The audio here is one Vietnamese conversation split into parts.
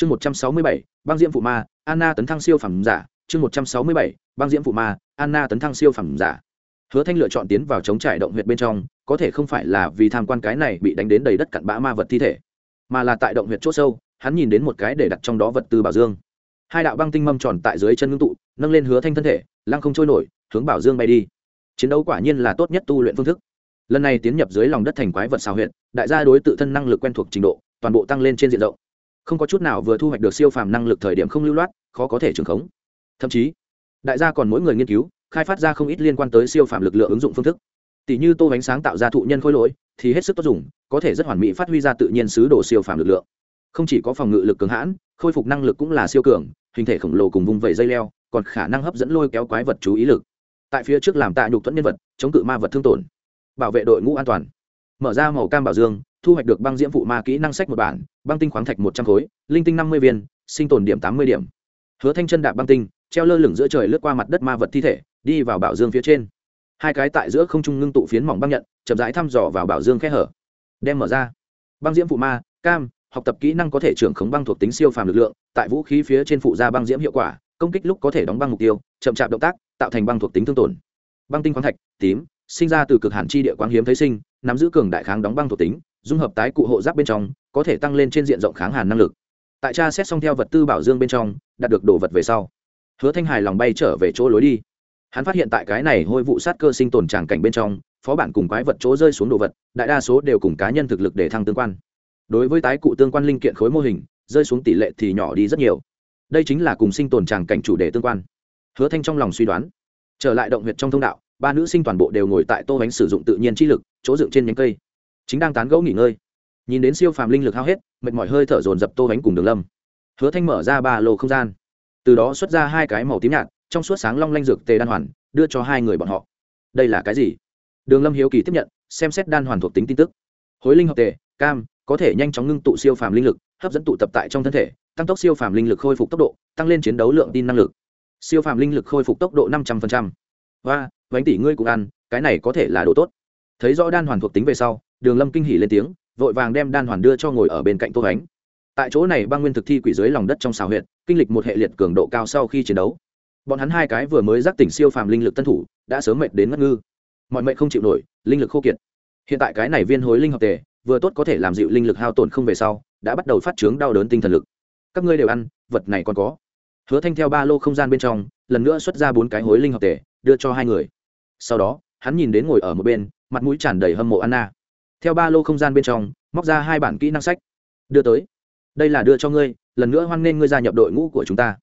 chương một trăm sáu mươi bảy, băng diễm phụ ma, anna tấn thăng siêu phẩm giả. Chương một trăm sáu mươi bảy, băng diễm phụ ma, anna tấn thăng siêu phẩm giả. Hứa thanh lựa chọn tiến vào chống trải động huyệt bên trong, có thể không phải là vì tham quan cái này bị đánh đến đầy đất cặn bã ma vật thi thể, mà là tại động huyệt chỗ sâu, hắn nhìn đến một cái để đặt trong đó vật tư bảo dương. Hai đạo băng tinh mâm tròn tại dưới chân ngưng tụ, nâng lên hứa thanh thân thể, lăng không trôi nổi, hướng bảo dương bay đi. Chiến đấu quả nhiên là tốt nhất tu luyện phương thức. Lần này tiến nhập dưới lòng đất thành quái vật xào huyện đại gia đối tự thân năng lực quen thuộc trình độ, toàn bộ tăng lên trên diện rộng không có chút nào vừa thu hoạch được siêu phàm năng lực thời điểm không lưu loát, khó có thể trường khống. Thậm chí, đại gia còn mỗi người nghiên cứu, khai phát ra không ít liên quan tới siêu phàm lực lượng ứng dụng phương thức. Tỷ như tô bánh sáng tạo ra thụ nhân khối lỗi, thì hết sức tốt dùng, có thể rất hoàn mỹ phát huy ra tự nhiên sứ đồ siêu phàm lực lượng. Không chỉ có phòng ngự lực cường hãn, khôi phục năng lực cũng là siêu cường, hình thể khổng lồ cùng vùng vẩy dây leo, còn khả năng hấp dẫn lôi kéo quái vật chú ý lực. Tại phía trước làm tạ nhục thuẫn nhân vật, chống cự ma vật thương tổn, bảo vệ đội ngũ an toàn. Mở ra màu cam bảo dương thu hoạch được băng diễm phụ ma kỹ năng sách một bản, băng tinh khoáng thạch một trăm khối, linh tinh năm mươi viên, sinh tồn điểm tám mươi điểm. Hứa thanh chân đạp băng tinh, treo lơ lửng giữa trời lướt qua mặt đất ma vật thi thể, đi vào bảo dương phía trên. Hai cái tại giữa không trung ngưng tụ phiến mỏng băng nhận, chậm rãi thăm dò vào bảo dương khe hở. Đem mở ra. Băng diễm phụ ma, cam, học tập kỹ năng có thể trưởng khống băng thuộc tính siêu phàm lực lượng, tại vũ khí phía trên phụ ra băng diễm hiệu quả, công kích lúc có thể đóng băng mục tiêu, chậm chạp động tác, tạo thành băng thuộc tính thương tổn. Băng tinh khoáng thạch, tím, sinh ra từ cực hàn chi địa quang hiếm thấy sinh, nắm giữ cường đại kháng đóng băng thuộc tính dung hợp tái cụ hộ giáp bên trong, có thể tăng lên trên diện rộng kháng hàn năng lực. Tại tra xét xong theo vật tư bảo dương bên trong, đạt được đồ vật về sau, hứa thanh hài lòng bay trở về chỗ lối đi. Hắn phát hiện tại cái này hôi vụ sát cơ sinh tồn tràng cảnh bên trong, phó bản cùng quái vật chỗ rơi xuống đồ vật, đại đa số đều cùng cá nhân thực lực để thăng tương quan. Đối với tái cụ tương quan linh kiện khối mô hình, rơi xuống tỷ lệ thì nhỏ đi rất nhiều. Đây chính là cùng sinh tồn tràng cảnh chủ đề tương quan. Hứa thanh trong lòng suy đoán, trở lại động huyệt trong thông đạo, ba nữ sinh toàn bộ đều ngồi tại tô bánh sử dụng tự nhiên chi lực, chỗ dựng trên nhánh cây chính đang tán gẫu nghỉ ngơi. Nhìn đến siêu phàm linh lực hao hết, mệt mỏi hơi thở dồn dập tô bánh cùng đường lâm. Hứa thanh mở ra ba lô không gian. Từ đó xuất ra hai cái màu tím nhạt, trong suốt sáng long lanh dược tề đan hoàn, đưa cho hai người bọn họ. Đây là cái gì? Đường lâm hiếu kỳ tiếp nhận, xem xét đan hoàn thuộc tính tin tức. Hối linh hợp tề, cam, có thể nhanh chóng ngưng tụ siêu phàm linh lực, hấp dẫn tụ tập tại trong thân thể, tăng tốc siêu phàm linh lực khôi phục tốc độ, tăng lên chiến đấu lượng tin năng lực. Siêu phàm linh lực khôi phục tốc độ năm trăm linh và bánh tỷ ngươi cũng ăn, cái này có thể là đồ tốt thấy rõ đan hoàn thuộc tính về sau, đường lâm kinh hỉ lên tiếng, vội vàng đem đan hoàn đưa cho ngồi ở bên cạnh tô ánh. tại chỗ này băng nguyên thực thi quỷ dưới lòng đất trong xào huyện kinh lịch một hệ liệt cường độ cao sau khi chiến đấu. Bọn hắn hai cái vừa mới giác tỉnh siêu phàm linh lực tân thủ, đã sớm mệt đến ngất ngư. Mọi mệnh không chịu nổi, linh lực khô kiệt. Hiện tại cái này viên hối linh hợp tề, vừa tốt có thể làm dịu linh lực hao tổn không về sau, đã bắt đầu phát trướng đau đớn tinh thần lực. Các ngươi đều ăn, vật này còn có. Hứa thanh theo ba lô không gian bên trong, lần nữa xuất ra bốn cái hối linh hợp tề, đưa cho hai người. Sau đó, hắn nhìn đến ngồi ở một bên mặt mũi tràn đầy hâm mộ anna. Theo ba lô không gian bên trong, móc ra hai bản kỹ năng sách. Đưa tới. Đây là đưa cho ngươi, lần nữa hoan nghênh ngươi gia nhập đội ngũ của chúng ta.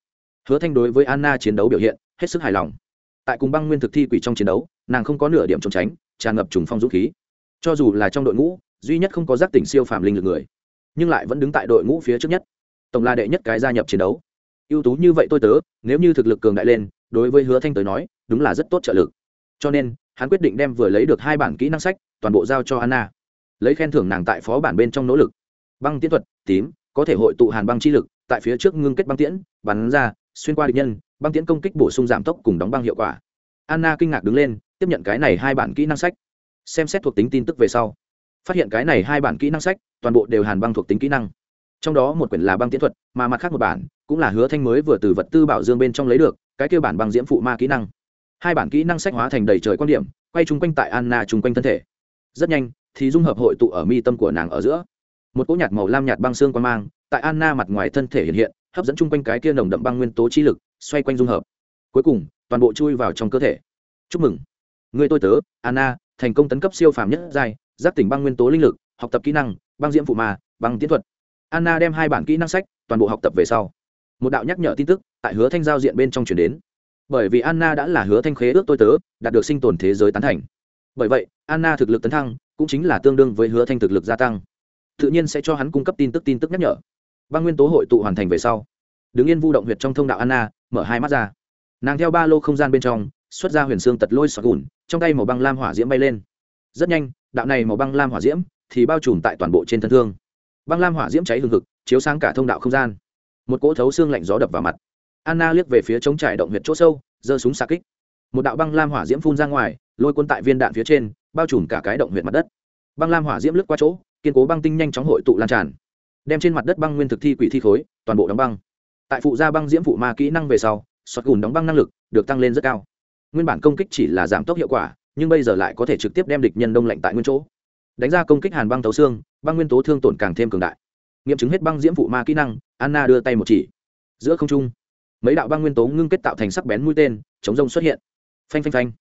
Hứa thanh đối với anna chiến đấu biểu hiện, hết sức hài lòng. Tại cùng băng nguyên thực thi quỷ trong chiến đấu, nàng không có nửa điểm trốn tránh, tràn ngập trùng phong dũng khí. Cho dù là trong đội ngũ, duy nhất không có giác tỉnh siêu phàm linh lực người, nhưng lại vẫn đứng tại đội ngũ phía trước nhất. Tổng là đệ nhất cái gia nhập chiến đấu. Ưu tú như vậy tôi tớ, nếu như thực lực cường đại lên, đối với hứa thanh tới nói, đúng là rất tốt trợ lực. Cho nên hắn quyết định đem vừa lấy được hai bản kỹ năng sách, toàn bộ giao cho anna. Lấy khen thưởng nàng tại phó bản bên trong nỗ lực. Băng tiến thuật, tím, có thể hội tụ hàn băng chi lực, tại phía trước ngưng kết băng tiễn, bắn ra, xuyên qua địch nhân, băng tiễn công kích bổ sung giảm tốc cùng đóng băng hiệu quả. Anna kinh ngạc đứng lên, tiếp nhận cái này hai bản kỹ năng sách. Xem xét thuộc tính tin tức về sau, phát hiện cái này hai bản kỹ năng sách, toàn bộ đều hàn băng thuộc tính kỹ năng. Trong đó một quyển là băng tiễn thuật, mà mặt khác một bản cũng là hứa thanh mới vừa từ vật tư bảo dương bên trong lấy được, cái kêu bản băng diễm phụ ma kỹ năng hai bản kỹ năng sách hóa thành đầy trời quan điểm quay chung quanh tại anna chung quanh thân thể. Rất nhanh thì dung hợp hội tụ ở mi tâm của nàng ở giữa. Một cỗ nhạt màu lam nhạt băng xương quan mang tại anna mặt ngoài thân thể hiện hiện hấp dẫn chung quanh cái kia nồng đậm băng nguyên tố trí lực xoay quanh dung hợp. Cuối cùng toàn bộ chui vào trong cơ thể. Chúc mừng. Người tôi tớ anna thành công tấn cấp siêu phàm nhất giai giáp tỉnh băng nguyên tố linh lực học tập kỹ năng băng diễm phụ mà, băng tiến thuật. Anna đem hai bản kỹ năng sách toàn bộ học tập về sau. Một đạo nhắc nhở tin tức tại hứa thanh giao diện bên trong chuyển đến bởi vì anna đã là hứa thanh khế ước tôi tớ, đạt được sinh tồn thế giới tán thành. Bởi vậy, anna thực lực tấn thăng cũng chính là tương đương với hứa thanh thực lực gia tăng. Tự nhiên sẽ cho hắn cung cấp tin tức tin tức nhắc nhở. Băng nguyên tố hội tụ hoàn thành về sau, đứng yên vu động huyệt trong thông đạo anna, mở hai mắt ra. Nàng theo ba lô không gian bên trong, xuất ra huyền xương tật lôi sọt gùn, trong tay màu băng lam hỏa diễm bay lên. Rất nhanh, đạo này màu băng lam hỏa diễm thì bao trùm tại toàn bộ trên thân thương. Băng lam hỏa diễm cháy hừng hực, chiếu sáng cả thông đạo không gian. Một cỗ thấu xương lạnh gió đập vào mặt anna liếc về phía chống trải động huyệt chỗ sâu, giơ súng xa kích. Một đạo băng lam hỏa diễm phun ra ngoài, lôi quân tại viên đạn phía trên, bao trùm cả cái động huyệt mặt đất. Băng lam hỏa diễm lướt qua chỗ, kiên cố băng tinh nhanh chóng hội tụ lan tràn. Đem trên mặt đất băng nguyên thực thi quỷ thi khối, toàn bộ đóng băng. Tại phụ gia băng diễm phụ ma kỹ năng về sau, sọt gùn đóng băng năng lực được tăng lên rất cao. Nguyên bản công kích chỉ là giảm tốc hiệu quả, nhưng bây giờ lại có thể trực tiếp đem địch nhân đông lạnh tại nguyên chỗ. Đánh ra công kích hàn băng thấu xương, băng nguyên tố thương tổn càng thêm cường đại. Nghiệm chứng hết băng diễm phụ ma kỹ năng, anna đưa tay một chỉ. Giữa không trung mấy đạo băng nguyên tố ngưng kết tạo thành sắc bén mũi tên, chống rông xuất hiện. Phanh phanh phanh.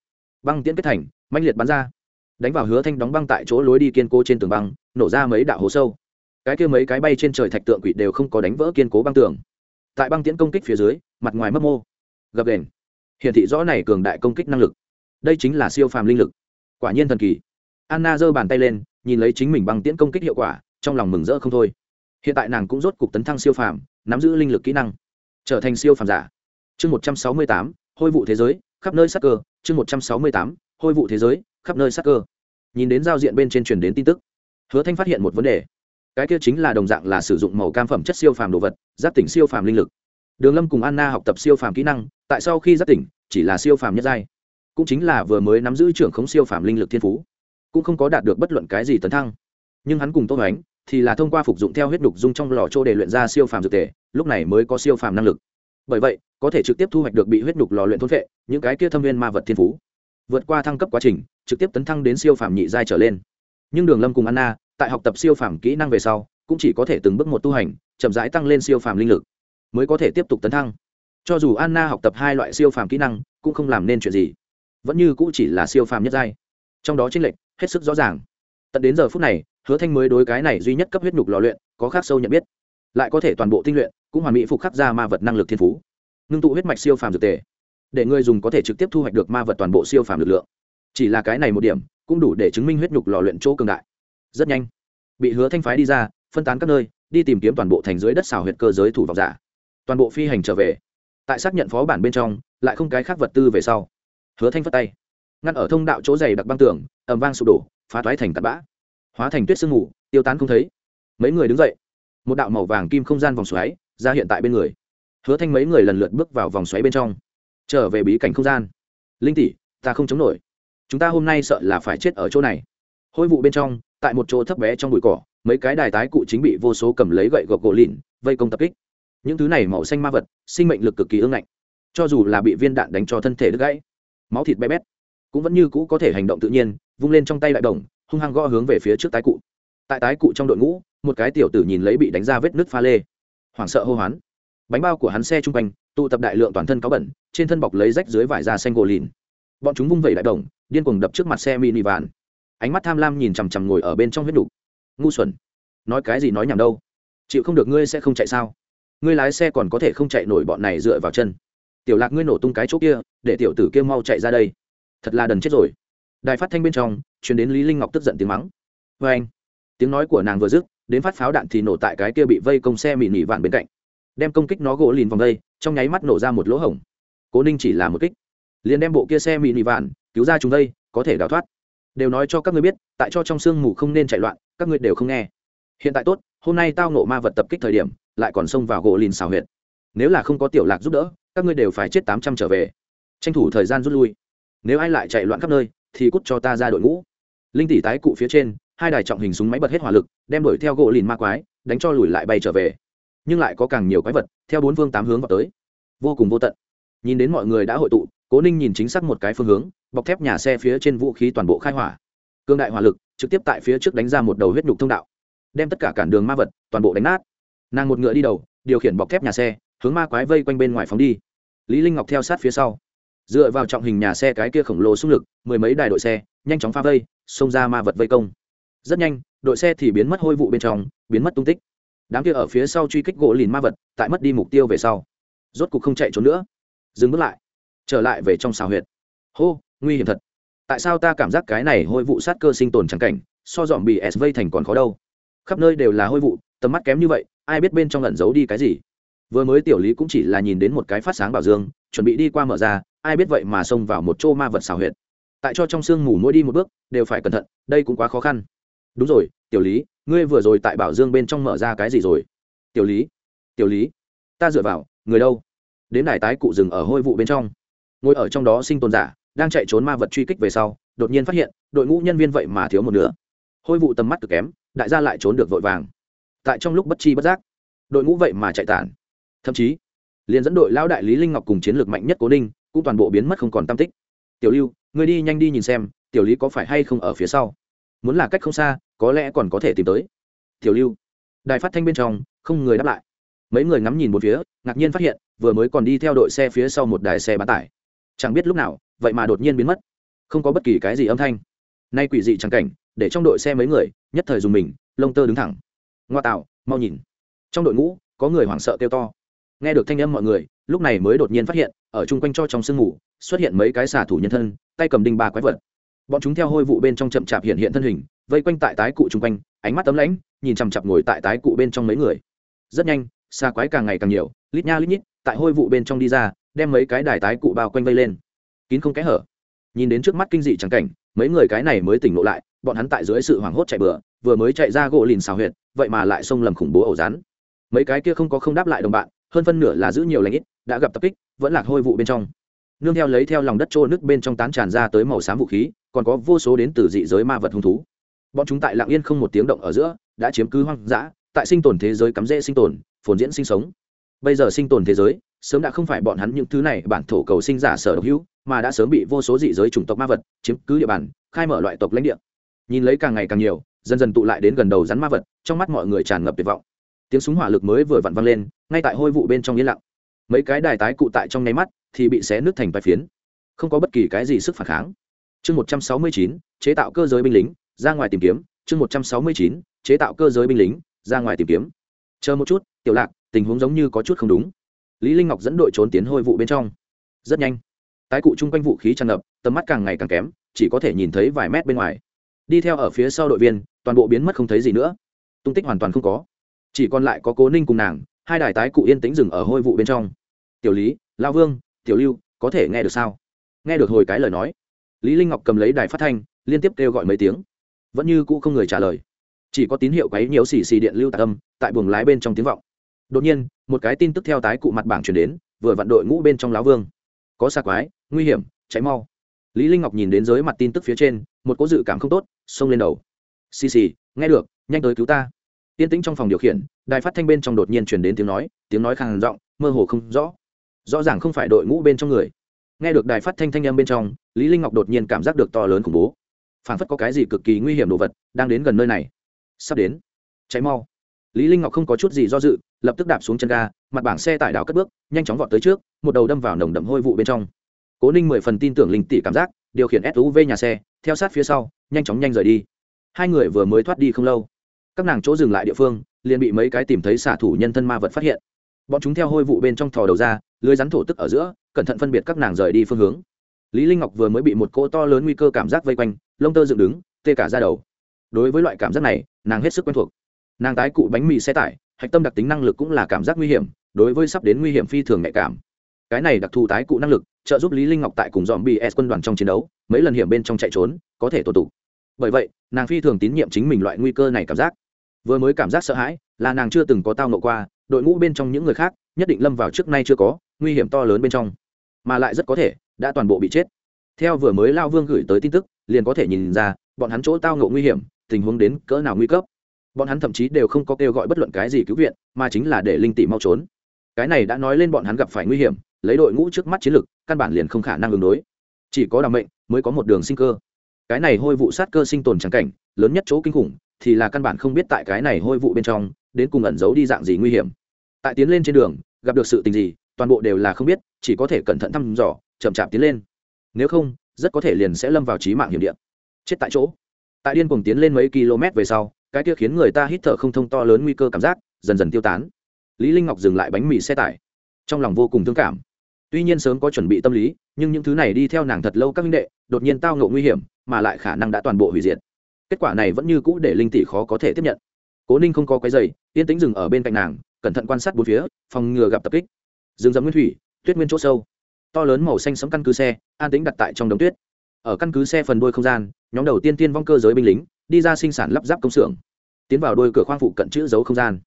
Băng tiễn kết thành manh liệt bắn ra. Đánh vào hứa thanh đóng băng tại chỗ lối đi kiên cố trên tường băng, nổ ra mấy đạo hố sâu. Cái kia mấy cái bay trên trời thạch tượng quỷ đều không có đánh vỡ kiên cố băng tường. Tại băng tiễn công kích phía dưới, mặt ngoài mấp mô. Gập đền hiển thị rõ này cường đại công kích năng lực. Đây chính là siêu phàm linh lực. Quả nhiên thần kỳ. Anna giơ bàn tay lên, nhìn lấy chính mình băng tiễn công kích hiệu quả, trong lòng mừng rỡ không thôi. Hiện tại nàng cũng rốt cục tấn thăng siêu phàm, nắm giữ linh lực kỹ năng trở thành siêu phàm giả. Chương một trăm sáu mươi tám, hôi vụ thế giới, khắp nơi sắc cơ. Chương một trăm sáu mươi tám, hôi vụ thế giới, khắp nơi sắc cơ. Nhìn đến giao diện bên trên truyền đến tin tức, hứa thanh phát hiện một vấn đề. Cái kia chính là đồng dạng là sử dụng màu cam phẩm chất siêu phàm đồ vật, giáp tỉnh siêu phàm linh lực. Đường lâm cùng anna học tập siêu phàm kỹ năng, tại sau khi giáp tỉnh, chỉ là siêu phàm nhất giai. Cũng chính là vừa mới nắm giữ trưởng khống siêu phàm linh lực thiên phú. Cũng không có đạt được bất luận cái gì tấn thăng. Nhưng hắn cùng tô hoánh thì là thông qua phục dụng theo huyết đục dung trong lò trô để luyện ra siêu phàm dược thể, lúc này mới có siêu phàm năng lực. Bởi vậy có thể trực tiếp thu hoạch được bị huyết đục lò luyện thôn phệ những cái kia thâm viên ma vật thiên phú. Vượt qua thăng cấp quá trình trực tiếp tấn thăng đến siêu phàm nhị giai trở lên. Nhưng đường lâm cùng anna tại học tập siêu phàm kỹ năng về sau cũng chỉ có thể từng bước một tu hành chậm rãi tăng lên siêu phàm linh lực mới có thể tiếp tục tấn thăng. Cho dù anna học tập hai loại siêu phàm kỹ năng cũng không làm nên chuyện gì. Vẫn như cũng chỉ là siêu phàm nhất giai. Trong đó tranh lệch hết sức rõ ràng. Tận đến giờ phút này hứa thanh mới đối cái này duy nhất cấp huyết nhục lò luyện, có khác sâu nhận biết. Lại có thể toàn bộ tinh luyện, cũng hoàn mỹ phục khắc ra ma vật năng lực thiên phú. Ngưng tụ huyết mạch siêu phàm dược tề. Để người dùng có thể trực tiếp thu hoạch được ma vật toàn bộ siêu phàm lực lượng. Chỉ là cái này một điểm, cũng đủ để chứng minh huyết nhục lò luyện chỗ cường đại. Rất nhanh, bị hứa thanh phái đi ra, phân tán các nơi, đi tìm kiếm toàn bộ thành dưới đất xào huyệt cơ giới thủ vọng giả. Toàn bộ phi hành trở về. Tại xác nhận phó bản bên trong, lại không cái khác vật tư về sau. Hứa thanh phất tay. Ngăn ở thông đạo chỗ dày đặc băng tường ẩm vang sụp đổ, phá toái thành tạt bã hóa thành tuyết sương mù, tiêu tán không thấy. Mấy người đứng dậy. Một đạo màu vàng kim không gian vòng xoáy ra hiện tại bên người. Hứa thanh mấy người lần lượt bước vào vòng xoáy bên trong. Trở về bí cảnh không gian. Linh tỷ, ta không chống nổi. Chúng ta hôm nay sợ là phải chết ở chỗ này. Hôi vụ bên trong, tại một chỗ thấp bé trong bụi cỏ, mấy cái đài tái cụ chính bị vô số cầm lấy gậy gộc gỗ lìn vây công tập kích. Những thứ này màu xanh ma vật, sinh mệnh lực cực kỳ ương ngạnh. Cho dù là bị viên đạn đánh cho thân thể đứt gãy, máu thịt bé bét, cũng vẫn như cũ có thể hành động tự nhiên, vung lên trong tay đại đồng hung hăng gõ hướng về phía trước tái cụ. Tại tái cụ trong đội ngũ, một cái tiểu tử nhìn lấy bị đánh ra vết nứt pha lê. Hoảng sợ hô hoán. Bánh bao của hắn xe chung quanh, tụ tập đại lượng toàn thân có bẩn, trên thân bọc lấy rách dưới vải da xanh gỗ lìn. Bọn chúng vung vẩy đại đồng, điên cuồng đập trước mặt xe mini vàn ánh mắt tham lam nhìn chằm chằm ngồi ở bên trong huyết đục ngu xuẩn. Nói cái gì nói nhảm đâu. Chịu không được ngươi sẽ không chạy sao? Ngươi lái xe còn có thể không chạy nổi bọn này dựa vào chân. Tiểu lạc ngươi nổ tung cái chỗ kia, để tiểu tử kia mau chạy ra đây. Thật là đần chết rồi. Đài phát thanh bên trong chuyển đến lý linh ngọc tức giận tiếng mắng. Vê anh, tiếng nói của nàng vừa dứt, đến phát pháo đạn thì nổ tại cái kia bị vây công xe mị nỉ vạn bên cạnh. Đem công kích nó gỗ lìn vòng đây, trong nháy mắt nổ ra một lỗ hổng. Cố ninh chỉ là một kích, liền đem bộ kia xe mị nỉ vạn cứu ra chúng đây, có thể đào thoát. Đều nói cho các ngươi biết, tại cho trong sương mù không nên chạy loạn, các ngươi đều không nghe. Hiện tại tốt, hôm nay tao nộ ma vật tập kích thời điểm, lại còn xông vào gỗ lìn xào huyệt. Nếu là không có tiểu lạc giúp đỡ, các ngươi đều phải chết tám trăm trở về. Tranh thủ thời gian rút lui. Nếu ai lại chạy loạn khắp nơi, thì cút cho ta ra đội ngũ linh tỷ tái cụ phía trên, hai đài trọng hình súng máy bật hết hỏa lực, đem đuổi theo gỗ lìn ma quái, đánh cho lùi lại bay trở về. Nhưng lại có càng nhiều quái vật, theo bốn phương tám hướng vào tới. Vô cùng vô tận. Nhìn đến mọi người đã hội tụ, cố ninh nhìn chính xác một cái phương hướng, bọc thép nhà xe phía trên vũ khí toàn bộ khai hỏa. Cương đại hỏa lực, trực tiếp tại phía trước đánh ra một đầu huyết nhục thông đạo. Đem tất cả cản đường ma vật, toàn bộ đánh nát. Nàng một ngựa đi đầu, điều khiển bọc thép nhà xe, hướng ma quái vây quanh bên ngoài phóng đi. Lý linh ngọc theo sát phía sau dựa vào trọng hình nhà xe cái kia khổng lồ xung lực, mười mấy đài đội xe, nhanh chóng phá vây, xông ra ma vật vây công. Rất nhanh, đội xe thì biến mất hôi vụ bên trong, biến mất tung tích. Đám kia ở phía sau truy kích gỗ lìn ma vật, tại mất đi mục tiêu về sau. Rốt cục không chạy trốn nữa. Dừng bước lại. Trở lại về trong xào huyệt. Hô, nguy hiểm thật. Tại sao ta cảm giác cái này hôi vụ sát cơ sinh tồn chẳng cảnh, so dọn bị s vây thành còn khó đâu? Khắp nơi đều là hôi vụ, tầm mắt kém như vậy, ai biết bên trong lẩn giấu đi cái gì? Vừa mới tiểu lý cũng chỉ là nhìn đến một cái phát sáng bảo dương, chuẩn bị đi qua mở ra, ai biết vậy mà xông vào một chỗ ma vật xào huyệt. Tại cho trong sương mù mỗi đi một bước, đều phải cẩn thận, đây cũng quá khó khăn. Đúng rồi, tiểu lý, ngươi vừa rồi tại bảo dương bên trong mở ra cái gì rồi? Tiểu lý tiểu lý, ta dựa vào, người đâu? Đến đài tái cụ rừng ở hôi vụ bên trong. Ngồi ở trong đó sinh tồn giả, đang chạy trốn ma vật truy kích về sau, đột nhiên phát hiện, đội ngũ nhân viên vậy mà thiếu một nửa. Hôi vụ tầm mắt cực kém, đại gia lại trốn được vội vàng. Tại trong lúc bất chi bất giác, đội ngũ vậy mà chạy tản thậm chí, liền dẫn đội lão đại lý linh ngọc cùng chiến lược mạnh nhất cố ninh cũng toàn bộ biến mất không còn tam tích. Tiểu lưu người đi nhanh đi nhìn xem, tiểu lý có phải hay không ở phía sau? Muốn là cách không xa, có lẽ còn có thể tìm tới. Tiểu lưu. Đài phát thanh bên trong, không người đáp lại. Mấy người ngắm nhìn một phía, ngạc nhiên phát hiện, vừa mới còn đi theo đội xe phía sau một đài xe bán tải. Chẳng biết lúc nào, vậy mà đột nhiên biến mất. Không có bất kỳ cái gì âm thanh. Nay quỷ dị chẳng cảnh, để trong đội xe mấy người, nhất thời dùng mình, lông tơ đứng thẳng. Ngoa tạo, mau nhìn. Trong đội ngũ, có người hoảng sợ kêu to nghe được thanh âm mọi người, lúc này mới đột nhiên phát hiện, ở chung quanh cho trong sương mù, xuất hiện mấy cái xả thủ nhân thân, tay cầm đinh ba quái vật. Bọn chúng theo hôi vụ bên trong chậm chạp hiện hiện thân hình, vây quanh tại tái cụ chung quanh, ánh mắt tấm lãnh, nhìn chằm chặp ngồi tại tái cụ bên trong mấy người. Rất nhanh xa quái càng ngày càng nhiều, lít nha lít nhít, tại hôi vụ bên trong đi ra, đem mấy cái đài tái cụ bao quanh vây lên. Kín không kẽ hở. Nhìn đến trước mắt kinh dị trắng cảnh, mấy người cái này mới tỉnh lộ lại, bọn hắn tại dưới sự hoảng hốt chạy bừa, vừa mới chạy ra gỗ lìn xào huyệt, vậy mà lại xông lầm khủng bố ẩu rán. Mấy cái kia không có không đáp lại đồng bạn hơn phân nửa là giữ nhiều lãnh ít, đã gặp tập kích, vẫn lạc hôi vụ bên trong. Nương theo lấy theo lòng đất trô nước bên trong tán tràn ra tới màu xám vũ khí, còn có vô số đến từ dị giới ma vật hung thú. Bọn chúng tại lạng yên không một tiếng động ở giữa, đã chiếm cứ hoang dã, tại sinh tồn thế giới cắm rễ sinh tồn, phồn diễn sinh sống. Bây giờ sinh tồn thế giới, sớm đã không phải bọn hắn những thứ này bản thổ cầu sinh giả sở độc hữu, mà đã sớm bị vô số dị giới chủng tộc ma vật chiếm cứ địa bàn, khai mở loại tộc lãnh địa. Nhìn lấy càng ngày càng nhiều, dần dần tụ lại đến gần đầu rắn ma vật, trong mắt mọi người tràn ngập tuyệt vọng tiếng súng hỏa lực mới vừa vặn vang lên, ngay tại hôi vụ bên trong yên lặng. Mấy cái đài tái cụ tại trong nháy mắt thì bị xé nước thành vài phiến. Không có bất kỳ cái gì sức phản kháng. Chương một trăm sáu mươi chín, chế tạo cơ giới binh lính, ra ngoài tìm kiếm. Chương một trăm sáu mươi chín, chế tạo cơ giới binh lính, ra ngoài tìm kiếm. Chờ một chút, tiểu lạc, tình huống giống như có chút không đúng. Lý linh ngọc dẫn đội trốn tiến hôi vụ bên trong. Rất nhanh, tái cụ chung quanh vũ khí tràn ngập, tầm mắt càng ngày càng kém, chỉ có thể nhìn thấy vài mét bên ngoài. Đi theo ở phía sau đội viên, toàn bộ biến mất không thấy gì nữa. Tung tích hoàn toàn không có chỉ còn lại có cố ninh cùng nàng, hai đài tái cụ yên tĩnh dừng ở hôi vụ bên trong. Tiểu lý lao vương, tiểu lưu, có thể nghe được sao? Nghe được hồi cái lời nói, lý linh ngọc cầm lấy đài phát thanh, liên tiếp kêu gọi mấy tiếng. Vẫn như cũ không người trả lời. Chỉ có tín hiệu quấy nhiễu xì xì điện lưu tạc âm, tại buồng lái bên trong tiếng vọng. Đột nhiên, một cái tin tức theo tái cụ mặt bảng chuyển đến, vừa vặn đội ngũ bên trong láo vương. Có xa quái, nguy hiểm, cháy mau. Lý linh ngọc nhìn đến dưới mặt tin tức phía trên, một cố dự cảm không tốt, xông lên đầu. Xì xì, nghe được, nhanh tới cứu ta tiên tĩnh trong phòng điều khiển, đài phát thanh bên trong đột nhiên chuyển đến tiếng nói tiếng nói khàn giọng, mơ hồ không rõ. Rõ ràng không phải đội ngũ bên trong người. Nghe được đài phát thanh thanh âm bên trong, lý linh ngọc đột nhiên cảm giác được to lớn khủng bố. Phản phất có cái gì cực kỳ nguy hiểm đồ vật đang đến gần nơi này. Sắp đến. Cháy mau. Lý linh ngọc không có chút gì do dự, lập tức đạp xuống chân ga, mặt bảng xe tải đảo cất bước, nhanh chóng vọt tới trước, một đầu đâm vào nồng đậm hôi vụ bên trong. Cố ninh mười phần tin tưởng linh tỷ cảm giác, điều khiển suv nhà xe, theo sát phía sau, nhanh chóng nhanh rời đi. Hai người vừa mới thoát đi không lâu các nàng chỗ dừng lại địa phương, liền bị mấy cái tìm thấy xả thủ nhân thân ma vật phát hiện. Bọn chúng theo hôi vụ bên trong thò đầu ra, lưới rắn thổ tức ở giữa, cẩn thận phân biệt các nàng rời đi phương hướng. Lý linh ngọc vừa mới bị một cỗ to lớn nguy cơ cảm giác vây quanh, lông tơ dựng đứng, tê cả ra đầu. Đối với loại cảm giác này, nàng hết sức quen thuộc. Nàng tái cụ bánh mì xe tải, hạch tâm đặc tính năng lực cũng là cảm giác nguy hiểm, đối với sắp đến nguy hiểm phi thường nhạy cảm. Cái này đặc thù tái cụ năng lực, trợ giúp lý linh ngọc tại cùng dòm bs quân đoàn trong chiến đấu, mấy lần hiểm bên trong chạy trốn, có thể tổ tụ. Bởi vậy, nàng phi thường tín nhiệm chính mình loại nguy cơ này cảm giác vừa mới cảm giác sợ hãi, là nàng chưa từng có tao nộ qua, đội ngũ bên trong những người khác, nhất định lâm vào trước nay chưa có, nguy hiểm to lớn bên trong. Mà lại rất có thể, đã toàn bộ bị chết. Theo vừa mới lao vương gửi tới tin tức, liền có thể nhìn ra, bọn hắn chỗ tao ngộ nguy hiểm, tình huống đến cỡ nào nguy cấp. Bọn hắn thậm chí đều không có kêu gọi bất luận cái gì cứu viện, mà chính là để linh tỷ mau trốn. Cái này đã nói lên bọn hắn gặp phải nguy hiểm, lấy đội ngũ trước mắt chiến lực, căn bản liền không khả năng ứng đối. Chỉ có đ mệnh, mới có một đường sinh cơ. Cái này hôi vụ sát cơ sinh tồn trắng cảnh, lớn nhất chỗ kinh khủng thì là căn bản không biết tại cái này hôi vụ bên trong, đến cùng ẩn giấu đi dạng gì nguy hiểm. Tại tiến lên trên đường, gặp được sự tình gì, toàn bộ đều là không biết, chỉ có thể cẩn thận thăm dò, chậm chạp tiến lên. Nếu không, rất có thể liền sẽ lâm vào trí mạng hiểm điện chết tại chỗ. Tại điên cùng tiến lên mấy km về sau, cái kia khiến người ta hít thở không thông to lớn nguy cơ cảm giác, dần dần tiêu tán. Lý linh ngọc dừng lại bánh mì xe tải. Trong lòng vô cùng thương cảm. Tuy nhiên sớm có chuẩn bị tâm lý, nhưng những thứ này đi theo nàng thật lâu các minh đệ, đột nhiên tao ngộ nguy hiểm, mà lại khả năng đã toàn bộ hủy diệt kết quả này vẫn như cũ để linh tỷ khó có thể tiếp nhận. Cố ninh không có cái giày yên tĩnh dừng ở bên cạnh nàng, cẩn thận quan sát bốn phía, phòng ngừa gặp tập kích. Rừng rậm nguyên thủy, tuyết nguyên chỗ sâu. To lớn màu xanh sấm căn cứ xe, an tĩnh đặt tại trong đống tuyết. Ở căn cứ xe phần đuôi không gian, nhóm đầu tiên tiên vong cơ giới binh lính, đi ra sinh sản lắp ráp công xưởng. Tiến vào đôi cửa khoang phụ cận chữ giấu không gian.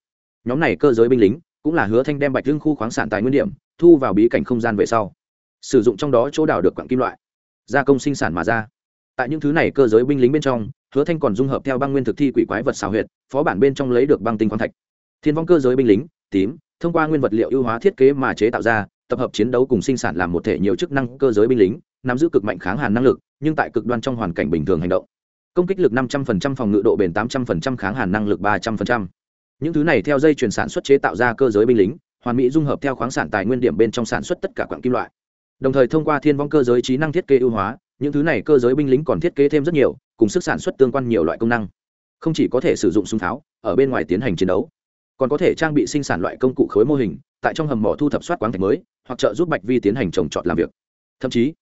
Nhóm này cơ giới binh lính, cũng là hứa thanh đem bạch lương khu khoáng sản tài nguyên điểm, thu vào bí cảnh không gian về sau. Sử dụng trong đó chỗ đào được quặng kim loại. Gia công sinh sản mà ra. Tại những thứ này cơ giới binh lính bên trong hứa thanh còn dung hợp theo băng nguyên thực thi quỷ quái vật xào huyệt, phó bản bên trong lấy được băng tinh khoáng thạch. Thiên vong cơ giới binh lính, tím, thông qua nguyên vật liệu ưu hóa thiết kế mà chế tạo ra, tập hợp chiến đấu cùng sinh sản làm một thể nhiều chức năng cơ giới binh lính, nắm giữ cực mạnh kháng hàn năng lực, nhưng tại cực đoan trong hoàn cảnh bình thường hành động. Công kích lực 500% phòng ngự độ bền 800% kháng hàn năng lực 300%. những thứ này theo dây chuyển sản xuất chế tạo ra cơ giới binh lính, hoàn mỹ dung hợp theo khoáng sản tài nguyên điểm bên trong sản xuất tất cả quặng kim loại. Đồng thời thông qua thiên vong cơ giới trí năng thiết kế ưu hóa, những thứ này cơ giới binh lính còn thiết kế thêm rất nhiều cùng sức sản xuất tương quan nhiều loại công năng. Không chỉ có thể sử dụng súng tháo, ở bên ngoài tiến hành chiến đấu, còn có thể trang bị sinh sản loại công cụ khối mô hình, tại trong hầm mỏ thu thập soát quáng thạch mới, hoặc trợ giúp bạch vi tiến hành trồng trọt làm việc. Thậm chí,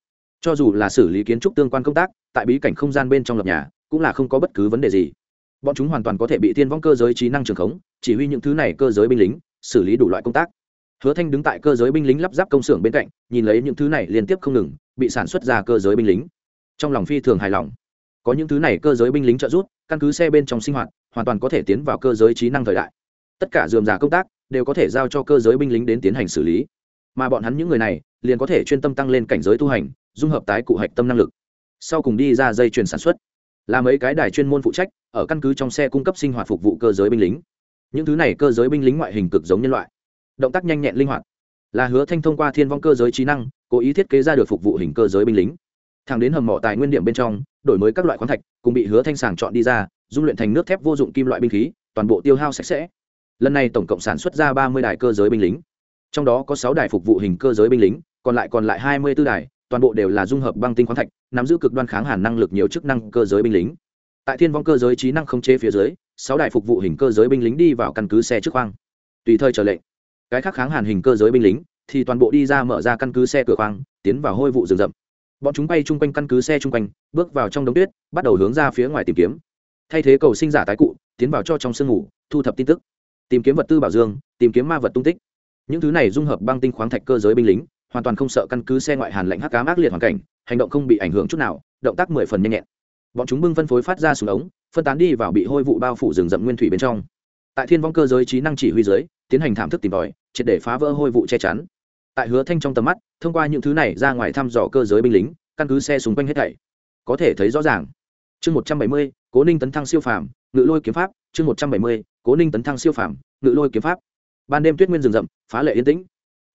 cho dù là xử lý kiến trúc tương quan công tác, tại bí cảnh không gian bên trong lập nhà, cũng là không có bất cứ vấn đề gì. Bọn chúng hoàn toàn có thể bị tiên vong cơ giới trí năng trường khống, chỉ huy những thứ này cơ giới binh lính, xử lý đủ loại công tác. Hứa thanh đứng tại cơ giới binh lính lắp ráp công xưởng bên cạnh, nhìn lấy những thứ này liên tiếp không ngừng, bị sản xuất ra cơ giới binh lính. Trong lòng phi thường hài lòng có những thứ này cơ giới binh lính trợ giúp, căn cứ xe bên trong sinh hoạt, hoàn toàn có thể tiến vào cơ giới trí năng thời đại. Tất cả dườm giả công tác đều có thể giao cho cơ giới binh lính đến tiến hành xử lý. Mà bọn hắn những người này liền có thể chuyên tâm tăng lên cảnh giới tu hành, dung hợp tái cụ hạch tâm năng lực. Sau cùng đi ra dây chuyền sản xuất, là mấy cái đài chuyên môn phụ trách ở căn cứ trong xe cung cấp sinh hoạt phục vụ cơ giới binh lính. Những thứ này cơ giới binh lính ngoại hình cực giống nhân loại, động tác nhanh nhẹn linh hoạt, là hứa thanh thông qua thiên vong cơ giới trí năng, cố ý thiết kế ra được phục vụ hình cơ giới binh lính. Thẳng đến hầm mỏ tài nguyên điểm bên trong đổi mới các loại khoáng thạch, cùng bị hứa thanh sàng chọn đi ra, dung luyện thành nước thép vô dụng kim loại binh khí, toàn bộ tiêu hao sạch sẽ. Lần này tổng cộng sản xuất ra ba mươi đài cơ giới binh lính. Trong đó có sáu đài phục vụ hình cơ giới binh lính, còn lại còn lại hai mươi b ố đài, toàn bộ đều là dung hợp băng tinh khoáng thạch, nắm giữ cực đoan kháng hàn năng lực nhiều chức năng cơ giới binh lính. Tại thiên vong cơ giới trí năng không chế phía dưới, sáu đài phục vụ hình cơ giới binh lính đi vào căn cứ xe trước khoang. Tùy thời trở lệnh, cái khác kháng hàn hình cơ giới binh lính thì toàn bộ đi ra mở ra căn cứ xe cửa khoang, tiến vào hôi vụ rừng rậm bọn chúng bay chung quanh căn cứ xe chung quanh, bước vào trong đống tuyết, bắt đầu hướng ra phía ngoài tìm kiếm. Thay thế cầu sinh giả tái cụ, tiến vào cho trong sương ngủ, thu thập tin tức. Tìm kiếm vật tư bảo dương, tìm kiếm ma vật tung tích. Những thứ này dung hợp băng tinh khoáng thạch cơ giới binh lính, hoàn toàn không sợ căn cứ xe ngoại hàn lạnh hắc cám ác liệt hoàn cảnh, hành động không bị ảnh hưởng chút nào, động tác mười phần nhanh nhẹn. Bọn chúng bưng phân phối phát ra xuống ống, phân tán đi vào bị hôi vụ bao phủ rừng rậm nguyên thủy bên trong. Tại thiên vong cơ giới trí năng chỉ huy giới tiến hành thảm thức tìm tòi, triệt để phá vỡ hôi vụ che chắn. Tại hứa thanh trong tầm mắt thông qua những thứ này ra ngoài thăm dò cơ giới binh lính, căn cứ xe xung quanh hết thảy. Có thể thấy rõ ràng. Chương một trăm bảy mươi, cố ninh tấn thăng siêu phàm, ngự lôi kiếm pháp. Chương một trăm bảy mươi, cố ninh tấn thăng siêu phàm, ngự lôi kiếm pháp. Ban đêm tuyết nguyên rừng rậm, phá lệ yên tĩnh.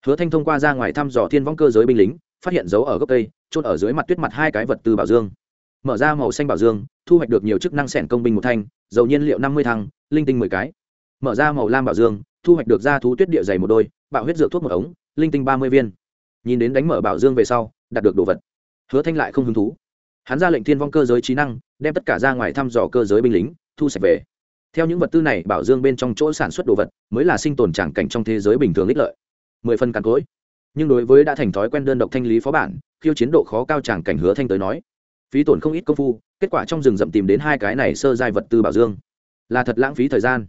Hứa thanh thông qua ra ngoài thăm dò thiên vong cơ giới binh lính, phát hiện dấu ở gốc cây trôn ở dưới mặt tuyết mặt hai cái vật từ bảo dương. Mở ra màu xanh bảo dương, thu hoạch được nhiều chức năng sẻn công binh một thanh, dầu nhiên liệu năm mươi thăng, linh tinh mười cái. Mở ra màu lam bảo dương, thu hoạch được da thú tuyết địa dày một đôi, bạo huyết dược thuốc một ống, linh tinh ba mươi viên nhìn đến đánh mở bảo dương về sau đạt được đồ vật. Hứa thanh lại không hứng thú. Hắn ra lệnh thiên vong cơ giới trí năng, đem tất cả ra ngoài thăm dò cơ giới binh lính, thu sạch về. Theo những vật tư này, bảo dương bên trong chỗ sản xuất đồ vật mới là sinh tồn tràng cảnh trong thế giới bình thường ích lợi. Mười phần càn cối nhưng đối với đã thành thói quen đơn độc thanh lý phó bản, khiêu chiến độ khó cao tràng cảnh hứa thanh tới nói, phí tổn không ít công phu, kết quả trong rừng rậm tìm đến hai cái này sơ giai vật tư bảo dương. Là thật lãng phí thời gian.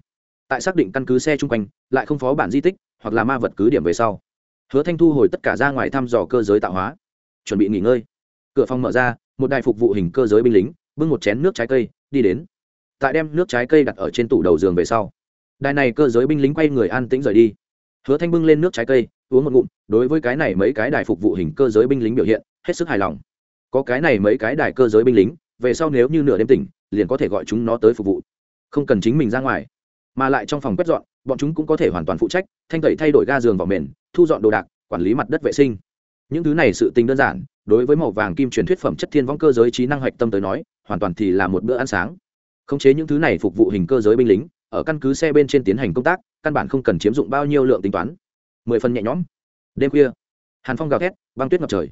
Tại xác định căn cứ xe chung quanh, lại không phó bản di tích, hoặc là ma vật cứ điểm về sau hứa thanh thu hồi tất cả ra ngoài thăm dò cơ giới tạo hóa. Chuẩn bị nghỉ ngơi. Cửa phòng mở ra, một đài phục vụ hình cơ giới binh lính, bưng một chén nước trái cây, đi đến. Tại đem nước trái cây đặt ở trên tủ đầu giường về sau, đài này cơ giới binh lính quay người an tĩnh rời đi. Hứa thanh bưng lên nước trái cây, uống một ngụm, đối với cái này mấy cái đài phục vụ hình cơ giới binh lính biểu hiện, hết sức hài lòng. Có cái này mấy cái đài cơ giới binh lính, về sau nếu như nửa đêm tỉnh, liền có thể gọi chúng nó tới phục vụ. Không cần chính mình ra ngoài, mà lại trong phòng quét dọn, bọn chúng cũng có thể hoàn toàn phụ trách, thanh tẩy thay đổi ga giường vào mền thu dọn đồ đạc, quản lý mặt đất vệ sinh. Những thứ này sự tình đơn giản, đối với màu vàng kim truyền thuyết phẩm chất thiên võng cơ giới trí năng hạch tâm tới nói, hoàn toàn thì là một bữa ăn sáng. Khống chế những thứ này phục vụ hình cơ giới binh lính, ở căn cứ xe bên trên tiến hành công tác, căn bản không cần chiếm dụng bao nhiêu lượng tính toán. Mười phần nhẹ nhõm. Đêm khuya, hàn phong gào thét, băng tuyết ngập trời.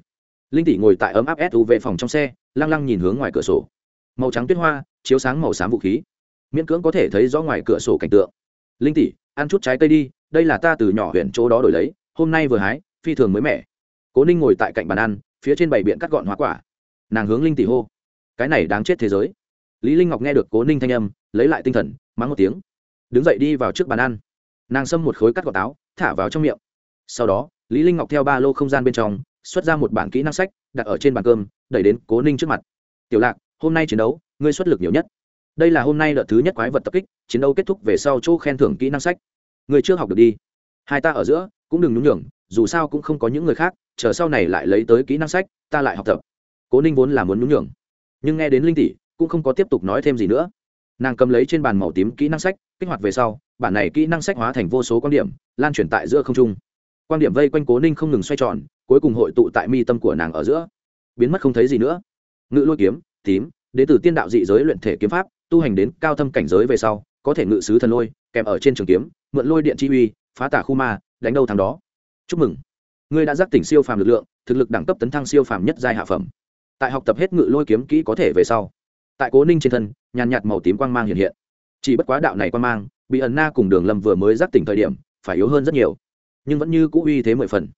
Linh tỷ ngồi tại ấm áp suv phòng trong xe, lăng lăng nhìn hướng ngoài cửa sổ. Màu trắng tuyết hoa, chiếu sáng màu xám vũ khí. Miễn cưỡng có thể thấy rõ ngoài cửa sổ cảnh tượng. Linh tỷ, ăn chút trái cây đi, đây là ta từ nhỏ huyện chỗ đó đổi lấy hôm nay vừa hái, phi thường mới mẻ. Cố ninh ngồi tại cạnh bàn ăn, phía trên bảy biện cắt gọn hoa quả. Nàng hướng linh tỷ hô, cái này đáng chết thế giới. Lý linh ngọc nghe được cố ninh thanh âm, lấy lại tinh thần, mắng một tiếng, đứng dậy đi vào trước bàn ăn. Nàng xâm một khối cắt gọt táo, thả vào trong miệng. Sau đó, lý linh ngọc theo ba lô không gian bên trong, xuất ra một bản kỹ năng sách, đặt ở trên bàn cơm, đẩy đến cố ninh trước mặt. Tiểu lạc, hôm nay chiến đấu, ngươi xuất lực nhiều nhất. Đây là hôm nay đợt thứ nhất quái vật tập kích, chiến đấu kết thúc về sau chỗ khen thưởng kỹ năng sách. Người chưa học được đi. Hai ta ở giữa cũng đừng nhún nhường, dù sao cũng không có những người khác, chờ sau này lại lấy tới kỹ năng sách, ta lại học tập. Cố ninh vốn là muốn nhún nhường. Nhưng nghe đến linh tỷ, cũng không có tiếp tục nói thêm gì nữa. Nàng cầm lấy trên bàn màu tím kỹ năng sách, kích hoạt về sau, bản này kỹ năng sách hóa thành vô số quan điểm, lan truyền tại giữa không trung. Quan điểm vây quanh cố ninh không ngừng xoay tròn, cuối cùng hội tụ tại mi tâm của nàng ở giữa. Biến mất không thấy gì nữa. Ngự lôi kiếm, tím, đến từ tiên đạo dị giới luyện thể kiếm pháp, tu hành đến cao thâm cảnh giới về sau, có thể ngự sứ thần lôi, kèm ở trên trường kiếm, mượn lôi điện chi uy, phá tả khu ma đánh đâu thắng đó. Chúc mừng. Ngươi đã giác tỉnh siêu phàm lực lượng, thực lực đẳng cấp tấn thăng siêu phàm nhất giai hạ phẩm. Tại học tập hết ngự lôi kiếm kỹ có thể về sau. Tại cố ninh trên thân, nhàn nhạt màu tím quang mang hiện hiện. Chỉ bất quá đạo này quang mang, bị ẩn na cùng đường lâm vừa mới giác tỉnh thời điểm, phải yếu hơn rất nhiều. Nhưng vẫn như cũ uy thế mười phần.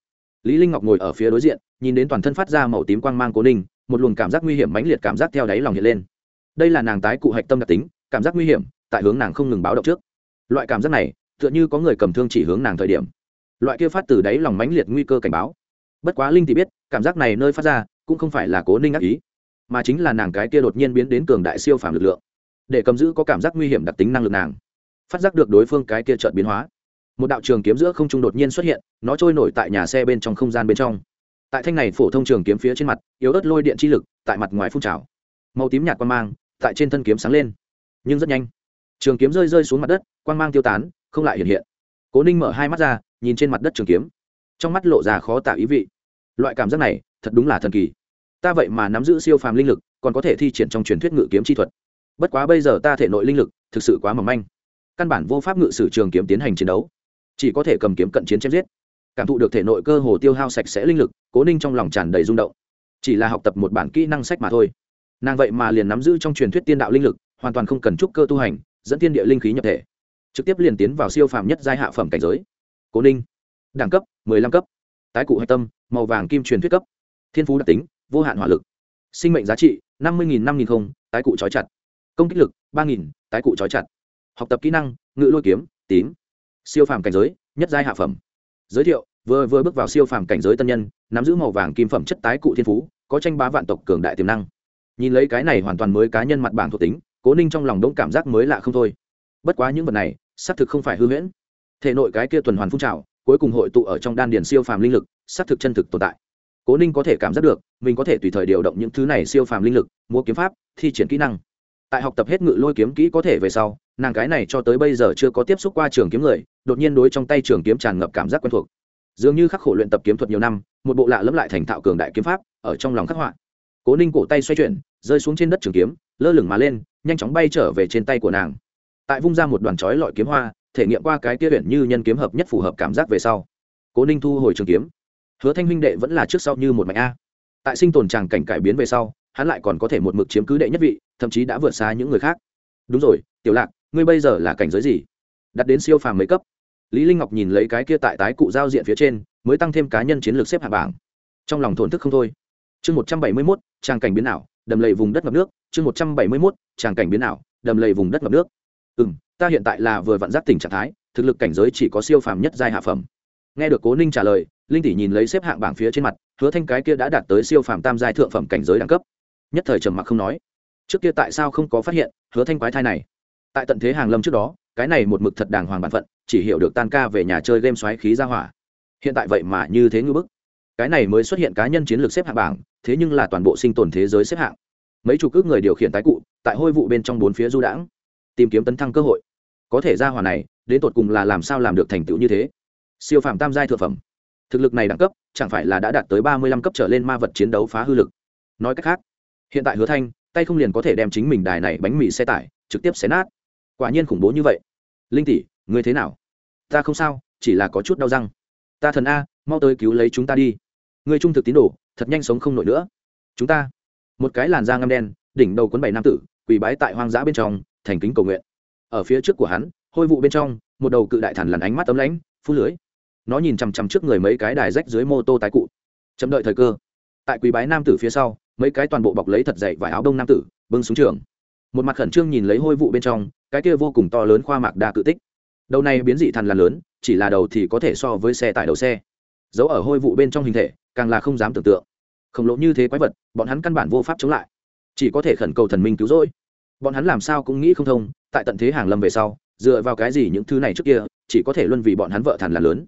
Lý linh ngọc ngồi ở phía đối diện, nhìn đến toàn thân phát ra màu tím quang mang cố ninh, một luồng cảm giác nguy hiểm mãnh liệt cảm giác theo đáy lòng hiện lên. Đây là nàng tái cụ hạch tâm đặc tính, cảm giác nguy hiểm, tại hướng nàng không ngừng báo động trước. Loại cảm giác này, tựa như có người cầm thương chỉ hướng nàng thời điểm loại kia phát từ đáy lòng mãnh liệt nguy cơ cảnh báo. Bất quá linh thì biết, cảm giác này nơi phát ra, cũng không phải là cố ninh ác ý, mà chính là nàng cái kia đột nhiên biến đến cường đại siêu phàm lực lượng. Để cầm giữ có cảm giác nguy hiểm đặc tính năng lực nàng, phát giác được đối phương cái kia chợt biến hóa. Một đạo trường kiếm giữa không trung đột nhiên xuất hiện, nó trôi nổi tại nhà xe bên trong không gian bên trong. Tại thanh này phổ thông trường kiếm phía trên mặt, yếu ớt lôi điện chi lực tại mặt ngoài phun trào. Màu tím nhạt quang mang tại trên thân kiếm sáng lên, nhưng rất nhanh. Trường kiếm rơi rơi xuống mặt đất, quang mang tiêu tán, không lại hiện hiện. Cố ninh mở hai mắt ra nhìn trên mặt đất trường kiếm. Trong mắt lộ ra khó tả ý vị. Loại cảm giác này, thật đúng là thần kỳ. Ta vậy mà nắm giữ siêu phàm linh lực, còn có thể thi triển trong truyền thuyết ngự kiếm chi thuật. Bất quá bây giờ ta thể nội linh lực, thực sự quá mỏng manh. Căn bản vô pháp ngự sử trường kiếm tiến hành chiến đấu. Chỉ có thể cầm kiếm cận chiến chém giết. Cảm thụ được thể nội cơ hồ tiêu hao sạch sẽ linh lực, cố ninh trong lòng tràn đầy rung động. Chỉ là học tập một bản kỹ năng sách mà thôi. Nàng vậy mà liền nắm giữ trong truyền thuyết tiên đạo linh lực, hoàn toàn không cần trúc cơ tu hành, dẫn tiên địa linh khí nhập thể. Trực tiếp liền tiến vào siêu phàm nhất giai hạ phẩm cảnh giới cố ninh. Đẳng cấp, mười lăm cấp. Tái cụ hạch tâm, màu vàng kim truyền thuyết cấp. Thiên phú đặc tính, vô hạn hỏa lực. Sinh mệnh giá trị, năm mươi năm nghìn không, tái cụ trói chặt. Công kích lực, ba nghìn, tái cụ trói chặt. Học tập kỹ năng, ngự lôi kiếm, tím. Siêu phàm cảnh giới, nhất giai hạ phẩm. Giới thiệu, vừa vừa bước vào siêu phàm cảnh giới tân nhân, nắm giữ màu vàng kim phẩm chất tái cụ thiên phú, có tranh bá vạn tộc cường đại tiềm năng. Nhìn lấy cái này hoàn toàn mới cá nhân mặt bảng thuộc tính, cố ninh trong lòng đông cảm giác mới lạ không thôi. Bất quá những vật này, xác thực không phải hư huyễn thể nội cái kia tuần hoàn phun trào, cuối cùng hội tụ ở trong đan điền siêu phàm linh lực, xác thực chân thực tồn tại. Cố ninh có thể cảm giác được, mình có thể tùy thời điều động những thứ này siêu phàm linh lực mua kiếm pháp, thi triển kỹ năng. Tại học tập hết ngự lôi kiếm kỹ có thể về sau, nàng cái này cho tới bây giờ chưa có tiếp xúc qua trường kiếm người, đột nhiên đối trong tay trường kiếm tràn ngập cảm giác quen thuộc. Dường như khắc khổ luyện tập kiếm thuật nhiều năm, một bộ lạ lẫm lại thành thạo cường đại kiếm pháp, ở trong lòng khắc họa. Cố ninh cổ tay xoay chuyển, rơi xuống trên đất trường kiếm, lơ lửng mà lên, nhanh chóng bay trở về trên tay của nàng. Tại vung ra một đoàn chói lọi kiếm hoa thể nghiệm qua cái kia huyện như nhân kiếm hợp nhất phù hợp cảm giác về sau. Cố ninh thu hồi trường kiếm. Hứa thanh huynh đệ vẫn là trước sau như một mạch a. Tại sinh tồn tràng cảnh cải biến về sau hắn lại còn có thể một mực chiếm cứ đệ nhất vị thậm chí đã vượt xa những người khác. Đúng rồi tiểu lạc ngươi bây giờ là cảnh giới gì? Đặt đến siêu phàm mấy cấp? Lý linh ngọc nhìn lấy cái kia tại tái cụ giao diện phía trên mới tăng thêm cá nhân chiến lược xếp hạng bảng. Trong lòng thổn thức không thôi. Chương 171, chàng cảnh biến ảo đầm lầy vùng đất ngập nước. Chương 171, chàng cảnh biến ảo đầm lầy vùng đất ngập nước. Ừm ta hiện tại là vừa vặn giác tỉnh trạng thái, thực lực cảnh giới chỉ có siêu phàm nhất giai hạ phẩm. Nghe được cố ninh trả lời, linh tỷ nhìn lấy xếp hạng bảng phía trên mặt, hứa thanh cái kia đã đạt tới siêu phàm tam giai thượng phẩm cảnh giới đẳng cấp. Nhất thời trầm mặc không nói. Trước kia tại sao không có phát hiện hứa thanh quái thai này? Tại tận thế hàng lâm trước đó, cái này một mực thật đàng hoàng bản phận, chỉ hiểu được tan ca về nhà chơi game xoáy khí ra hỏa. Hiện tại vậy mà như thế ngư bức. Cái này mới xuất hiện cá nhân chiến lược xếp hạng bảng, thế nhưng là toàn bộ sinh tồn thế giới xếp hạng. Mấy chục ước người điều khiển tái cụ, tại hôi vụ bên trong bốn phía du đãng, tìm kiếm tấn thăng cơ hội có thể ra hỏa này, đến tột cùng là làm sao làm được thành tựu như thế? Siêu phàm tam giai thượng phẩm. Thực lực này đẳng cấp, chẳng phải là đã đạt tới ba mươi lăm cấp trở lên ma vật chiến đấu phá hư lực. Nói cách khác, hiện tại hứa thanh, tay không liền có thể đem chính mình đài này bánh mì xe tải, trực tiếp xé nát. Quả nhiên khủng bố như vậy. Linh tỷ, ngươi thế nào? Ta không sao, chỉ là có chút đau răng. Ta thần a, mau tới cứu lấy chúng ta đi. Người trung thực tín đồ, thật nhanh sống không nổi nữa. Chúng ta, một cái làn da ngâm đen, đỉnh đầu cuốn bảy nam tử, quỳ bái tại hoang dã bên trong, thành kính cầu nguyện ở phía trước của hắn, hôi vụ bên trong, một đầu cự đại thần lằn ánh mắt tấm lãnh, phú lưới. Nó nhìn chằm chằm trước người mấy cái đài rách dưới mô tô tái cụ. Chậm đợi thời cơ. Tại quỳ bái nam tử phía sau, mấy cái toàn bộ bọc lấy thật dậy vải áo đông nam tử, bưng xuống trường. Một mặt khẩn trương nhìn lấy hôi vụ bên trong, cái kia vô cùng to lớn khoa mạc đa cự tích. Đầu này biến dị thần là lớn, chỉ là đầu thì có thể so với xe tải đầu xe. Giấu ở hôi vụ bên trong hình thể, càng là không dám tưởng tượng. Khổng lồ như thế quái vật, bọn hắn căn bản vô pháp chống lại. Chỉ có thể khẩn cầu thần minh cứu rỗi. Bọn hắn làm sao cũng nghĩ không thông tại tận thế hàng lâm về sau, dựa vào cái gì những thứ này trước kia, chỉ có thể luân vì bọn hắn vợ thần là lớn.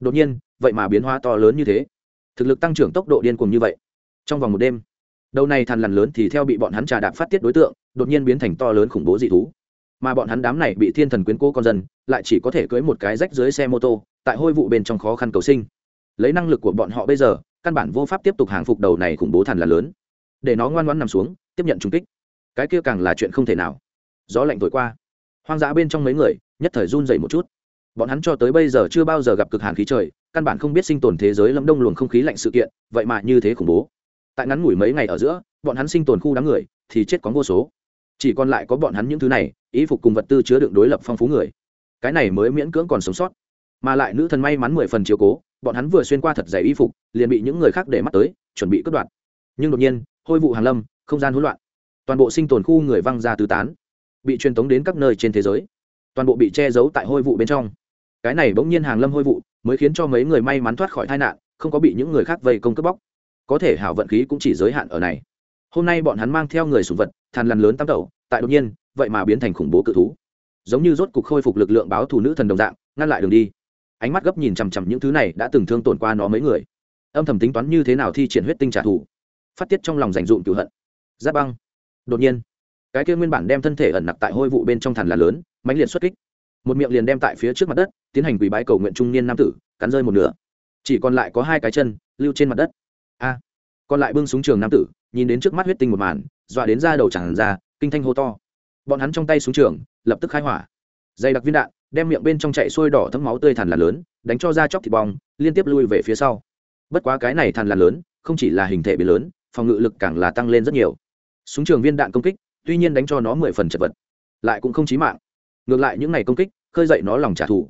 Đột nhiên, vậy mà biến hóa to lớn như thế. Thực lực tăng trưởng tốc độ điên cuồng như vậy. Trong vòng một đêm, đầu này thằn lằn lớn thì theo bị bọn hắn trà đạp phát tiết đối tượng, đột nhiên biến thành to lớn khủng bố dị thú. Mà bọn hắn đám này bị thiên thần quyến cố con dân, lại chỉ có thể cưới một cái rách dưới xe mô tô, tại hôi vụ bên trong khó khăn cầu sinh. Lấy năng lực của bọn họ bây giờ, căn bản vô pháp tiếp tục hàng phục đầu này khủng bố thằn là lớn. Để nó ngoan ngoãn nằm xuống, tiếp nhận trung kích. Cái kia càng là chuyện không thể nào gió lạnh thổi qua. Hoang dã bên trong mấy người, nhất thời run dày một chút. Bọn hắn cho tới bây giờ chưa bao giờ gặp cực hàn khí trời, căn bản không biết sinh tồn thế giới lâm đông luồng không khí lạnh sự kiện, vậy mà như thế khủng bố. Tại ngắn ngủi mấy ngày ở giữa, bọn hắn sinh tồn khu đám người thì chết có vô số. Chỉ còn lại có bọn hắn những thứ này ý phục cùng vật tư chứa đựng đối lập phong phú người. Cái này mới miễn cưỡng còn sống sót. Mà lại nữ thần may mắn mười phần chiếu cố, bọn hắn vừa xuyên qua thật dày y phục, liền bị những người khác để mắt tới, chuẩn bị cướp đoạt nhưng đột nhiên, hôi vụ hàn lâm, không gian hỗn loạn. Toàn bộ sinh tồn khu người văng ra tứ tán bị truyền tống đến các nơi trên thế giới. Toàn bộ bị che giấu tại hôi vụ bên trong. Cái này bỗng nhiên hàng lâm hôi vụ, mới khiến cho mấy người may mắn thoát khỏi tai nạn, không có bị những người khác vây công cướp bóc. Có thể hảo vận khí cũng chỉ giới hạn ở này. Hôm nay bọn hắn mang theo người sùng vật, thàn lằn lớn tam tẩu, tại đột nhiên, vậy mà biến thành khủng bố cự thú. Giống như rốt cục khôi phục lực lượng báo thù nữ thần đồng dạng, ngăn lại đường đi. Ánh mắt gấp nhìn chằm chằm những thứ này đã từng thương tổn qua nó mấy người. Âm thầm tính toán như thế nào thi triển huyết tinh trả thù. Phát tiết trong lòng dành dụm cựu hận. Giáp băng. Đột nhiên cái kia nguyên bản đem thân thể ẩn nặc tại hôi vụ bên trong thằn là lớn, mãnh liệt xuất kích. Một miệng liền đem tại phía trước mặt đất, tiến hành quỳ bái cầu nguyện trung niên nam tử, cắn rơi một nửa. Chỉ còn lại có hai cái chân, lưu trên mặt đất. A! Còn lại bưng súng trường nam tử, nhìn đến trước mắt huyết tinh một màn, dọa đến ra đầu chẳng ra, kinh thanh hô to. Bọn hắn trong tay súng trường, lập tức khai hỏa. Dày đặc viên đạn, đem miệng bên trong chạy xuôi đỏ thấm máu tươi thằn là lớn, đánh cho ra chóc thịt bong, liên tiếp lui về phía sau. Bất quá cái này thằn là lớn, không chỉ là hình thể bị lớn, phòng ngự lực càng là tăng lên rất nhiều. Súng trường viên đạn công kích tuy nhiên đánh cho nó mười phần chật vật, lại cũng không chí mạng. Ngược lại những ngày công kích, khơi dậy nó lòng trả thù.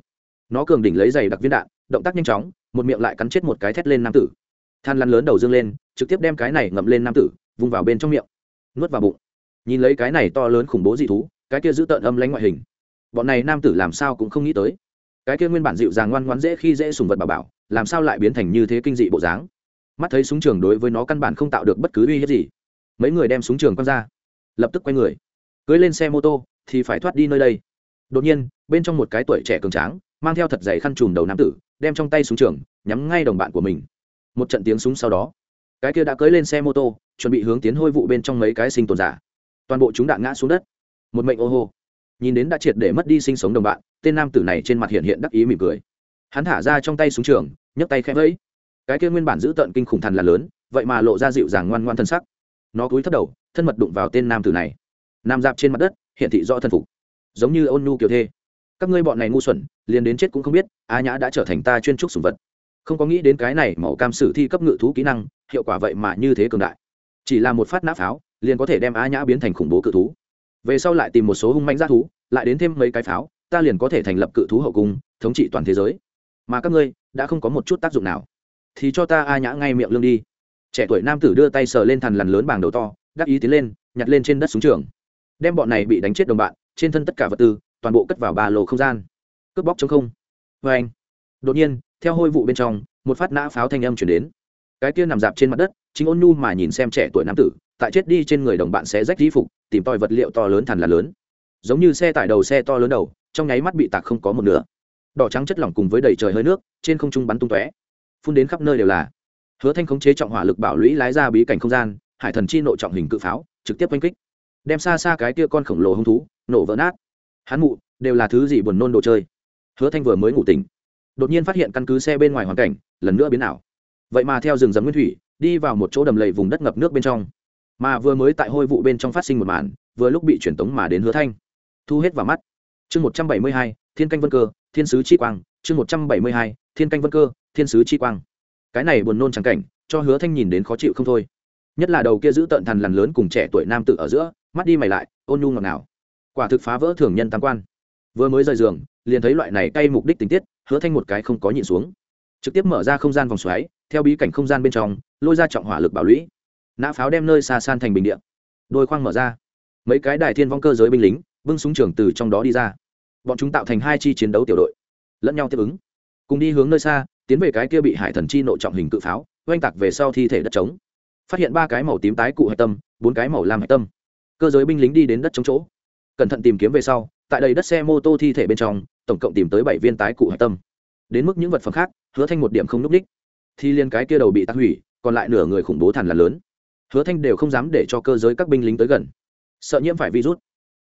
Nó cường đỉnh lấy giày đặc viên đạn, động tác nhanh chóng, một miệng lại cắn chết một cái thét lên nam tử. Than lăn lớn đầu dương lên, trực tiếp đem cái này ngậm lên nam tử, vung vào bên trong miệng. Nuốt vào bụng. Nhìn lấy cái này to lớn khủng bố dị thú, cái kia giữ tợn âm lánh ngoại hình. Bọn này nam tử làm sao cũng không nghĩ tới. Cái kia nguyên bản dịu dàng ngoan ngoãn dễ khi dễ sùng vật bà bảo, làm sao lại biến thành như thế kinh dị bộ dáng? Mắt thấy súng trường đối với nó căn bản không tạo được bất cứ uy hiếp gì. Mấy người đem súng trường quăng ra lập tức quay người. Cưới lên xe mô tô, thì phải thoát đi nơi đây. Đột nhiên, bên trong một cái tuổi trẻ cường tráng, mang theo thật dày khăn trùm đầu nam tử, đem trong tay súng trường, nhắm ngay đồng bạn của mình. Một trận tiếng súng sau đó, cái kia đã cưới lên xe mô tô, chuẩn bị hướng tiến hôi vụ bên trong mấy cái sinh tồn giả. Toàn bộ chúng đạn ngã xuống đất. Một mệnh ô hô. Nhìn đến đã triệt để mất đi sinh sống đồng bạn, tên nam tử này trên mặt hiện hiện đắc ý mỉm cười. Hắn thả ra trong tay súng trường, nhấc tay khẽ vẫy. Cái kia nguyên bản giữ tợn kinh khủng thần là lớn, vậy mà lộ ra dịu dàng ngoan ngoan thân sắc. Nó cúi thấp đầu thân mật đụng vào tên nam tử này. Nam dạp trên mặt đất hiện thị rõ thân phục. Giống như ôn nhu kiểu thê. Các ngươi bọn này ngu xuẩn, liền đến chết cũng không biết, a nhã đã trở thành ta chuyên trúc sùng vật. Không có nghĩ đến cái này màu cam sử thi cấp ngự thú kỹ năng, hiệu quả vậy mà như thế cường đại. Chỉ là một phát nã pháo, liền có thể đem a nhã biến thành khủng bố cự thú. Về sau lại tìm một số hung manh g thú, lại đến thêm mấy cái pháo, ta liền có thể thành lập cự thú hậu cung, thống trị toàn thế giới. Mà các ngươi, đã không có một chút tác dụng nào. Thì cho ta a nhã ngay miệng lương đi. Trẻ tuổi nam tử đưa tay sờ lên thằn lằn lớn bằng đầu to đắc ý tiến lên, nhặt lên trên đất xuống trường. Đem bọn này bị đánh chết đồng bạn, trên thân tất cả vật tư, toàn bộ cất vào ba lô không gian. Cướp bóc chống không. Vê anh, đột nhiên, theo hôi vụ bên trong, một phát nã pháo thanh âm chuyển đến. Cái kia nằm dạp trên mặt đất, chính ôn nhu mà nhìn xem trẻ tuổi nam tử, tại chết đi trên người đồng bạn sẽ rách di phục, tìm tòi vật liệu to lớn thẳn là lớn. Giống như xe tải đầu xe to lớn đầu, trong nháy mắt bị tạc không có một nửa. Đỏ trắng chất lỏng cùng với đầy trời hơi nước, trên không trung bắn tung tóe. Phun đến khắp nơi đều là. Hứa thanh khống chế trọng hỏa lực bảo lũy lái ra bí cảnh không gian hải thần chi nội trọng hình cự pháo, trực tiếp oanh kích. Đem xa xa cái kia con khổng lồ hung thú, nổ vỡ nát. Hắn mụ, đều là thứ gì buồn nôn đồ chơi. Hứa thanh vừa mới ngủ tỉnh, đột nhiên phát hiện căn cứ xe bên ngoài hoàn cảnh, lần nữa biến ảo. Vậy mà theo rừng rậm nguyên thủy, đi vào một chỗ đầm lầy vùng đất ngập nước bên trong. Mà vừa mới tại hôi vụ bên trong phát sinh một màn, vừa lúc bị truyền tống mà đến hứa thanh. Thu hết vào mắt. Chương một trăm bảy mươi hai, thiên canh vân cơ, thiên sứ chi quang. Chương một trăm bảy mươi hai, thiên canh vân cơ, thiên sứ chi quang. Cái này buồn nôn trắng cảnh, cho hứa thanh nhìn đến khó chịu không thôi nhất là đầu kia giữ tận thằn lằn lớn cùng trẻ tuổi nam tử ở giữa, mắt đi mày lại, ôn nhu ngọt nào quả thực phá vỡ thường nhân tam quan. Vừa mới rời giường, liền thấy loại này cay mục đích tình tiết, hứa thanh một cái không có nhịn xuống. Trực tiếp mở ra không gian vòng xoáy, theo bí cảnh không gian bên trong, lôi ra trọng hỏa lực bảo lũy. Nã pháo đem nơi xa san thành bình điện đôi khoang mở ra. Mấy cái đài thiên vong cơ giới binh lính, bưng súng trường từ trong đó đi ra. Bọn chúng tạo thành hai chi chiến đấu tiểu đội, lẫn nhau tiếp ứng. Cùng đi hướng nơi xa, tiến về cái kia bị hải thần chi nội trọng hình cự pháo, oanh tạc về sau thi thể đất trống phát hiện ba cái màu tím tái cụ hạch tâm, bốn cái màu lam hạch tâm. Cơ giới binh lính đi đến đất trống chỗ. Cẩn thận tìm kiếm về sau, tại đây đất xe mô tô thi thể bên trong, tổng cộng tìm tới bảy viên tái cụ hạch tâm. Đến mức những vật phẩm khác, hứa thanh một điểm không n ú c đích. Thì liên cái kia đầu bị tắc hủy, còn lại nửa người khủng bố thằn là lớn. Hứa thanh đều không dám để cho cơ giới các binh lính tới gần. Sợ nhiễm phải virus.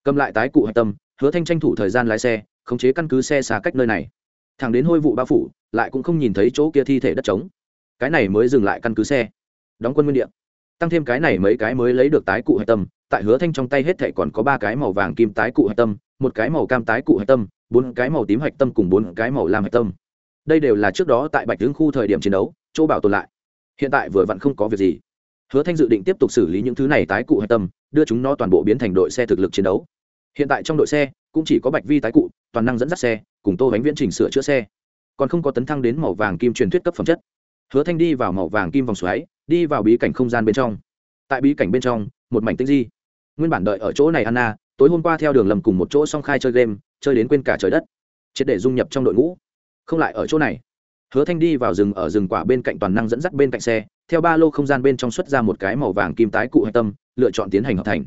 Cầm lại tái cụ hạch tâm, hứa thanh tranh thủ thời gian lái xe, khống chế căn cứ xe xa cách nơi này. Thẳng đến hôi vụ bao phủ, lại cũng không nhìn thấy chỗ kia thi thể đất trống. Cái này mới dừng lại căn cứ xe đóng quân nguyên địa. Tăng thêm cái này mấy cái mới lấy được tái cụ hạch tâm, tại hứa thanh trong tay hết thệ còn có ba cái màu vàng kim tái cụ hạch tâm, một cái màu cam tái cụ hạch tâm, bốn cái màu tím hạch tâm cùng bốn cái màu lam hạch tâm. Đây đều là trước đó tại bạch tướng khu thời điểm chiến đấu, chỗ bảo tồn lại. Hiện tại vừa vặn không có việc gì. Hứa thanh dự định tiếp tục xử lý những thứ này tái cụ hạch tâm, đưa chúng nó toàn bộ biến thành đội xe thực lực chiến đấu. Hiện tại trong đội xe, cũng chỉ có bạch vi tái cụ, toàn năng dẫn dắt xe, cùng tô bánh viễn trình sửa chữa xe. Còn không có tấn thăng đến màu vàng kim truyền thuyết cấp phẩm chất hứa thanh đi vào màu vàng kim vòng xoáy, đi vào bí cảnh không gian bên trong. Tại bí cảnh bên trong, một mảnh tinh di. Nguyên bản đợi ở chỗ này anna, tối hôm qua theo đường lầm cùng một chỗ song khai chơi game, chơi đến quên cả trời đất. Triệt để dung nhập trong đội ngũ. Không lại ở chỗ này. Hứa thanh đi vào rừng ở rừng quả bên cạnh toàn năng dẫn dắt bên cạnh xe, theo ba lô không gian bên trong xuất ra một cái màu vàng kim tái cụ hạch tâm, lựa chọn tiến hành hợp thành.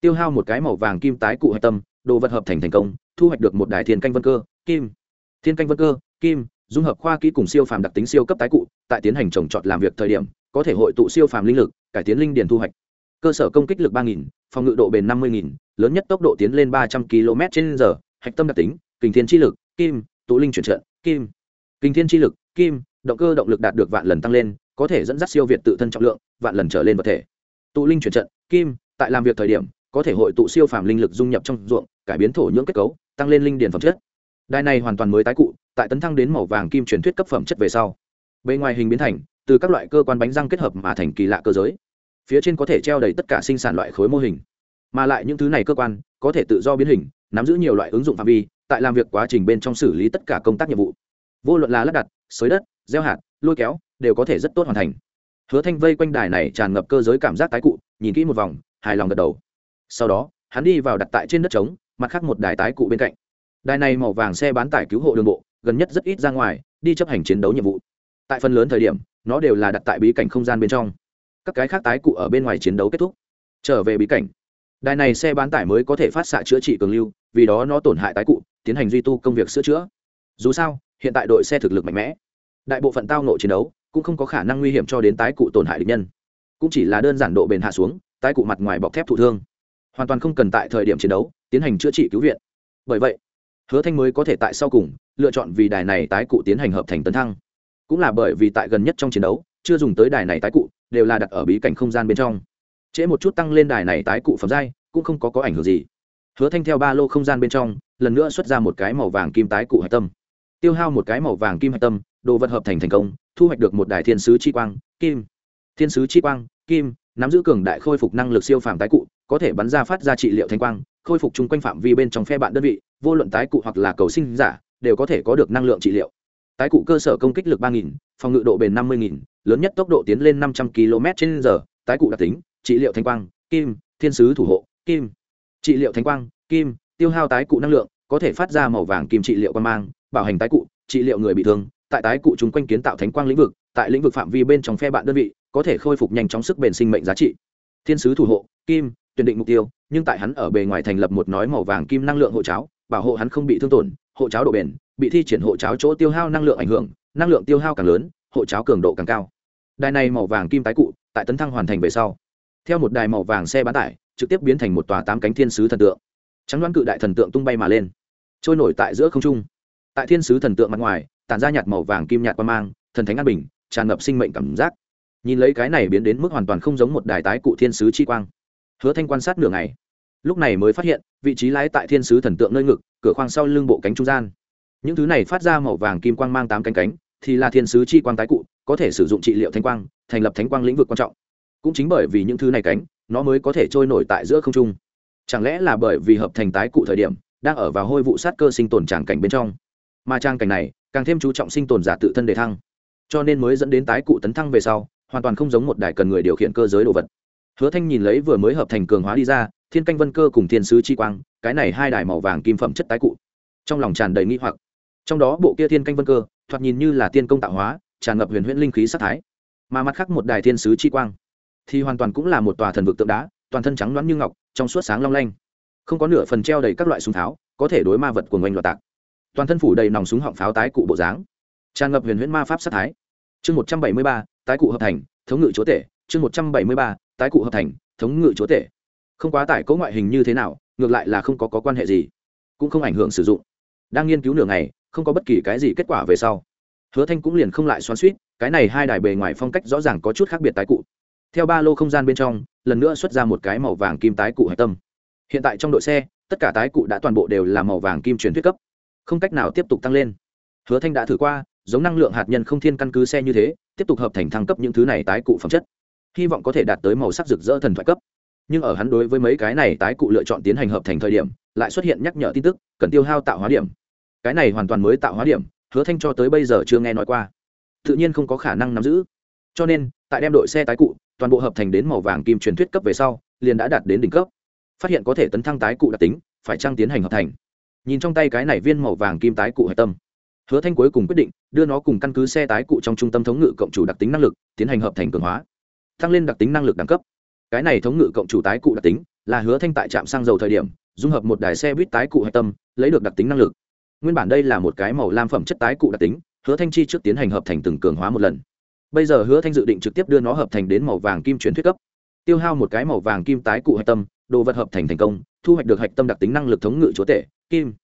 Tiêu hao một cái màu vàng kim tái cụ hạch tâm, đồ vật hợp thành thành công, thu hoạch được một đài thiên canh vân cơ, kim. Thiên canh vân cơ, kim, dung hợp khoa kỹ cùng siêu phàm đặc tính siêu cấp tái cụ tại tiến hành trồng trọt làm việc thời điểm, có thể hội tụ siêu phàm linh lực, cải tiến linh điền thu hoạch. Cơ sở công kích lực ba nghìn, phòng ngự độ bền năm mươi nghìn, lớn nhất tốc độ tiến lên ba trăm km trên giờ, hạch tâm đặc tính, kình thiên chi lực, kim, tụ linh chuyển trận, kim. Kình thiên chi lực, kim, động cơ động lực đạt được vạn lần tăng lên, có thể dẫn dắt siêu việt tự thân trọng lượng, vạn lần trở lên vật thể. Tụ linh chuyển trận, kim, tại làm việc thời điểm, có thể hội tụ siêu phàm linh lực dung nhập trong ruộng, cải biến thổ nhưỡng kết cấu, tăng lên linh điền phẩm chất. Đài này hoàn toàn mới tái cụ, tại tấn thăng đến màu vàng kim truyền thuyết cấp phẩm chất về sau bề ngoài hình biến thành, từ các loại cơ quan bánh răng kết hợp mà thành kỳ lạ cơ giới. Phía trên có thể treo đầy tất cả sinh sản loại khối mô hình. Mà lại những thứ này cơ quan, có thể tự do biến hình, nắm giữ nhiều loại ứng dụng phạm vi, tại làm việc quá trình bên trong xử lý tất cả công tác nhiệm vụ. Vô luận là lắp đặt, xới đất, gieo hạt, lôi kéo, đều có thể rất tốt hoàn thành. Hứa thanh vây quanh đài này tràn ngập cơ giới cảm giác tái cụ, nhìn kỹ một vòng, hài lòng gật đầu. Sau đó, hắn đi vào đặt tại trên đất trống, mặt khác một đài tái cụ bên cạnh. Đài này màu vàng xe bán tải cứu hộ đường bộ, gần nhất rất ít ra ngoài, đi chấp hành chiến đấu nhiệm vụ tại phần lớn thời điểm, nó đều là đặt tại bí cảnh không gian bên trong. Các cái khác tái cụ ở bên ngoài chiến đấu kết thúc. Trở về bí cảnh. Đài này xe bán tải mới có thể phát xạ chữa trị cường lưu, vì đó nó tổn hại tái cụ, tiến hành duy tu công việc sửa chữa. Dù sao, hiện tại đội xe thực lực mạnh mẽ. Đại bộ phận tao nộ chiến đấu cũng không có khả năng nguy hiểm cho đến tái cụ tổn hại địch nhân. Cũng chỉ là đơn giản độ bền hạ xuống, tái cụ mặt ngoài bọc thép thụ thương. Hoàn toàn không cần tại thời điểm chiến đấu, tiến hành chữa trị cứu viện. Bởi vậy, hứa thanh mới có thể tại sau cùng lựa chọn vì đài này tái cụ tiến hành hợp thành tấn thăng cũng là bởi vì tại gần nhất trong chiến đấu, chưa dùng tới đài này tái cụ, đều là đặt ở bí cảnh không gian bên trong. Trễ một chút tăng lên đài này tái cụ phẩm giai, cũng không có có ảnh hưởng gì. Hứa thanh theo ba lô không gian bên trong, lần nữa xuất ra một cái màu vàng kim tái cụ hạch tâm. Tiêu hao một cái màu vàng kim hạch tâm, đồ vật hợp thành thành công, thu hoạch được một đài thiên sứ chi quang, kim. Thiên sứ chi quang, kim, nắm giữ cường đại khôi phục năng lực siêu phàm tái cụ, có thể bắn ra phát ra trị liệu thanh quang, khôi phục chung quanh phạm vi bên trong phe bạn đơn vị, vô luận tái cụ hoặc là cầu sinh giả, đều có thể có được năng lượng trị liệu tái cụ cơ sở công kích lực ba nghìn, phòng ngự độ bền năm mươi nghìn, lớn nhất tốc độ tiến lên năm trăm km trên giờ, tái cụ đặc tính, trị liệu thanh quang, kim, thiên sứ thủ hộ, kim. Trị liệu thanh quang, kim, tiêu hao tái cụ năng lượng, có thể phát ra màu vàng kim trị liệu quan mang, bảo hành tái cụ, trị liệu người bị thương. Tại tái cụ chúng quanh kiến tạo thánh quang lĩnh vực, tại lĩnh vực phạm vi bên trong phe bạn đơn vị, có thể khôi phục nhanh chóng sức bền sinh mệnh giá trị. Thiên sứ thủ hộ, kim, tuyển định mục tiêu, nhưng tại hắn ở bề ngoài thành lập một nói màu vàng kim năng lượng hộ cháo, bảo hộ hắn không bị thương tổn, hộ cháo độ bền bị thi triển hộ cháo chỗ tiêu hao năng lượng ảnh hưởng, năng lượng tiêu hao càng lớn, hộ cháo cường độ càng cao. Đài này màu vàng kim tái cụ, tại tấn thăng hoàn thành về sau, theo một đài màu vàng xe bán tải, trực tiếp biến thành một tòa tám cánh thiên sứ thần tượng. Trắng đoán cự đại thần tượng tung bay mà lên, trôi nổi tại giữa không trung. Tại thiên sứ thần tượng mặt ngoài, tản ra nhạt màu vàng kim nhạt qua mang, thần thánh an bình, tràn ngập sinh mệnh cảm giác. Nhìn lấy cái này biến đến mức hoàn toàn không giống một đài tái cụ thiên sứ chi quang. Hứa thanh quan sát nửa ngày, lúc này mới phát hiện, vị trí lái tại thiên sứ thần tượng nơi ngực, cửa khoang sau lưng bộ cánh trung gian những thứ này phát ra màu vàng kim quang mang tám cánh cánh, thì là thiên sứ chi quang tái cụ, có thể sử dụng trị liệu thanh quang, thành lập thánh quang lĩnh vực quan trọng. Cũng chính bởi vì những thứ này cánh, nó mới có thể trôi nổi tại giữa không trung. Chẳng lẽ là bởi vì hợp thành tái cụ thời điểm, đang ở vào hôi vụ sát cơ sinh tồn tràng cảnh bên trong? Mà trang cảnh này, càng thêm chú trọng sinh tồn giả tự thân đề thăng. Cho nên mới dẫn đến tái cụ tấn thăng về sau, hoàn toàn không giống một đài cần người điều khiển cơ giới đồ vật. Hứa thanh nhìn lấy vừa mới hợp thành cường hóa đi ra, thiên canh vân cơ cùng thiên sứ chi quang, cái này hai đài màu vàng kim phẩm chất tái cụ. Trong lòng tràn đầy nghi hoặc trong đó bộ kia thiên canh vân cơ thoạt nhìn như là tiên công tạo hóa tràn ngập huyền huyễn linh khí sát thái. Mà mặt khác một đài thiên sứ chi quang thì hoàn toàn cũng là một tòa thần vực tượng đá toàn thân trắng loáng như ngọc trong suốt sáng long lanh. Không có nửa phần treo đầy các loại súng tháo có thể đối ma vật của ngoanh loạt tạc. Toàn thân phủ đầy nòng súng họng pháo tái cụ bộ dáng tràn ngập huyền huyễn ma pháp sát thái. Chương một trăm bảy mươi ba tái cụ hợp thành thống ngự chúa tể. Chương một trăm bảy mươi ba tái cụ hợp thành thống ngự chúa tể. Không quá tải cấu ngoại hình như thế nào ngược lại là không có, có quan hệ gì cũng không ảnh hưởng sử dụng. Đang nghiên cứu nửa ngày không có bất kỳ cái gì kết quả về sau. Hứa thanh cũng liền không lại xoắn suýt cái này hai đài bề ngoài phong cách rõ ràng có chút khác biệt tái cụ. Theo ba lô không gian bên trong, lần nữa xuất ra một cái màu vàng kim tái cụ hạch tâm. Hiện tại trong đội xe, tất cả tái cụ đã toàn bộ đều là màu vàng kim truyền thuyết cấp. Không cách nào tiếp tục tăng lên. Hứa thanh đã thử qua, giống năng lượng hạt nhân không thiên căn cứ xe như thế, tiếp tục hợp thành thăng cấp những thứ này tái cụ phẩm chất. Hy vọng có thể đạt tới màu sắc rực rỡ thần thoại cấp. Nhưng ở hắn đối với mấy cái này tái cụ lựa chọn tiến hành hợp thành thời điểm, lại xuất hiện nhắc nhở tin tức, cần tiêu hao tạo hóa điểm cái này hoàn toàn mới tạo hóa điểm, hứa thanh cho tới bây giờ chưa nghe nói qua. Tự nhiên không có khả năng nắm giữ. Cho nên, tại đem đội xe tái cụ, toàn bộ hợp thành đến màu vàng kim truyền thuyết cấp về sau, liền đã đạt đến đỉnh cấp. Phát hiện có thể tấn thăng tái cụ đặc tính, phải trăng tiến hành hợp thành? Nhìn trong tay cái này viên màu vàng kim tái cụ hạch tâm, hứa thanh cuối cùng quyết định đưa nó cùng căn cứ xe tái cụ trong trung tâm thống ngự cộng chủ đặc tính năng lực tiến hành hợp thành cường hóa, tăng lên đặc tính năng lực đẳng cấp. Cái này thống ngự cộng chủ tái cụ đặc tính là hứa thanh tại trạm xăng dầu thời điểm, dung hợp một đài xe buýt tái cụ hạch tâm, lấy được đặc tính năng lực nguyên bản đây là một cái màu lam phẩm chất tái cụ đặc tính, hứa thanh chi trước tiến hành hợp thành từng cường hóa một lần. Bây giờ hứa thanh dự định trực tiếp đưa nó hợp thành đến màu vàng kim chuyển thuyết cấp. Tiêu hao một cái màu vàng kim tái cụ hạch tâm, đồ vật hợp thành thành công, thu hoạch được hạch tâm đặc tính năng lực thống ngự chúa tể, kim.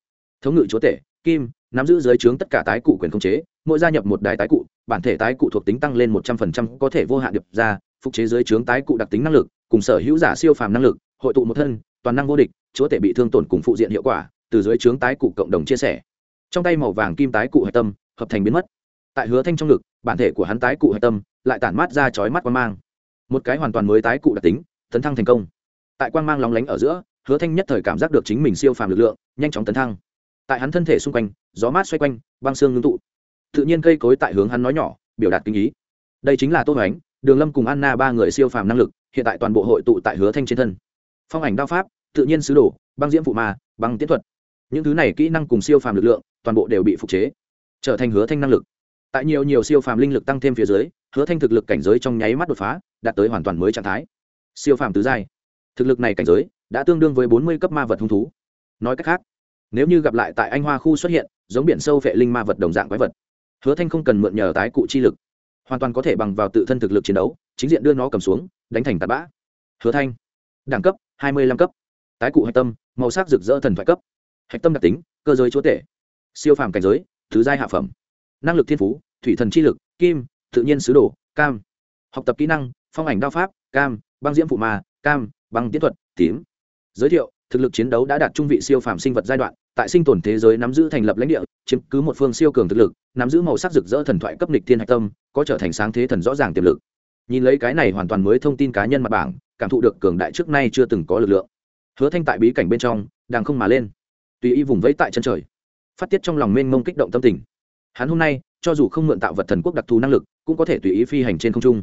Thống ngự chúa tể, kim, nắm giữ dưới trướng tất cả tái cụ quyền khống chế, mỗi gia nhập một đài tái cụ, bản thể tái cụ thuộc tính tăng lên một trăm phần trăm, có thể vô hạn điệp ra, phục chế dưới trướng tái cụ đặc tính năng lực, cùng sở hữu giả siêu phàm năng lực, hội tụ một thân, toàn năng vô địch, chúa tể bị thương tổn cùng phụ diện hiệu quả, từ dưới trướng tái cụ cộng đồng chia sẻ trong tay màu vàng kim tái cụ hạch tâm, hợp thành biến mất. Tại hứa thanh trong ngực, bản thể của hắn tái cụ hạch tâm lại tản mát ra chói mắt quan mang. Một cái hoàn toàn mới tái cụ đặc tính, tấn thăng thành công. Tại quan mang lóng lánh ở giữa, hứa thanh nhất thời cảm giác được chính mình siêu phàm lực lượng, nhanh chóng tấn thăng. Tại hắn thân thể xung quanh, gió mát xoay quanh, băng xương ngưng tụ. Tự nhiên cây cối tại hướng hắn nói nhỏ, biểu đạt kinh ý. Đây chính là tô hoánh, đường lâm cùng anna ba người siêu phàm năng lực, hiện tại toàn bộ hội tụ tại hứa thanh trên thân. Phong ảnh đao pháp, tự nhiên sứ đồ, băng diễm phụ ma, băng tiến thuật. Những thứ này kỹ năng cùng siêu phàm lực lượng toàn bộ đều bị phục chế, trở thành hứa thanh năng lực. Tại nhiều nhiều siêu phàm linh lực tăng thêm phía dưới, hứa thanh thực lực cảnh giới trong nháy mắt đột phá, đạt tới hoàn toàn mới trạng thái. Siêu phàm tứ giai. Thực lực này cảnh giới đã tương đương với bốn mươi cấp ma vật hung thú. Nói cách khác, nếu như gặp lại tại anh hoa khu xuất hiện, giống biển sâu vệ linh ma vật đồng dạng quái vật, hứa thanh không cần mượn nhờ tái cụ chi lực, hoàn toàn có thể bằng vào tự thân thực lực chiến đấu, chính diện đưa nó cầm xuống, đánh thành tạt bã. Hứa thanh. Đẳng cấp, hai mươi lăm cấp. Tái cụ hạch tâm, màu sắc rực rỡ thần thoại cấp. Hạch tâm đặc tính, cơ giới chúa tể siêu phàm cảnh giới, thứ giai hạ phẩm. Năng lực thiên phú, thủy thần chi lực, kim, tự nhiên sứ đồ, cam. Học tập kỹ năng, phong ảnh đao pháp, cam, băng diễm phụ ma, cam, băng tiến thuật, tím. Giới thiệu, thực lực chiến đấu đã đạt trung vị siêu phàm sinh vật giai đoạn, tại sinh tồn thế giới nắm giữ thành lập lãnh địa, chiếm cứ một phương siêu cường thực lực, nắm giữ màu sắc rực rỡ thần thoại cấp nịch thiên hạch tâm, có trở thành sáng thế thần rõ ràng tiềm lực. Nhìn lấy cái này hoàn toàn mới thông tin cá nhân mặt bảng, cảm thụ được cường đại trước nay chưa từng có lực lượng. Hứa thanh tại bí cảnh bên trong, đang không mà lên. Tùy ý vùng vẫy tại chân trời phát tiết trong lòng mênh mông kích động tâm tình. Hắn hôm nay, cho dù không mượn tạo vật thần quốc đặc thù năng lực, cũng có thể tùy ý phi hành trên không trung.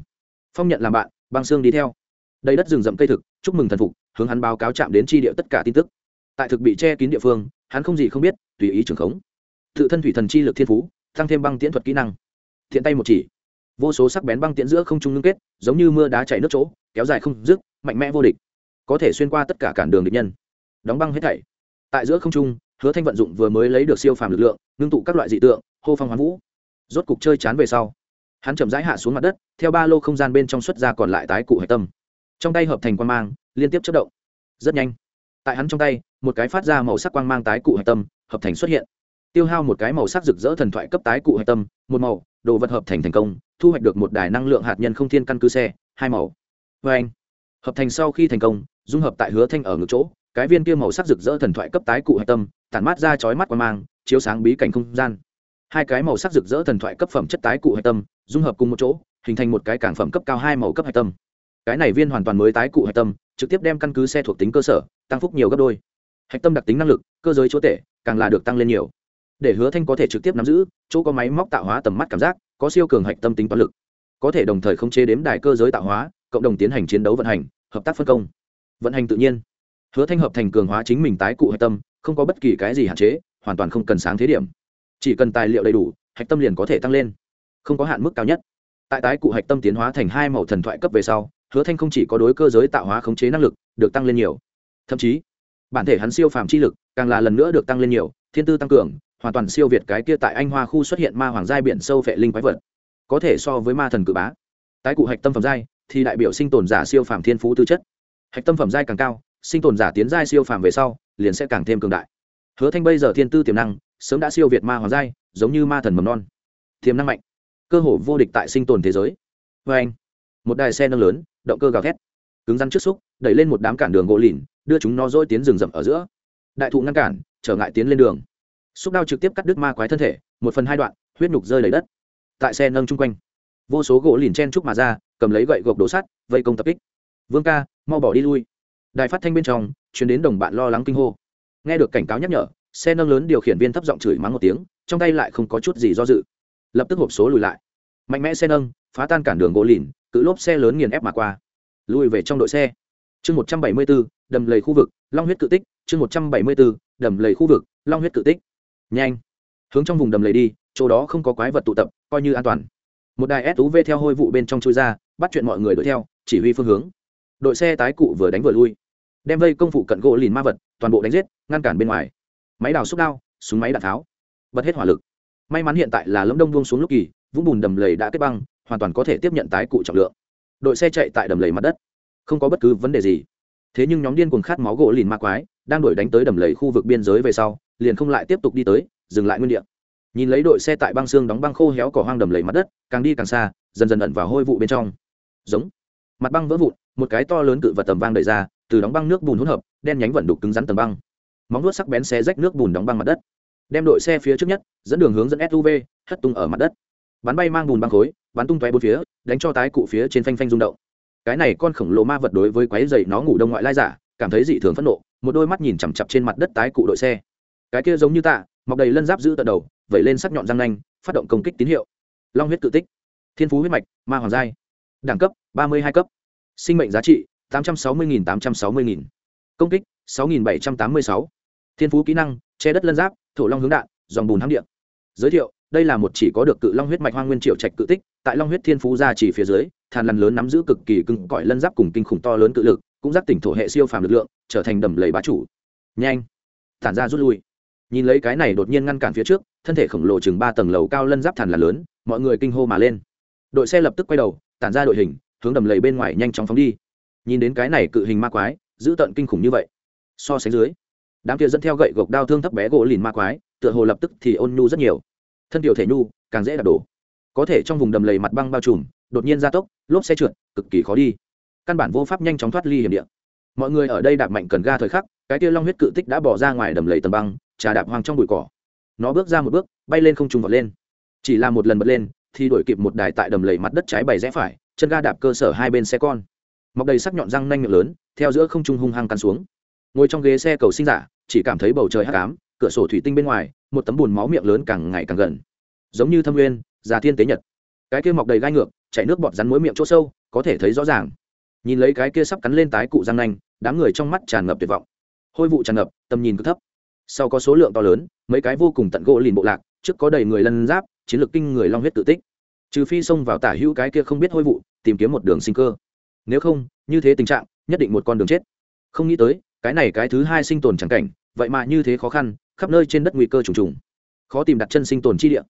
Phong nhận làm bạn, băng xương đi theo. Đầy đất rừng rậm cây thực, chúc mừng thần phục, hướng hắn báo cáo chạm đến tri địa tất cả tin tức. Tại thực bị che kín địa phương, hắn không gì không biết, tùy ý trường khống. Tự thân thủy thần chi lực thiên phú, tăng thêm băng tiễn thuật kỹ năng. Thiện tay một chỉ. Vô số sắc bén băng tiễn giữa không trung ngưng kết, giống như mưa đá chảy nước chỗ, kéo dài không dứt, mạnh mẽ vô địch. Có thể xuyên qua tất cả cản đường địch nhân. Đóng băng hết thảy. Tại giữa không trung hứa thanh vận dụng vừa mới lấy được siêu phàm lực lượng, ngưng tụ các loại dị tượng, hô phong hoán vũ. Rốt cục chơi chán về sau, hắn chậm rãi hạ xuống mặt đất, theo ba lô không gian bên trong xuất ra còn lại tái cụ hạch tâm. Trong tay hợp thành quan mang, liên tiếp chất động. Rất nhanh, tại hắn trong tay, một cái phát ra màu sắc quang mang tái cụ hạch tâm, hợp thành xuất hiện. Tiêu hao một cái màu sắc rực rỡ thần thoại cấp tái cụ hạch tâm, một màu, đồ vật hợp thành thành công, thu hoạch được một đài năng lượng hạt nhân không thiên căn cứ xe, hai màu. Vê anh, hợp thành sau khi thành công, dung hợp tại hứa thanh ở ngực chỗ, cái viên kia màu sắc rực rỡ thần thoại cấp tái cụ hạch tâm tản mát ra chói mắt quang mang, chiếu sáng bí cảnh không gian. Hai cái màu sắc rực rỡ thần thoại cấp phẩm chất tái cụ hạch tâm, dung hợp cùng một chỗ, hình thành một cái cảng phẩm cấp cao hai màu cấp hạch tâm. Cái này viên hoàn toàn mới tái cụ hạch tâm, trực tiếp đem căn cứ xe thuộc tính cơ sở, tăng phúc nhiều gấp đôi. Hạch tâm đặc tính năng lực, cơ giới chỗ tể, càng là được tăng lên nhiều. Để hứa thanh có thể trực tiếp nắm giữ, chỗ có máy móc tạo hóa tầm mắt cảm giác, có siêu cường hạch tâm tính toán lực. Có thể đồng thời không chế đếm đài cơ giới tạo hóa, cộng đồng tiến hành chiến đấu vận hành, hợp tác phân công. Vận hành tự nhiên. Hứa thanh hợp thành cường hóa chính mình tái cụ hạch tâm không có bất kỳ cái gì hạn chế, hoàn toàn không cần sáng thế điểm. Chỉ cần tài liệu đầy đủ, hạch tâm liền có thể tăng lên. Không có hạn mức cao nhất. Tại tái cụ hạch tâm tiến hóa thành hai màu thần thoại cấp về sau, hứa thanh không chỉ có đối cơ giới tạo hóa khống chế năng lực, được tăng lên nhiều. Thậm chí, bản thể hắn siêu phàm chi lực càng là lần nữa được tăng lên nhiều, thiên tư tăng cường, hoàn toàn siêu việt cái kia tại anh hoa khu xuất hiện ma hoàng giai biển sâu vệ linh quái vật. Có thể so với ma thần cự bá. Tái cụ hạch tâm phẩm giai thì đại biểu sinh tồn giả siêu phàm thiên phú tư chất. Hạch tâm phẩm giai càng cao sinh tồn giả tiến giai siêu phàm về sau, liền sẽ càng thêm cường đại. Hứa thanh bây giờ thiên tư tiềm năng, sớm đã siêu việt ma hoàng giai, giống như ma thần mầm non. Tiềm năng mạnh, cơ hồ vô địch tại sinh tồn thế giới. Vê anh, một đài xe nâng lớn, động cơ gào thét. Cứng rắn trước xúc, đẩy lên một đám cản đường gỗ lìn, đưa chúng nó dỗi tiến rừng rậm ở giữa. Đại thụ ngăn cản, trở ngại tiến lên đường. Xúc đao trực tiếp cắt đứt ma quái thân thể, một phần hai đoạn, huyết nhục rơi lấy đất. Tại xe nâng chung quanh, vô số gỗ lìn chen trúc mà ra, cầm lấy gậy gộc đổ sắt, vây công tập kích. Vương ca, mau bỏ đi lui đài phát thanh bên trong chuyến đến đồng bạn lo lắng kinh hô. Nghe được cảnh cáo nhắc nhở, xe nâng lớn điều khiển viên thấp giọng chửi mắng một tiếng, trong tay lại không có chút gì do dự. Lập tức hộp số lùi lại. Mạnh mẽ xe nâng, phá tan cản đường gỗ lìn, cự lốp xe lớn nghiền ép mà qua. Lùi về trong đội xe. Chương một trăm bảy mươi bốn đầm lầy khu vực, long huyết cự tích. Chương một trăm bảy mươi bốn đầm lầy khu vực, long huyết cự tích. Nhanh. Hướng trong vùng đầm lầy đi, chỗ đó không có quái vật tụ tập, coi như an toàn. Một đài suv theo hôi vụ bên trong chui ra, bắt chuyện mọi người đuổi theo, chỉ huy phương hướng. Đội xe tái cụ vừa đánh vừa lui đem vây công phụ cận gỗ lìn ma vật, toàn bộ đánh giết, ngăn cản bên ngoài. Máy đào xúc đao, súng máy đạn tháo. Bật hết hỏa lực. May mắn hiện tại là lâm đông buông xuống lúc kỳ, vũng bùn đầm lầy đã kết băng, hoàn toàn có thể tiếp nhận tái cụ trọng lượng. Đội xe chạy tại đầm lầy mặt đất. Không có bất cứ vấn đề gì. Thế nhưng nhóm điên cuồng khát máu gỗ lìn ma quái, đang đuổi đánh tới đầm lầy khu vực biên giới về sau, liền không lại tiếp tục đi tới, dừng lại nguyên địa. Nhìn lấy đội xe tại băng xương đóng băng khô héo cỏ hoang đầm lầy mặt đất, càng đi càng xa, dần dần ẩn vào hôi vụ bên trong. Giống. Mặt băng vỡ vụn, một cái to lớn cự vật tầm vang đẩy ra từ đóng băng nước bùn hỗn hợp, đen nhánh vận đục cứng rắn tầng băng. Móng nuốt sắc bén xe rách nước bùn đóng băng mặt đất. Đem đội xe phía trước nhất, dẫn đường hướng dẫn suv hất tung ở mặt đất. Bắn bay mang bùn băng khối, bắn tung tóe bốn phía, đánh cho tái cụ phía trên phanh phanh rung động. Cái này con khổng lồ ma vật đối với quái dày nó ngủ đông ngoại lai giả, cảm thấy dị thường phẫn nộ, một đôi mắt nhìn chằm chặp trên mặt đất tái cụ đội xe. Cái kia giống như tạ, mọc đầy lân giáp giữ tận đầu, vẩy lên sắc nhọn răng nanh, phát động công kích tín hiệu. Long huyết tự tích. Thiên phú huyết mạch, ma hoàng giai. Đẳng cấp, ba mươi hai cấp. Sinh mệnh giá trị tám trăm sáu mươi tám trăm sáu mươi công kích, sáu bảy trăm tám mươi sáu. Thiên phú kỹ năng, che đất lân giáp, thổ long hướng đạn, dòng bùn hám điện giới thiệu, đây là một chỉ có được cự long huyết mạch hoang nguyên triệu trạch cự tích, tại long huyết thiên phú ra chỉ phía dưới, thàn lằn lớn nắm giữ cực kỳ cứng cỏi lân giáp cùng kinh khủng to lớn cự lực, cũng giác tỉnh thổ hệ siêu phàm lực lượng, trở thành đầm lầy bá chủ. Nhanh. Thản ra rút lui. Nhìn lấy cái này đột nhiên ngăn cản phía trước, thân thể khổng lồ chừng ba tầng lầu cao lân giáp thàn là lớn, mọi người kinh hô mà lên. Đội xe lập tức quay đầu, tản ra đội hình, hướng đầm lầy bên ngoài nhanh chóng phóng đi nhìn đến cái này cự hình ma quái giữ tận kinh khủng như vậy. So sánh dưới, đám kia dẫn theo gậy gộc đao thương thấp bé gỗ lìn ma quái, tựa hồ lập tức thì ôn nhu rất nhiều. Thân tiểu thể nhu, càng dễ đạp đổ. Có thể trong vùng đầm lầy mặt băng bao trùm, đột nhiên gia tốc, lốp xe trượt, cực kỳ khó đi. Căn bản vô pháp nhanh chóng thoát ly hiểm địa. Mọi người ở đây đạp mạnh cần ga thời khắc, cái tia long huyết cự tích đã bỏ ra ngoài đầm lầy tầng băng, trà đạp hoang trong bụi cỏ. Nó bước ra một bước, bay lên không trùng vọt lên. Chỉ là một lần bật lên, thì đổi kịp một đài tại đầm lầy mặt đất trái bày rẽ phải, chân ga đạp cơ sở hai bên xe con mọc đầy sắc nhọn răng nanh miệng lớn, theo giữa không trung hung hăng cắn xuống. Ngồi trong ghế xe cầu sinh giả, chỉ cảm thấy bầu trời hắc ám, cửa sổ thủy tinh bên ngoài, một tấm bùn máu miệng lớn càng ngày càng gần. Giống như thâm nguyên, già thiên tế nhật. Cái kia mọc đầy gai ngược, chảy nước bọt rắn mối miệng chỗ sâu, có thể thấy rõ ràng. Nhìn lấy cái kia sắp cắn lên tái cụ răng nanh, đám người trong mắt tràn ngập tuyệt vọng. Hôi vụ tràn ngập, tầm nhìn cứ thấp. Sau có số lượng to lớn, mấy cái vô cùng tận gỗ lìn bộ lạc, trước có đầy người lân giáp, chiến lược kinh người long huyết tự tích. Trừ phi xông vào tả hữu cái kia không biết hôi vụ, tìm kiếm một đường sinh cơ nếu không, như thế tình trạng, nhất định một con đường chết. Không nghĩ tới, cái này cái thứ hai sinh tồn chẳng cảnh, vậy mà như thế khó khăn, khắp nơi trên đất nguy cơ trùng trùng. Khó tìm đặt chân sinh tồn chi địa.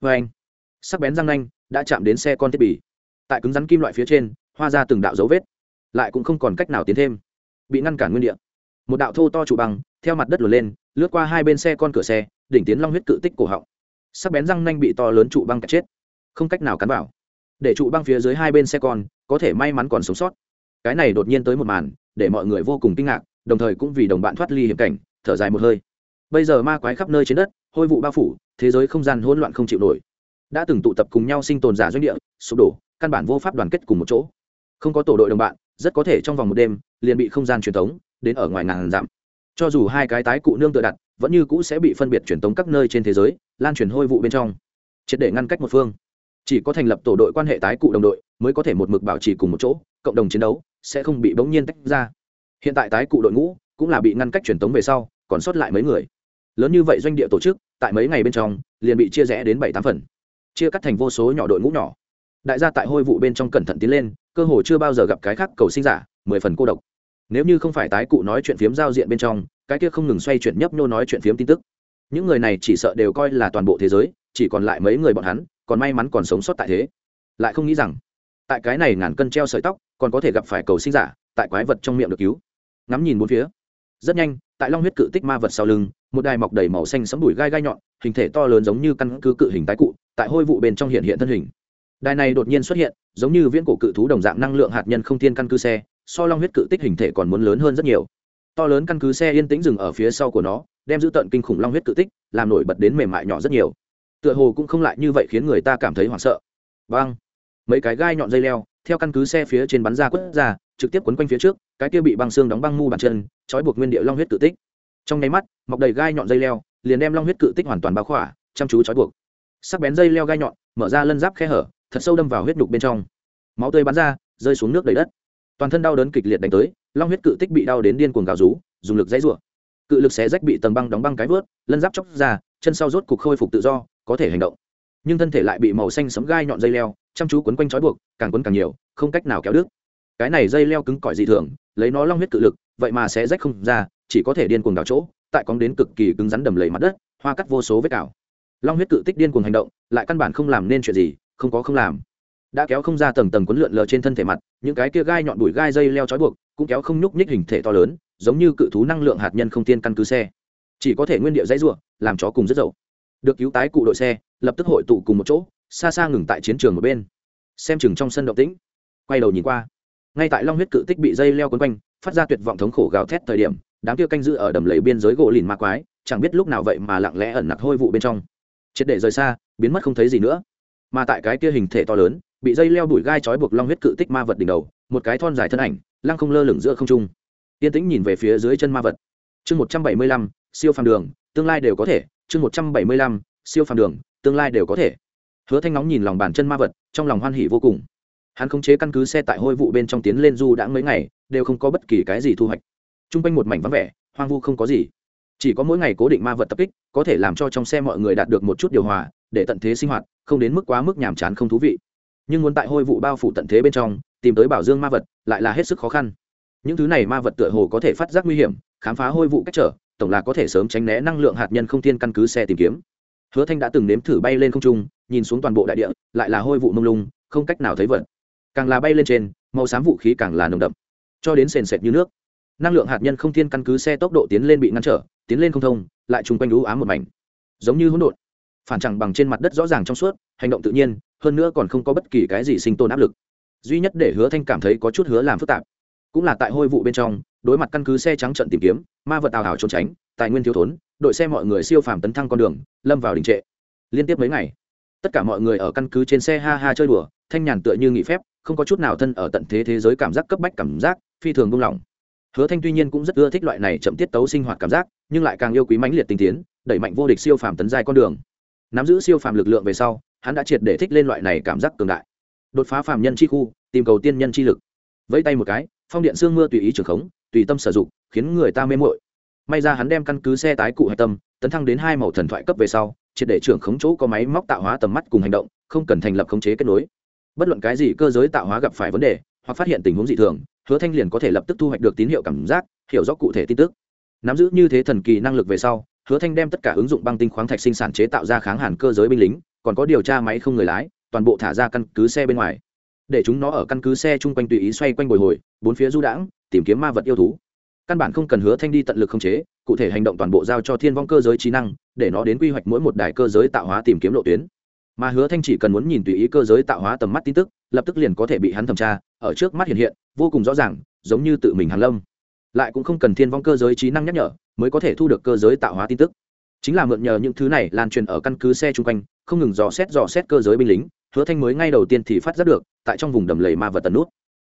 Vê anh, sắc bén răng nanh, đã chạm đến xe con thiết bị. Tại cứng rắn kim loại phía trên, hoa ra từng đạo dấu vết. Lại cũng không còn cách nào tiến thêm. Bị ngăn cản nguyên địa. Một đạo thô to trụ bằng, theo mặt đất lùa lên, lướt qua hai bên xe con cửa xe, đỉnh tiến long huyết cự tích cổ họng. Sắc bén răng nanh bị to lớn trụ băng cắt chết. Không cách nào cắn vào. Để trụ băng phía dưới hai bên xe con có thể may mắn còn sống sót. Cái này đột nhiên tới một màn, để mọi người vô cùng kinh ngạc, đồng thời cũng vì đồng bạn thoát ly hiểm cảnh, thở dài một hơi. Bây giờ ma quái khắp nơi trên đất, hôi vụ bao phủ, thế giới không gian hỗn loạn không chịu nổi. Đã từng tụ tập cùng nhau sinh tồn giả doanh địa, sụp đổ, căn bản vô pháp đoàn kết cùng một chỗ. Không có tổ đội đồng bạn, rất có thể trong vòng một đêm, liền bị không gian truyền thống đến ở ngoài ngàn dặm. Cho dù hai cái tái cụ nương tự đặt, vẫn như cũ sẽ bị phân biệt truyền tống các nơi trên thế giới, lan truyền hôi vụ bên trong. Triệt để ngăn cách một phương chỉ có thành lập tổ đội quan hệ tái cụ đồng đội mới có thể một mực bảo trì cùng một chỗ, cộng đồng chiến đấu sẽ không bị bỗng nhiên tách ra. Hiện tại tái cụ đội ngũ cũng là bị ngăn cách truyền tống về sau, còn sót lại mấy người. Lớn như vậy doanh địa tổ chức, tại mấy ngày bên trong, liền bị chia rẽ đến bảy tám phần. Chia cắt thành vô số nhỏ đội ngũ nhỏ. Đại gia tại hôi vụ bên trong cẩn thận tiến lên, cơ hồ chưa bao giờ gặp cái khác cầu sinh giả, mười phần cô độc. Nếu như không phải tái cụ nói chuyện phiếm giao diện bên trong, cái kia không ngừng xoay chuyển nhấp nhô nói chuyện phiếm tin tức. Những người này chỉ sợ đều coi là toàn bộ thế giới, chỉ còn lại mấy người bọn hắn còn may mắn còn sống sót tại thế. Lại không nghĩ rằng, tại cái này ngàn cân treo sợi tóc, còn có thể gặp phải cầu sinh giả, tại quái vật trong miệng được cứu. Ngắm nhìn bốn phía. Rất nhanh, tại long huyết cự tích ma vật sau lưng, một đài mọc đầy màu xanh sẫm đùi gai gai nhọn, hình thể to lớn giống như căn cứ cự hình tái cụ, tại hôi vụ bên trong hiện hiện thân hình. Đài này đột nhiên xuất hiện, giống như viễn cổ cự thú đồng dạng năng lượng hạt nhân không thiên căn cứ xe, so long huyết cự tích hình thể còn muốn lớn hơn rất nhiều. To lớn căn cứ xe yên tĩnh dừng ở phía sau của nó, đem giữ tận kinh khủng long huyết cự tích, làm nổi bật đến mềm mại nhỏ rất nhiều tựa hồ cũng không lại như vậy khiến người ta cảm thấy hoảng sợ. Băng mấy cái gai nhọn dây leo, theo căn cứ xe phía trên bắn ra quất ra, trực tiếp quấn quanh phía trước, cái kia bị băng xương đóng băng mu bàn chân, trói buộc nguyên địa long huyết cự tích. Trong nháy mắt, mọc đầy gai nhọn dây leo, liền đem long huyết cự tích hoàn toàn bao khỏa, chăm chú trói buộc. Sắc bén dây leo gai nhọn, mở ra lân giáp khe hở, thật sâu đâm vào huyết nhục bên trong. Máu tươi bắn ra, rơi xuống nước đầy đất. Toàn thân đau đớn kịch liệt đánh tới, long huyết cự tích bị đau đến điên cuồng gào rú, dùng lực dãy rủa. Cự lực xé rách bị tầng băng đóng băng cái vớt, lân giáp chóc ra, chân sau rốt cục khôi phục tự do có thể hành động. Nhưng thân thể lại bị màu xanh sấm gai nhọn dây leo, chăm chú quấn quanh trói buộc, càng quấn càng nhiều, không cách nào kéo đứt. Cái này dây leo cứng cỏi dị thường, lấy nó long huyết cự lực, vậy mà sẽ rách không ra, chỉ có thể điên cuồng đào chỗ, tại cóng đến cực kỳ cứng rắn đầm lầy mặt đất, hoa cắt vô số vết cào. Long huyết cự tích điên cuồng hành động, lại căn bản không làm nên chuyện gì, không có không làm. Đã kéo không ra tầng tầng quấn lượn lờ trên thân thể mặt, những cái kia gai nhọn đùi gai dây leo trói buộc, cũng kéo không nhúc nhích hình thể to lớn, giống như cự thú năng lượng hạt nhân không tiên căn cứ xe. Chỉ có thể nguyên địa dãy ruộng làm chó cùng rất dậu được cứu tái cụ đội xe, lập tức hội tụ cùng một chỗ, xa xa ngừng tại chiến trường một bên. Xem chừng trong sân động tĩnh, quay đầu nhìn qua, ngay tại long huyết cự tích bị dây leo quấn quanh, phát ra tuyệt vọng thống khổ gào thét thời điểm, đám kia canh giữ ở đầm lầy biên giới gỗ lìn ma quái, chẳng biết lúc nào vậy mà lặng lẽ ẩn nặc hôi vụ bên trong. Triệt để rời xa, biến mất không thấy gì nữa. Mà tại cái kia hình thể to lớn, bị dây leo đuổi gai trói buộc long huyết cự tích ma vật đỉnh đầu, một cái thon dài thân ảnh, lăng không lơ lửng giữa không trung. Yên tĩnh nhìn về phía dưới chân ma vật. Chương một trăm bảy mươi lăm, siêu phàm đường, tương lai đều có thể chương một trăm bảy mươi lăm, siêu phàm đường, tương lai đều có thể. Hứa thanh nóng nhìn lòng bàn chân ma vật, trong lòng hoan hỉ vô cùng. Hắn khống chế căn cứ xe tại hôi vụ bên trong tiến lên du đã mấy ngày, đều không có bất kỳ cái gì thu hoạch. T r u n g quanh một mảnh vắng vẻ, hoang vu không có gì. Chỉ có mỗi ngày cố định ma vật tập kích, có thể làm cho trong xe mọi người đạt được một chút điều hòa, để tận thế sinh hoạt, không đến mức quá mức nhàm chán không thú vị. Nhưng muốn tại hôi vụ bao phủ tận thế bên trong, tìm tới bảo dương ma vật, lại là hết sức khó khăn. Những thứ này ma vật tựa hồ có thể phát giác nguy hiểm, khám phá hôi vụ cách trở tổng là có thể sớm tránh né năng lượng hạt nhân không thiên căn cứ xe tìm kiếm. Hứa thanh đã từng nếm thử bay lên không trung, nhìn xuống toàn bộ đại địa, lại là hôi vụ mông lung, không cách nào thấy vật. Càng là bay lên trên, màu xám vũ khí càng là nồng đậm, cho đến sền sệt như nước. Năng lượng hạt nhân không thiên căn cứ xe tốc độ tiến lên bị ngăn trở, tiến lên không thông, lại chung quanh u ám một mảnh. Giống như hỗn độn, phản chẳng bằng trên mặt đất rõ ràng trong suốt, hành động tự nhiên, hơn nữa còn không có bất kỳ cái gì sinh tồn áp lực. Duy nhất để hứa thanh cảm thấy có chút hứa làm phức tạp cũng là tại hôi vụ bên trong, đối mặt căn cứ xe trắng trận tìm kiếm, ma vật ảo ảo trốn tránh, tài nguyên thiếu thốn, đội xe mọi người siêu phàm tấn thăng con đường, lâm vào đình trệ. Liên tiếp mấy ngày, tất cả mọi người ở căn cứ trên xe ha ha chơi đùa, thanh nhàn tựa như nghỉ phép, không có chút nào thân ở tận thế thế giới cảm giác cấp bách cảm giác, phi thường buông lỏng. Hứa thanh tuy nhiên cũng rất ưa thích loại này chậm tiết tấu sinh hoạt cảm giác, nhưng lại càng yêu quý mãnh liệt tinh tiến, đẩy mạnh vô địch siêu phàm tấn dài con đường. Nắm giữ siêu phàm lực lượng về sau, hắn đã triệt để thích lên loại này cảm giác cường đại. Đột phá phàm nhân chi khu, tìm cầu tiên nhân chi lực. Vẫy tay một cái phong điện sương mưa tùy ý trường khống, tùy tâm sử dụng, khiến người ta mê mội may ra hắn đem căn cứ xe tái cụ hạch tâm, tấn thăng đến hai màu thần thoại cấp về sau, triệt để trưởng khống chỗ có máy móc tạo hóa tầm mắt cùng hành động, không cần thành lập khống chế kết nối. Bất luận cái gì cơ giới tạo hóa gặp phải vấn đề, hoặc phát hiện tình huống dị thường, hứa thanh liền có thể lập tức thu hoạch được tín hiệu cảm giác, hiểu rõ cụ thể tin tức. Nắm giữ như thế thần kỳ năng lực về sau, hứa thanh đem tất cả ứng dụng băng tinh khoáng thạch sinh sản chế tạo ra kháng hàn cơ giới binh lính, còn có điều tra máy không người lái, toàn bộ thả ra căn cứ xe bên ngoài để chúng nó ở căn cứ xe chung quanh tùy ý xoay quanh bồi hồi, bốn phía du đãng, tìm kiếm ma vật yêu thú. Căn bản không cần hứa thanh đi tận lực khống chế, cụ thể hành động toàn bộ giao cho thiên vong cơ giới trí năng, để nó đến quy hoạch mỗi một đài cơ giới tạo hóa tìm kiếm lộ tuyến. Mà hứa thanh chỉ cần muốn nhìn tùy ý cơ giới tạo hóa tầm mắt tin tức, lập tức liền có thể bị hắn thẩm tra, ở trước mắt hiện hiện, vô cùng rõ ràng, giống như tự mình hàn lâm. Lại cũng không cần thiên vong cơ giới trí năng nhắc nhở, mới có thể thu được cơ giới tạo hóa tin tức. Chính là mượn nhờ những thứ này lan truyền ở căn cứ xe chung quanh, không ngừng dò xét dò xét cơ giới binh lính hứa thanh mới ngay đầu tiên thì phát giác được, tại trong vùng đầm lầy ma vật tần nút.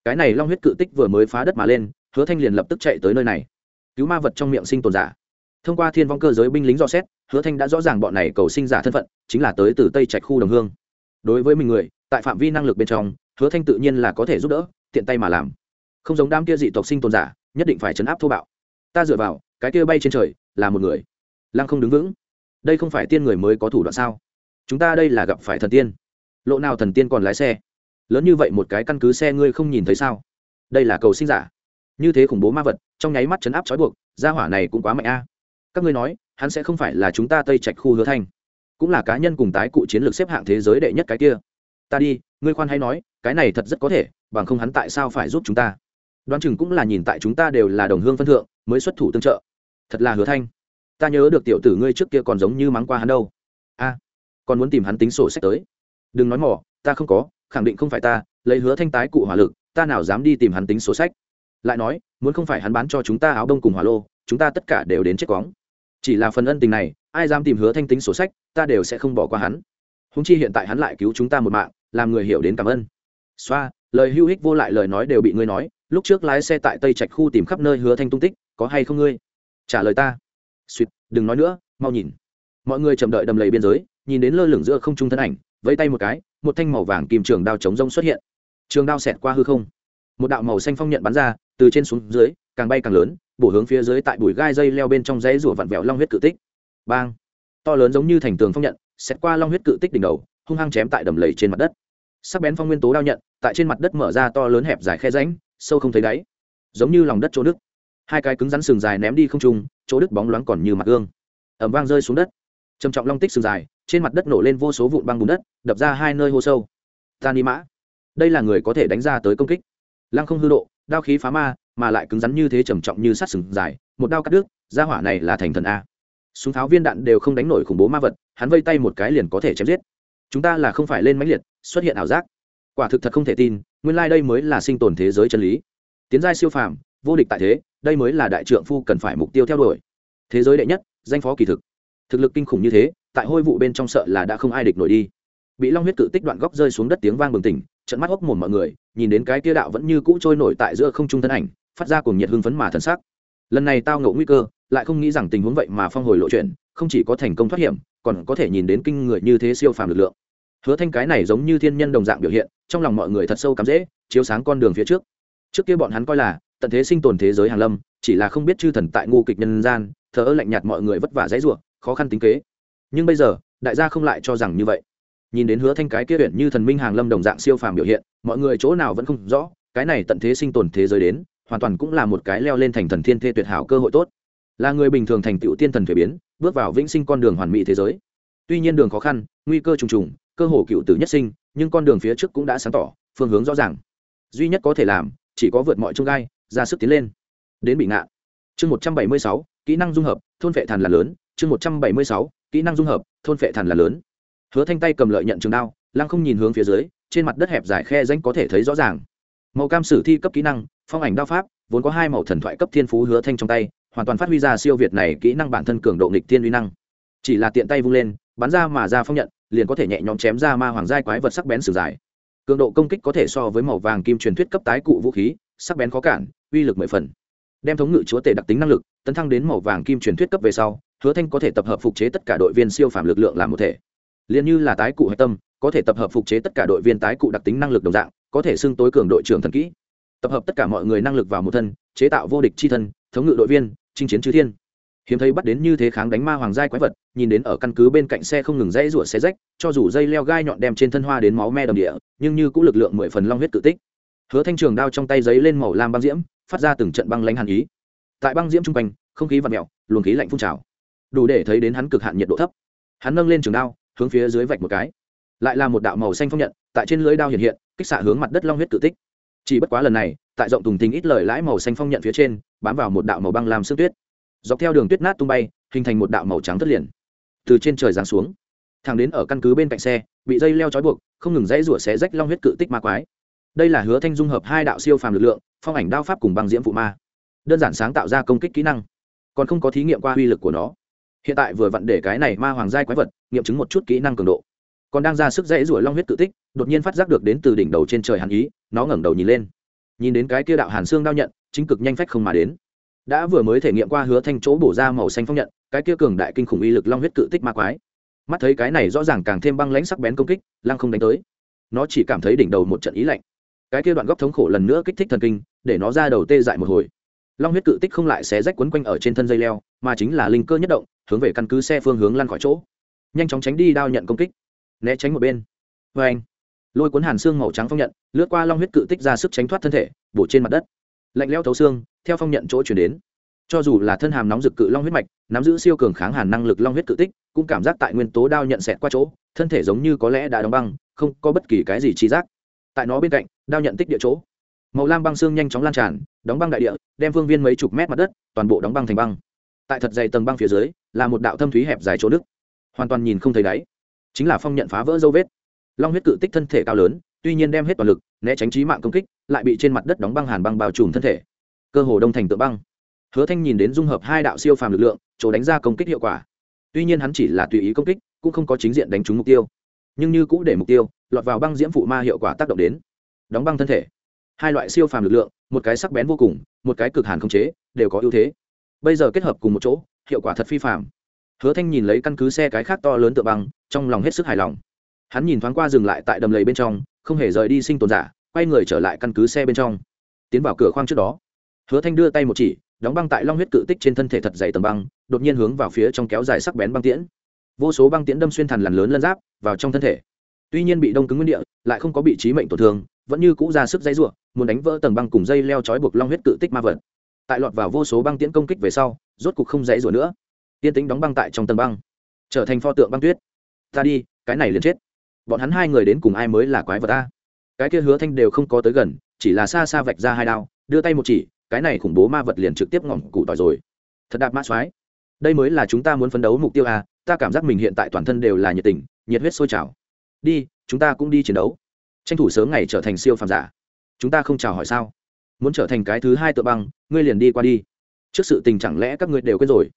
Cái này long huyết cự tích vừa mới phá đất mà lên, hứa thanh liền lập tức chạy tới nơi này. Cứu ma vật trong miệng sinh tồn giả. Thông qua thiên vong cơ giới binh lính dò xét, hứa thanh đã rõ ràng bọn này cầu sinh giả thân phận, chính là tới từ tây trạch khu đồng hương. Đối với mình người, tại phạm vi năng lực bên trong, hứa thanh tự nhiên là có thể giúp đỡ, tiện tay mà làm. Không giống đám kia dị tộc sinh tồn giả, nhất định phải chấn áp thô bạo. Ta dựa vào, cái kia bay trên trời, là một người. Lăng không đứng vững. Đây không phải tiên người mới có thủ đoạn sao? Chúng ta đây là gặp phải thần tiên lộ nào thần tiên còn lái xe? Lớn như vậy một cái căn cứ xe ngươi không nhìn thấy sao? Đây là cầu sinh giả. Như thế khủng bố ma vật, trong nháy mắt chấn áp trói buộc, gia hỏa này cũng quá mạnh a. Các ngươi nói, hắn sẽ không phải là chúng ta tây trạch khu hứa thanh, cũng là cá nhân cùng tái cụ chiến lược xếp hạng thế giới đệ nhất cái kia. Ta đi, ngươi khoan hay nói, cái này thật rất có thể, bằng không hắn tại sao phải giúp chúng ta? Đoán chừng cũng là nhìn tại chúng ta đều là đồng hương phân thượng, mới xuất thủ tương trợ. Thật là hứa thanh. Ta nhớ được tiểu tử ngươi trước kia còn giống như mắng qua hắn đâu. A, còn muốn tìm hắn tính sổ sách tới đừng nói mỏ ta không có, khẳng định không phải ta, lấy hứa thanh tái cụ hỏa lực, ta nào dám đi tìm hắn tính sổ sách. Lại nói, muốn không phải hắn bán cho chúng ta áo đông cùng hỏa lô, chúng ta tất cả đều đến chết quóng chỉ là phần ân tình này, ai dám tìm hứa thanh tính sổ sách, ta đều sẽ không bỏ qua hắn. Húng chi hiện tại hắn lại cứu chúng ta một mạng, làm người hiểu đến cảm ơn. Xoa, lời hưu hích vô lại lời nói đều bị ngươi nói, lúc trước lái xe tại tây trạch khu tìm khắp nơi hứa thanh tung tích, có hay không ngươi? Trả lời ta. Suýt, đừng nói nữa, mau nhìn. Mọi người chậm đợi đầm lầy biên giới, nhìn đến lơ lửng giữa không trung thân ảnh vẫy tay một cái, một thanh màu vàng kim trường đao chống rông xuất hiện. Trường đao xẹt qua hư không. Một đạo màu xanh phong nhận bắn ra, từ trên xuống dưới, càng bay càng lớn, bổ hướng phía dưới tại bụi gai dây leo bên trong dãy rủa vặn vẹo long huyết cự tích. Bang! To lớn giống như thành tường phong nhận xét qua long huyết cự tích đỉnh đầu, hung hăng chém tại đầm lầy trên mặt đất. Sắc bén phong nguyên tố đao nhận, tại trên mặt đất mở ra to lớn hẹp dài khe ránh sâu không thấy đáy. Giống như lòng đất chỗ đức hai cái cứng rắn sừng dài ném đi không trung, chỗ đức bóng loáng còn như mặt gương. Ẩm vang rơi xuống đất trầm trọng long tích sừng dài, trên mặt đất nổ lên vô số vụn băng bùn đất, đập ra hai nơi hô sâu. Ta ni mã. Đây là người có thể đánh ra tới công kích. Lăng không hư độ, đao khí phá ma, mà lại cứng rắn như thế trầm trọng như sắt sừng dài, một đao cắt đứt ra hỏa này là thành thần a. Súng tháo viên đạn đều không đánh nổi khủng bố ma vật, hắn vây tay một cái liền có thể chém giết. Chúng ta là không phải lên mãnh liệt, xuất hiện ảo giác. Quả thực thật không thể tin, nguyên lai、like、đây mới là sinh tồn thế giới chân lý. Tiến giai siêu phàm, vô địch tại thế, đây mới là đại trượng phu cần phải mục tiêu theo đuổi. Thế giới đệ nhất, danh phó kỳ thực thực lực kinh khủng như thế, tại hôi vụ bên trong sợ là đã không ai địch nổi đi. Bị long huyết cự tích đoạn góc rơi xuống đất tiếng vang bừng tỉnh trận mắt hốc mồm mọi người, nhìn đến cái tia đạo vẫn như cũ trôi nổi tại giữa không trung thân ảnh, phát ra cùng nhiệt hưng phấn mà thần sắc. Lần này tao ngộ nguy cơ, lại không nghĩ rằng tình huống vậy mà phong hồi lộ chuyện, không chỉ có thành công thoát hiểm, còn có thể nhìn đến kinh người như thế siêu phàm lực lượng. Hứa thanh cái này giống như thiên nhân đồng dạng biểu hiện, trong lòng mọi người thật sâu cắm dễ, chiếu sáng con đường phía trước. Trước kia bọn hắn coi là, tận thế sinh tồn thế giới hàn lâm, chỉ là không biết chư thần tại ngu kịch nhân gian, thờ ơ lạnh nhạt mọi người vất vả dãy ruộng khó khăn tính kế. Nhưng bây giờ, đại gia không lại cho rằng như vậy. Nhìn đến hứa thanh cái kia huyện như thần minh hàng lâm đồng dạng siêu phàm biểu hiện, mọi người chỗ nào vẫn không rõ, cái này tận thế sinh tồn thế giới đến, hoàn toàn cũng là một cái leo lên thành thần thiên thê tuyệt hảo cơ hội tốt. Là người bình thường thành tựu tiên thần thuế biến, bước vào vĩnh sinh con đường hoàn mỹ thế giới. Tuy nhiên đường khó khăn, nguy cơ trùng trùng, cơ hồ cựu tử nhất sinh, nhưng con đường phía trước cũng đã sáng tỏ, phương hướng rõ ràng. Duy nhất có thể làm, chỉ có vượt mọi trông gai, ra sức tiến lên. Đến bị ngạn chương một trăm bảy mươi sáu kỹ năng dung hợp, thôn vệ thần là lớn, chương một trăm bảy mươi sáu, kỹ năng dung hợp, thôn vệ thần là lớn. Hứa thanh tay cầm lợi nhận trường đao, lăng không nhìn hướng phía dưới, trên mặt đất hẹp dài khe danh có thể thấy rõ ràng. Màu cam sử thi cấp kỹ năng, phong ảnh đao pháp, vốn có hai màu thần thoại cấp thiên phú hứa thanh trong tay, hoàn toàn phát huy ra siêu việt này kỹ năng bản thân cường độ nghịch thiên uy năng. Chỉ là tiện tay vung lên, bắn ra mà ra phong nhận, liền có thể nhẹ nhõm chém ra ma hoàng giai quái vật sắc bén sử dài. Cường độ công kích có thể so với màu vàng kim truyền thuyết cấp tái cụ vũ khí, sắc bén khó cản, uy lực mười phần đem thống ngự chúa tể đặc tính năng lực, tấn thăng đến màu vàng kim truyền thuyết cấp về sau, hứa thanh có thể tập hợp phục chế tất cả đội viên siêu phàm lực lượng làm một thể. Liền như là tái cụ hạch tâm, có thể tập hợp phục chế tất cả đội viên tái cụ đặc tính năng lực đồng dạng, có thể xưng tối cường đội trưởng thần kỹ. Tập hợp tất cả mọi người năng lực vào một thân, chế tạo vô địch chi thân, thống ngự đội viên, chinh chiến chư thiên. Hiếm thấy bắt đến như thế kháng đánh ma hoàng giai quái vật, nhìn đến ở căn cứ bên cạnh xe không ngừng dãy rủa xe rách, cho dù dây leo gai nhọn đem trên thân hoa đến máu me đầm địa, nhưng như cũng lực lượng mười phần long huyết tự tích. Hứa thanh trường đao trong tay giấy lên màu lam băng diễm phát ra từng trận băng lánh hàn ý. Tại băng diễm trung quanh, không khí vặn mẹo luồng khí lạnh phun trào. Đủ để thấy đến hắn cực hạn nhiệt độ thấp. Hắn nâng lên trường đao, hướng phía dưới vạch một cái. Lại là một đạo màu xanh phong nhận, tại trên lưới đao hiện hiện, kích xạ hướng mặt đất long huyết tự tích. Chỉ bất quá lần này, tại rộng tùng thình ít lời lãi màu xanh phong nhận phía trên, bám vào một đạo màu băng làm sương tuyết. Dọc theo đường tuyết nát tung bay, hình thành một đạo màu trắng thất liền. Từ trên trời giáng xuống, thẳng đến ở căn cứ bên cạnh xe, bị dây leo trói buộc, không ngừng dãy rủa xé rách long huyết cự tích ma quái đây là hứa thanh dung hợp hai đạo siêu phàm lực lượng, phong ảnh đao pháp cùng băng diễm phụ ma. Đơn giản sáng tạo ra công kích kỹ năng, còn không có thí nghiệm qua uy lực của nó. Hiện tại vừa vặn để cái này ma hoàng giai quái vật nghiệm chứng một chút kỹ năng cường độ. Còn đang ra sức dãy rủa long huyết tự tích, đột nhiên phát giác được đến từ đỉnh đầu trên trời hàn ý, nó ngẩng đầu nhìn lên. Nhìn đến cái kia đạo hàn xương đao nhận, chính cực nhanh phách không mà đến. Đã vừa mới thể nghiệm qua hứa thanh chỗ bổ ra màu xanh phong nhận, cái kia cường đại kinh khủng uy lực long huyết cự tích ma quái. Mắt thấy cái này rõ ràng càng thêm băng lãnh sắc bén công kích, lăng không đánh tới. Nó chỉ cảm thấy đỉnh đầu một trận ý lạnh cái kia đoạn góc thống khổ lần nữa kích thích thần kinh, để nó ra đầu tê dại một hồi. Long huyết cự tích không lại xé rách quấn quanh ở trên thân dây leo, mà chính là linh cơ nhất động, hướng về căn cứ xe phương hướng lăn khỏi chỗ. Nhanh chóng tránh đi đao nhận công kích. Né tránh một bên. Vê anh, lôi cuốn hàn xương màu trắng phong nhận, lướt qua long huyết cự tích ra sức tránh thoát thân thể, bổ trên mặt đất. Lạnh leo thấu xương, theo phong nhận chỗ chuyển đến. Cho dù là thân hàm nóng rực cự long huyết mạch, nắm giữ siêu cường kháng hàn năng lực long huyết cự tích, cũng cảm giác tại nguyên tố đao nhận xẹt qua chỗ, thân thể giống như có lẽ đã đóng băng, không có bất kỳ cái gì chi giác tại nó bên cạnh, đao nhận tích địa chỗ. Màu lam băng xương nhanh chóng lan tràn, đóng băng đại địa, đem phương viên mấy chục mét mặt đất, toàn bộ đóng băng thành băng. Tại thật dày tầng băng phía dưới, là một đạo thâm thúy hẹp dài chỗ đức hoàn toàn nhìn không thấy đáy. Chính là phong nhận phá vỡ dấu vết. Long huyết cự tích thân thể cao lớn, tuy nhiên đem hết toàn lực, né tránh trí mạng công kích, lại bị trên mặt đất đóng băng hàn băng bao trùm thân thể. Cơ hồ đông thành tượng băng. Hứa thanh nhìn đến dung hợp hai đạo siêu phàm lực lượng, chỗ đánh ra công kích hiệu quả. Tuy nhiên hắn chỉ là tùy ý công kích, cũng không có chính diện đánh trúng mục tiêu nhưng như cũ để mục tiêu, lọt vào băng diễm phụ ma hiệu quả tác động đến. Đóng băng thân thể. Hai loại siêu phàm lực lượng, một cái sắc bén vô cùng, một cái cực hàn không chế, đều có ưu thế. Bây giờ kết hợp cùng một chỗ, hiệu quả thật phi phàm. Hứa thanh nhìn lấy căn cứ xe cái khác to lớn tựa băng, trong lòng hết sức hài lòng. Hắn nhìn thoáng qua dừng lại tại đầm lầy bên trong, không hề rời đi sinh tồn giả, quay người trở lại căn cứ xe bên trong. Tiến vào cửa khoang trước đó, hứa thanh đưa tay một chỉ, đóng băng tại long huyết cự tích trên thân thể thật dày tầng băng, đột nhiên hướng vào phía trong kéo dài sắc bén băng tiễn vô số băng tiễn đâm xuyên thằn lằn lớn lân giáp vào trong thân thể. Tuy nhiên bị đông cứng nguyên địa, lại không có bị trí mệnh tổn thương, vẫn như cũ ra sức dây ruộng muốn đánh vỡ tầng băng cùng dây leo trói buộc long huyết cự tích ma vật. Tại lọt vào vô số băng tiễn công kích về sau, rốt cục không dãy rủa nữa. Tiên tính đóng băng tại trong tầng băng, trở thành pho tượng băng tuyết. Ta đi, cái này liền chết. Bọn hắn hai người đến cùng ai mới là quái vật ta cái kia hứa thanh đều không có tới gần, chỉ là xa xa vạch ra hai đao, đưa tay một chỉ, cái này khủng bố ma vật liền trực tiếp ngỏm cụ tỏi rồi. Thật đạp mã soái. Đây mới là chúng ta muốn phấn đấu mục tiêu à ta cảm giác mình hiện tại toàn thân đều là nhiệt tình, nhiệt huyết sôi trào. Đi, chúng ta cũng đi chiến đấu. Tranh thủ sớm ngày trở thành siêu phàm giả. Chúng ta không chào hỏi sao? Muốn trở thành cái thứ hai tựa băng, ngươi liền đi qua đi. Trước sự tình chẳng lẽ các ngươi đều quên rồi?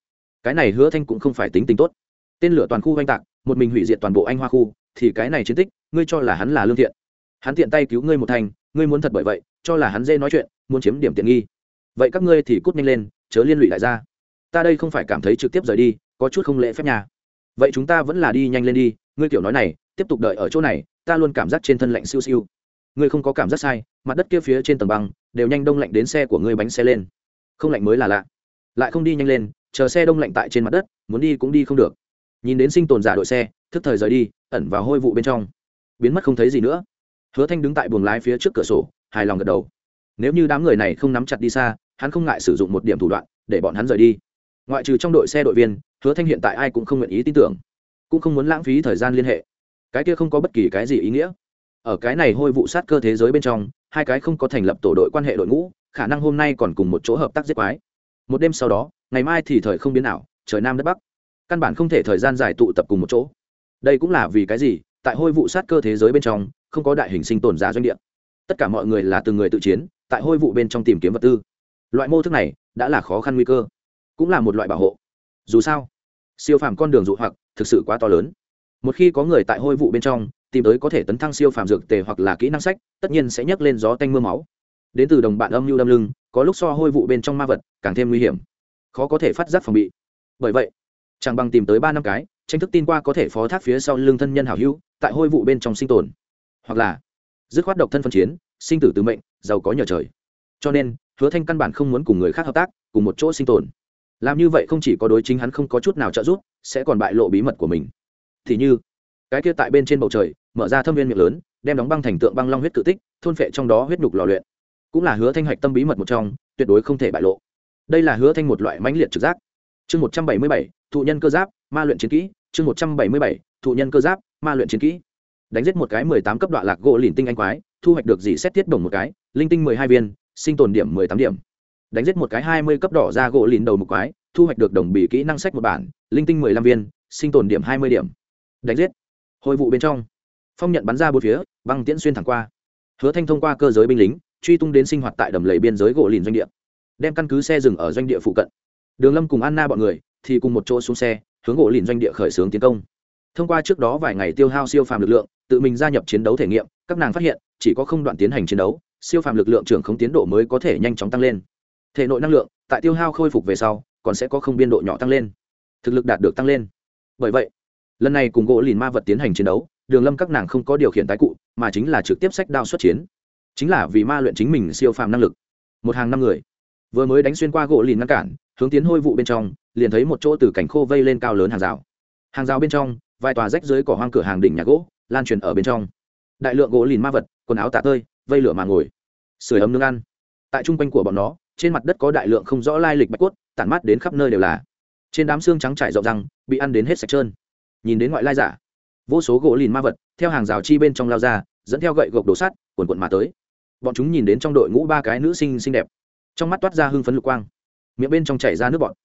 Cái này hứa thanh cũng không phải tính tình tốt. Tên lửa toàn khu oanh tạc, một mình hủy diệt toàn bộ anh hoa khu, thì cái này chiến tích, ngươi cho là hắn là lương thiện. Hắn tiện tay cứu ngươi một thành, ngươi muốn thật bởi vậy, cho là hắn dê nói chuyện, muốn chiếm điểm tiện nghi. Vậy các ngươi thì cút nhanh lên, chớ liên lụy lại ra. Ta đây không phải cảm thấy trực tiếp rời đi, có chút không lễ phép nhà vậy chúng ta vẫn là đi nhanh lên đi, ngươi kiểu nói này, tiếp tục đợi ở chỗ này, ta luôn cảm giác trên thân lạnh siêu siêu. Ngươi không có cảm giác sai, mặt đất kia phía trên tầng băng, đều nhanh đông lạnh đến xe của ngươi bánh xe lên. Không lạnh mới là lạ. Lại không đi nhanh lên, chờ xe đông lạnh tại trên mặt đất, muốn đi cũng đi không được. Nhìn đến sinh tồn giả đội xe, thức thời rời đi, ẩn vào hôi vụ bên trong. Biến mất không thấy gì nữa. Hứa thanh đứng tại buồng lái phía trước cửa sổ, hài lòng gật đầu. Nếu như đám người này không nắm chặt đi xa, hắn không ngại sử dụng một điểm thủ đoạn, để bọn hắn rời đi ngoại trừ trong đội xe đội viên, hứa thanh hiện tại ai cũng không nguyện ý tin tưởng, cũng không muốn lãng phí thời gian liên hệ. Cái kia không có bất kỳ cái gì ý nghĩa. Ở cái này hôi vụ sát cơ thế giới bên trong, hai cái không có thành lập tổ đội quan hệ đội ngũ, khả năng hôm nay còn cùng một chỗ hợp tác giết quái. Một đêm sau đó, ngày mai thì thời không biến nào trời nam đất bắc. Căn bản không thể thời gian dài tụ tập cùng một chỗ. Đây cũng là vì cái gì? Tại hôi vụ sát cơ thế giới bên trong, không có đại hình sinh tồn giả doanh địa. Tất cả mọi người là từng người tự chiến, tại hôi vụ bên trong tìm kiếm vật tư. Loại mô thức này đã là khó khăn nguy cơ cũng là một loại bảo hộ. Dù sao, siêu phàm con đường dụ hoặc thực sự quá to lớn. Một khi có người tại hôi vụ bên trong, tìm tới có thể tấn thăng siêu phàm dược tề hoặc là kỹ năng sách, tất nhiên sẽ nhấc lên gió tanh m ư a máu. Đến từ đồng bạn âm mưu đâm lưng, có lúc so hôi vụ bên trong ma vật càng thêm nguy hiểm. Khó có thể phát giác phòng bị. Bởi vậy, chẳng bằng tìm tới ba năm cái, tranh thức tin qua có thể phó thác phía sau lưng thân nhân hảo hữu, tại hôi vụ bên trong sinh tồn. Hoặc là, dứt khoát độc thân phân chiến, sinh tử từ mệnh, giàu có nhờ trời. Cho nên, hứa thanh căn bản không muốn cùng người khác hợp tác, cùng một chỗ sinh tồn làm như vậy không chỉ có đối chính hắn không có chút nào trợ giúp, sẽ còn bại lộ bí mật của mình. Thì như, cái kia tại bên trên bầu trời, mở ra thâm viên miệng lớn, đem đóng băng thành tượng băng long huyết cự tích, thôn phệ trong đó huyết nhục lò luyện. Cũng là hứa thanh hạch tâm bí mật một trong, tuyệt đối không thể bại lộ. Đây là hứa thanh một loại mãnh liệt trực giác. Chương một trăm bảy mươi bảy, thụ nhân cơ giáp, ma luyện chiến kỹ. Chương một trăm bảy mươi bảy, thụ nhân cơ giáp, ma luyện chiến kỹ. Đánh giết một cái mười tám cấp đoạn lạc gỗ lìn tinh anh quái, thu hoạch được gì xét tiết đồng một cái, linh tinh mười hai viên, sinh tồn điểm mười tám điểm đánh giết một cái hai mươi cấp đỏ ra gỗ lìn đầu một quái, thu hoạch được đồng bì kỹ năng sách một bản, linh tinh mười lăm viên, sinh tồn điểm hai mươi điểm. Đánh giết. Hồi vụ bên trong. Phong nhận bắn ra bốn phía, băng tiễn xuyên thẳng qua. Hứa thanh thông qua cơ giới binh lính, truy tung đến sinh hoạt tại đầm lầy biên giới gỗ lìn doanh địa. Đem căn cứ xe dừng ở doanh địa phụ cận. Đường lâm cùng anna bọn người thì cùng một chỗ xuống xe, hướng gỗ lìn doanh địa khởi xướng tiến công. Thông qua trước đó vài ngày tiêu hao siêu phàm lực lượng, tự mình gia nhập chiến đấu thể nghiệm, các nàng phát hiện, chỉ có không đoạn tiến hành chiến đấu, siêu phàm lực lượng trưởng không tiến độ mới có thể nhanh chóng tăng lên thể nội năng lượng tại tiêu hao khôi phục về sau, còn sẽ có không biên độ nhỏ tăng lên. Thực lực đạt được tăng lên. Bởi vậy, lần này cùng gỗ lìn ma vật tiến hành chiến đấu, đường lâm các nàng không có điều khiển tái cụ, mà chính là trực tiếp sách đao xuất chiến. Chính là vì ma luyện chính mình siêu phàm năng lực. Một hàng năm người. Vừa mới đánh xuyên qua gỗ lìn ngăn cản, hướng tiến hôi vụ bên trong, liền thấy một chỗ từ cảnh khô vây lên cao lớn hàng rào. Hàng rào bên trong, vài tòa rách dưới cỏ hoang cửa hàng đỉnh nhà gỗ, lan truyền ở bên trong. Đại lượng gỗ lìn ma vật, quần áo tạ tơi, vây lửa mà ngồi. Sửa ấm nương ăn. Tại trung quanh của bọn nó trên mặt đất có đại lượng không rõ lai lịch bạch cốt, tản mát đến khắp nơi đều là. Trên đám xương trắng trải rộng răng, bị ăn đến hết sạch trơn. Nhìn đến ngoại lai giả, vô số gỗ lìn ma vật, theo hàng rào chi bên trong lao ra, dẫn theo gậy gộc đổ sắt quần quận mà tới. Bọn chúng nhìn đến trong đội ngũ ba cái nữ sinh xinh đẹp, trong mắt toát ra hưng phấn lục quang. Miệng bên trong chảy ra nước bọt.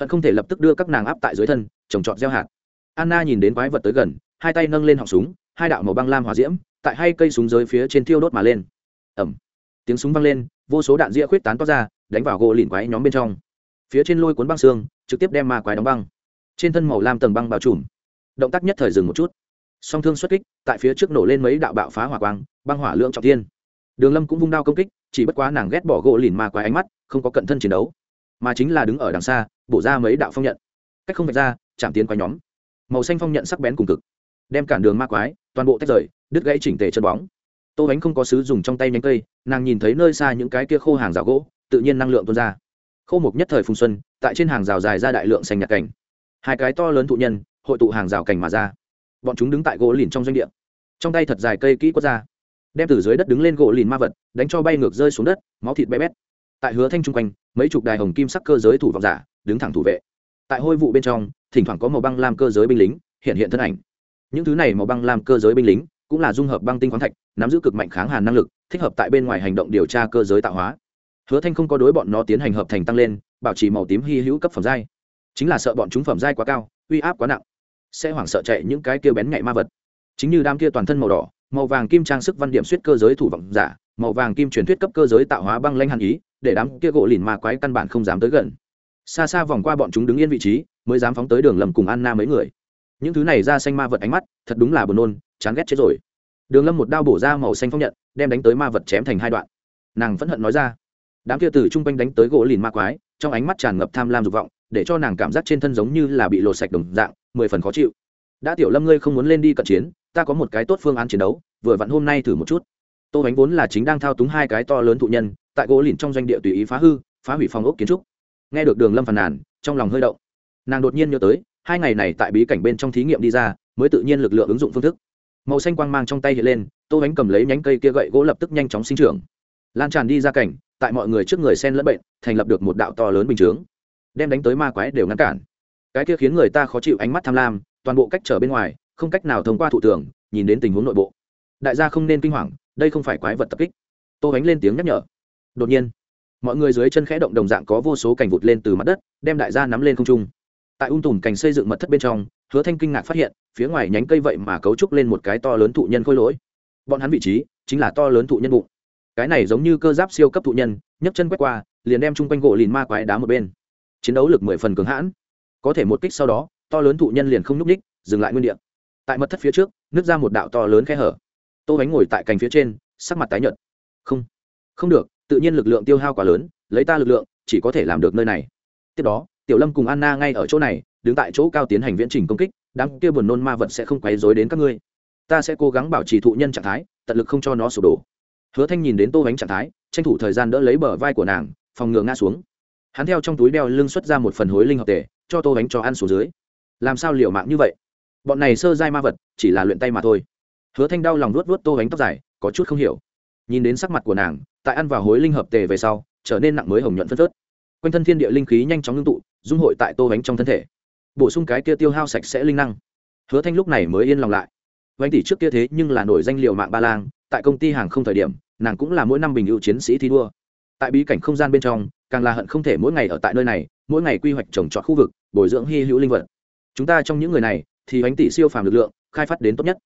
Hận không thể lập tức đưa các nàng áp tại dưới thân, trồng trọt gieo hạt. Anna nhìn đến quái vật tới gần, hai tay nâng lên họng súng, hai đạo màu băng lam hòa diễm, tại hai cây súng dưới phía trên thiêu đốt mà lên. Ẩm tiếng súng vang lên, vô số đạn ria khuyết tán toát ra đánh vào gỗ lìn quái nhóm bên trong. Phía trên lôi cuốn băng xương, trực tiếp đem ma quái đóng băng. Trên thân màu lam tầng băng bao trùm. Động tác nhất thời dừng một chút. Song thương xuất kích, tại phía trước nổ lên mấy đạo bạo phá hỏa quang, băng hỏa lượng trọng thiên. Đường lâm cũng vung đao công kích, chỉ bất quá nàng ghét bỏ gỗ lìn ma quái ánh mắt, không có cận thân chiến đấu. Mà chính là đứng ở đằng xa, bổ ra mấy đạo phong nhận. Cách không vạch ra, chạm tiến quái nhóm. Màu xanh phong nhận sắc bén cùng cực. Đem cản đường ma quái, toàn bộ tách rời, đứt gãy chỉnh tề chân bóng. Tô bánh không có sứ dùng trong tay nhánh cây, nàng nhìn thấy nơi xa những cái kia khô hàng rào gỗ tự nhiên năng lượng tuôn ra. Khâu mục nhất thời phùng xuân, tại trên hàng rào dài ra đại lượng xanh nhạc cảnh. Hai cái to lớn thụ nhân, hội tụ hàng rào cảnh mà ra. Bọn chúng đứng tại gỗ lìn trong doanh địa. Trong tay thật dài cây kỹ quất ra. Đem từ dưới đất đứng lên gỗ lìn ma vật, đánh cho bay ngược rơi xuống đất, máu thịt bé bét. Tại hứa thanh chung quanh, mấy chục đài hồng kim sắc cơ giới thủ vọng giả, đứng thẳng thủ vệ. Tại hôi vụ bên trong, thỉnh thoảng có màu băng lam cơ giới binh lính hiện hiện thân ảnh. Những thứ này màu băng lam cơ giới binh lính cũng là dung hợp băng tinh khoáng thạch, nắm giữ cực mạnh kháng hàn năng lực, thích hợp tại bên ngoài hành động điều tra cơ giới tạo hóa hứa thanh không có đối bọn nó tiến hành hợp thành tăng lên, bảo trì màu tím hy hữu cấp phẩm giai. Chính là sợ bọn chúng phẩm giai quá cao, uy áp quá nặng, sẽ hoảng sợ chạy những cái kia bén nhạy ma vật. Chính như đám kia toàn thân màu đỏ, màu vàng kim trang sức văn điểm suýt cơ giới thủ vọng giả, màu vàng kim truyền thuyết cấp cơ giới tạo hóa băng lanh hàn ý, để đám kia gỗ lìn ma quái căn bản không dám tới gần. Xa xa vòng qua bọn chúng đứng yên vị trí, mới dám phóng tới đường lầm cùng anna mấy người. Những thứ này ra xanh ma vật ánh mắt, thật đúng là buồn nôn, chán ghét chết rồi. Đường lâm một đao bổ ra màu xanh phong nhận, đem đánh tới ma vật chém thành hai đoạn. Nàng phẫn hận nói ra đám kia từ chung quanh đánh tới gỗ lìn ma quái, trong ánh mắt tràn ngập tham lam dục vọng, để cho nàng cảm giác trên thân giống như là bị lột sạch đồng dạng, mười phần khó chịu. Đã tiểu lâm ngươi không muốn lên đi cận chiến, ta có một cái tốt phương án chiến đấu, vừa vặn hôm nay thử một chút. Tô bánh vốn là chính đang thao túng hai cái to lớn thụ nhân, tại gỗ lìn trong doanh địa tùy ý phá hư, phá hủy phòng ốc kiến trúc. Nghe được đường lâm phàn nàn, trong lòng hơi động. Nàng đột nhiên nhớ tới, hai ngày này tại bí cảnh bên trong thí nghiệm đi ra, mới tự nhiên lực lượng ứng dụng phương thức. Màu xanh quang mang trong tay hiện lên, tô bánh cầm lấy nhánh cây kia gậy gỗ lập tức nhanh chóng sinh trưởng. Lan tràn đi ra cảnh tại mọi người trước người sen lẫn bệnh, thành lập được một đạo to lớn bình chướng, đem đánh tới ma quái đều ngăn cản. Cái kia khiến người ta khó chịu ánh mắt tham lam, toàn bộ cách trở bên ngoài, không cách nào thông qua thủ tưởng nhìn đến tình huống nội bộ. Đại gia không nên kinh hoàng, đây không phải quái vật tập kích. Tô Ánh lên tiếng nhắc nhở. Đột nhiên, mọi người dưới chân khẽ động đồng dạng có vô số cành vụt lên từ mặt đất, đem đại gia nắm lên không trung. Tại ung tùm cành xây dựng mật thất bên trong, hứa thanh kinh ngạc phát hiện, phía ngoài nhánh cây vậy mà cấu trúc lên một cái to lớn thụ nhân khôi lỗi. Bọn hắn vị trí chính là to lớn thụ nhân bụng cái này giống như cơ giáp siêu cấp thụ nhân, nhấc chân quét qua, liền đem chung quanh gỗ lìn ma quái đá một bên. Chiến đấu lực mười phần cứng hãn. Có thể một kích sau đó, to lớn thụ nhân liền không nhúc ních dừng lại nguyên địa. Tại mật thất phía trước, nứt ra một đạo to lớn khe hở. Tô bánh ngồi tại cành phía trên, sắc mặt tái nhợt. Không không được, tự nhiên lực lượng tiêu hao quá lớn, lấy ta lực lượng, chỉ có thể làm được nơi này. Tiếp đó, tiểu lâm cùng anna ngay ở chỗ này, đứng tại chỗ cao tiến hành viễn trình công kích, đám kia buồn nôn ma vật sẽ không quấy rối đến các ngươi. Ta sẽ cố gắng bảo trì thụ nhân trạng thái, tận lực không cho nó sụp đổ hứa thanh nhìn đến tô bánh trạng thái, tranh thủ thời gian đỡ lấy bờ vai của nàng, phòng ngừa ngã xuống. Hắn theo trong túi đeo lưng xuất ra một phần hối linh hợp tể cho tô bánh cho ăn xuống dưới. Làm sao liều mạng như vậy? Bọn này sơ dai ma vật, chỉ là luyện tay mà thôi. Hứa thanh đau lòng nuốt nuốt tô bánh tóc dài, có chút không hiểu. Nhìn đến sắc mặt của nàng, tại ăn vào hối linh hợp tề về sau, trở nên nặng mới hồng nhuận phân phớt. Quanh thân thiên địa linh khí nhanh chóng ngưng tụ, dung hội tại tô bánh trong thân thể. Bổ sung cái kia tiêu hao sạch sẽ linh năng. Hứa thanh lúc này mới yên lòng lại. Vánh tỷ trước kia thế nhưng là nổi danh liệu mạng ba lang tại công ty hàng không thời điểm, nàng cũng là mỗi năm bình ưu chiến sĩ thi đua. Tại bí cảnh không gian bên trong, càng là hận không thể mỗi ngày ở tại nơi này, mỗi ngày quy hoạch trồng trọt khu vực, bồi dưỡng hy hữu linh vật. Chúng ta trong những người này, thì bánh tỷ siêu phàm lực lượng, khai phát đến tốt nhất.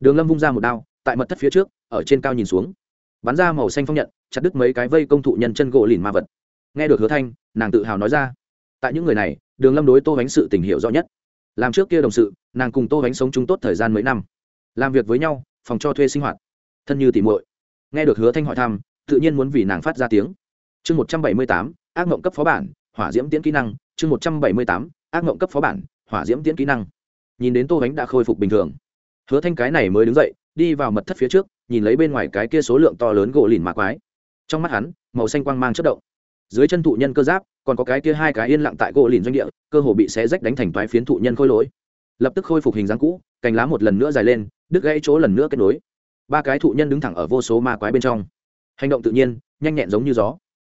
Đường lâm vung ra một đao, tại mật thất phía trước, ở trên cao nhìn xuống. Bắn ra màu xanh phong nhận, chặt đứt mấy cái vây công thụ nhân chân gỗ lìn ma vật. Nghe được hứa thanh, nàng tự hào nói ra. Tại những người này, đường lâm đối tô bánh sự tình hiệu rõ nhất. Làm trước kia đồng sự, nàng cùng tô bánh sống chung tốt thời gian mấy năm. Làm việc với nhau, phòng cho thuê sinh hoạt thân như tỉ muội. Nghe được hứa thanh hỏi thăm, tự nhiên muốn vì nàng phát ra tiếng. Chương một trăm bảy mươi tám, ác mộng cấp phó bản, hỏa diễm tiễn kỹ năng. Chương một trăm bảy mươi tám, ác mộng cấp phó bản, hỏa diễm tiễn kỹ năng. Nhìn đến tô bánh đã khôi phục bình thường. Hứa thanh cái này mới đứng dậy, đi vào mật thất phía trước, nhìn lấy bên ngoài cái kia số lượng to lớn gỗ lìn mạ quái. Trong mắt hắn, màu xanh quang mang chất động. Dưới chân thụ nhân cơ giáp, còn có cái kia hai cái yên lặng tại gỗ lìn doanh địa, cơ hồ bị xé rách đánh thành toái phiến thụ nhân khôi lỗi. Lập tức khôi phục hình dáng cũ, cành lá một lần nữa dài lên, đứt gãy chỗ lần nữa kết nối ba cái thụ nhân đứng thẳng ở vô số ma quái bên trong. Hành động tự nhiên, nhanh nhẹn giống như gió.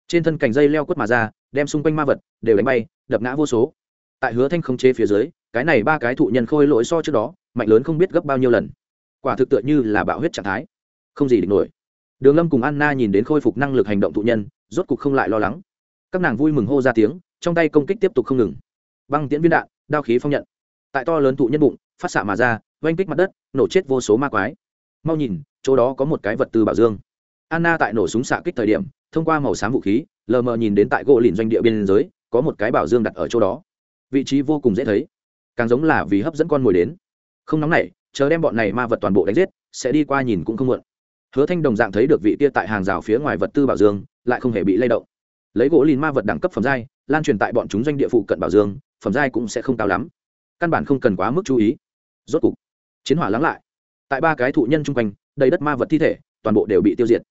Trên thân cành dây leo quất mà ra, đem xung quanh ma vật đều đánh bay, đập ngã vô số. Tại hứa thanh không chế phía dưới, cái này ba cái thụ nhân khôi lỗi so trước đó, mạnh lớn không biết gấp bao nhiêu lần. Quả thực tựa như là bạo huyết trạng thái. Không gì địch nổi. Đường lâm cùng anna nhìn đến khôi phục năng lực hành động thụ nhân, rốt cục không lại lo lắng. Các nàng vui mừng hô ra tiếng, trong tay công kích tiếp tục không ngừng. Băng tiễn viên đạn, đao khí phong nhận. Tại to lớn thụ nhân bụng, phát xạ mà ra, oanh kích mặt đất, nổ chết vô số ma quái mau nhìn, chỗ đó có một cái vật tư bảo dương. Anna tại nổ súng xạ kích thời điểm, thông qua màu xám vũ khí, lờ mờ nhìn đến tại gỗ lìn doanh địa biên giới có một cái bảo dương đặt ở chỗ đó. Vị trí vô cùng dễ thấy. Càng giống là vì hấp dẫn con mồi đến. Không nóng này chờ đem bọn này ma vật toàn bộ đánh giết, sẽ đi qua nhìn cũng không muộn. Hứa thanh đồng dạng thấy được vị kia tại hàng rào phía ngoài vật tư bảo dương, lại không hề bị lay động. Lấy gỗ lìn ma vật đẳng cấp phẩm giai, lan truyền tại bọn chúng doanh địa phụ cận bảo dương, phẩm giai cũng sẽ không cao lắm. Căn bản không cần quá mức chú ý. Rốt cục, chiến hỏa lắng lại tại ba cái thụ nhân chung quanh, đầy đất ma vật thi thể, toàn bộ đều bị tiêu diệt.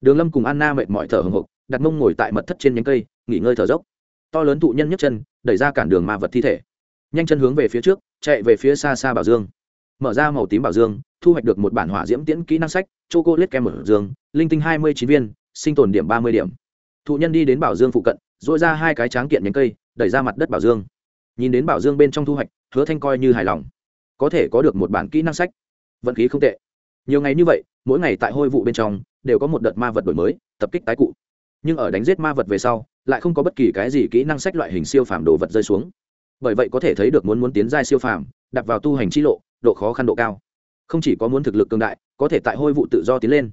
Đường lâm cùng anna mệt mỏi thở hồng hộc, đặt mông ngồi tại mật thất trên nhánh cây, nghỉ ngơi thở dốc. To lớn thụ nhân nhấc chân, đẩy ra cản đường ma vật thi thể. Nhanh chân hướng về phía trước, chạy về phía xa xa bảo dương. Mở ra màu tím bảo dương, thu hoạch được một bản hỏa diễm tiễn kỹ năng sách chô cô lết kem ở dương, linh tinh hai mươi chín viên, sinh tồn điểm ba mươi điểm. Thụ nhân đi đến bảo dương phụ cận dội ra hai cái tráng kiện nhánh cây, đẩy ra mặt đất bảo dương. Nhìn đến bảo dương bên trong thu hoạch, hứa thanh coi như hài lòng. Có thể có được một bản kỹ năng sách vận khí không tệ. Nhiều ngày như vậy, mỗi ngày tại hôi vụ bên trong, đều có một đợt ma vật đổi mới, tập kích tái cụ. Nhưng ở đánh giết ma vật về sau, lại không có bất kỳ cái gì kỹ năng sách loại hình siêu phàm đồ vật rơi xuống. Bởi vậy có thể thấy được muốn muốn tiến giai siêu phàm đặt vào tu hành chi lộ, độ khó khăn độ cao. Không chỉ có muốn thực lực cường đại, có thể tại hôi vụ tự do tiến lên,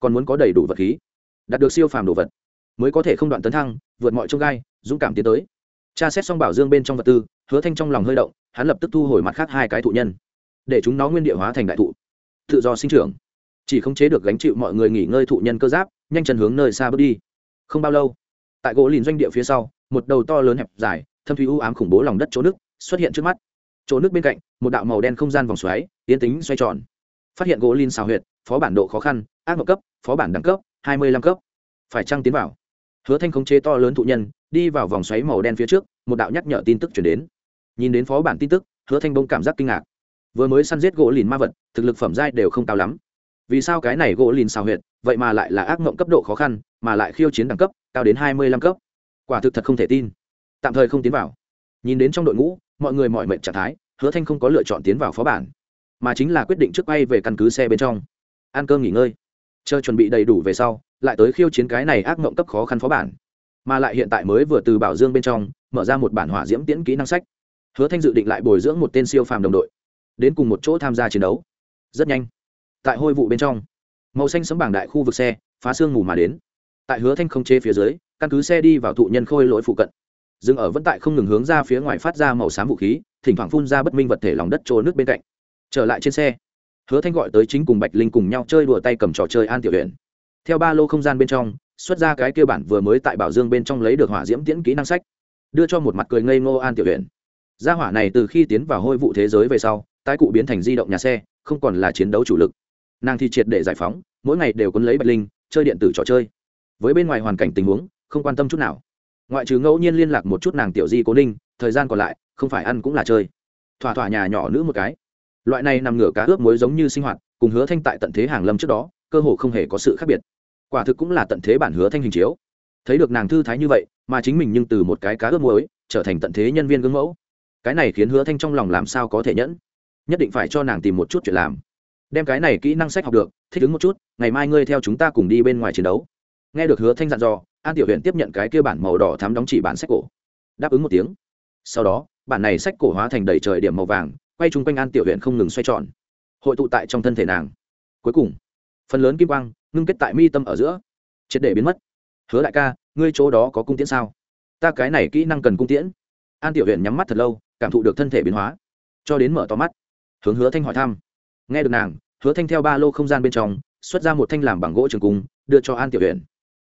còn muốn có đầy đủ vật khí, đạt được siêu phàm đồ vật, mới có thể không đoạn tấn thăng, vượt mọi trông gai, dũng cảm tiến tới. Tra xét xong bảo dương bên trong vật tư, hứa thanh trong lòng hơi động, hắn lập tức thu hồi mặt khác hai cái thụ nhân để chúng nó nguyên địa hóa thành đại thụ. Tự do sinh trưởng. Chỉ khống chế được gánh chịu mọi người nghỉ ngơi thụ nhân cơ giáp, nhanh chân hướng nơi xa bước đi. Không bao lâu, tại gỗ lìn doanh địa phía sau, một đầu to lớn hẹp dài, thâm thủy u ám khủng bố lòng đất chỗ nước xuất hiện trước mắt. Chỗ nước bên cạnh, một đạo màu đen không gian vòng xoáy tiến tính xoay tròn. Phát hiện gỗ lìn xào huyệt, phó bản độ khó khăn, ác mộng cấp, phó bản đẳng cấp, hai mươi lăm cấp. Phải trăng tiến vào? Hứa thanh khống chế to lớn thụ nhân, đi vào vòng xoáy màu đen phía trước, một đạo nhắc nhở tin tức chuyển đến. Nhìn đến phó bản tin tức, hứa thanh bông cảm giác kinh ngạc vừa mới săn giết gỗ lìn ma vật, thực lực phẩm giai đều không cao lắm. Vì sao cái này gỗ lìn xào huyệt, vậy mà lại là ác mộng cấp độ khó khăn, mà lại khiêu chiến đẳng cấp, cao đến hai mươi lăm cấp? Quả thực thật không thể tin. Tạm thời không tiến vào. Nhìn đến trong đội ngũ, mọi người mọi mệnh trạng thái, hứa thanh không có lựa chọn tiến vào phó bản, mà chính là quyết định trước bay về căn cứ xe bên trong. Ăn cơm nghỉ ngơi. Chờ chuẩn bị đầy đủ về sau, lại tới khiêu chiến cái này ác mộng cấp khó khăn phó bản. Mà lại hiện tại mới vừa từ bảo dương bên trong, mở ra một bản hỏa diễm tiễn kỹ năng sách. Hứa thanh dự định lại bồi dưỡng một tên siêu phàm đồng đội đến cùng một chỗ tham gia chiến đấu. Rất nhanh, tại hôi vụ bên trong, màu xanh sấm bảng đại khu vực xe phá xương mù mà đến. Tại hứa thanh không chế phía dưới, căn cứ xe đi vào thụ nhân khôi lỗi phụ cận. Dừng ở vẫn tại không ngừng hướng ra phía ngoài phát ra màu xám vũ khí, thỉnh thoảng phun ra bất minh vật thể lòng đất trôi nước bên cạnh. Trở lại trên xe, hứa thanh gọi tới chính cùng bạch linh cùng nhau chơi đùa tay cầm trò chơi an tiểu huyện theo ba lô không gian bên trong, xuất ra cái kia bản vừa mới tại bảo dương bên trong lấy được hỏa diễm tiễn kỹ năng sách, đưa cho một mặt cười ngây ngô an tiểu huyện gia hỏa này từ khi tiến vào hôi vụ thế giới về sau tái cụ biến thành di động nhà xe, không còn là chiến đấu chủ lực. Nàng thì triệt để giải phóng, mỗi ngày đều quấn lấy bạch linh, chơi điện tử trò chơi. Với bên ngoài hoàn cảnh tình huống, không quan tâm chút nào. Ngoại trừ ngẫu nhiên liên lạc một chút nàng tiểu di cố ninh, thời gian còn lại, không phải ăn cũng là chơi. Thỏa thỏa nhà nhỏ nữ một cái. Loại này nằm ngửa cá ướp muối giống như sinh hoạt, cùng hứa thanh tại tận thế hàng lâm trước đó, cơ hồ không hề có sự khác biệt. Quả thực cũng là tận thế bản hứa thanh hình chiếu. Thấy được nàng thư thái như vậy, mà chính mình nhưng từ một cái cá ướp muối, trở thành tận thế nhân viên gương mẫu. Cái này khiến hứa thanh trong lòng làm sao có thể nhẫn nhất định phải cho nàng tìm một chút chuyện làm. Đem cái này kỹ năng sách học được, thích ứng một chút, ngày mai ngươi theo chúng ta cùng đi bên ngoài chiến đấu. Nghe được hứa thanh dặn dò, an tiểu huyện tiếp nhận cái kia bản màu đỏ thắm đóng chỉ bản sách cổ. Đáp ứng một tiếng. Sau đó, bản này sách cổ hóa thành đầy trời điểm màu vàng, quay chung quanh an tiểu huyện không ngừng xoay tròn. Hội tụ tại trong thân thể nàng. Cuối cùng, phần lớn kim quang ngưng kết tại mi tâm ở giữa, triệt để biến mất. Hứa đại ca, ngươi chỗ đó có cung tiễn sao? Ta cái này kỹ năng cần cung tiễn. An tiểu huyện nhắm mắt thật lâu, cảm thụ được thân thể biến hóa. Cho đến mở to mắt hướng hứa thanh hỏi thăm. Nghe được nàng, hứa thanh theo ba lô không gian bên trong, xuất ra một thanh làm bằng gỗ trường cung, đưa cho an tiểu huyện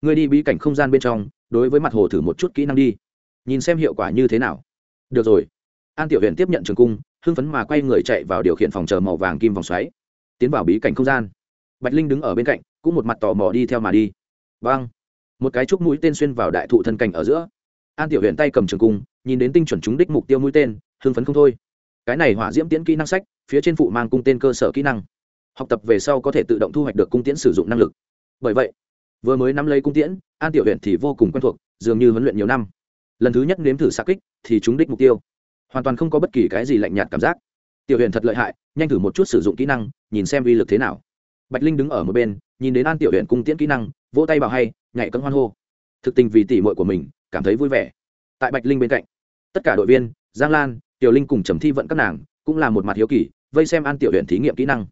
ngươi đi bí cảnh không gian bên trong, đối với mặt hồ thử một chút kỹ năng đi. Nhìn xem hiệu quả như thế nào. Được rồi. An tiểu huyện tiếp nhận trường cung, hưng phấn mà quay người chạy vào điều khiển phòng chờ màu vàng kim vòng xoáy. Tiến vào bí cảnh không gian. Bạch linh đứng ở bên cạnh, cũng một mặt tò mò đi theo mà đi. Vang một cái chúc mũi tên xuyên vào đại thụ thân cảnh ở giữa. An tiểu huyện tay cầm trường cung, nhìn đến tinh chuẩn trúng đích mục tiêu mũi tên, hưng phấn không thôi cái này hỏa diễm tiễn kỹ năng sách, phía trên phụ mang cung tên cơ sở kỹ năng. Học tập về sau có thể tự động thu hoạch được cung tiễn sử dụng năng lực. Bởi vậy, vừa mới nắm lấy cung tiễn, an tiểu huyện thì vô cùng quen thuộc, dường như huấn luyện nhiều năm. Lần thứ nhất nếm thử xa kích thì trúng đích mục tiêu. Hoàn toàn không có bất kỳ cái gì lạnh nhạt cảm giác. Tiểu huyện thật lợi hại, nhanh thử một chút sử dụng kỹ năng, nhìn xem uy lực thế nào. Bạch linh đứng ở một bên, nhìn đến an tiểu huyện cung tiễn kỹ năng, vỗ tay bảo hay, nhảy cân hoan hô. Thực tình vì tỉ mội của mình, cảm thấy vui vẻ. Tại bạch linh bên cạnh, tất cả đội viên, giang lan tiểu linh cùng trầm thi vận các nàng cũng là một mặt hiếu kỳ, vây xem an tiểu huyện thí nghiệm kỹ năng.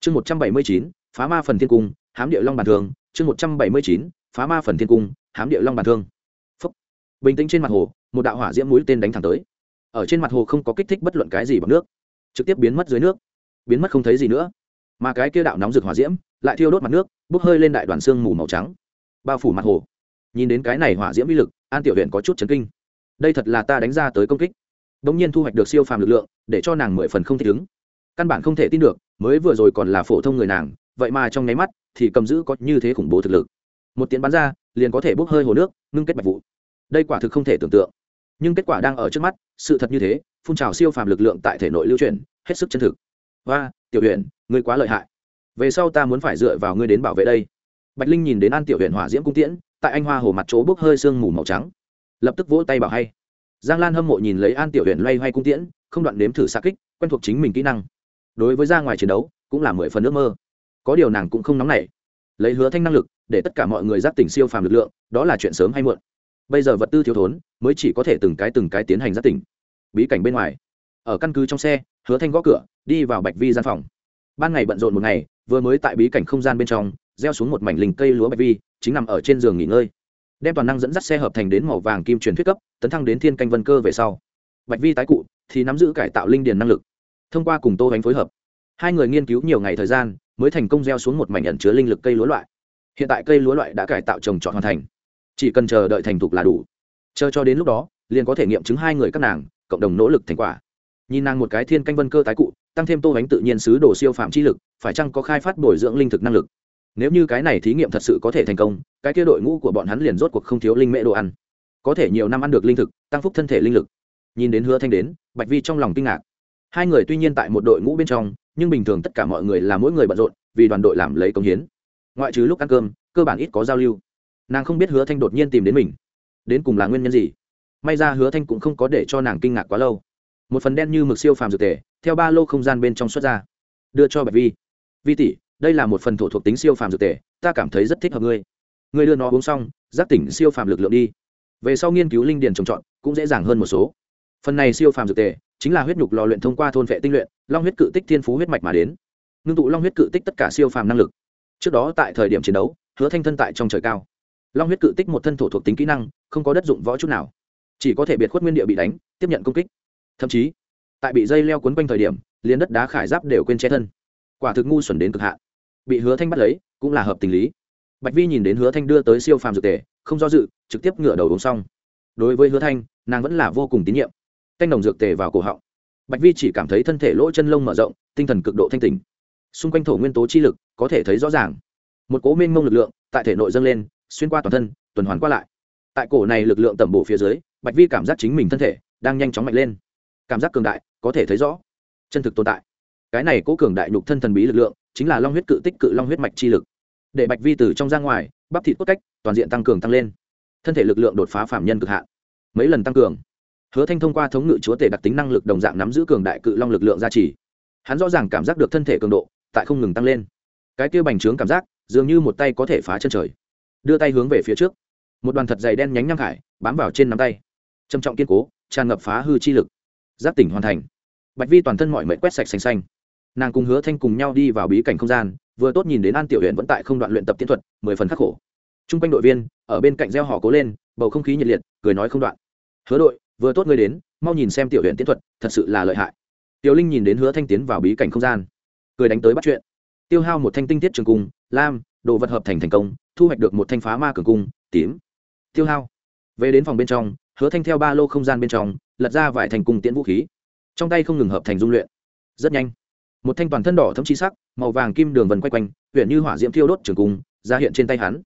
Chương một trăm bảy mươi chín, phá ma phần thiên cung, hám địa long bàn thương chương một trăm bảy mươi chín, phá ma phần thiên cung, hám địa long bàn thương Phúc. bình tĩnh trên mặt hồ, một đạo hỏa diễm mũi tên đánh thẳng tới. Ở trên mặt hồ không có kích thích bất luận cái gì bằng nước, trực tiếp biến mất dưới nước, biến mất không thấy gì nữa. Mà cái kia đạo nóng rực hỏa diễm lại thiêu đốt mặt nước, bốc hơi lên đại đoàn xương mù màu trắng, bao phủ mặt hồ. Nhìn đến cái này hỏa diễm uy lực, an tiểu huyện có chút chấn kinh. Đây thật là ta đánh ra tới công kích bỗng nhiên thu hoạch được siêu phàm lực lượng, để cho nàng mười phần không thể ứng. Căn bản không thể tin được, mới vừa rồi còn là phổ thông người nàng, vậy mà trong nháy mắt thì cầm giữ có như thế khủng bố thực lực. Một tiếng bắn ra, liền có thể bốc hơi hồ nước, ngưng kết bạch vụ. Đây quả thực không thể tưởng tượng. Nhưng kết quả đang ở trước mắt, sự thật như thế, phun trào siêu phàm lực lượng tại thể nội lưu truyền hết sức chân thực. Và tiểu huyện ngươi quá lợi hại. Về sau ta muốn phải dựa vào ngươi đến bảo vệ đây. Bạch linh nhìn đến an tiểu huyện hỏa diễm cung tiễn, tại anh hoa hồ mặt chỗ bốc hơi sương mù màu trắng. Lập tức vỗ tay bảo hay giang lan hâm mộ nhìn lấy an tiểu huyện loay hoay cung tiễn, không đoạn nếm thử xa kích, quen thuộc chính mình kỹ năng. Đối với ra ngoài chiến đấu, cũng là mười phần ước mơ. Có điều nàng cũng không nóng nảy. Lấy hứa thanh năng lực, để tất cả mọi người giáp tỉnh siêu phàm lực lượng, đó là chuyện sớm hay muộn. Bây giờ vật tư thiếu thốn, mới chỉ có thể từng cái từng cái tiến hành giáp tỉnh. Bí cảnh bên ngoài. Ở căn cứ trong xe, hứa thanh gõ cửa, đi vào bạch vi gian phòng. Ban ngày bận rộn một ngày, vừa mới tại bí cảnh không gian bên trong, gieo xuống một mảnh lình cây lúa bạch vi, chính nằm ở trên giường nghỉ ngơi đem toàn năng dẫn dắt xe hợp thành đến màu vàng kim truyền thuyết cấp, tấn thăng đến thiên canh vân cơ về sau. Bạch vi tái cụ, thì nắm giữ cải tạo linh điền năng lực. Thông qua cùng tô bánh phối hợp, hai người nghiên cứu nhiều ngày thời gian, mới thành công gieo xuống một mảnh ẩn chứa linh lực cây lúa loại. Hiện tại cây lúa loại đã cải tạo trồng trọt hoàn thành. Chỉ cần chờ đợi thành thục là đủ. Chờ cho đến lúc đó, liền có thể nghiệm chứng hai người các nàng, cộng đồng nỗ lực thành quả. Nhìn nàng một cái thiên canh vân cơ tái cụ, tăng thêm tô bánh tự nhiên sứ đồ siêu phạm chi lực, phải chăng có khai phát bồi dưỡng linh thực năng lực? Nếu như cái này thí nghiệm thật sự có thể thành công, cái kia đội ngũ của bọn hắn liền rốt cuộc không thiếu linh mễ đồ ăn. Có thể nhiều năm ăn được linh thực, tăng phúc thân thể linh lực. Nhìn đến hứa thanh đến, bạch vi trong lòng kinh ngạc. Hai người tuy nhiên tại một đội ngũ bên trong, nhưng bình thường tất cả mọi người là mỗi người bận rộn, vì đoàn đội làm lấy công hiến. Ngoại trừ lúc ăn cơm, cơ bản ít có giao lưu. Nàng không biết hứa thanh đột nhiên tìm đến mình. Đến cùng là nguyên nhân gì? May ra hứa thanh cũng không có để cho nàng kinh ngạc quá lâu. Một phần đen như mực siêu phàm dược tề, theo ba lô không gian bên trong xuất ra. Đưa cho bạch vi. Vi tỷ đây là một phần thổ thuộc tính siêu phàm dược tề, ta cảm thấy rất thích hợp ngươi. Ngươi đưa nó uống xong, giác tỉnh siêu phàm lực lượng đi. Về sau nghiên cứu linh điền trồng trọt, cũng dễ dàng hơn một số. Phần này siêu phàm dược tề, chính là huyết nhục lò luyện thông qua thôn vệ tinh luyện, long huyết cự tích thiên phú huyết mạch mà đến. Ngưng tụ long huyết cự tích tất cả siêu phàm năng lực. Trước đó tại thời điểm chiến đấu, hứa thanh thân tại trong trời cao. Long huyết cự tích một thân thổ thuộc tính kỹ năng, không có đất dụng võ chút nào. Chỉ có thể biệt khuất nguyên địa bị đánh, tiếp nhận công kích. Thậm chí, tại bị dây leo cuốn quanh thời điểm, liền đất đá khải giáp đều quên che thân. Quả thực ngu xuẩn đến cực hạn bị hứa thanh bắt lấy, cũng là hợp tình lý. Bạch vi nhìn đến hứa thanh đưa tới siêu phàm dược tề, không do dự, trực tiếp ngửa đầu uống xong. Đối với hứa thanh, nàng vẫn là vô cùng tín nhiệm. Canh đồng dược tề vào cổ họng. Bạch vi chỉ cảm thấy thân thể lỗ chân lông mở rộng, tinh thần cực độ thanh tình xung quanh thổ nguyên tố chi lực, có thể thấy rõ ràng. Một cố mênh mông lực lượng, tại thể nội dâng lên, xuyên qua toàn thân, tuần hoàn qua lại. Tại cổ này lực lượng tẩm bổ phía dưới, bạch vi cảm giác chính mình thân thể đang nhanh chóng mạnh lên. Cảm giác cường đại, có thể thấy rõ. Chân thực tồn tại. Cái này cố cường đại nhục thân thần bí lực lượng chính là long huyết cự tích cự long huyết mạch chi lực. Để bạch vi từ trong ra ngoài, bắp thịt cốt cách, toàn diện tăng cường tăng lên. Thân thể lực lượng đột phá phạm nhân cực hạn. Mấy lần tăng cường, hứa thanh thông qua thống ngự chúa tể đặc tính năng lực đồng dạng nắm giữ cường đại cự long lực lượng gia trì. Hắn rõ ràng cảm giác được thân thể cường độ, tại không ngừng tăng lên. Cái kia bành trướng cảm giác, dường như một tay có thể phá chân trời. Đưa tay hướng về phía trước. Một đoàn thật dày đen nhánh nham khải bám vào trên nắm tay. Trầm trọng kiên cố, tràn ngập phá hư chi lực. Giáp tỉnh hoàn thành. Bạch vi toàn thân mọi mệnh quét sạch xanh xanh nàng cùng hứa thanh cùng nhau đi vào bí cảnh không gian, vừa tốt nhìn đến an tiểu huyện vẫn tại không đoạn luyện tập tiến thuật, mười phần khắc khổ. T r u n g quanh đội viên, ở bên cạnh gieo họ cố lên, bầu không khí nhiệt liệt, cười nói không đoạn. Hứa đội, vừa tốt ngươi đến, mau nhìn xem tiểu huyện tiến thuật, thật sự là lợi hại. Tiểu linh nhìn đến hứa thanh tiến vào bí cảnh không gian, cười đánh tới bắt chuyện. Tiêu hao một thanh tinh tiết trường cung, lam, đồ vật hợp thành thành công, thu hoạch được một thanh phá ma cường cung, tím. Tiêu hao. Về đến phòng bên trong, hứa thanh theo ba lô không gian bên trong, lật ra vài thành cung tiễn vũ khí. Trong tay không ngừng hợp thành dung luyện. Rất nhanh một thanh toàn thân đỏ thấm chi sắc, màu vàng kim đường vần quay quanh huyện như hỏa diễm thiêu đốt trường cung, ra hiện trên tay hắn.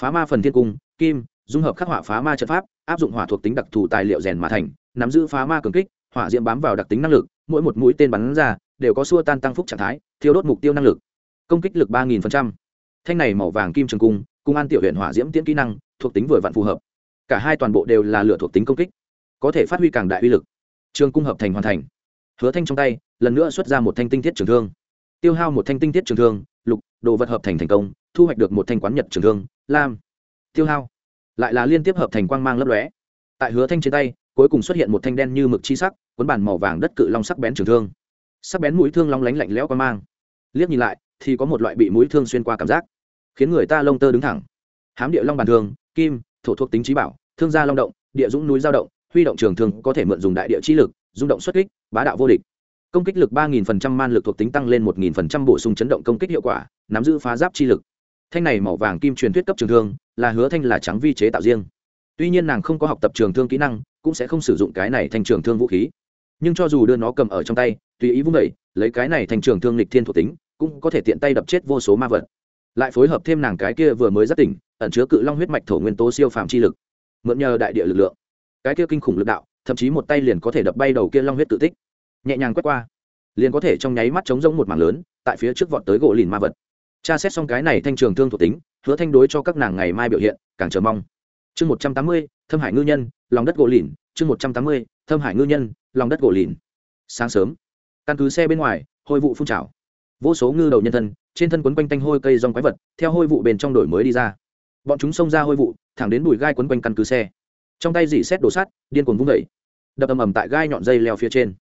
Phá ma phần thiên cung, kim, dung hợp khắc họa phá ma trận pháp, áp dụng hỏa thuộc tính đặc thù tài liệu rèn mà thành, nắm giữ phá ma cường kích, hỏa diễm bám vào đặc tính năng lực, mỗi một mũi tên bắn ra, đều có xua tan tăng phúc trạng thái, thiêu đốt mục tiêu năng lực. Công kích lực ba nghìn phần trăm. Thanh này màu vàng kim trường cung cung an tiểu huyện hỏa diễm tiễn kỹ năng, thuộc tính vừa vặn phù hợp. Cả hai toàn bộ đều là lửa thuộc tính công kích, có thể phát huy càng đại uy lực. Trường cung hợp thành hoàn thành. Hứa thanh trong tay lần nữa xuất ra một thanh tinh thiết trường thương. Tiêu hao một thanh tinh thiết trường thương, lục, đồ vật hợp thành thành công, thu hoạch được một thanh quán nhật trường thương, lam. Tiêu hao. Lại là liên tiếp hợp thành quang mang lấp lóe. Tại hứa thanh trên tay, cuối cùng xuất hiện một thanh đen như mực chi sắc, cuốn bản màu vàng đất cự long sắc bén trường thương. Sắc bén mũi thương long lánh lạnh lẽo quang mang. Liếc nhìn lại, thì có một loại bị mũi thương xuyên qua cảm giác, khiến người ta lông tơ đứng thẳng. Hám địa long bàn thương, kim, thổ thuộc tính trí bảo, thương gia long động, địa dũng núi giao động, huy động trường thương có thể mượn dùng đại địa chi lực, rung động xuất kích, bá đạo vô địch công kích lực ba nghìn phần trăm man lực thuộc tính tăng lên một nghìn phần trăm bổ sung chấn động công kích hiệu quả nắm giữ phá giáp chi lực. Thanh này màu vàng kim truyền thuyết cấp trường thương là hứa thanh là trắng vi chế tạo riêng. Tuy nhiên nàng không có học tập trường thương kỹ năng cũng sẽ không sử dụng cái này thành trường thương vũ khí. Nhưng cho dù đưa nó cầm ở trong tay tùy ý vung đẩy, lấy cái này thành trường thương lịch thiên thuộc tính cũng có thể tiện tay đập chết vô số ma vật. Lại phối hợp thêm nàng cái kia vừa mới giác tỉnh ẩn chứa cự long huyết mạch thổ nguyên tố siêu phàm chi lực. Mượn nhờ đại địa lực lượng. Cái kia kinh khủng lực đạo thậm chí một tay liền có thể đập bay đầu kia long huyết tự tích nhẹ nhàng quét qua. Liền có thể trong nháy mắt chống rỗng một mảng lớn, tại phía trước vọt tới gỗ lìn ma vật. Tra xét xong cái này thanh trường thương thuộc tính, hứa thanh đối cho các nàng ngày mai biểu hiện, càng chờ mong. Chương một trăm tám mươi, thâm hải ngư nhân, lòng đất gỗ lìn. Chương một trăm tám mươi, thâm hải ngư nhân, lòng đất gỗ lìn. Sáng sớm, căn cứ xe bên ngoài, hôi vụ phun trào. Vô số ngư đầu nhân thân, trên thân quấn quanh tanh hôi cây rong quái vật, theo hôi vụ bên trong đổi mới đi ra. Bọn chúng xông ra hôi vụ, thẳng đến bụi gai quấn quanh căn cứ xe. Trong tay dỉ xét đổ sắt, điên cuồng vung vẩy đập ầm ầm tại gai nhọn dây leo phía trên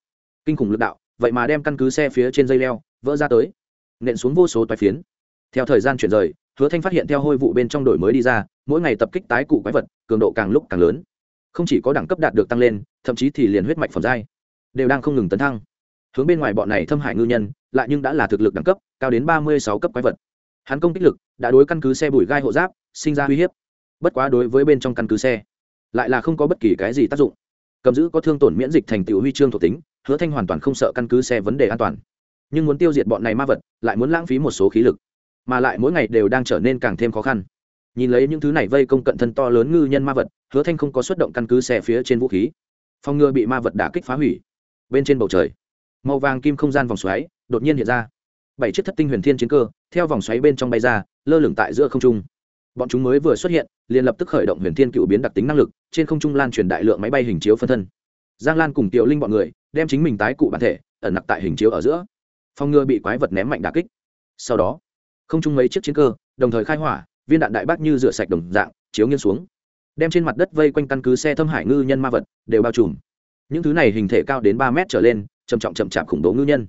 kinh khủng lực đạo, vậy mà đem căn cứ xe phía trên dây leo, vỡ ra tới. Nện xuống vô số toái phiến. Theo thời gian chuyển rời, hứa thanh phát hiện theo hôi vụ bên trong đổi mới đi ra, mỗi ngày tập kích tái cụ quái vật, cường độ càng lúc càng lớn. Không chỉ có đẳng cấp đạt được tăng lên, thậm chí thì liền huyết mạch phẩm giai đều đang không ngừng tấn thăng. Hướng bên ngoài bọn này thâm hại ngư nhân, lại nhưng đã là thực lực đẳng cấp, cao đến ba mươi sáu cấp quái vật. Hắn công kích lực đã đối căn cứ xe bùi gai hộ giáp, sinh ra uy hiếp. Bất quá đối với bên trong căn cứ xe, lại là không có bất kỳ cái gì tác dụng. Cầm giữ có thương tổn miễn dịch thành tựu huy chương thuộc tính hứa thanh hoàn toàn không sợ căn cứ xe vấn đề an toàn. Nhưng muốn tiêu diệt bọn này ma vật, lại muốn lãng phí một số khí lực. Mà lại mỗi ngày đều đang trở nên càng thêm khó khăn. Nhìn lấy những thứ này vây công cận thân to lớn ngư nhân ma vật, hứa thanh không có xuất động căn cứ xe phía trên vũ khí. Phòng ngừa bị ma vật đả kích phá hủy. Bên trên bầu trời, màu vàng kim không gian vòng xoáy đột nhiên hiện ra. Bảy chiếc thất tinh huyền thiên chiến cơ, theo vòng xoáy bên trong bay ra, lơ lửng tại giữa không trung. Bọn chúng mới vừa xuất hiện, liền lập tức khởi động huyền thiên cựu biến đặc tính năng lực, trên không trung lan truyền đại lượng máy bay hình chiếu phân thân. Giang lan cùng tiểu linh bọn người đem chính mình tái cụ bản thể, ẩn nặc tại hình chiếu ở giữa. Phòng ngừa bị quái vật ném mạnh đà kích. Sau đó, không chung mấy chiếc chiến cơ, đồng thời khai hỏa, viên đạn đại bác như rửa sạch đồng dạng, chiếu nghiêng xuống. Đem trên mặt đất vây quanh căn cứ xe thâm hải ngư nhân ma vật, đều bao trùm. Những thứ này hình thể cao đến ba mét trở lên, trầm trọng chậm chạp khủng bố ngư nhân.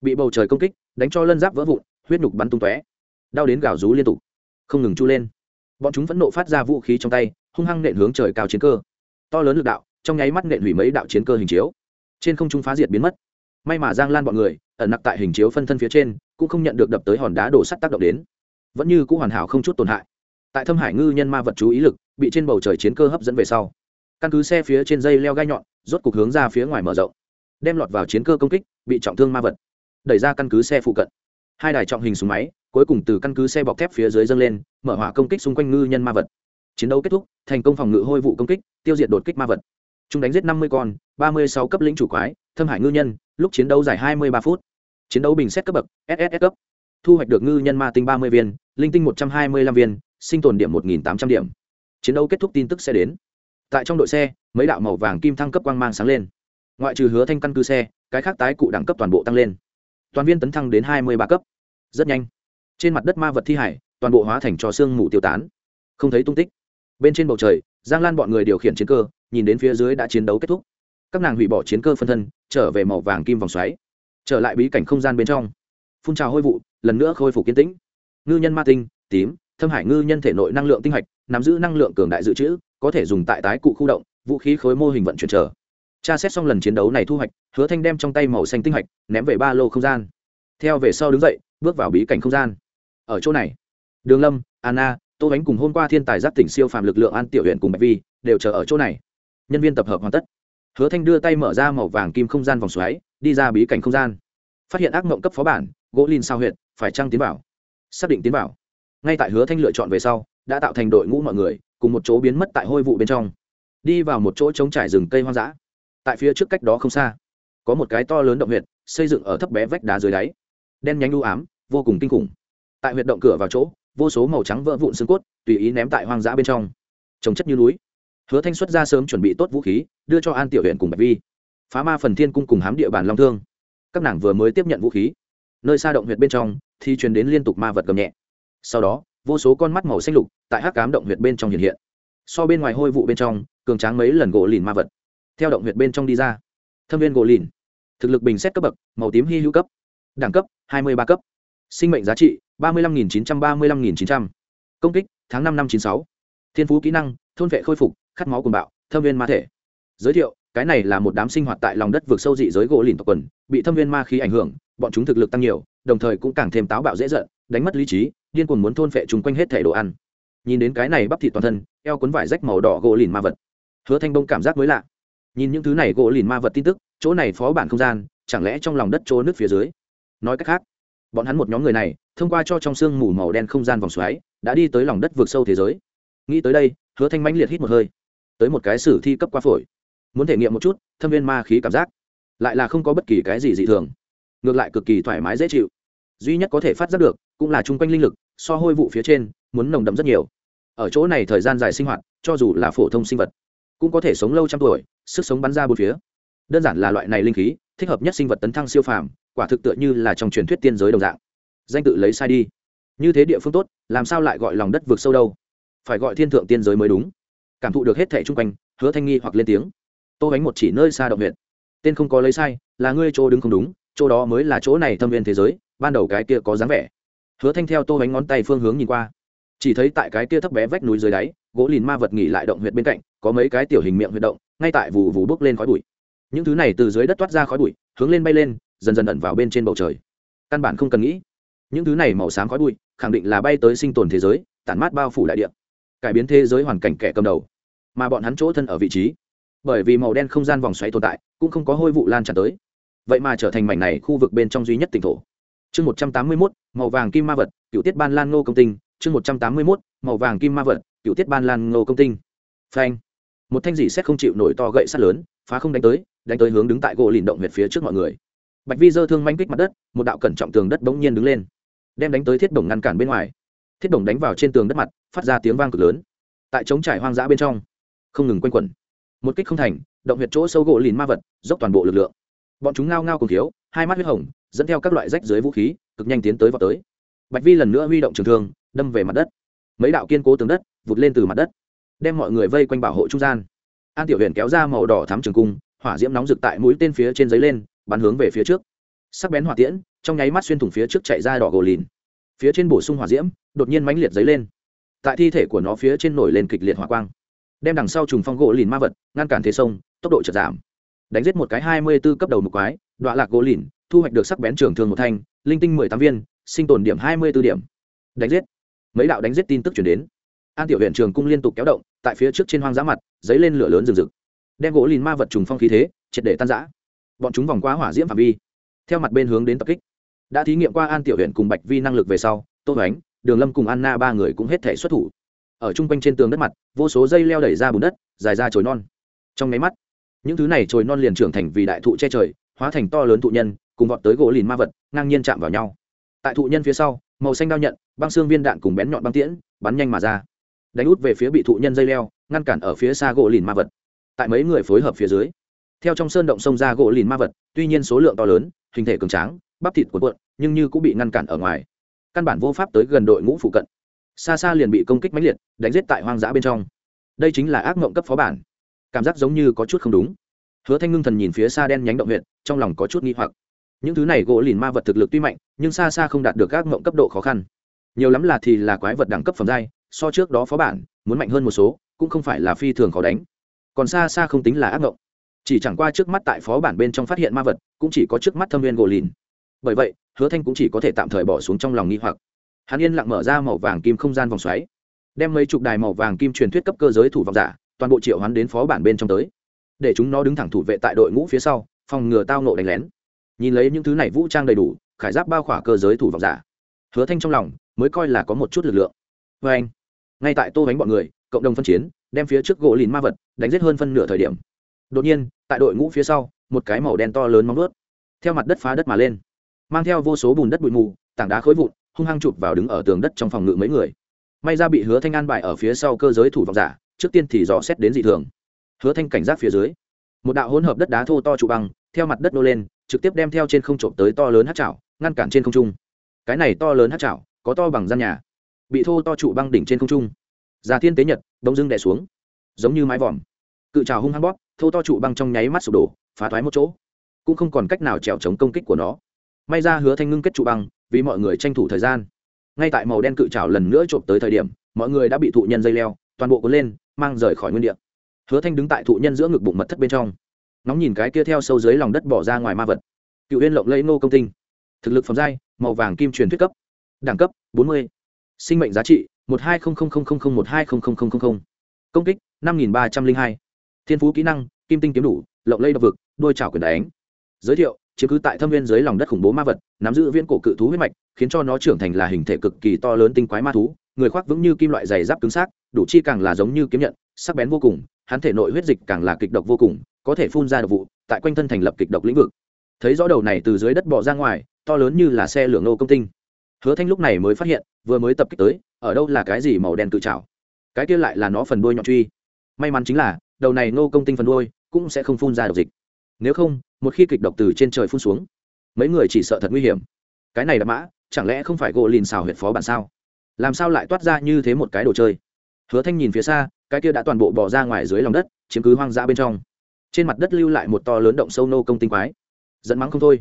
Bị bầu trời công kích, đánh cho lân giáp vỡ vụn, huyết nhục bắn tung tóe. Đau đến gào rú liên tục. Không ngừng chu lên. Bọn chúng vẫn nộ phát ra vũ khí trong tay, hung hăng nện hướng trời cao chiến cơ. To lớn lực đạo, trong nháy mắt nện hủy mấy đạo chiến cơ hình chiếu trên không trung phá diệt biến mất. May mà giang lan bọn người, ẩn nặc tại hình chiếu phân thân phía trên, cũng không nhận được đập tới hòn đá đổ sắt tác động đến. Vẫn như cũng hoàn hảo không chút tổn hại. Tại thâm hải ngư nhân ma vật chú ý lực, bị trên bầu trời chiến cơ hấp dẫn về sau, căn cứ xe phía trên dây leo gai nhọn, rốt cục hướng ra phía ngoài mở rộng, đem lọt vào chiến cơ công kích, bị trọng thương ma vật, đẩy ra căn cứ xe phụ cận. Hai đài trọng hình súng máy, cuối cùng từ căn cứ xe bọc thép phía dưới dâng lên, mở hỏa công kích xung quanh ngư nhân ma vật. Chiến đấu kết thúc, thành công phòng ngự hôi vụ công kích, tiêu diệt đột kích ma vật. Chúng đánh giết năm mươi con ba mươi sáu cấp lĩnh chủ quái, thâm hải ngư nhân, lúc chiến đấu dài hai mươi ba phút. Chiến đấu bình xét cấp bậc ss cấp. Thu hoạch được ngư nhân ma tinh ba mươi viên, linh tinh một trăm hai mươi lăm viên, sinh tồn điểm một nghìn tám trăm điểm. Chiến đấu kết thúc tin tức sẽ đến. Tại trong đội xe, mấy đạo màu vàng kim thăng cấp quang mang sáng lên. Ngoại trừ hứa thanh căn cư xe, cái khác tái cụ đẳng cấp toàn bộ tăng lên. Toàn viên tấn thăng đến hai mươi ba cấp. Rất nhanh. Trên mặt đất ma vật thi hải, toàn bộ hóa thành trò xương mù tiêu tán. Không thấy tung tích. Bên trên bầu trời, giang lan bọn người điều khiển chiến cơ, nhìn đến phía dưới đã chiến đấu kết thúc các nàng hủy bỏ chiến cơ phân thân, trở về màu vàng kim vòng xoáy, trở lại bí cảnh không gian bên trong. Phun trào hôi vụ, lần nữa khôi phục kiến tĩnh. Ngư nhân ma tinh, tím, thâm hải ngư nhân thể nội năng lượng tinh hạch, nắm giữ năng lượng cường đại dự trữ, có thể dùng tại tái cụ khu động, vũ khí khối mô hình vận chuyển trở tra xét xong lần chiến đấu này thu hoạch, hứa thanh đem trong tay màu xanh tinh hạch, ném về ba lô không gian. Theo về sau đứng dậy, bước vào bí cảnh không gian. Ở chỗ này, đường lâm, anna, tô bánh cùng hôm qua thiên tài giác tỉnh siêu phàm lực lượng an tiểu huyện cùng bạch vi đều chờ ở chỗ này. Nhân viên tập hợp hoàn tất hứa thanh đưa tay mở ra màu vàng kim không gian vòng xoáy đi ra bí cảnh không gian. Phát hiện ác mộng cấp phó bản gỗ lin sao huyệt, phải trăng tiến bảo xác định tiến bảo ngay tại hứa thanh lựa chọn về sau đã tạo thành đội ngũ mọi người cùng một chỗ biến mất tại hôi vụ bên trong. Đi vào một chỗ trống trải rừng cây hoang dã. Tại phía trước cách đó không xa có một cái to lớn động huyệt xây dựng ở thấp bé vách đá dưới đáy. Đen nhánh u ám vô cùng kinh khủng. Tại huyệt động cửa vào chỗ vô số màu trắng vỡ vụn xương cốt tùy ý ném tại hoang dã bên trong. Trồng chất như núi hứa thanh xuất ra sớm chuẩn bị tốt vũ khí, đưa cho an tiểu huyện cùng bạch vi. Phá ma phần thiên cung cùng hám địa bàn long thương. Các nàng vừa mới tiếp nhận vũ khí. Nơi xa động huyệt bên trong, thì truyền đến liên tục ma vật gầm nhẹ. Sau đó, vô số con mắt màu xanh lục tại hắc cám động huyệt bên trong hiện hiện. So bên ngoài hôi vụ bên trong, cường tráng mấy lần gỗ lìn ma vật. Theo động huyệt bên trong đi ra. Thâm viên gỗ lìn. Thực lực bình xét cấp bậc, màu tím hy hữu cấp. Đẳng cấp 23 cấp. Sinh mệnh giá trị 35.935.900 công kích, tháng năm năm 96 thiên phú kỹ năng, thôn vệ khôi phục khát máu cùng bạo thâm viên ma thể. Giới thiệu cái này là một đám sinh hoạt tại lòng đất vượt sâu dị giới gỗ lìn tộc quần bị thâm viên ma khí ảnh hưởng bọn chúng thực lực tăng nhiều đồng thời cũng càng thêm táo bạo dễ dợn, đánh mất lý trí điên cuồng muốn thôn phệ chung quanh hết thể đồ ăn. Nhìn đến cái này bắp thịt toàn thân eo cuốn vải rách màu đỏ gỗ lìn ma vật. Hứa thanh bông cảm giác mới lạ. Nhìn những thứ này gỗ lìn ma vật tin tức chỗ này phó bản không gian chẳng lẽ trong lòng đất chỗ nước phía dưới? Nói cách khác bọn hắn một nhóm người này thông qua cho trong sương mù màu đen không gian vòng xoáy đã đi tới lòng đất vượt sâu thế giới. Nghĩ tới đây hứa thanh mãnh liệt hít một hơi tới một cái sử thi cấp qua phổi. Muốn thể nghiệm một chút, thâm viên ma khí cảm giác, lại là không có bất kỳ cái gì dị thường. Ngược lại cực kỳ thoải mái dễ chịu. Duy nhất có thể phát giác được, cũng là chung quanh linh lực, so hôi vụ phía trên, muốn nồng đậm rất nhiều. Ở chỗ này thời gian dài sinh hoạt, cho dù là phổ thông sinh vật, cũng có thể sống lâu trăm tuổi, sức sống bắn ra bốn phía. Đơn giản là loại này linh khí, thích hợp nhất sinh vật tấn thăng siêu phàm, quả thực tựa như là trong truyền thuyết tiên giới đồng dạng. Danh tự lấy sai đi. Như thế địa phương tốt, làm sao lại gọi lòng đất vượt sâu đâu? Phải gọi thiên thượng tiên giới mới đúng cảm thụ được hết thẻ chung quanh, hứa thanh nghi hoặc lên tiếng. Tô bánh một chỉ nơi xa động huyện tên không có lấy sai, là ngươi chỗ đứng không đúng, chỗ đó mới là chỗ này thâm viên thế giới, ban đầu cái kia có dáng vẻ. Hứa thanh theo tô bánh ngón tay phương hướng nhìn qua. Chỉ thấy tại cái kia thấp bé vách núi dưới đáy, gỗ lìn ma vật nghỉ lại động huyệt bên cạnh, có mấy cái tiểu hình miệng huyệt động, ngay tại vụ vụ bốc lên khói bụi. Những thứ này từ dưới đất toát ra khói bụi, hướng lên bay lên, dần dần ẩn vào bên trên bầu trời. Căn bản không cần nghĩ. Những thứ này màu xám khói bụi, khẳng định là bay tới sinh tồn thế giới, tản mát bao phủ đại địa cải biến thế giới hoàn cảnh kẻ cầm đầu. Mà bọn hắn chỗ thân ở vị trí. Bởi vì màu đen không gian vòng xoáy tồn tại, cũng không có hôi vụ lan tràn tới. Vậy mà trở thành mảnh này khu vực bên trong duy nhất tỉnh thổ. Chương một trăm tám mươi mốt, màu vàng kim ma vật, cựu tiết ban lan ngô công tinh. Chương một trăm tám mươi mốt, màu vàng kim ma vật, cựu tiết ban lan ngô công tinh. Phanh. Một thanh dị xét không chịu nổi to gậy sắt lớn, phá không đánh tới đánh tới hướng đứng tại gỗ lìn động huyệt phía trước mọi người. Bạch vi dơ thương manh kích mặt đất, một đạo cẩn trọng tường đất bỗng nhiên đứng lên, đem đánh tới thiết bổng ngăn cản bên ngoài. Thiết bổng đánh vào trên tường đất mặt phát ra tiếng vang cực lớn. Tại trống trải hoang dã bên trong, không ngừng quanh quẩn. Một kích không thành, động huyệt chỗ sâu gỗ lìn ma vật, dốc toàn bộ lực lượng. Bọn chúng ngao ngao cùng thiếu, hai mắt huyết hồng, dẫn theo các loại rách dưới vũ khí, cực nhanh tiến tới vào tới. Bạch vi lần nữa huy động trường thương, đâm về mặt đất. Mấy đạo kiên cố tường đất vụt lên từ mặt đất, đem mọi người vây quanh bảo hộ trung gian. An tiểu huyền kéo ra màu đỏ thắm trường cung, hỏa diễm nóng rực tại mũi tên phía trên giấy lên, bắn hướng về phía trước. Sắc bén hỏa tiễn, trong nháy mắt xuyên thủng phía trước chạy ra đỏ gồ lìn. Phía trên bổ sung hỏa diễm, đột nhiên mãnh liệt giấy lên tại thi thể của nó phía trên nổi lên kịch liệt hỏa quang. Đem đằng sau trùng phong gỗ lìn ma vật, ngăn cản thế sông, tốc độ chật giảm. Đánh giết một cái hai mươi b ố cấp đầu một quái đoạn lạc gỗ lìn, thu hoạch được sắc bén trường thường một thanh, linh tinh mười tám viên, sinh tồn điểm hai mươi b ố điểm. Đánh giết. Mấy đạo đánh giết tin tức chuyển đến. An tiểu huyện trường cung liên tục kéo động, tại phía trước trên hoang dã mặt, dấy lên lửa lớn rừng rực. Đem gỗ lìn ma vật trùng phong khí thế, triệt để tan giã bọn chúng vòng qua hỏa diễm phạm vi, theo mặt bên hướng đến tập kích. Đã thí nghiệm qua an tiểu huyện cùng bạch vi năng lực về sau, tô ánh đường lâm cùng anna ba người cũng hết thể xuất thủ ở chung quanh trên tường đất mặt vô số dây leo đẩy ra bùn đất dài ra chồi non trong máy mắt những thứ này chồi non liền trưởng thành vì đại thụ che trời hóa thành to lớn thụ nhân cùng vọt tới gỗ lìn ma vật ngang nhiên chạm vào nhau tại thụ nhân phía sau màu xanh đao nhận băng xương viên đạn cùng bén nhọn băng tiễn bắn nhanh mà ra đánh út về phía bị thụ nhân dây leo ngăn cản ở phía xa gỗ lìn ma vật tại mấy người phối hợp phía dưới theo trong sơn động sông ra gỗ lìn ma vật tuy nhiên số lượng to lớn hình thể cường tráng bắp thịt cuộn cuộn nhưng như cũng bị ngăn cản ở ngoài căn bản vô pháp tới gần đội ngũ phụ cận. Xa xa liền bị công kích mãnh liệt, đánh giết tại hoang dã bên trong. Đây chính là ác mộng cấp phó bản. Cảm giác giống như có chút không đúng. Hứa thanh ngưng thần nhìn phía xa đen nhánh động huyện trong lòng có chút nghi hoặc. Những thứ này gỗ lìn ma vật thực lực tuy mạnh, nhưng xa xa không đạt được ác mộng cấp độ khó khăn. Nhiều lắm là thì là quái vật đẳng cấp phẩm giai, so trước đó phó bản, muốn mạnh hơn một số, cũng không phải là phi thường khó đánh. Còn xa xa không tính là ác mộng chỉ chẳng qua trước mắt tại phó bản bên trong phát hiện ma vật, cũng chỉ có trước mắt thâm viên gỗ lìn. Bởi vậy hứa thanh cũng chỉ có thể tạm thời bỏ xuống trong lòng nghi hoặc. Hắn yên lặng mở ra màu vàng kim không gian vòng xoáy, đem mấy chục đài màu vàng kim truyền thuyết cấp cơ giới thủ vọng giả, toàn bộ triệu hắn đến phó bản bên trong tới. Để chúng nó đứng thẳng thủ vệ tại đội ngũ phía sau, phòng ngừa tao nộ đánh lén. Nhìn lấy những thứ này vũ trang đầy đủ, khải giáp bao khỏa cơ giới thủ vọng giả. Hứa thanh trong lòng mới coi là có một chút lực lượng. Vê anh, ngay tại tô bánh bọn người, cộng đồng phân chiến, đem phía trước gỗ lìn ma vật đánh giết hơn phân nửa thời điểm. Đột nhiên, tại đội ngũ phía sau, một cái màu đen to lớn móng vớt theo mặt đất phá đất mà lên mang theo vô số bùn đất bụi mù, tảng đá khối vụn, hung hăng chụp vào đứng ở tường đất trong phòng ngự mấy người. May ra bị hứa thanh an bại ở phía sau cơ giới thủ vọng giả, trước tiên thì dò xét đến dị thường. Hứa thanh cảnh giác phía dưới, một đạo hỗn hợp đất đá thô to trụ băng, theo mặt đất nô lên, trực tiếp đem theo trên không trộm tới to lớn hát chảo, ngăn cản trên không trung. Cái này to lớn hát chảo, có to bằng gian nhà, bị thô to trụ băng đỉnh trên không trung. Già thiên tế nhật đông dưng đè xuống, giống như mái vòm. Cự trào hung hăng bóp, thô to trụ băng trong nháy mắt sụp đổ, phá thoái một chỗ. Cũng không còn cách nào trèo chống công kích của nó may ra hứa thanh ngưng kết trụ băng, vì mọi người tranh thủ thời gian. Ngay tại màu đen cự trào lần nữa trộm tới thời điểm, mọi người đã bị thụ nhân dây leo, toàn bộ cuốn lên, mang rời khỏi nguyên địa. Hứa thanh đứng tại thụ nhân giữa ngực bụng mật thất bên trong. Nóng nhìn cái kia theo sâu dưới lòng đất bỏ ra ngoài ma vật. Cựu yên lộng lẫy nô công tinh. Thực lực phẩm giai, màu vàng kim truyền thuyết cấp. Đẳng cấp, bốn mươi. Sinh mệnh giá trị, một hai không không không không không, một hai không không không không không. Công kích, năm nghìn ba trăm linh hai. Thiên phú kỹ năng, kim tinh kiếm đủ, lộng lây đập vực đôi chảo quyền đánh. Giới thiệu chiếm cứ tại thâm viên dưới lòng đất khủng bố ma vật, nắm giữ viễn cổ cự thú huyết mạch, khiến cho nó trưởng thành là hình thể cực kỳ to lớn tinh quái ma thú, người khoác vững như kim loại dày giáp cứng xác, đủ chi càng là giống như kiếm nhận, sắc bén vô cùng, hắn thể nội huyết dịch càng là kịch độc vô cùng, có thể phun ra độc vụ, tại quanh thân thành lập kịch độc lĩnh vực. Thấy rõ đầu này từ dưới đất bỏ ra ngoài, to lớn như là xe lửa ngô công tinh. Hứa thanh lúc này mới phát hiện, vừa mới tập kích tới, ở đâu là cái gì màu đen tự trào cái kia lại là nó phần đuôi nhọn truy. May mắn chính là, đầu này ngô công tinh phần đuôi cũng sẽ không phun ra độc dịch. Nếu không một khi kịch độc từ trên trời phun xuống, mấy người chỉ sợ thật nguy hiểm. Cái này đã mã, chẳng lẽ không phải gỗ lìn xào huyệt phó bản sao? Làm sao lại toát ra như thế một cái đồ chơi? Hứa thanh nhìn phía xa, cái kia đã toàn bộ bỏ ra ngoài dưới lòng đất, chiếm cứ hoang dã bên trong. Trên mặt đất lưu lại một to lớn động sâu nô công tinh quái. Dẫn mắng không thôi.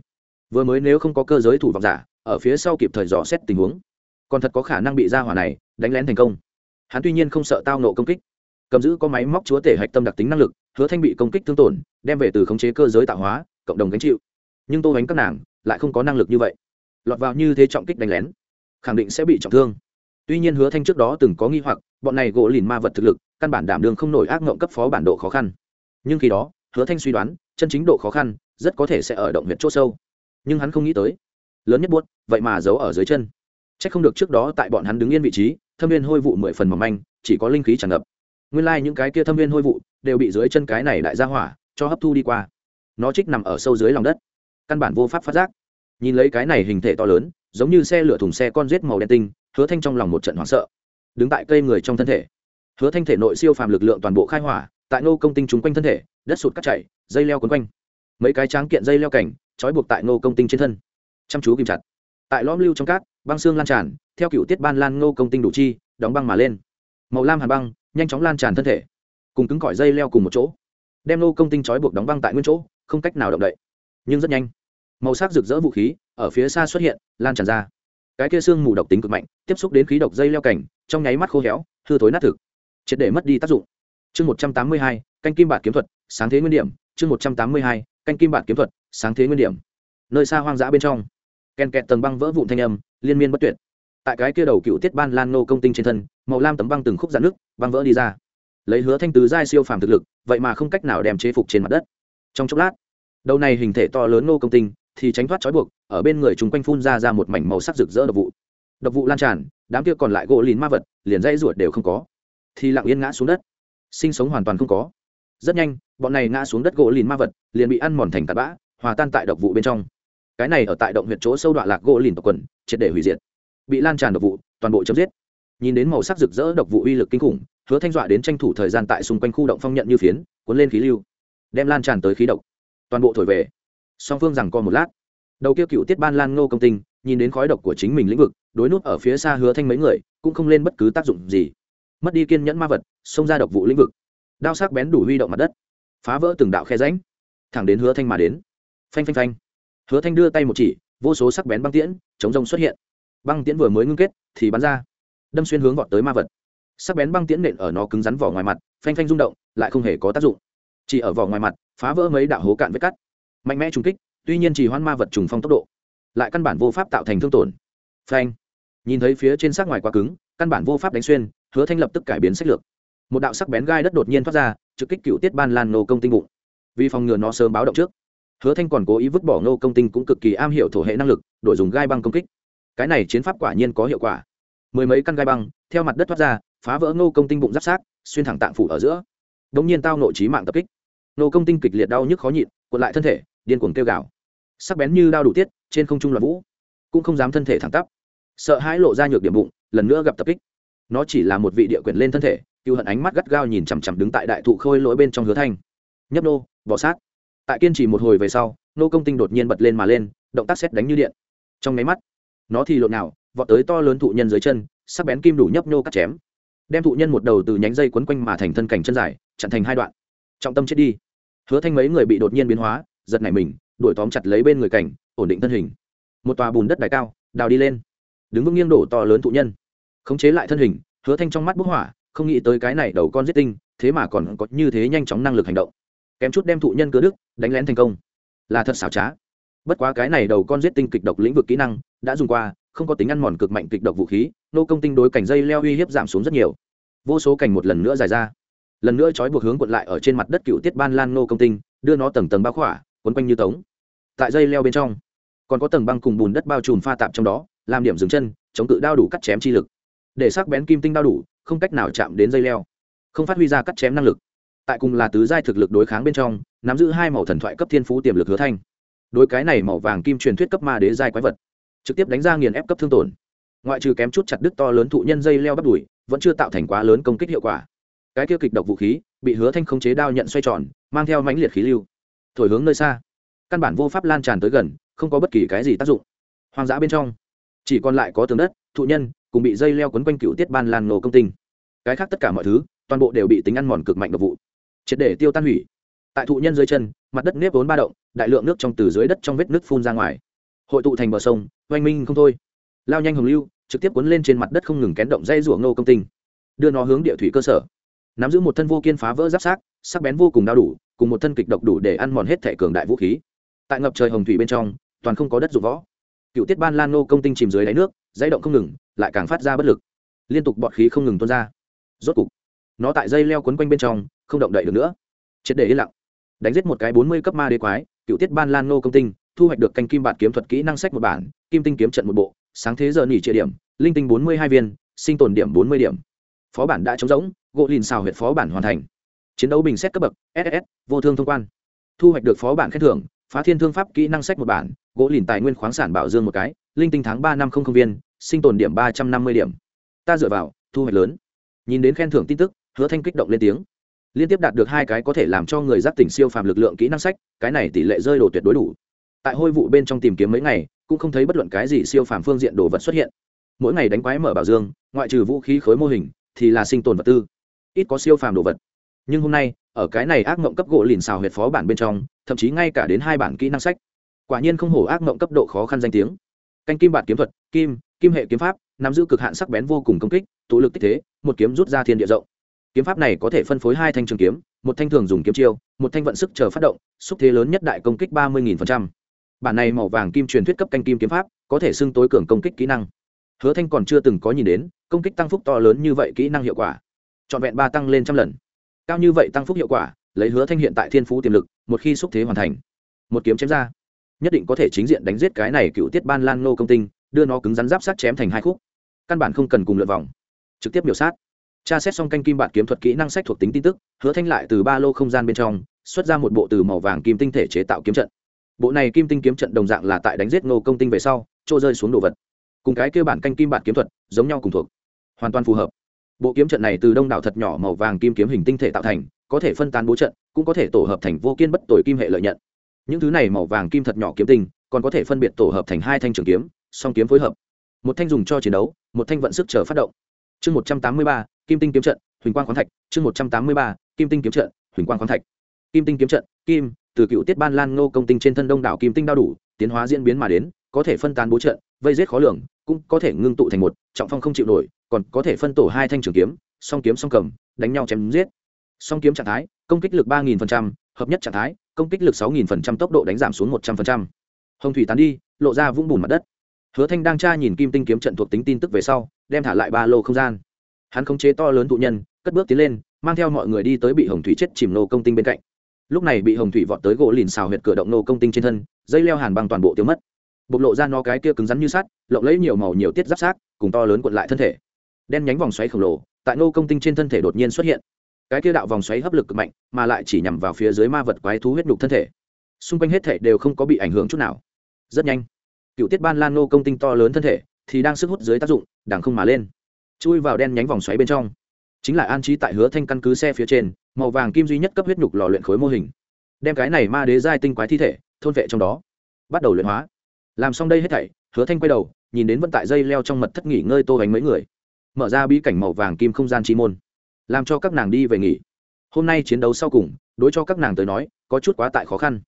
Vừa mới nếu không có cơ giới thủ vọng giả, ở phía sau kịp thời dò xét tình huống. Còn thật có khả năng bị ra hỏa này đánh lén thành công. Hắn tuy nhiên không sợ tao nộ công kích, cầm giữ có máy móc chúa tể hạch tâm đặc tính năng lực, hứa thanh bị công kích thương tổn, đem về từ khống chế cơ giới tạo hóa cộng đồng gánh chịu. Nhưng tô bánh các nàng lại không có năng lực như vậy. Lọt vào như thế trọng kích đánh lén, khẳng định sẽ bị trọng thương. Tuy nhiên hứa thanh trước đó từng có nghi hoặc, bọn này gỗ lìn ma vật thực lực, căn bản đảm đường không nổi ác ngộng cấp phó bản độ khó khăn. Nhưng khi đó, hứa thanh suy đoán, chân chính độ khó khăn rất có thể sẽ ở động huyện c h ỗ sâu. Nhưng hắn không nghĩ tới, lớn nhất buốt, vậy mà giấu ở dưới chân. C h ắ c không được trước đó tại bọn hắn đứng yên vị trí, thâm viên hôi vụ mười phần mỏng manh, chỉ có linh khí tràn ngập. Nguyên lai、like、những cái kia thâm viên hôi vụ đều bị dưới chân cái này đại ra hỏa cho hấp thu đi qua nó trích nằm ở sâu dưới lòng đất. Căn bản vô pháp phát giác. Nhìn lấy cái này hình thể to lớn, giống như xe lửa thùng xe con rết màu đen tinh, hứa thanh trong lòng một trận hoảng sợ. Đứng tại cây người trong thân thể. Hứa thanh thể nội siêu phàm lực lượng toàn bộ khai hỏa, tại nô công tinh trúng quanh thân thể, đất sụt cắt chảy, dây leo quấn quanh. Mấy cái tráng kiện dây leo cảnh, trói buộc tại nô công tinh trên thân. Chăm chú kìm chặt. Tại lõm lưu trong cát, băng xương lan tràn, theo cựu tiết ban lan nô công tinh đủ chi, đóng băng mà lên. Màu lam hàn băng, nhanh chóng lan tràn thân thể. Cùng cứng cỏi dây leo cùng một chỗ. Đem nô công tinh trói buộc đóng băng tại nguyên chỗ không cách nào động đậy. Nhưng rất nhanh, màu sắc rực rỡ vũ khí ở phía xa xuất hiện, lan tràn ra. Cái kia xương mù độc tính cực mạnh, tiếp xúc đến khí độc dây leo cảnh, trong nháy mắt khô héo, hư thối nát thực. Triệt để mất đi tác dụng. Chương một trăm tám mươi hai, canh kim bản kiếm thuật, sáng thế nguyên điểm. Chương một trăm tám mươi hai, canh kim bản kiếm thuật, sáng thế nguyên điểm. Nơi xa hoang dã bên trong ken kẹt tầng băng vỡ vụn thanh âm, liên miên bất tuyệt. Tại cái kia đầu cựu tiết ban lan nô công tinh trên thân, màu lam tấm băng từng khúc dạn nước băng vỡ đi ra. Lấy hứa thanh tứ giai siêu phàm thực lực, vậy mà không cách nào đem chế phục trên mặt đất trong chốc lát, đầu này hình thể to lớn nô công tinh thì tránh thoát trói buộc, ở bên người chúng quanh phun ra ra một mảnh màu sắc rực rỡ độc vụ. Độc vụ lan tràn, đám kia còn lại gỗ lìn ma vật liền dây ruột đều không có. Thì lặng yên ngã xuống đất. Sinh sống hoàn toàn không có. Rất nhanh, bọn này ngã xuống đất gỗ lìn ma vật liền bị ăn mòn thành tạt bã, hòa tan tại độc vụ bên trong. Cái này ở tại động huyện chỗ sâu đoạn lạc gỗ lìn tộc quần, triệt để hủy diệt. Bị lan tràn độc vụ, toàn bộ chấm giết. Nhìn đến màu sắc rực rỡ độc vụ uy lực kinh khủng, hứa thanh dọa đến tranh thủ thời gian tại xung quanh khu động phong nhận như phiến, cuốn lên khí lưu đem lan tràn tới khí độc. Toàn bộ thổi về. Song phương rằng co một lát. Đầu kia cựu tiết ban lan ngô công tinh, nhìn đến khói độc của chính mình lĩnh vực, đối nút ở phía xa hứa thanh mấy người, cũng không lên bất cứ tác dụng gì. Mất đi kiên nhẫn ma vật, xông ra độc vụ lĩnh vực. Đao sắc bén đủ huy động mặt đất. Phá vỡ từng đạo khe ránh thẳng đến hứa thanh mà đến. Phanh phanh phanh. Hứa thanh đưa tay một chỉ, vô số sắc bén băng tiễn, chống rông xuất hiện. Băng tiễn vừa mới ngưng kết, thì bắn ra. Đâm xuyên hướng vọt tới ma vật. Sắc bén băng tiễn nện ở nó cứng rắn vỏ ngoài mặt, phanh phanh rung động, lại không hề có tác dụng chỉ ở vỏ ngoài mặt, phá vỡ mấy đạo hố cạn vết cắt. Mạnh mẽ trùng kích, tuy nhiên chỉ hoan ma vật trùng phong tốc độ, lại căn bản vô pháp tạo thành thương tổn. Phanh! Nhìn thấy phía trên xác ngoài quá cứng, căn bản vô pháp đánh xuyên, hứa thanh lập tức cải biến sách lược. Một đạo sắc bén gai đất đột nhiên thoát ra, trực kích cựu tiết ban lan nô công tinh bụng. Vì phòng ngừa nó sớm báo động trước, hứa thanh còn cố ý vứt bỏ nô công tinh cũng cực kỳ am hiểu thổ hệ năng lực, đổi dùng gai băng công kích. Cái này chiến pháp quả nhiên có hiệu quả. Mười mấy căn gai băng, theo mặt đất thoát ra, phá vỡ nô công tinh bụng giáp sát, xuyên thẳng tạng phủ ở giữa. Đống nhiên tao nội trí mạng tập kích nô công tinh kịch liệt đau nhức khó nhịn, cuộn lại thân thể, điên cuồng kêu gào. Sắc bén như đao đủ tiết, trên không trung loạn vũ, cũng không dám thân thể thẳng tắp. Sợ hãi lộ ra nhược điểm bụng, lần nữa gặp tập kích. Nó chỉ là một vị địa quyền lên thân thể cựu hận ánh mắt gắt gao nhìn chằm chằm đứng tại đại thụ khôi lỗi bên trong hứa thanh. Nhấp nô, bỏ sát. Tại kiên trì một hồi về sau, nô công tinh đột nhiên bật lên mà lên, động tác xét đánh như điện. Trong máy mắt, nó thì lộn nào, vọt tới to lớn thụ nhân dưới chân, sắc bén kim đủ nhấp nô cắt chém. Đem thụ nhân một đầu từ nhánh dây quấn quanh mà thành thân cảnh chân dài, chặn thành hai đoạn trọng tâm chết đi. Hứa thanh mấy người bị đột nhiên biến hóa, giật nảy mình, đuổi tóm chặt lấy bên người cảnh, ổn định thân hình. Một tòa bùn đất đài cao, đào đi lên. Đứng vững nghiêng đổ to lớn thụ nhân. Khống chế lại thân hình, hứa thanh trong mắt bức hỏa, không nghĩ tới cái này đầu con giết tinh, thế mà còn có như thế nhanh chóng năng lực hành động. Kém chút đem thụ nhân cưa đức đánh lén thành công. Là thật xảo trá. Bất quá cái này đầu con giết tinh kịch độc lĩnh vực kỹ năng, đã dùng qua, không có tính ăn mòn cực mạnh kịch độc vũ khí, nô công tinh đối cảnh dây leo uy hiếp giảm xuống rất nhiều. Vô số cảnh một lần nữa dài ra lần nữa trói buộc hướng quận lại ở trên mặt đất cựu tiết ban lan nô công tinh, đưa nó tầng tầng bao khỏa, quấn quanh như tống. Tại dây leo bên trong, còn có tầng băng cùng bùn đất bao trùm pha tạp trong đó, làm điểm dừng chân, chống cự đao đủ cắt chém chi lực. Để sắc bén kim tinh đao đủ, không cách nào chạm đến dây leo, không phát huy ra cắt chém năng lực. Tại cùng là tứ giai thực lực đối kháng bên trong, nắm giữ hai màu thần thoại cấp thiên phú tiềm lực hứa thanh. Đối cái này màu vàng kim truyền thuyết cấp ma đế giai quái vật, trực tiếp đánh ra nghiền ép cấp thương tổn. Ngoại trừ kém chút chặt đứt to lớn thụ nhân dây leo bắt đùi, vẫn chưa tạo thành quá lớn công kích hiệu quả cái tiêu kịch độc vũ khí, bị hứa thanh khống chế đao nhận xoay tròn, mang theo mãnh liệt khí lưu. Thổi hướng nơi xa, căn bản vô pháp lan tràn tới gần, không có bất kỳ cái gì tác dụng. Hoang dã bên trong, chỉ còn lại có tường đất, thụ nhân, cùng bị dây leo quấn quanh cựu tiết ban lan nổ công tinh. Cái khác tất cả mọi thứ, toàn bộ đều bị tính ăn mòn cực mạnh độc vụ. Triệt để tiêu tan hủy. Tại thụ nhân dưới chân, mặt đất nếp vốn ba động, đại lượng nước trong từ dưới đất trong vết nước phun ra ngoài. Hội tụ thành bờ sông, oanh minh không thôi. Lao nhanh hồng lưu, trực tiếp cuốn lên trên mặt đất không ngừng kén động dây rủa ngô công tinh. Đưa nó hướng địa thủy cơ sở nắm giữ một thân vô kiên phá vỡ giáp sát sắc bén vô cùng đau đủ, cùng một thân kịch độc đủ để ăn mòn hết thể cường đại vũ khí. Tại ngập trời hồng thủy bên trong, toàn không có đất dụng võ. Cựu tiết ban lan nô công tinh chìm dưới đáy nước, dãy động không ngừng, lại càng phát ra bất lực. Liên tục bọt khí không ngừng tuôn ra. Rốt cục, nó tại dây leo quấn quanh bên trong, không động đậy được nữa. Triệt để yên lặng. Đánh giết một cái bốn mươi cấp ma đế quái, cựu tiết ban lan nô công tinh, thu hoạch được canh kim bạt kiếm thuật kỹ năng sách một bản, kim tinh kiếm trận một bộ, sáng thế giờ nghỉ trịa điểm, linh tinh bốn mươi hai viên, sinh tồn điểm bốn mươi điểm phó bản đã trống rỗng, gỗ lìn xào huyện phó bản hoàn thành. Chiến đấu bình xét cấp bậc ss vô thương thông quan. Thu hoạch được phó bản khen thưởng, phá thiên thương pháp kỹ năng sách một bản, gỗ lìn tài nguyên khoáng sản bảo dương một cái, linh tinh tháng ba năm không không viên, sinh tồn điểm ba trăm năm mươi điểm. Ta dựa vào, thu hoạch lớn. Nhìn đến khen thưởng tin tức, hứa thanh kích động lên tiếng. Liên tiếp đạt được hai cái có thể làm cho người giác tỉnh siêu phàm lực lượng kỹ năng sách, cái này tỷ lệ rơi đồ tuyệt đối đủ. Tại hôi vụ bên trong tìm kiếm mấy ngày, cũng không thấy bất luận cái gì siêu phàm phương diện đồ vật xuất hiện. Mỗi ngày đánh quái mở bảo dương, ngoại trừ vũ khí khối mô hình thì là sinh tồn vật tư. Ít có siêu phàm đồ vật. Nhưng hôm nay, ở cái này ác mộng cấp gỗ lìn xào huyệt phó bản bên trong, thậm chí ngay cả đến hai bản kỹ năng sách. Quả nhiên không hổ ác mộng cấp độ khó khăn danh tiếng. Canh kim bản kiếm thuật, kim kim hệ kiếm pháp, nắm giữ cực hạn sắc bén vô cùng công kích, tụ lực tích thế, một kiếm rút ra thiên địa rộng. Kiếm pháp này có thể phân phối hai thanh trường kiếm, một thanh thường dùng kiếm chiêu, một thanh vận sức chờ phát động, xúc thế lớn nhất đại công kích ba mươi bản này màu vàng kim truyền thuyết cấp canh kim kiếm pháp, có thể xưng tối cường công kích kỹ năng hứa thanh còn chưa từng có nhìn đến, công kích tăng phúc to lớn như vậy kỹ năng hiệu quả. Trọn vẹn ba tăng lên trăm lần. Cao như vậy tăng phúc hiệu quả, lấy hứa thanh hiện tại thiên phú tiềm lực, một khi xúc thế hoàn thành, một kiếm chém ra, nhất định có thể chính diện đánh giết cái này cựu tiết ban lan nô công tinh, đưa nó cứng rắn giáp sát chém thành hai khúc. Căn bản không cần cùng lượt vòng. Trực tiếp biểu sát. Tra xét xong canh kim bản kiếm thuật kỹ năng sách thuộc tính tin tức, hứa thanh lại từ ba lô không gian bên trong, xuất ra một bộ từ màu vàng kim tinh thể chế tạo kiếm trận. Bộ này kim tinh kiếm trận đồng dạng là tại đánh giết ngô công tinh về sau trô rơi xuống đồ vật cùng cái kêu bản canh kim bản kiếm thuật, giống nhau cùng thuộc. Hoàn toàn phù hợp. Bộ kiếm trận này từ đông đảo thật nhỏ màu vàng kim kiếm hình tinh thể tạo thành, có thể phân tán bố trận, cũng có thể tổ hợp thành vô kiên bất tội kim hệ lợi nhận. Những thứ này màu vàng kim thật nhỏ kiếm tinh, còn có thể phân biệt tổ hợp thành hai thanh trường kiếm, song kiếm phối hợp. Một thanh dùng cho chiến đấu, một thanh vận sức chờ phát động. Chương một trăm tám mươi ba, kim tinh kiếm trận, huỳnh quang khoáng thạch. Chương một trăm tám mươi ba, kim tinh kiếm trận, huỳnh quang khoáng thạch. Kim tinh kiếm trận, kim, từ cựu tiết ban lan ngô công tinh trên thân đông đảo kim tinh đao đủ, tiến hóa diễn biến mà đến có thể phân tán bố trận, vây rết khó lường, cũng có thể ngưng tụ thành một, trọng phong không chịu nổi, còn có thể phân tổ hai thanh trường kiếm, song kiếm song cầm, đánh nhau chém giết. Song kiếm trạng thái, công kích lực ba nghìn hợp nhất trạng thái, công kích lực sáu nghìn tốc độ đánh giảm xuống một trăm linh hồng thủy tán đi, lộ ra vũng bùn mặt đất. Hứa thanh đang tra nhìn kim tinh kiếm trận thuộc tính tin tức về sau, đem thả lại ba lô không gian. Hắn khống chế to lớn tụ nhân, cất bước tiến lên, mang theo mọi người đi tới bị hồng thủy chết chìm nô công tinh bên cạnh. Lúc này bị hồng thủy vọt tới gỗ lìn xào huyệt cửa động nô công tinh trên thân, dây leo hàn bằng toàn bộ tiêu mất bộc lộ ra nó cái kia cứng rắn như sắt, lộng lấy nhiều màu nhiều tiết giáp sát cùng to lớn cuộn lại thân thể. Đen nhánh vòng xoáy khổng lồ, tại nô công tinh trên thân thể đột nhiên xuất hiện. Cái kia đạo vòng xoáy hấp lực cực mạnh, mà lại chỉ nhằm vào phía dưới ma vật quái thú huyết nhục thân thể. Xung quanh hết thể đều không có bị ảnh hưởng chút nào. Rất nhanh, cựu tiết ban lan nô công tinh to lớn thân thể thì đang sức hút dưới tác dụng đảng không mà lên. Chui vào đen nhánh vòng xoáy bên trong. Chính là an trí tại hứa thanh căn cứ xe phía trên, màu vàng kim duy nhất cấp huyết nhục lò luyện khối mô hình. Đem cái này ma đế giai tinh quái thi thể thôn vệ trong đó. Bắt đầu luyện hóa làm xong đây hết thảy, hứa thanh quay đầu, nhìn đến vận tại dây leo trong mật thất nghỉ ngơi tô bánh mấy người. Mở ra bí cảnh màu vàng kim không gian chi môn. Làm cho các nàng đi về nghỉ. Hôm nay chiến đấu sau cùng, đối cho các nàng tới nói, có chút quá tại khó khăn.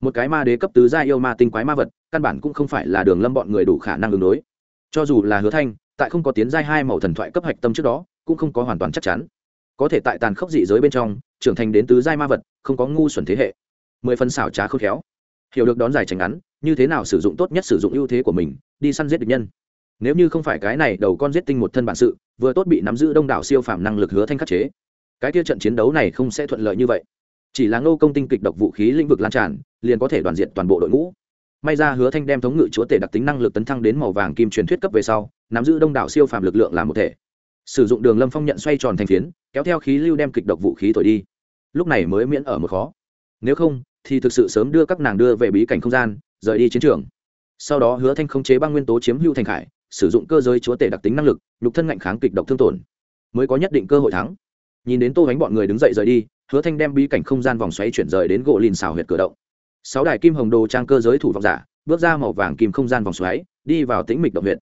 Một cái ma đế cấp tứ gia yêu ma tinh quái ma vật, căn bản cũng không phải là đường lâm bọn người đủ khả năng ứng đối. Cho dù là hứa thanh, tại không có tiến giai hai màu thần thoại cấp hạch tâm trước đó, cũng không có hoàn toàn chắc chắn. Có thể tại tàn khốc dị giới bên trong, trưởng thành đến tứ giai ma vật, không có ngu xuẩn thế hệ. Mười phần xảo trá khôn khéo hiểu được đón dài tránh ngắn, như thế nào sử dụng tốt nhất sử dụng ưu thế của mình, đi săn giết địch nhân. Nếu như không phải cái này đầu con giết tinh một thân bản sự, vừa tốt bị nắm giữ đông đảo siêu phàm năng lực hứa thanh khắc chế. Cái kia trận chiến đấu này không sẽ thuận lợi như vậy. Chỉ là ngô công tinh kịch độc vũ khí lĩnh vực lan tràn, liền có thể đoàn diện toàn bộ đội ngũ. May ra hứa thanh đem thống ngự chúa tể đặc tính năng lực tấn thăng đến màu vàng kim truyền thuyết cấp về sau, nắm giữ đông đảo siêu phàm lực lượng làm một thể. Sử dụng đường lâm phong nhận xoay tròn thành phiến, kéo theo khí lưu đem kịch độc vũ khí thổi đi. Lúc này mới miễn ở một khó. Nếu không thì thực sự sớm đưa các nàng đưa về bí cảnh không gian, rời đi chiến trường. Sau đó hứa thanh khống chế băng nguyên tố chiếm hưu thành khải, sử dụng cơ giới chúa tể đặc tính năng lực, nhục thân ngạnh kháng kịch độc thương tổn. Mới có nhất định cơ hội thắng. Nhìn đến tô bánh bọn người đứng dậy rời đi, hứa thanh đem bí cảnh không gian vòng xoáy chuyển rời đến gỗ lìn xào huyệt cửa động. Sáu đài kim hồng đồ trang cơ giới thủ vọng giả, bước ra màu vàng kim không gian vòng xoáy, đi vào tĩnh mịch động huyện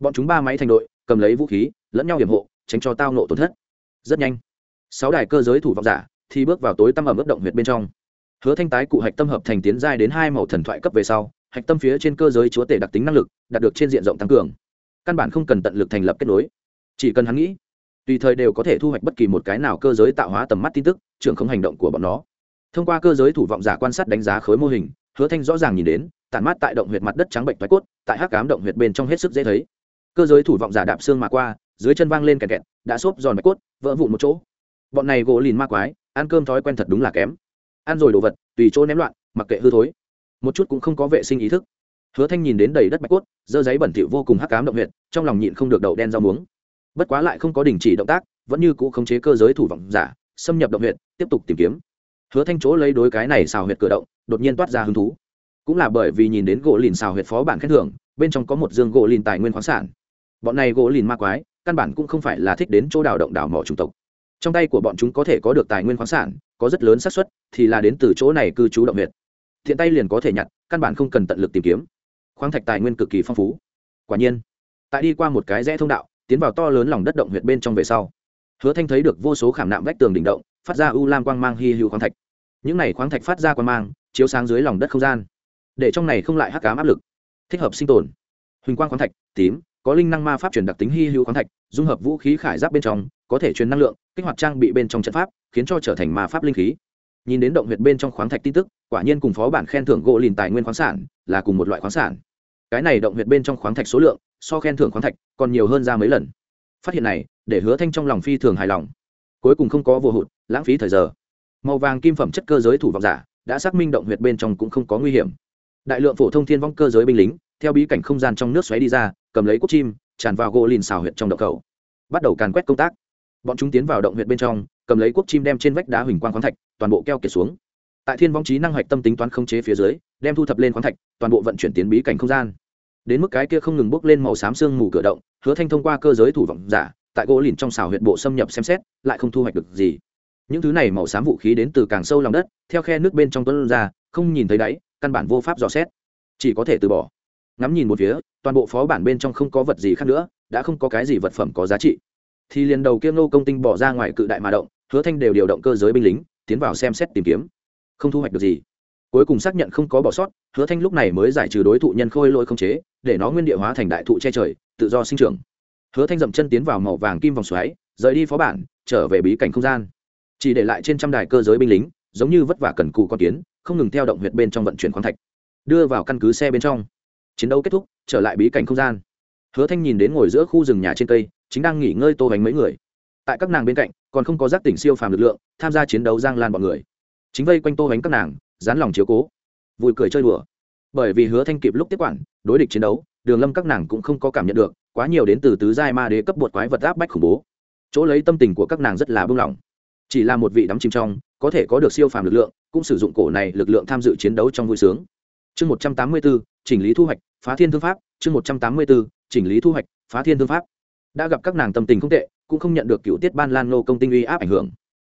bọn chúng ba máy thành đội, cầm lấy vũ khí, lẫn nhau hiểm hộ, tránh cho tao nộ tổn thất. Rất nhanh, sáu đài cơ giới thủ vọng giả thì bước vào tối tăm ẩm ướt động huyệt bên trong hứa thanh tái cụ hạch tâm hợp thành tiến giai đến hai màu thần thoại cấp về sau, hạch tâm phía trên cơ giới chúa tể đặc tính năng lực, đạt được trên diện rộng tăng cường. Căn bản không cần tận lực thành lập kết nối. Chỉ cần hắn nghĩ, tùy thời đều có thể thu hoạch bất kỳ một cái nào cơ giới tạo hóa tầm mắt tin tức, trưởng không hành động của bọn nó. Thông qua cơ giới thủ vọng giả quan sát đánh giá khối mô hình, hứa thanh rõ ràng nhìn đến, tản mát tại động huyệt mặt đất trắng bệnh thoái cốt, tại hắc cám động huyệt bên trong hết sức dễ thấy. Cơ giới thủ vọng giả đạp xương mà qua, dưới chân vang lên kẹt kẹt, đã xốp giòn bạch cốt, vỡ vụn một chỗ. Bọn này gỗ lìn ma quái, ăn cơm thói quen thật đúng là kém ăn rồi đồ vật, tùy chỗ ném loạn, mặc kệ hư thối. Một chút cũng không có vệ sinh ý thức. Hứa thanh nhìn đến đầy đất bạch cốt, dơ giấy bẩn thỉu vô cùng hắc cám động huyệt, trong lòng nhịn không được đậu đen rau muống. Bất quá lại không có đình chỉ động tác, vẫn như cũ khống chế cơ giới thủ vọng giả, xâm nhập động huyệt, tiếp tục tìm kiếm. Hứa thanh chỗ lấy đối cái này xào huyệt cửa động, đột nhiên toát ra hứng thú. Cũng là bởi vì nhìn đến gỗ lìn xào huyệt phó bản khen thưởng, bên trong có một dương gỗ lìn tài nguyên khoáng sản. Bọn này gỗ lìn ma quái, căn bản cũng không phải là thích đến chỗ đào động đào mỏ chủng tộc trong tay của bọn chúng có thể có được tài nguyên khoáng sản, có rất lớn xác suất, thì là đến từ chỗ này cư trú động huyệt thiện tay liền có thể nhặt, căn bản không cần tận lực tìm kiếm. Khoáng thạch tài nguyên cực kỳ phong phú. Quả nhiên, tại đi qua một cái rẽ thông đạo, tiến vào to lớn lòng đất động huyệt bên trong về sau, hứa thanh thấy được vô số khảm nạm vách tường đỉnh động, phát ra u lam quang mang hy hữu khoáng thạch. Những này khoáng thạch phát ra quang mang, chiếu sáng dưới lòng đất không gian. Để trong này không lại hắc cám áp lực. Thích hợp sinh tồn. Huỳnh quang khoáng thạch, tím có linh năng ma pháp truyền đặc tính hy hữu khoáng thạch, dung hợp vũ khí khải giáp bên trong, có thể truyền năng lượng, kích hoạt trang bị bên trong trận pháp, khiến cho trở thành ma pháp linh khí. Nhìn đến động huyệt bên trong khoáng thạch tin tức, quả nhiên cùng phó bản khen thưởng gỗ lìn tài nguyên khoáng sản là cùng một loại khoáng sản. Cái này động huyệt bên trong khoáng thạch số lượng, so khen thưởng khoáng thạch còn nhiều hơn ra mấy lần. Phát hiện này, để hứa thanh trong lòng phi thường hài lòng. Cuối cùng không có vô hụt, lãng phí thời giờ. Màu vàng kim phẩm chất cơ giới thủ vọng giả, đã xác minh động huyệt bên trong cũng không có nguy hiểm. Đại lượng phổ thông thiên vong cơ giới binh lính theo bí cảnh không gian trong nước xoáy đi ra, cầm lấy cốt chim, tràn vào gỗ lìn xào huyệt trong động khẩu. Bắt đầu càn quét công tác. Bọn chúng tiến vào động huyệt bên trong, cầm lấy quốc chim đem trên vách đá huỳnh quang khoáng thạch, toàn bộ keo kiệt xuống. Tại thiên vong trí năng hoạch tâm tính toán không chế phía dưới, đem thu thập lên khoáng thạch, toàn bộ vận chuyển tiến bí cảnh không gian. Đến mức cái kia không ngừng bốc lên màu xám sương mù cửa động, hứa thanh thông qua cơ giới thủ vọng giả, tại gỗ lìn trong xào huyệt bộ xâm nhập xem xét, lại không thu hoạch được gì. Những thứ này màu xám vũ khí đến từ càng sâu lòng đất, theo khe nước bên trong tuấn ra, không nhìn thấy đáy, căn bản vô pháp dò xét. Chỉ có thể từ bỏ ngắm nhìn một phía, toàn bộ phó bản bên trong không có vật gì khác nữa, đã không có cái gì vật phẩm có giá trị. Thì liền đầu kia nô công tinh bỏ ra ngoài cự đại mà động, hứa thanh đều điều động cơ giới binh lính, tiến vào xem xét tìm kiếm. Không thu hoạch được gì. Cuối cùng xác nhận không có bỏ sót, hứa thanh lúc này mới giải trừ đối thụ nhân khôi lỗi không chế, để nó nguyên địa hóa thành đại thụ che trời, tự do sinh trưởng. Hứa thanh dậm chân tiến vào màu vàng kim vòng xoáy, rời đi phó bản, trở về bí cảnh không gian. Chỉ để lại trên trăm đài cơ giới binh lính, giống như vất vả cần cù con kiến, không ngừng theo động huyệt bên trong vận chuyển khoáng thạch, đưa vào căn cứ xe bên trong chiến đấu kết thúc, trở lại bí cảnh không gian. Hứa thanh nhìn đến ngồi giữa khu rừng nhà trên cây, chính đang nghỉ ngơi tô bánh mấy người. Tại các nàng bên cạnh, còn không có giác tỉnh siêu phàm lực lượng, tham gia chiến đấu giang lan bọn người. Chính vây quanh tô bánh các nàng, dán lòng chiếu cố. Vui cười chơi đùa. Bởi vì hứa thanh kịp lúc tiếp quản, đối địch chiến đấu, đường lâm các nàng cũng không có cảm nhận được, quá nhiều đến từ tứ giai ma đế cấp bột quái vật áp bách khủng bố. Chỗ lấy tâm tình của các nàng rất là bưng lỏng chỉ là một vị đắm chìm trong, có thể có được siêu phàm lực lượng, cũng sử dụng cổ này lực lượng tham dự chiến đấu trong vui sướng. Chương một trăm tám mươi bốn chỉnh lý thu hoạch phá thiên thương pháp, chương một trăm tám mươi bốn chỉnh lý thu hoạch, phá thiên thương pháp. Đã gặp các nàng tâm tình không tệ, cũng không nhận được cựu tiết ban lan nô công tinh uy áp ảnh hưởng.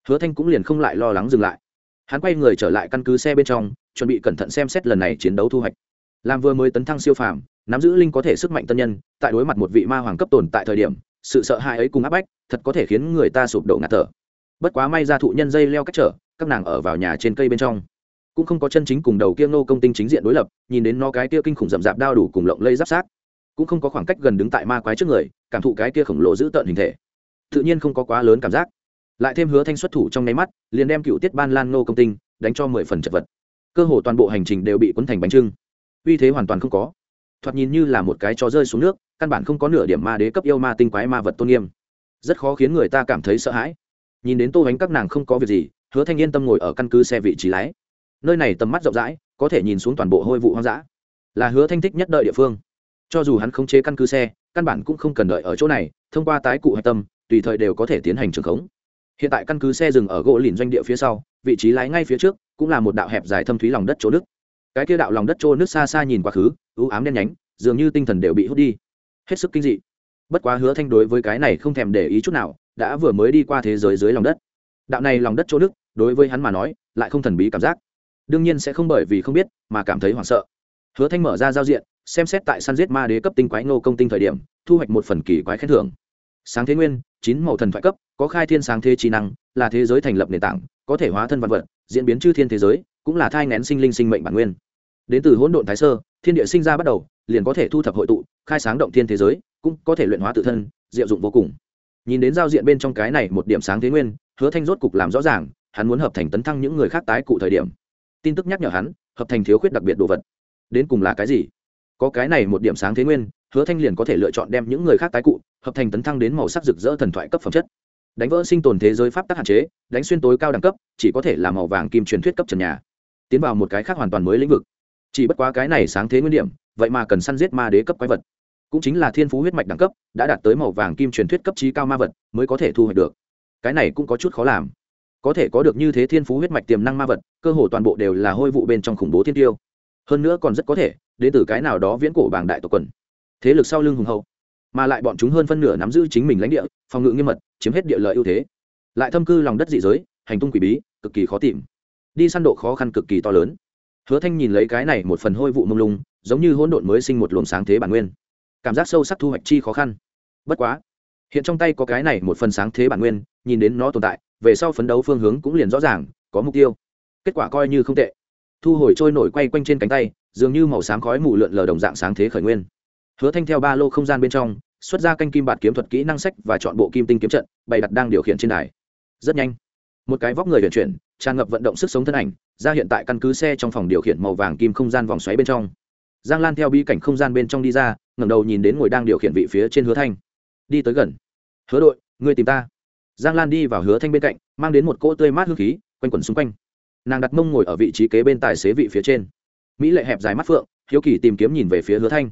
Hứa thanh cũng liền không lại lo lắng dừng lại. Hắn quay người trở lại căn cứ xe bên trong, chuẩn bị cẩn thận xem xét lần này chiến đấu thu hoạch. Làm vừa mới tấn thăng siêu phàm, nắm giữ linh có thể sức mạnh tân nhân, tại đối mặt một vị ma hoàng cấp tồn tại thời điểm, sự sợ hãi ấy cùng áp bách, thật có thể khiến người ta sụp đổ ngạt thở. Bất quá may ra thụ nhân dây leo cách trở, các nàng ở vào nhà trên cây bên trong cũng không có chân chính cùng đầu kia ngô công tinh chính diện đối lập, nhìn đến nó cái kia kinh khủng rậm rạp đao đủ cùng lộng lây giáp sát, cũng không có khoảng cách gần đứng tại ma quái trước người, cảm thụ cái kia khổng lồ giữ tợn hình thể. Tự nhiên không có quá lớn cảm giác. Lại thêm hứa thanh xuất thủ trong nháy mắt, liền đem cựu tiết ban lan ngô công tinh đánh cho mười phần chật vật. Cơ hồ toàn bộ hành trình đều bị quấn thành bánh trưng. Uy thế hoàn toàn không có. Thoạt nhìn như là một cái chó rơi xuống nước, căn bản không có nửa điểm ma đế cấp yêu ma tinh quái ma vật tôn nghiêm. Rất khó khiến người ta cảm thấy sợ hãi. Nhìn đến tô bánh các nàng không có việc gì, hứa thanh yên tâm ngồi ở căn cứ xe vị trí lái nơi này tầm mắt rộng rãi, có thể nhìn xuống toàn bộ hôi vụ hoang dã. Là hứa thanh thích nhất đợi địa phương. Cho dù hắn khống chế căn cứ xe, căn bản cũng không cần đợi ở chỗ này, thông qua tái cụ hạch tâm, tùy thời đều có thể tiến hành trường khống. Hiện tại căn cứ xe dừng ở gỗ lìn doanh địa phía sau, vị trí lái ngay phía trước, cũng là một đạo hẹp dài thâm thúy lòng đất chỗ nước. Cái kia đạo lòng đất chỗ nước xa xa nhìn quá khứ ưu ám đen nhánh, dường như tinh thần đều bị hút đi. Hết sức kinh dị. Bất quá hứa thanh đối với cái này không thèm để ý chút nào, đã vừa mới đi qua thế giới dưới lòng đất. Đạo này lòng đất chỗ nước, đối với hắn mà nói, lại không thần bí cảm giác đương nhiên sẽ không bởi vì không biết mà cảm thấy hoảng sợ. Hứa thanh mở ra giao diện, xem xét tại săn giết ma đế cấp tinh quái ngô công tinh thời điểm, thu hoạch một phần kỳ quái khen thưởng. Sáng thế nguyên, chín màu thần thoại cấp, có khai thiên sáng thế trí năng, là thế giới thành lập nền tảng, có thể hóa thân văn vật, diễn biến chư thiên thế giới, cũng là thai ngén sinh linh sinh mệnh bản nguyên. Đến từ hỗn độn thái sơ, thiên địa sinh ra bắt đầu, liền có thể thu thập hội tụ, khai sáng động thiên thế giới, cũng có thể luyện hóa tự thân, diệu dụng vô cùng. Nhìn đến giao diện bên trong cái này một điểm sáng thế nguyên, hứa thanh rốt cục làm rõ ràng, hắn muốn hợp thành tấn thăng những người khác tái cụ thời điểm tin tức nhắc nhở hắn, hợp thành thiếu khuyết đặc biệt đồ vật. Đến cùng là cái gì? Có cái này một điểm sáng thế nguyên, hứa thanh liền có thể lựa chọn đem những người khác tái cụ, hợp thành tấn thăng đến màu sắc rực rỡ thần thoại cấp phẩm chất. Đánh vỡ sinh tồn thế giới pháp tắc hạn chế, đánh xuyên tối cao đẳng cấp, chỉ có thể là màu vàng kim truyền thuyết cấp trần nhà. Tiến vào một cái khác hoàn toàn mới lĩnh vực. Chỉ bất quá cái này sáng thế nguyên điểm, vậy mà cần săn giết ma đế cấp quái vật. Cũng chính là thiên phú huyết mạch đẳng cấp, đã đạt tới màu vàng kim truyền thuyết cấp trí cao ma vật, mới có thể thu hoạch được. Cái này cũng có chút khó làm có thể có được như thế thiên phú huyết mạch tiềm năng ma vật, cơ hồ toàn bộ đều là hôi vụ bên trong khủng bố thiên tiêu. Hơn nữa còn rất có thể, đến từ cái nào đó viễn cổ bảng đại tộc quần. Thế lực sau lưng hùng hậu, mà lại bọn chúng hơn phân nửa nắm giữ chính mình lãnh địa, phòng ngự nghiêm mật, chiếm hết địa lợi ưu thế. Lại thâm cư lòng đất dị giới, hành tung quỷ bí, cực kỳ khó tìm. Đi săn độ khó khăn cực kỳ to lớn. Hứa thanh nhìn lấy cái này một phần hôi vụ mông lung, giống như hỗn độn mới sinh một luồng sáng thế bản nguyên. Cảm giác sâu sắc thu hoạch chi khó khăn. Bất quá, hiện trong tay có cái này một phần sáng thế bản nguyên, nhìn đến nó tồn tại về sau phấn đấu phương hướng cũng liền rõ ràng, có mục tiêu. Kết quả coi như không tệ. Thu hồi trôi nổi quay quanh trên cánh tay, dường như màu sáng khói mù lượn lờ đồng dạng sáng thế khởi nguyên. Hứa thanh theo ba lô không gian bên trong, xuất ra canh kim bạt kiếm thuật kỹ năng sách và chọn bộ kim tinh kiếm trận, bày đặt đang điều khiển trên đài. Rất nhanh, một cái vóc người vận chuyển, tràn ngập vận động sức sống thân ảnh, ra hiện tại căn cứ xe trong phòng điều khiển màu vàng kim không gian vòng xoáy bên trong. Giang lan theo bi cảnh không gian bên trong đi ra, ngẩng đầu nhìn đến ngồi đang điều khiển vị phía trên hứa thanh. Đi tới gần. Hứa đội, ngươi tìm ta giang lan đi vào hứa thanh bên cạnh, mang đến một cỗ tươi mát hương khí, quanh quẩn xung quanh. Nàng đặt mông ngồi ở vị trí kế bên tài xế vị phía trên. Mỹ lệ hẹp dài mắt phượng, hiếu kỳ tìm kiếm nhìn về phía hứa thanh.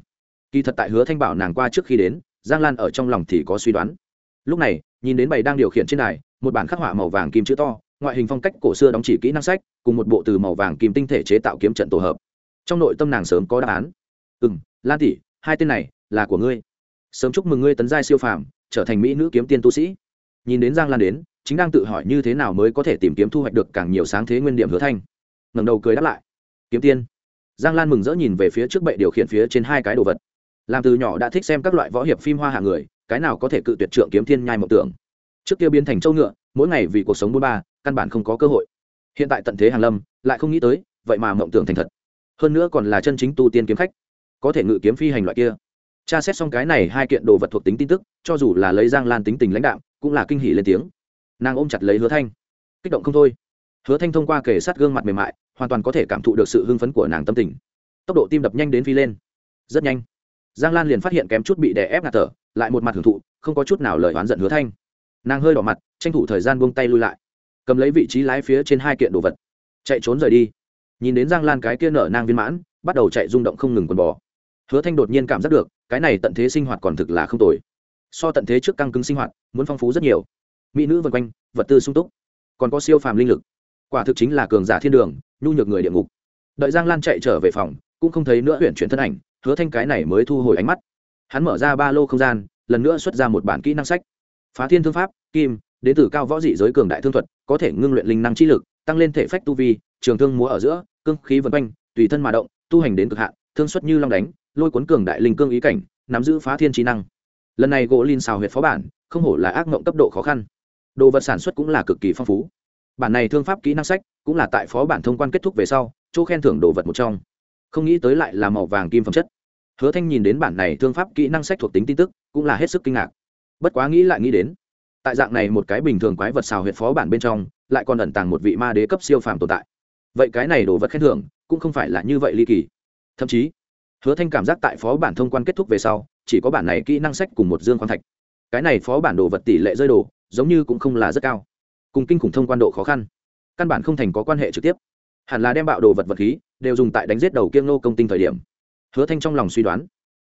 Kỳ thật tại hứa thanh bảo nàng qua trước khi đến, giang lan ở trong lòng thì có suy đoán. Lúc này, nhìn đến bầy đang điều khiển trên này một bản khắc họa màu vàng kim chữ to, ngoại hình phong cách cổ xưa đóng chỉ kỹ năng sách, cùng một bộ từ màu vàng kim tinh thể chế tạo kiếm trận tổ hợp. Trong nội tâm nàng sớm có đáp án. Ừ m lan tỷ, hai tên này là của ngươi. Sớm chúc mừng ngươi tấn giai siêu phàm, trở thành mỹ nữ kiếm tiên tu sĩ nhìn đến giang lan đến, chính đang tự hỏi như thế nào mới có thể tìm kiếm thu hoạch được càng nhiều sáng thế nguyên điểm hứa thanh. Ngầm đầu cười đáp lại. Kiếm tiên. Giang lan mừng rỡ nhìn về phía trước bệ điều khiển phía trên hai cái đồ vật. Làm từ nhỏ đã thích xem các loại võ hiệp phim hoa hạ người, cái nào có thể cự tuyệt trượng kiếm thiên nhai mộng tưởng. Trước kia biến thành châu ngựa, mỗi ngày vì cuộc sống bôn ba, căn bản không có cơ hội. Hiện tại tận thế hàn lâm, lại không nghĩ tới, vậy mà mộng tưởng thành thật. Hơn nữa còn là chân chính tu tiên kiếm khách. Có thể ngự kiếm phi hành loại kia tra xét xong cái này hai kiện đồ vật thuộc tính tin tức, cho dù là lấy giang lan tính tình lãnh đạo cũng là kinh hỉ lên tiếng. Nàng ôm chặt lấy hứa thanh. Kích động không thôi. Hứa thanh thông qua kể sát gương mặt mềm mại, hoàn toàn có thể cảm thụ được sự hưng phấn của nàng tâm tình. Tốc độ tim đập nhanh đến phi lên. Rất nhanh. Giang lan liền phát hiện kém chút bị đè ép ngạt thở, lại một mặt hưởng thụ, không có chút nào lời oán giận hứa thanh. Nàng hơi đỏ mặt, tranh thủ thời gian buông tay lui lại. Cầm lấy vị trí lái phía trên hai kiện đồ vật. Chạy trốn rời đi. Nhìn đến giang lan cái kia nở nang viên mãn, bắt đầu chạy rung động không ngừng quần bò. Hứa thanh đột nhiên cảm giác được cái này tận thế sinh hoạt còn thực là không tồi. So tận thế trước căng cứng sinh hoạt, muốn phong phú rất nhiều. Mỹ nữ vân quanh, vật tư sung túc, còn có siêu phàm linh lực. Quả thực chính là cường giả thiên đường, nhu nhược người địa ngục. Đợi giang lan chạy trở về phòng, cũng không thấy nữa huyện chuyển thân ảnh, hứa thanh cái này mới thu hồi ánh mắt. Hắn mở ra ba lô không gian, lần nữa xuất ra một bản kỹ năng sách. Phá thiên thương pháp, kim, đến từ cao võ dị giới cường đại thương thuật, có thể ngưng luyện linh năng trí lực, tăng lên thể phách tu vi, trường thương múa ở giữa, cương khí vân quanh, tùy thân mà động, tu hành đến cực hạn, thương xuất như long đánh lôi cuốn cường đại linh cương ý cảnh, nắm giữ phá thiên trí năng. Lần này gỗ linh xào huyệt phó bản, không hổ là ác mộng cấp độ khó khăn. Đồ vật sản xuất cũng là cực kỳ phong phú. Bản này thương pháp kỹ năng sách cũng là tại phó bản thông quan kết thúc về sau, chỗ khen thưởng đồ vật một trong. Không nghĩ tới lại là màu vàng kim phẩm chất. Hứa thanh nhìn đến bản này thương pháp kỹ năng sách thuộc tính tin tức, cũng là hết sức kinh ngạc. Bất quá nghĩ lại nghĩ đến, tại dạng này một cái bình thường quái vật xào huyệt phó bản bên trong, lại còn ẩn tàng một vị ma đế cấp siêu phàm tồn tại. Vậy cái này đồ vật khen thưởng, cũng không phải là như vậy ly kỳ. Thậm chí hứa thanh cảm giác tại phó bản thông quan kết thúc về sau, chỉ có bản này kỹ năng sách cùng một dương khoáng thạch. Cái này phó bản đồ vật tỷ lệ rơi đồ, giống như cũng không là rất cao. Cùng kinh khủng thông quan độ khó khăn. Căn bản không thành có quan hệ trực tiếp. Hẳn là đem bạo đồ vật vật khí, đều dùng tại đánh giết đầu kiêng nô công tinh thời điểm. Hứa thanh trong lòng suy đoán,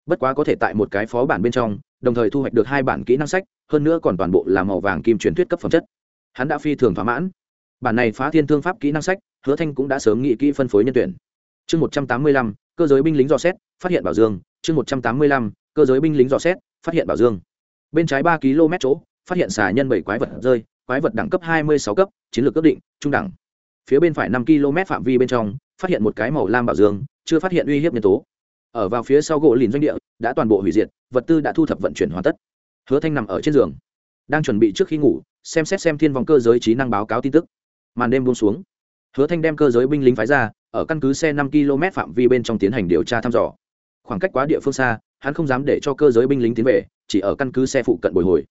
bất quá có thể tại một cái phó bản bên trong, đồng thời thu hoạch được hai bản kỹ năng sách, hơn nữa còn toàn bộ là màu vàng kim truyền thuyết cấp phẩm chất. Hắn đã phi thường thỏa mãn. Bản này phá thiên thương pháp kỹ năng sách, hứa thanh cũng đã sớm nghĩ kỹ phân phối nhân tuyển. Chương một trăm tám mươi lăm cơ giới binh lính dò xét, phát hiện bảo dương. Chương một trăm tám mươi lăm, cơ giới binh lính dò xét, phát hiện bảo dương. Bên trái ba km chỗ, phát hiện xà nhân bảy quái vật rơi, quái vật đẳng cấp hai mươi sáu cấp, chiến lược ước định, trung đẳng. Phía bên phải năm km phạm vi bên trong, phát hiện một cái màu lam bảo dương, chưa phát hiện uy hiếp nhân tố. Ở vào phía sau gỗ lìn doanh địa, đã toàn bộ hủy diệt, vật tư đã thu thập vận chuyển hoàn tất. Hứa thanh nằm ở trên giường, đang chuẩn bị trước khi ngủ, xem xét xem thiên vòng cơ giới trí năng báo cáo tin tức. Màn đêm buông xuống, hứa thanh đem cơ giới binh lính phái ra ở căn cứ xe năm km phạm vi bên trong tiến hành điều tra thăm dò. Khoảng cách quá địa phương xa, hắn không dám để cho cơ giới binh lính tiến về, chỉ ở căn cứ xe phụ cận bồi hồi.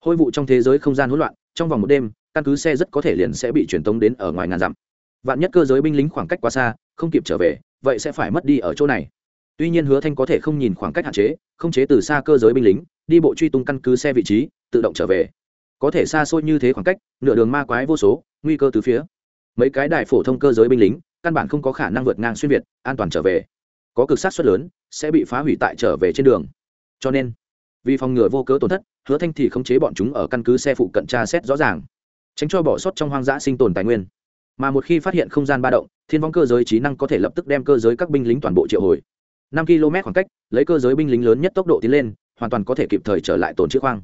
Hôi vụ trong thế giới không gian hỗn loạn, trong vòng một đêm, căn cứ xe rất có thể liền sẽ bị truyền tống đến ở ngoài ngàn dặm. Vạn nhất cơ giới binh lính khoảng cách quá xa, không kịp trở về, vậy sẽ phải mất đi ở chỗ này. Tuy nhiên hứa thanh có thể không nhìn khoảng cách hạn chế, không chế từ xa cơ giới binh lính, đi bộ truy tung căn cứ xe vị trí, tự động trở về. Có thể xa xôi như thế khoảng cách, nửa đường ma quái vô số, nguy cơ từ phía. Mấy cái đài phổ thông cơ giới binh lính căn bản không có khả năng vượt ngang xuyên việt, an toàn trở về. Có cực sát suất lớn, sẽ bị phá hủy tại trở về trên đường. Cho nên, vì phòng ngừa vô cớ tổn thất, hứa thanh thì khống chế bọn chúng ở căn cứ xe phụ cận tra xét rõ ràng, tránh cho bỏ sót trong hoang dã sinh tồn tài nguyên. Mà một khi phát hiện không gian ba động, thiên vong cơ giới trí năng có thể lập tức đem cơ giới các binh lính toàn bộ triệu hồi. Năm km khoảng cách, lấy cơ giới binh lính lớn nhất tốc độ tiến lên, hoàn toàn có thể kịp thời trở lại tồn chữ khoang.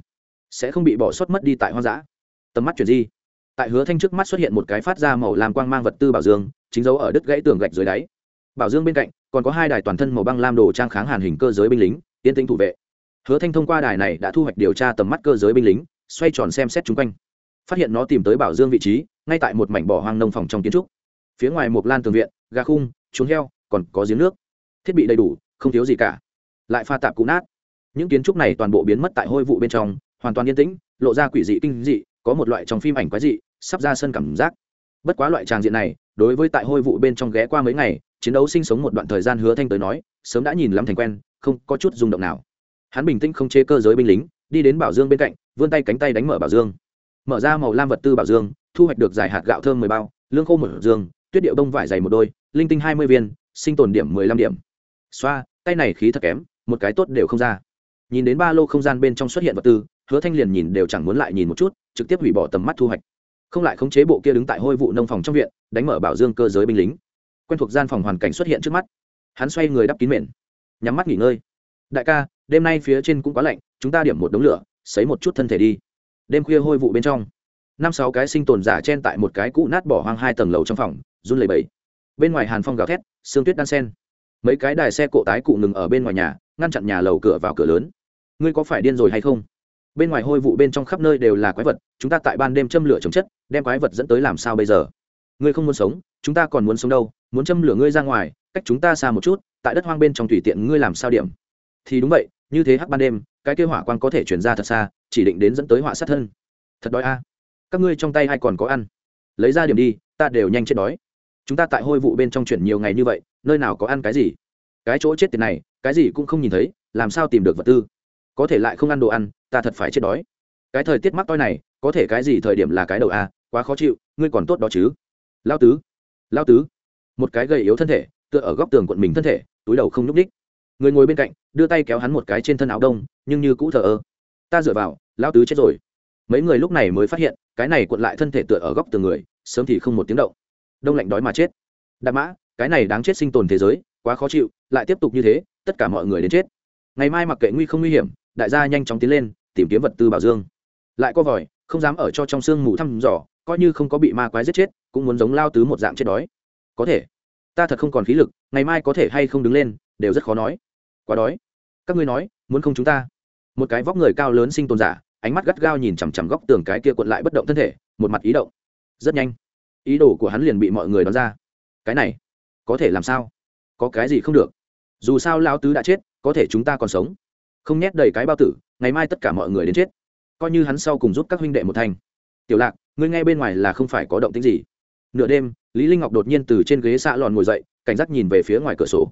Sẽ không bị bỏ sót mất đi tại hoang dã. Tầm mắt chuyển di. Tại hứa thanh trước mắt xuất hiện một cái phát ra màu làm quang mang vật tư bảo dương chính dấu ở đứt gãy tường gạch dưới đáy. Bảo dương bên cạnh, còn có hai đài toàn thân màu băng lam đồ trang kháng hàn hình cơ giới binh lính, yên tĩnh thủ vệ. Hứa thanh thông qua đài này đã thu hoạch điều tra tầm mắt cơ giới binh lính, xoay tròn xem xét chung quanh. Phát hiện nó tìm tới bảo dương vị trí, ngay tại một mảnh bỏ hoang nông phòng trong kiến trúc. Phía ngoài một lan tường viện, gà khung chuồng heo, còn có giếng nước. Thiết bị đầy đủ, không thiếu gì cả. Lại pha tạp cũ nát. Những kiến trúc này toàn bộ biến mất tại hôi vụ bên trong, hoàn toàn yên tĩnh, lộ ra quỷ dị kinh dị, có một loại trong phim ảnh quái dị, sắp ra sân cảm giác. Bất quá loại tràng diện này đối với tại hôi vụ bên trong ghé qua mấy ngày, chiến đấu sinh sống một đoạn thời gian hứa thanh tới nói, sớm đã nhìn lắm thành quen, không có chút rung động nào. Hắn bình tĩnh không chế cơ giới binh lính, đi đến bảo dương bên cạnh, vươn tay cánh tay đánh mở bảo dương. Mở ra màu lam vật tư bảo dương, thu hoạch được giải hạt gạo thơm mười bao, lương khô một dương, tuyết điệu đông vải dày một đôi, linh tinh hai mươi viên, sinh tồn điểm mười lăm điểm. Xoa, tay này khí thật kém, một cái tốt đều không ra. Nhìn đến ba lô không gian bên trong xuất hiện vật tư, hứa thanh liền nhìn đều chẳng muốn lại nhìn một chút, trực tiếp hủy bỏ tầm mắt thu hoạch không lại khống chế bộ kia đứng tại hôi vụ nông phòng trong viện, đánh mở bảo dương cơ giới binh lính. Quen thuộc gian phòng hoàn cảnh xuất hiện trước mắt. Hắn xoay người đắp kín mền, nhắm mắt nghỉ ngơi. Đại ca, đêm nay phía trên cũng quá lạnh, chúng ta điểm một đống lửa xấy một chút thân thể đi. Đêm khuya hôi vụ bên trong, năm sáu cái sinh tồn giả chen tại một cái cũ nát bỏ hoang hai tầng lầu trong phòng, run lẩy bẩy. Bên ngoài hàn phong gào thét, sương tuyết đan sen. Mấy cái đài xe cộ tái cụ ngừng ở bên ngoài nhà, ngăn chặn nhà lầu cửa vào cửa lớn. Ngươi có phải điên rồi hay không? Bên ngoài hôi vụ bên trong khắp nơi đều là quái vật, chúng ta tại ban đêm châm lửa chống chất, đem quái vật dẫn tới làm sao bây giờ? Ngươi không muốn sống, chúng ta còn muốn sống đâu, muốn châm lửa ngươi ra ngoài, cách chúng ta xa một chút, tại đất hoang bên trong tùy tiện ngươi làm sao điểm? Thì đúng vậy, như thế hắc ban đêm, cái kêu hỏa quang có thể chuyển ra thật xa, chỉ định đến dẫn tới họa sát thân. Thật đói a. Các ngươi trong tay hay còn có ăn? Lấy ra điểm đi, ta đều nhanh chết đói. Chúng ta tại hôi vụ bên trong chuyển nhiều ngày như vậy, nơi nào có ăn cái gì? Cái chỗ chết tiền này, cái gì cũng không nhìn thấy, làm sao tìm được vật tư? Có thể lại không ăn đồ ăn ta thật phải chết đói. Cái thời tiết mắc toi này, có thể cái gì thời điểm là cái đầu a quá khó chịu, ngươi còn tốt đó chứ. Lao tứ lao tứ. Một cái gầy yếu thân thể, tựa ở góc tường quận mình thân thể, túi đầu không nhúc ních người ngồi bên cạnh, đưa tay kéo hắn một cái trên thân áo đông, nhưng như cũ thờ ơ. Ta dựa vào, lao tứ chết rồi. Mấy người lúc này mới phát hiện, cái này cuộn lại thân thể tựa ở góc tường người, sớm thì không một tiếng động. Đông lạnh đói mà chết. Đạp mã, cái này đáng chết sinh tồn thế giới, quá khó chịu, lại tiếp tục như thế, tất cả mọi người đến chết. Ngày mai mặc kệ nguy không nguy hiểm, đại gia nhanh chóng tiến lên tìm kiếm vật tư bảo dương. Lại có vòi, không dám ở cho trong sương mù thăm dò, coi như không có bị ma quái giết chết, cũng muốn giống lao tứ một dạng chết đói. Có thể. Ta thật không còn khí lực, ngày mai có thể hay không đứng lên, đều rất khó nói. Quá đói. Các ngươi nói, muốn không chúng ta? Một cái vóc người cao lớn sinh tồn giả, ánh mắt gắt gao nhìn chằm chằm góc tường cái kia cuộn lại bất động thân thể, một mặt ý động. Rất nhanh. Ý đồ của hắn liền bị mọi người đón ra. Cái này, có thể làm sao? Có cái gì không được? Dù sao lao tứ đã chết, có thể chúng ta còn sống không nhét đầy cái bao tử, ngày mai tất cả mọi người đến chết. Coi như hắn sau cùng giúp các huynh đệ một thành tiểu lạc, ngươi nghe bên ngoài là không phải có động tính gì. Nửa đêm, lý linh ngọc đột nhiên từ trên ghế xạ lòn ngồi dậy, cảnh giác nhìn về phía ngoài cửa sổ.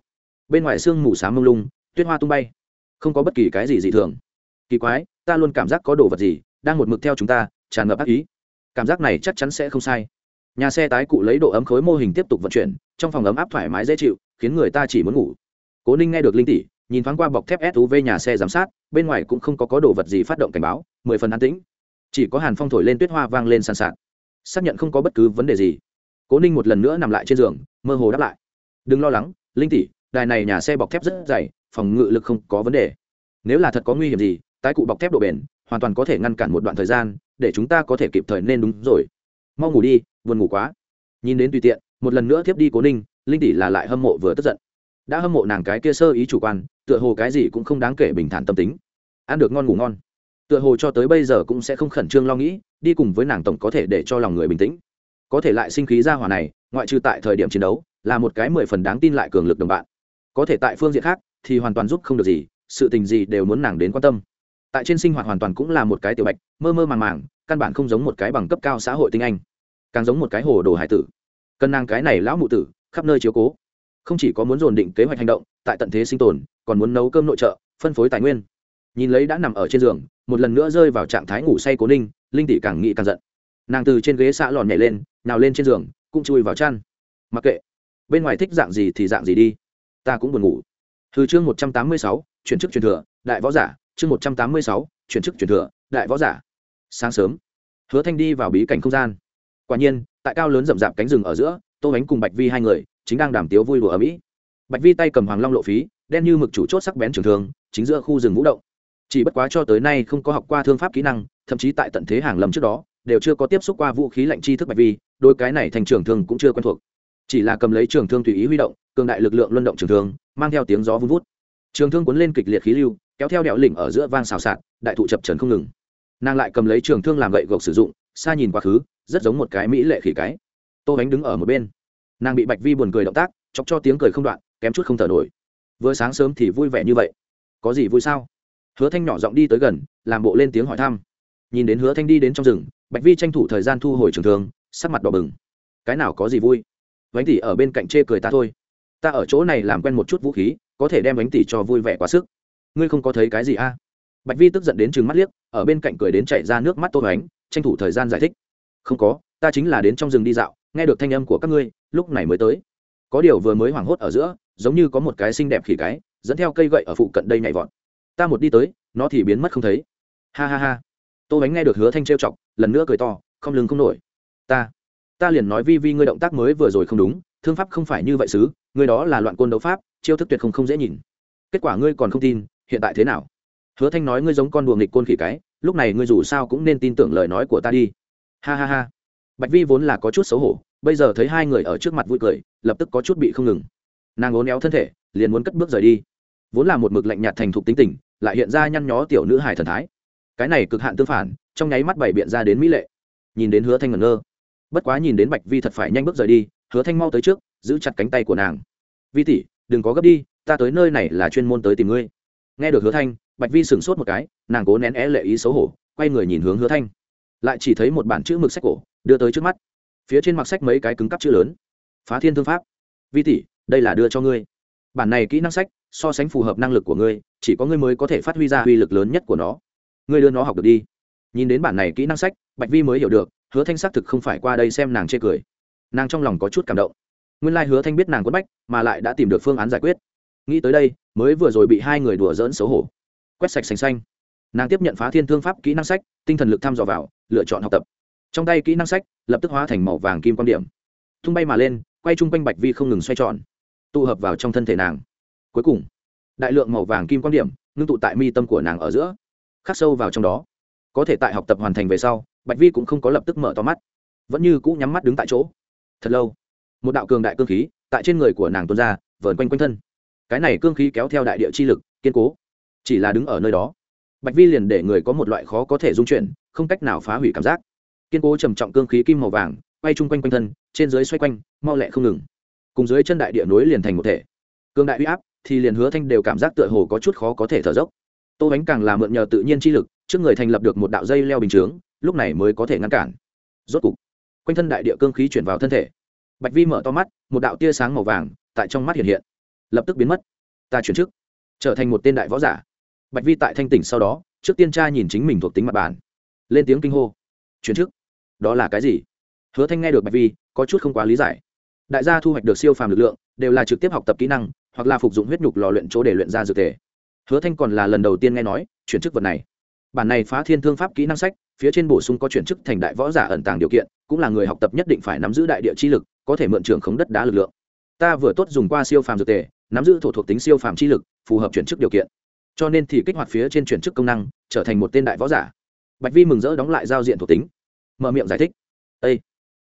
Bên ngoài sương mù xám mông lung, tuyết hoa tung bay. Không có bất kỳ cái gì dị thường. Kỳ quái, ta luôn cảm giác có đồ vật gì đang một mực theo chúng ta, tràn ngập ác ý. Cảm giác này chắc chắn sẽ không sai. Nhà xe tái cụ lấy độ ấm khối mô hình tiếp tục vận chuyển, trong phòng ấm áp thoải mái dễ chịu, khiến người ta chỉ muốn ngủ. Cố ninh nghe được linh tỷ nhìn thoáng qua bọc thép suv nhà xe giám sát, bên ngoài cũng không có có đồ vật gì phát động cảnh báo, mười phần an tĩnh. Chỉ có hàn phong thổi lên tuyết hoa vang lên sàn sạt. Xác nhận không có bất cứ vấn đề gì. Cố ninh một lần nữa nằm lại trên giường, mơ hồ đáp lại. Đừng lo lắng, linh tỷ, đài này nhà xe bọc thép rất dày, phòng ngự lực không có vấn đề. Nếu là thật có nguy hiểm gì, tái cụ bọc thép độ bền, hoàn toàn có thể ngăn cản một đoạn thời gian, để chúng ta có thể kịp thời nên đúng rồi. Mau ngủ đi, buồn ngủ quá. Nhìn đến tùy tiện, một lần nữa tiếp đi cố ninh, linh tỷ là lại hâm mộ vừa tức giận đã hâm mộ nàng cái kia sơ ý chủ quan, tựa hồ cái gì cũng không đáng kể bình thản tâm tính. Ăn được ngon ngủ ngon. Tựa hồ cho tới bây giờ cũng sẽ không khẩn trương lo nghĩ, đi cùng với nàng tổng có thể để cho lòng người bình tĩnh. Có thể lại sinh khí ra hòa này, ngoại trừ tại thời điểm chiến đấu, là một cái mười phần đáng tin lại cường lực đồng bạn. Có thể tại phương diện khác, thì hoàn toàn giúp không được gì, sự tình gì đều muốn nàng đến quan tâm. Tại trên sinh hoạt hoàn toàn cũng là một cái tiểu bạch, mơ mơ màng màng, căn bản không giống một cái bằng cấp cao xã hội tinh anh. Càng giống một cái hồ đồ hải tử. Cân nàng cái này lão mụ tử, khắp nơi chiếu cố không chỉ có muốn dồn định kế hoạch hành động, tại tận thế sinh tồn, còn muốn nấu cơm nội trợ, phân phối tài nguyên. Nhìn lấy đã nằm ở trên giường, một lần nữa rơi vào trạng thái ngủ say cố ninh, linh tỷ càng nghĩ càng giận. Nàng từ trên ghế xạ lòn nhảy lên, nào lên trên giường, cũng chui vào chăn. Mặc kệ, bên ngoài thích dạng gì thì dạng gì đi. Ta cũng buồn ngủ. Từ chương một trăm tám mươi sáu, chuyển chức truyền thừa, đại võ giả. Chương một trăm tám mươi sáu, chuyển chức truyền thừa, đại võ giả. Sáng sớm, hứa thanh đi vào bí cảnh không gian. Quả nhiên, tại cao lớn rậm rạp cánh rừng ở giữa tô bánh cùng bạch vi hai người chính đang đàm tiếu vui đùa ở mỹ bạch vi tay cầm hoàng long lộ phí đen như mực chủ chốt sắc bén trường thương chính giữa khu rừng vũ động chỉ bất quá cho tới nay không có học qua thương pháp kỹ năng thậm chí tại tận thế hàng lầm trước đó đều chưa có tiếp xúc qua vũ khí lạnh chi thức bạch vi đôi cái này thành trường thương cũng chưa quen thuộc chỉ là cầm lấy trường thương tùy ý huy động cường đại lực lượng luân động trường thương mang theo tiếng gió vun vút trường thương cuốn lên kịch liệt khí lưu kéo theo đẹo lỉnh ở giữa vang xào xạc đại thụ chập trần không ngừng nàng lại cầm lấy trường thương làm gậy gộc sử dụng xa nhìn quá khứ rất giống một cái mỹ lệ khỉ cái tô bánh đứng ở một bên nàng bị bạch vi buồn cười động tác chọc cho tiếng cười không đoạn kém chút không thở nổi vừa sáng sớm thì vui vẻ như vậy có gì vui sao hứa thanh nhỏ giọng đi tới gần làm bộ lên tiếng hỏi thăm nhìn đến hứa thanh đi đến trong rừng bạch vi tranh thủ thời gian thu hồi trường thương sắc mặt đỏ bừng cái nào có gì vui vánh tỷ ở bên cạnh chê cười ta thôi ta ở chỗ này làm quen một chút vũ khí có thể đem bánh tỷ cho vui vẻ quá sức ngươi không có thấy cái gì a à? bạch vi tức giận đến chừng mắt liếc ở bên cạnh cười đến chạy ra nước mắt tô ánh tranh thủ thời gian giải thích không có ta chính là đến trong rừng đi dạo nghe được thanh âm của các ngươi, lúc này mới tới. Có điều vừa mới hoảng hốt ở giữa, giống như có một cái xinh đẹp khỉ cái, dẫn theo cây gậy ở phụ cận đây nhảy vọt. Ta một đi tới, nó thì biến mất không thấy. Ha ha ha. Tô bánh nghe được hứa thanh trêu chọc, lần nữa cười to, không lưng không nổi. Ta ta liền nói vi vi ngươi động tác mới vừa rồi không đúng, thương pháp không phải như vậy xứ ngươi đó là loạn côn đấu pháp, chiêu thức tuyệt không không dễ nhìn. Kết quả ngươi còn không tin, hiện tại thế nào? Hứa thanh nói ngươi giống con đùa nghịch côn khỉ cái, lúc này ngươi dù sao cũng nên tin tưởng lời nói của ta đi. Ha ha ha bạch vi vốn là có chút xấu hổ, bây giờ thấy hai người ở trước mặt vui cười, lập tức có chút bị không ngừng. Nàng ố néo thân thể, liền muốn cất bước rời đi. Vốn là một mực lạnh nhạt thành thục tính tình, lại hiện ra nhăn nhó tiểu nữ hài thần thái. Cái này cực hạn tương phản, trong nháy mắt bảy biện ra đến mỹ lệ. Nhìn đến hứa thanh ngẩn ngơ. Bất quá nhìn đến bạch vi thật phải nhanh bước rời đi, hứa thanh mau tới trước, giữ chặt cánh tay của nàng. Vi tỷ, đừng có gấp đi, ta tới nơi này là chuyên môn tới tìm ngươi. Nghe được hứa thanh, bạch vi sửng sốt một cái, nàng cố nén é lệ ý xấu hổ, quay người nhìn hướng hứa thanh. Lại chỉ thấy một bản chữ mực sách cổ đưa tới trước mắt. Phía trên mặc sách mấy cái cứng cắp chữ lớn. Phá thiên thương pháp. Vi tỷ, đây là đưa cho ngươi. Bản này kỹ năng sách, so sánh phù hợp năng lực của ngươi, chỉ có ngươi mới có thể phát huy ra uy lực lớn nhất của nó. Ngươi đưa nó học được đi. Nhìn đến bản này kỹ năng sách, bạch vi mới hiểu được, hứa thanh xác thực không phải qua đây xem nàng chê cười. Nàng trong lòng có chút cảm động. Nguyên lai hứa thanh biết nàng quất bách, mà lại đã tìm được phương án giải quyết. Nghĩ tới đây, mới vừa rồi bị hai người đùa dỡn xấu hổ. Quét sạch xanh xanh. Nàng tiếp nhận phá thiên thương pháp kỹ năng sách, tinh thần lực thăm dò vào, lựa chọn học tập trong tay kỹ năng sách lập tức hóa thành màu vàng kim quan điểm. Tung bay mà lên, quay chung quanh bạch vi không ngừng xoay tròn, tụ hợp vào trong thân thể nàng. Cuối cùng, đại lượng màu vàng kim quan điểm ngưng tụ tại mi tâm của nàng ở giữa, khắc sâu vào trong đó. Có thể tại học tập hoàn thành về sau, bạch vi cũng không có lập tức mở to mắt, vẫn như cũ nhắm mắt đứng tại chỗ. Thật lâu, một đạo cường đại cương khí tại trên người của nàng tuôn ra, vờn quanh quanh thân. Cái này cương khí kéo theo đại địa chi lực, kiên cố, chỉ là đứng ở nơi đó. Bạch vi liền để người có một loại khó có thể dung chuyển, không cách nào phá hủy cảm giác kiên cố trầm trọng cương khí kim màu vàng, quay chung quanh quanh thân, trên dưới xoay quanh, mau lẹ không ngừng. Cùng dưới chân đại địa núi liền thành một thể. Cương đại uy áp thì liền hứa thanh đều cảm giác tựa hồ có chút khó có thể thở dốc. Tô bánh càng là mượn nhờ tự nhiên chi lực, trước người thành lập được một đạo dây leo bình chướng, lúc này mới có thể ngăn cản. Rốt cục, quanh thân đại địa cương khí chuyển vào thân thể. Bạch vi mở to mắt, một đạo tia sáng màu vàng tại trong mắt hiện hiện. Lập tức biến mất. Ta chuyển chức trở thành một tên đại võ giả. Bạch vi tại thanh tỉnh sau đó, trước tiên tra nhìn chính mình thuộc tính mặt bàn. Lên tiếng kinh hô. Chuyển chức đó là cái gì? Hứa thanh nghe được bạch vi, có chút không quá lý giải. Đại gia thu hoạch được siêu phàm lực lượng, đều là trực tiếp học tập kỹ năng, hoặc là phục dụng huyết nhục lò luyện chỗ để luyện ra dược thể hứa thanh còn là lần đầu tiên nghe nói, chuyển chức vật này. Bản này phá thiên thương pháp kỹ năng sách, phía trên bổ sung có chuyển chức thành đại võ giả ẩn tàng điều kiện, cũng là người học tập nhất định phải nắm giữ đại địa chi lực, có thể mượn trường khống đất đá lực lượng. Ta vừa tốt dùng qua siêu phàm dược tề, nắm giữ thổ thuộc tính siêu phàm chi lực, phù hợp chuyển chức điều kiện. Cho nên thì kích hoạt phía trên chuyển chức công năng, trở thành một tên đại võ giả. Bạch vi mừng rỡ đóng lại giao diện thuộc tính mở miệng giải thích. Ây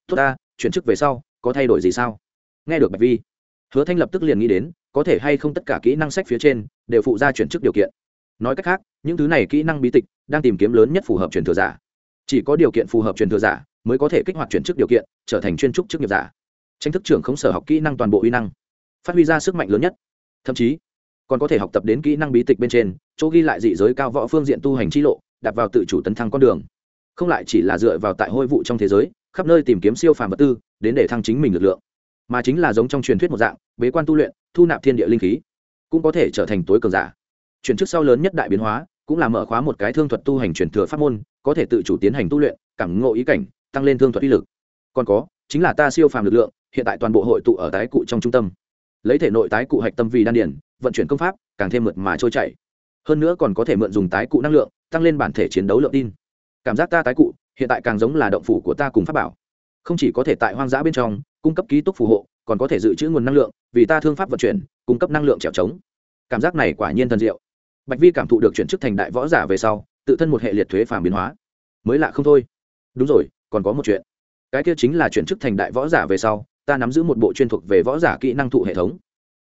tốt ta, chuyển chức về sau, có thay đổi gì sao? Nghe được bạch vi, hứa thanh lập tức liền nghĩ đến, có thể hay không tất cả kỹ năng sách phía trên đều phụ ra chuyển chức điều kiện. Nói cách khác, những thứ này kỹ năng bí tịch đang tìm kiếm lớn nhất phù hợp truyền thừa giả. Chỉ có điều kiện phù hợp truyền thừa giả mới có thể kích hoạt chuyển chức điều kiện, trở thành chuyên trúc chức nghiệp giả. Tranh thức trưởng không sở học kỹ năng toàn bộ uy năng, phát huy ra sức mạnh lớn nhất. Thậm chí, còn có thể học tập đến kỹ năng bí tịch bên trên, chỗ ghi lại dị giới cao võ phương diện tu hành chi lộ, đặt vào tự chủ tấn thăng con đường không lại chỉ là dựa vào tại hôi vụ trong thế giới, khắp nơi tìm kiếm siêu phàm vật tư, đến để thăng chính mình lực lượng. Mà chính là giống trong truyền thuyết một dạng, bế quan tu luyện, thu nạp thiên địa linh khí, cũng có thể trở thành tối cường giả. Chuyển chức sau lớn nhất đại biến hóa, cũng là mở khóa một cái thương thuật tu hành truyền thừa pháp môn, có thể tự chủ tiến hành tu luyện, cảm ngộ ý cảnh, tăng lên thương thuật uy lực. Còn có, chính là ta siêu phàm lực lượng, hiện tại toàn bộ hội tụ ở tái cụ trong trung tâm. Lấy thể nội tái cụ hạch tâm vì đan điển vận chuyển công pháp, càng thêm mượt mà trôi chảy. Hơn nữa còn có thể mượn dùng tái cụ năng lượng, tăng lên bản thể chiến đấu lượng tin cảm giác ta tái cụ, hiện tại càng giống là động phủ của ta cùng pháp bảo. Không chỉ có thể tại hoang dã bên trong, cung cấp ký túc phù hộ, còn có thể dự trữ nguồn năng lượng, vì ta thương pháp vận chuyển, cung cấp năng lượng trèo trống. Cảm giác này quả nhiên thần diệu. Bạch vi cảm thụ được chuyển chức thành đại võ giả về sau, tự thân một hệ liệt thuế phàm biến hóa. Mới lạ không thôi. Đúng rồi, còn có một chuyện. Cái kia chính là chuyển chức thành đại võ giả về sau, ta nắm giữ một bộ chuyên thuộc về võ giả kỹ năng thụ hệ thống.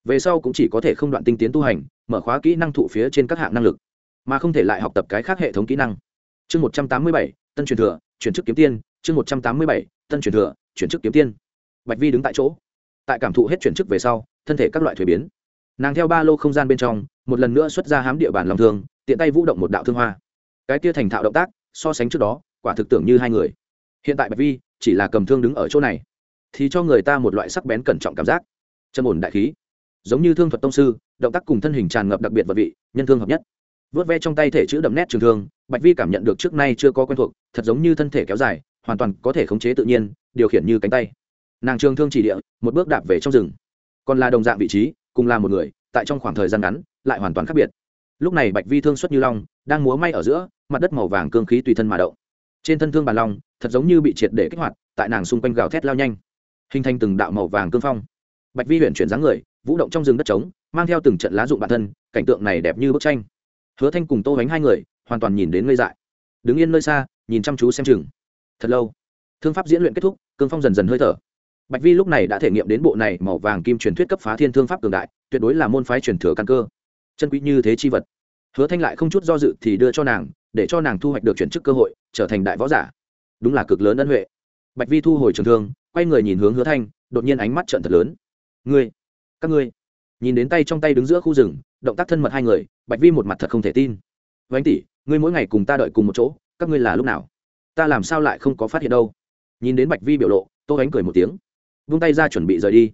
Về sau cũng chỉ có thể không đoạn tinh tiến tu hành, mở khóa kỹ năng thụ phía trên các hạng năng lực, mà không thể lại học tập cái khác hệ thống kỹ năng chương một trăm tám mươi bảy, tân truyền thừa, chuyển chức kiếm tiên. Chương một trăm tám mươi bảy, tân truyền thừa, chuyển chức kiếm tiên. Bạch vi đứng tại chỗ. Tại cảm thụ hết chuyển chức về sau, thân thể các loại thuế biến. Nàng theo ba lô không gian bên trong, một lần nữa xuất ra hám địa bàn lòng thương, tiện tay vũ động một đạo thương hoa. Cái kia thành thạo động tác, so sánh trước đó, quả thực tưởng như hai người. Hiện tại bạch vi chỉ là cầm thương đứng ở chỗ này, thì cho người ta một loại sắc bén cẩn trọng cảm giác. Chân ổn đại khí. Giống như thương thuật tông sư, động tác cùng thân hình tràn ngập đặc biệt vật vị, nhân thương hợp nhất vớt ve trong tay thể chữ đậm nét trường thương, bạch vi cảm nhận được trước nay chưa có quen thuộc, thật giống như thân thể kéo dài, hoàn toàn có thể khống chế tự nhiên, điều khiển như cánh tay. Nàng trường thương chỉ địa, một bước đạp về trong rừng. Còn là đồng dạng vị trí, cùng là một người, tại trong khoảng thời gian ngắn, lại hoàn toàn khác biệt. Lúc này bạch vi thương xuất như long, đang múa may ở giữa, mặt đất màu vàng cương khí tùy thân mà động. Trên thân thương bàn long, thật giống như bị triệt để kích hoạt, tại nàng xung quanh gào thét lao nhanh. Hình thành từng đạo màu vàng cương phong. Bạch vi huyện chuyển dáng người, vũ động trong rừng đất trống, mang theo từng trận lá dụng bản thân, cảnh tượng này đẹp như bức tranh hứa thanh cùng tô bánh hai người hoàn toàn nhìn đến ngây dại. Đứng yên nơi xa, nhìn chăm chú xem chừng. Thật lâu, thương pháp diễn luyện kết thúc, cương phong dần dần hơi thở. Bạch vi lúc này đã thể nghiệm đến bộ này màu vàng kim truyền thuyết cấp phá thiên thương pháp cường đại, tuyệt đối là môn phái truyền thừa căn cơ. Chân quý như thế chi vật. Hứa thanh lại không chút do dự thì đưa cho nàng, để cho nàng thu hoạch được chuyển chức cơ hội, trở thành đại võ giả. Đúng là cực lớn ân huệ. Bạch vi thu hồi trường thương, quay người nhìn hướng hứa thanh, đột nhiên ánh mắt trận thật lớn. Ngươi, các ngươi. Nhìn đến tay trong tay đứng giữa khu rừng động tác thân mật hai người, bạch vi một mặt thật không thể tin. Vánh tỷ, ngươi mỗi ngày cùng ta đợi cùng một chỗ, các ngươi là lúc nào? Ta làm sao lại không có phát hiện đâu? Nhìn đến bạch vi biểu lộ, tô ánh cười một tiếng. Vung tay ra chuẩn bị rời đi.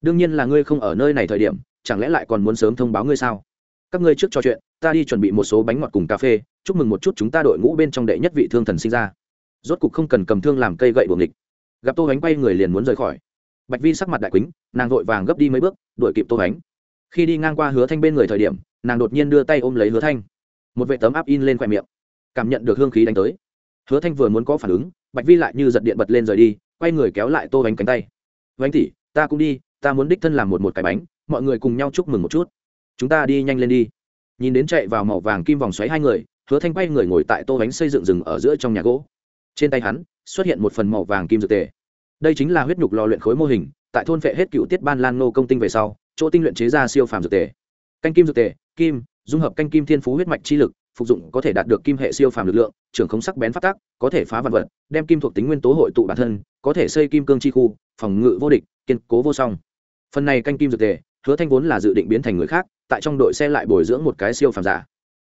Đương nhiên là ngươi không ở nơi này thời điểm, chẳng lẽ lại còn muốn sớm thông báo ngươi sao? Các ngươi trước trò chuyện, ta đi chuẩn bị một số bánh ngọt cùng cà phê, chúc mừng một chút chúng ta đội ngũ bên trong đệ nhất vị thương thần sinh ra. Rốt cục không cần cầm thương làm cây gậy buồng địch gặp tô ánh quay người liền muốn rời khỏi. Bạch vi sắc mặt đại quýnh nàng vội vàng gấp đi mấy bước, đuổi kịp tô ánh khi đi ngang qua hứa thanh bên người thời điểm, nàng đột nhiên đưa tay ôm lấy hứa thanh. Một vệ tấm áp in lên khoe miệng. Cảm nhận được hương khí đánh tới. Hứa thanh vừa muốn có phản ứng, bạch vi lại như giật điện bật lên rời đi, quay người kéo lại tô bánh cánh tay. Bánh tỉ ta cũng đi, ta muốn đích thân làm một một cái bánh, mọi người cùng nhau chúc mừng một chút. Chúng ta đi nhanh lên đi. Nhìn đến chạy vào màu vàng kim vòng xoáy hai người, hứa thanh quay người ngồi tại tô bánh xây dựng rừng ở giữa trong nhà gỗ. Trên tay hắn, xuất hiện một phần màu vàng kim dược tề. Đây chính là huyết nhục lò luyện khối mô hình, tại thôn vệ hết cựu tiết ban lan nô công tinh về sau chỗ tinh luyện chế ra siêu phàm dược tề. Canh kim dược tề, kim, dung hợp canh kim thiên phú huyết mạch chi lực, phục dụng có thể đạt được kim hệ siêu phàm lực lượng, trưởng không sắc bén phát tác, có thể phá vật vật, đem kim thuộc tính nguyên tố hội tụ bản thân, có thể xây kim cương chi khu, phòng ngự vô địch, kiên cố vô song. Phần này canh kim dược tề, hứa thanh vốn là dự định biến thành người khác, tại trong đội xe lại bồi dưỡng một cái siêu phàm giả.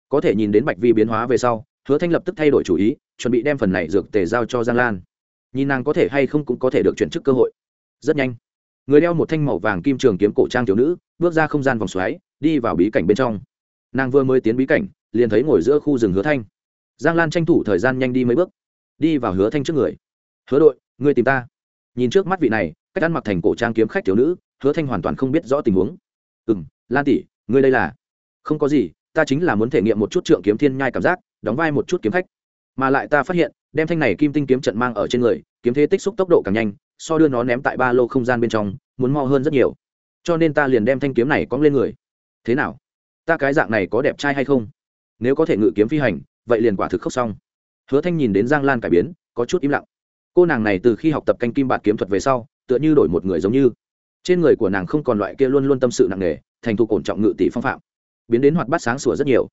Có thể nhìn đến bạch vi biến hóa về sau, hứa thanh lập tức thay đổi chủ ý, chuẩn bị đem phần này dược tề giao cho giang lan. Nhìn nàng có thể hay không cũng có thể được chuyển chức cơ hội. Rất nhanh người đeo một thanh màu vàng kim trường kiếm cổ trang thiếu nữ, bước ra không gian vòng xoáy, đi vào bí cảnh bên trong. Nàng vừa mới tiến bí cảnh, liền thấy ngồi giữa khu rừng hứa thanh. Giang lan tranh thủ thời gian nhanh đi mấy bước, đi vào hứa thanh trước người. Hứa đội người tìm ta. Nhìn trước mắt vị này, cách ăn mặc thành cổ trang kiếm khách thiếu nữ, hứa thanh hoàn toàn không biết rõ tình huống. Ừ m lan tỷ, ngươi đây là? Không có gì, ta chính là muốn thể nghiệm một chút trượng kiếm thiên nhai cảm giác, đóng vai một chút kiếm khách. Mà lại ta phát hiện, đem thanh này kim tinh kiếm trận mang ở trên người, kiếm thế tích xúc tốc độ càng nhanh so đưa nó ném tại ba lô không gian bên trong, muốn mo hơn rất nhiều. Cho nên ta liền đem thanh kiếm này cong lên người. Thế nào? Ta cái dạng này có đẹp trai hay không? Nếu có thể ngự kiếm phi hành, vậy liền quả thực khóc xong. Hứa thanh nhìn đến giang lan cải biến, có chút im lặng. Cô nàng này từ khi học tập canh kim bạt kiếm thuật về sau, tựa như đổi một người giống như. Trên người của nàng không còn loại kia luôn luôn tâm sự nặng nề, thành thục ổn trọng ngự tỷ phong phạm. Biến đến hoạt bát sáng sủa rất nhiều.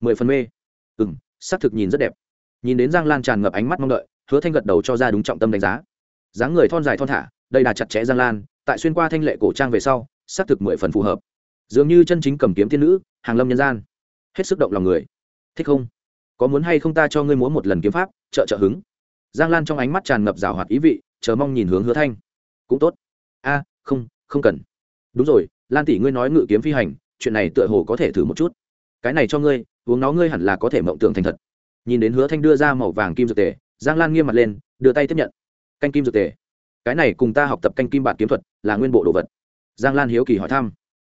Mười phần mê. Ừ m xác thực nhìn rất đẹp. Nhìn đến giang lan tràn ngập ánh mắt mong đợi, hứa thanh gật đầu cho ra đúng trọng tâm đánh giá dáng người thon dài thon thả đây là chặt chẽ giang lan, tại xuyên qua thanh lệ cổ trang về sau, xác thực mười phần phù hợp. Dường như chân chính cầm kiếm thiên nữ, hàng lâm nhân gian. Hết sức động lòng người. Thích không? Có muốn hay không ta cho ngươi muốn một lần kiếm pháp, trợ trợ hứng? Giang lan trong ánh mắt tràn ngập rào hoạt ý vị, chờ mong nhìn hướng hứa thanh. Cũng tốt. A, không không cần. Đúng rồi, lan tỷ ngươi nói ngự kiếm phi hành, chuyện này tựa hồ có thể thử một chút. Cái này cho ngươi, uống nó ngươi hẳn là có thể mộng tưởng thành thật. Nhìn đến hứa thanh đưa ra màu vàng kim dược tề, giang lan nghiêm mặt lên, đưa tay tiếp nhận canh kim dược tề. Cái này cùng ta học tập canh kim bản kiếm thuật là nguyên bộ đồ vật. Giang lan hiếu kỳ hỏi thăm.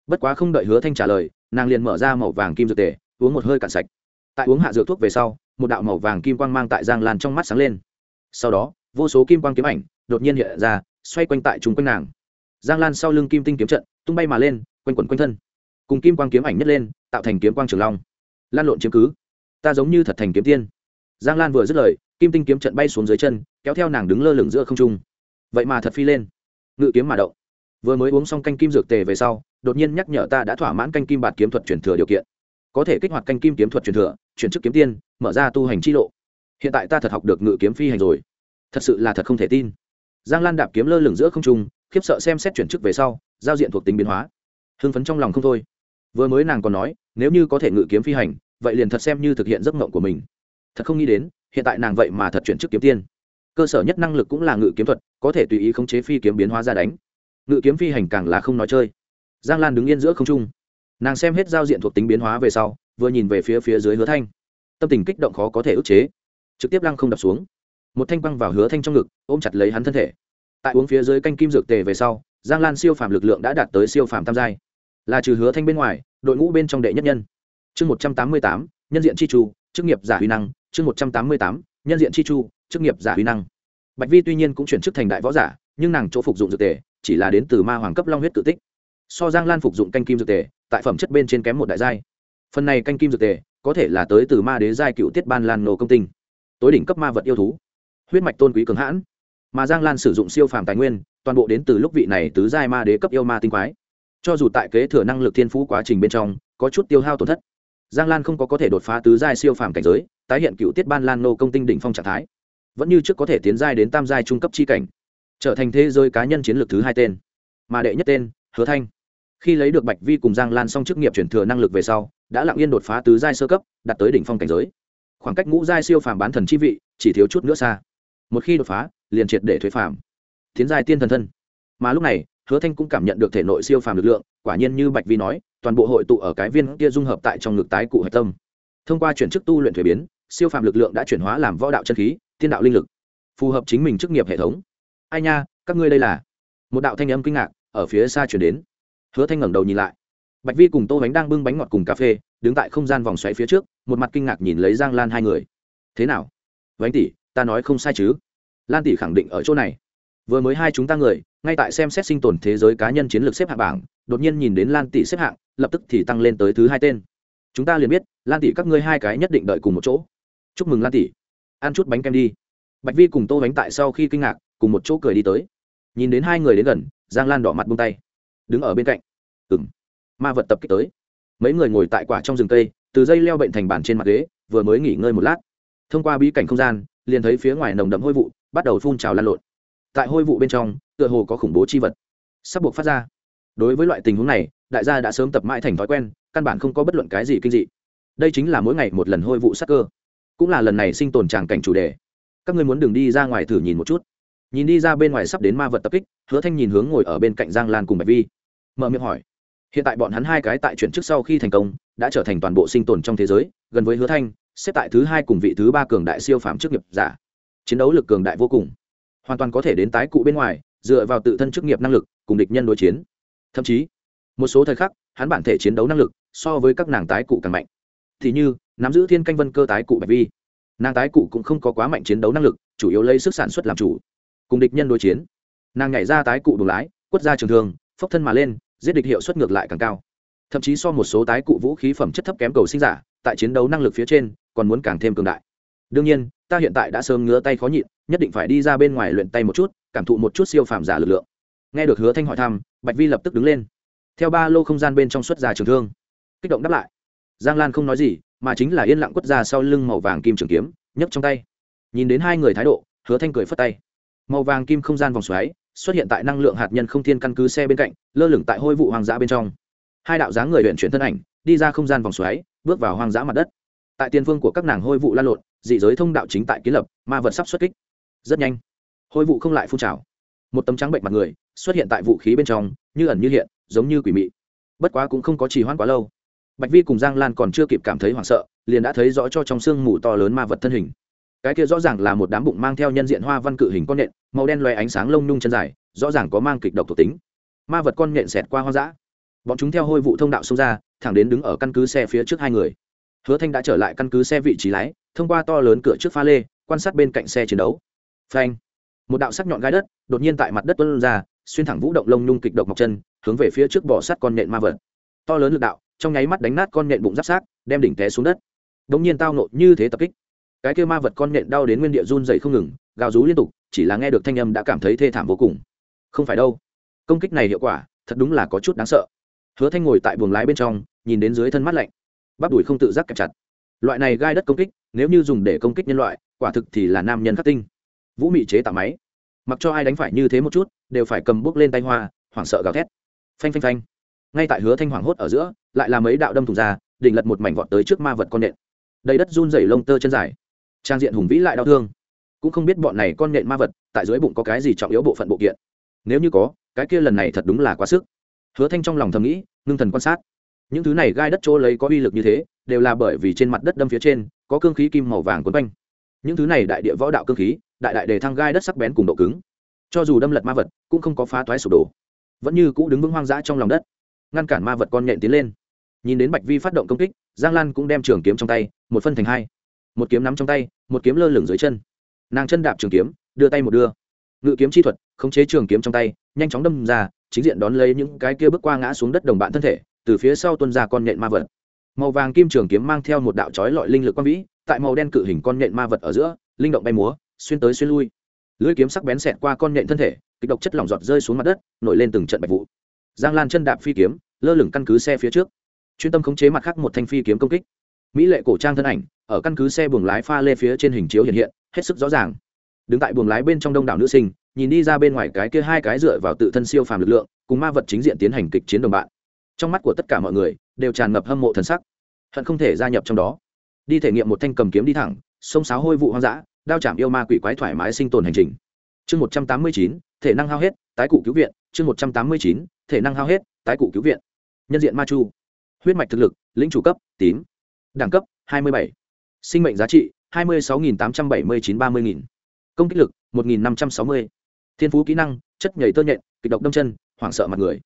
Bất quá không đợi hứa thanh trả lời, nàng liền mở ra màu vàng kim dược tề, uống một hơi cạn sạch. Tại uống hạ dược thuốc về sau, một đạo màu vàng kim quang mang tại giang lan trong mắt sáng lên. Sau đó, vô số kim quang kiếm ảnh đột nhiên hiện ra, xoay quanh tại chúng quanh nàng. Giang lan sau lưng kim tinh kiếm trận tung bay mà lên, quanh quẩn quanh thân. Cùng kim quang kiếm ảnh nhất lên, tạo thành kiếm quang trường long. Lan lộn chiếm cứ. Ta giống như thật thành kiếm tiên. Giang lan vừa dứt lời, kim tinh kiếm trận bay xuống dưới chân kéo theo nàng đứng lơ lửng giữa không trung. Vậy mà thật phi lên. Ngự kiếm mà động. Vừa mới uống xong canh kim dược tề về sau, đột nhiên nhắc nhở ta đã thỏa mãn canh kim bạt kiếm thuật truyền thừa điều kiện. Có thể kích hoạt canh kim kiếm thuật truyền thừa, chuyển chức kiếm tiên, mở ra tu hành chi lộ. Hiện tại ta thật học được ngự kiếm phi hành rồi. Thật sự là thật không thể tin. Giang lan đạp kiếm lơ lửng giữa không trung, khiếp sợ xem xét chuyển chức về sau, giao diện thuộc tính biến hóa. Hưng phấn trong lòng không thôi. Vừa mới nàng còn nói, nếu như có thể ngự kiếm phi hành, vậy liền thật xem như thực hiện giấc mộng của mình. Thật không nghĩ đến, hiện tại nàng vậy mà thật chuyển chức kiếm tiên cơ sở nhất năng lực cũng là ngự kiếm thuật, có thể tùy ý khống chế phi kiếm biến hóa ra đánh. Ngự kiếm phi hành càng là không nói chơi. Giang lan đứng yên giữa không trung. Nàng xem hết giao diện thuộc tính biến hóa về sau, vừa nhìn về phía phía dưới hứa thanh. Tâm tình kích động khó có thể ức chế. Trực tiếp lăng không đập xuống. Một thanh băng vào hứa thanh trong ngực, ôm chặt lấy hắn thân thể. Tại uống phía dưới canh kim dược tề về sau, giang lan siêu phàm lực lượng đã đạt tới siêu phàm tam giai. Là trừ hứa thanh bên ngoài, đội ngũ bên trong đệ nhất nhân. Chương một trăm tám mươi tám, nhân diện chi trù chức nghiệp giả huy năng, chương một trăm tám mươi tám nhân diện chi chu, chức nghiệp giả huy năng. Bạch vi tuy nhiên cũng chuyển chức thành đại võ giả, nhưng nàng chỗ phục dụng dược tề chỉ là đến từ ma hoàng cấp long huyết tự tích. So giang lan phục dụng canh kim dược tề, tại phẩm chất bên trên kém một đại giai. Phần này canh kim dược tề có thể là tới từ ma đế giai cựu tiết ban lan nổ công tinh. Tối đỉnh cấp ma vật yêu thú. Huyết mạch tôn quý cường hãn. Mà giang lan sử dụng siêu phàm tài nguyên, toàn bộ đến từ lúc vị này tứ giai ma đế cấp yêu ma tinh quái. Cho dù tại kế thừa năng lực thiên phú quá trình bên trong, có chút tiêu hao tổn thất, giang lan không có có thể đột phá tứ giai siêu phàm cảnh giới tái hiện cựu tiết ban lan nô công tinh đỉnh phong trạng thái. Vẫn như trước có thể tiến giai đến tam giai trung cấp chi cảnh, trở thành thế giới cá nhân chiến lược thứ hai tên. Mà đệ nhất tên, hứa thanh. Khi lấy được bạch vi cùng giang lan xong chức nghiệp chuyển thừa năng lực về sau, đã lặng yên đột phá tứ giai sơ cấp, đạt tới đỉnh phong cảnh giới. Khoảng cách ngũ giai siêu phàm bán thần chi vị, chỉ thiếu chút nữa xa. Một khi đột phá, liền triệt để thuế phàm. Tiến giai tiên thần thân. Mà lúc này, hứa thanh cũng cảm nhận được thể nội siêu phàm lực lượng, quả nhiên như bạch vi nói, toàn bộ hội tụ ở cái viên kia dung hợp tại trong ngực tái cụ hạch tâm. Thông qua chuyển chức tu luyện thuế biến siêu phàm lực lượng đã chuyển hóa làm võ đạo chân khí, thiên đạo linh lực, phù hợp chính mình chức nghiệp hệ thống. Ai nha, các ngươi đây là? Một đạo thanh âm kinh ngạc ở phía xa chuyển đến. Hứa thanh ngẩng đầu nhìn lại. Bạch vi cùng tô bánh đang bưng bánh ngọt cùng cà phê, đứng tại không gian vòng xoáy phía trước, một mặt kinh ngạc nhìn lấy giang lan hai người. Thế nào? Bánh tỷ, ta nói không sai chứ? Lan tỷ khẳng định ở chỗ này. Vừa mới hai chúng ta người, ngay tại xem xét sinh tồn thế giới cá nhân chiến lược xếp hạng bảng, đột nhiên nhìn đến lan tỷ xếp hạng, lập tức thì tăng lên tới thứ hai tên. Chúng ta liền biết, lan tỷ các ngươi hai cái nhất định đợi cùng một chỗ chúc mừng lan tỷ ăn chút bánh kem đi. Bạch vi cùng tô bánh tại sau khi kinh ngạc, cùng một chỗ cười đi tới. Nhìn đến hai người đến gần, giang lan đỏ mặt bông tay. Đứng ở bên cạnh. Ừng ma vật tập kích tới. Mấy người ngồi tại quả trong rừng cây, từ dây leo bệnh thành bàn trên mặt ghế, vừa mới nghỉ ngơi một lát. Thông qua bí cảnh không gian, liền thấy phía ngoài nồng đậm hôi vụ, bắt đầu phun trào lan lộn. Tại hôi vụ bên trong, tựa hồ có khủng bố chi vật. Sắp buộc phát ra. Đối với loại tình huống này, đại gia đã sớm tập mãi thành thói quen, căn bản không có bất luận cái gì kinh dị. Đây chính là mỗi ngày một lần hôi vụ sắc cơ cũng là lần này sinh tồn tràng cảnh chủ đề. Các ngươi muốn đường đi ra ngoài thử nhìn một chút. Nhìn đi ra bên ngoài sắp đến ma vật tập kích, hứa thanh nhìn hướng ngồi ở bên cạnh giang lan cùng bạch vi. Mở miệng hỏi. Hiện tại bọn hắn hai cái tại chuyển trước sau khi thành công, đã trở thành toàn bộ sinh tồn trong thế giới, gần với hứa thanh, xếp tại thứ hai cùng vị thứ ba cường đại siêu phạm chức nghiệp giả. Chiến đấu lực cường đại vô cùng. Hoàn toàn có thể đến tái cụ bên ngoài, dựa vào tự thân chức nghiệp năng lực, cùng địch nhân đối chiến. Thậm chí, một số thời khắc, hắn bản thể chiến đấu năng lực so với các nàng tái cụ càng mạnh thì như, nắm giữ thiên canh vân cơ tái cụ bạch vi. Nàng tái cụ cũng không có quá mạnh chiến đấu năng lực, chủ yếu lấy sức sản xuất làm chủ. Cùng địch nhân đối chiến. Nàng nhảy ra tái cụ đường lái, quất ra trường thương, phốc thân mà lên, giết địch hiệu suất ngược lại càng cao. Thậm chí so một số tái cụ vũ khí phẩm chất thấp kém cầu sinh giả, tại chiến đấu năng lực phía trên, còn muốn càng thêm cường đại. Đương nhiên, ta hiện tại đã sớm ngứa tay khó nhịn, nhất định phải đi ra bên ngoài luyện tay một chút, cảm thụ một chút siêu phàm giả lực lượng. Nghe được hứa thanh hỏi thăm, bạch vi lập tức đứng lên. Theo ba lô không gian bên trong xuất ra trường thương. Kích động đáp lại giang lan không nói gì, mà chính là yên lặng quất ra sau lưng màu vàng kim trường kiếm, nhấc trong tay. Nhìn đến hai người thái độ, hứa thanh cười phất tay. Màu vàng kim không gian vòng xoáy, xuất hiện tại năng lượng hạt nhân không thiên căn cứ xe bên cạnh, lơ lửng tại hôi vụ hoang dã bên trong. Hai đạo dáng người huyện chuyển thân ảnh, đi ra không gian vòng xoáy, bước vào hoang dã mặt đất. Tại tiền phương của các nàng hôi vụ lan lộn, dị giới thông đạo chính tại kiến lập, ma vật sắp xuất kích. Rất nhanh, hôi vụ không lại phun trào. Một tấm trắng bệnh mặt người, xuất hiện tại vũ khí bên trong, như ẩn như hiện, giống như quỷ mị. Bất quá cũng không có trì hoãn quá lâu bạch vi cùng giang lan còn chưa kịp cảm thấy hoảng sợ, liền đã thấy rõ cho trong sương mù to lớn ma vật thân hình. Cái kia rõ ràng là một đám bụng mang theo nhân diện hoa văn cự hình con nhện, màu đen loe ánh sáng lông nhung chân dài, rõ ràng có mang kịch độc thuộc tính. Ma vật con nhện xẹt qua hoang dã. Bọn chúng theo hôi vụ thông đạo xông ra, thẳng đến đứng ở căn cứ xe phía trước hai người. Hứa thanh đã trở lại căn cứ xe vị trí lái, thông qua to lớn cửa trước pha lê, quan sát bên cạnh xe chiến đấu. Phanh! Một đạo sắc nhọn gai đất, đột nhiên tại mặt đất tuân ra, xuyên thẳng vũ động lông nhung kịch độc mọc chân, hướng về phía trước bỏ sát con nhện ma vật. To lớn lực đạo trong nháy mắt đánh nát con nhện bụng giáp sát đem đỉnh té xuống đất. Đống nhiên tao nộ như thế tập kích. Cái kia ma vật con nhện đau đến nguyên địa run dày không ngừng, gào rú liên tục, chỉ là nghe được thanh âm đã cảm thấy thê thảm vô cùng. Không phải đâu. Công kích này hiệu quả, thật đúng là có chút đáng sợ. Hứa thanh ngồi tại buồng lái bên trong, nhìn đến dưới thân mắt lạnh. Bắp đùi không tự giác kẹp chặt. Loại này gai đất công kích, nếu như dùng để công kích nhân loại, quả thực thì là nam nhân khắc tinh. Vũ mị chế tạo máy. Mặc cho ai đánh phải như thế một chút, đều phải cầm bước lên tay hoa hoảng sợ gào thét. Phanh phanh phanh ngay tại hứa thanh hoảng hốt ở giữa, lại là mấy đạo đâm thùng ra, đỉnh lật một mảnh vọt tới trước ma vật con nện. Đầy đất run rẩy lông tơ chân dài. Trang diện hùng vĩ lại đau thương. Cũng không biết bọn này con nện ma vật, tại dưới bụng có cái gì trọng yếu bộ phận bộ kiện. Nếu như có, cái kia lần này thật đúng là quá sức. Hứa thanh trong lòng thầm nghĩ, ngưng thần quan sát. Những thứ này gai đất chỗ lấy có uy lực như thế, đều là bởi vì trên mặt đất đâm phía trên, có cương khí kim màu vàng quấn quanh. Những thứ này đại địa võ đạo cương khí, đại đại đề thăng gai đất sắc bén cùng độ cứng. Cho dù đâm lật ma vật, cũng không có phá toái sụp đổ. Vẫn như cũ đứng vững hoang dã trong lòng đất ngăn cản ma vật con nhện tiến lên. Nhìn đến bạch vi phát động công kích, giang lan cũng đem trường kiếm trong tay, một phân thành hai. Một kiếm nắm trong tay, một kiếm lơ lửng dưới chân. Nàng chân đạp trường kiếm, đưa tay một đưa. Ngự kiếm chi thuật, khống chế trường kiếm trong tay, nhanh chóng đâm ra, chính diện đón lấy những cái kia bước qua ngã xuống đất đồng bạn thân thể, từ phía sau tuân ra con nhện ma vật. Màu vàng kim trường kiếm mang theo một đạo trói lọi linh lực quang vĩ, tại màu đen cự hình con nhện ma vật ở giữa, linh động bay múa, xuyên tới xuyên lui. Lưỡi kiếm sắc bén xẹt qua con nhện thân thể, kịch độc chất lỏng giọt rơi xuống mặt đất, nổi lên từng trận bạch vụ giang lan chân đạp phi kiếm, lơ lửng căn cứ xe phía trước. Chuyên tâm khống chế mặt khác một thanh phi kiếm công kích. Mỹ lệ cổ trang thân ảnh, ở căn cứ xe buồng lái pha lê phía trên hình chiếu hiện hiện, hết sức rõ ràng. Đứng tại buồng lái bên trong đông đảo nữ sinh, nhìn đi ra bên ngoài cái kia hai cái dựa vào tự thân siêu phàm lực lượng, cùng ma vật chính diện tiến hành kịch chiến đồng bạn. Trong mắt của tất cả mọi người, đều tràn ngập hâm mộ thần sắc. Hận không thể gia nhập trong đó. Đi thể nghiệm một thanh cầm kiếm đi thẳng, sông sáo hôi vụ hoang dã, đao chạm yêu ma quỷ quái thoải mái sinh tồn hành trình. Chương một trăm tám mươi chín, thể năng hao hết, tái cụ cứu viện chương một trăm tám mươi chín, thể năng hao hết, tái cụ cứu viện. Nhân diện ma chu. Huyết mạch thực lực, lĩnh chủ cấp, tím. Đẳng cấp, hai mươi bảy. Sinh mệnh giá trị, hai mươi sáu tám trăm bảy mươi chín ba mươi công kích lực, một năm trăm sáu mươi. Thiên phú kỹ năng, chất nhảy tơ nhện, kịch độc đâm chân, hoảng sợ mặt người.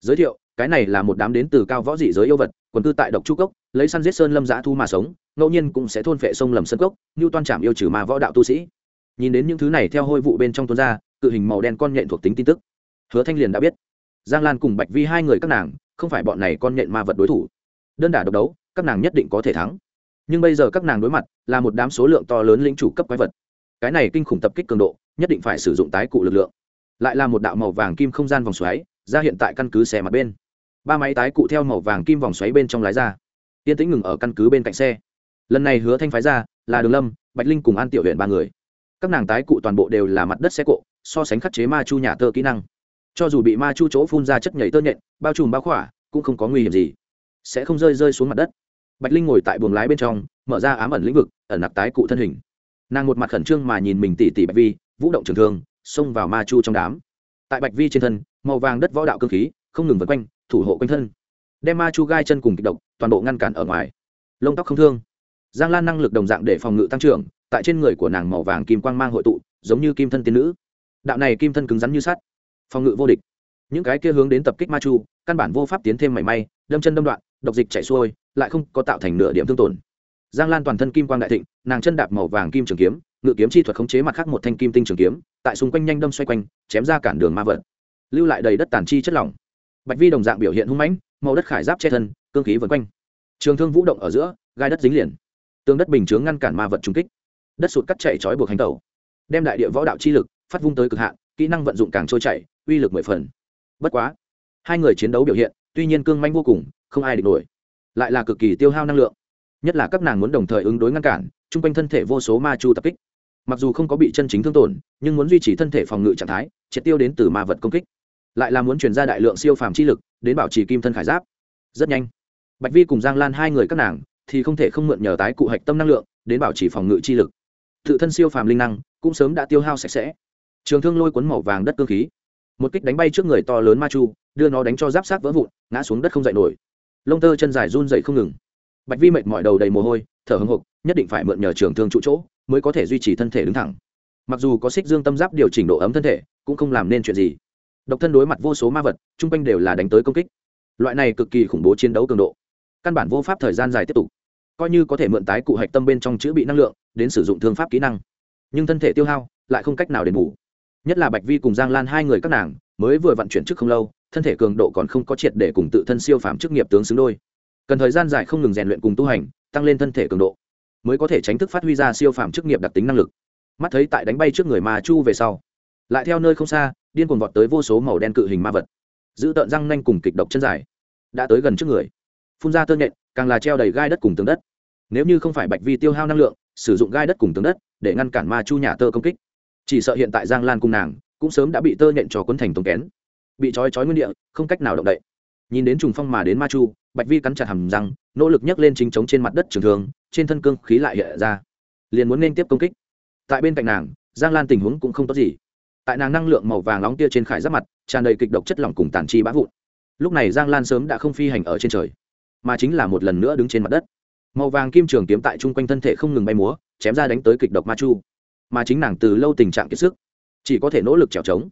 Giới thiệu, cái này là một đám đến từ cao võ dị giới yêu vật, quần cư tại độc chu cốc, lấy săn giết sơn lâm giã thu mà sống, ngẫu nhiên cũng sẽ thôn phệ sông lầm sân cốc, như toan trảm yêu trừ ma võ đạo tu sĩ. Nhìn đến những thứ này theo hôi vụ bên trong tuôn ra, cự hình màu đen con nhện thuộc tính tin tức hứa thanh liền đã biết. Giang lan cùng bạch vi hai người các nàng, không phải bọn này con nhện ma vật đối thủ. Đơn đả độc đấu, các nàng nhất định có thể thắng. Nhưng bây giờ các nàng đối mặt là một đám số lượng to lớn lĩnh chủ cấp quái vật. Cái này kinh khủng tập kích cường độ, nhất định phải sử dụng tái cụ lực lượng. Lại là một đạo màu vàng kim không gian vòng xoáy, ra hiện tại căn cứ xe mặt bên. Ba máy tái cụ theo màu vàng kim vòng xoáy bên trong lái ra. Yên tĩnh ngừng ở căn cứ bên cạnh xe. Lần này hứa thanh phái ra là đường lâm, bạch linh cùng an tiểu huyện ba người. Các nàng tái cụ toàn bộ đều là mặt đất xe cộ, so sánh khắc chế ma chu nhà tơ kỹ năng cho dù bị ma chu chỗ phun ra chất nhảy tơ nhện, bao trùm bao khỏa, cũng không có nguy hiểm gì. Sẽ không rơi rơi xuống mặt đất. Bạch linh ngồi tại buồng lái bên trong, mở ra ám ẩn lĩnh vực, ẩn nặc tái cụ thân hình. Nàng một mặt khẩn trương mà nhìn mình tỉ tỉ bạch vi, vũ động trường thương, xông vào ma chu trong đám. Tại bạch vi trên thân, màu vàng đất võ đạo cơ khí, không ngừng vượt quanh, thủ hộ quanh thân. Đem ma chu gai chân cùng kịch độc, toàn bộ ngăn cản ở ngoài. Lông tóc không thương. Giang lan năng lực đồng dạng để phòng ngự tăng trưởng, tại trên người của nàng màu vàng kim quang mang hội tụ, giống như kim thân tiên nữ. Đạo này kim thân cứng rắn như sắt phòng ngự vô địch. Những cái kia hướng đến tập kích ma chu, căn bản vô pháp tiến thêm mảy may, đâm chân đâm đoạn, độc dịch chảy xuôi, lại không có tạo thành nửa điểm thương tổn. Giang lan toàn thân kim quang đại thịnh, nàng chân đạp màu vàng kim trường kiếm, ngự kiếm chi thuật khống chế mặt khác một thanh kim tinh trường kiếm, tại xung quanh nhanh đâm xoay quanh, chém ra cản đường ma vật. Lưu lại đầy đất tàn chi chất lỏng. Bạch vi đồng dạng biểu hiện hung mãnh, màu đất khải giáp che thân, cương khí vần quanh. Trường thương vũ động ở giữa, gai đất dính liền. Tương đất bình chướng ngăn cản ma vật trung kích. Đất sụt cắt chạy trói buộc hành tẩu. Đem đại địa võ đạo chi lực phát vung tới cực hạn, kỹ năng vận dụng càng trôi chảy uy lực mười phần. Bất quá, hai người chiến đấu biểu hiện, tuy nhiên cương manh vô cùng, không ai địch nổi. Lại là cực kỳ tiêu hao năng lượng. Nhất là các nàng muốn đồng thời ứng đối ngăn cản, chung quanh thân thể vô số ma chu tập kích. Mặc dù không có bị chân chính thương tổn, nhưng muốn duy trì thân thể phòng ngự trạng thái, triệt tiêu đến từ ma vật công kích. Lại là muốn chuyển ra đại lượng siêu phàm chi lực, đến bảo trì kim thân khải giáp. Rất nhanh, bạch vi cùng giang lan hai người các nàng, thì không thể không mượn nhờ tái cụ hạch tâm năng lượng, đến bảo trì phòng ngự chi lực. Tự thân siêu phàm linh năng, cũng sớm đã tiêu hao sạch sẽ. Trường thương lôi cuốn màu vàng đất cơ khí một kích đánh bay trước người to lớn ma chu, đưa nó đánh cho giáp sát vỡ vụn, ngã xuống đất không dậy nổi. Lông tơ chân dài run dậy không ngừng. Bạch vi mệt mỏi đầu đầy mồ hôi, thở hưng hục nhất định phải mượn nhờ trường thương trụ chỗ mới có thể duy trì thân thể đứng thẳng. Mặc dù có xích dương tâm giáp điều chỉnh độ ấm thân thể, cũng không làm nên chuyện gì. Độc thân đối mặt vô số ma vật, chung quanh đều là đánh tới công kích. Loại này cực kỳ khủng bố chiến đấu cường độ, căn bản vô pháp thời gian dài tiếp tục. Coi như có thể mượn tái cụ hạch tâm bên trong chữ bị năng lượng, đến sử dụng thương pháp kỹ năng, nhưng thân thể tiêu hao lại không cách nào đền bù nhất là bạch vi cùng giang lan hai người các nàng, mới vừa vận chuyển trước không lâu, thân thể cường độ còn không có triệt để cùng tự thân siêu phàm chức nghiệp tướng xứng đôi. Cần thời gian dài không ngừng rèn luyện cùng tu hành, tăng lên thân thể cường độ, mới có thể tránh thức phát huy ra siêu phàm chức nghiệp đặc tính năng lực. Mắt thấy tại đánh bay trước người ma chu về sau, lại theo nơi không xa, điên cuồng vọt tới vô số màu đen cự hình ma vật, giữ tợn răng nanh cùng kịch độc chân dài, đã tới gần trước người. Phun ra tơ nhện, càng là treo đầy gai đất cùng tường đất. Nếu như không phải bạch vi tiêu hao năng lượng, sử dụng gai đất cùng tường đất để ngăn cản ma chu nhà tơ công kích chỉ sợ hiện tại giang lan cung nàng cũng sớm đã bị tơ nhện cho quấn thành tống kén. Bị trói trói nguyên địa, không cách nào động đậy. Nhìn đến trùng phong mà đến ma chu, bạch vi cắn chặt hầm răng, nỗ lực nhấc lên chính chống trên mặt đất trường thường trên thân cương khí lại hiện ra. Liền muốn nên tiếp công kích. Tại bên cạnh nàng, giang lan tình huống cũng không tốt gì. Tại nàng năng lượng màu vàng nóng tia trên khải giáp mặt, tràn đầy kịch độc chất lỏng cùng tàn chi bã vụn. Lúc này giang lan sớm đã không phi hành ở trên trời, mà chính là một lần nữa đứng trên mặt đất. Màu vàng kim trường kiếm tại chung quanh thân thể không ngừng bay múa, chém ra đánh tới kịch độc ma chu mà chính nàng từ lâu tình trạng kiệt sức, chỉ có thể nỗ lực trèo trống.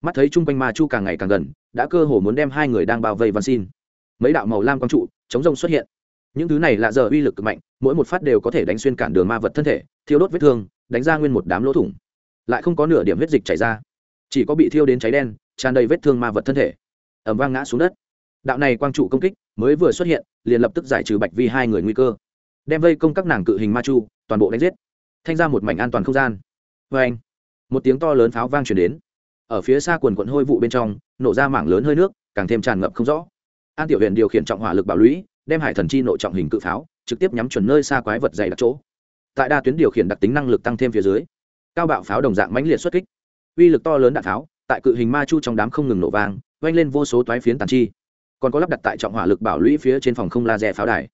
Mắt thấy chung quanh ma chu càng ngày càng gần, đã cơ hồ muốn đem hai người đang bao vây văn xin. Mấy đạo màu lam quang trụ, chống rông xuất hiện. Những thứ này là giờ uy lực cực mạnh, mỗi một phát đều có thể đánh xuyên cản đường ma vật thân thể, thiêu đốt vết thương, đánh ra nguyên một đám lỗ thủng. Lại không có nửa điểm huyết dịch chảy ra, chỉ có bị thiêu đến cháy đen, tràn đầy vết thương ma vật thân thể. Ẩm vang ngã xuống đất. Đạo này quang trụ công kích mới vừa xuất hiện, liền lập tức giải trừ bạch vi hai người nguy cơ, đem vây công các nàng cự hình ma chu toàn bộ đánh giết thanh ra một mảnh an toàn không gian. Vê anh, một tiếng to lớn pháo vang chuyển đến. Ở phía xa quần quận hôi vụ bên trong, nổ ra mảng lớn hơi nước, càng thêm tràn ngập không rõ. An tiểu huyện điều khiển trọng hỏa lực bảo lũy, đem hải thần chi nội trọng hình cự pháo, trực tiếp nhắm chuẩn nơi xa quái vật dày đặc chỗ. Tại đa tuyến điều khiển đặc tính năng lực tăng thêm phía dưới, cao bạo pháo đồng dạng mãnh liệt xuất kích. Uy lực to lớn đạn pháo, tại cự hình ma chu trong đám không ngừng nổ vang vang lên vô số toái phiến tàn chi. Còn có lắp đặt tại trọng hỏa lực bảo lũy phía trên phòng không laser pháo đài.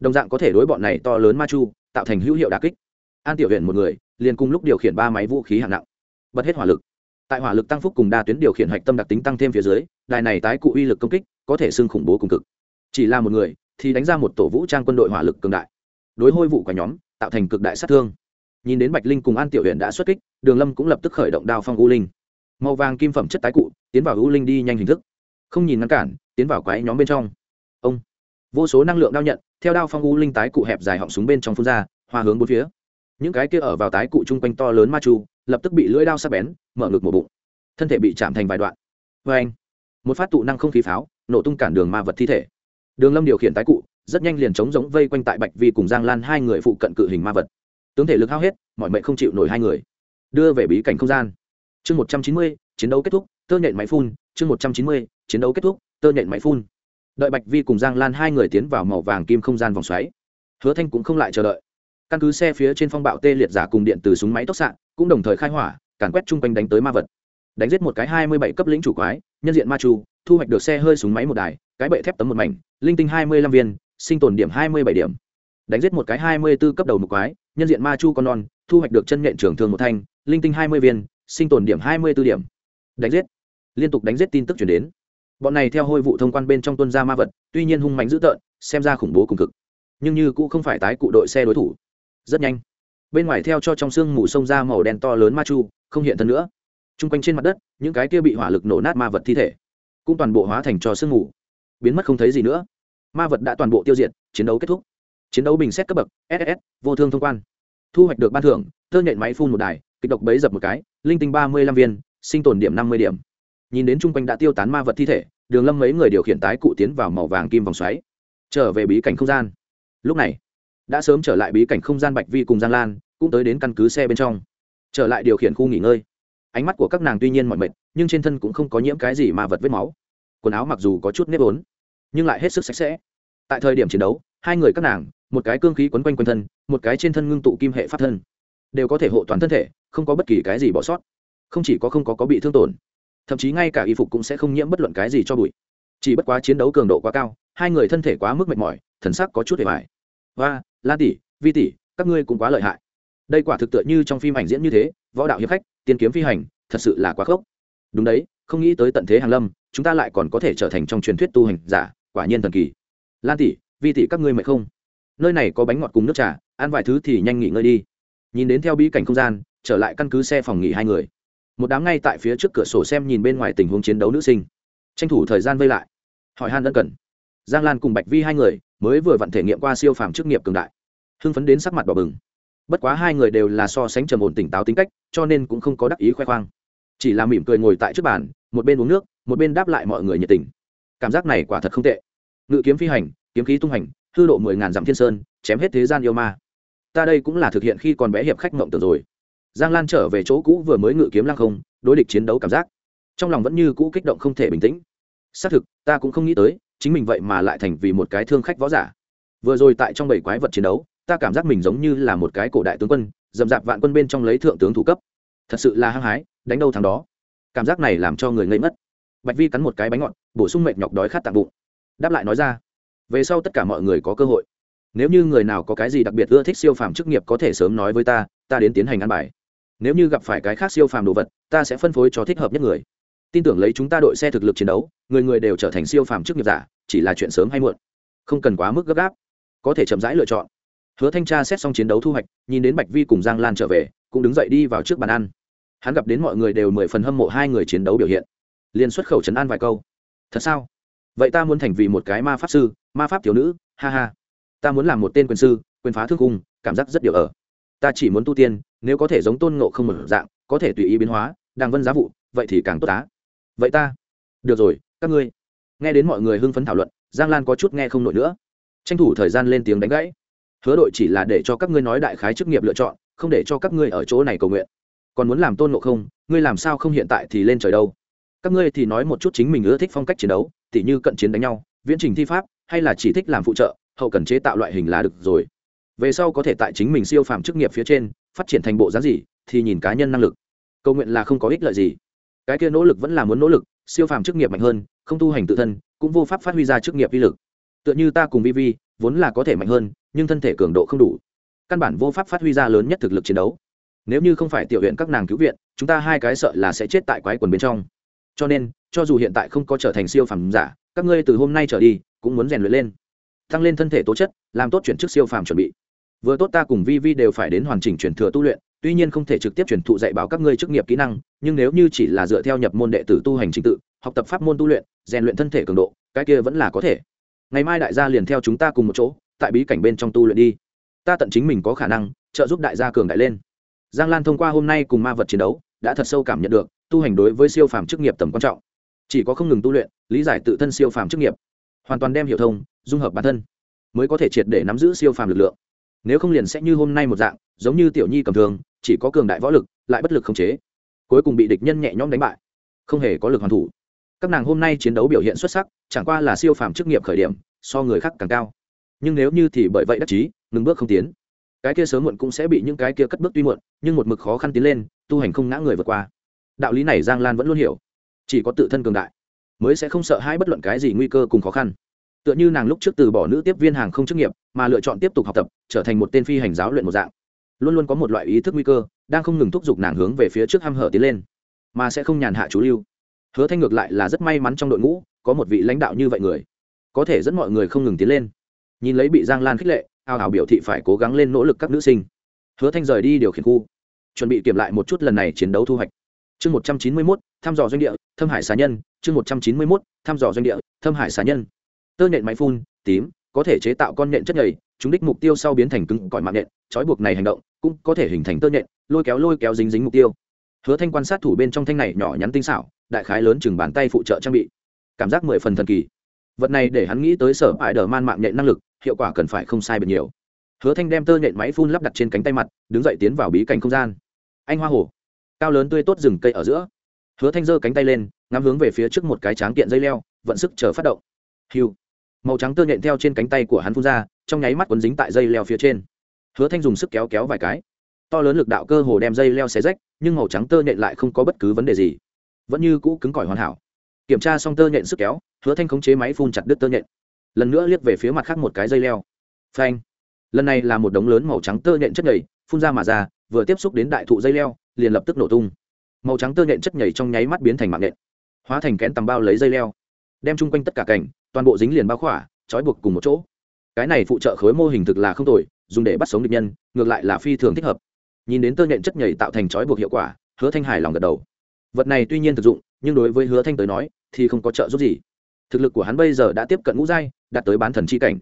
Đồng dạng có thể đối bọn này to lớn ma chu tạo thành hữu hiệu đà kích an tiểu huyện một người liền cùng lúc điều khiển ba máy vũ khí hạng nặng bật hết hỏa lực tại hỏa lực tăng phúc cùng đa tuyến điều khiển hạch tâm đặc tính tăng thêm phía dưới đài này tái cụ uy lực công kích có thể xưng khủng bố cùng cực chỉ là một người thì đánh ra một tổ vũ trang quân đội hỏa lực cường đại đối hôi vụ cả nhóm tạo thành cực đại sát thương nhìn đến bạch linh cùng an tiểu huyện đã xuất kích đường lâm cũng lập tức khởi động đao phong u linh màu vàng kim phẩm chất tái cụ tiến vào u linh đi nhanh hình thức không nhìn ngăn cản tiến vào quái nhóm bên trong ông vô số năng lượng đao nhận theo đao phong u linh tái cụ hẹp dài họng súng bên trong phun ra hoa hướng bốn phía những cái kia ở vào tái cụ chung quanh to lớn ma chu, lập tức bị lưỡi đao sắc bén, mở ngực một bụng. Thân thể bị chạm thành vài đoạn. Vê anh, một phát tụ năng không khí pháo, nổ tung cản đường ma vật thi thể. Đường lâm điều khiển tái cụ, rất nhanh liền chống giống vây quanh tại bạch vi cùng giang lan hai người phụ cận cự hình ma vật. Tướng thể lực hao hết, mọi mệnh không chịu nổi hai người. Đưa về bí cảnh không gian. Chương một trăm chín mươi, chiến đấu kết thúc, tơ nhện máy phun. Chương một trăm chín mươi, chiến đấu kết thúc, tơ nhện máy phun. Đợi bạch vi cùng giang lan hai người tiến vào màu vàng kim không gian vòng xoáy. Hứa thanh cũng không lại chờ đợi căn cứ xe phía trên phong bạo tê liệt giả cùng điện từ súng máy tốc xạ, cũng đồng thời khai hỏa, càn quét chung quanh đánh tới ma vật. Đánh giết một cái hai mươi bảy cấp lĩnh chủ quái, nhân diện ma chu, thu hoạch được xe hơi súng máy một đài, cái bệ thép tấm một mảnh, linh tinh hai mươi lăm viên, sinh tồn điểm hai mươi bảy điểm. Đánh giết một cái hai mươi b ố cấp đầu một quái, nhân diện ma chu con non, thu hoạch được chân nhện trưởng thường một thanh, linh tinh hai mươi viên, sinh tồn điểm hai mươi b ố điểm. Đánh giết. Liên tục đánh giết tin tức chuyển đến. Bọn này theo hôi vụ thông quan bên trong tuân gia ma vật, tuy nhiên hung mạnh dữ tợn, xem ra khủng bố cùng cực. Nhưng như cũng không phải tái cụ đội xe đối thủ rất nhanh. Bên ngoài theo cho trong sương mù sông ra màu đen to lớn ma chu, không hiện thân nữa. T r u n g quanh trên mặt đất, những cái kia bị hỏa lực nổ nát ma vật thi thể, cũng toàn bộ hóa thành trò sương mù. Biến mất không thấy gì nữa. Ma vật đã toàn bộ tiêu diệt, chiến đấu kết thúc. Chiến đấu bình xét cấp bậc ss vô thương thông quan. Thu hoạch được ban thưởng, thơ nhện máy phun một đài, kịch độc bấy dập một cái, linh tinh ba mươi lăm viên, sinh tồn điểm năm mươi điểm. Nhìn đến chung quanh đã tiêu tán ma vật thi thể, đường lâm mấy người điều khiển tái cụ tiến vào màu vàng kim vòng xoáy, trở về bí cảnh không gian. Lúc này đã sớm trở lại bí cảnh không gian bạch vi cùng giang lan, cũng tới đến căn cứ xe bên trong. Trở lại điều khiển khu nghỉ ngơi. Ánh mắt của các nàng tuy nhiên mọi mệt, nhưng trên thân cũng không có nhiễm cái gì mà vật vết máu. Quần áo mặc dù có chút nếp ốn, nhưng lại hết sức sạch sẽ. Tại thời điểm chiến đấu, hai người các nàng, một cái cương khí quấn quanh quanh thân, một cái trên thân ngưng tụ kim hệ pháp thân, đều có thể hộ toàn thân thể, không có bất kỳ cái gì bỏ sót. Không chỉ có không có có bị thương tổn, thậm chí ngay cả y phục cũng sẽ không nhiễm bất luận cái gì cho bụi. Chỉ bất quá chiến đấu cường độ quá cao, hai người thân thể quá mức mệt mỏi, thần sắc có chút hề mải và, lan tỷ, vi tỷ, các ngươi cũng quá lợi hại. Đây quả thực tựa như trong phim ảnh diễn như thế, võ đạo hiệp khách, tiên kiếm phi hành, thật sự là quá khốc. Đúng đấy, không nghĩ tới tận thế hàng lâm, chúng ta lại còn có thể trở thành trong truyền thuyết tu hành giả, quả nhiên thần kỳ. Lan tỷ, vi tỷ các ngươi mệt không? Nơi này có bánh ngọt cùng nước trà, ăn vài thứ thì nhanh nghỉ ngơi đi. Nhìn đến theo bí cảnh không gian, trở lại căn cứ xe phòng nghỉ hai người. Một đám ngay tại phía trước cửa sổ xem nhìn bên ngoài tình huống chiến đấu nữ sinh. Tranh thủ thời gian vây lại. Hỏi han ân cần. Giang lan cùng bạch vi hai người mới vừa vặn thể nghiệm qua siêu phàm chức nghiệp cường đại. Hưng phấn đến sắc mặt bỏ bừng. Bất quá hai người đều là so sánh trầm ổn tỉnh táo tính cách, cho nên cũng không có đắc ý khoe khoang. Chỉ là mỉm cười ngồi tại trước bàn, một bên uống nước, một bên đáp lại mọi người nhiệt tình. Cảm giác này quả thật không tệ. Ngự kiếm phi hành, kiếm khí tung hành, hư độ mười ngàn dặm thiên sơn, chém hết thế gian yêu ma. Ta đây cũng là thực hiện khi còn bé hiệp khách mộng tưởng rồi. Giang lan trở về chỗ cũ vừa mới ngự kiếm lăng không, đối địch chiến đấu cảm giác. Trong lòng vẫn như cũ kích động không thể bình tĩnh. Xác thực, ta cũng không nghĩ tới chính mình vậy mà lại thành vì một cái thương khách võ giả. Vừa rồi tại trong bảy quái vật chiến đấu, ta cảm giác mình giống như là một cái cổ đại tướng quân dầm dạp vạn quân bên trong lấy thượng tướng thủ cấp. Thật sự là hăng hái, đánh đâu thằng đó. Cảm giác này làm cho người ngây mất bạch vi cắn một cái bánh ngọt, bổ sung mệt nhọc đói khát tạng bụng. Đáp lại nói ra, về sau tất cả mọi người có cơ hội. Nếu như người nào có cái gì đặc biệt ưa thích siêu phàm chức nghiệp có thể sớm nói với ta ta đến tiến hành ăn bài. Nếu như gặp phải cái khác siêu phàm đồ vật, ta sẽ phân phối cho thích hợp nhất người tin tưởng lấy chúng ta đội xe thực lực chiến đấu, người người đều trở thành siêu phàm chức nghiệp giả, chỉ là chuyện sớm hay muộn. Không cần quá mức gấp gáp. Có thể chậm rãi lựa chọn. Hứa thanh tra xét xong chiến đấu thu hoạch, nhìn đến bạch vi cùng giang lan trở về, cũng đứng dậy đi vào trước bàn ăn. Hắn gặp đến mọi người đều mười phần hâm mộ hai người chiến đấu biểu hiện. Liền xuất khẩu trấn an vài câu. Thật sao? Vậy ta muốn thành vì một cái ma pháp sư, ma pháp thiếu nữ, ha ha. Ta muốn làm một tên quyền sư, quyền phá thương cung cảm giác rất điều ở. Ta chỉ muốn tu tiên, nếu có thể giống tôn ngộ không một dạng, có thể tùy ý biến hóa đang vân giá vụ, vậy thì càng tốt tá vậy ta? Được rồi, các ngươi. Nghe đến mọi người hưng phấn thảo luận, giang lan có chút nghe không nổi nữa. Tranh thủ thời gian lên tiếng đánh gãy. Hứa đội chỉ là để cho các ngươi nói đại khái chức nghiệp lựa chọn, không để cho các ngươi ở chỗ này cầu nguyện. Còn muốn làm tôn ngộ không? Ngươi làm sao không hiện tại thì lên trời đâu? Các ngươi thì nói một chút chính mình ưa thích phong cách chiến đấu, tỉ như cận chiến đánh nhau, viễn trình thi pháp, hay là chỉ thích làm phụ trợ, hậu cần chế tạo loại hình là được rồi. Về sau có thể tại chính mình siêu phàm chức nghiệp phía trên, phát triển thành bộ giá gì, thì nhìn cá nhân năng lực. Cầu nguyện là không có ích lợi gì cái kia nỗ lực vẫn là muốn nỗ lực, siêu phàm chức nghiệp mạnh hơn, không tu hành tự thân, cũng vô pháp phát huy ra chức nghiệp vi lực. Tựa như ta cùng vi vi vốn là có thể mạnh hơn, nhưng thân thể cường độ không đủ. Căn bản vô pháp phát huy ra lớn nhất thực lực chiến đấu. Nếu như không phải tiểu huyện các nàng cứu viện, chúng ta hai cái sợ là sẽ chết tại quái quần bên trong. Cho nên, cho dù hiện tại không có trở thành siêu phàm giả, các ngươi từ hôm nay trở đi, cũng muốn rèn luyện lên. Tăng lên thân thể tố chất, làm tốt chuyển chức siêu phàm chuẩn bị. Vừa tốt ta cùng vi vi đều phải đến hoàn chỉnh chuyển thừa tu luyện tuy nhiên không thể trực tiếp truyền thụ dạy báo các ngươi chức nghiệp kỹ năng, nhưng nếu như chỉ là dựa theo nhập môn đệ tử tu hành trình tự, học tập pháp môn tu luyện, rèn luyện thân thể cường độ, cái kia vẫn là có thể. Ngày mai đại gia liền theo chúng ta cùng một chỗ, tại bí cảnh bên trong tu luyện đi. Ta tận chính mình có khả năng, trợ giúp đại gia cường đại lên. Giang lan thông qua hôm nay cùng ma vật chiến đấu, đã thật sâu cảm nhận được, tu hành đối với siêu phàm chức nghiệp tầm quan trọng. Chỉ có không ngừng tu luyện, lý giải tự thân siêu phàm chức nghiệp, hoàn toàn đem hiểu thông, dung hợp bản thân, mới có thể triệt để nắm giữ siêu phàm lực lượng. Nếu không liền sẽ như hôm nay một dạng, giống như tiểu nhi cầm thường chỉ có cường đại võ lực, lại bất lực khống chế. Cuối cùng bị địch nhân nhẹ nhõm đánh bại. Không hề có lực hoàn thủ. Các nàng hôm nay chiến đấu biểu hiện xuất sắc, chẳng qua là siêu phàm chức nghiệp khởi điểm, so người khác càng cao. Nhưng nếu như thì bởi vậy đắc chí, ngừng bước không tiến. Cái kia sớm muộn cũng sẽ bị những cái kia cất bước tuy muộn, nhưng một mực khó khăn tiến lên, tu hành không ngã người vượt qua. Đạo lý này giang lan vẫn luôn hiểu. Chỉ có tự thân cường đại, mới sẽ không sợ hãi bất luận cái gì nguy cơ cùng khó khăn. Tựa như nàng lúc trước từ bỏ nữ tiếp viên hàng không chức nghiệp, mà lựa chọn tiếp tục học tập, trở thành một tên phi hành giáo luyện một dạng luôn luôn có một loại ý thức nguy cơ, đang không ngừng thúc giục nàng hướng về phía trước ham hở tiến lên, mà sẽ không nhàn hạ chú lưu. Hứa thanh ngược lại là rất may mắn trong đội ngũ, có một vị lãnh đạo như vậy người, có thể dẫn mọi người không ngừng tiến lên. Nhìn lấy bị giang lan khích lệ ao ảo biểu thị phải cố gắng lên nỗ lực các nữ sinh. Hứa thanh rời đi điều khiển khu, chuẩn bị kiểm lại một chút lần này chiến đấu thu hoạch. Chương một trăm chín mươi mốt, thăm dò doanh địa, thâm hải xá nhân. Chương một trăm chín mươi mốt, thăm dò doanh địa, thâm hải xá nhân. Tơ nhện máy phun, tím, có thể chế tạo con nhện chất nhầy chúng đích mục tiêu sau biến thành cứng cỏi mạng nhện, trói buộc này hành động cũng có thể hình thành tơ nhện, lôi kéo lôi kéo dính dính mục tiêu. Hứa thanh quan sát thủ bên trong thanh này nhỏ nhắn tinh xảo, đại khái lớn chừng bàn tay phụ trợ trang bị. Cảm giác mười phần thần kỳ. Vật này để hắn nghĩ tới sở hại đờ man mạng nhện năng lực, hiệu quả cần phải không sai biệt nhiều. Hứa thanh đem tơ nhện máy phun lắp đặt trên cánh tay mặt, đứng dậy tiến vào bí cảnh không gian. Anh hoa hồ. Cao lớn tươi tốt rừng cây ở giữa. Hứa thanh giơ cánh tay lên, ngắm hướng về phía trước một cái tráng kiện dây leo, vận sức chờ phát động. Hiu màu trắng tơ nhện theo trên cánh tay của hắn phun ra, trong nháy mắt quấn dính tại dây leo phía trên. Hứa thanh dùng sức kéo kéo vài cái. To lớn lực đạo cơ hồ đem dây leo xé rách, nhưng màu trắng tơ nhện lại không có bất cứ vấn đề gì. Vẫn như cũ cứng cỏi hoàn hảo. Kiểm tra xong tơ nhện sức kéo, hứa thanh khống chế máy phun chặt đứt tơ nhện. Lần nữa liếc về phía mặt khác một cái dây leo. Phanh. Lần này là một đống lớn màu trắng tơ nhện chất nhầy, phun ra mà ra, vừa tiếp xúc đến đại thụ dây leo, liền lập tức nổ tung. Màu trắng tơ nhện chất nhầy trong nháy mắt biến thành mạng nhện, hóa thành kén tầm bao lấy dây leo, đem chung quanh tất cả cảnh toàn bộ dính liền bao khỏa, trói buộc cùng một chỗ. Cái này phụ trợ khối mô hình thực là không tồi, dùng để bắt sống địch nhân, ngược lại là phi thường thích hợp. Nhìn đến tơ nhện chất nhảy tạo thành trói buộc hiệu quả, hứa thanh hài lòng gật đầu. Vật này tuy nhiên thực dụng, nhưng đối với hứa thanh tới nói, thì không có trợ giúp gì. Thực lực của hắn bây giờ đã tiếp cận ngũ giai, đạt tới bán thần chi cảnh,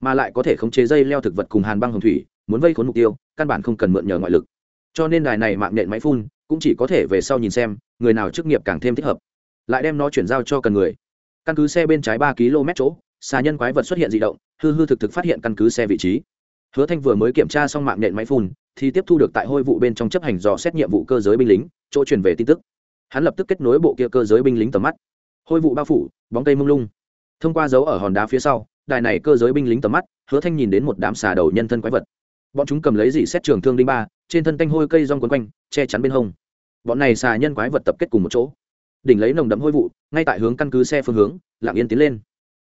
mà lại có thể khống chế dây leo thực vật cùng hàn băng hồng thủy, muốn vây khốn mục tiêu, căn bản không cần mượn nhờ ngoại lực. Cho nên đài này mạng nhện máy phun, cũng chỉ có thể về sau nhìn xem, người nào chức nghiệp càng thêm thích hợp. Lại đem nó chuyển giao cho cần người căn cứ xe bên trái ba km chỗ, xà nhân quái vật xuất hiện di động, hư hư thực thực phát hiện căn cứ xe vị trí. Hứa thanh vừa mới kiểm tra xong mạng nhện máy phun, thì tiếp thu được tại hôi vụ bên trong chấp hành dò xét nhiệm vụ cơ giới binh lính, chỗ truyền về tin tức. Hắn lập tức kết nối bộ kia cơ giới binh lính tầm mắt. Hôi vụ bao phủ, bóng cây mông lung. Thông qua dấu ở hòn đá phía sau, đài này cơ giới binh lính tầm mắt, hứa thanh nhìn đến một đám xà đầu nhân thân quái vật. Bọn chúng cầm lấy dị xét trường thương đinh ba, trên thân canh hôi cây rong quấn quanh, che chắn bên hông. Bọn này xà nhân quái vật tập kết cùng một chỗ đỉnh lấy nồng đậm hôi vụ, ngay tại hướng căn cứ xe phương hướng lạng yên tiến lên.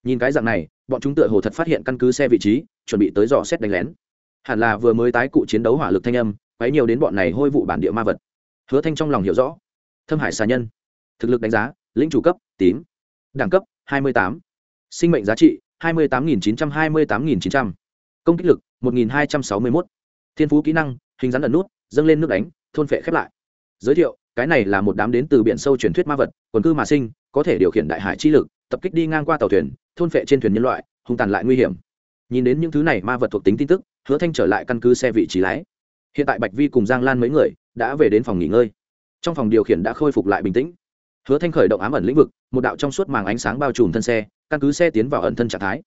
Nhìn cái dạng này, bọn chúng tựa hồ thật phát hiện căn cứ xe vị trí, chuẩn bị tới dò xét đánh lén. Hẳn là vừa mới tái cụ chiến đấu hỏa lực thanh âm, quấy nhiều đến bọn này hôi vụ bản địa ma vật. Hứa thanh trong lòng hiểu rõ. Thâm hải xà nhân. Thực lực đánh giá, lĩnh chủ cấp, tím. Đẳng cấp 28. sinh mệnh giá trị 28.928.900. công kích lực 1.261. thiên phú kỹ năng, hình rắn ẩn nút, dâng lên nước đánh, thôn phệ khép lại. Giới thiệu cái này là một đám đến từ biển sâu truyền thuyết ma vật, quần cư mà sinh, có thể điều khiển đại hải chi lực, tập kích đi ngang qua tàu thuyền, thôn phệ trên thuyền nhân loại, hung tàn lại nguy hiểm. Nhìn đến những thứ này ma vật thuộc tính tin tức, hứa thanh trở lại căn cứ xe vị trí lái. Hiện tại bạch vi cùng giang lan mấy người đã về đến phòng nghỉ ngơi. Trong phòng điều khiển đã khôi phục lại bình tĩnh. Hứa thanh khởi động ám ẩn lĩnh vực, một đạo trong suốt màng ánh sáng bao trùm thân xe, căn cứ xe tiến vào ẩn thân trạng thái.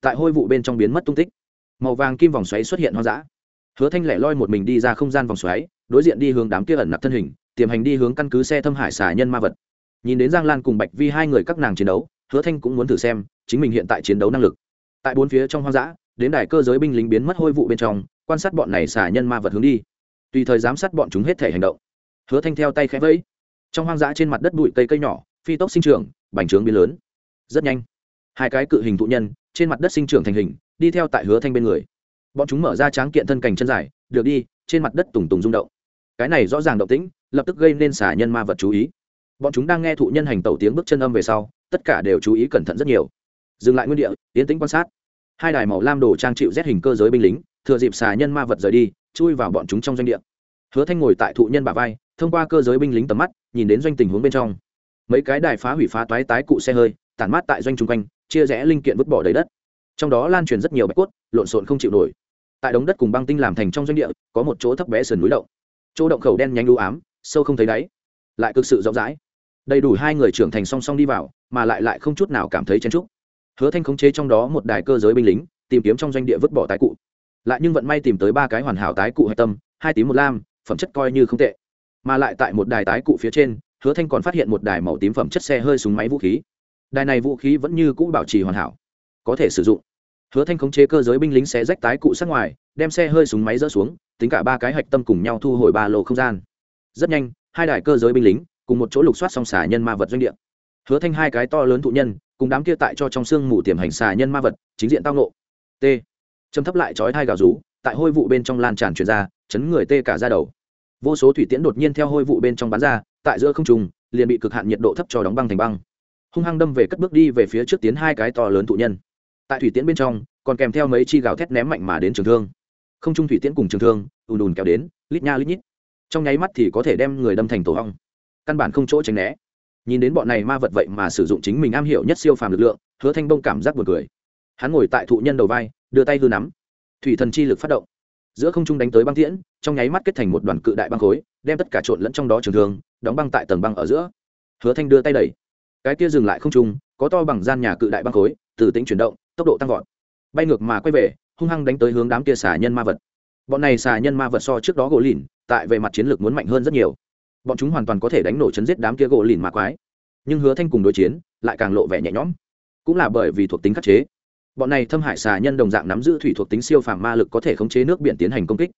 Tại hôi vụ bên trong biến mất tung tích, màu vàng kim vòng xoáy xuất hiện hoang dã. Hứa thanh lẻ loi một mình đi ra không gian vòng xoáy, đối diện đi hướng đám kia ẩn nặc thân hình tiềm hành đi hướng căn cứ xe thâm hải xả nhân ma vật. Nhìn đến giang lan cùng bạch vi hai người các nàng chiến đấu, hứa thanh cũng muốn thử xem, chính mình hiện tại chiến đấu năng lực. Tại bốn phía trong hoang dã, đến đài cơ giới binh lính biến mất hôi vụ bên trong, quan sát bọn này xả nhân ma vật hướng đi. Tùy thời giám sát bọn chúng hết thể hành động. Hứa thanh theo tay khẽ vẫy. Trong hoang dã trên mặt đất bụi cây cây nhỏ, phi tốc sinh trưởng, bành trướng biến lớn. Rất nhanh, hai cái cự hình thụ nhân, trên mặt đất sinh trưởng thành hình, đi theo tại hứa thanh bên người. Bọn chúng mở ra tráng kiện thân cành chân dài, được đi, trên mặt đất tùng tùng rung động cái này rõ ràng động tĩnh, lập tức gây nên xả nhân ma vật chú ý. Bọn chúng đang nghe thụ nhân hành tẩu tiếng bước chân âm về sau, tất cả đều chú ý cẩn thận rất nhiều. Dừng lại nguyên địa, tiến tĩnh quan sát. Hai đài màu lam đồ trang chịu rét hình cơ giới binh lính, thừa dịp xà nhân ma vật rời đi, chui vào bọn chúng trong doanh địa. Hứa thanh ngồi tại thụ nhân bà vai, thông qua cơ giới binh lính tầm mắt, nhìn đến doanh tình huống bên trong. Mấy cái đài phá hủy phá toái tái cụ xe hơi, tản mát tại doanh chung quanh, chia rẽ linh kiện vứt bỏ đầy đất. Trong đó lan truyền rất nhiều bạch cốt, lộn xộn không chịu nổi. Tại đống đất cùng băng tinh làm thành trong doanh địa, có một chỗ thấp bé sườn núi động chỗ động khẩu đen nhanh u ám, sâu không thấy đáy, lại cực sự rộng rãi. Đầy đủ hai người trưởng thành song song đi vào, mà lại lại không chút nào cảm thấy chen trúc hứa thanh khống chế trong đó một đài cơ giới binh lính, tìm kiếm trong doanh địa vứt bỏ tái cụ. Lại nhưng vận may tìm tới ba cái hoàn hảo tái cụ hạch tâm, hai tím một lam, phẩm chất coi như không tệ. Mà lại tại một đài tái cụ phía trên, hứa thanh còn phát hiện một đài màu tím phẩm chất xe hơi súng máy vũ khí. Đài này vũ khí vẫn như cũ bảo trì hoàn hảo, có thể sử dụng hứa thanh khống chế cơ giới binh lính sẽ rách tái cụ sát ngoài, đem xe hơi súng máy dỡ xuống, tính cả ba cái hạch tâm cùng nhau thu hồi ba lô không gian. Rất nhanh, hai đài cơ giới binh lính, cùng một chỗ lục soát xong xả nhân ma vật doanh địa. Hứa thanh hai cái to lớn thụ nhân, cùng đám kia tại cho trong xương mù tiềm hành xả nhân ma vật, chính diện tao nộ t. Châm thấp lại chói hai gào rú, tại hôi vụ bên trong lan tràn truyền ra, chấn người tê cả ra đầu. Vô số thủy tiễn đột nhiên theo hôi vụ bên trong bắn ra, tại giữa không trùng liền bị cực hạn nhiệt độ thấp cho đóng băng thành băng. Hung hăng đâm về cất bước đi về phía trước tiến hai cái to lớn thụ nhân tại thủy tiễn bên trong, còn kèm theo mấy chi gào thét ném mạnh mà đến trường thương. Không trung thủy tiễn cùng trường thương, ùn ùn kéo đến, lít nha lít nhít. Trong nháy mắt thì có thể đem người đâm thành tổ hong căn bản không chỗ tránh né. Nhìn đến bọn này ma vật vậy mà sử dụng chính mình am hiểu nhất siêu phàm lực lượng, hứa thanh bông cảm giác buồn cười. Hắn ngồi tại thụ nhân đầu vai, đưa tay hư nắm. Thủy thần chi lực phát động. Giữa không trung đánh tới băng tiễn, trong nháy mắt kết thành một đoàn cự đại băng khối, đem tất cả trộn lẫn trong đó trường thương, đóng băng tại tầng băng ở giữa. Hứa thanh đưa tay đẩy. Cái kia dừng lại không trung, có to bằng gian nhà cự đại băng khối, từ tính chuyển động tốc độ tăng vọt. Bay ngược mà quay về, hung hăng đánh tới hướng đám kia xà nhân ma vật. Bọn này xà nhân ma vật so trước đó gỗ lìn, tại về mặt chiến lược muốn mạnh hơn rất nhiều. Bọn chúng hoàn toàn có thể đánh nổ chấn giết đám kia gỗ lìn ma quái. Nhưng hứa thanh cùng đối chiến, lại càng lộ vẻ nhẹ nhõm. Cũng là bởi vì thuộc tính khắc chế. Bọn này thâm hại xà nhân đồng dạng nắm giữ thủy thuộc tính siêu phàm ma lực có thể khống chế nước biển tiến hành công kích.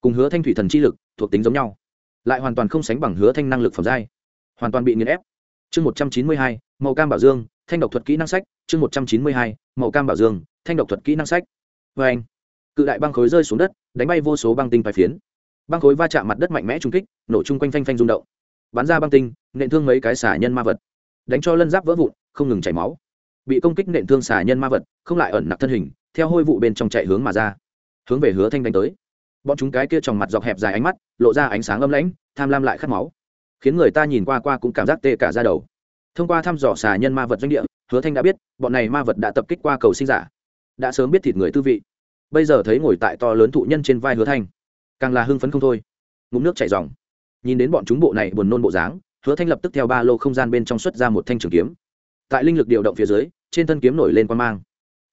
Cùng hứa thanh thủy thần chi lực, thuộc tính giống nhau. Lại hoàn toàn không sánh bằng hứa thanh năng lực phẩm giai. Hoàn toàn bị nghiền ép. Chương một trăm chín mươi hai, màu cam bảo dương thanh độc thuật kỹ năng sách, chương một trăm chín mươi hai, màu cam bảo dương, thanh độc thuật kỹ năng sách. Vê anh, cự đại băng khối rơi xuống đất, đánh bay vô số băng tinh phải phiến. Băng khối va chạm mặt đất mạnh mẽ trung kích, nổ chung quanh phanh phanh rung động. Bắn ra băng tinh, nện thương mấy cái xả nhân ma vật. Đánh cho lân giáp vỡ vụn, không ngừng chảy máu. Bị công kích nện thương xả nhân ma vật, không lại ẩn nặc thân hình, theo hôi vụ bên trong chạy hướng mà ra. Hướng về hứa thanh đánh tới. Bọn chúng cái kia tròng mặt dọc hẹp dài ánh mắt, lộ ra ánh sáng âm lãnh, tham lam lại khát máu. Khiến người ta nhìn qua qua cũng cảm giác tê cả ra đầu thông qua thăm dò xà nhân ma vật doanh địa hứa thanh đã biết bọn này ma vật đã tập kích qua cầu sinh giả. Đã sớm biết thịt người tư vị. Bây giờ thấy ngồi tại to lớn thụ nhân trên vai hứa thanh càng là hưng phấn không thôi. Ngụm nước chảy ròng, nhìn đến bọn chúng bộ này buồn nôn bộ dáng hứa thanh lập tức theo ba lô không gian bên trong xuất ra một thanh trường kiếm. Tại linh lực điều động phía dưới trên thân kiếm nổi lên quan mang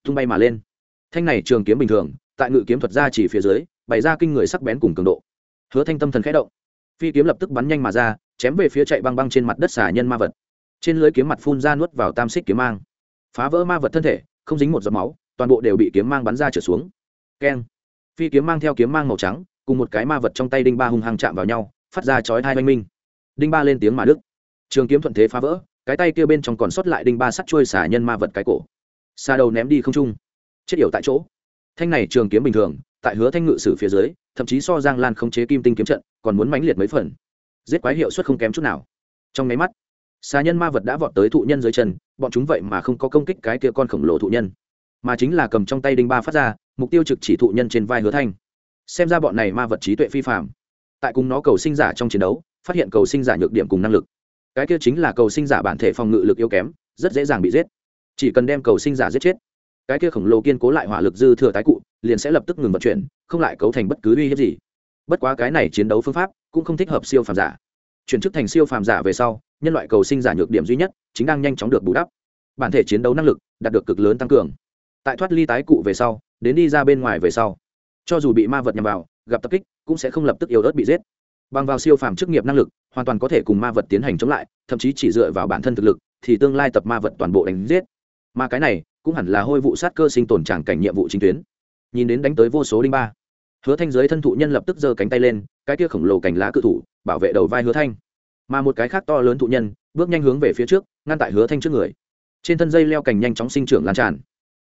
tung bay mà lên. Thanh này trường kiếm bình thường tại ngự kiếm thuật ra chỉ phía dưới bày ra kinh người sắc bén cùng cường độ. Hứa thanh tâm thần khẽ động. Phi kiếm lập tức bắn nhanh mà ra chém về phía chạy băng băng trên mặt đất xả nhân ma vật trên lưới kiếm mặt phun ra nuốt vào tam xích kiếm mang. Phá vỡ ma vật thân thể, không dính một giọt máu, toàn bộ đều bị kiếm mang bắn ra trở xuống. Keng. Phi kiếm mang theo kiếm mang màu trắng, cùng một cái ma vật trong tay đinh ba hung hăng chạm vào nhau, phát ra chói hai oanh minh. Đinh ba lên tiếng mà đức trường kiếm thuận thế phá vỡ, cái tay kia bên trong còn sót lại đinh ba sắt trôi xả nhân ma vật cái cổ. Xa đầu ném đi không trung. Chết yểu tại chỗ. Thanh này trường kiếm bình thường, tại hứa thanh ngự sử phía dưới, thậm chí so giang lan không chế kim tinh kiếm trận, còn muốn mãnh liệt mấy phần. Giết quái hiệu suất không kém chút nào. Trong máy mắt xà nhân ma vật đã vọt tới thụ nhân dưới chân, bọn chúng vậy mà không có công kích cái kia con khổng lồ thụ nhân. Mà chính là cầm trong tay đinh ba phát ra, mục tiêu trực chỉ thụ nhân trên vai hứa thanh. Xem ra bọn này ma vật trí tuệ phi phạm tại cùng nó cầu sinh giả trong chiến đấu, phát hiện cầu sinh giả nhược điểm cùng năng lực. Cái kia chính là cầu sinh giả bản thể phòng ngự lực yếu kém, rất dễ dàng bị giết. Chỉ cần đem cầu sinh giả giết chết, cái kia khổng lồ kiên cố lại hỏa lực dư thừa tái cụ, liền sẽ lập tức ngừng vận chuyển, không lại cấu thành bất cứ uy hiếp gì. Bất quá cái này chiến đấu phương pháp cũng không thích hợp siêu phàm giả chuyển chức thành siêu phàm giả về sau, nhân loại cầu sinh giả nhược điểm duy nhất chính đang nhanh chóng được bù đắp. Bản thể chiến đấu năng lực đạt được cực lớn tăng cường. Tại thoát ly tái cụ về sau, đến đi ra bên ngoài về sau, cho dù bị ma vật nhằm vào, gặp tập kích cũng sẽ không lập tức yếu ớt bị giết. Bằng vào siêu phàm chức nghiệp năng lực, hoàn toàn có thể cùng ma vật tiến hành chống lại, thậm chí chỉ dựa vào bản thân thực lực thì tương lai tập ma vật toàn bộ đánh giết. Mà cái này cũng hẳn là hôi vụ sát cơ sinh tồn tràng cảnh nhiệm vụ chính tuyến. Nhìn đến đánh tới vô số đinh ba, hứa thanh giới thân thụ nhân lập tức giơ cánh tay lên, cái kia khổng lồ cành lá cự thủ bảo vệ đầu vai hứa thanh. Mà một cái khác to lớn thụ nhân, bước nhanh hướng về phía trước, ngăn tại hứa thanh trước người. Trên thân dây leo cành nhanh chóng sinh trưởng lan tràn.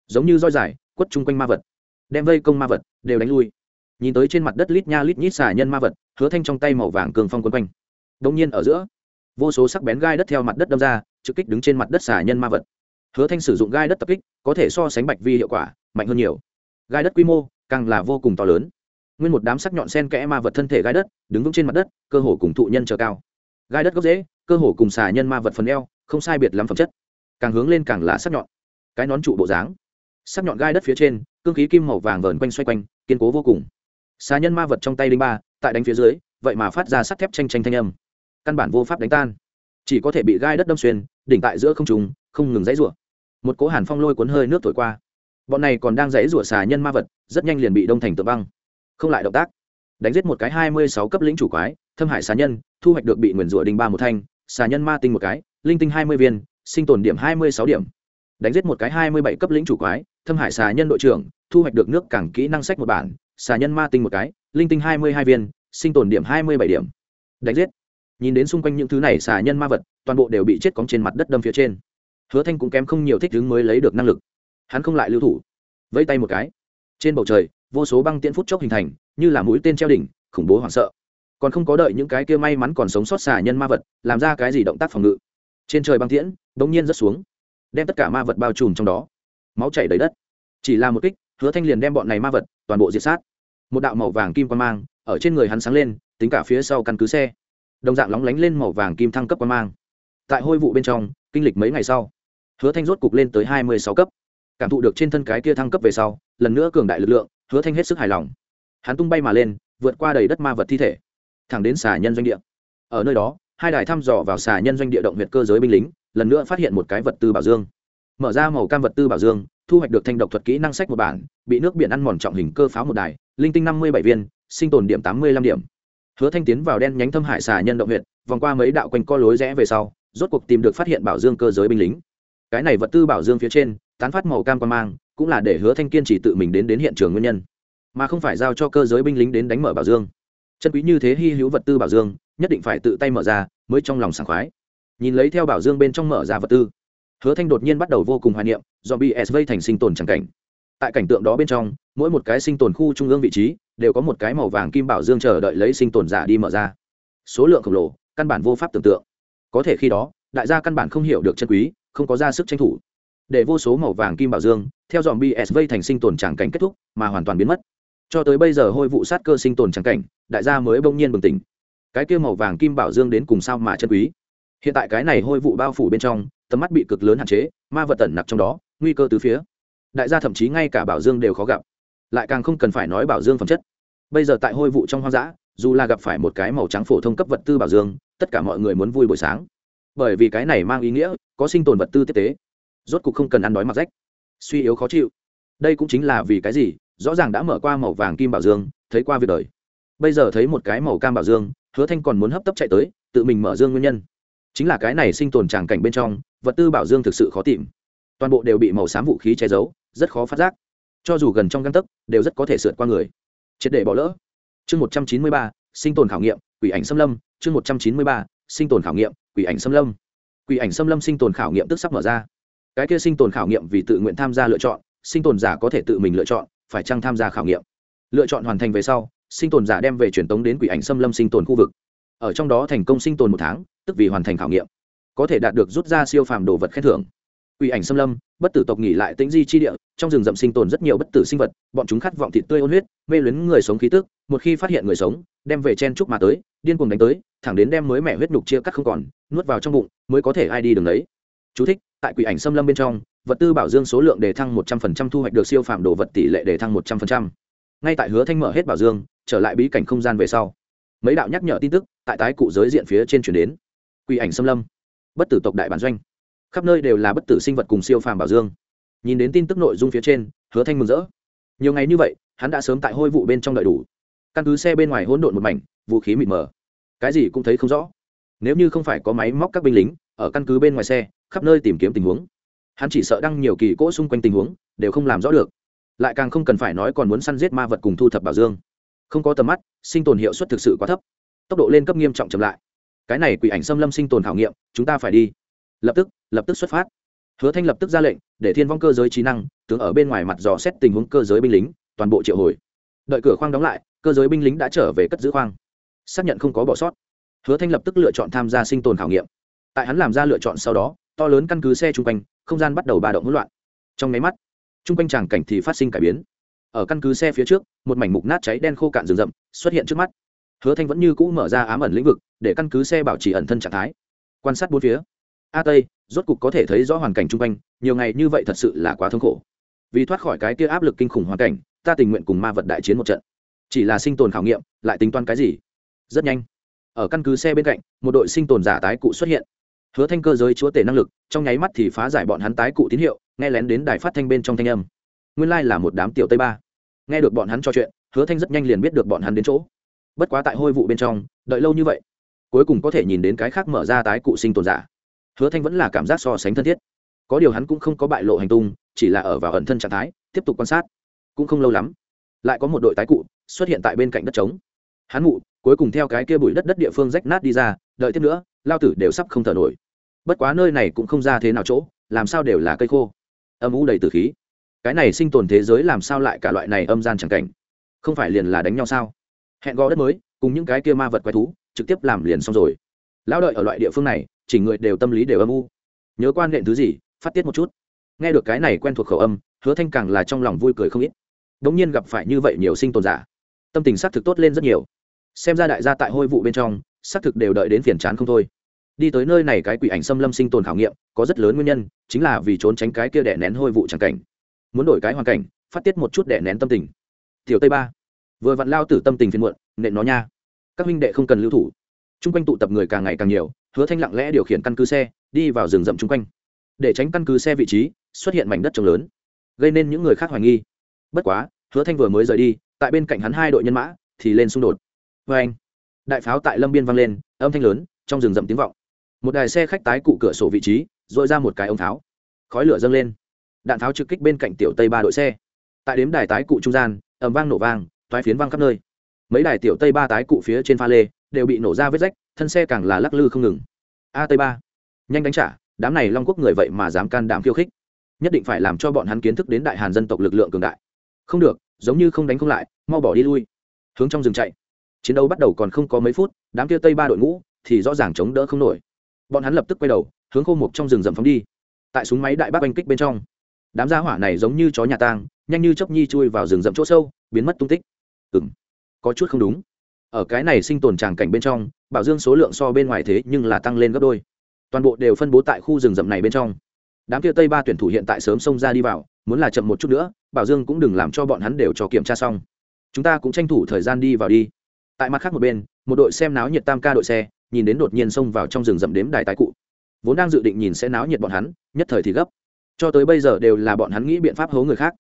Giống như roi dài, quất chung quanh ma vật. Đem vây công ma vật, đều đánh lui. Nhìn tới trên mặt đất lít nha lít nhít xà nhân ma vật, hứa thanh trong tay màu vàng cường phong quấn quanh. Đông nhiên ở giữa, vô số sắc bén gai đất theo mặt đất đâm ra, trực kích đứng trên mặt đất xà nhân ma vật. Hứa thanh sử dụng gai đất tập kích, có thể so sánh bạch vi hiệu quả, mạnh hơn nhiều. Gai đất quy mô, càng là vô cùng to lớn nguyên một đám sắc nhọn sen kẽ ma vật thân thể gai đất, đứng vững trên mặt đất, cơ hồ cùng thụ nhân chờ cao. Gai đất gốc dễ cơ hồ cùng xà nhân ma vật phần eo, không sai biệt lắm phẩm chất. Càng hướng lên càng là sắc nhọn. Cái nón trụ bộ dáng. Sắc nhọn gai đất phía trên, cương khí kim màu vàng vờn quanh xoay quanh, kiên cố vô cùng. Xà nhân ma vật trong tay đinh ba, tại đánh phía dưới, vậy mà phát ra sắt thép tranh tranh thanh âm. Căn bản vô pháp đánh tan. Chỉ có thể bị gai đất đâm xuyên, đỉnh tại giữa không trùng không ngừng dãy rủa. Một cỗ hàn phong lôi cuốn hơi nước thổi qua. Bọn này còn đang dãy rủa xà nhân ma vật, rất nhanh liền bị đông thành tự băng không lại động tác. Đánh giết một cái hai mươi sáu cấp lĩnh chủ quái, thâm hải xà nhân, thu hoạch được bị nguyền rủa đình ba một thanh, xà nhân ma tinh một cái, linh tinh hai mươi viên, sinh tồn điểm hai mươi sáu điểm. Đánh giết một cái hai mươi bảy cấp lĩnh chủ quái, thâm hải xà nhân đội trưởng, thu hoạch được nước cảng kỹ năng sách một bản, xà nhân ma tinh một cái, linh tinh hai mươi hai viên, sinh tồn điểm hai mươi bảy điểm. Đánh giết. Nhìn đến xung quanh những thứ này, xà nhân ma vật, toàn bộ đều bị chết cóng trên mặt đất đâm phía trên. Hứa thanh cũng kém không nhiều thích đứng mới lấy được năng lực. Hắn không lại lưu thủ. Vẫy tay một cái. Trên bầu trời vô số băng tiễn phút chốc hình thành, như là mũi tên treo đỉnh, khủng bố hoảng sợ. Còn không có đợi những cái kia may mắn còn sống sót xà nhân ma vật, làm ra cái gì động tác phòng ngự. Trên trời băng tiễn bỗng nhiên rớt xuống, đem tất cả ma vật bao trùm trong đó. Máu chảy đầy đất. Chỉ là một kích, hứa thanh liền đem bọn này ma vật toàn bộ diệt sát. Một đạo màu vàng kim quan mang ở trên người hắn sáng lên, tính cả phía sau căn cứ xe. Đồng dạng lóng lánh lên màu vàng kim thăng cấp quan mang. Tại hôi vụ bên trong, kinh lịch mấy ngày sau, hứa thanh rốt cục lên tới hai mươi sáu cấp. Cảm thụ được trên thân cái kia thăng cấp về sau, lần nữa cường đại lực lượng hứa thanh hết sức hài lòng. Hắn tung bay mà lên, vượt qua đầy đất ma vật thi thể, thẳng đến xà nhân doanh địa. Ở nơi đó, hai đài thăm dò vào xà nhân doanh địa động huyện cơ giới binh lính, lần nữa phát hiện một cái vật tư bảo dương. Mở ra màu cam vật tư bảo dương, thu hoạch được thanh độc thuật kỹ năng sách một bản, bị nước biển ăn mòn trọng hình cơ pháo một đài, linh tinh năm mươi bảy viên, sinh tồn điểm tám mươi lăm điểm. Hứa thanh tiến vào đen nhánh thâm hải xà nhân động huyện vòng qua mấy đạo quanh co lối rẽ về sau, rốt cuộc tìm được phát hiện bảo dương cơ giới binh lính. Cái này vật tư bảo dương phía trên, tán phát màu cam quan mang cũng là để hứa thanh kiên chỉ tự mình đến đến hiện trường nguyên nhân, mà không phải giao cho cơ giới binh lính đến đánh mở bảo dương. Chân quý như thế hy hữu vật tư bảo dương, nhất định phải tự tay mở ra mới trong lòng sảng khoái. Nhìn lấy theo bảo dương bên trong mở ra vật tư, hứa thanh đột nhiên bắt đầu vô cùng hoài niệm do bị sv thành sinh tồn chẳng cảnh. Tại cảnh tượng đó bên trong, mỗi một cái sinh tồn khu trung ương vị trí đều có một cái màu vàng kim bảo dương chờ đợi lấy sinh tồn giả đi mở ra. Số lượng khổng lồ, căn bản vô pháp tưởng tượng. Có thể khi đó, đại gia căn bản không hiểu được chân quý, không có ra sức tranh thủ để vô số màu vàng kim bảo dương, theo dòm bsv thành sinh tồn tràng cảnh kết thúc, mà hoàn toàn biến mất. Cho tới bây giờ hôi vụ sát cơ sinh tồn tràng cảnh, đại gia mới bỗng nhiên bừng tỉnh. Cái kia màu vàng kim bảo dương đến cùng sao mà chân quý? Hiện tại cái này hôi vụ bao phủ bên trong, tầm mắt bị cực lớn hạn chế, ma vật tẩn nặc trong đó, nguy cơ từ phía. Đại gia thậm chí ngay cả bảo dương đều khó gặp. Lại càng không cần phải nói bảo dương phẩm chất. Bây giờ tại hôi vụ trong hoang dã, dù là gặp phải một cái màu trắng phổ thông cấp vật tư bảo dương, tất cả mọi người muốn vui buổi sáng. Bởi vì cái này mang ý nghĩa, có sinh tồn vật tư tiếp tế rốt cục không cần ăn đói mặc rách. Suy yếu khó chịu. Đây cũng chính là vì cái gì? Rõ ràng đã mở qua màu vàng kim bảo dương, thấy qua việc đời. Bây giờ thấy một cái màu cam bảo dương, hứa thanh còn muốn hấp tấp chạy tới, tự mình mở dương nguyên nhân. Chính là cái này sinh tồn tràng cảnh bên trong, vật tư bảo dương thực sự khó tìm. Toàn bộ đều bị màu xám vũ khí che giấu, rất khó phát giác. Cho dù gần trong găng tấc, đều rất có thể sượt qua người. Triệt để bỏ lỡ. Chương một trăm chín mươi ba, sinh tồn khảo nghiệm, quỷ ảnh xâm lâm. Chương một trăm chín mươi ba, sinh tồn khảo nghiệm, quỷ ảnh xâm lâm. Quỷ ảnh xâm lâm sinh tồn khảo nghiệm tức sắp mở ra cái kia sinh tồn khảo nghiệm vì tự nguyện tham gia lựa chọn sinh tồn giả có thể tự mình lựa chọn phải chăng tham gia khảo nghiệm? Lựa chọn hoàn thành về sau sinh tồn giả đem về truyền tống đến quỷ ảnh xâm lâm sinh tồn khu vực. Ở trong đó thành công sinh tồn một tháng tức vì hoàn thành khảo nghiệm. Có thể đạt được rút ra siêu phàm đồ vật khen thưởng. Quỷ ảnh xâm lâm bất tử tộc nghỉ lại tĩnh di chi địa trong rừng rậm sinh tồn rất nhiều bất tử sinh vật bọn chúng khát vọng thịt tươi ôn huyết mê luyến người sống khí tức một khi phát hiện người sống đem về chen trúc mà tới điên cuồng đánh tới thẳng đến đem mới mẻ huyết nhục chia cắt không còn nuốt vào trong bụng mới có thể ai đi đường đấy. Chú thích, tại quỷ ảnh xâm lâm bên trong, vật tư bảo dương số lượng đề thăng một trăm phần trăm, thu hoạch được siêu phạm đồ vật tỷ lệ đề thăng một trăm phần trăm. Ngay tại hứa thanh mở hết bảo dương, trở lại bí cảnh không gian về sau, mấy đạo nhắc nhở tin tức tại tái cụ giới diện phía trên chuyển đến. Quỷ ảnh xâm lâm, bất tử tộc đại bản doanh. Khắp nơi đều là bất tử sinh vật cùng siêu phàm bảo dương. Nhìn đến tin tức nội dung phía trên, hứa thanh mừng rỡ. Nhiều ngày như vậy, hắn đã sớm tại hôi vụ bên trong đợi đủ. Căn cứ xe bên ngoài hỗn độn một mảnh, vũ khí mịt mờ. Cái gì cũng thấy không rõ. Nếu như không phải có máy móc các binh lính ở căn cứ bên ngoài xe, khắp nơi tìm kiếm tình huống. Hắn chỉ sợ đăng nhiều kỳ cỗ xung quanh tình huống, đều không làm rõ được. Lại càng không cần phải nói còn muốn săn giết ma vật cùng thu thập bảo dương. Không có tầm mắt, sinh tồn hiệu suất thực sự quá thấp. Tốc độ lên cấp nghiêm trọng chậm lại. Cái này quỷ ảnh xâm lâm sinh tồn khảo nghiệm, chúng ta phải đi. Lập tức lập tức xuất phát. Hứa thanh lập tức ra lệnh, để thiên vong cơ giới trí năng, tướng ở bên ngoài mặt dò xét tình huống cơ giới binh lính, toàn bộ triệu hồi. Đợi cửa khoang đóng lại, cơ giới binh lính đã trở về cất giữ khoang. Xác nhận không có bỏ sót. Hứa thanh lập tức lựa chọn tham gia sinh tồn khảo nghiệm tại hắn làm ra lựa chọn sau đó, to lớn căn cứ xe chung quanh, không gian bắt đầu ba động hỗn loạn. Trong máy mắt, chung quanh tràng cảnh thì phát sinh cải biến. Ở căn cứ xe phía trước, một mảnh mục nát cháy đen khô cạn rừng rậm xuất hiện trước mắt. Hứa thanh vẫn như cũ mở ra ám ẩn lĩnh vực, để căn cứ xe bảo trì ẩn thân trạng thái. Quan sát bốn phía, a tây rốt cục có thể thấy rõ hoàn cảnh chung quanh, nhiều ngày như vậy thật sự là quá thống khổ. Vì thoát khỏi cái kia áp lực kinh khủng hoàn cảnh, ta tình nguyện cùng ma vật đại chiến một trận. Chỉ là sinh tồn khảo nghiệm, lại tính toán cái gì? Rất nhanh. Ở căn cứ xe bên cạnh, một đội sinh tồn giả tái cụ xuất hiện hứa thanh cơ giới chúa tể năng lực, trong nháy mắt thì phá giải bọn hắn tái cụ tín hiệu, nghe lén đến đài phát thanh bên trong thanh âm. Nguyên lai là một đám tiểu tây ba. Nghe được bọn hắn trò chuyện, hứa thanh rất nhanh liền biết được bọn hắn đến chỗ. Bất quá tại hôi vụ bên trong, đợi lâu như vậy, cuối cùng có thể nhìn đến cái khác mở ra tái cụ sinh tồn giả. Hứa thanh vẫn là cảm giác so sánh thân thiết. Có điều hắn cũng không có bại lộ hành tung, chỉ là ở vào ẩn thân trạng thái, tiếp tục quan sát. Cũng không lâu lắm, lại có một đội tái cụ xuất hiện tại bên cạnh đất trống. Hắn mụ, cuối cùng theo cái kia bụi đất đất địa phương rách nát đi ra, đợi tiếp nữa lao tử đều sắp không thở nổi. Bất quá nơi này cũng không ra thế nào chỗ, làm sao đều là cây khô. Âm u đầy từ khí. Cái này sinh tồn thế giới làm sao lại cả loại này âm gian chẳng cảnh? Không phải liền là đánh nhau sao? Hẹn gò đất mới, cùng những cái kia ma vật quái thú, trực tiếp làm liền xong rồi. Lão đợi ở loại địa phương này, chỉ người đều tâm lý đều âm u. Nhớ quan niệm thứ gì, phát tiết một chút. Nghe được cái này quen thuộc khẩu âm, hứa thanh càng là trong lòng vui cười không ít. Đống nhiên gặp phải như vậy nhiều sinh tồn giả. Tâm tình xác thực tốt lên rất nhiều. Xem ra đại gia tại hôi vụ bên trong xác thực đều đợi đến phiền chán không thôi. Đi tới nơi này cái quỷ ảnh xâm lâm sinh tồn khảo nghiệm, có rất lớn nguyên nhân, chính là vì trốn tránh cái kia đẻ nén hôi vụ chẳng cảnh. Muốn đổi cái hoàn cảnh, phát tiết một chút đẻ nén tâm tình. Tiểu tây ba, vừa vặn lao tử tâm tình phiền muộn, nện nó nha. Các huynh đệ không cần lưu thủ. Trung quanh tụ tập người càng ngày càng nhiều, hứa thanh lặng lẽ điều khiển căn cứ xe, đi vào rừng rậm trung quanh. Để tránh căn cứ xe vị trí, xuất hiện mảnh đất trồng lớn, gây nên những người khác hoài nghi. Bất quá, hứa thanh vừa mới rời đi, tại bên cạnh hắn hai đội nhân mã, thì lên xung đột. Vê anh đại pháo tại lâm biên vang lên, âm thanh lớn, trong rừng rậm tiếng vọng. Một đài xe khách tái cụ cửa sổ vị trí dội ra một cái ống tháo. Khói lửa dâng lên. Đạn pháo trực kích bên cạnh tiểu tây ba đội xe. Tại đếm đài tái cụ trung gian ẩm vang nổ vang thoái phiến vang khắp nơi. Mấy đài tiểu tây ba tái cụ phía trên pha lê, đều bị nổ ra vết rách, thân xe càng là lắc lư không ngừng. A tây ba, nhanh đánh trả, đám này long quốc người vậy mà dám can đảm khiêu khích. Nhất định phải làm cho bọn hắn kiến thức đến đại hàn dân tộc lực lượng cường đại. Không được, giống như không đánh không lại, mau bỏ đi lui. Hướng trong rừng chạy chiến đấu bắt đầu còn không có mấy phút, đám kia tây ba đội ngũ thì rõ ràng chống đỡ không nổi. Bọn hắn lập tức quay đầu, hướng khô mục trong rừng rậm phóng đi. Tại súng máy đại bác oanh kích bên trong, đám gia hỏa này giống như chó nhà tang, nhanh như chốc nhi chui vào rừng rậm chỗ sâu, biến mất tung tích. Ừng có chút không đúng. Ở cái này sinh tồn tràng cảnh bên trong, bảo dương số lượng so bên ngoài thế nhưng là tăng lên gấp đôi. Toàn bộ đều phân bố tại khu rừng rậm này bên trong. Đám kia tây ba tuyển thủ hiện tại sớm xông ra đi vào, muốn là chậm một chút nữa, bảo dương cũng đừng làm cho bọn hắn đều cho kiểm tra xong. Chúng ta cũng tranh thủ thời gian đi vào đi tại mặt khác một bên, một đội xem náo nhiệt tam ca đội xe, nhìn đến đột nhiên xông vào trong rừng rậm đếm đài tái cụ. Vốn đang dự định nhìn sẽ náo nhiệt bọn hắn, nhất thời thì gấp. Cho tới bây giờ đều là bọn hắn nghĩ biện pháp hố người khác.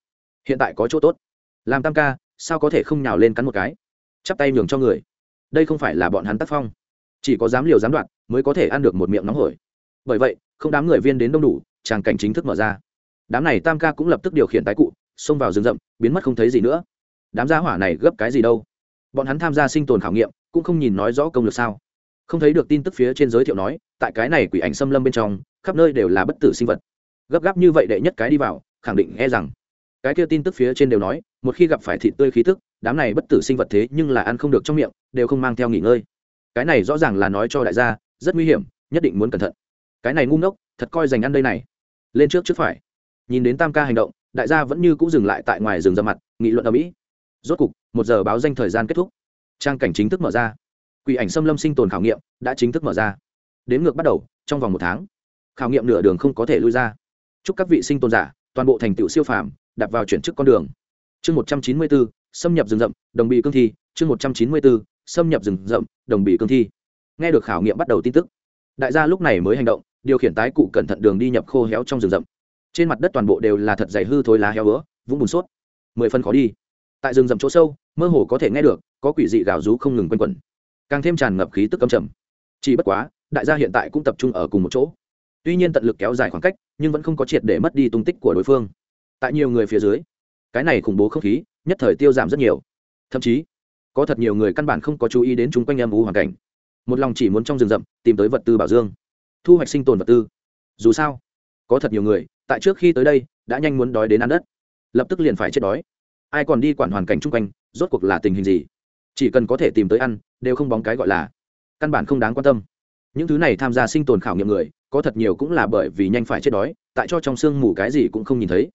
Hiện tại có chỗ tốt. Làm tam ca, sao có thể không nhào lên cắn một cái? Chắp tay nhường cho người. Đây không phải là bọn hắn tác phong. Chỉ có dám liều dám đoạn mới có thể ăn được một miệng nóng hổi. Bởi vậy, không đám người viên đến đông đủ, tràng cảnh chính thức mở ra. Đám này tam ca cũng lập tức điều khiển tái cụ, xông vào rừng rậm, biến mất không thấy gì nữa. Đám gia hỏa này gấp cái gì đâu? Bọn hắn tham gia sinh tồn khảo nghiệm, cũng không nhìn nói rõ công lực sao. Không thấy được tin tức phía trên giới thiệu nói, tại cái này quỷ ảnh xâm lâm bên trong, khắp nơi đều là bất tử sinh vật. Gấp gáp như vậy đệ nhất cái đi vào, khẳng định e rằng. Cái kia tin tức phía trên đều nói, một khi gặp phải thịt tươi khí tức, đám này bất tử sinh vật thế nhưng là ăn không được trong miệng, đều không mang theo nghỉ ngơi. Cái này rõ ràng là nói cho đại gia, rất nguy hiểm, nhất định muốn cẩn thận. Cái này ngu ngốc, thật coi dành ăn đây này. Lên trước trước phải. Nhìn đến tam ca hành động, đại gia vẫn như cũng dừng lại tại ngoài rừng ra mặt, nghị luận ở mỹ rốt cục, một giờ báo danh thời gian kết thúc. Trang cảnh chính thức mở ra. Quỷ ảnh xâm lâm sinh tồn khảo nghiệm đã chính thức mở ra. Đến ngược bắt đầu, trong vòng một tháng, khảo nghiệm nửa đường không có thể lui ra. Chúc các vị sinh tồn giả, toàn bộ thành tựu siêu phàm đặt vào chuyển chức con đường. Chương một trăm chín mươi bốn, xâm nhập rừng rậm, đồng bị cương thi. Chương một trăm chín mươi bốn, xâm nhập rừng rậm, đồng bị cương thi. Nghe được khảo nghiệm bắt đầu tin tức, đại gia lúc này mới hành động, điều khiển tái cụ cẩn thận đường đi nhập khô héo trong rừng rậm. Trên mặt đất toàn bộ đều là thật dày hư thối lá héo vữa vũng bùn sốt. Mười phân khó đi tại rừng rậm chỗ sâu, mơ hồ có thể nghe được, có quỷ dị gào rú không ngừng quanh quẩn. Càng thêm tràn ngập khí tức âm trầm. Chỉ bất quá, đại gia hiện tại cũng tập trung ở cùng một chỗ. Tuy nhiên tận lực kéo dài khoảng cách, nhưng vẫn không có triệt để mất đi tung tích của đối phương. Tại nhiều người phía dưới, cái này khủng bố không khí, nhất thời tiêu giảm rất nhiều. Thậm chí, có thật nhiều người căn bản không có chú ý đến chúng quanh âm u hoàn cảnh. Một lòng chỉ muốn trong rừng rậm tìm tới vật tư bảo dương, thu hoạch sinh tồn vật tư. Dù sao, có thật nhiều người, tại trước khi tới đây, đã nhanh muốn đói đến ăn đất. Lập tức liền phải chết đói ai còn đi quản hoàn cảnh chung quanh, rốt cuộc là tình hình gì? Chỉ cần có thể tìm tới ăn, đều không bóng cái gọi là căn bản không đáng quan tâm. Những thứ này tham gia sinh tồn khảo nghiệm người, có thật nhiều cũng là bởi vì nhanh phải chết đói, tại cho trong sương mù cái gì cũng không nhìn thấy.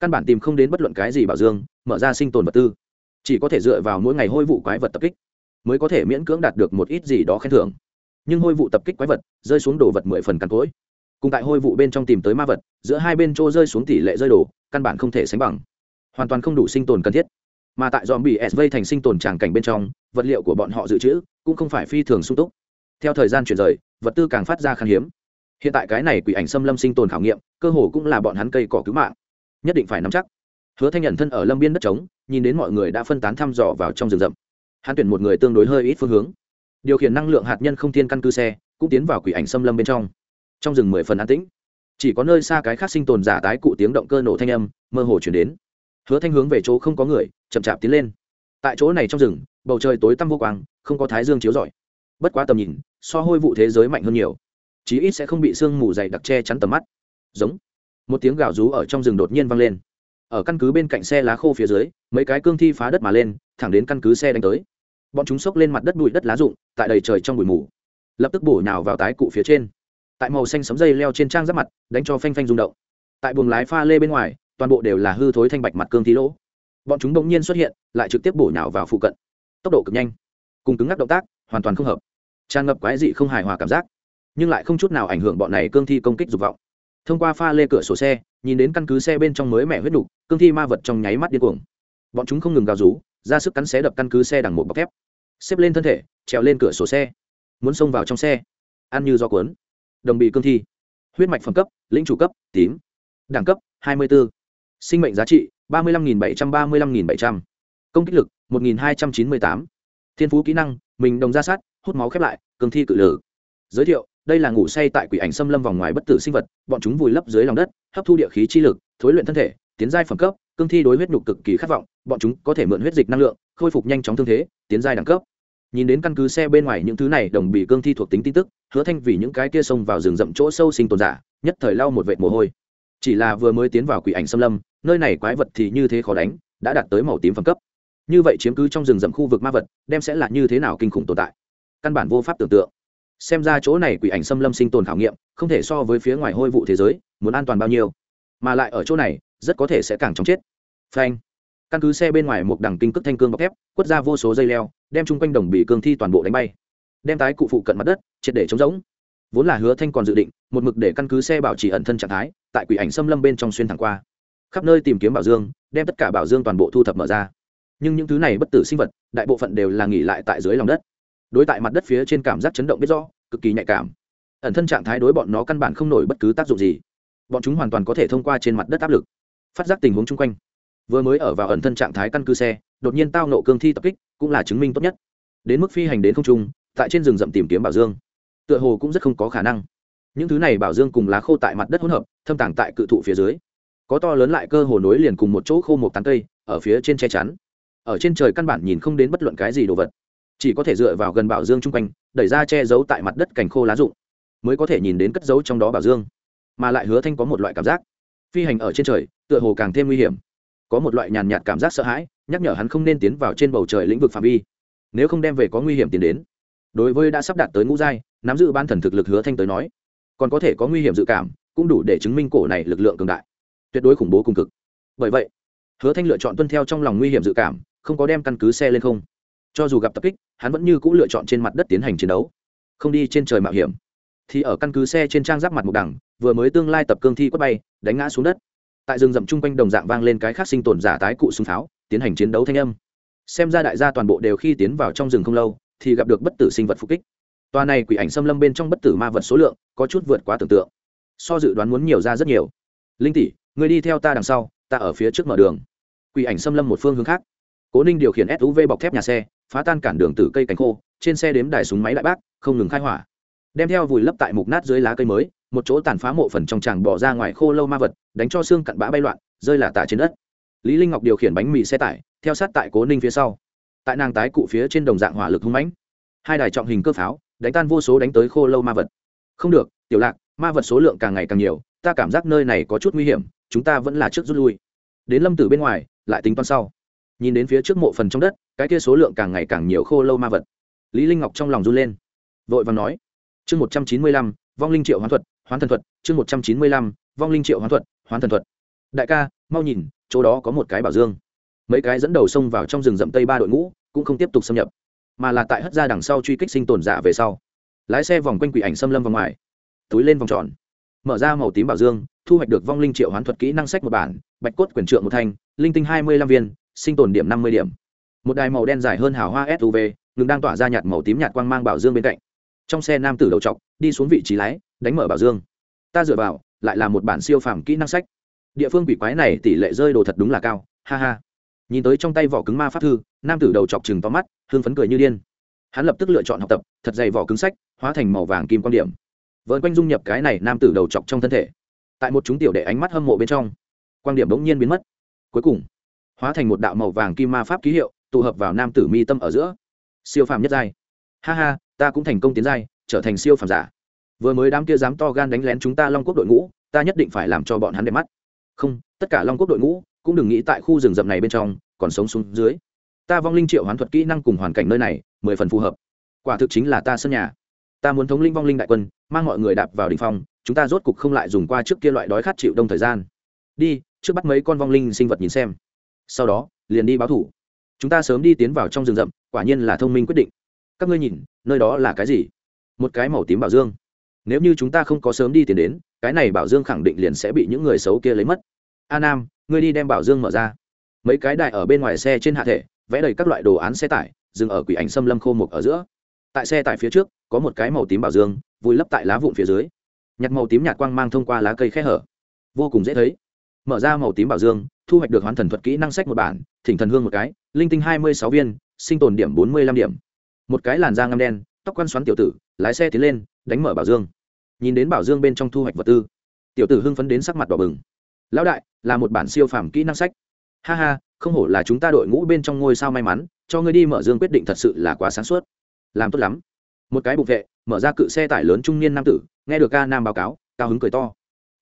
Căn bản tìm không đến bất luận cái gì bảo dương, mở ra sinh tồn vật tư. Chỉ có thể dựa vào mỗi ngày hôi vụ quái vật tập kích, mới có thể miễn cưỡng đạt được một ít gì đó khen thưởng. Nhưng hôi vụ tập kích quái vật, rơi xuống đồ vật mười phần cằn cỗi. Cùng tại hôi vụ bên trong tìm tới ma vật, giữa hai bên chỗ rơi xuống tỷ lệ rơi đồ, căn bản không thể sánh bằng hoàn toàn không đủ sinh tồn cần thiết. Mà tại dòm bị s thành sinh tồn tràng cảnh bên trong, vật liệu của bọn họ dự trữ cũng không phải phi thường sung túc. Theo thời gian chuyển rời, vật tư càng phát ra khan hiếm. Hiện tại cái này quỷ ảnh xâm lâm sinh tồn khảo nghiệm, cơ hồ cũng là bọn hắn cây cỏ cứu mạng. Nhất định phải nắm chắc. Hứa thanh nhận thân ở lâm biên đất trống, nhìn đến mọi người đã phân tán thăm dò vào trong rừng rậm. Hắn tuyển một người tương đối hơi ít phương hướng. Điều khiển năng lượng hạt nhân không thiên căn cư xe, cũng tiến vào quỷ ảnh xâm lâm bên trong. Trong rừng mười phần an tĩnh. Chỉ có nơi xa cái khác sinh tồn giả tái cụ tiếng động cơ nổ thanh âm, mơ hồ chuyển đến hứa thanh hướng về chỗ không có người, chậm chạp tiến lên. Tại chỗ này trong rừng, bầu trời tối tăm vô quang, không có thái dương chiếu rọi. Bất quá tầm nhìn, so hôi vụ thế giới mạnh hơn nhiều. Chí ít sẽ không bị sương mù dày đặc che chắn tầm mắt. Giống. Một tiếng gào rú ở trong rừng đột nhiên vang lên. Ở căn cứ bên cạnh xe lá khô phía dưới, mấy cái cương thi phá đất mà lên, thẳng đến căn cứ xe đánh tới. Bọn chúng xốc lên mặt đất bụi đất lá rụng, tại đầy trời trong bụi mù. Lập tức bổ nhào vào tái cụ phía trên. Tại màu xanh sấm dây leo trên trang giáp mặt, đánh cho phanh phanh rung động. Tại buồng lái pha lê bên ngoài toàn bộ đều là hư thối thanh bạch mặt cương thi lỗ. Bọn chúng bỗng nhiên xuất hiện, lại trực tiếp bổ nhào vào phụ cận. Tốc độ cực nhanh, cùng cứng ngắc động tác, hoàn toàn không hợp. Tràn ngập quái dị không hài hòa cảm giác, nhưng lại không chút nào ảnh hưởng bọn này cương thi công kích dục vọng. Thông qua pha lê cửa sổ xe, nhìn đến căn cứ xe bên trong mới mẹ huyết đục, cương thi ma vật trong nháy mắt điên cuồng. Bọn chúng không ngừng gào rú, ra sức cắn xé đập căn cứ xe đằng một bọc thép. Xếp lên thân thể, trèo lên cửa sổ xe. Muốn xông vào trong xe, ăn như do cuốn. Đồng bị cương thi. Huyết mạch phẩm cấp, lĩnh chủ cấp, tím. Đẳng cấp 24 sinh mệnh giá trị 35.735.700. công kích lực 1.298. thiên phú kỹ năng, mình đồng ra sát, hút máu khép lại cương thi cự lử giới thiệu, đây là ngủ say tại quỷ ảnh xâm lâm vòng ngoài bất tử sinh vật, bọn chúng vùi lấp dưới lòng đất, hấp thu địa khí chi lực, thối luyện thân thể, tiến giai phẩm cấp, cương thi đối huyết nhục cực kỳ khát vọng, bọn chúng có thể mượn huyết dịch năng lượng, khôi phục nhanh chóng thương thế, tiến giai đẳng cấp nhìn đến căn cứ xe bên ngoài những thứ này đồng bị cương thi thuộc tính tin tức, hứa thanh vì những cái kia xông vào rừng rậm chỗ sâu sinh tồn giả, nhất thời lau một vệt mồ hôi chỉ là vừa mới tiến vào quỷ ảnh xâm lâm nơi này quái vật thì như thế khó đánh, đã đạt tới màu tím phẩm cấp. Như vậy chiếm cứ trong rừng rậm khu vực ma vật, đem sẽ là như thế nào kinh khủng tồn tại? Căn bản vô pháp tưởng tượng. Xem ra chỗ này quỷ ảnh xâm lâm sinh tồn khảo nghiệm, không thể so với phía ngoài hôi vụ thế giới, muốn an toàn bao nhiêu. Mà lại ở chỗ này, rất có thể sẽ càng chóng chết. Phanh. Căn cứ xe bên ngoài một đằng kinh cước thanh cương bọc thép, quất ra vô số dây leo, đem chung quanh đồng bị cương thi toàn bộ đánh bay. Đem tái cụ phụ cận mặt đất, triệt để chống giống vốn là hứa thanh còn dự định, một mực để căn cứ xe bảo trì ẩn thân trạng thái, tại quỷ ảnh xâm lâm bên trong xuyên thẳng qua khắp nơi tìm kiếm bảo dương, đem tất cả bảo dương toàn bộ thu thập mở ra. Nhưng những thứ này bất tử sinh vật, đại bộ phận đều là nghỉ lại tại dưới lòng đất. Đối tại mặt đất phía trên cảm giác chấn động biết rõ, cực kỳ nhạy cảm. Ẩn thân trạng thái đối bọn nó căn bản không nổi bất cứ tác dụng gì. Bọn chúng hoàn toàn có thể thông qua trên mặt đất áp lực, phát giác tình huống chung quanh. Vừa mới ở vào ẩn thân trạng thái căn cứ xe, đột nhiên tao nộ cương thi tập kích, cũng là chứng minh tốt nhất. Đến mức phi hành đến không trung, tại trên rừng rậm tìm kiếm bảo dương, tựa hồ cũng rất không có khả năng. Những thứ này bảo dương cùng lá khô tại mặt đất hỗn hợp, thâm tàng tại cự thụ phía dưới có to lớn lại cơ hồ nối liền cùng một chỗ khô một tán cây, ở phía trên che chắn. Ở trên trời căn bản nhìn không đến bất luận cái gì đồ vật. Chỉ có thể dựa vào gần bảo dương chung quanh, đẩy ra che giấu tại mặt đất cành khô lá rụng, mới có thể nhìn đến cất giấu trong đó bảo dương. Mà lại hứa thanh có một loại cảm giác, phi hành ở trên trời, tựa hồ càng thêm nguy hiểm. Có một loại nhàn nhạt cảm giác sợ hãi, nhắc nhở hắn không nên tiến vào trên bầu trời lĩnh vực phạm vi. Nếu không đem về có nguy hiểm tiến đến. Đối với đã sắp đạt tới ngũ giai, nắm giữ ban thần thực lực hứa thanh tới nói, còn có thể có nguy hiểm dự cảm, cũng đủ để chứng minh cổ này lực lượng cường đại tuyệt đối khủng bố cùng cực. Bởi vậy, hứa thanh lựa chọn tuân theo trong lòng nguy hiểm dự cảm, không có đem căn cứ xe lên không. Cho dù gặp tập kích, hắn vẫn như c ũ lựa chọn trên mặt đất tiến hành chiến đấu, không đi trên trời mạo hiểm. Thì ở căn cứ xe trên trang giáp mặt một đẳng, vừa mới tương lai tập cương thi quất bay, đánh ngã xuống đất. Tại rừng rậm chung quanh đồng dạng vang lên cái khác sinh tồn giả tái cụ súng pháo, tiến hành chiến đấu thanh âm. Xem ra đại gia toàn bộ đều khi tiến vào trong rừng không lâu, thì gặp được bất tử sinh vật phục kích. Tòa này quỷ ảnh xâm lâm bên trong bất tử ma vật số lượng có chút vượt quá tưởng tượng. So dự đoán muốn nhiều ra rất nhiều. Linh tỷ người đi theo ta đằng sau, ta ở phía trước mở đường. Quỷ ảnh xâm lâm một phương hướng khác. Cố ninh điều khiển suv bọc thép nhà xe, phá tan cản đường từ cây cánh khô, trên xe đếm đài súng máy đại bác, không ngừng khai hỏa. Đem theo vùi lấp tại mục nát dưới lá cây mới, một chỗ tàn phá mộ phần trong tràng bỏ ra ngoài khô lâu ma vật, đánh cho xương cặn bã bay loạn, rơi là tả trên đất. Lý linh ngọc điều khiển bánh mì xe tải, theo sát tại cố ninh phía sau. Tại nàng tái cụ phía trên đồng dạng hỏa lực hung mãnh. Hai đài trọng hình cơ pháo, đánh tan vô số đánh tới khô lâu ma vật. Không được, tiểu lạc, ma vật số lượng càng ngày càng nhiều, ta cảm giác nơi này có chút nguy hiểm chúng ta vẫn là trước rút lui. Đến lâm tử bên ngoài, lại tính toán sau. Nhìn đến phía trước mộ phần trong đất, cái kia số lượng càng ngày càng nhiều khô lâu ma vật. Lý linh ngọc trong lòng run lên, vội vàng nói, chương một trăm chín mươi lăm, vong linh triệu hoán thuật, hoán thần thuật, chương một trăm chín mươi lăm, vong linh triệu hoán thuật, hoán thần thuật. Đại ca, mau nhìn, chỗ đó có một cái bảo dương. Mấy cái dẫn đầu xông vào trong rừng rậm tây ba đội ngũ, cũng không tiếp tục xâm nhập, mà là tại hất ra đằng sau truy kích sinh tồn giả về sau. Lái xe vòng quanh quỷ ảnh xâm lâm vào ngoài, túi lên vòng tròn mở ra màu tím bảo dương, thu hoạch được vong linh triệu hoán thuật kỹ năng sách một bản, bạch cốt quyền trượng một thanh, linh tinh hai mươi lăm viên, sinh tồn điểm năm mươi điểm. Một đài màu đen dài hơn hào hoa suv ngừng đang tỏa ra nhạt màu tím nhạt quang mang bảo dương bên cạnh. Trong xe nam tử đầu trọc, đi xuống vị trí lái, đánh mở bảo dương. Ta dựa vào, lại là một bản siêu phàm kỹ năng sách. Địa phương quỷ quái này tỷ lệ rơi đồ thật đúng là cao, ha ha. Nhìn tới trong tay vỏ cứng ma pháp thư, nam tử đầu chọc chừng to mắt hương phấn cười như điên. Hắn lập tức lựa chọn học tập, thật dày vỏ cứng sách, hóa thành màu vàng kim quan điểm vợn quanh dung nhập cái này nam tử đầu chọc trong thân thể. Tại một chúng tiểu đệ ánh mắt hâm mộ bên trong quan điểm bỗng nhiên biến mất. Cuối cùng, hóa thành một đạo màu vàng kim ma pháp ký hiệu, tụ hợp vào nam tử mi tâm ở giữa. Siêu phàm nhất giai. Ha ha, ta cũng thành công tiến giai, trở thành siêu phàm giả. Vừa mới đám kia dám to gan đánh lén chúng ta long quốc đội ngũ, ta nhất định phải làm cho bọn hắn đẹp mắt. Không, tất cả long quốc đội ngũ, cũng đừng nghĩ tại khu rừng rậm này bên trong, còn sống xuống dưới. Ta vong linh triệu hoán thuật kỹ năng cùng hoàn cảnh nơi này, mười phần phù hợp. Quả thực chính là ta sân nhà. Ta muốn thống linh vong linh đại quân mang mọi người đạp vào đ ỉ n h phong, chúng ta rốt cục không lại dùng qua trước kia loại đói khát chịu đông thời gian. Đi, trước bắt mấy con vong linh sinh vật nhìn xem. Sau đó, liền đi báo thủ. Chúng ta sớm đi tiến vào trong rừng rậm, quả nhiên là thông minh quyết định. Các ngươi nhìn, nơi đó là cái gì? Một cái màu tím bảo dương. Nếu như chúng ta không có sớm đi tiến đến, cái này bảo dương khẳng định liền sẽ bị những người xấu kia lấy mất. A nam, ngươi đi đem bảo dương mở ra. Mấy cái đại ở bên ngoài xe trên hạ thể, vẽ đầy các loại đồ án xe tải, dừng ở quỷ ảnh xâm lâm khô mục ở giữa. Tại xe tải phía trước, có một cái màu tím bảo dương vùi lấp tại lá vụn phía dưới. Nhặt màu tím nhạt quang mang thông qua lá cây khe hở. Vô cùng dễ thấy. Mở ra màu tím bảo dương, thu hoạch được hoán thần thuật kỹ năng sách một bản, thỉnh thần hương một cái, linh tinh hai mươi sáu viên, sinh tồn điểm bốn mươi lăm điểm. Một cái làn da ngăm đen, tóc quan xoắn tiểu tử, lái xe tiến lên, đánh mở bảo dương. Nhìn đến bảo dương bên trong thu hoạch vật tư, tiểu tử hưng phấn đến sắc mặt đỏ bừng. Lão đại, là một bản siêu phàm kỹ năng sách. Ha ha, không hổ là chúng ta đội ngũ bên trong ngôi sao may mắn, cho ngươi đi mở dương quyết định thật sự là quá sáng suốt. Làm tốt lắm. Một cái bục vệ mở ra cự xe tải lớn trung niên nam tử, nghe được ca nam báo cáo, cao hứng cười to.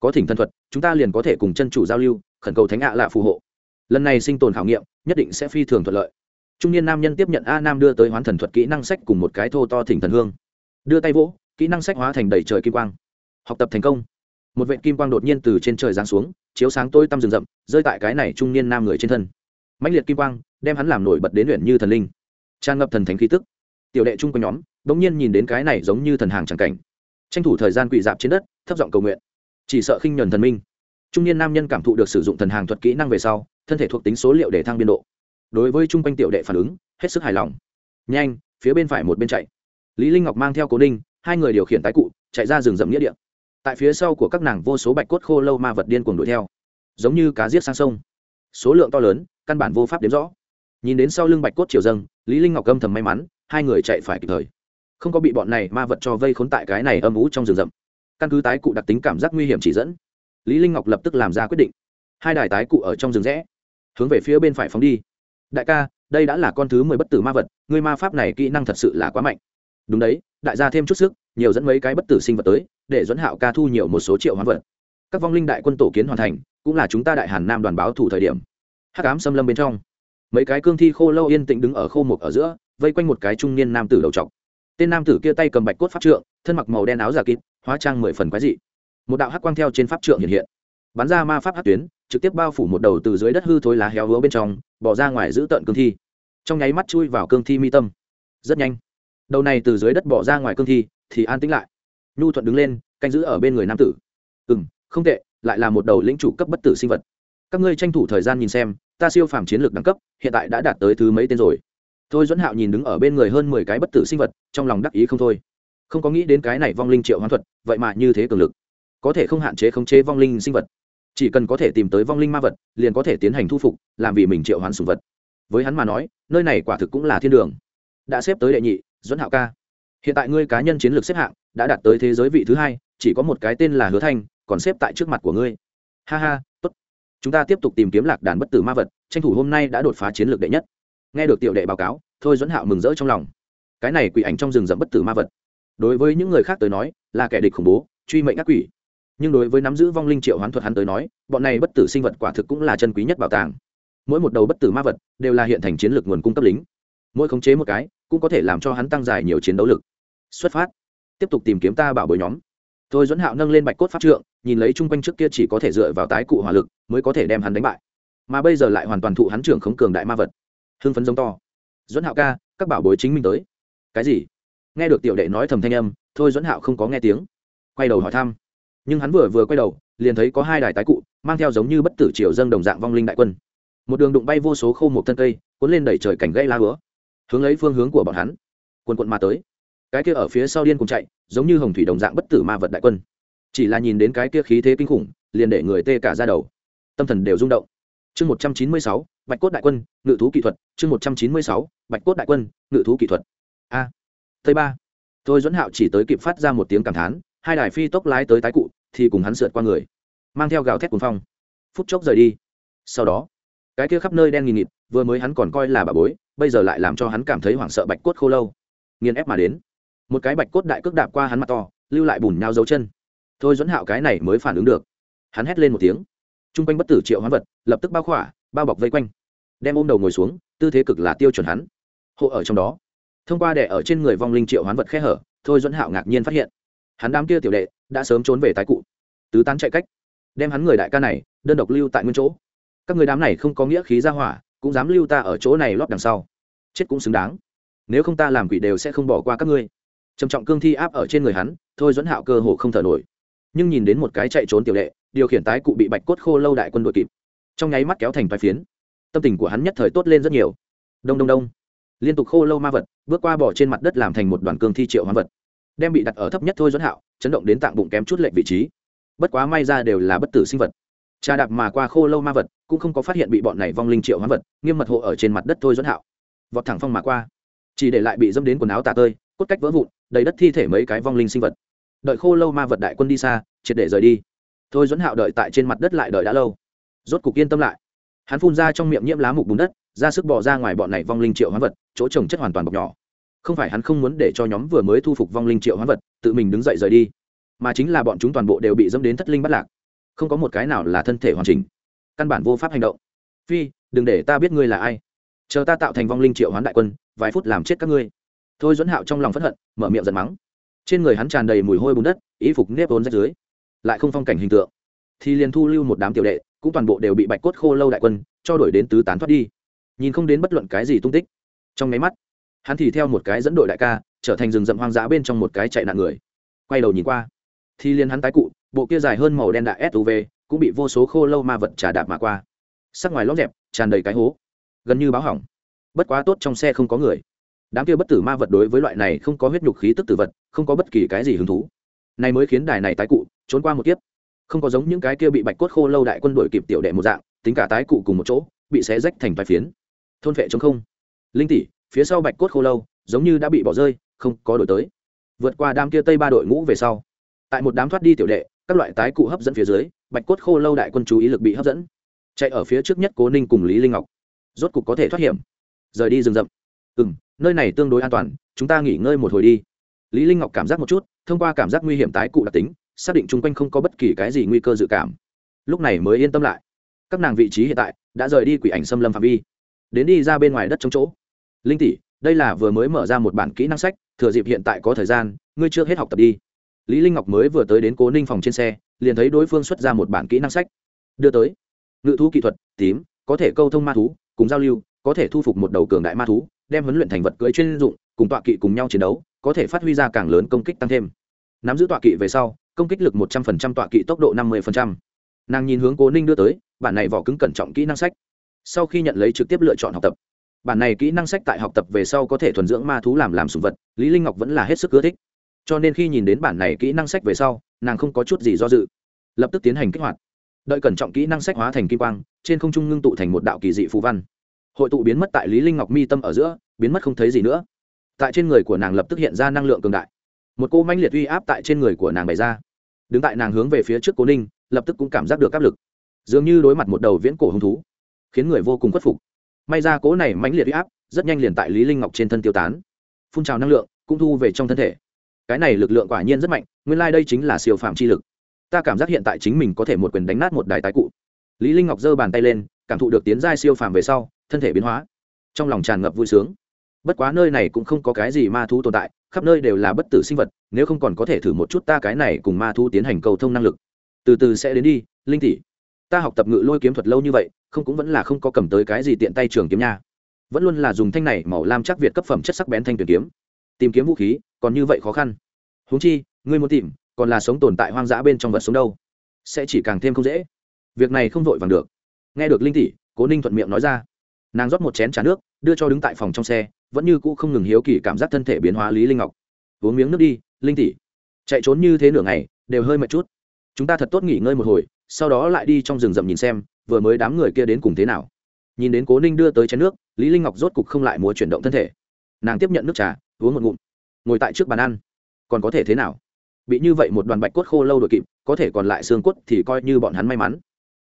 Có thỉnh thân thuật, chúng ta liền có thể cùng chân chủ giao lưu, khẩn cầu thánh ạ lạ phù hộ. Lần này sinh tồn khảo nghiệm, nhất định sẽ phi thường thuận lợi. Trung niên nam nhân tiếp nhận a nam đưa tới hoán thần thuật kỹ năng sách cùng một cái thô to thỉnh thần hương. Đưa tay vỗ, kỹ năng sách hóa thành đầy trời kim quang. Học tập thành công. Một vệ kim quang đột nhiên từ trên trời giáng xuống, chiếu sáng tôi tăm rừng rậm, rơi tại cái này trung niên nam người trên thân. Mạnh liệt kim quang, đem hắn làm nổi bật đến luyện như thần linh. Tràn ngập thần thánh khí tức. Tiểu đệ chung quanh nhóm bỗng nhiên nhìn đến cái này giống như thần hàng chẳng cảnh. Tranh thủ thời gian quỵ dạp trên đất, thấp giọng cầu nguyện. Chỉ sợ khinh nhuần thần minh. Trung niên nam nhân cảm thụ được sử dụng thần hàng thuật kỹ năng về sau, thân thể thuộc tính số liệu để thăng biên độ. Đối với chung quanh tiểu đệ phản ứng, hết sức hài lòng. Nhanh, phía bên phải một bên chạy. Lý linh ngọc mang theo cố ninh, hai người điều khiển tái cụ, chạy ra rừng rậm nghĩa địa. Tại phía sau của các nàng vô số bạch cốt khô lâu ma vật điên cuồng đuổi theo. Giống như cá giết sang sông. Số lượng to lớn, căn bản vô pháp đếm rõ. Nhìn đến sau lưng bạch cốt chiều dâng, lý linh ngọc âm thầm may mắn, hai người chạy phải kịp thời không có bị bọn này ma vật cho vây khốn tại cái này âm ú trong rừng rậm. Căn cứ tái cụ đặc tính cảm giác nguy hiểm chỉ dẫn, lý linh ngọc lập tức làm ra quyết định. Hai đài tái cụ ở trong rừng rẽ, hướng về phía bên phải phóng đi. Đại ca, đây đã là con thứ mười bất tử ma vật, ngươi ma pháp này kỹ năng thật sự là quá mạnh. Đúng đấy, đại gia thêm chút sức, nhiều dẫn mấy cái bất tử sinh vật tới, để dẫn hạo ca thu nhiều một số triệu hoán vật. Các vong linh đại quân tổ kiến hoàn thành, cũng là chúng ta đại hàn nam đoàn báo thủ thời điểm. Hắc ám xâm lâm bên trong, mấy cái cương thi khô lâu yên tĩnh đứng ở khô mục ở giữa, vây quanh một cái trung niên nam tử đầu trọc tên nam tử kia tay cầm bạch cốt pháp trượng, thân mặc màu đen áo giả kín hóa trang mười phần quái dị. Một đạo hắc quang theo trên pháp trượng hiện hiện. Bắn ra ma pháp hắc tuyến, trực tiếp bao phủ một đầu từ dưới đất hư thối lá héo hứa bên trong, bỏ ra ngoài giữ tợn cương thi. Trong nháy mắt chui vào cương thi mi tâm. Rất nhanh. Đầu này từ dưới đất bỏ ra ngoài cương thi, thì an tĩnh lại. Nhu thuận đứng lên, canh giữ ở bên người nam tử. Ừ m không tệ, lại là một đầu lĩnh chủ cấp bất tử sinh vật. Các ngươi tranh thủ thời gian nhìn xem, ta siêu phàm chiến lược đẳng cấp, hiện tại đã đạt tới thứ mấy tên rồi? Thôi dẫn hạo nhìn đứng ở bên người hơn mười cái bất tử sinh vật, trong lòng đắc ý không thôi. Không có nghĩ đến cái này vong linh triệu hoán thuật, vậy mà như thế cường lực. Có thể không hạn chế khống chế vong linh sinh vật. Chỉ cần có thể tìm tới vong linh ma vật, liền có thể tiến hành thu phục, làm vì mình triệu hoán sùng vật. Với hắn mà nói, nơi này quả thực cũng là thiên đường. Đã xếp tới đệ nhị dẫn hạo ca. Hiện tại ngươi cá nhân chiến lược xếp hạng đã đạt tới thế giới vị thứ hai, chỉ có một cái tên là hứa thanh, còn xếp tại trước mặt của ngươi. Ha ha, tốt. Chúng ta tiếp tục tìm kiếm lạc đàn bất tử ma vật, tranh thủ hôm nay đã đột phá chiến lược đệ nhất nghe được tiểu đệ báo cáo, thôi dẫn hạo mừng rỡ trong lòng. Cái này quỷ ảnh trong rừng rậm bất tử ma vật. Đối với những người khác tới nói, là kẻ địch khủng bố, truy mệnh ác quỷ. Nhưng đối với nắm giữ vong linh triệu hoán thuật hắn tới nói, bọn này bất tử sinh vật quả thực cũng là chân quý nhất bảo tàng. Mỗi một đầu bất tử ma vật đều là hiện thành chiến lược nguồn cung cấp lính. Mỗi khống chế một cái, cũng có thể làm cho hắn tăng dài nhiều chiến đấu lực. Xuất phát. Tiếp tục tìm kiếm ta bảo bối nhóm. Thôi dẫn hạo nâng lên bạch cốt pháp trượng, nhìn lấy chung quanh trước kia chỉ có thể dựa vào tái cụ hỏa lực mới có thể đem hắn đánh bại. Mà bây giờ lại hoàn toàn thụ hắn trưởng khống cường đại ma vật hưng phấn giống to. Dẫn hạo ca, các bảo bối chính mình tới. Cái gì? Nghe được tiểu đệ nói thầm thanh âm, thôi dẫn hạo không có nghe tiếng. Quay đầu hỏi thăm. Nhưng hắn vừa vừa quay đầu, liền thấy có hai đài tái cụ, mang theo giống như bất tử triều dâng đồng dạng vong linh đại quân. Một đường đụng bay vô số khô một thân cây, cuốn lên đẩy trời cảnh gây la hứa. Hướng lấy phương hướng của bọn hắn quân quận ma tới. Cái kia ở phía sau điên cùng chạy, giống như hồng thủy đồng dạng bất tử ma vật đại quân. Chỉ là nhìn đến cái kia khí thế kinh khủng, liền để người tê cả ra đầu. Tâm thần đều rung động chương một trăm chín mươi sáu, bạch cốt đại quân, ngự thú kỹ thuật. Chương một trăm chín mươi sáu, bạch cốt đại quân, ngự thú kỹ thuật. A. Tây ba. Tôi dẫn hạo chỉ tới kịp phát ra một tiếng cảm thán, hai đài phi tốc lái tới tái cụ, thì cùng hắn sượt qua người, mang theo gào thét cuồng phong. Phút chốc rời đi. Sau đó, cái kia khắp nơi đen nghìn nghịt, vừa mới hắn còn coi là bà bối, bây giờ lại làm cho hắn cảm thấy hoảng sợ bạch cốt khô lâu. Nghiền ép mà đến. Một cái bạch cốt đại cước đạp qua hắn mặt to, lưu lại bùn nhau dấu chân. Thôi dẫn hạo cái này mới phản ứng được. Hắn hét lên một tiếng t r u n g quanh bất tử triệu hoán vật, lập tức bao khỏa, bao bọc vây quanh. Đem ôm đầu ngồi xuống, tư thế cực là tiêu chuẩn hắn. Hộ ở trong đó. Thông qua đẻ ở trên người vong linh triệu hoán vật khe hở, thôi dẫn hạo ngạc nhiên phát hiện, hắn đám kia tiểu đệ đã sớm trốn về tái cụ. Tứ tán chạy cách. Đem hắn người đại ca này, đơn độc lưu tại nguyên chỗ. Các người đám này không có nghĩa khí ra hỏa, cũng dám lưu ta ở chỗ này lót đằng sau. Chết cũng xứng đáng. Nếu không ta làm quỷ đều sẽ không bỏ qua các ngươi. Trầm trọng cương thi áp ở trên người hắn, thôi dẫn hạo cơ hồ không thở nổi. Nhưng nhìn đến một cái chạy trốn tiểu đệ điều khiển tái cụ bị bạch cốt khô lâu đại quân đội kịp. Trong nháy mắt kéo thành vài phiến. Tâm tình của hắn nhất thời tốt lên rất nhiều. Đông đông đông. Liên tục khô lâu ma vật, bước qua bỏ trên mặt đất làm thành một đoàn cương thi triệu hoán vật. Đem bị đặt ở thấp nhất thôi dẫn hạo, chấn động đến tạng bụng kém chút lệnh vị trí. Bất quá may ra đều là bất tử sinh vật. Trà đạp mà qua khô lâu ma vật, cũng không có phát hiện bị bọn này vong linh triệu hoán vật, nghiêm mật hộ ở trên mặt đất thôi dẫn hạo. Vọt thẳng phong mà qua. Chỉ để lại bị dâm đến quần áo tà tơi, cốt cách vỡ vụn, đầy đất thi thể mấy cái vong linh sinh vật. Đợi khô lâu ma vật đại quân đi xa, triệt để rời đi thôi dẫn hạo đợi tại trên mặt đất lại đợi đã lâu. Rốt cục yên tâm lại. Hắn phun ra trong miệng nhiễm lá mục bùn đất, ra sức bỏ ra ngoài bọn này vong linh triệu hoán vật, chỗ trồng chất hoàn toàn bọc nhỏ. Không phải hắn không muốn để cho nhóm vừa mới thu phục vong linh triệu hoán vật, tự mình đứng dậy rời đi, mà chính là bọn chúng toàn bộ đều bị dâm đến thất linh bắt lạc. Không có một cái nào là thân thể hoàn chỉnh. Căn bản vô pháp hành động. Phi, đừng để ta biết ngươi là ai. Chờ ta tạo thành vong linh triệu hoán đại quân, vài phút làm chết các ngươi. Thôi dẫn hạo trong lòng phẫn hận, mở miệng giận mắng. Trên người hắn tràn đầy mùi hôi bùn đất ý phục nếp vốn rách dưới lại không phong cảnh hình tượng. Thì liền thu lưu một đám tiểu đệ, cũng toàn bộ đều bị bạch cốt khô lâu đại quân cho đổi đến tứ tán thoát đi. Nhìn không đến bất luận cái gì tung tích. Trong máy mắt, hắn thì theo một cái dẫn đội đại ca, trở thành rừng rậm hoang dã bên trong một cái chạy nạn người. Quay đầu nhìn qua, thì liền hắn tái cụ, bộ kia dài hơn màu đen đại suv cũng bị vô số khô lâu ma vật trà đạp mà qua. Sắc ngoài lót dẹp, tràn đầy cái hố, gần như báo hỏng. Bất quá tốt trong xe không có người. Đám kia bất tử ma vật đối với loại này không có huyết nhục khí tức tử vật, không có bất kỳ cái gì hứng thú này mới khiến đài này tái cụ, trốn qua một kiếp. Không có giống những cái kia bị bạch cốt khô lâu đại quân đội kịp tiểu đệ một dạng, tính cả tái cụ cùng một chỗ, bị xé rách thành vài phiến. Thôn vệ chống không. Linh tỷ, phía sau bạch cốt khô lâu, giống như đã bị bỏ rơi, không có đổi tới. Vượt qua đám kia tây ba đội ngũ về sau, tại một đám thoát đi tiểu đệ, các loại tái cụ hấp dẫn phía dưới, bạch cốt khô lâu đại quân chú ý lực bị hấp dẫn. Chạy ở phía trước nhất cố ninh cùng lý linh ngọc. Rốt cục có thể thoát hiểm. Rời đi rừng rậm. Ừ m nơi này tương đối an toàn, chúng ta nghỉ ngơi một hồi đi lý linh ngọc cảm giác một chút, thông qua cảm giác nguy hiểm tái cụ đặc tính, xác định chung quanh không có bất kỳ cái gì nguy cơ dự cảm. Lúc này mới yên tâm lại. Các nàng vị trí hiện tại đã rời đi quỷ ảnh xâm lâm phạm vi, đến đi ra bên ngoài đất chống chỗ. Linh tỷ, đây là vừa mới mở ra một bản kỹ năng sách, thừa dịp hiện tại có thời gian, ngươi chưa hết học tập đi. Lý linh ngọc mới vừa tới đến cố ninh phòng trên xe, liền thấy đối phương xuất ra một bản kỹ năng sách. Đưa tới. Ngự thú kỹ thuật, tím, có thể câu thông ma thú, cùng giao lưu, có thể thu phục một đầu cường đại ma thú, đem huấn luyện thành vật cưỡi chuyên dụng, cùng tọa kỵ cùng nhau chiến đấu có thể phát huy ra càng lớn công kích tăng thêm. Nắm giữ tọa kỵ về sau, công kích lực một trăm phần trăm, tọa kỵ tốc độ năm mươi phần trăm. Nàng nhìn hướng cố ninh đưa tới, bản này vỏ cứng cẩn trọng kỹ năng sách. Sau khi nhận lấy trực tiếp lựa chọn học tập, bản này kỹ năng sách tại học tập về sau có thể thuần dưỡng ma thú làm làm sùng vật, lý linh ngọc vẫn là hết sức ưa thích. Cho nên khi nhìn đến bản này kỹ năng sách về sau, nàng không có chút gì do dự, lập tức tiến hành kích hoạt. Đợi cẩn trọng kỹ năng sách hóa thành kim quang, trên không trung ngưng tụ thành một đạo kỳ dị phù văn. Hội tụ biến mất tại lý linh ngọc mi tâm ở giữa, biến mất không thấy gì nữa tại trên người của nàng lập tức hiện ra năng lượng cường đại. Một cô manh liệt uy áp tại trên người của nàng bày ra. Đứng tại nàng hướng về phía trước cố ninh, lập tức cũng cảm giác được áp lực. Dường như đối mặt một đầu viễn cổ hứng thú, khiến người vô cùng khuất phục. May ra cố này mãnh liệt uy áp rất nhanh liền tại lý linh ngọc trên thân tiêu tán. Phun trào năng lượng cũng thu về trong thân thể. Cái này lực lượng quả nhiên rất mạnh, nguyên lai like đây chính là siêu phạm chi lực. Ta cảm giác hiện tại chính mình có thể một quyền đánh nát một đài tái cụ. Lý linh ngọc giơ bàn tay lên, cảm thụ được tiến giai siêu phàm về sau, thân thể biến hóa. Trong lòng tràn ngập vui sướng bất quá nơi này cũng không có cái gì ma thú tồn tại, khắp nơi đều là bất tử sinh vật, nếu không còn có thể thử một chút ta cái này cùng ma thú tiến hành cầu thông năng lực. Từ từ sẽ đến đi, linh tỷ. Ta học tập ngự lôi kiếm thuật lâu như vậy, không cũng vẫn là không có cầm tới cái gì tiện tay trường kiếm nha. Vẫn luôn là dùng thanh này màu lam chắc việt cấp phẩm chất sắc bén thanh tuyển kiếm. Tìm kiếm vũ khí, còn như vậy khó khăn. Huống chi, ngươi muốn tìm, còn là sống tồn tại hoang dã bên trong vật sống đâu. Sẽ chỉ càng thêm không dễ. Việc này không vội vàng được. Nghe được linh tỷ, cố ninh thuận miệng nói ra. Nàng rót một chén trà nước, đưa cho đứng tại phòng trong xe vẫn như cũ không ngừng hiếu kỳ cảm giác thân thể biến hóa lý linh ngọc. Uống miếng nước đi, linh tỷ. Chạy trốn như thế nửa ngày, đều hơi mệt chút. Chúng ta thật tốt nghỉ ngơi một hồi, sau đó lại đi trong rừng rậm nhìn xem, vừa mới đám người kia đến cùng thế nào. Nhìn đến cố ninh đưa tới chén nước, lý linh ngọc rốt cục không lại muốn chuyển động thân thể. Nàng tiếp nhận nước trà, uống một ngụm. Ngồi tại trước bàn ăn. Còn có thể thế nào? Bị như vậy một đoàn bạch cốt khô lâu đội kịp, có thể còn lại xương cốt thì coi như bọn hắn may mắn.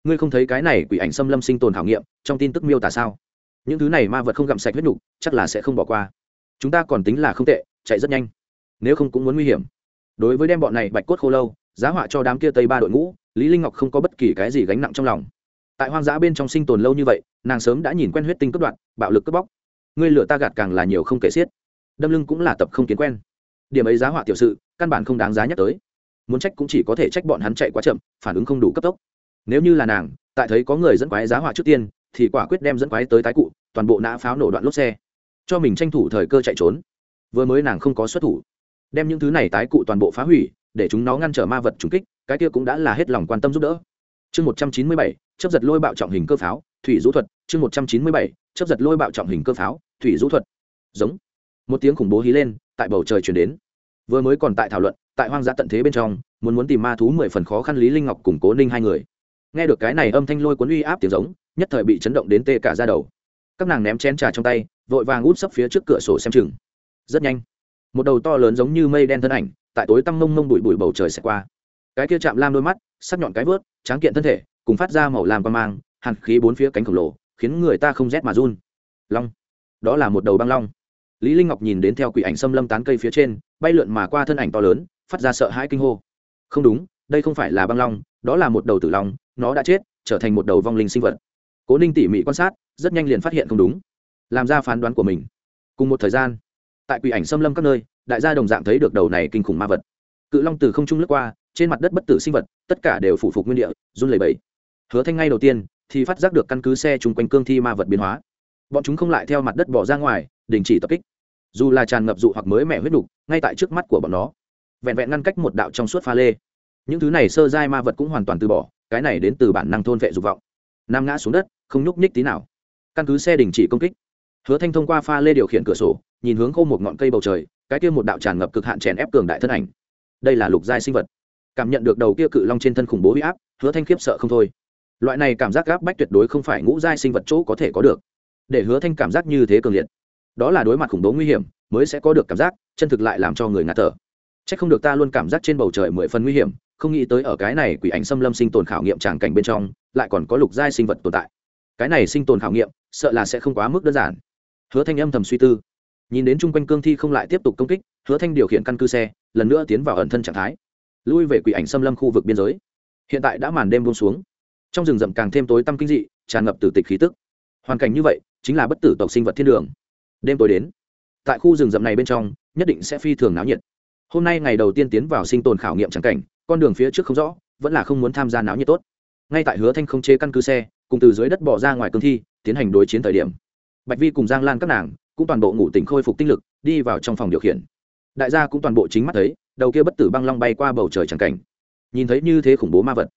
Ngươi không thấy cái này quỷ ảnh xâm lâm sinh tồn thảo nghiệm, trong tin tức miêu tả sao? Những thứ này ma vật không gặm sạch huyết nhục, chắc là sẽ không bỏ qua. Chúng ta còn tính là không tệ, chạy rất nhanh. Nếu không cũng muốn nguy hiểm. Đối với đem bọn này bạch cốt khô lâu, giá họa cho đám kia tây ba đội ngũ, lý linh ngọc không có bất kỳ cái gì gánh nặng trong lòng. Tại hoang dã bên trong sinh tồn lâu như vậy, nàng sớm đã nhìn quen huyết tinh cướp đoạn, bạo lực cướp bóc. Ngươi lửa ta gạt càng là nhiều không kể xiết. Đâm lưng cũng là tập không kiến quen. Điểm ấy giá họa tiểu sự, căn bản không đáng giá nhắc tới. Muốn trách cũng chỉ có thể trách bọn hắn chạy quá chậm, phản ứng không đủ cấp tốc. Nếu như là nàng, tại thấy có người dẫn quái giá họa trước tiên thì quả quyết đem dẫn quái tới tái cụ, toàn bộ nã pháo nổ đoạn lốp xe. Cho mình tranh thủ thời cơ chạy trốn. Vừa mới nàng không có xuất thủ. Đem những thứ này tái cụ toàn bộ phá hủy, để chúng nó ngăn trở ma vật trùng kích, cái kia cũng đã là hết lòng quan tâm giúp đỡ. Chương một trăm chín mươi bảy, chấp giật lôi bạo trọng hình cơ pháo, thủy rũ thuật. Chương một trăm chín mươi bảy, chấp giật lôi bạo trọng hình cơ pháo, thủy rũ thuật. Giống. Một tiếng khủng bố hí lên, tại bầu trời chuyển đến. Vừa mới còn tại thảo luận, tại hoang dã tận thế bên trong, muốn muốn tìm ma thú mười phần khó khăn lý linh ngọc củng cố ninh hai người nghe được cái này âm thanh lôi cuốn uy áp tiếng giống, nhất thời bị chấn động đến tê cả ra đầu. Các nàng ném chén trà trong tay, vội vàng út sấp phía trước cửa sổ xem chừng. Rất nhanh, một đầu to lớn giống như mây đen thân ảnh, tại tối tăm mông mông bụi bụi bầu trời xẹt qua. Cái kia chạm lam đôi mắt, sắc nhọn cái vớt, tráng kiện thân thể, cùng phát ra màu lam quan mang, hàn khí bốn phía cánh khổng lồ, khiến người ta không rét mà run. Long. Đó là một đầu băng long. Lý linh ngọc nhìn đến theo quỷ ảnh xâm lâm tán cây phía trên, bay lượn mà qua thân ảnh to lớn, phát ra sợ hãi kinh hô. Không đúng, đây không phải là băng long, đó là một đầu tử long nó đã chết, trở thành một đầu vong linh sinh vật. Cố ninh tỉ mỉ quan sát, rất nhanh liền phát hiện không đúng, làm ra phán đoán của mình. Cùng một thời gian, tại quỷ ảnh xâm lâm các nơi, đại gia đồng dạng thấy được đầu này kinh khủng ma vật. Cự long từ không trung lướt qua, trên mặt đất bất tử sinh vật, tất cả đều phủ phục nguyên địa, run lẩy bẩy. Hứa thanh ngay đầu tiên, thì phát giác được căn cứ xe chung quanh cương thi ma vật biến hóa. Bọn chúng không lại theo mặt đất bỏ ra ngoài, đình chỉ tập kích. Dù là tràn ngập dụ hoặc mới mẻ huyết đục ngay tại trước mắt của bọn nó, vẹn vẹn ngăn cách một đạo trong suốt pha lê. Những thứ này sơ giai ma vật cũng hoàn toàn từ bỏ cái này đến từ bản năng thôn vệ dục vọng. Nam ngã xuống đất, không nhúc nhích tí nào. Căn cứ xe đình chỉ công kích, hứa thanh thông qua pha lê điều khiển cửa sổ, nhìn hướng khô một ngọn cây bầu trời, cái kia một đạo tràn ngập cực hạn chèn ép cường đại thân ảnh. Đây là lục giai sinh vật. Cảm nhận được đầu kia cự long trên thân khủng bố huy áp, hứa thanh khiếp sợ không thôi. Loại này cảm giác gáp bách tuyệt đối không phải ngũ giai sinh vật chỗ có thể có được. Để hứa thanh cảm giác như thế cường liệt, đó là đối mặt khủng bố nguy hiểm mới sẽ có được cảm giác, chân thực lại làm cho người ngạt thở. C h ắ c không được ta luôn cảm giác trên bầu trời mười phần nguy hiểm không nghĩ tới ở cái này quỷ ảnh xâm lâm sinh tồn khảo nghiệm tràng cảnh bên trong, lại còn có lục giai sinh vật tồn tại. Cái này sinh tồn khảo nghiệm, sợ là sẽ không quá mức đơn giản. Hứa thanh âm thầm suy tư. Nhìn đến chung quanh cương thi không lại tiếp tục công kích, hứa thanh điều khiển căn cư xe, lần nữa tiến vào ẩn thân trạng thái. Lui về quỷ ảnh xâm lâm khu vực biên giới. Hiện tại đã màn đêm buông xuống. Trong rừng rậm càng thêm tối tăm kinh dị, tràn ngập từ tịch khí tức. Hoàn cảnh như vậy, chính là bất tử tộc sinh vật thiên đường. Đêm tối đến, tại khu rừng rậm này bên trong, nhất định sẽ phi thường náo nhiệt. Hôm nay ngày đầu tiên tiến vào sinh tồn khảo nghiệm trắng cảnh con đường phía trước không rõ, vẫn là không muốn tham gia náo nhiệt tốt. Ngay tại hứa thanh không chế căn cứ xe, cùng từ dưới đất bỏ ra ngoài cương thi, tiến hành đối chiến thời điểm. Bạch vi cùng giang lan các nàng cũng toàn bộ ngủ tỉnh khôi phục tinh lực, đi vào trong phòng điều khiển. Đại gia cũng toàn bộ chính mắt thấy, đầu kia bất tử băng long bay qua bầu trời trắng cảnh. Nhìn thấy như thế khủng bố ma vật.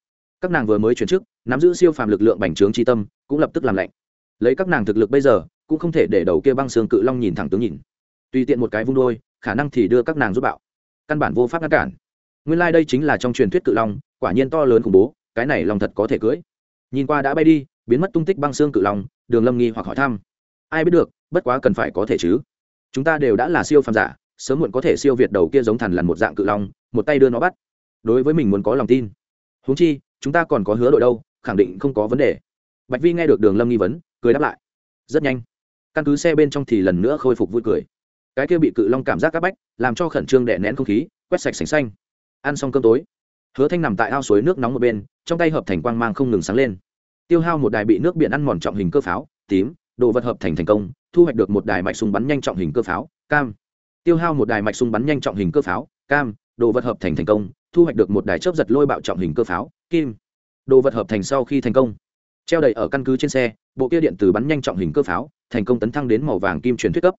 Các nàng vừa mới chuyển chức, nắm giữ siêu phàm lực lượng bành trướng tri tâm, cũng lập tức làm lạnh. Lấy các nàng thực lực bây giờ, cũng không thể để đầu kia băng xương cự long nhìn thẳng tướng nhìn. Tùy tiện một cái vung đôi, khả năng thì đưa các nàng giúp bạo. Căn bản vô pháp ngăn cản nguyên lai、like、đây chính là trong truyền thuyết cự long, quả nhiên to lớn khủng bố, cái này lòng thật có thể cưỡi. Nhìn qua đã bay đi, biến mất tung tích băng xương cự long, đường lâm nghi hoặc hỏi thăm. Ai biết được, bất quá cần phải có thể chứ. Chúng ta đều đã là siêu phàm giả, sớm muộn có thể siêu việt đầu kia giống thằn lằn một dạng cự long, một tay đưa nó bắt. Đối với mình muốn có lòng tin. Huống chi, chúng ta còn có hứa đội đâu, khẳng định không có vấn đề. Bạch vi nghe được đường lâm nghi vấn, cười đáp lại. Rất nhanh. Căn cứ xe bên trong thì lần nữa khôi phục vui cười. Cái kia bị cự long cảm giác c áp bách, làm cho khẩn trương đẻ nén không khí, quét sạch sành xanh ăn xong cơm tối, hứa thanh nằm tại ao suối nước nóng một bên, trong tay hợp thành quang mang không ngừng sáng lên. Tiêu hao một đài bị nước biển ăn mòn trọng hình cơ pháo, tím, đồ vật hợp thành thành công, thu hoạch được một đài mạch súng bắn nhanh trọng hình cơ pháo, cam. Tiêu hao một đài mạch súng bắn nhanh trọng hình cơ pháo, cam, đồ vật hợp thành thành công, thu hoạch được một đài chớp giật lôi bạo trọng hình cơ pháo, kim. Đồ vật hợp thành sau khi thành công, treo đầy ở căn cứ trên xe, bộ kia điện từ bắn nhanh trọng hình cơ pháo, thành công tấn thăng đến màu vàng kim truyền thuyết cấp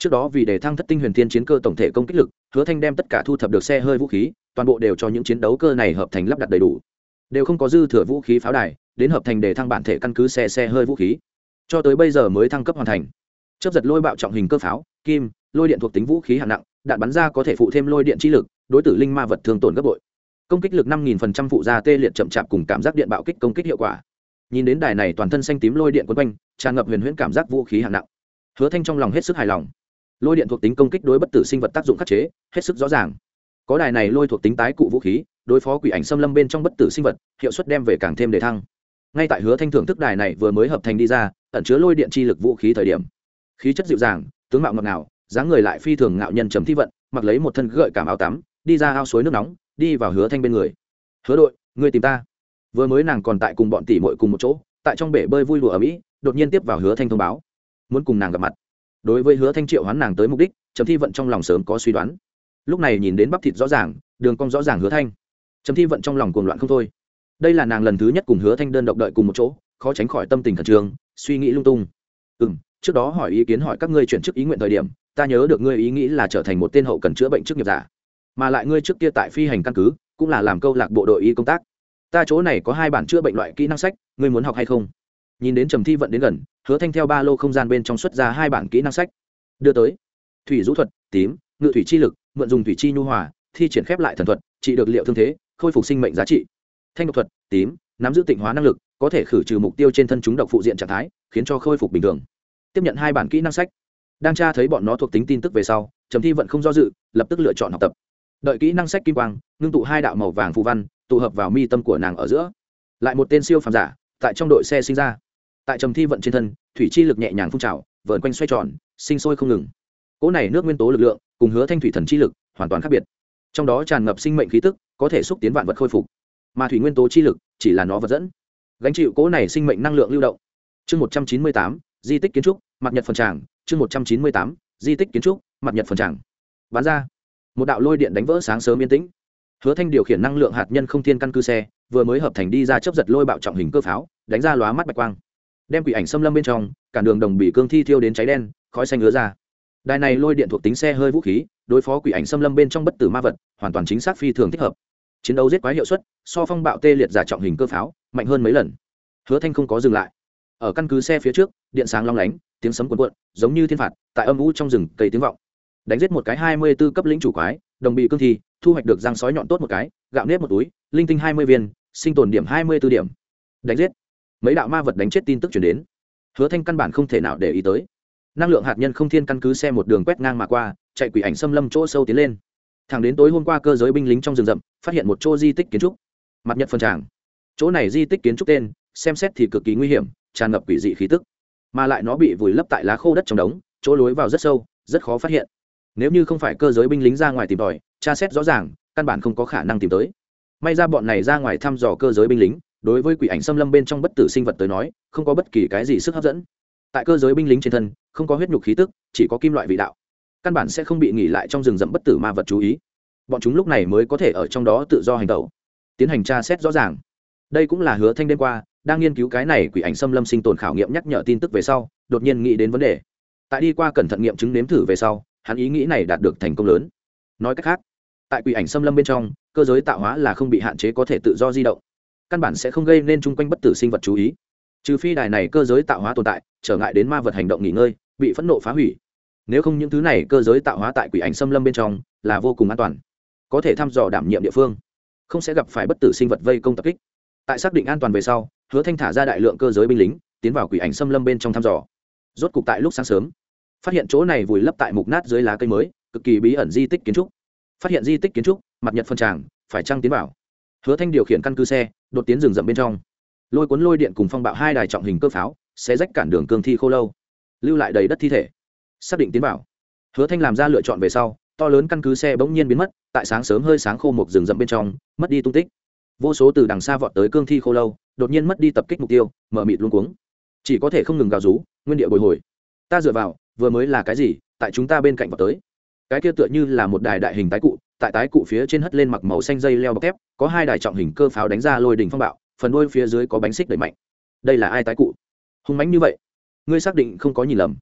trước đó vì đề thăng thất tinh huyền thiên chiến cơ tổng thể công kích lực, hứa thanh đem tất cả thu thập được xe hơi vũ khí, toàn bộ đều cho những chiến đấu cơ này hợp thành lắp đặt đầy đủ. Đều không có dư thừa vũ khí pháo đài, đến hợp thành để thăng bản thể căn cứ xe xe hơi vũ khí. Cho tới bây giờ mới thăng cấp hoàn thành. Chấp giật lôi bạo trọng hình cơ pháo, kim, lôi điện thuộc tính vũ khí hạng nặng, đạn bắn ra có thể phụ thêm lôi điện chi lực, đối tử linh ma vật thường tổn gấp bội. Công kích lực năm nghìn phần trăm phụ ra tê liệt chậm chạp cùng cảm giác điện bạo kích công kích hiệu quả. Nhìn đến đài này toàn thân xanh tím lôi điện quấn quanh, tràn ngập huyền huyễn cảm giác vũ khí hạng nặng. Hứa thanh trong lòng hết sức hài lòng lôi điện thuộc tính công kích đối bất tử sinh vật tác dụng khắc chế, hết sức rõ ràng. Có đài này lôi thuộc tính tái cụ vũ khí, đối phó quỷ ảnh xâm lâm bên trong bất tử sinh vật, hiệu suất đem về càng thêm đề thăng. Ngay tại hứa thanh thưởng thức đài này vừa mới hợp thành đi ra, ẩn chứa lôi điện chi lực vũ khí thời điểm. Khí chất dịu dàng, tướng mạo ngọt ngào, dáng người lại phi thường ngạo nhân trầm thi vận, mặc lấy một thân gợi cảm áo tắm, đi ra ao suối nước nóng, đi vào hứa thanh bên người. Hứa đội, ngươi tìm ta. Vừa mới nàng còn tại cùng bọn tỷ muội cùng một chỗ, tại trong bể bơi vui lụa ở mỹ, đột nhiên tiếp vào hứa thanh thông báo. Muốn cùng nàng gặp mặt đối với hứa thanh triệu hoán nàng tới mục đích, trầm thi vận trong lòng sớm có suy đoán. Lúc này nhìn đến bắp thịt rõ ràng, đường cong rõ ràng hứa thanh. Trầm thi vận trong lòng cuồng loạn không thôi. Đây là nàng lần thứ nhất cùng hứa thanh đơn độc đợi cùng một chỗ, khó tránh khỏi tâm tình khẩn trương, suy nghĩ lung tung. Ừ m trước đó hỏi ý kiến hỏi các ngươi chuyển chức ý nguyện thời điểm, ta nhớ được ngươi ý nghĩ là trở thành một tên hậu cần chữa bệnh chức nghiệp giả. Mà lại ngươi trước kia tại phi hành căn cứ, cũng là làm câu lạc bộ đội y công tác. Ta chỗ này có hai bản chữa bệnh loại kỹ năng sách, ngươi muốn học hay không? Nhìn đến trầm thi vận đến gần hứa thanh theo ba lô không gian bên trong xuất ra hai bản kỹ năng sách. Đưa tới. Thủy rũ thuật, tím, ngự thủy chi lực, mượn dùng thủy chi nhu hòa, thi triển khép lại thần thuật, trị được liệu thương thế, khôi phục sinh mệnh giá trị. Thanh độc thuật, tím, nắm giữ tịnh hóa năng lực, có thể khử trừ mục tiêu trên thân chúng độc phụ diện trạng thái, khiến cho khôi phục bình thường. Tiếp nhận hai bản kỹ năng sách. Đang tra thấy bọn nó thuộc tính tin tức về sau chấm thi vẫn không do dự, lập tức lựa chọn học tập. Đợi kỹ năng sách kim quang, ngưng tụ hai đạo màu vàng phù văn, tụ hợp vào mi tâm của nàng ở giữa. Lại một tên siêu phàm giả, tại trong đội xe sinh ra tại trầm thi vận trên thân, thủy chi lực nhẹ nhàng phun trào vợn quanh xoay tròn, sinh sôi không ngừng. Cỗ này nước nguyên tố lực lượng, cùng hứa thanh thủy thần chi lực, hoàn toàn khác biệt. Trong đó tràn ngập sinh mệnh khí tức, có thể xúc tiến vạn vật khôi phục. Mà thủy nguyên tố chi lực, chỉ là nó vật dẫn. Gánh chịu cỗ này sinh mệnh năng lượng lưu động. Chương một trăm chín mươi tám, di tích kiến trúc, mặt nhật phần tràng. Chương một trăm chín mươi tám, di tích kiến trúc, mặt nhật phần tràng. Bán ra. Một đạo lôi điện đánh vỡ sáng sớm yên tĩnh. Hứa thanh điều khiển năng lượng hạt nhân không thiên căn cư xe, vừa mới hợp thành đi ra chấp giật lôi bạo trọng hình cơ pháo, đánh ra lóa mắt bạch quang đem quỷ ảnh xâm lâm bên trong cản đường đồng bị cương thi thiêu đến cháy đen, khói xanh ứa ra. Đài này lôi điện thuộc tính xe hơi vũ khí, đối phó quỷ ảnh xâm lâm bên trong bất tử ma vật, hoàn toàn chính xác phi thường thích hợp. Chiến đấu giết quái hiệu suất, so phong bạo tê liệt giả trọng hình cơ pháo, mạnh hơn mấy lần. Hứa thanh không có dừng lại. Ở căn cứ xe phía trước, điện sáng long lánh, tiếng sấm cuộn cuộn, giống như thiên phạt, tại âm u trong rừng, cây tiếng vọng. Đánh giết một cái hai mươi 24 cấp lĩnh chủ quái, đồng bị cương thi, thu hoạch được răng sói nhọn tốt một cái, gạo nếp một túi, linh tinh hai mươi viên, sinh tồn điểm hai mươi 24 điểm. Đánh giết mấy đạo ma vật đánh chết tin tức chuyển đến. Hứa thanh căn bản không thể nào để ý tới. Năng lượng hạt nhân không thiên căn cứ xe một đường quét ngang mà qua, chạy quỷ ảnh xâm lâm chỗ sâu tiến lên. Thẳng đến tối hôm qua cơ giới binh lính trong rừng rậm, phát hiện một chỗ di tích kiến trúc. Mặt nhật phần tràng. Chỗ này di tích kiến trúc tên, xem xét thì cực kỳ nguy hiểm, tràn ngập quỷ dị khí tức. Mà lại nó bị vùi lấp tại lá khô đất trong đống, chỗ lối vào rất sâu, rất khó phát hiện. Nếu như không phải cơ giới binh lính ra ngoài tìm tòi, tra xét rõ ràng, căn bản không có khả năng tìm tới. May ra bọn này ra ngoài thăm dò cơ giới binh lính đối với quỷ ảnh xâm lâm bên trong bất tử sinh vật tới nói, không có bất kỳ cái gì sức hấp dẫn. Tại cơ giới binh lính trên thân, không có huyết nhục khí tức, chỉ có kim loại vị đạo. Căn bản sẽ không bị nghỉ lại trong rừng rậm bất tử ma vật chú ý. Bọn chúng lúc này mới có thể ở trong đó tự do hành tẩu, tiến hành tra xét rõ ràng. Đây cũng là hứa thanh đêm qua, đang nghiên cứu cái này quỷ ảnh xâm lâm sinh tồn khảo nghiệm nhắc nhở tin tức về sau, đột nhiên nghĩ đến vấn đề. Tại đi qua cẩn thận nghiệm chứng nếm thử về sau, hắn ý nghĩ này đạt được thành công lớn. Nói cách khác, tại quỷ ảnh xâm lâm bên trong, cơ giới tạo hóa là không bị hạn chế có thể tự do di động căn bản sẽ không gây nên chung quanh bất tử sinh vật chú ý. Trừ phi đài này cơ giới tạo hóa tồn tại, trở ngại đến ma vật hành động nghỉ ngơi, bị phẫn nộ phá hủy. Nếu không những thứ này cơ giới tạo hóa tại quỷ ảnh xâm lâm bên trong, là vô cùng an toàn, có thể thăm dò đảm nhiệm địa phương, không sẽ gặp phải bất tử sinh vật vây công tập kích. Tại xác định an toàn về sau, hứa thanh thả ra đại lượng cơ giới binh lính, tiến vào quỷ ảnh xâm lâm bên trong thăm dò. Rốt cục tại lúc sáng sớm, phát hiện chỗ này vùi lấp tại mục nát dưới lá cây mới, cực kỳ bí ẩn di tích kiến trúc. Phát hiện di tích kiến trúc, mặt nhật phân tràng, phải trăng tiến vào? Hứa thanh điều khiển căn cứ xe đột tiến rừng rậm bên trong. Lôi cuốn lôi điện cùng phong bạo hai đài trọng hình cơ pháo sẽ rách cản đường cương thi khô lâu, lưu lại đầy đất thi thể. Xác định tiến vào. Hứa thanh làm ra lựa chọn về sau, to lớn căn cứ xe bỗng nhiên biến mất, tại sáng sớm hơi sáng khô một rừng rậm bên trong, mất đi tung tích. Vô số từ đằng xa vọt tới cương thi khô lâu, đột nhiên mất đi tập kích mục tiêu, mở mịt luôn cuống. Chỉ có thể không ngừng gào rú, nguyên địa bồi hồi. Ta dựa vào, vừa mới là cái gì, tại chúng ta bên cạnh vọt tới. Cái kia tựa như là một đài đại hình tái cụ tại tái cụ phía trên hất lên mặc màu xanh dây leo bọc thép, có hai đài trọng hình cơ pháo đánh ra lôi đỉnh phong bạo, phần đuôi phía dưới có bánh xích đẩy mạnh. Đây là ai tái cụ? Hung mánh như vậy? Ngươi xác định không có nhìn lầm.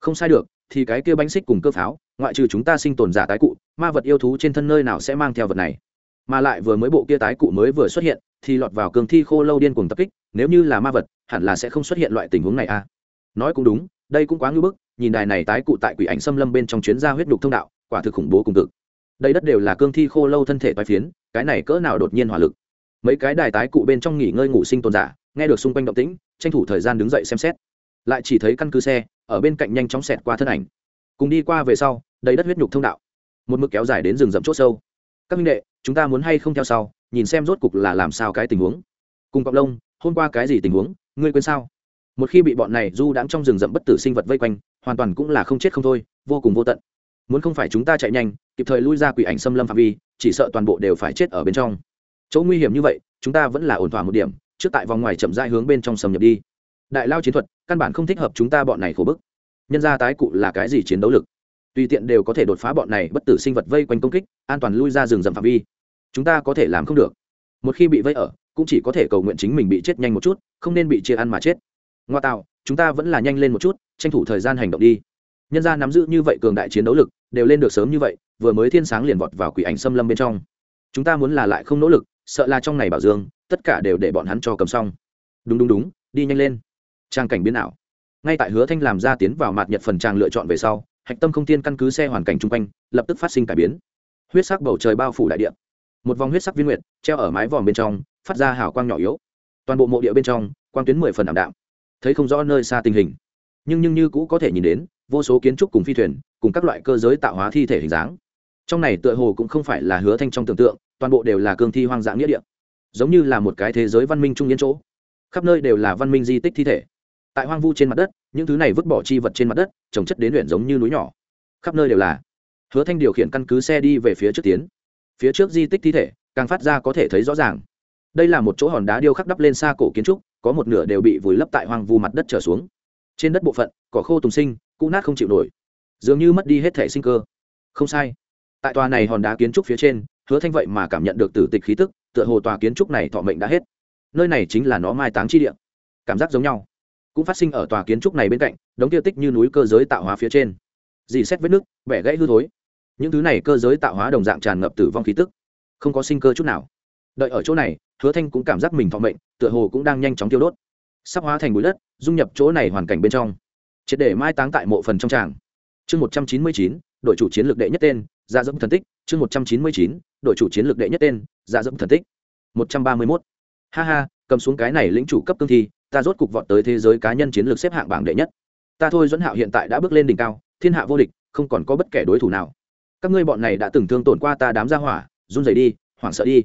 Không sai được, thì cái kia bánh xích cùng cơ pháo, ngoại trừ chúng ta sinh tồn giả tái cụ, ma vật yêu thú trên thân nơi nào sẽ mang theo vật này? Mà lại vừa mới bộ kia tái cụ mới vừa xuất hiện, thì lọt vào cường thi khô lâu điên cuồng tập kích, nếu như là ma vật, hẳn là sẽ không xuất hiện loại tình huống này a à? nói cũng đúng, đây cũng quá ngưỡng bức, nhìn đài này tái cụ tại quỷ ảnh xâm lâm bên trong chuyến ra huyết đục thông đạo, quả thực khủng bố cùng cực đây đất đều là cương thi khô lâu thân thể toái phiến, cái này cỡ nào đột nhiên hỏa lực. Mấy cái đài tái cụ bên trong nghỉ ngơi ngủ sinh tồn giả, nghe được xung quanh động tĩnh, tranh thủ thời gian đứng dậy xem xét. Lại chỉ thấy căn cứ xe, ở bên cạnh nhanh chóng xẹt qua thân ảnh. Cùng đi qua về sau, đầy đất huyết nhục thông đạo. Một mực kéo dài đến rừng rậm chốt sâu. Các minh đệ, chúng ta muốn hay không theo sau, nhìn xem rốt cục là làm sao cái tình huống. Cùng cộng lông, hôm qua cái gì tình huống, ngươi quên sao? Một khi bị bọn này du đãng trong rừng rậm bất tử sinh vật vây quanh, hoàn toàn cũng là không chết không thôi, vô cùng vô tận. Muốn không phải chúng ta chạy nhanh kịp thời lui ra quỷ ảnh xâm lâm phạm vi, chỉ sợ toàn bộ đều phải chết ở bên trong. Chỗ nguy hiểm như vậy, chúng ta vẫn là ổn thỏa một điểm, trước tại vòng ngoài chậm rãi hướng bên trong xâm nhập đi. Đại lao chiến thuật, căn bản không thích hợp chúng ta bọn này khổ bức. Nhân ra tái cụ là cái gì chiến đấu lực? Tùy tiện đều có thể đột phá bọn này bất tử sinh vật vây quanh công kích, an toàn lui ra rừng rậm phạm vi. Chúng ta có thể làm không được. Một khi bị vây ở, cũng chỉ có thể cầu nguyện chính mình bị chết nhanh một chút, không nên bị chia ăn mà chết. Ngoa tạo, chúng ta vẫn là nhanh lên một chút, tranh thủ thời gian hành động đi. Nhân gia nắm giữ như vậy cường đại chiến đấu lực, đều lên được sớm như vậy vừa mới thiên sáng liền vọt vào quỷ ảnh xâm lâm bên trong. Chúng ta muốn là lại không nỗ lực, sợ là trong này bảo dương, tất cả đều để bọn hắn cho cầm xong. Đúng đúng đúng, đi nhanh lên. Trang cảnh biến ảo. Ngay tại hứa thanh làm ra tiến vào mạt nhật phần trang lựa chọn về sau, hạch tâm không tiên căn cứ xe hoàn cảnh chung quanh, lập tức phát sinh cải biến. Huyết sắc bầu trời bao phủ đại địa. Một vòng huyết sắc viên nguyệt treo ở mái vòm bên trong, phát ra hào quang nhỏ yếu. Toàn bộ mộ địa bên trong, quang tuyến mười phần ảm đạm. Thấy không rõ nơi xa tình hình, nhưng nhưng như cũ có thể nhìn đến, vô số kiến trúc cùng phi thuyền, cùng các loại cơ giới tạo hóa thi thể hình dáng trong này tựa hồ cũng không phải là hứa thanh trong tưởng tượng, toàn bộ đều là cương thi hoang dã nghĩa địa. Giống như là một cái thế giới văn minh trung yên chỗ. Khắp nơi đều là văn minh di tích thi thể. Tại hoang vu trên mặt đất, những thứ này vứt bỏ chi vật trên mặt đất, trồng chất đến luyện giống như núi nhỏ. Khắp nơi đều là. Hứa thanh điều khiển căn cứ xe đi về phía trước tiến. Phía trước di tích thi thể, càng phát ra có thể thấy rõ ràng. Đây là một chỗ hòn đá điêu khắc đắp lên xa cổ kiến trúc, có một nửa đều bị vùi lấp tại hoang vu mặt đất trở xuống. Trên đất bộ phận, cỏ khô tùng sinh cụ nát không chịu nổi. Dường như mất đi hết thể sinh cơ. Không sai tại tòa này hòn đá kiến trúc phía trên, hứa thanh vậy mà cảm nhận được tử tịch khí tức, tựa hồ tòa kiến trúc này thọ mệnh đã hết. Nơi này chính là nó mai táng chi địa. Cảm giác giống nhau. Cũng phát sinh ở tòa kiến trúc này bên cạnh, đống tiêu tích như núi cơ giới tạo hóa phía trên. Dì xét vết nước vẻ gãy hư thối. Những thứ này cơ giới tạo hóa đồng dạng tràn ngập tử vong khí tức. Không có sinh cơ chút nào. Đợi ở chỗ này, hứa thanh cũng cảm giác mình thọ mệnh, tựa hồ cũng đang nhanh chóng tiêu đốt. Sắp hóa thành bụi đất, dung nhập chỗ này hoàn cảnh bên trong. Triệt để mai táng tại mộ phần trong tràng. Chương một trăm chín mươi chín, đội chủ chiến lược đệ nhất tên ra dẫm thần tích, chương một trăm chín mươi chín, đội chủ chiến lược đệ nhất tên ra dẫm thần tích. Một trăm ba mươi mốt. Ha ha, cầm xuống cái này lĩnh chủ cấp cương thi, ta rốt cục vọt tới thế giới cá nhân chiến lược xếp hạng bảng đệ nhất. Ta thôi dẫn hạo hiện tại đã bước lên đỉnh cao, thiên hạ vô địch, không còn có bất kể đối thủ nào. Các ngươi bọn này đã từng thương tổn qua ta đám ra hỏa, run rẩy đi, hoảng sợ đi.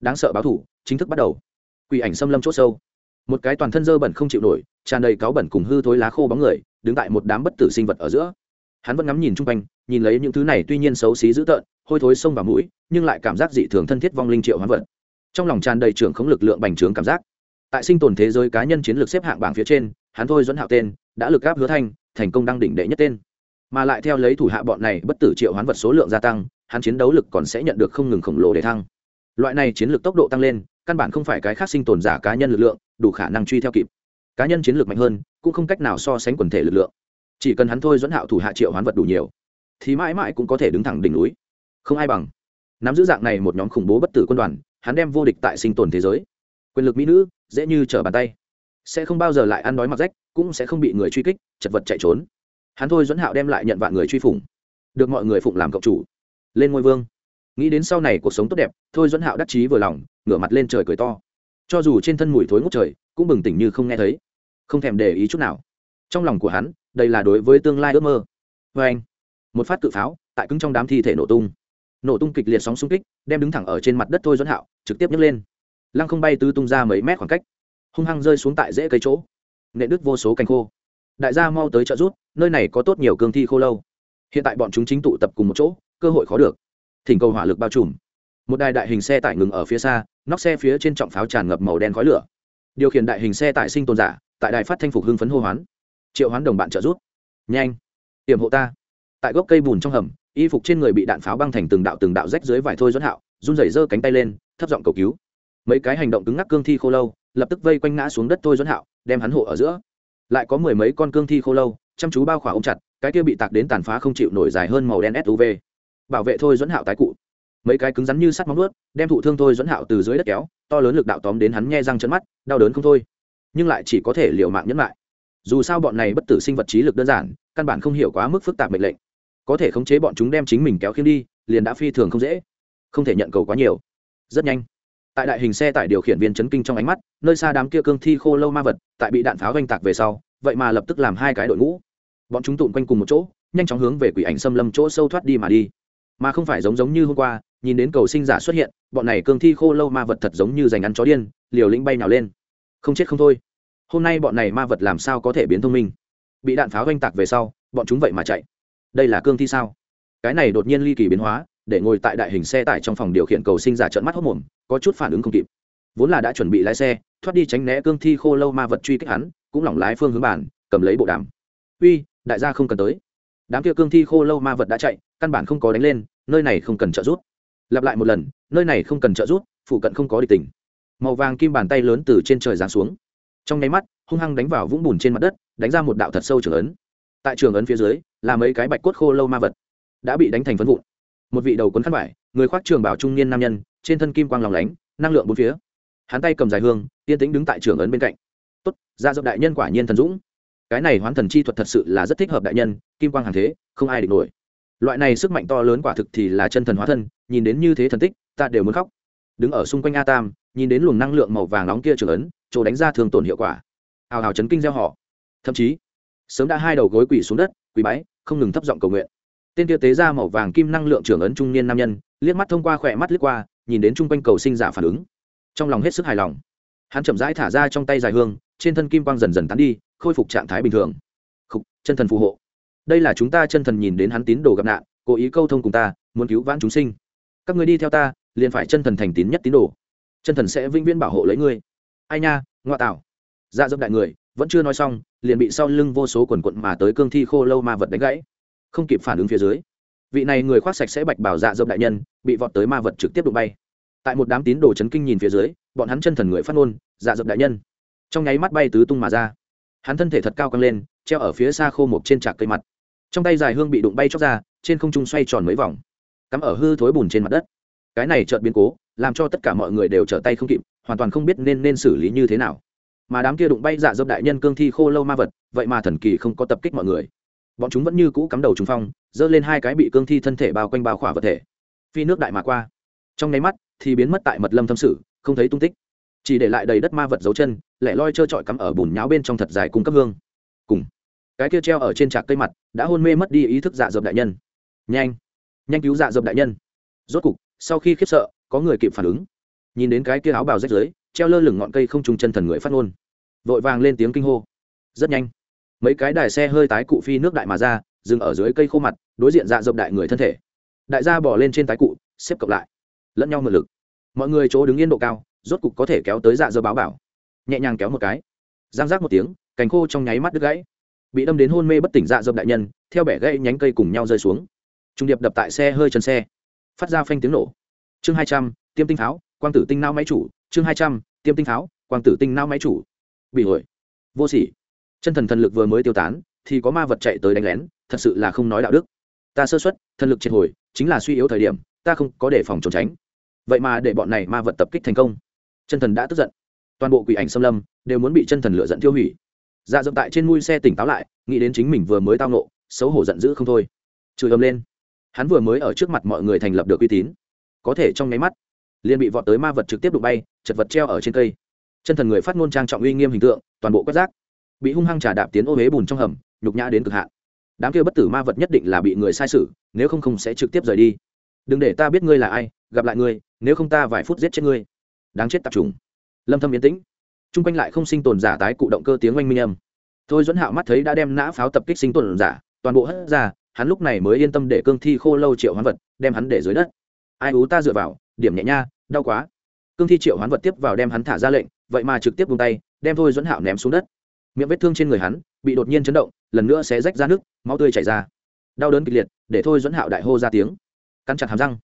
Đáng sợ báo thủ, chính thức bắt đầu. Quỷ ảnh xâm lâm chỗ sâu. Một cái toàn thân dơ bẩn không chịu nổi, tràn đầy cáo bẩn cùng hư thối lá khô bóng người, đứng tại một đám bất tử sinh vật ở giữa hắn vẫn ngắm nhìn chung quanh, nhìn lấy những thứ này tuy nhiên xấu xí dữ tợn, hôi thối sông vào mũi, nhưng lại cảm giác dị thường thân thiết vong linh triệu hoán vật. Trong lòng tràn đầy trưởng không lực lượng bành trướng cảm giác. Tại sinh tồn thế giới cá nhân chiến lược xếp hạng bảng phía trên, hắn thôi dẫn hạo tên, đã lực gáp hứa thanh, thành công đăng đỉnh đệ nhất tên. Mà lại theo lấy thủ hạ bọn này bất tử triệu hoán vật số lượng gia tăng, hắn chiến đấu lực còn sẽ nhận được không ngừng khổng lồ để thăng. Loại này chiến lược tốc độ tăng lên, căn bản không phải cái khác sinh tồn giả cá nhân lực lượng, đủ khả năng truy theo kịp. Cá nhân chiến lược mạnh hơn, cũng không cách nào so sánh quần thể lực lượng chỉ cần hắn thôi dẫn hạo thủ hạ triệu hoán vật đủ nhiều, thì mãi mãi cũng có thể đứng thẳng đỉnh núi. Không ai bằng. Nắm giữ dạng này một nhóm khủng bố bất tử quân đoàn, hắn đem vô địch tại sinh tồn thế giới. Quyền lực mỹ nữ, dễ như trở bàn tay. Sẽ không bao giờ lại ăn đói mặc rách, cũng sẽ không bị người truy kích, chật vật chạy trốn. Hắn thôi dẫn hạo đem lại nhận vạn người truy phủng. Được mọi người phụng làm cộng chủ. Lên ngôi vương. Nghĩ đến sau này cuộc sống tốt đẹp, thôi dẫn hạo đắc chí vừa lòng, ngửa mặt lên trời cười to. Cho dù trên thân mùi thối ngút trời, cũng bừng tỉnh như không nghe thấy. Không thèm để ý chút nào. Trong lòng của hắn đây là đối với tương lai ước mơ. Vê anh, một phát cự pháo tại cứng trong đám thi thể nổ tung. Nổ tung kịch liệt sóng xung kích, đem đứng thẳng ở trên mặt đất thôi dẫn hạo trực tiếp nhấc lên. Lăng không bay tứ tung ra mấy mét khoảng cách, hung hăng rơi xuống tại rễ cây chỗ. Nệ đứt vô số cành khô. Đại gia mau tới trợ rút, nơi này có tốt nhiều cương thi khô lâu. Hiện tại bọn chúng chính tụ tập cùng một chỗ, cơ hội khó được. Thỉnh cầu hỏa lực bao trùm. Một đài đại hình xe tải ngừng ở phía xa, nóc xe phía trên trọng pháo tràn ngập màu đen khói lửa. Điều khiển đại hình xe tải sinh tồn giả, tại đài phát thanh phục hưng phấn hô hoán triệu hoán đồng bạn trợ giúp, nhanh hiểm hộ ta. Tại gốc cây bùn trong hầm y phục trên người bị đạn pháo băng thành từng đạo từng đạo rách dưới vải thôi dẫn hạo run rẩy giơ cánh tay lên thấp giọng cầu cứu. Mấy cái hành động cứng ngắc cương thi khô lâu lập tức vây quanh ngã xuống đất thôi dẫn hạo đem hắn hộ ở giữa. Lại có mười mấy con cương thi khô lâu chăm chú bao khỏa ôm chặt cái kia bị tạc đến tàn phá không chịu nổi dài hơn màu đen suv bảo vệ thôi dẫn hạo tái cụ. Mấy cái cứng rắn như sắt móng nuốt đem thụ thương thôi dẫn hạo từ dưới đất kéo to lớn lực đạo tóm đến hắn nghe răng chấn mắt đau đớn không thôi. Nhưng lại chỉ có thể liều mạng nhẫn lại dù sao bọn này bất tử sinh vật trí lực đơn giản, căn bản không hiểu quá mức phức tạp mệnh lệnh. Có thể khống chế bọn chúng đem chính mình kéo khiêm đi, liền đã phi thường không dễ. Không thể nhận cầu quá nhiều. Rất nhanh. Tại đại hình xe tải điều khiển viên chấn kinh trong ánh mắt, nơi xa đám kia cương thi khô lâu ma vật, tại bị đạn pháo oanh tạc về sau, vậy mà lập tức làm hai cái đội ngũ. Bọn chúng tụm quanh cùng một chỗ, nhanh chóng hướng về quỷ ảnh xâm lâm chỗ sâu thoát đi mà đi. Mà không phải giống giống như hôm qua, nhìn đến cầu sinh giả xuất hiện, bọn này cương thi khô lâu ma vật thật giống như giành ăn chó điên, liều lĩnh bay nào lên. Không chết không thôi hôm nay bọn này ma vật làm sao có thể biến thông minh? Bị đạn pháo oanh tạc về sau, bọn chúng vậy mà chạy. Đây là cương thi sao? Cái này đột nhiên ly kỳ biến hóa, để ngồi tại đại hình xe tải trong phòng điều khiển cầu sinh giả trợn mắt hốc mồm, có chút phản ứng không kịp. Vốn là đã chuẩn bị lái xe, thoát đi tránh né cương thi khô lâu ma vật truy kích hắn, cũng lỏng lái phương hướng bản, cầm lấy bộ đàm. Uy, đại gia không cần tới. Đám kia cương thi khô lâu ma vật đã chạy, căn bản không có đánh lên, nơi này không cần trợ giúp. Lặp lại một lần, nơi này không cần trợ giúp, phụ cận không có địch tình màu vàng kim bàn tay lớn từ trên trời giáng xuống trong nháy mắt, hung hăng đánh vào vũng bùn trên mặt đất, đánh ra một đạo thật sâu trường ấn. Tại trường ấn phía dưới, là mấy cái bạch cốt khô lâu ma vật đã bị đánh thành phân vụn. Một vị đầu quấn khăn vải, người khoác trường bảo trung niên nam nhân, trên thân kim quang lòng lánh, năng lượng bốn phía. Hắn tay cầm dài hương, yên tĩnh đứng tại trường ấn bên cạnh. Tốt ra dọc đại nhân quả nhiên thần dũng. Cái này hoán thần chi thuật thật sự là rất thích hợp đại nhân, kim quang hàng thế, không ai địch nổi. Loại này sức mạnh to lớn quả thực thì là chân thần hóa thân, nhìn đến như thế thần tích, ta đều muốn khóc. Đứng ở xung quanh a tam, nhìn đến luồng năng lượng màu vàng nóng kia trường ấn chỗ đánh ra thường tổn hiệu quả. Hào hào chấn kinh gieo họ. Thậm chí sớm đã hai đầu gối quỳ xuống đất quỳ bái không ngừng thấp giọng cầu nguyện. Tên kia tế ra màu vàng kim năng lượng trưởng ấn trung niên nam nhân liếc mắt thông qua khỏe mắt liếc qua nhìn đến chung quanh cầu sinh giả phản ứng. Trong lòng hết sức hài lòng. Hắn chậm rãi thả ra trong tay dài hương trên thân kim quang dần dần tán đi khôi phục trạng thái bình thường. Khúc, chân thần phù hộ. Đây là chúng ta chân thần nhìn đến hắn tín đồ gặp nạn cố ý câu thông cùng ta muốn cứu vãn chúng sinh. Các người đi theo ta liền phải chân thần thành tín nhất tín đồ. Chân thần sẽ vĩnh viễn bảo hộ lấy ngươi ai nha ngoa tạo dạ dẫm đại người, vẫn chưa nói xong, liền bị sau lưng vô số quần quận mà tới cương thi khô lâu ma vật đánh gãy. Không kịp phản ứng phía dưới, vị này người khoác sạch sẽ bạch bảo dạ dẫm đại nhân bị vọt tới ma vật trực tiếp đụng bay. Tại một đám tín đồ chấn kinh nhìn phía dưới, bọn hắn chân thần người phát ngôn dạ dẫm đại nhân. Trong nháy mắt bay tứ tung mà ra. Hắn thân thể thật cao căng lên, treo ở phía xa khô mộc trên trạc cây mặt. Trong tay dài hương bị đụng bay chóc ra, trên không trung xoay tròn mấy vòng. Cắm ở hư thối bùn trên mặt đất. Cái này chợt biến cố, làm cho tất cả mọi người đều trở tay không kịp hoàn toàn không biết nên nên xử lý như thế nào. Mà đám kia đụng bay dạ dập đại nhân cương thi khô lâu ma vật vậy mà thần kỳ không có tập kích mọi người. Bọn chúng vẫn như cũ cắm đầu trùng phong giơ lên hai cái bị cương thi thân thể bao quanh bao khỏa vật thể. Phi nước đại mà qua. Trong nháy mắt thì biến mất tại mật lâm thâm sử, không thấy tung tích. Chỉ để lại đầy đất ma vật dấu chân lẻ loi trơ trọi cắm ở bùn nháo bên trong thật dài cung cấp hương. Cùng. Cái kia treo ở trên trạc cây mặt đã hôn mê mất đi ý thức dạ dập đại nhân. Nhanh. Nhanh cứu dạ dập đại nhân. Rốt cục sau khi khiếp sợ có người kịp phản ứng nhìn đến cái kia áo bào rách rưới treo lơ lửng ngọn cây không trùng chân thần người phát ngôn. Vội vàng lên tiếng kinh hô. Rất nhanh, mấy cái đài xe hơi tái cụ phi nước đại mà ra, dừng ở dưới cây khô mặt, đối diện dạ dập đại người thân thể. Đại gia bỏ lên trên tái cụ, xếp cộng lại. Lẫn nhau mượn lực. Mọi người chỗ đứng yên độ cao, rốt cục có thể kéo tới dạ dơ báo bảo. Nhẹ nhàng kéo một cái. Giang giác một tiếng, cành khô trong nháy mắt đứt gãy. Bị đâm đến hôn mê bất tỉnh dạ dập đại nhân, theo bẻ gãy nhánh cây cùng nhau rơi xuống. Trung điệp đập tại xe hơi chân xe. Phát ra phanh tiếng nổ. Chương hai trăm, tiêm tinh pháo quang tử tinh nao máy chủ, chương hai trăm, tiêm tinh pháo, quang tử tinh nao máy chủ. Bị hồi vô sỉ. Chân thần thần lực vừa mới tiêu tán, thì có ma vật chạy tới đánh lén, thật sự là không nói đạo đức. Ta sơ xuất thần lực triệt hồi, chính là suy yếu thời điểm, ta không có để phòng trốn tránh. Vậy mà để bọn này ma vật tập kích thành công. Chân thần đã tức giận. Toàn bộ quỷ ảnh xâm lâm, đều muốn bị chân thần lựa dẫn tiêu hủy. Dạ dậm tại trên mui xe tỉnh táo lại, nghĩ đến chính mình vừa mới tao nộ xấu hổ giận dữ không thôi. Chửi ầm lên. Hắn vừa mới ở trước mặt mọi người thành lập được uy tín. Có thể trong nháy mắt liền bị vọt tới ma vật trực tiếp đụng bay, chật vật treo ở trên cây. Chân thần người phát ngôn trang trọng uy nghiêm hình tượng, toàn bộ quét rác. Bị hung hăng trả đạp tiến ô huế bùn trong hầm, nhục nhã đến cực hạn. Đám kia bất tử ma vật nhất định là bị người sai sử nếu không không sẽ trực tiếp rời đi. Đừng để ta biết ngươi là ai, gặp lại ngươi, nếu không ta vài phút giết chết ngươi. Đáng chết tập trùng. lâm thâm yên tĩnh. Chung quanh lại không sinh tồn giả tái cụ động cơ tiếng oanh minh âm. Thôi dẫn hạo mắt thấy đã đem nã pháo tập kích sinh tồn giả, toàn bộ hất ra, hắn lúc này mới yên tâm để cương thi khô lâu triệu hoán vật, đem hắn để dưới đất. Ai ú ta dựa vào điểm nhẹ nha, đau quá. Cương thi triệu hoán vật tiếp vào đem hắn thả ra lệnh, vậy mà trực tiếp buông tay, đem thôi dẫn hạo ném xuống đất. Miệng vết thương trên người hắn bị đột nhiên chấn động, lần nữa sẽ rách ra nước, máu tươi chảy ra. Đau đớn kịch liệt, để thôi dẫn hạo đại hô ra tiếng. Cắn chặt hàm răng.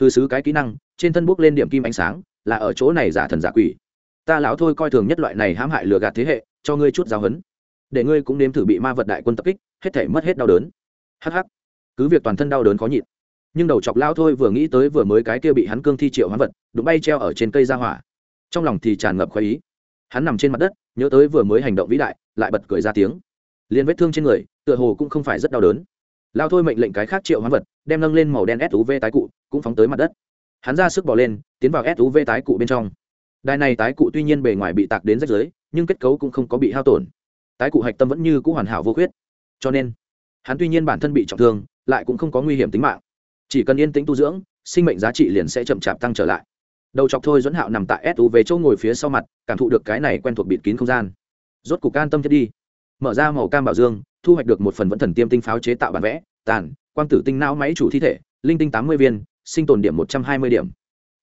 Thư sứ cái kỹ năng, trên thân bốc lên điểm kim ánh sáng, là ở chỗ này giả thần giả quỷ. Ta lão thôi coi thường nhất loại này hãm hại lừa gạt thế hệ, cho ngươi chút giáo hấn để ngươi cũng nếm thử bị ma vật đại quân tập kích, hết thể mất hết đau đớn. Hh cứ việc toàn thân đau đớn khó nhịn nhưng đầu chọc lao thôi vừa nghĩ tới vừa mới cái kia bị hắn cương thi triệu hoán vật, đụng bay treo ở trên cây ra hỏa. Trong lòng thì tràn ngập khoái ý. Hắn nằm trên mặt đất, nhớ tới vừa mới hành động vĩ đại, lại bật cười ra tiếng. Liền vết thương trên người, tựa hồ cũng không phải rất đau đớn. Lao thôi mệnh lệnh cái khác triệu hoán vật, đem nâng lên màu đen suv tái cụ, cũng phóng tới mặt đất. Hắn ra sức bỏ lên, tiến vào suv tái cụ bên trong. Đài này tái cụ tuy nhiên bề ngoài bị tạc đến rách giới nhưng kết cấu cũng không có bị hao tổn. Tái cụ hạch tâm vẫn như c ũ hoàn hảo vô khuyết. Cho nên, hắn tuy nhiên bản thân bị trọng thương, lại cũng không có nguy hiểm tính mạng chỉ cần yên tĩnh tu dưỡng, sinh mệnh giá trị liền sẽ chậm chạp tăng trở lại. Đầu chọc thôi dẫn hạo nằm tại suv chỗ ngồi phía sau mặt, cảm thụ được cái này quen thuộc bịt kín không gian. Rốt cục can tâm thiết đi. Mở ra màu cam bảo dương, thu hoạch được một phần vẫn thần tiêm tinh pháo chế tạo bản vẽ, tàn, quang tử tinh não máy chủ thi thể, linh tinh tám mươi viên, sinh tồn điểm một trăm hai mươi điểm.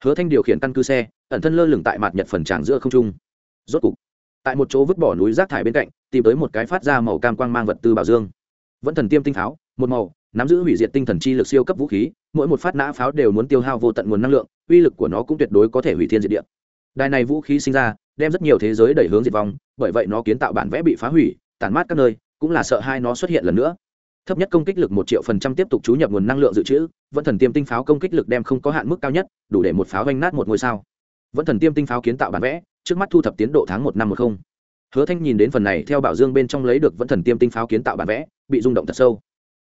Hứa thanh điều khiển căn cứ xe, ẩn thân lơ lửng tại mặt nhật phần tràng giữa không trung. Rốt cục, tại một chỗ vứt bỏ núi rác thải bên cạnh, tìm tới một cái phát ra màu cam quang mang vật tư bảo dương. Vẫn thần tiêm tinh pháo, một màu nắm giữ hủy diệt tinh thần chi lực siêu cấp vũ khí, mỗi một phát nã pháo đều muốn tiêu hao vô tận nguồn năng lượng, uy lực của nó cũng tuyệt đối có thể hủy thiên diệt địa. Đài này vũ khí sinh ra, đem rất nhiều thế giới đẩy hướng diệt vong, bởi vậy nó kiến tạo bản vẽ bị phá hủy tàn mát các nơi, cũng là sợ hai nó xuất hiện lần nữa. Thấp nhất công kích lực một triệu phần trăm tiếp tục chú nhập nguồn năng lượng dự trữ, vẫn thần tiêm tinh pháo công kích lực đem không có hạn mức cao nhất, đủ để một pháo vanh nát một ngôi sao. Vẫn thần tiêm tinh pháo kiến tạo bản vẽ, trước mắt thu thập tiến độ tháng một năm một không. Hứa thanh nhìn đến phần này theo bảo dương bên trong lấy được vẫn thần tiêm tinh pháo kiến tạo bản vẽ, bị rung động thật sâu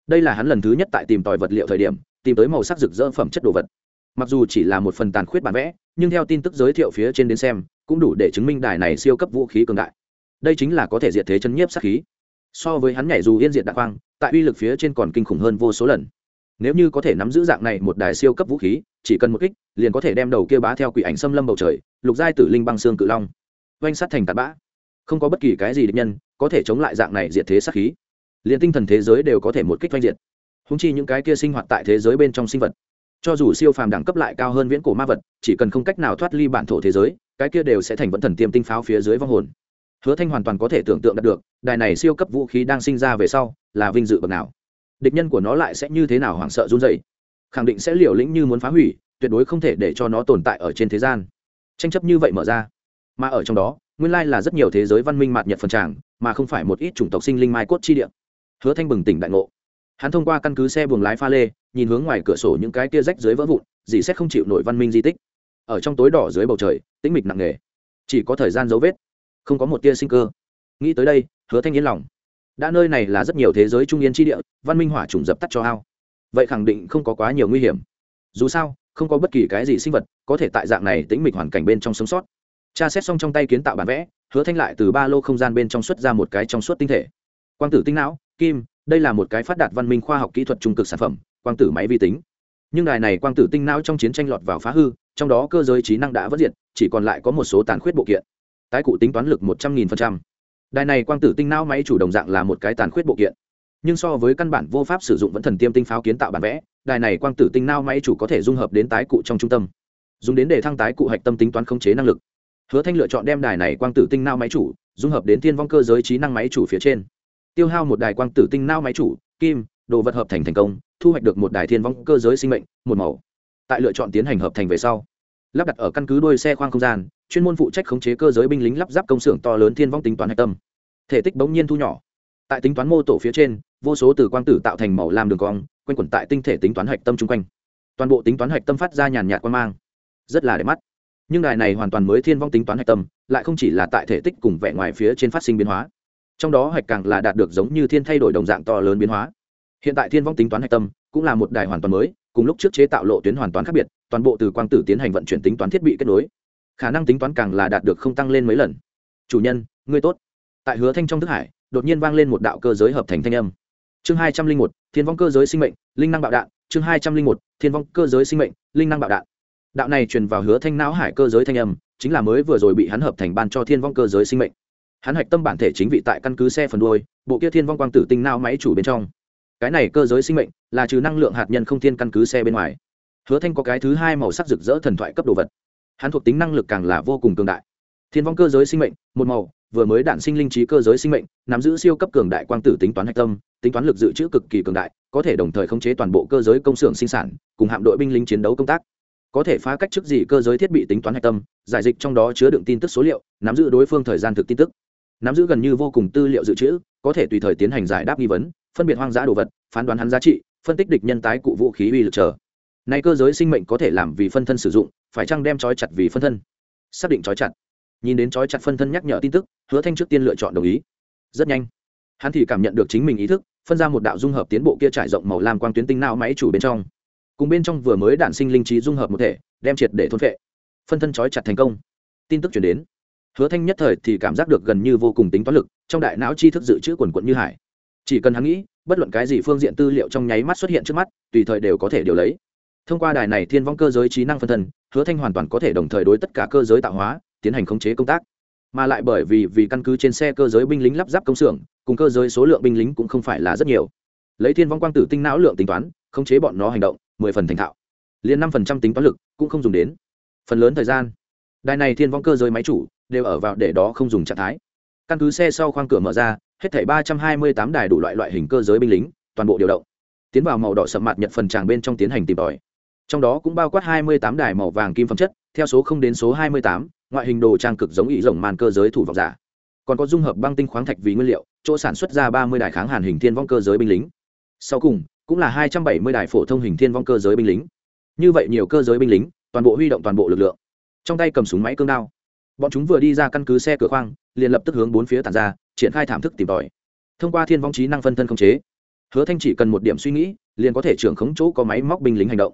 đây là hắn lần thứ nhất tại tìm tòi vật liệu thời điểm, tìm tới màu sắc rực rỡ phẩm chất đồ vật. Mặc dù chỉ là một phần tàn khuyết bản vẽ, nhưng theo tin tức giới thiệu phía trên đến xem, cũng đủ để chứng minh đài này siêu cấp vũ khí cường đại. Đây chính là có thể diệt thế chân nhiếp sát khí. So với hắn nhảy dù yên diệt đạn quang, tại uy lực phía trên còn kinh khủng hơn vô số lần. Nếu như có thể nắm giữ dạng này một đài siêu cấp vũ khí, chỉ cần một kích, liền có thể đem đầu kia bá theo quỷ ảnh xâm lâm bầu trời, lục giai tử linh băng xương cự long. Oanh sát thành tạt bã. Không có bất kỳ cái gì địch nhân có thể chống lại dạng này diệt thế sát khí liền tinh thần thế giới đều có thể một kích oanh diệt. Húng chi những cái kia sinh hoạt tại thế giới bên trong sinh vật. Cho dù siêu phàm đẳng cấp lại cao hơn viễn cổ ma vật, chỉ cần không cách nào thoát ly bản thổ thế giới, cái kia đều sẽ thành vẫn thần tiêm tinh pháo phía dưới vong hồn. Hứa thanh hoàn toàn có thể tưởng tượng được, đài này siêu cấp vũ khí đang sinh ra về sau, là vinh dự bậc nào. Địch nhân của nó lại sẽ như thế nào hoảng sợ run dày khẳng định sẽ liều lĩnh như muốn phá hủy, tuyệt đối không thể để cho nó tồn tại ở trên thế gian. Tranh chấp như vậy mở ra. Mà ở trong đó, nguyên lai là rất nhiều thế giới văn minh mạt nhật phần tràng, mà không phải một ít chủng tộc sinh linh mai cốt chi địa hứa thanh bừng tỉnh đại ngộ. Hắn thông qua căn cứ xe buồng lái pha lê, nhìn hướng ngoài cửa sổ những cái tia rách dưới vỡ vụn, dì xét không chịu nổi văn minh di tích. Ở trong tối đỏ dưới bầu trời, tĩnh mịch nặng nề. Chỉ có thời gian dấu vết, không có một tia sinh cơ. Nghĩ tới đây, hứa thanh yên lòng. Đã nơi này là rất nhiều thế giới trung yên tri địa, văn minh hỏa trùng dập tắt cho ao. Vậy khẳng định không có quá nhiều nguy hiểm. Dù sao, không có bất kỳ cái gì sinh vật có thể tại dạng này tĩnh mịch hoàn cảnh bên trong sống sót. Tra xét xong trong tay kiến tạo bản vẽ, hứa thanh lại từ ba lô không gian bên trong xuất ra một cái trong suốt tinh thể. Quang tử tinh não kim, đây là một cái phát đạt văn minh khoa học kỹ thuật trung cực sản phẩm, quang tử máy vi tính. Nhưng đài này quang tử tinh não trong chiến tranh lọt vào phá hư, trong đó cơ giới trí năng đã vất diệt, chỉ còn lại có một số tàn khuyết bộ kiện. Tái cụ tính toán lực một trăm nghìn phần trăm. Đài này quang tử tinh não máy chủ đồng dạng là một cái tàn khuyết bộ kiện. Nhưng so với căn bản vô pháp sử dụng vẫn thần tiêm tinh pháo kiến tạo bản vẽ, đài này quang tử tinh não máy chủ có thể dung hợp đến tái cụ trong trung tâm. Dùng đến để thăng tái cụ hạch tâm tính toán khống chế năng lực. Hứa thanh lựa chọn đem đài này quang tử tinh não máy chủ dung hợp đến thiên vong cơ giới trí năng máy chủ phía trên tiêu hao một đài quang tử tinh nao máy chủ, kim, đồ vật hợp thành thành công, thu hoạch được một đài thiên vong cơ giới sinh mệnh, một màu. Tại lựa chọn tiến hành hợp thành về sau, lắp đặt ở căn cứ đuôi xe khoang không gian, chuyên môn phụ trách khống chế cơ giới binh lính lắp ráp công xưởng to lớn thiên vong tính toán hạch tâm. Thể tích bỗng nhiên thu nhỏ. Tại tính toán mô tổ phía trên, vô số từ quang tử tạo thành màu làm đường cong, quanh quẩn tại tinh thể tính toán hạch tâm chung quanh. Toàn bộ tính toán hạch tâm phát ra nhàn nhạt quan mang. Rất là đẹp mắt. Nhưng đài này hoàn toàn mới thiên vong tính toán hạch tâm, lại không chỉ là tại thể tích cùng vẻ ngoài phía trên phát sinh biến hóa trong đó hạch càng là đạt được giống như thiên thay đổi đồng dạng to lớn biến hóa. Hiện tại thiên vong tính toán hạch tâm cũng là một đài hoàn toàn mới, cùng lúc trước chế tạo lộ tuyến hoàn toàn khác biệt, toàn bộ từ quang tử tiến hành vận chuyển tính toán thiết bị kết nối. Khả năng tính toán càng là đạt được không tăng lên mấy lần. Chủ nhân, ngươi tốt. Tại hứa thanh trong thức hải, đột nhiên vang lên một đạo cơ giới hợp thành thanh âm. Chương hai trăm linh một, thiên vong cơ giới sinh mệnh, linh năng bạo đạn. Chương hai trăm linh một, thiên vong cơ giới sinh mệnh, linh năng bạo đạn. Đạo này truyền vào hứa thanh não hải cơ giới thanh âm, chính là mới vừa rồi bị hắn hợp thành ban cho thiên vong cơ giới sinh mệnh hắn hạch tâm bản thể chính vị tại căn cứ xe phần đuôi, bộ kia thiên vong quang tử tinh nao máy chủ bên trong. Cái này cơ giới sinh mệnh, là trừ năng lượng hạt nhân không thiên căn cứ xe bên ngoài. Hứa thanh có cái thứ hai màu sắc rực rỡ thần thoại cấp đồ vật. Hắn thuộc tính năng lực càng là vô cùng cường đại. Thiên vong cơ giới sinh mệnh, một màu, vừa mới đản sinh linh trí cơ giới sinh mệnh, nắm giữ siêu cấp cường đại quang tử tính toán hạch tâm, tính toán lực dự trữ cực kỳ cường đại, có thể đồng thời khống chế toàn bộ cơ giới công xưởng sinh sản, cùng hạm đội binh lính chiến đấu công tác. Có thể phá cách trước gì cơ giới thiết bị tính toán hạch tâm, giải dịch trong đó chứa đựng tin tức số liệu, nắm giữ đối phương thời gian thực tin tức nắm giữ gần như vô cùng tư liệu dự trữ, có thể tùy thời tiến hành giải đáp nghi vấn, phân biệt hoang dã đồ vật, phán đoán hắn giá trị, phân tích địch nhân tái cụ vũ khí uy lực chờ. Nay cơ giới sinh mệnh có thể làm vì phân thân sử dụng, phải chăng đem trói chặt vì phân thân? Xác định trói chặt. Nhìn đến trói chặt phân thân nhắc nhở tin tức, hứa thanh trước tiên lựa chọn đồng ý. Rất nhanh, hắn thì cảm nhận được chính mình ý thức, phân ra một đạo dung hợp tiến bộ kia trải rộng màu lam quang tuyến tinh não máy chủ bên trong. Cùng bên trong vừa mới đản sinh linh trí dung hợp một thể, đem triệt để thôn vệ phân thân trói chặt thành công. Tin tức chuyển đến hứa thanh nhất thời thì cảm giác được gần như vô cùng tính toán lực, trong đại não chi thức dự trữ quần quận như hải. Chỉ cần hắn nghĩ, bất luận cái gì phương diện tư liệu trong nháy mắt xuất hiện trước mắt, tùy thời đều có thể điều lấy. Thông qua đài này thiên vong cơ giới trí năng phân thân, hứa thanh hoàn toàn có thể đồng thời đối tất cả cơ giới tạo hóa, tiến hành khống chế công tác. Mà lại bởi vì vì căn cứ trên xe cơ giới binh lính lắp ráp công xưởng, cùng cơ giới số lượng binh lính cũng không phải là rất nhiều. Lấy thiên vong quang tử tinh não lượng tính toán, khống chế bọn nó hành động, mười phần thành thạo. Liền năm phần trăm tính toán lực cũng không dùng đến. Phần lớn thời gian, đài này thiên vong cơ giới máy chủ đều ở vào để đó không dùng trạng thái. Căn cứ xe sau khoang cửa mở ra, hết thảy ba trăm hai mươi tám đài đủ loại loại hình cơ giới binh lính, toàn bộ điều động. Tiến vào màu đỏ sậm mặt nhận phần tràng bên trong tiến hành tìm tòi. Trong đó cũng bao quát hai mươi tám đài màu vàng kim phẩm chất, theo số không đến số hai mươi tám, ngoại hình đồ trang cực giống ý rồng màn cơ giới thủ vọng giả. Còn có dung hợp băng tinh khoáng thạch vì nguyên liệu, chỗ sản xuất ra ba mươi đài kháng hàn hình thiên vong cơ giới binh lính. Sau cùng, cũng là hai trăm bảy mươi đài phổ thông hình thiên vong cơ giới binh lính. Như vậy nhiều cơ giới binh lính, toàn bộ huy động toàn bộ lực lượng. Trong tay cầm súng máy cương đao bọn chúng vừa đi ra căn cứ xe cửa khoang, liền lập tức hướng bốn phía tàn ra, triển khai thảm thức tìm tòi. Thông qua thiên vong trí năng phân thân không chế, hứa thanh chỉ cần một điểm suy nghĩ, liền có thể trưởng khống chỗ có máy móc binh lính hành động.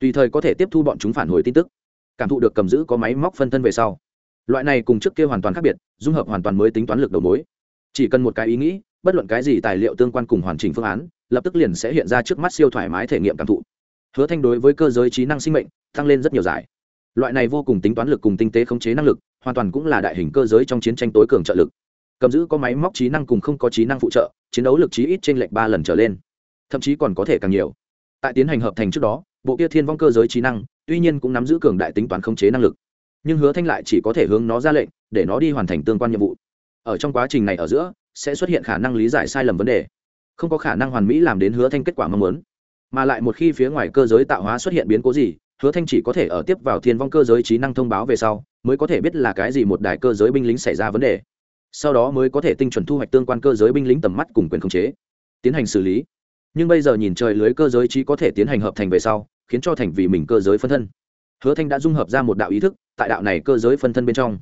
Tùy thời có thể tiếp thu bọn chúng phản hồi tin tức, cảm thụ được cầm giữ có máy móc phân thân về sau. Loại này cùng trước kia hoàn toàn khác biệt, dung hợp hoàn toàn mới tính toán lực đầu mối. Chỉ cần một cái ý nghĩ, bất luận cái gì tài liệu tương quan cùng hoàn chỉnh phương án, lập tức liền sẽ hiện ra trước mắt siêu thoải mái thể nghiệm cảm thụ. Hứa thanh đối với cơ giới trí năng sinh mệnh, tăng lên rất nhiều giải. Loại này vô cùng tính toán lực cùng tinh tế khống chế năng lực hoàn toàn cũng là đại hình cơ giới trong chiến tranh tối cường trợ lực. Cầm giữ có máy móc trí năng cùng không có trí năng phụ trợ, chiến đấu lực trí ít trên lệnh ba lần trở lên. Thậm chí còn có thể càng nhiều. Tại tiến hành hợp thành trước đó, bộ kia thiên vong cơ giới trí năng, tuy nhiên cũng nắm giữ cường đại tính toán khống chế năng lực. Nhưng hứa thanh lại chỉ có thể hướng nó ra lệnh, để nó đi hoàn thành tương quan nhiệm vụ. Ở trong quá trình này ở giữa, sẽ xuất hiện khả năng lý giải sai lầm vấn đề. Không có khả năng hoàn mỹ làm đến hứa thanh kết quả mong muốn. Mà lại một khi phía ngoài cơ giới tạo hóa xuất hiện biến cố gì, hứa thanh chỉ có thể ở tiếp vào thiên vong cơ giới trí năng thông báo về sau mới có thể biết là cái gì một đài cơ giới binh lính xảy ra vấn đề. Sau đó mới có thể tinh chuẩn thu hoạch tương quan cơ giới binh lính tầm mắt cùng quyền khống chế, tiến hành xử lý. Nhưng bây giờ nhìn trời lưới cơ giới trí có thể tiến hành hợp thành về sau, khiến cho thành vì mình cơ giới phân thân. Hứa thanh đã dung hợp ra một đạo ý thức, tại đạo này cơ giới phân thân bên trong.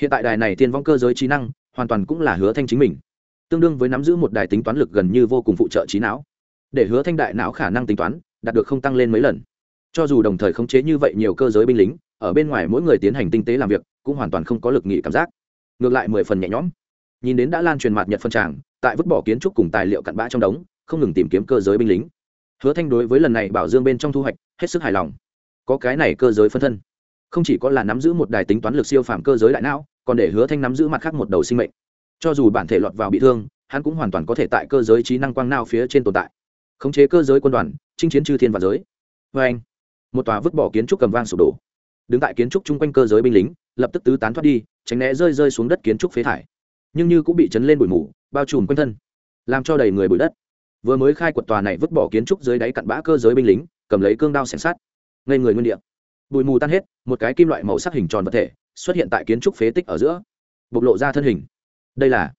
Hiện tại đài này tiên vong cơ giới trí năng, hoàn toàn cũng là hứa thanh chính mình. Tương đương với nắm giữ một đài tính toán lực gần như vô cùng phụ trợ trí não. Để hứa thanh đại não khả năng tính toán, đạt được không tăng lên mấy lần. Cho dù đồng thời khống chế như vậy nhiều cơ giới binh lính ở bên ngoài mỗi người tiến hành tinh tế làm việc, cũng hoàn toàn không có lực nghị cảm giác. Ngược lại mười phần nhẹ nhõm. Nhìn đến đã lan truyền mặt nhật phân tràng, tại vứt bỏ kiến trúc cùng tài liệu cặn bã trong đống, không ngừng tìm kiếm cơ giới binh lính. Hứa thanh đối với lần này bảo dương bên trong thu hoạch, hết sức hài lòng. Có cái này cơ giới phân thân. Không chỉ có là nắm giữ một đài tính toán lực siêu phàm cơ giới đại não, còn để hứa thanh nắm giữ mặt khác một đầu sinh mệnh. Cho dù bản thể lọt vào bị thương, hắn cũng hoàn toàn có thể tại cơ giới trí năng quang nao phía trên tồn tại. Khống chế cơ giới quân đoàn, chinh chiến chư thiên và giới. Vê anh một tòa vứt bỏ kiến trúc cầm vang sụp đổ đứng tại kiến trúc chung quanh cơ giới binh lính, lập tức tứ tán thoát đi, tránh né rơi rơi xuống đất kiến trúc phế thải. Nhưng như cũng bị chấn lên bụi mù, bao trùm quanh thân, làm cho đầy người bụi đất. Vừa mới khai quật tòa này vứt bỏ kiến trúc dưới đáy cặn bã cơ giới binh lính, cầm lấy cương đao xẻng sát, ngây người nguyên địa. Bụi mù tan hết, một cái kim loại màu sắc hình tròn vật thể xuất hiện tại kiến trúc phế tích ở giữa, bộc lộ ra thân hình. Đây là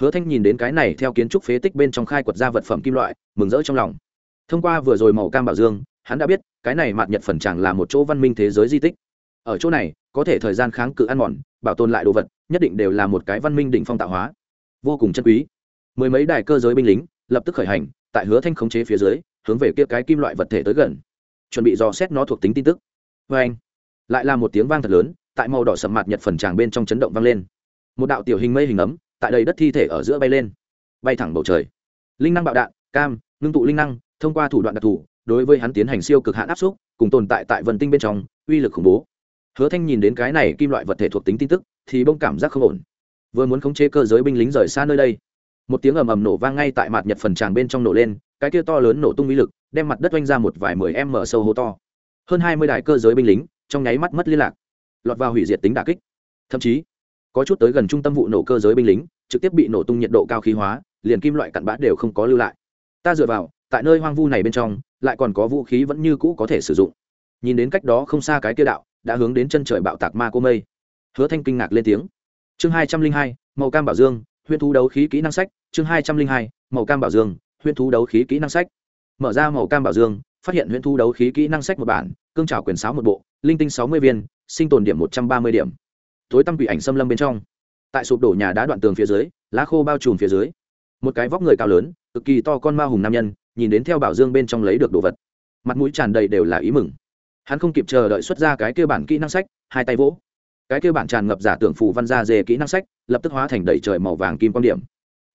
hứa thanh nhìn đến cái này theo kiến trúc phế tích bên trong khai quật ra vật phẩm kim loại, mừng rỡ trong lòng. Thông qua vừa rồi màu cam bảo dương, hắn đã biết, cái này mạt nhật phần chẳng là một chỗ văn minh thế giới di tích ở chỗ này, có thể thời gian kháng cự ăn mòn, bảo tồn lại đồ vật, nhất định đều là một cái văn minh đỉnh phong tạo hóa. Vô cùng chân quý. Mười mấy đài cơ giới binh lính, lập tức khởi hành, tại hứa thanh khống chế phía dưới, hướng về kia cái kim loại vật thể tới gần. Chuẩn bị dò xét nó thuộc tính tin tức. Vê anh, lại là một tiếng vang thật lớn, tại màu đỏ sầm mặt nhật phần tràng bên trong chấn động vang lên. Một đạo tiểu hình mây hình ấm, tại đầy đất thi thể ở giữa bay lên. Bay thẳng bầu trời. Linh năng bạo đạn, cam, ngưng tụ linh năng, thông qua thủ đoạn đặc thù, đối với hắn tiến hành siêu cực hạn áp xúc cùng tồn tại tại vần tinh bên trong, uy lực khủng bố hứa thanh nhìn đến cái này kim loại vật thể thuộc tính tin tức, thì bông cảm giác không ổn. Vừa muốn khống chế cơ giới binh lính rời xa nơi đây, một tiếng ầm ầm nổ vang ngay tại mặt nhật phần tràng bên trong nổ lên, cái kia to lớn nổ tung uy lực, đem mặt đất oanh ra một vài mười em mở sâu hố to. Hơn hai mươi đại cơ giới binh lính, trong nháy mắt mất liên lạc, lọt vào hủy diệt tính đà kích. Thậm chí, có chút tới gần trung tâm vụ nổ cơ giới binh lính, trực tiếp bị nổ tung nhiệt độ cao khí hóa, liền kim loại cặn bã đều không có lưu lại. Ta dựa vào, tại nơi hoang vu này bên trong, lại còn có vũ khí vẫn như cũ có thể sử dụng. Nhìn đến cách đó không xa cái kia đạo đã hướng đến chân trời bạo tạc ma cô mây. Hứa thanh kinh ngạc lên tiếng. Chương hai trăm linh hai, màu cam bảo dương, huyễn thú đấu khí kỹ năng sách. Chương hai trăm linh hai, màu cam bảo dương, huyễn thú đấu khí kỹ năng sách. Mở ra màu cam bảo dương, phát hiện huyễn thú đấu khí kỹ năng sách một bản, cương trào quyền sáo một bộ, linh tinh sáu mươi viên, sinh tồn điểm một trăm ba mươi điểm. Tối tăm quỷ ảnh xâm lâm bên trong. Tại sụp đổ nhà đá đoạn tường phía dưới, lá khô bao trùm phía dưới. Một cái vóc người cao lớn, cực kỳ to con ma hùng nam nhân, nhìn đến theo bảo dương bên trong lấy được đồ vật. Mặt mũi tràn đầy đều là ý mừng hắn không kịp chờ đợi xuất ra cái kêu bản kỹ năng sách, hai tay vỗ. Cái kêu bản tràn ngập giả tưởng phù văn ra dề kỹ năng sách, lập tức hóa thành đầy trời màu vàng kim quan điểm.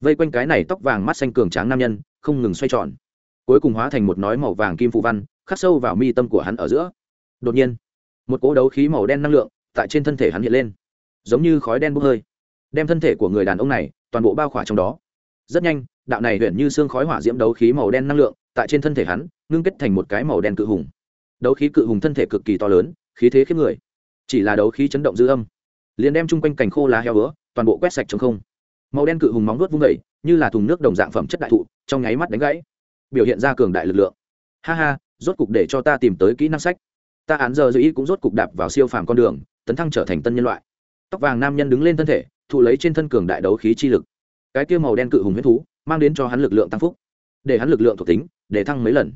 Vây quanh cái này tóc vàng mắt xanh cường tráng nam nhân, không ngừng xoay tròn. Cuối cùng hóa thành một nói màu vàng kim phù văn, khắc sâu vào mi tâm của hắn ở giữa. Đột nhiên, một cỗ đấu khí màu đen năng lượng tại trên thân thể hắn hiện lên. Giống như khói đen bốc hơi. Đem thân thể của người đàn ông này toàn bộ bao khỏa trong đó. Rất nhanh, đạo này huyện như xương khói hỏa diễm đấu khí màu đen năng lượng tại trên thân thể hắn, ngưng kết thành một cái màu đen cự hùng đấu khí cự hùng thân thể cực kỳ to lớn, khí thế khiếp người. Chỉ là đấu khí chấn động dư âm, liền đem chung quanh cành khô lá heo bữa toàn bộ quét sạch trong không. Màu đen cự hùng móng nuốt vung vẩy như là thùng nước đồng dạng phẩm chất đại thụ, trong nháy mắt đánh gãy, biểu hiện ra cường đại lực lượng. Ha ha, rốt cục để cho ta tìm tới kỹ năng sách. Ta án giờ dư ý cũng rốt cục đạp vào siêu phàm con đường, tấn thăng trở thành tân nhân loại. Tóc vàng nam nhân đứng lên thân thể, thụ lấy trên thân cường đại đấu khí chi lực. Cái kia màu đen cự hùng huyết thú, mang đến cho hắn lực lượng tăng phúc. Để hắn lực lượng thuộc tính, để thăng mấy lần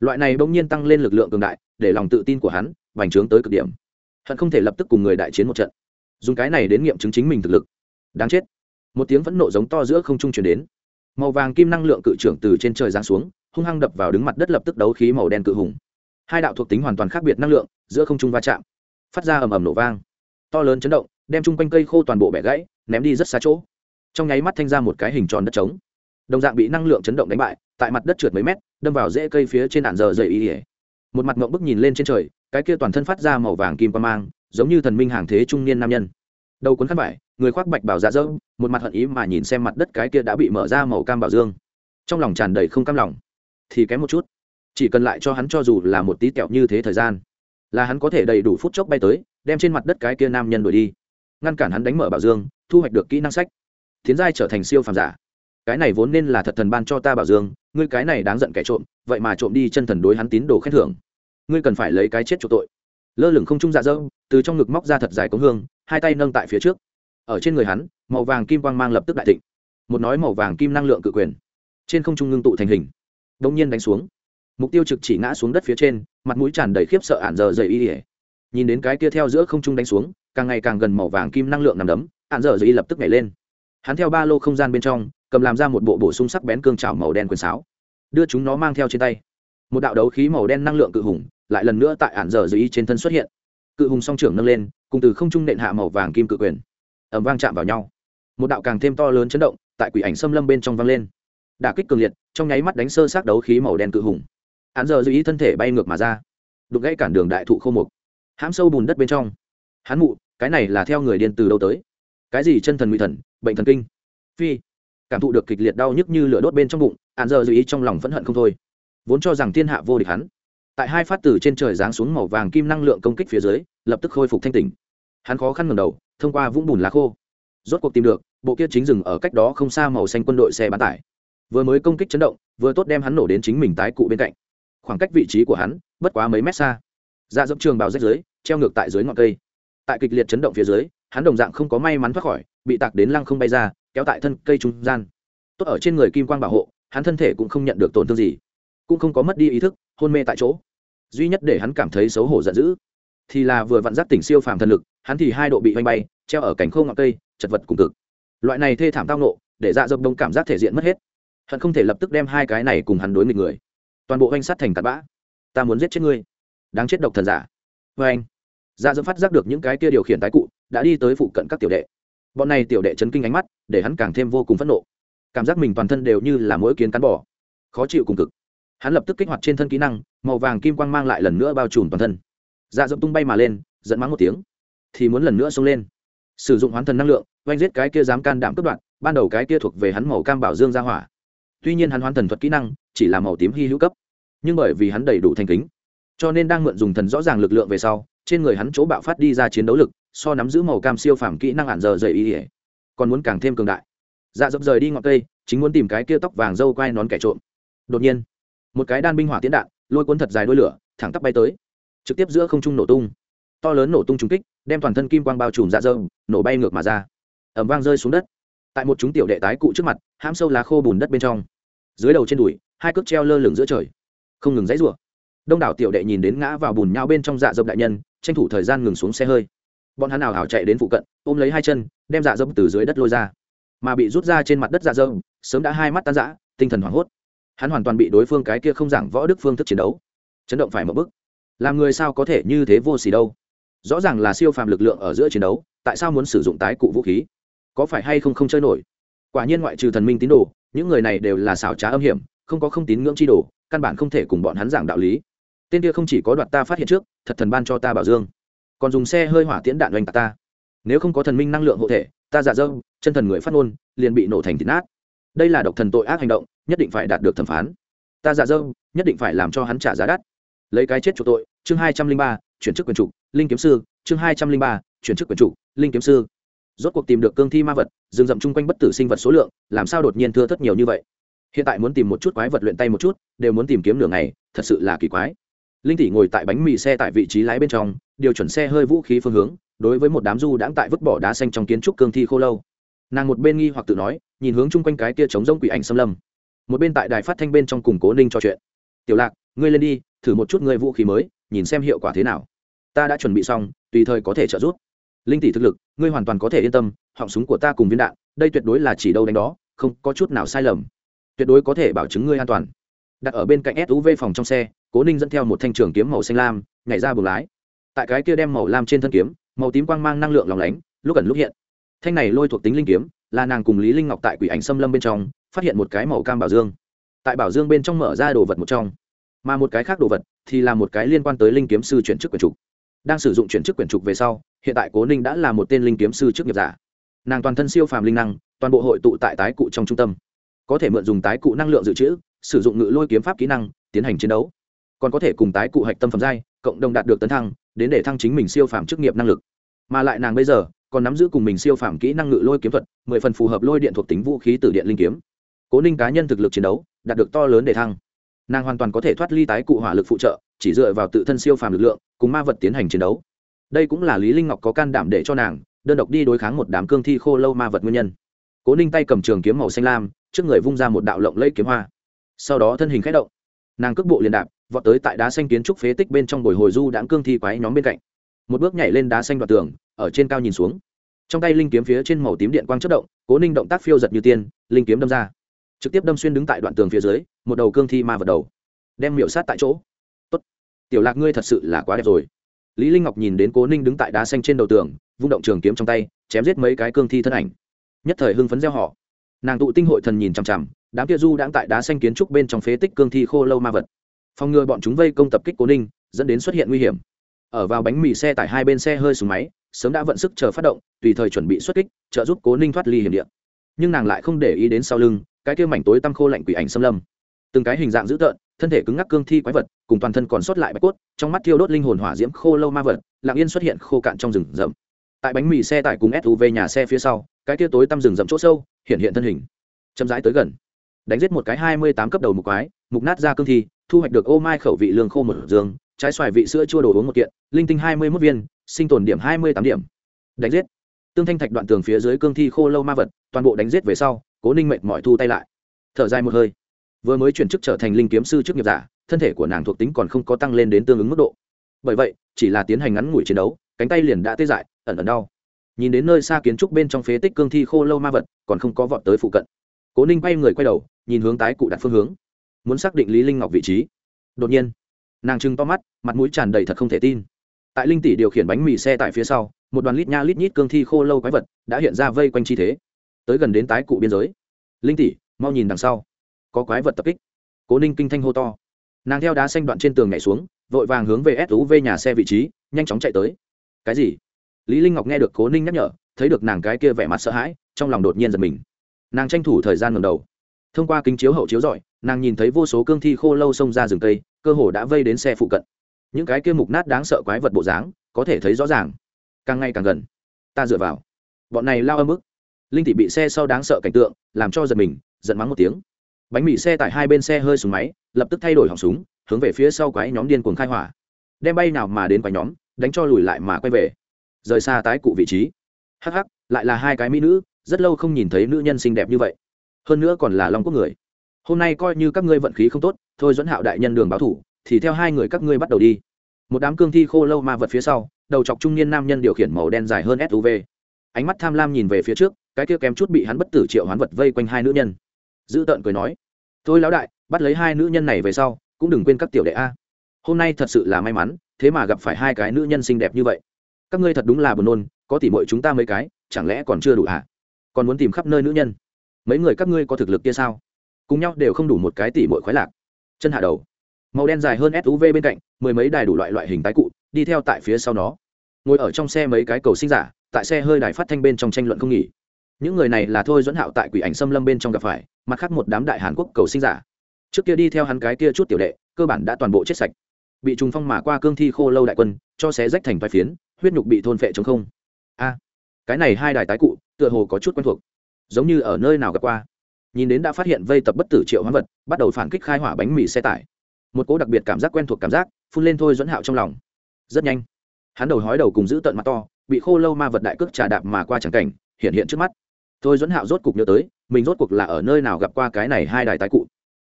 loại này bỗng nhiên tăng lên lực lượng cường đại, để lòng tự tin của hắn bành trướng tới cực điểm. Hận không thể lập tức cùng người đại chiến một trận. Dùng cái này đến nghiệm chứng chính mình thực lực. Đáng chết. Một tiếng phẫn nộ giống to giữa không trung chuyển đến. Màu vàng kim năng lượng cự trưởng từ trên trời giáng xuống, hung hăng đập vào đứng mặt đất lập tức đấu khí màu đen cự hùng. Hai đạo thuộc tính hoàn toàn khác biệt năng lượng, giữa không trung va chạm. Phát ra ầm ầm nổ vang. To lớn chấn động, đem chung quanh cây khô toàn bộ bẻ gãy, ném đi rất xa chỗ. Trong nháy mắt thanh ra một cái hình tròn đất trống. Đồng dạng bị năng lượng chấn động đánh bại tại mặt đất trượt mấy mét, đâm vào rễ cây phía trên đạn dờ dày ý ỉa một mặt mộng bức nhìn lên trên trời, cái kia toàn thân phát ra màu vàng kim qua mang, giống như thần minh hàng thế trung niên nam nhân. Đầu cuốn khăn vải, người khoác bạch bảo dạ dỡ một mặt hận ý mà nhìn xem mặt đất cái kia đã bị mở ra màu cam bảo dương. Trong lòng tràn đầy không cam lòng. Thì kém một chút. Chỉ cần lại cho hắn cho dù là một tí kẹo như thế thời gian, là hắn có thể đầy đủ phút chốc bay tới, đem trên mặt đất cái kia nam nhân đuổi đi. Ngăn cản hắn đánh mở bảo dương, thu hoạch được kỹ năng sách. Tiến giai trở thành siêu phàm giả. Cái này vốn nên là thật thần ban cho ta bảo dương ngươi cái này đáng giận kẻ trộm, vậy mà trộm đi chân thần đối hắn tín đồ khen thưởng. Ngươi cần phải lấy cái chết chỗ tội. Lơ lửng không trung dạ dơ từ trong ngực móc ra thật dài cống hương, hai tay nâng tại phía trước. Ở trên người hắn, màu vàng kim quang mang lập tức đại thịnh. Một nói màu vàng kim năng lượng cự quyền. Trên không trung ngưng tụ thành hình. Đông nhiên đánh xuống. Mục tiêu trực chỉ ngã xuống đất phía trên, mặt mũi tràn đầy khiếp sợ ạn dở dày y ỉa nhìn đến cái kia theo giữa không trung đánh xuống, càng ngày càng gần màu vàng kim năng lượng nằm đấm ạn dở dày y lập tức nhảy lên. Hắn theo ba lô không gian bên trong cầm làm ra một bộ bổ sung sắc bén cương trào màu đen quyền sáo. Đưa chúng nó mang theo trên tay. Một đạo đấu khí màu đen năng lượng cự hùng lại lần nữa tại ản dở dày y trên thân xuất hiện. Cự hùng song trưởng nâng lên, cùng từ không trung nện hạ màu vàng kim cự quyền. Ẩm vang chạm vào nhau. Một đạo càng thêm to lớn chấn động tại quỷ ảnh xâm lâm bên trong vang lên. Đả kích cường liệt, trong nháy mắt đánh sơ sát đấu khí màu đen cự hùng. Hắn giờ dư ý thân thể bay ngược mà ra. Đục gãy cản đường đại thụ khô mục. Hãm sâu bùn đất bên trong. Hắn mụ, cái này là theo người điên từ đâu tới? Cái gì chân thần nguy thần, bệnh thần kinh? Phi cảm thụ được kịch liệt đau nhức như lửa đốt bên trong bụng hạn giờ dư ý trong lòng phẫn hận không thôi. Vốn cho rằng thiên hạ vô địch hắn. Tại hai phát từ trên trời giáng xuống màu vàng kim năng lượng công kích phía dưới, lập tức khôi phục thanh tỉnh. Hắn khó khăn ngầm đầu, thông qua vũng bùn lá khô. Rốt cuộc tìm được, bộ kia chính dừng ở cách đó không xa màu xanh quân đội xe bán tải. Vừa mới công kích chấn động, vừa tốt đem hắn nổ đến chính mình tái cụ bên cạnh. Khoảng cách vị trí của hắn, bất quá mấy mét xa. Ra dẫm trường bào rách dưới, treo ngược tại dưới ngọn cây. Tại kịch liệt chấn động phía dưới, hắn đồng dạng không có may mắn thoát khỏi, bị tạc đến lăng không bay ra kéo tại thân cây trung gian. Tốt ở trên người kim quang bảo hộ, hắn thân thể cũng không nhận được tổn thương gì. Cũng không có mất đi ý thức, hôn mê tại chỗ. Duy nhất để hắn cảm thấy xấu hổ giận dữ, thì là vừa vặn giác tỉnh siêu phàm thần lực, hắn thì hai độ bị oanh bay, treo ở cành khô ngọn cây, chật vật cùng cực. Loại này thê thảm tao nộ để dạ dập đông cảm giác thể diện mất hết. Hận không thể lập tức đem hai cái này cùng hắn đối nghịch người. Toàn bộ oanh sát thành tạt bã. Ta muốn giết chết ngươi. Đáng chết độc thần giả. Vê anh dạ dập phát giác được những cái kia điều khiển tái cụ, đã đi tới phụ cận các tiểu đệ bọn này tiểu đệ chấn kinh ánh mắt, để hắn càng thêm vô cùng phẫn nộ. Cảm giác mình toàn thân đều như là mỗi kiến cắn bỏ khó chịu cùng cực. Hắn lập tức kích hoạt trên thân kỹ năng, màu vàng kim quang mang lại lần nữa bao trùm toàn thân. Dạ dẫm tung bay mà lên dẫn mắng một tiếng. Thì muốn lần nữa xông lên. Sử dụng hoán thần năng lượng, oanh giết cái kia dám can đảm cướp đoạn ban đầu cái kia thuộc về hắn màu cam bảo dương ra hỏa. Tuy nhiên hắn hoán thần thuật kỹ năng, chỉ là màu tím hy hữu cấp. Nhưng bởi vì hắn đầy đủ thành kính, cho nên đang mượn dùng thần rõ ràng lực lượng về sau, trên người hắn chỗ bạo phát đi ra chiến đấu lực so nắm giữ màu cam siêu phàm kỹ năng ản giờ dày ý ỉa. Còn muốn càng thêm cường đại. Dạ dập rời đi ngọn cây, chính muốn tìm cái kia tóc vàng dâu quai nón kẻ trộm. Đột nhiên, một cái đan binh hỏa tiến đạn, lôi cuốn thật dài đôi lửa, thẳng tắp bay tới. Trực tiếp giữa không trung nổ tung. To lớn nổ tung trúng kích, đem toàn thân kim quang bao trùm dạ dơm nổ bay ngược mà ra. Ẩm vang rơi xuống đất. Tại một chúng tiểu đệ tái cụ trước mặt, hãm sâu lá khô bùn đất bên trong. Dưới đầu trên đùi, hai cước treo lơ lửng giữa trời. Không ngừng dãy rủa. Đông đảo tiểu đệ nhìn đến ngã vào bùn nhau bên trong dạ dâm đại nhân, tranh thủ thời gian ngừng xuống xe hơi bọn hắn nào hảo chạy đến phụ cận, ôm lấy hai chân, đem dạ dâm từ dưới đất lôi ra. Mà bị rút ra trên mặt đất dạ dâm, sớm đã hai mắt tan rã, tinh thần hoảng hốt. Hắn hoàn toàn bị đối phương cái kia không giảng võ đức phương thức chiến đấu. Chấn động phải một bức. Làm người sao có thể như thế vô xỉ đâu? Rõ ràng là siêu phàm lực lượng ở giữa chiến đấu, tại sao muốn sử dụng tái cụ vũ khí? Có phải hay không không chơi nổi? Quả nhiên ngoại trừ thần minh tín đồ, những người này đều là xảo trá âm hiểm, không có không tín ngưỡng chi đồ, căn bản không thể cùng bọn hắn giảng đạo lý. Tên kia không chỉ có đoạt ta phát hiện trước, thật thần ban cho ta bảo dương còn dùng xe hơi hỏa tiễn đạn oanh ta. Nếu không có thần minh năng lượng hộ thể, ta giả dơ chân thần người phát ngôn, liền bị nổ thành thịt nát. Đây là độc thần tội ác hành động, nhất định phải đạt được thẩm phán. Ta giả dơ nhất định phải làm cho hắn trả giá đắt. Lấy cái chết chỗ tội, chương hai trăm linh ba, chuyển chức quyền chủ, linh kiếm sư, chương hai trăm linh ba, chuyển chức quyền chủ, linh kiếm sư. Rốt cuộc tìm được cương thi ma vật, rừng rậm chung quanh bất tử sinh vật số lượng, làm sao đột nhiên thưa thất nhiều như vậy? Hiện tại muốn tìm một chút quái vật luyện tay một chút, đều muốn tìm kiếm nửa ngày, thật sự là kỳ quái linh tỷ ngồi tại bánh mì xe tại vị trí lái bên trong, điều chuẩn xe hơi vũ khí phương hướng, đối với một đám du đãng tại vứt bỏ đá xanh trong kiến trúc cương thi khô lâu. Nàng một bên nghi hoặc tự nói, nhìn hướng chung quanh cái kia chống rông quỷ ảnh xâm lâm. Một bên tại đài phát thanh bên trong cùng cố ninh trò chuyện. Tiểu lạc, ngươi lên đi, thử một chút ngươi vũ khí mới, nhìn xem hiệu quả thế nào. Ta đã chuẩn bị xong, tùy thời có thể trợ giúp. Linh tỷ thực lực, ngươi hoàn toàn có thể yên tâm, họng súng của ta cùng viên đạn, đây tuyệt đối là chỉ đâu đánh đó, không có chút nào sai lầm. Tuyệt đối có thể bảo chứng ngươi an toàn. Đặt ở bên cạnh suv phòng trong xe cố ninh dẫn theo một thanh trường kiếm màu xanh lam, nhảy ra buồng lái. Tại cái kia đem màu lam trên thân kiếm, màu tím quang mang năng lượng lòng lánh, lúc ẩn lúc hiện. Thanh này lôi thuộc tính linh kiếm, là nàng cùng lý linh ngọc tại quỷ ảnh xâm lâm bên trong, phát hiện một cái màu cam bảo dương. Tại bảo dương bên trong mở ra đồ vật một trong. Mà một cái khác đồ vật thì là một cái liên quan tới linh kiếm sư chuyển chức quyền trục. Đang sử dụng chuyển chức quyền trục về sau, hiện tại cố ninh đã là một tên linh kiếm sư trước nghiệp giả. Nàng toàn thân siêu phàm linh năng, toàn bộ hội tụ tại tái cụ trong trung tâm. Có thể mượn dùng tái cụ năng lượng dự trữ, sử dụng ngự lôi kiếm pháp kỹ năng, tiến hành chiến đấu còn có thể cùng tái cụ hạch tâm phẩm giai, cộng đồng đạt được tấn thăng, đến để thăng chính mình siêu phàm chức nghiệp năng lực. Mà lại nàng bây giờ, còn nắm giữ cùng mình siêu phàm kỹ năng ngự lôi kiếm thuật, mười phần phù hợp lôi điện thuộc tính vũ khí từ điện linh kiếm. Cố ninh cá nhân thực lực chiến đấu, đạt được to lớn để thăng. Nàng hoàn toàn có thể thoát ly tái cụ hỏa lực phụ trợ, chỉ dựa vào tự thân siêu phàm lực lượng, cùng ma vật tiến hành chiến đấu. Đây cũng là lý linh ngọc có can đảm để cho nàng, đơn độc đi đối kháng một đám cương thi khô lâu ma vật nguyên nhân. Cố ninh tay cầm trường kiếm màu xanh lam, trước người vung ra một đạo lộng lẫy kiếm hoa. Sau đó thân hình khẽ động. Nàng cước bộ liền đạp vọt tới tại đá xanh kiến trúc phế tích bên trong bồi hồi du đãng cương thi quái nhóm bên cạnh. Một bước nhảy lên đá xanh đoạt tường, ở trên cao nhìn xuống. Trong tay linh kiếm phía trên màu tím điện quang chất động, cố ninh động tác phiêu giật như tiên, linh kiếm đâm ra. Trực tiếp đâm xuyên đứng tại đoạn tường phía dưới, một đầu cương thi ma vật đầu. Đem miệu sát tại chỗ. Tốt. Tiểu lạc ngươi thật sự là quá đẹp rồi. Lý linh ngọc nhìn đến cố ninh đứng tại đá xanh trên đầu tường, vung động trường kiếm trong tay, chém giết mấy cái cương thi thân ảnh. Nhất thời hưng phấn gieo họ nàng tụ tinh hội thần nhìn chằm chằm, đám kia du đang tại đá xanh kiến trúc bên trong phế tích cương thi khô lâu ma vật phòng ngừa bọn chúng vây công tập kích cố ninh, dẫn đến xuất hiện nguy hiểm. Ở vào bánh mì xe tải hai bên xe hơi xuống máy, sớm đã vận sức chờ phát động, tùy thời chuẩn bị xuất kích, trợ giúp cố ninh thoát ly hiểm điện nhưng nàng lại không để ý đến sau lưng, cái kia mảnh tối tăm khô lạnh quỷ ảnh xâm lâm. Từng cái hình dạng dữ tợn, thân thể cứng ngắc cương thi quái vật, cùng toàn thân còn sót lại bạch cốt, trong mắt thiêu đốt linh hồn hỏa diễm khô lâu ma vật lạng yên xuất hiện khô cạn trong rừng rậm. Tại bánh mì xe tải cùng suv nhà xe phía sau, cái kia tối tăm rừng rậm chỗ sâu, hiện hiện thân hình. Chậm rãi tới gần. Đánh giết một cái hai mươi tám cấp đầu mục quái mục nát ra cương thi, thu hoạch được ô mai khẩu vị lương khô một giường trái xoài vị sữa chua đồ uống một kiện, linh tinh hai mươi mốt viên, sinh tồn điểm hai mươi tám điểm. Đánh giết. Tương thanh thạch đoạn tường phía dưới cương thi khô lâu ma vật, toàn bộ đánh giết về sau, cố ninh mệnh mọi thu tay lại. Thở dài một hơi. Vừa mới chuyển chức trở thành linh kiếm sư chức nghiệp giả, thân thể của nàng thuộc tính còn không có tăng lên đến tương ứng mức độ. Bởi vậy, chỉ là tiến hành ngắn ngủi chiến đấu, cánh tay liền đã tê dại, ẩn ẩn đau. Nhìn đến nơi xa kiến trúc bên trong phế tích cương thi khô lâu ma vật, còn không có vọt tới phụ cận. Cố ninh quay người quay đầu, nhìn hướng tái cụ đặt phương hướng muốn xác định lý linh ngọc vị trí. Đột nhiên, nàng trừng to mắt, mặt mũi tràn đầy thật không thể tin. Tại linh tỷ điều khiển bánh mì xe tại phía sau, một đoàn lít nha lít nhít cương thi khô lâu quái vật đã hiện ra vây quanh chi thế. Tới gần đến tái cụ biên giới. Linh tỷ, mau nhìn đằng sau. Có quái vật tập kích. Cố ninh kinh thanh hô to. Nàng theo đá xanh đoạn trên tường nhảy xuống, vội vàng hướng về suv nhà xe vị trí, nhanh chóng chạy tới. Cái gì? Lý linh ngọc nghe được cố ninh nhắc nhở, thấy được nàng cái kia vẻ mặt sợ hãi, trong lòng đột nhiên giật mình. Nàng tranh thủ thời gian ngầm đầu thông qua kính chiếu hậu chiếu rọi, nàng nhìn thấy vô số cương thi khô lâu xông ra rừng cây, cơ hồ đã vây đến xe phụ cận. Những cái kia mục nát đáng sợ quái vật bộ dáng, có thể thấy rõ ràng. Càng ngày càng gần. Ta dựa vào. Bọn này lao âm ức. Linh thị bị xe sau đáng sợ cảnh tượng, làm cho giật mình, giận mắng một tiếng. Bánh mì xe tại hai bên xe hơi súng máy, lập tức thay đổi hỏng súng, hướng về phía sau quái nhóm điên cuồng khai hỏa. Đem bay nào mà đến quái nhóm, đánh cho lùi lại mà quay về. Rời xa tái cụ vị trí. Hắc hắc, lại là hai cái mỹ nữ, rất lâu không nhìn thấy nữ nhân xinh đẹp như vậy hơn nữa còn là long quốc người. Hôm nay coi như các ngươi vận khí không tốt, thôi dẫn hạo đại nhân đường báo thủ, thì theo hai người các ngươi bắt đầu đi. Một đám cương thi khô lâu ma vật phía sau, đầu chọc trung niên nam nhân điều khiển màu đen dài hơn suv ánh mắt tham lam nhìn về phía trước, cái kia kém chút bị hắn bất tử triệu hoán vật vây quanh hai nữ nhân. Dữ tợn cười nói, thôi lão đại, bắt lấy hai nữ nhân này về sau, cũng đừng quên các tiểu đệ a. Hôm nay thật sự là may mắn, thế mà gặp phải hai cái nữ nhân xinh đẹp như vậy. Các ngươi thật đúng là buồn nôn, có tỉ mọi chúng ta mấy cái, chẳng lẽ còn chưa đủ hả còn muốn tìm khắp nơi nữ nhân? Mấy người các ngươi có thực lực kia sao? Cùng nhau đều không đủ một cái tỷ mỗi khoái lạc. Chân hạ đầu. Màu đen dài hơn suv bên cạnh, mười mấy đài đủ loại loại hình tái cụ, đi theo tại phía sau nó. Ngồi ở trong xe mấy cái cầu sinh giả, tại xe hơi đài phát thanh bên trong tranh luận không nghỉ. Những người này là thôi dẫn hạo tại quỷ ảnh xâm lâm bên trong gặp phải, mặt khác một đám đại hàn quốc cầu sinh giả. Trước kia đi theo hắn cái kia chút tiểu đệ, cơ bản đã toàn bộ chết sạch. Bị trùng phong mà qua cương thi khô lâu đại quân, cho xé rách thành vai phiến, huyết nhục bị thôn phệ chống không. A, cái này hai đài tái cụ, tựa hồ có chút quen thuộc giống như ở nơi nào gặp qua. Nhìn đến đã phát hiện vây tập bất tử triệu hoán vật, bắt đầu phản kích khai hỏa bánh mì xe tải. Một cỗ đặc biệt cảm giác quen thuộc cảm giác, phun lên thôi dẫn hạo trong lòng. Rất nhanh, hắn đầu hói đầu cùng giữ tận mặt to, bị khô lâu ma vật đại cước trà đạp mà qua chẳng cảnh, hiện hiện trước mắt. Thôi dẫn hạo rốt cục nhớ tới, mình rốt cuộc là ở nơi nào gặp qua cái này hai đài tái cụ.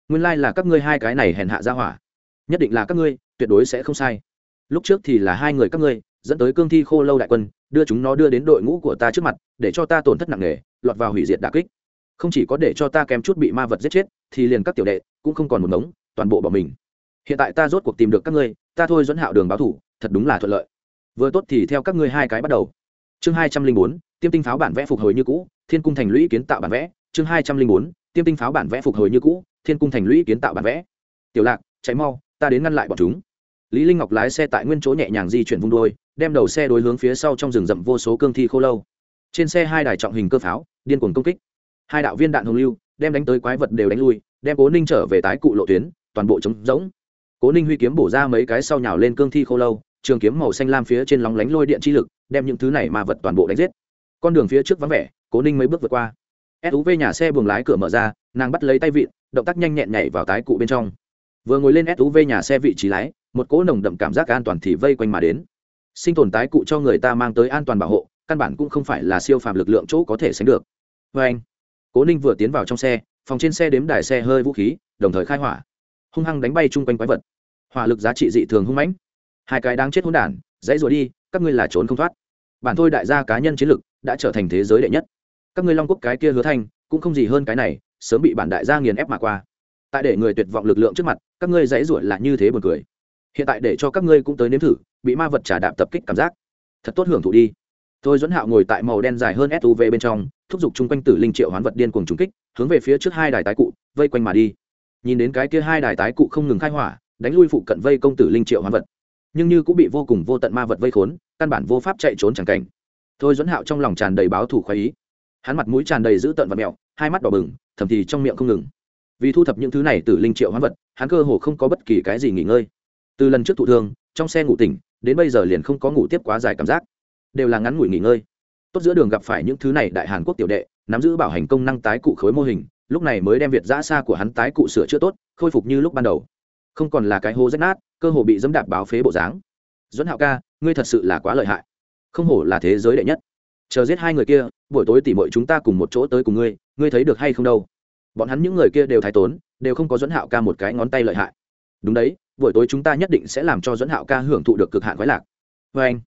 Nguyên lai là các ngươi hai cái này hèn hạ ra hỏa. Nhất định là các ngươi, tuyệt đối sẽ không sai. Lúc trước thì là hai người các ngươi, dẫn tới cương thi khô lâu đại quân, đưa chúng nó đưa đến đội ngũ của ta trước mặt, để cho ta tổn thất nặng nề lọt vào hủy diệt đà kích. Không chỉ có để cho ta kém chút bị ma vật giết chết, thì liền các tiểu đệ cũng không còn một ngống, toàn bộ bỏ mình. Hiện tại ta rốt cuộc tìm được các ngươi, ta thôi dẫn hạo đường báo thủ, thật đúng là thuận lợi. Vừa tốt thì theo các ngươi hai cái bắt đầu. Chương hai trăm linh bốn, tiêm tinh pháo bản vẽ phục hồi như cũ, thiên cung thành lũy kiến tạo bản vẽ. Chương hai trăm linh bốn, tiêm tinh pháo bản vẽ phục hồi như cũ, thiên cung thành lũy kiến tạo bản vẽ. Tiểu lạc cháy mau, ta đến ngăn lại bọn chúng. Lý linh ngọc lái xe tại nguyên chỗ nhẹ nhàng di chuyển vung đôi, đem đầu xe đối hướng phía sau trong rừng rậm vô số cương thi khô lâu trên xe hai đài trọng hình cơ pháo, điên cuồng công kích. Hai đạo viên đạn hồng lưu, đem đánh tới quái vật đều đánh lui, đem cố ninh trở về tái cụ lộ tuyến, toàn bộ chống rỗng. Cố ninh huy kiếm bổ ra mấy cái sau nhào lên cương thi khô lâu, trường kiếm màu xanh lam phía trên lóng lánh lôi điện chi lực, đem những thứ này mà vật toàn bộ đánh giết. Con đường phía trước vắng vẻ, cố ninh mấy bước vượt qua. Suv nhà xe buồng lái cửa mở ra, nàng bắt lấy tay vịn, động tác nhanh nhẹn nhảy vào tái cụ bên trong. Vừa ngồi lên suv nhà xe vị trí lái, một cỗ nồng đậm cảm giác an toàn thì vây quanh mà đến. Sinh tồn tái cụ cho người ta mang tới an toàn bảo hộ căn bản cũng không phải là siêu phàm lực lượng chỗ có thể sánh được. Vê anh, cố ninh vừa tiến vào trong xe, phòng trên xe đếm đài xe hơi vũ khí, đồng thời khai hỏa. Hung hăng đánh bay chung quanh quái vật. Hỏa lực giá trị dị thường hung mãnh. Hai cái đang chết hỗn đản, dãy rồi đi, các ngươi là trốn không thoát. Bản thôi đại gia cá nhân chiến lực đã trở thành thế giới đệ nhất. Các ngươi long quốc cái kia hứa thanh, cũng không gì hơn cái này, sớm bị bản đại gia nghiền ép mà qua. Tại để người tuyệt vọng lực lượng trước mặt, các ngươi dãy ruột là như thế buồn cười. Hiện tại để cho các ngươi cũng tới nếm thử, bị ma vật trả đạp tập kích cảm giác. Thật tốt hưởng thụ đi. Thôi dẫn hạo ngồi tại màu đen dài hơn suv bên trong, thúc giục chung quanh tử linh triệu hoán vật điên cuồng trúng kích, hướng về phía trước hai đài tái cụ, vây quanh mà đi. Nhìn đến cái kia hai đài tái cụ không ngừng khai hỏa, đánh lui phụ cận vây công tử linh triệu hoán vật. Nhưng như cũng bị vô cùng vô tận ma vật vây khốn, căn bản vô pháp chạy trốn chẳng cảnh. Thôi dẫn hạo trong lòng tràn đầy báo thủ khoái ý. Hắn mặt mũi tràn đầy dữ tợn và mẹo, hai mắt đỏ bừng thầm thì trong miệng không ngừng. Vì thu thập những thứ này từ linh triệu hoán vật, hắn cơ hồ không có bất kỳ cái gì nghỉ ngơi. Từ lần trước thụ thương, trong xe ngủ tỉnh, đến bây giờ liền không có ngủ tiếp quá dài cảm giác đều là ngắn ngủi nghỉ ngơi. Tốt giữa đường gặp phải những thứ này đại hàn quốc tiểu đệ, nắm giữ bảo hành công năng tái cụ khối mô hình, lúc này mới đem việt giã xa của hắn tái cụ sửa chữa tốt, khôi phục như lúc ban đầu. Không còn là cái hô rách nát, cơ hồ bị dẫm đạp báo phế bộ dáng. Dẫn hạo ca, ngươi thật sự là quá lợi hại. Không hổ là thế giới đệ nhất. Chờ giết hai người kia, buổi tối tỉ mọi chúng ta cùng một chỗ tới cùng ngươi ngươi thấy được hay không đâu? Bọn hắn những người kia đều thái tốn, đều không có dẫn hạo ca một cái ngón tay lợi hại. Đúng đấy, buổi tối chúng ta nhất định sẽ làm cho dẫn hạo ca hưởng thụ được cực hạn khoái lạc. Vê anh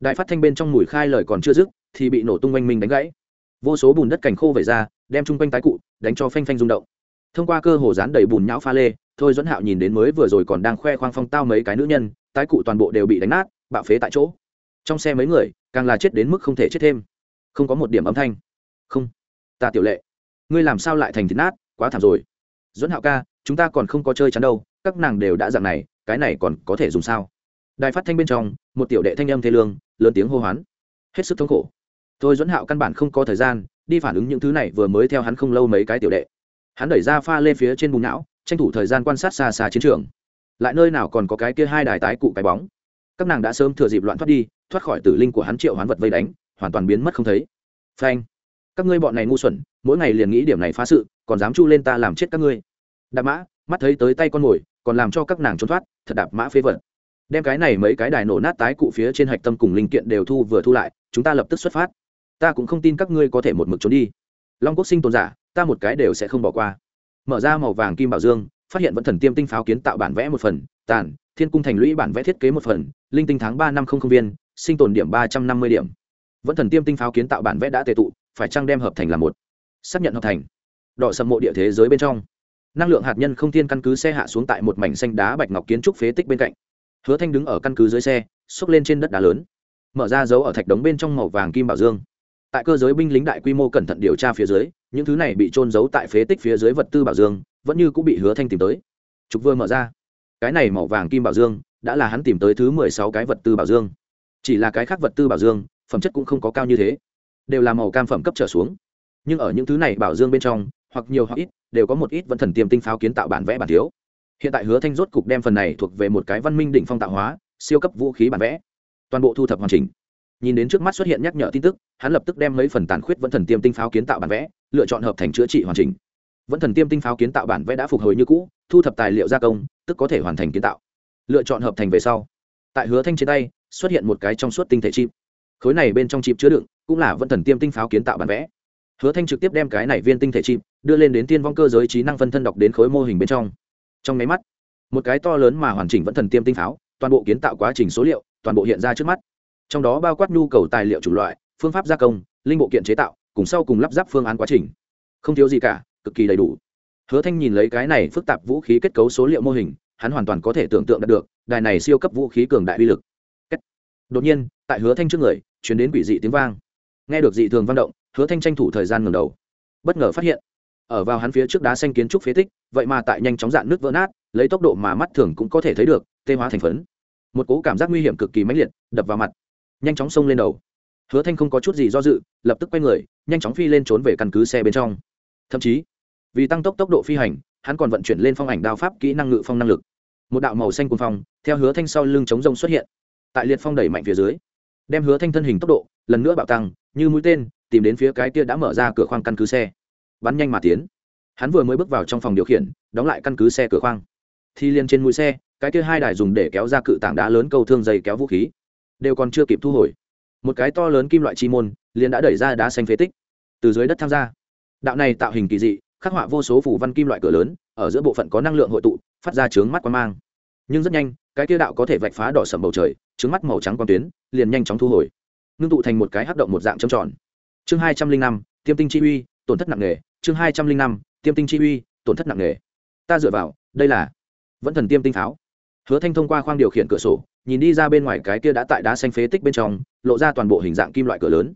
đại phát thanh bên trong mùi khai lời còn chưa dứt, thì bị nổ tung oanh minh đánh gãy. Vô số bùn đất cành khô vẩy ra, đem chung quanh tái cụ, đánh cho phanh phanh rung động. Thông qua cơ hồ dán đầy bùn nhão pha lê, thôi dẫn hạo nhìn đến mới vừa rồi còn đang khoe khoang phong tao mấy cái nữ nhân, tái cụ toàn bộ đều bị đánh nát, bạo phế tại chỗ. Trong xe mấy người, càng là chết đến mức không thể chết thêm. Không có một điểm âm thanh. Không. Ta tiểu lệ, ngươi làm sao lại thành thịt nát, quá thảm rồi. Dẫn hạo ca, chúng ta còn không có chơi chắn đâu, các nàng đều đã dạng này, cái này còn có thể dùng sao? Đài phát thanh bên trong, một tiểu đệ thanh âm thê lương, lớn tiếng hô hoán. Hết sức thống khổ. Tôi dẫn hạo căn bản không có thời gian đi phản ứng những thứ này, vừa mới theo hắn không lâu mấy cái tiểu đệ. Hắn đẩy ra pha lên phía trên bùn não, tranh thủ thời gian quan sát xa xa chiến trường. Lại nơi nào còn có cái kia hai đài tái cụ cái bóng. Các nàng đã sớm thừa dịp loạn thoát đi, thoát khỏi tử linh của hắn triệu hoán vật vây đánh, hoàn toàn biến mất không thấy. Phanh. Các ngươi bọn này ngu xuẩn, mỗi ngày liền nghĩ điểm này phá sự, còn dám chu lên ta làm chết các ngươi. Đạp mã, mắt thấy tới tay con mồi, còn làm cho các nàng trốn thoát, thật đạp mã phế vật đem cái này mấy cái đài nổ nát tái cụ phía trên hạch tâm cùng linh kiện đều thu vừa thu lại, chúng ta lập tức xuất phát. Ta cũng không tin các ngươi có thể một mực trốn đi. Long quốc sinh tồn giả, ta một cái đều sẽ không bỏ qua. Mở ra màu vàng kim bảo dương, phát hiện vẫn thần tiêm tinh pháo kiến tạo bản vẽ một phần, tàn, thiên cung thành lũy bản vẽ thiết kế một phần, linh tinh tháng ba năm không không viên, sinh tồn điểm ba trăm năm mươi điểm. Vẫn thần tiêm tinh pháo kiến tạo bản vẽ đã tệ tụ, phải trăng đem hợp thành là một? Xác nhận hợp thành. Đọ sầm mộ địa thế giới bên trong. Năng lượng hạt nhân không thiên căn cứ xe hạ xuống tại một mảnh xanh đá bạch ngọc kiến trúc phế tích bên cạnh hứa thanh đứng ở căn cứ dưới xe, xốc lên trên đất đá lớn. Mở ra dấu ở thạch đống bên trong màu vàng kim bảo dương. Tại cơ giới binh lính đại quy mô cẩn thận điều tra phía dưới, những thứ này bị trôn giấu tại phế tích phía dưới vật tư bảo dương, vẫn như cũng bị hứa thanh tìm tới. Trục vừa mở ra. Cái này màu vàng kim bảo dương, đã là hắn tìm tới thứ mười sáu cái vật tư bảo dương. Chỉ là cái khác vật tư bảo dương, phẩm chất cũng không có cao như thế. Đều là màu cam phẩm cấp trở xuống. Nhưng ở những thứ này bảo dương bên trong, hoặc nhiều hoặc ít, đều có một ít vẫn thần tiêm tinh pháo kiến tạo bản vẽ bản thiếu hiện tại hứa thanh rốt cục đem phần này thuộc về một cái văn minh đỉnh phong tạo hóa, siêu cấp vũ khí bản vẽ. Toàn bộ thu thập hoàn chỉnh. Nhìn đến trước mắt xuất hiện nhắc nhở tin tức, hắn lập tức đem mấy phần tàn khuyết vẫn thần tiêm tinh pháo kiến tạo bản vẽ, lựa chọn hợp thành chữa trị hoàn chỉnh. Vẫn thần tiêm tinh pháo kiến tạo bản vẽ đã phục hồi như cũ, thu thập tài liệu gia công, tức có thể hoàn thành kiến tạo. Lựa chọn hợp thành về sau, tại hứa thanh trên tay, xuất hiện một cái trong suốt tinh thể chip. Khối này bên trong chip chứa đựng, cũng là vẫn thần tiêm tinh pháo kiến tạo bản vẽ. Hứa thanh trực tiếp đem cái này viên tinh thể chip đưa lên đến tiên vong cơ giới trí năng phân thân đọc đến khối mô hình bên trong trong máy mắt, một cái to lớn mà hoàn chỉnh vẫn thần tiêm tinh pháo, toàn bộ kiến tạo quá trình số liệu, toàn bộ hiện ra trước mắt. Trong đó bao quát nhu cầu tài liệu chủ loại, phương pháp gia công, linh bộ kiện chế tạo, cùng sau cùng lắp ráp phương án quá trình. Không thiếu gì cả, cực kỳ đầy đủ. Hứa thanh nhìn lấy cái này phức tạp vũ khí kết cấu số liệu mô hình, hắn hoàn toàn có thể tưởng tượng được, đài này siêu cấp vũ khí cường đại uy lực. Đột nhiên, tại hứa thanh trước người chuyển đến quỷ dị tiếng vang. Nghe được dị thường vang động, hứa thanh tranh thủ thời gian ngầm đầu. Bất ngờ phát hiện ở vào hắn phía trước đá xanh kiến trúc phế tích, vậy mà tại nhanh chóng dạn nước vỡ nát, lấy tốc độ mà mắt thường cũng có thể thấy được, tê hóa thành phấn. Một cố cảm giác nguy hiểm cực kỳ mãnh liệt, đập vào mặt. Nhanh chóng xông lên đầu. Hứa thanh không có chút gì do dự, lập tức quay người, nhanh chóng phi lên trốn về căn cứ xe bên trong. Thậm chí, vì tăng tốc tốc độ phi hành, hắn còn vận chuyển lên phong ảnh đao pháp kỹ năng ngự phong năng lực. Một đạo màu xanh cuồng phong, theo hứa thanh sau lưng chống rông xuất hiện. Tại liệt phong đẩy mạnh phía dưới, đem hứa thanh thân hình tốc độ lần nữa bạo tăng, như mũi tên, tìm đến phía cái kia đã mở ra cửa khoang căn cứ xe bắn nhanh mà tiến. Hắn vừa mới bước vào trong phòng điều khiển, đóng lại căn cứ xe cửa khoang. Thì liền trên mũi xe, cái kia hai đài dùng để kéo ra cự tảng đá lớn câu thương dây kéo vũ khí. Đều còn chưa kịp thu hồi. Một cái to lớn kim loại chi môn, liền đã đẩy ra đá xanh phế tích. Từ dưới đất tham gia. Đạo này tạo hình kỳ dị, khắc họa vô số phủ văn kim loại cửa lớn, ở giữa bộ phận có năng lượng hội tụ, phát ra trướng mắt quan mang. Nhưng rất nhanh, cái kia đạo có thể vạch phá đỏ sầm bầu trời trướng mắt màu trắng quang tuyến, liền nhanh chóng thu hồi. Ngưng tụ thành một cái hắc động một dạng trầm tròn. Chương hai trăm linh năm, tiêm tinh chi uy tổn thất nặng nề, chương hai trăm linh năm, tiêm tinh chi uy, tổn thất nặng nề. Ta dựa vào, đây là vẫn thần tiêm tinh pháo. Hứa thanh thông qua khoang điều khiển cửa sổ, nhìn đi ra bên ngoài cái kia đã tại đá xanh phế tích bên trong, lộ ra toàn bộ hình dạng kim loại cửa lớn.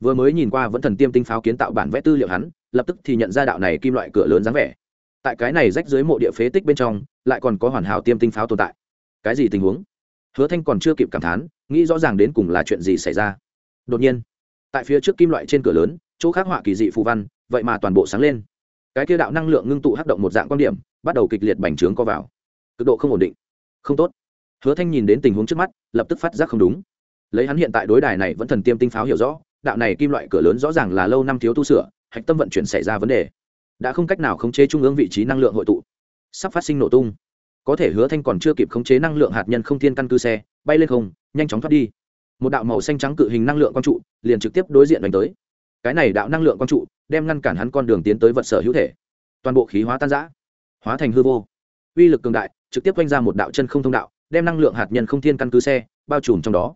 Vừa mới nhìn qua vẫn thần tiêm tinh pháo kiến tạo bản vẽ tư liệu hắn, lập tức thì nhận ra đạo này kim loại cửa lớn dáng vẻ. Tại cái này rách dưới mộ địa phế tích bên trong, lại còn có hoàn hảo tiêm tinh pháo tồn tại. Cái gì tình huống? Hứa thanh còn chưa kịp cảm thán, nghĩ rõ ràng đến cùng là chuyện gì xảy ra. Đột nhiên, tại phía trước kim loại trên cửa lớn chỗ khắc họa kỳ dị phù văn, vậy mà toàn bộ sáng lên. Cái kia đạo năng lượng ngưng tụ hắc động một dạng quan điểm, bắt đầu kịch liệt bành trướng co vào. Cực độ không ổn định. Không tốt. Hứa thanh nhìn đến tình huống trước mắt, lập tức phát giác không đúng. Lấy hắn hiện tại đối đài này vẫn thần tiêm tinh pháo hiểu rõ, đạo này kim loại cửa lớn rõ ràng là lâu năm thiếu tu sửa, hạch tâm vận chuyển xảy ra vấn đề. Đã không cách nào khống chế trung ương vị trí năng lượng hội tụ. Sắp phát sinh nổ tung. Có thể hứa thanh còn chưa kịp khống chế năng lượng hạt nhân không thiên căn cứ xe, bay lên không, nhanh chóng thoát đi. Một đạo màu xanh trắng cự hình năng lượng quang trụ, liền trực tiếp đối diện đánh tới cái này đạo năng lượng quang trụ, đem ngăn cản hắn con đường tiến tới vật sở hữu thể. Toàn bộ khí hóa tan giã hóa thành hư vô. Uy lực cường đại, trực tiếp quanh ra một đạo chân không thông đạo, đem năng lượng hạt nhân không thiên căn cứ xe bao trùm trong đó.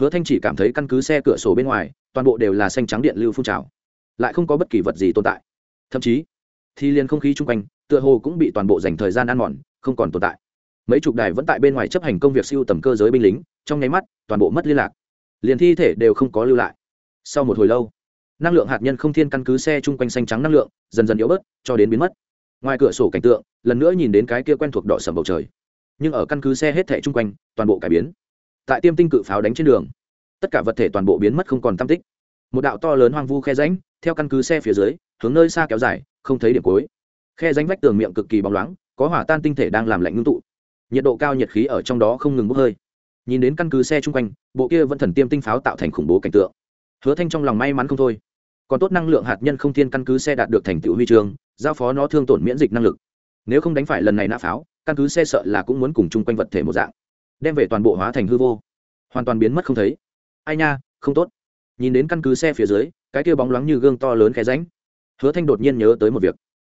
Hứa thanh chỉ cảm thấy căn cứ xe cửa sổ bên ngoài, toàn bộ đều là xanh trắng điện lưu phun trào, lại không có bất kỳ vật gì tồn tại. Thậm chí, thì liền không khí chung quanh, tựa hồ cũng bị toàn bộ dành thời gian ăn mòn, không còn tồn tại. Mấy chục đài vẫn tại bên ngoài chấp hành công việc siêu tầm cơ giới binh lính, trong nháy mắt, toàn bộ mất liên lạc. Liền thi thể đều không có lưu lại. Sau một hồi lâu năng lượng hạt nhân không thiên căn cứ xe chung quanh xanh trắng năng lượng, dần dần yếu bớt, cho đến biến mất. Ngoài cửa sổ cảnh tượng, lần nữa nhìn đến cái kia quen thuộc đỏ sầm bầu trời. Nhưng ở căn cứ xe hết thẻ chung quanh, toàn bộ cải biến. Tại tiêm tinh cự pháo đánh trên đường, tất cả vật thể toàn bộ biến mất không còn tam tích. Một đạo to lớn hoang vu khe ránh theo căn cứ xe phía dưới, hướng nơi xa kéo dài, không thấy điểm cuối. Khe ránh vách tường miệng cực kỳ bóng loáng, có hỏa tan tinh thể đang làm lạnh ngưng tụ. Nhiệt độ cao nhiệt khí ở trong đó không ngừng bốc hơi. Nhìn đến căn cứ xe chung quanh, bộ kia vẫn thần tiêm tinh pháo tạo thành khủng bố cảnh tượng hứa thanh trong lòng may mắn không thôi. Còn tốt năng lượng hạt nhân không thiên căn cứ xe đạt được thành tựu huy chương, giao phó nó thương tổn miễn dịch năng lực. Nếu không đánh phải lần này nã pháo, căn cứ xe sợ là cũng muốn cùng chung quanh vật thể một dạng. Đem về toàn bộ hóa thành hư vô. Hoàn toàn biến mất không thấy. Ai nha, không tốt. Nhìn đến căn cứ xe phía dưới, cái kia bóng loáng như gương to lớn khe ránh hứa thanh đột nhiên nhớ tới một việc.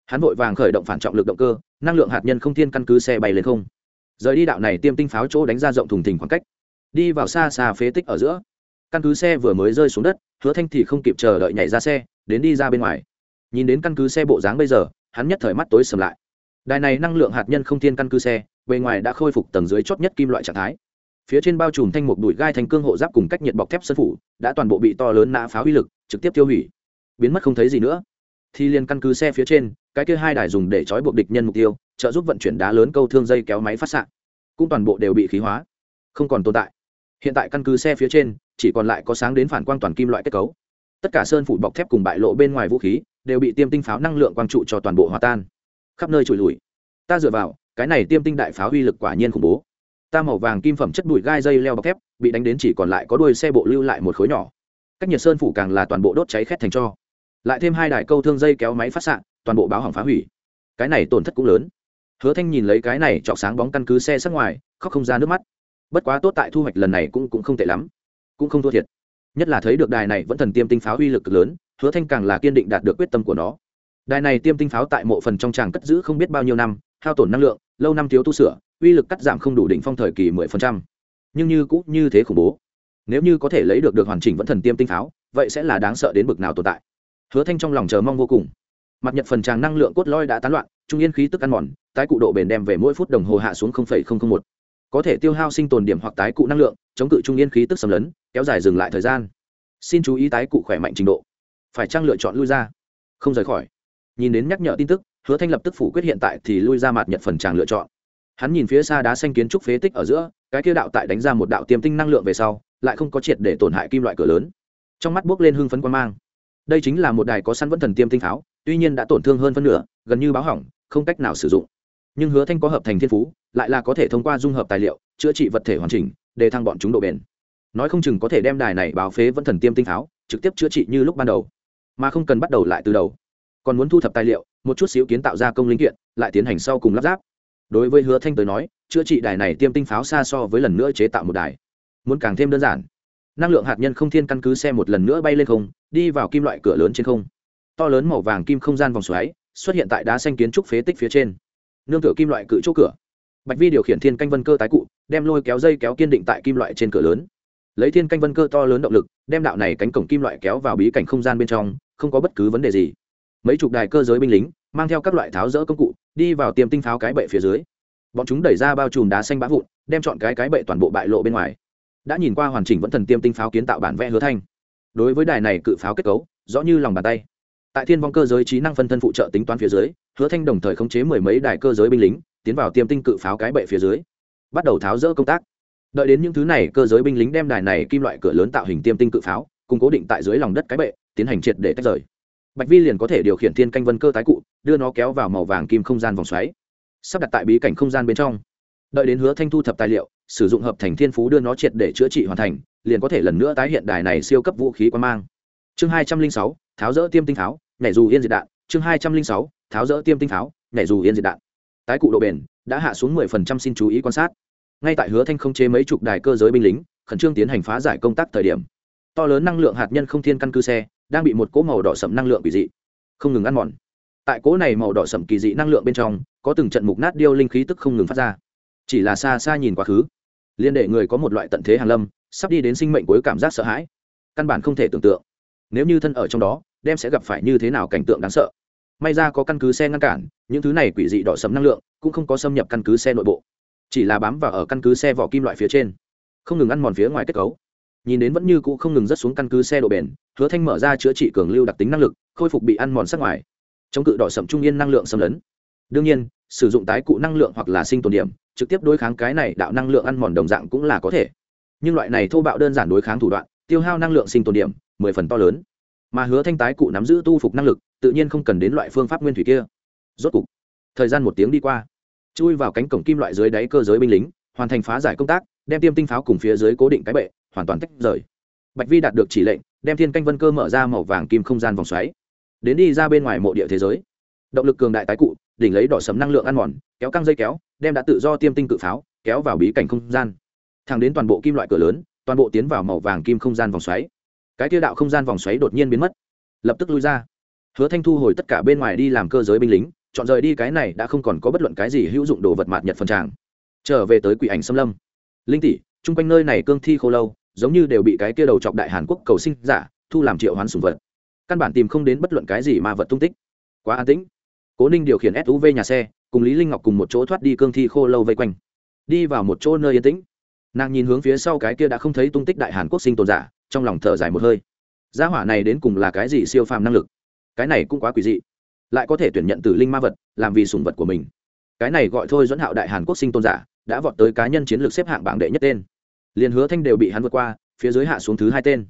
Hắn vội vàng khởi động phản trọng lực động cơ, năng lượng hạt nhân không thiên căn cứ xe bay lên không. Rời đi đạo này tiêm tinh pháo chỗ đánh ra rộng thùng thình khoảng cách. Đi vào xa xa phế tích ở giữa căn cứ xe vừa mới rơi xuống đất, hứa thanh thì không kịp chờ đợi nhảy ra xe, đến đi ra bên ngoài. Nhìn đến căn cứ xe bộ dáng bây giờ, hắn nhất thời mắt tối sầm lại. Đài này năng lượng hạt nhân không thiên căn cứ xe, bề ngoài đã khôi phục tầng dưới chót nhất kim loại trạng thái. Phía trên bao trùm thanh một đùi gai thành cương hộ giáp cùng cách nhiệt bọc thép sân phủ, đã toàn bộ bị to lớn nã pháo uy lực, trực tiếp tiêu hủy. Biến mất không thấy gì nữa. Thì liền căn cứ xe phía trên, cái kia hai đài dùng để trói buộc địch nhân mục tiêu, trợ giúp vận chuyển đá lớn câu thương dây kéo máy phát xạ. Cũng toàn bộ đều bị khí hóa. Không còn tồn tại hiện tại căn cứ xe phía trên, chỉ còn lại có sáng đến phản quang toàn kim loại kết cấu. Tất cả sơn phủ bọc thép cùng bại lộ bên ngoài vũ khí đều bị tiêm tinh pháo năng lượng quang trụ cho toàn bộ hòa tan. Khắp nơi trùi lùi. Ta dựa vào, cái này tiêm tinh đại pháo uy lực quả nhiên khủng bố. Ta màu vàng kim phẩm chất bụi gai dây leo bọc thép, bị đánh đến chỉ còn lại có đuôi xe bộ lưu lại một khối nhỏ. Cách nhiệt sơn phủ càng là toàn bộ đốt cháy khét thành cho. Lại thêm hai đài câu thương dây kéo máy phát s toàn bộ báo hỏng phá hủy. Cái này tổn thất cũng lớn. Hứa thanh nhìn lấy cái này chọc sáng bóng căn cứ xe sắc ngoài, khóc không ra nước mắt bất quá tốt tại thu hoạch lần này cũng cũng không tệ lắm. Cũng không thua thiệt. Nhất là thấy được đài này vẫn thần tiêm tinh pháo uy lực cực lớn, hứa thanh càng là kiên định đạt được quyết tâm của nó. Đài này tiêm tinh pháo tại mộ phần trong tràng cất giữ không biết bao nhiêu năm, hao tổn năng lượng, lâu năm thiếu tu sửa, uy lực cắt giảm không đủ đỉnh phong thời kỳ mười phần trăm. Nhưng như cũng như thế khủng bố. Nếu như có thể lấy được được hoàn chỉnh vẫn thần tiêm tinh pháo, vậy sẽ là đáng sợ đến bực nào tồn tại. Hứa thanh trong lòng chờ mong vô cùng. Mặt nhật phần tràng năng lượng cốt lõi đã tán loạn, trung yên khí tức ăn mòn, tái cụ độ bền đem về mỗi phút đồng hồ hạ xuống một có thể tiêu hao sinh tồn điểm hoặc tái cụ năng lượng, chống cự trung yên khí tức xâm lấn, kéo dài dừng lại thời gian. Xin chú ý tái cụ khỏe mạnh trình độ. Phải trang lựa chọn lui ra? Không rời khỏi. Nhìn đến nhắc nhở tin tức, hứa thanh lập tức phủ quyết hiện tại thì lui ra mặt nhật phần tràng lựa chọn. Hắn nhìn phía xa đá xanh kiến trúc phế tích ở giữa, cái kia đạo tại đánh ra một đạo tiềm tinh năng lượng về sau, lại không có triệt để tổn hại kim loại cửa lớn. Trong mắt bước lên hưng phấn quan mang. Đây chính là một đài có sẵn vẫn thần tiêm tinh pháo, tuy nhiên đã tổn thương hơn phân nửa, gần như báo hỏng, không cách nào sử dụng nhưng hứa thanh có hợp thành thiên phú, lại là có thể thông qua dung hợp tài liệu, chữa trị vật thể hoàn chỉnh, để thăng bọn chúng độ bền. Nói không chừng có thể đem đài này báo phế vẫn thần tiêm tinh pháo trực tiếp chữa trị như lúc ban đầu, mà không cần bắt đầu lại từ đầu. Còn muốn thu thập tài liệu, một chút xíu kiến tạo ra công linh kiện, lại tiến hành sau cùng lắp ráp. Đối với hứa thanh tới nói, chữa trị đài này tiêm tinh pháo xa so với lần nữa chế tạo một đài, muốn càng thêm đơn giản. Năng lượng hạt nhân không thiên căn cứ xe một lần nữa bay lên không, đi vào kim loại cửa lớn trên không. To lớn màu vàng kim không gian vòng xoáy, xuất hiện tại đá xanh kiến trúc phế tích phía trên nương tựa kim loại cự chỗ cửa. Bạch vi điều khiển thiên canh vân cơ tái cụ, đem lôi kéo dây kéo kiên định tại kim loại trên cửa lớn. Lấy thiên canh vân cơ to lớn động lực, đem đạo này cánh cổng kim loại kéo vào bí cảnh không gian bên trong, không có bất cứ vấn đề gì. Mấy chục đài cơ giới binh lính, mang theo các loại tháo rỡ công cụ, đi vào tiềm tinh pháo cái bệ phía dưới. Bọn chúng đẩy ra bao trùm đá xanh bã vụn, đem chọn cái cái bệ toàn bộ bại lộ bên ngoài. Đã nhìn qua hoàn chỉnh vẫn thần tiêm tinh pháo kiến tạo bản vẽ hứa thanh. Đối với đài này cự pháo kết cấu, rõ như lòng bàn tay tại thiên vong cơ giới trí năng phân thân phụ trợ tính toán phía dưới, hứa thanh đồng thời khống chế mười mấy đài cơ giới binh lính, tiến vào tiêm tinh cự pháo cái bệ phía dưới, bắt đầu tháo rỡ công tác. Đợi đến những thứ này cơ giới binh lính đem đài này kim loại cửa lớn tạo hình tiêm tinh cự pháo, cùng cố định tại dưới lòng đất cái bệ, tiến hành triệt để tách rời. Bạch vi liền có thể điều khiển thiên canh vân cơ tái cụ, đưa nó kéo vào màu vàng kim không gian vòng xoáy, sắp đặt tại bí cảnh không gian bên trong. Đợi đến hứa thanh thu thập tài liệu, sử dụng hợp thành thiên phú đưa nó triệt để chữa trị hoàn thành, liền có thể lần nữa tái hiện đài này siêu cấp vũ khí quan mang. Chương hai trăm linh sáu, tháo rỡ tiêm tinh tháo nhảy dù yên diệt đạn, chương hai trăm linh sáu, tháo rỡ tiêm tinh pháo, nhảy dù yên diệt đạn. Tái cụ độ bền, đã hạ xuống mười phần trăm xin chú ý quan sát. Ngay tại hứa thanh không chế mấy chục đài cơ giới binh lính, khẩn trương tiến hành phá giải công tác thời điểm. To lớn năng lượng hạt nhân không thiên căn cứ xe, đang bị một cỗ màu đỏ sậm năng lượng kỳ dị. Không ngừng ăn mòn. Tại cỗ này màu đỏ sậm kỳ dị năng lượng bên trong, có từng trận mục nát điêu linh khí tức không ngừng phát ra. Chỉ là xa xa nhìn quá khứ, liên đệ người có một loại tận thế hàn lâm, sắp đi đến sinh mệnh cuối cảm giác sợ hãi. Căn bản không thể tưởng tượng. Nếu như thân ở trong đó đem sẽ gặp phải như thế nào cảnh tượng đáng sợ. May ra có căn cứ xe ngăn cản, những thứ này quỷ dị đỏ sấm năng lượng cũng không có xâm nhập căn cứ xe nội bộ. Chỉ là bám vào ở căn cứ xe vỏ kim loại phía trên. Không ngừng ăn mòn phía ngoài kết cấu. Nhìn đến vẫn như cũ không ngừng rớt xuống căn cứ xe độ bền, hứa thanh mở ra chữa trị cường lưu đặc tính năng lực, khôi phục bị ăn mòn sắc ngoài. Chống cự đỏ sậm trung yên năng lượng xâm lấn. Đương nhiên, sử dụng tái cụ năng lượng hoặc là sinh tồn điểm, trực tiếp đối kháng cái này đạo năng lượng ăn mòn đồng dạng cũng là có thể. Nhưng loại này thô bạo đơn giản đối kháng thủ đoạn, tiêu hao năng lượng sinh tồn điểm, mười phần to lớn mà hứa thanh tái cụ nắm giữ tu phục năng lực, tự nhiên không cần đến loại phương pháp nguyên thủy kia. Rốt cục, thời gian một tiếng đi qua, chui vào cánh cổng kim loại dưới đáy cơ giới binh lính, hoàn thành phá giải công tác, đem tiêm tinh pháo cùng phía dưới cố định cái bệ, hoàn toàn tách rời. Bạch vi đạt được chỉ lệnh, đem thiên canh vân cơ mở ra màu vàng kim không gian vòng xoáy, đến đi ra bên ngoài mộ địa thế giới. Động lực cường đại tái cụ, đỉnh lấy đỏ sấm năng lượng ăn mòn, kéo căng dây kéo, đem đã tự do tiêm tinh cự pháo, kéo vào bí cảnh không gian. Thẳng đến toàn bộ kim loại cửa lớn, toàn bộ tiến vào màu vàng kim không gian vòng xoáy cái tiêu đạo không gian vòng xoáy đột nhiên biến mất, lập tức lui ra. Hứa thanh thu hồi tất cả bên ngoài đi làm cơ giới binh lính, chọn rời đi cái này đã không còn có bất luận cái gì hữu dụng đồ vật mạt nhật phần tràng. Trở về tới quỷ ảnh xâm lâm. Linh tỷ, chung quanh nơi này cương thi khô lâu, giống như đều bị cái kia đầu chọc đại hàn quốc cầu sinh giả, thu làm triệu hoán sùng vật. Căn bản tìm không đến bất luận cái gì mà vật tung tích. Quá an tĩnh. Cố ninh điều khiển suv nhà xe, cùng lý linh ngọc cùng một chỗ thoát đi cương thi khô lâu vây quanh. Đi vào một chỗ nơi yên tĩnh. Nàng nhìn hướng phía sau cái kia đã không thấy tung tích đại hàn quốc sinh tồn giả trong lòng thở dài một hơi. Gia hỏa này đến cùng là cái gì siêu phàm năng lực? Cái này cũng quá quỷ dị. Lại có thể tuyển nhận từ linh ma vật, làm vì sùng vật của mình. Cái này gọi thôi dẫn hạo đại hàn quốc sinh tôn giả, đã vọt tới cá nhân chiến lược xếp hạng bảng đệ nhất tên. Liền hứa thanh đều bị hắn vượt qua, phía dưới hạ xuống thứ hai tên.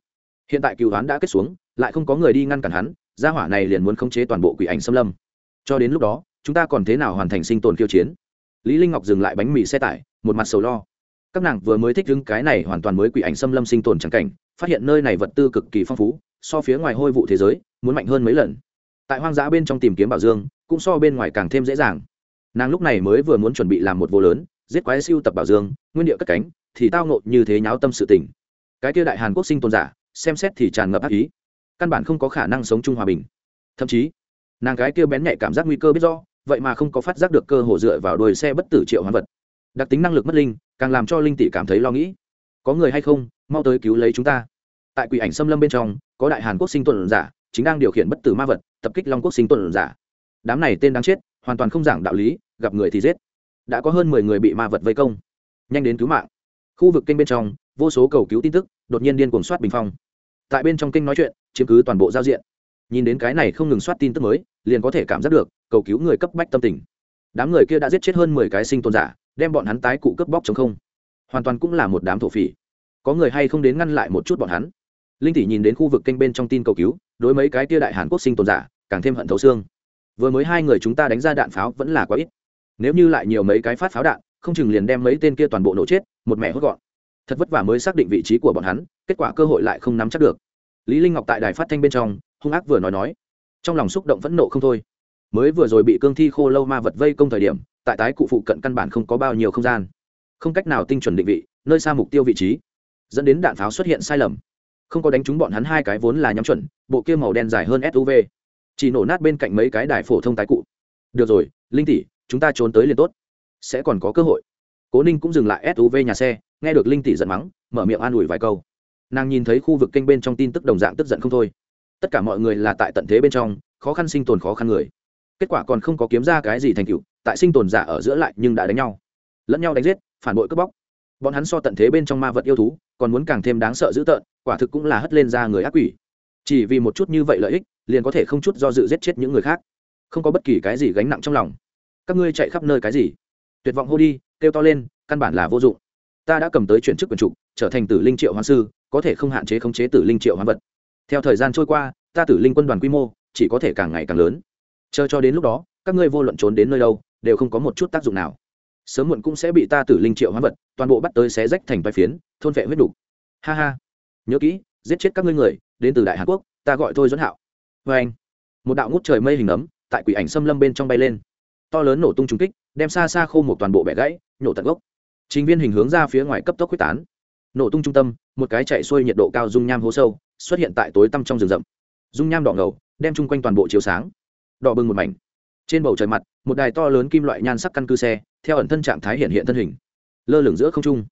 Hiện tại cựu hắn đã kết xuống, lại không có người đi ngăn cản hắn, gia hỏa này liền muốn khống chế toàn bộ quỷ ảnh xâm lâm. Cho đến lúc đó, chúng ta còn thế nào hoàn thành sinh tồn khiêu chiến? Lý linh ngọc dừng lại bánh mì xe tải, một mặt sầu lo. Các nàng vừa mới thích đứng cái này hoàn toàn mới quỷ ảnh xâm lâm sinh tồn chẳng cảnh phát hiện nơi này vật tư cực kỳ phong phú, so phía ngoài hôi vụ thế giới, muốn mạnh hơn mấy lần. Tại hoang dã bên trong tìm kiếm bảo dương, cũng so bên ngoài càng thêm dễ dàng. Nàng lúc này mới vừa muốn chuẩn bị làm một vô lớn, giết quái siêu tập bảo dương, nguyên địa cất cánh, thì tao nộ như thế nháo tâm sự tình. Cái kia đại hàn quốc sinh tồn giả, xem xét thì tràn ngập ác ý. Căn bản không có khả năng sống chung hòa bình. Thậm chí, nàng cái kia bén nhạy cảm giác nguy cơ biết do vậy mà không có phát giác được cơ hồ dựa vào đuôi xe bất tử triệu hoán vật. Đặc tính năng lực mất linh, càng làm cho linh tỷ cảm thấy lo nghĩ có người hay không, mau tới cứu lấy chúng ta. Tại quỷ ảnh xâm lâm bên trong, có đại hàn quốc sinh tuần giả, chính đang điều khiển bất tử ma vật, tập kích long quốc sinh tuần giả. Đám này tên đáng chết, hoàn toàn không giảng đạo lý, gặp người thì giết. Đã có hơn mười người bị ma vật vây công. Nhanh đến cứu mạng. Khu vực kênh bên trong, vô số cầu cứu tin tức, đột nhiên điên cuồng soát bình phong. Tại bên trong kênh nói chuyện, chiếm cứ toàn bộ giao diện. Nhìn đến cái này không ngừng soát tin tức mới, liền có thể cảm giác được, cầu cứu người cấp bách tâm tình. Đám người kia đã giết chết hơn mười cái sinh tồn giả, đem bọn hắn tái cụ cướp bóc chống không hoàn toàn cũng là một đám thổ phỉ. Có người hay không đến ngăn lại một chút bọn hắn? Linh tỷ nhìn đến khu vực kênh bên trong tin cầu cứu, đối mấy cái tia đại hàn quốc sinh tồn giả, càng thêm hận thấu xương. Vừa mới hai người chúng ta đánh ra đạn pháo vẫn là quá ít. Nếu như lại nhiều mấy cái phát pháo đạn, không chừng liền đem mấy tên kia toàn bộ nổ chết, một mẻ hốt gọn. Thật vất vả mới xác định vị trí của bọn hắn, kết quả cơ hội lại không nắm chắc được. Lý linh ngọc tại đài phát thanh bên trong, hung ác vừa nói nói. Trong lòng xúc động phẫn nộ không thôi. Mới vừa rồi bị cương thi khô lâu ma vật vây công thời điểm, tại tái cụ phụ cận căn bản không có bao nhiêu không gian không cách nào tinh chuẩn định vị, nơi xa mục tiêu vị trí, dẫn đến đạn pháo xuất hiện sai lầm. Không có đánh trúng bọn hắn hai cái vốn là nhắm chuẩn, bộ kia màu đen dài hơn suv chỉ nổ nát bên cạnh mấy cái đài phổ thông tái cụ. Được rồi, linh tỷ, chúng ta trốn tới liền tốt. Sẽ còn có cơ hội. Cố ninh cũng dừng lại suv nhà xe, nghe được linh tỷ giận mắng, mở miệng an ủi vài câu. Nàng nhìn thấy khu vực kênh bên trong tin tức đồng dạng tức giận không thôi. Tất cả mọi người là tại tận thế bên trong, khó khăn sinh tồn khó khăn người. Kết quả còn không có kiếm ra cái gì thành tựu, tại sinh tồn giả ở giữa lại nhưng đã đánh nhau. Lẫn nhau đánh giết phản bội cướp bóc. Bọn hắn so tận thế bên trong ma vật yêu thú, còn muốn càng thêm đáng sợ dữ tợn, quả thực cũng là hất lên ra người ác quỷ. Chỉ vì một chút như vậy lợi ích, liền có thể không chút do dự giết chết những người khác. Không có bất kỳ cái gì gánh nặng trong lòng. Các ngươi chạy khắp nơi cái gì? Tuyệt vọng hô đi, kêu to lên, căn bản là vô dụng. Ta đã cầm tới chuyển chức quyền trục, trở thành tử linh triệu hoán sư, có thể không hạn chế khống chế tử linh triệu hoán vật. Theo thời gian trôi qua, ta tử linh quân đoàn quy mô chỉ có thể càng ngày càng lớn. Chờ cho đến lúc đó, các ngươi vô luận trốn đến nơi đâu, đều không có một chút tác dụng nào sớm muộn cũng sẽ bị ta tử linh triệu hóa vật, toàn bộ bắt tới xé rách thành vai phiến, thôn vệ huyết đục. Ha ha. Nhớ kỹ, giết chết các ngươi người, đến từ đại hàn quốc, ta gọi thôi dẫn hạo. Vê anh, một đạo ngút trời mây hình ấm, tại quỷ ảnh xâm lâm bên trong bay lên. To lớn nổ tung trúng kích, đem xa xa khô một toàn bộ bẻ gãy nhổ tận gốc. Chính viên hình hướng ra phía ngoài cấp tốc quyết tán. Nổ tung trung tâm, một cái chạy xuôi nhiệt độ cao dung nham hố sâu, xuất hiện tại tối tăm trong rừng rậm. Dung nham đỏ ngầu, đem chung quanh toàn bộ chiếu sáng. Đỏ bừng một mảnh. Trên bầu trời mặt, một đài to lớn kim loại nhan sắc căn cư xe theo ẩn thân trạng thái hiện hiện thân hình. Lơ lửng giữa không trung.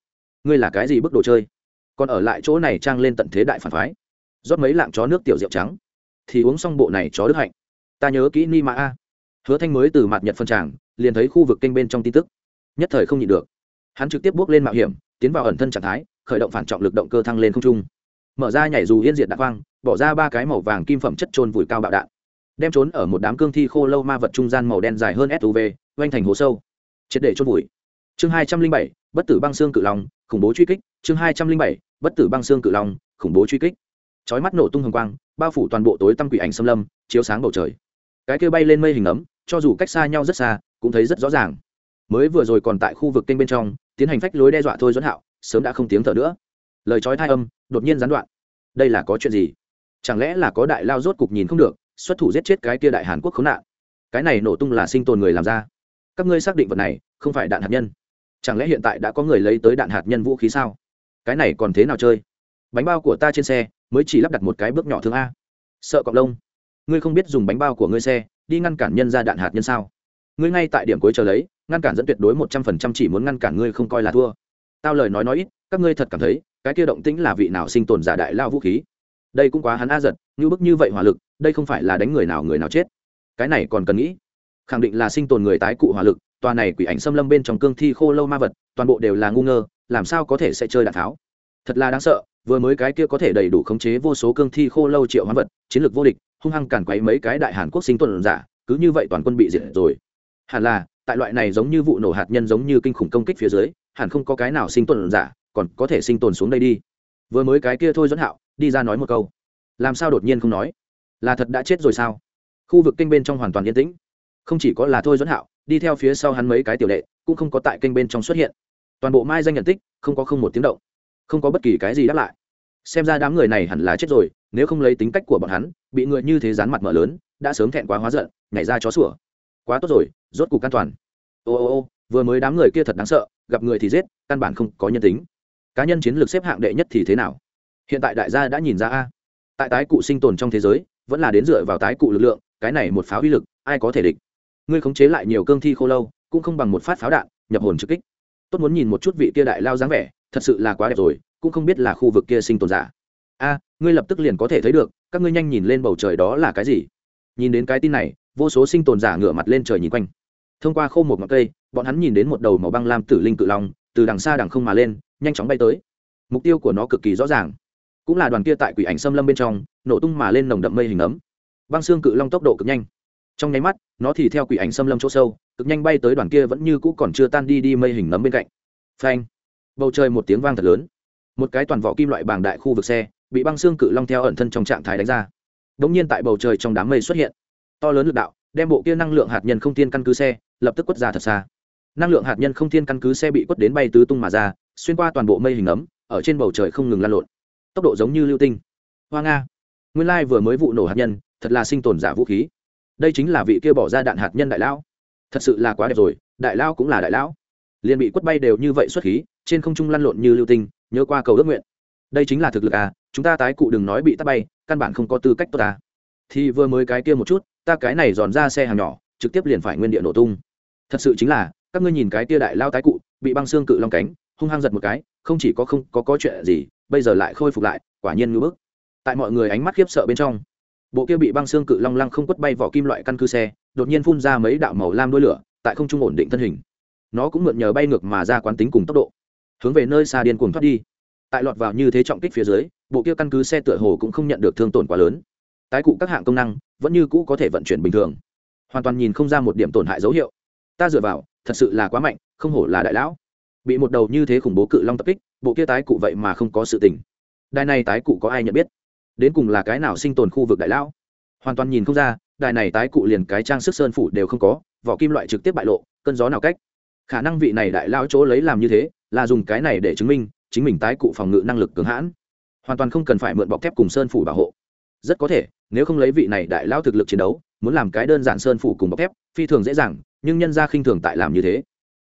Ngươi là cái gì bức đồ chơi? Còn ở lại chỗ này trang lên tận thế đại phản phái. Rót mấy lạng chó nước tiểu rượu trắng. Thì uống xong bộ này chó đức hạnh. Ta nhớ kỹ ni mã a. Hứa thanh mới từ mặt nhật phân tràng, liền thấy khu vực kênh bên trong tin tức. Nhất thời không nhịn được. Hắn trực tiếp bước lên mạo hiểm, tiến vào ẩn thân trạng thái, khởi động phản trọng lực động cơ thăng lên không trung. Mở ra nhảy dù yên diệt đạn quang, bỏ ra ba cái màu vàng kim phẩm chất trôn vùi cao bạo đạn. Đem trốn ở một đám cương thi khô lâu ma vật trung gian màu đen dài hơn suv oanh thành hố sâu triệt để chôn vùi. Chương hai trăm linh bảy, bất tử băng xương cự long, khủng bố truy kích. Chương hai trăm linh bảy, bất tử băng xương cự long, khủng bố truy kích. Chói mắt nổ tung hồng quang, bao phủ toàn bộ tối tăm quỷ ảnh xâm lâm, chiếu sáng bầu trời. Cái kia bay lên mây hình ấm, cho dù cách xa nhau rất xa, cũng thấy rất rõ ràng. Mới vừa rồi còn tại khu vực kênh bên trong, tiến hành phách lối đe dọa thôi dẫn hạo, sớm đã không tiếng thở nữa. Lời chói thai âm, đột nhiên gián đoạn. Đây là có chuyện gì? Chẳng lẽ là có đại lao rốt cục nhìn không được, xuất thủ giết chết cái kia đại hàn quốc khốn nạn? Cái này nổ tung là sinh tồn người làm ra các ngươi xác định vật này không phải đạn hạt nhân. Chẳng lẽ hiện tại đã có người lấy tới đạn hạt nhân vũ khí sao? Cái này còn thế nào chơi? Bánh bao của ta trên xe mới chỉ lắp đặt một cái bước nhỏ thương a. Sợ cọp lông. Ngươi không biết dùng bánh bao của ngươi xe đi ngăn cản nhân ra đạn hạt nhân sao? Ngươi ngay tại điểm cuối chờ lấy, ngăn cản dẫn tuyệt đối một trăm phần trăm chỉ muốn ngăn cản ngươi không coi là thua. Tao lời nói nói ít, các ngươi thật cảm thấy cái kia động tĩnh là vị nào sinh tồn giả đại lao vũ khí? Đây cũng quá hắn a giật, như bức như vậy hỏa lực, đây không phải là đánh người nào người nào chết. Cái này còn cần nghĩ khẳng định là sinh tồn người tái cụ hỏa lực, tòa này quỷ ảnh xâm lâm bên trong cương thi khô lâu ma vật, toàn bộ đều là ngu ngơ, làm sao có thể sẽ chơi đạn tháo? Thật là đáng sợ, vừa mới cái kia có thể đầy đủ khống chế vô số cương thi khô lâu triệu hoán vật, chiến lược vô địch, hung hăng càn quấy mấy cái đại hàn quốc sinh tồn giả, cứ như vậy toàn quân bị diệt rồi. Hẳn là, tại loại này giống như vụ nổ hạt nhân giống như kinh khủng công kích phía dưới, hẳn không có cái nào sinh tồn giả, còn có thể sinh tồn xuống đây đi. Vừa mới cái kia thôi dẫn hạo, đi ra nói một câu. Làm sao đột nhiên không nói? Là thật đã chết rồi sao? Khu vực kênh bên trong hoàn toàn yên tĩnh không chỉ có là thôi dẫn hạo, đi theo phía sau hắn mấy cái tiểu đệ, cũng không có tại kênh bên trong xuất hiện. Toàn bộ mai danh nhận tích, không có không một tiếng động, không có bất kỳ cái gì đáp lại. Xem ra đám người này hẳn là chết rồi, nếu không lấy tính cách của bọn hắn, bị người như thế dán mặt mở lớn, đã sớm thẹn quá hóa giận, nhảy ra chó sủa. Quá tốt rồi, rốt cục an toàn. Ô ô ô, vừa mới đám người kia thật đáng sợ, gặp người thì giết, căn bản không có nhân tính. Cá nhân chiến lược xếp hạng đệ nhất thì thế nào? Hiện tại đại gia đã nhìn ra a. Tại tái cụ sinh tồn trong thế giới, vẫn là đến dựa vào tái cụ lực lượng, cái này một pháo uy lực, ai có thể địch? Ngươi khống chế lại nhiều cương thi khô lâu, cũng không bằng một phát pháo đạn, nhập hồn trực kích. Tốt muốn nhìn một chút vị kia đại lao dáng vẻ, thật sự là quá đẹp rồi, cũng không biết là khu vực kia sinh tồn giả. A, ngươi lập tức liền có thể thấy được, các ngươi nhanh nhìn lên bầu trời đó là cái gì. Nhìn đến cái tin này, vô số sinh tồn giả ngửa mặt lên trời nhìn quanh. Thông qua khô một ngọn cây, bọn hắn nhìn đến một đầu màu băng lam tử linh cự long, từ đằng xa đằng không mà lên, nhanh chóng bay tới. Mục tiêu của nó cực kỳ rõ ràng. Cũng là đoàn kia tại quỷ ảnh xâm lâm bên trong, nổ tung mà lên nồng đậm mây hình ấm. Băng xương cự long tốc độ cực nhanh trong nháy mắt, nó thì theo quỷ ảnh xâm lâm chỗ sâu, cực nhanh bay tới đoàn kia vẫn như cũ còn chưa tan đi đi mây hình nấm bên cạnh. Phanh! Bầu trời một tiếng vang thật lớn. Một cái toàn vỏ kim loại bảng đại khu vực xe, bị băng xương cự long theo ẩn thân trong trạng thái đánh ra. Đ ỗ n g nhiên tại bầu trời trong đám mây xuất hiện. To lớn lực đạo, đem bộ kia năng lượng hạt nhân không tiên căn cứ xe, lập tức quất ra thật xa. Năng lượng hạt nhân không tiên căn cứ xe bị quất đến bay tứ tung mà ra, xuyên qua toàn bộ mây hình ấm ở trên bầu trời không ngừng lan lộn. Tốc độ giống như lưu tinh. Hoa nga! Nguyên lai vừa mới vụ nổ hạt nhân, thật là sinh tồn giả vũ khí đây chính là vị kia bỏ ra đạn hạt nhân đại lão. Thật sự là quá đẹp rồi, đại lão cũng là đại lão. Liền bị quất bay đều như vậy xuất khí, trên không trung lăn lộn như lưu tinh, nhớ qua cầu ước nguyện. Đây chính là thực lực à chúng ta tái cụ đừng nói bị tắt bay, căn bản không có tư cách tốt à. thì vừa mới cái kia một chút, ta cái này dòn ra xe hàng nhỏ, trực tiếp liền phải nguyên địa nổ tung. Thật sự chính là, các ngươi nhìn cái kia đại lao tái cụ, bị băng xương cự long cánh, hung hăng giật một cái, không chỉ có không có có chuyện gì, bây giờ lại khôi phục lại, quả nhiên ngưỡng bức. Tại mọi người ánh mắt khiếp sợ bên trong bộ kia bị băng xương cự long lăng không quất bay vỏ kim loại căn cứ xe, đột nhiên phun ra mấy đạo màu lam đuôi lửa, tại không trung ổn định thân hình. Nó cũng mượn nhờ bay ngược mà ra quán tính cùng tốc độ, hướng về nơi xa điên cuồng thoát đi. Tại lọt vào như thế trọng kích phía dưới, bộ kia căn cứ xe tựa hồ cũng không nhận được thương tổn quá lớn. Tái cụ các hạng công năng, vẫn như cũ có thể vận chuyển bình thường. Hoàn toàn nhìn không ra một điểm tổn hại dấu hiệu. Ta dựa vào, thật sự là quá mạnh, không hổ là đại lão. Bị một đầu như thế khủng bố cự long tập kích, bộ kia tái cụ vậy mà không có sự tình. Đài này tái cụ có ai nhận biết? Đến cùng là cái nào sinh tồn khu vực đại lão? Hoàn toàn nhìn không ra, đài này tái cụ liền cái trang sức sơn phủ đều không có, vỏ kim loại trực tiếp bại lộ, cơn gió nào cách? Khả năng vị này đại lao chỗ lấy làm như thế, là dùng cái này để chứng minh, chính mình tái cụ phòng ngự năng lực cường hãn. Hoàn toàn không cần phải mượn bọc thép cùng sơn phủ bảo hộ. Rất có thể, nếu không lấy vị này đại lao thực lực chiến đấu, muốn làm cái đơn giản sơn phủ cùng bọc thép, phi thường dễ dàng, nhưng nhân ra khinh thường tại làm như thế.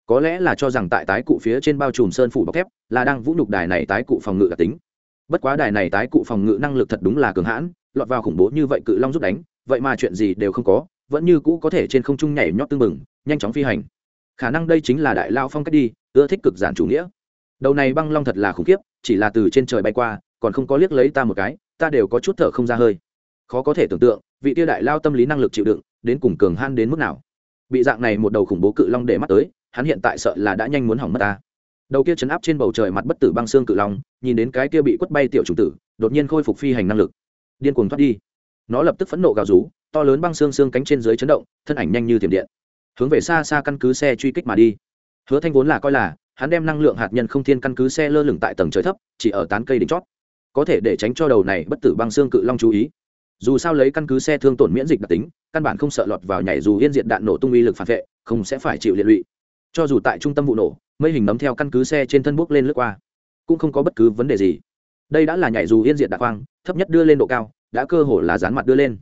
Có lẽ là cho rằng tại tái cụ phía trên bao trùm sơn phủ bọc thép, là đang vũ nhục đài này tái cụ phòng ngự đặc tính bất quá đài này tái cụ phòng ngự năng lực thật đúng là cường hãn, lọt vào khủng bố như vậy cự long giúp đánh, vậy mà chuyện gì đều không có, vẫn như cũ có thể trên không trung nhảy nhót tương mừng nhanh chóng phi hành. Khả năng đây chính là đại lao phong cách đi, ưa thích cực giản chủ nghĩa. Đầu này băng long thật là khủng khiếp, chỉ là từ trên trời bay qua, còn không có liếc lấy ta một cái, ta đều có chút thở không ra hơi. Khó có thể tưởng tượng, vị tiêu đại lao tâm lý năng lực chịu đựng, đến cùng cường han đến mức nào. Bị dạng này một đầu khủng bố cự long để mắt tới, hắn hiện tại sợ là đã nhanh muốn hỏng mất ta đầu kia chấn áp trên bầu trời mặt bất tử băng xương cự long, nhìn đến cái kia bị quất bay tiểu chủ tử, đột nhiên khôi phục phi hành năng lực. Điên cuồng thoát đi. Nó lập tức phẫn nộ gào rú, to lớn băng xương xương cánh trên dưới chấn động, thân ảnh nhanh như thiểm điện. Hướng về xa xa căn cứ xe truy kích mà đi. Hứa thanh vốn là coi là, hắn đem năng lượng hạt nhân không thiên căn cứ xe lơ lửng tại tầng trời thấp, chỉ ở tán cây đỉnh chót. Có thể để tránh cho đầu này bất tử băng xương cự long chú ý. Dù sao lấy căn cứ xe thương tổn miễn dịch đặc tính, căn bản không sợ lọt vào nhảy dù yên diện đạn nổ tung uy lực phản vệ, không sẽ phải chịu liệt lụy. Cho dù tại trung tâm vụ nổ mây hình nấm theo căn cứ xe trên thân bước lên lướt qua. Cũng không có bất cứ vấn đề gì. Đây đã là nhảy dù yên diện đạn quang thấp nhất đưa lên độ cao, đã cơ hồ là dán mặt đưa lên.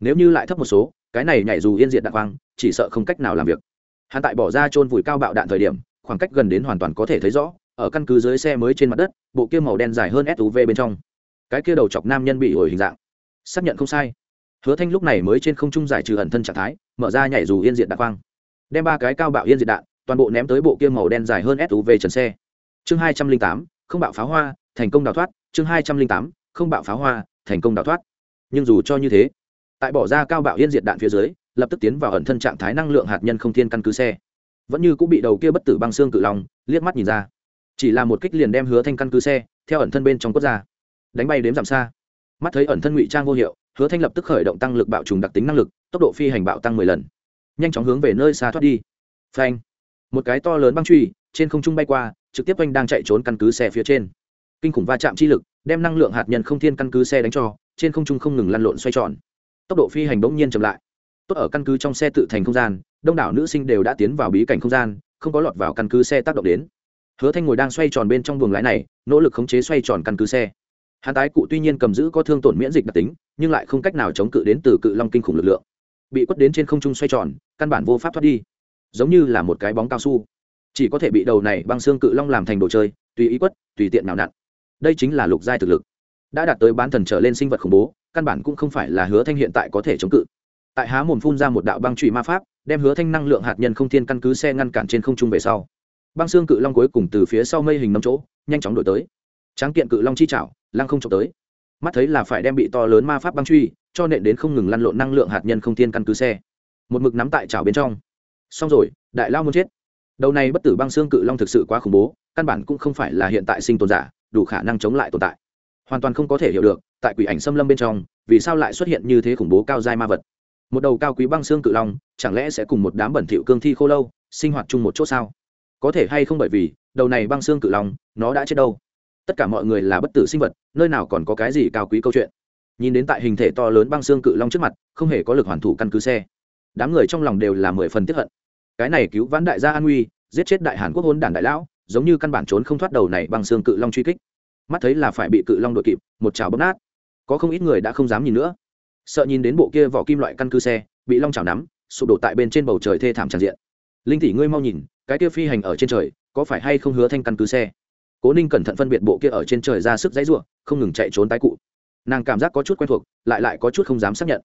Nếu như lại thấp một số, cái này nhảy dù yên diện đạn quang chỉ sợ không cách nào làm việc. Hắn tại bỏ ra chôn vùi cao bạo đạn thời điểm, khoảng cách gần đến hoàn toàn có thể thấy rõ, ở căn cứ dưới xe mới trên mặt đất, bộ kia màu đen dài hơn suv bên trong. Cái kia đầu chọc nam nhân bị hồi hình dạng. Xác nhận không sai. Hứa thanh lúc này mới trên không trung giải trừ ẩn thân trạng thái, mở ra nhảy dù yên diện đạn quang đem ba cái cao bạo yên diện đạn toàn bộ ném tới bộ kia màu đen dài hơn suv trần xe. Chương hai trăm linh tám, không bạo pháo hoa, thành công đào thoát. Chương hai trăm linh tám, không bạo pháo hoa, thành công đào thoát. Nhưng dù cho như thế, tại bỏ ra cao bạo yên diệt đạn phía dưới, lập tức tiến vào ẩn thân trạng thái năng lượng hạt nhân không thiên căn cứ xe. Vẫn như cũng bị đầu kia bất tử băng xương cự long liếc mắt nhìn ra. Chỉ là một kích liền đem hứa thanh căn cứ xe theo ẩn thân bên trong quốc gia đánh bay đếm giảm xa. Mắt thấy ẩn thân ngụy trang vô hiệu, hứa thanh lập tức khởi động tăng lực bạo trùng đặc tính năng lực, tốc độ phi hành bạo tăng mười lần. Nhanh chóng hướng về nơi xa thoát đi. Phanh một cái to lớn băng truy, trên không trung bay qua, trực tiếp anh đang chạy trốn căn cứ xe phía trên. Kinh khủng va chạm chi lực, đem năng lượng hạt nhân không thiên căn cứ xe đánh cho, trên không trung không ngừng lăn lộn xoay tròn. Tốc độ phi hành bỗng nhiên chậm lại. Tốt ở căn cứ trong xe tự thành không gian, đông đảo nữ sinh đều đã tiến vào bí cảnh không gian, không có lọt vào căn cứ xe tác động đến. Hứa thanh ngồi đang xoay tròn bên trong buồng lái này, nỗ lực khống chế xoay tròn căn cứ xe. Hắn tái cụ tuy nhiên cầm giữ có thương tổn miễn dịch đặc tính, nhưng lại không cách nào chống cự đến từ cự long kinh khủng lực lượng. Bị quất đến trên không trung xoay tròn, căn bản vô pháp thoát đi giống như là một cái bóng cao su. Chỉ có thể bị đầu này băng xương cự long làm thành đồ chơi, tùy ý quất, tùy tiện nào nặn. Đây chính là lục giai thực lực. Đã đạt tới bán thần trở lên sinh vật khủng bố, căn bản cũng không phải là hứa thanh hiện tại có thể chống cự. Tại há mồm phun ra một đạo băng trụy ma pháp, đem hứa thanh năng lượng hạt nhân không thiên căn cứ xe ngăn cản trên không trung về sau. Băng xương cự long cuối cùng từ phía sau mây hình nấm chỗ, nhanh chóng đổi tới. Tráng kiện cự long chi chảo lăng không trộm tới. Mắt thấy là phải đem bị to lớn ma pháp băng truy, cho nện đến không ngừng lăn lộn năng lượng hạt nhân không thiên căn cứ xe. Một mực nắm tại chảo bên trong xong rồi, đại lao muốn chết. Đầu này bất tử băng xương cự long thực sự quá khủng bố, căn bản cũng không phải là hiện tại sinh tồn giả, đủ khả năng chống lại tồn tại. Hoàn toàn không có thể hiểu được, tại quỷ ảnh xâm lâm bên trong, vì sao lại xuất hiện như thế khủng bố cao dai ma vật? Một đầu cao quý băng xương cự long, chẳng lẽ sẽ cùng một đám bẩn thỉu cương thi khô lâu, sinh hoạt chung một chỗ sao? Có thể hay không bởi vì, đầu này băng xương cự long, nó đã chết đâu? Tất cả mọi người là bất tử sinh vật, nơi nào còn có cái gì cao quý câu chuyện? Nhìn đến tại hình thể to lớn băng xương cự long trước mặt, không hề có lực hoàn thủ căn cứ xe. Đám người trong lòng đều là mười phần tiếp hận cái này cứu vãn đại gia an nguy giết chết đại hàn quốc hôn đản đại lão, giống như căn bản trốn không thoát đầu này bằng xương cự long truy kích. Mắt thấy là phải bị cự long đội kịp, một chảo bấm nát. Có không ít người đã không dám nhìn nữa. Sợ nhìn đến bộ kia vỏ kim loại căn cứ xe, bị long chảo nắm, sụp đổ tại bên trên bầu trời thê thảm tràn diện. Linh tỷ ngươi mau nhìn, cái kia phi hành ở trên trời, có phải hay không hứa thanh căn cứ xe? Cố ninh cẩn thận phân biệt bộ kia ở trên trời ra sức dãy ruộng không ngừng chạy trốn tái cụ. Nàng cảm giác có chút quen thuộc, lại lại có chút không dám xác nhận.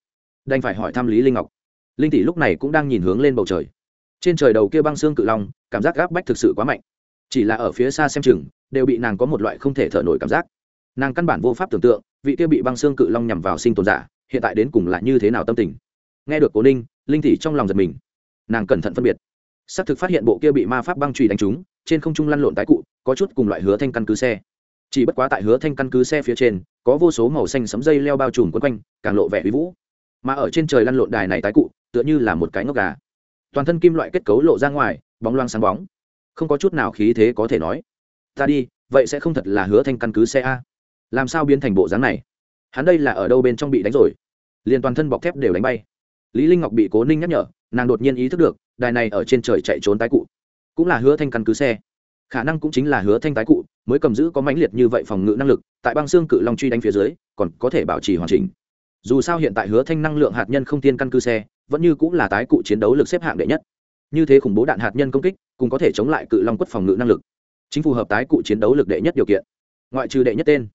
Đành phải hỏi thăm lý linh ngọc. Linh tỷ lúc này cũng đang nhìn hướng lên bầu trời trên trời đầu kia băng xương cự long, cảm giác gáp bách thực sự quá mạnh. Chỉ là ở phía xa xem chừng, đều bị nàng có một loại không thể thở nổi cảm giác. Nàng căn bản vô pháp tưởng tượng, vị kia bị băng xương cự long nhằm vào sinh tồn giả, hiện tại đến cùng là như thế nào tâm tình. Nghe được cố ninh, linh thị trong lòng giật mình. Nàng cẩn thận phân biệt. Xác thực phát hiện bộ kia bị ma pháp băng trùy đánh trúng, trên không trung lăn lộn tái cụ, có chút cùng loại hứa thanh căn cứ xe. Chỉ bất quá tại hứa thanh căn cứ xe phía trên, có vô số màu xanh sấm dây leo bao trùm quấn quanh, càng lộ vẻ uy vũ. Mà ở trên trời lăn lộn đài này tái cụ, tựa như là một cái ngốc gà toàn thân kim loại kết cấu lộ ra ngoài, bóng loang sáng bóng. Không có chút nào khí thế có thể nói. Ta đi, vậy sẽ không thật là hứa thanh căn cứ xe a. Làm sao biến thành bộ dáng này? Hắn đây là ở đâu bên trong bị đánh rồi? Liền toàn thân bọc thép đều đánh bay. Lý linh ngọc bị cố ninh nhắc nhở, nàng đột nhiên ý thức được, đài này ở trên trời chạy trốn tái cụ. Cũng là hứa thanh căn cứ xe. Khả năng cũng chính là hứa thanh tái cụ, mới cầm giữ có mãnh liệt như vậy phòng ngự năng lực, tại băng xương cự long truy đánh phía dưới, còn có thể bảo trì hoàn chỉnh. Dù sao hiện tại hứa thanh năng lượng hạt nhân không tiên căn cứ xe vẫn như cũng là tái cụ chiến đấu lực xếp hạng đệ nhất. Như thế khủng bố đạn hạt nhân công kích, cũng có thể chống lại cự long quất phòng ngự năng lực. Chính phù hợp tái cụ chiến đấu lực đệ nhất điều kiện. Ngoại trừ đệ nhất tên,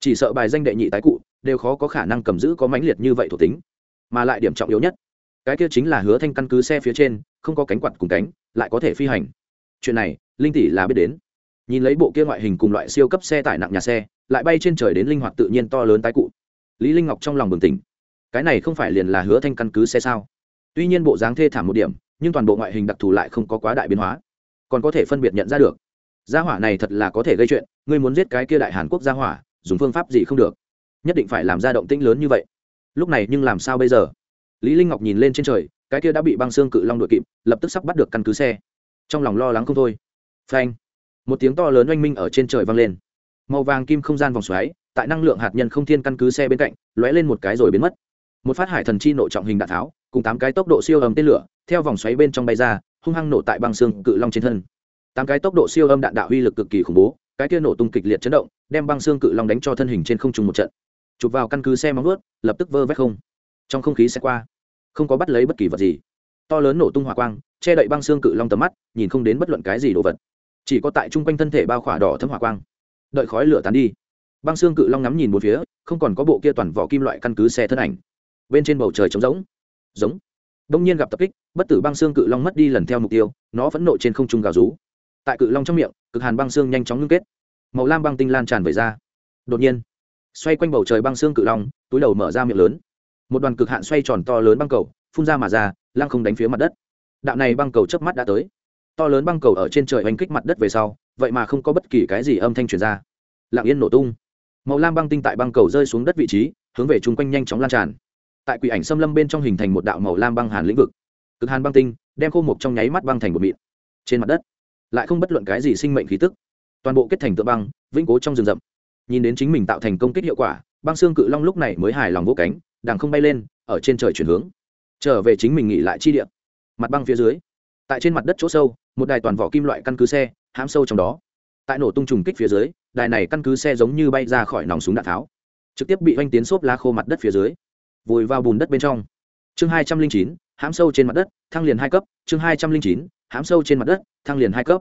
chỉ sợ bài danh đệ nhị tái cụ đều khó có khả năng cầm giữ có mãnh liệt như vậy thuộc tính. Mà lại điểm trọng yếu nhất, cái kia chính là hứa thanh căn cứ xe phía trên, không có cánh quạt cùng cánh, lại có thể phi hành. Chuyện này, linh tỷ là biết đến. Nhìn lấy bộ kia ngoại hình cùng loại siêu cấp xe tải nặng nhà xe, lại bay trên trời đến linh hoạt tự nhiên to lớn tái cụ. Lý linh ngọc trong lòng bừng tỉnh. Cái này không phải liền là hứa thanh căn cứ xe sao? Tuy nhiên bộ dáng thê thảm một điểm, nhưng toàn bộ ngoại hình đặc thù lại không có quá đại biến hóa. Còn có thể phân biệt nhận ra được. Gia hỏa này thật là có thể gây chuyện, ngươi muốn giết cái kia đại hàn quốc gia hỏa, dùng phương pháp gì không được? Nhất định phải làm ra động tĩnh lớn như vậy. Lúc này nhưng làm sao bây giờ? Lý linh ngọc nhìn lên trên trời, cái kia đã bị băng xương cự long đuổi kịp, lập tức sắp bắt được căn cứ xe. Trong lòng lo lắng không thôi. Phanh. Một tiếng to lớn oanh minh ở trên trời vang lên. Màu vàng kim không gian vòng xoáy, tại năng lượng hạt nhân không thiên căn cứ xe bên cạnh, lóe lên một cái rồi biến mất. Một phát hải thần chi nội trọng hình đạn tháo cùng tám cái tốc độ siêu âm tên lửa, theo vòng xoáy bên trong bay ra, hung hăng nổ tại băng xương cự long trên thân. Tám cái tốc độ siêu âm đạn đạo uy lực cực kỳ khủng bố, cái kia nổ tung kịch liệt chấn động, đem băng xương cự long đánh cho thân hình trên không trung một trận. Chụp vào căn cứ xe móng ướt lập tức vơ vét không. Trong không khí xe qua, không có bắt lấy bất kỳ vật gì. To lớn nổ tung hỏa quang, che đậy băng xương cự long tầm mắt, nhìn không đến bất luận cái gì đồ vật. Chỉ có tại chung quanh thân thể bao khỏa đỏ thấm hỏa quang. Đợi khói lửa tán đi, băng xương cự long ngắm nhìn một phía, không còn có bộ kia toàn vỏ kim loại căn cứ xe thân ảnh. Bên trên bầu trời trống rỗng giống. Đông nhiên gặp tập kích, bất tử băng xương cự long mất đi lần theo mục tiêu, nó vẫn nộ trên không trung gào rú. Tại cự long trong miệng, cực hàn băng xương nhanh chóng ngưng kết. Màu lam băng tinh lan tràn về ra. Đột nhiên, xoay quanh bầu trời băng xương cự long, túi đầu mở ra miệng lớn. Một đoàn cực hạn xoay tròn to lớn băng cầu, phun ra mà ra, lăng không đánh phía mặt đất. Đạo này băng cầu chớp mắt đã tới. To lớn băng cầu ở trên trời oanh kích mặt đất về sau, vậy mà không có bất kỳ cái gì âm thanh truyền ra. Lặng yên nổ tung. Màu lam băng tinh tại băng cầu rơi xuống đất vị trí, hướng về chung quanh nhanh chóng lan tràn tại quỷ ảnh xâm lâm bên trong hình thành một đạo màu lam băng hàn lĩnh vực. Cực hàn băng tinh, đem khô mục trong nháy mắt băng thành một mịn. Trên mặt đất, lại không bất luận cái gì sinh mệnh khí tức. Toàn bộ kết thành tượng băng, vĩnh cố trong rừng rậm. Nhìn đến chính mình tạo thành công kích hiệu quả, băng xương cự long lúc này mới hài lòng vô cánh, đằng không bay lên, ở trên trời chuyển hướng. Trở về chính mình nghỉ lại chi địa. Mặt băng phía dưới, tại trên mặt đất chỗ sâu, một đài toàn vỏ kim loại căn cứ xe, hãm sâu trong đó. Tại nổ tung trùng kích phía dưới, đài này căn cứ xe giống như bay ra khỏi nòng súng đạn tháo, trực tiếp bị oanh tiến xốp lá khô mặt đất phía dưới vùi vào bùn đất bên trong. Chương hai trăm linh chín, hãm sâu trên mặt đất, thăng liền hai cấp. Chương hai trăm linh chín, hãm sâu trên mặt đất, thăng liền hai cấp.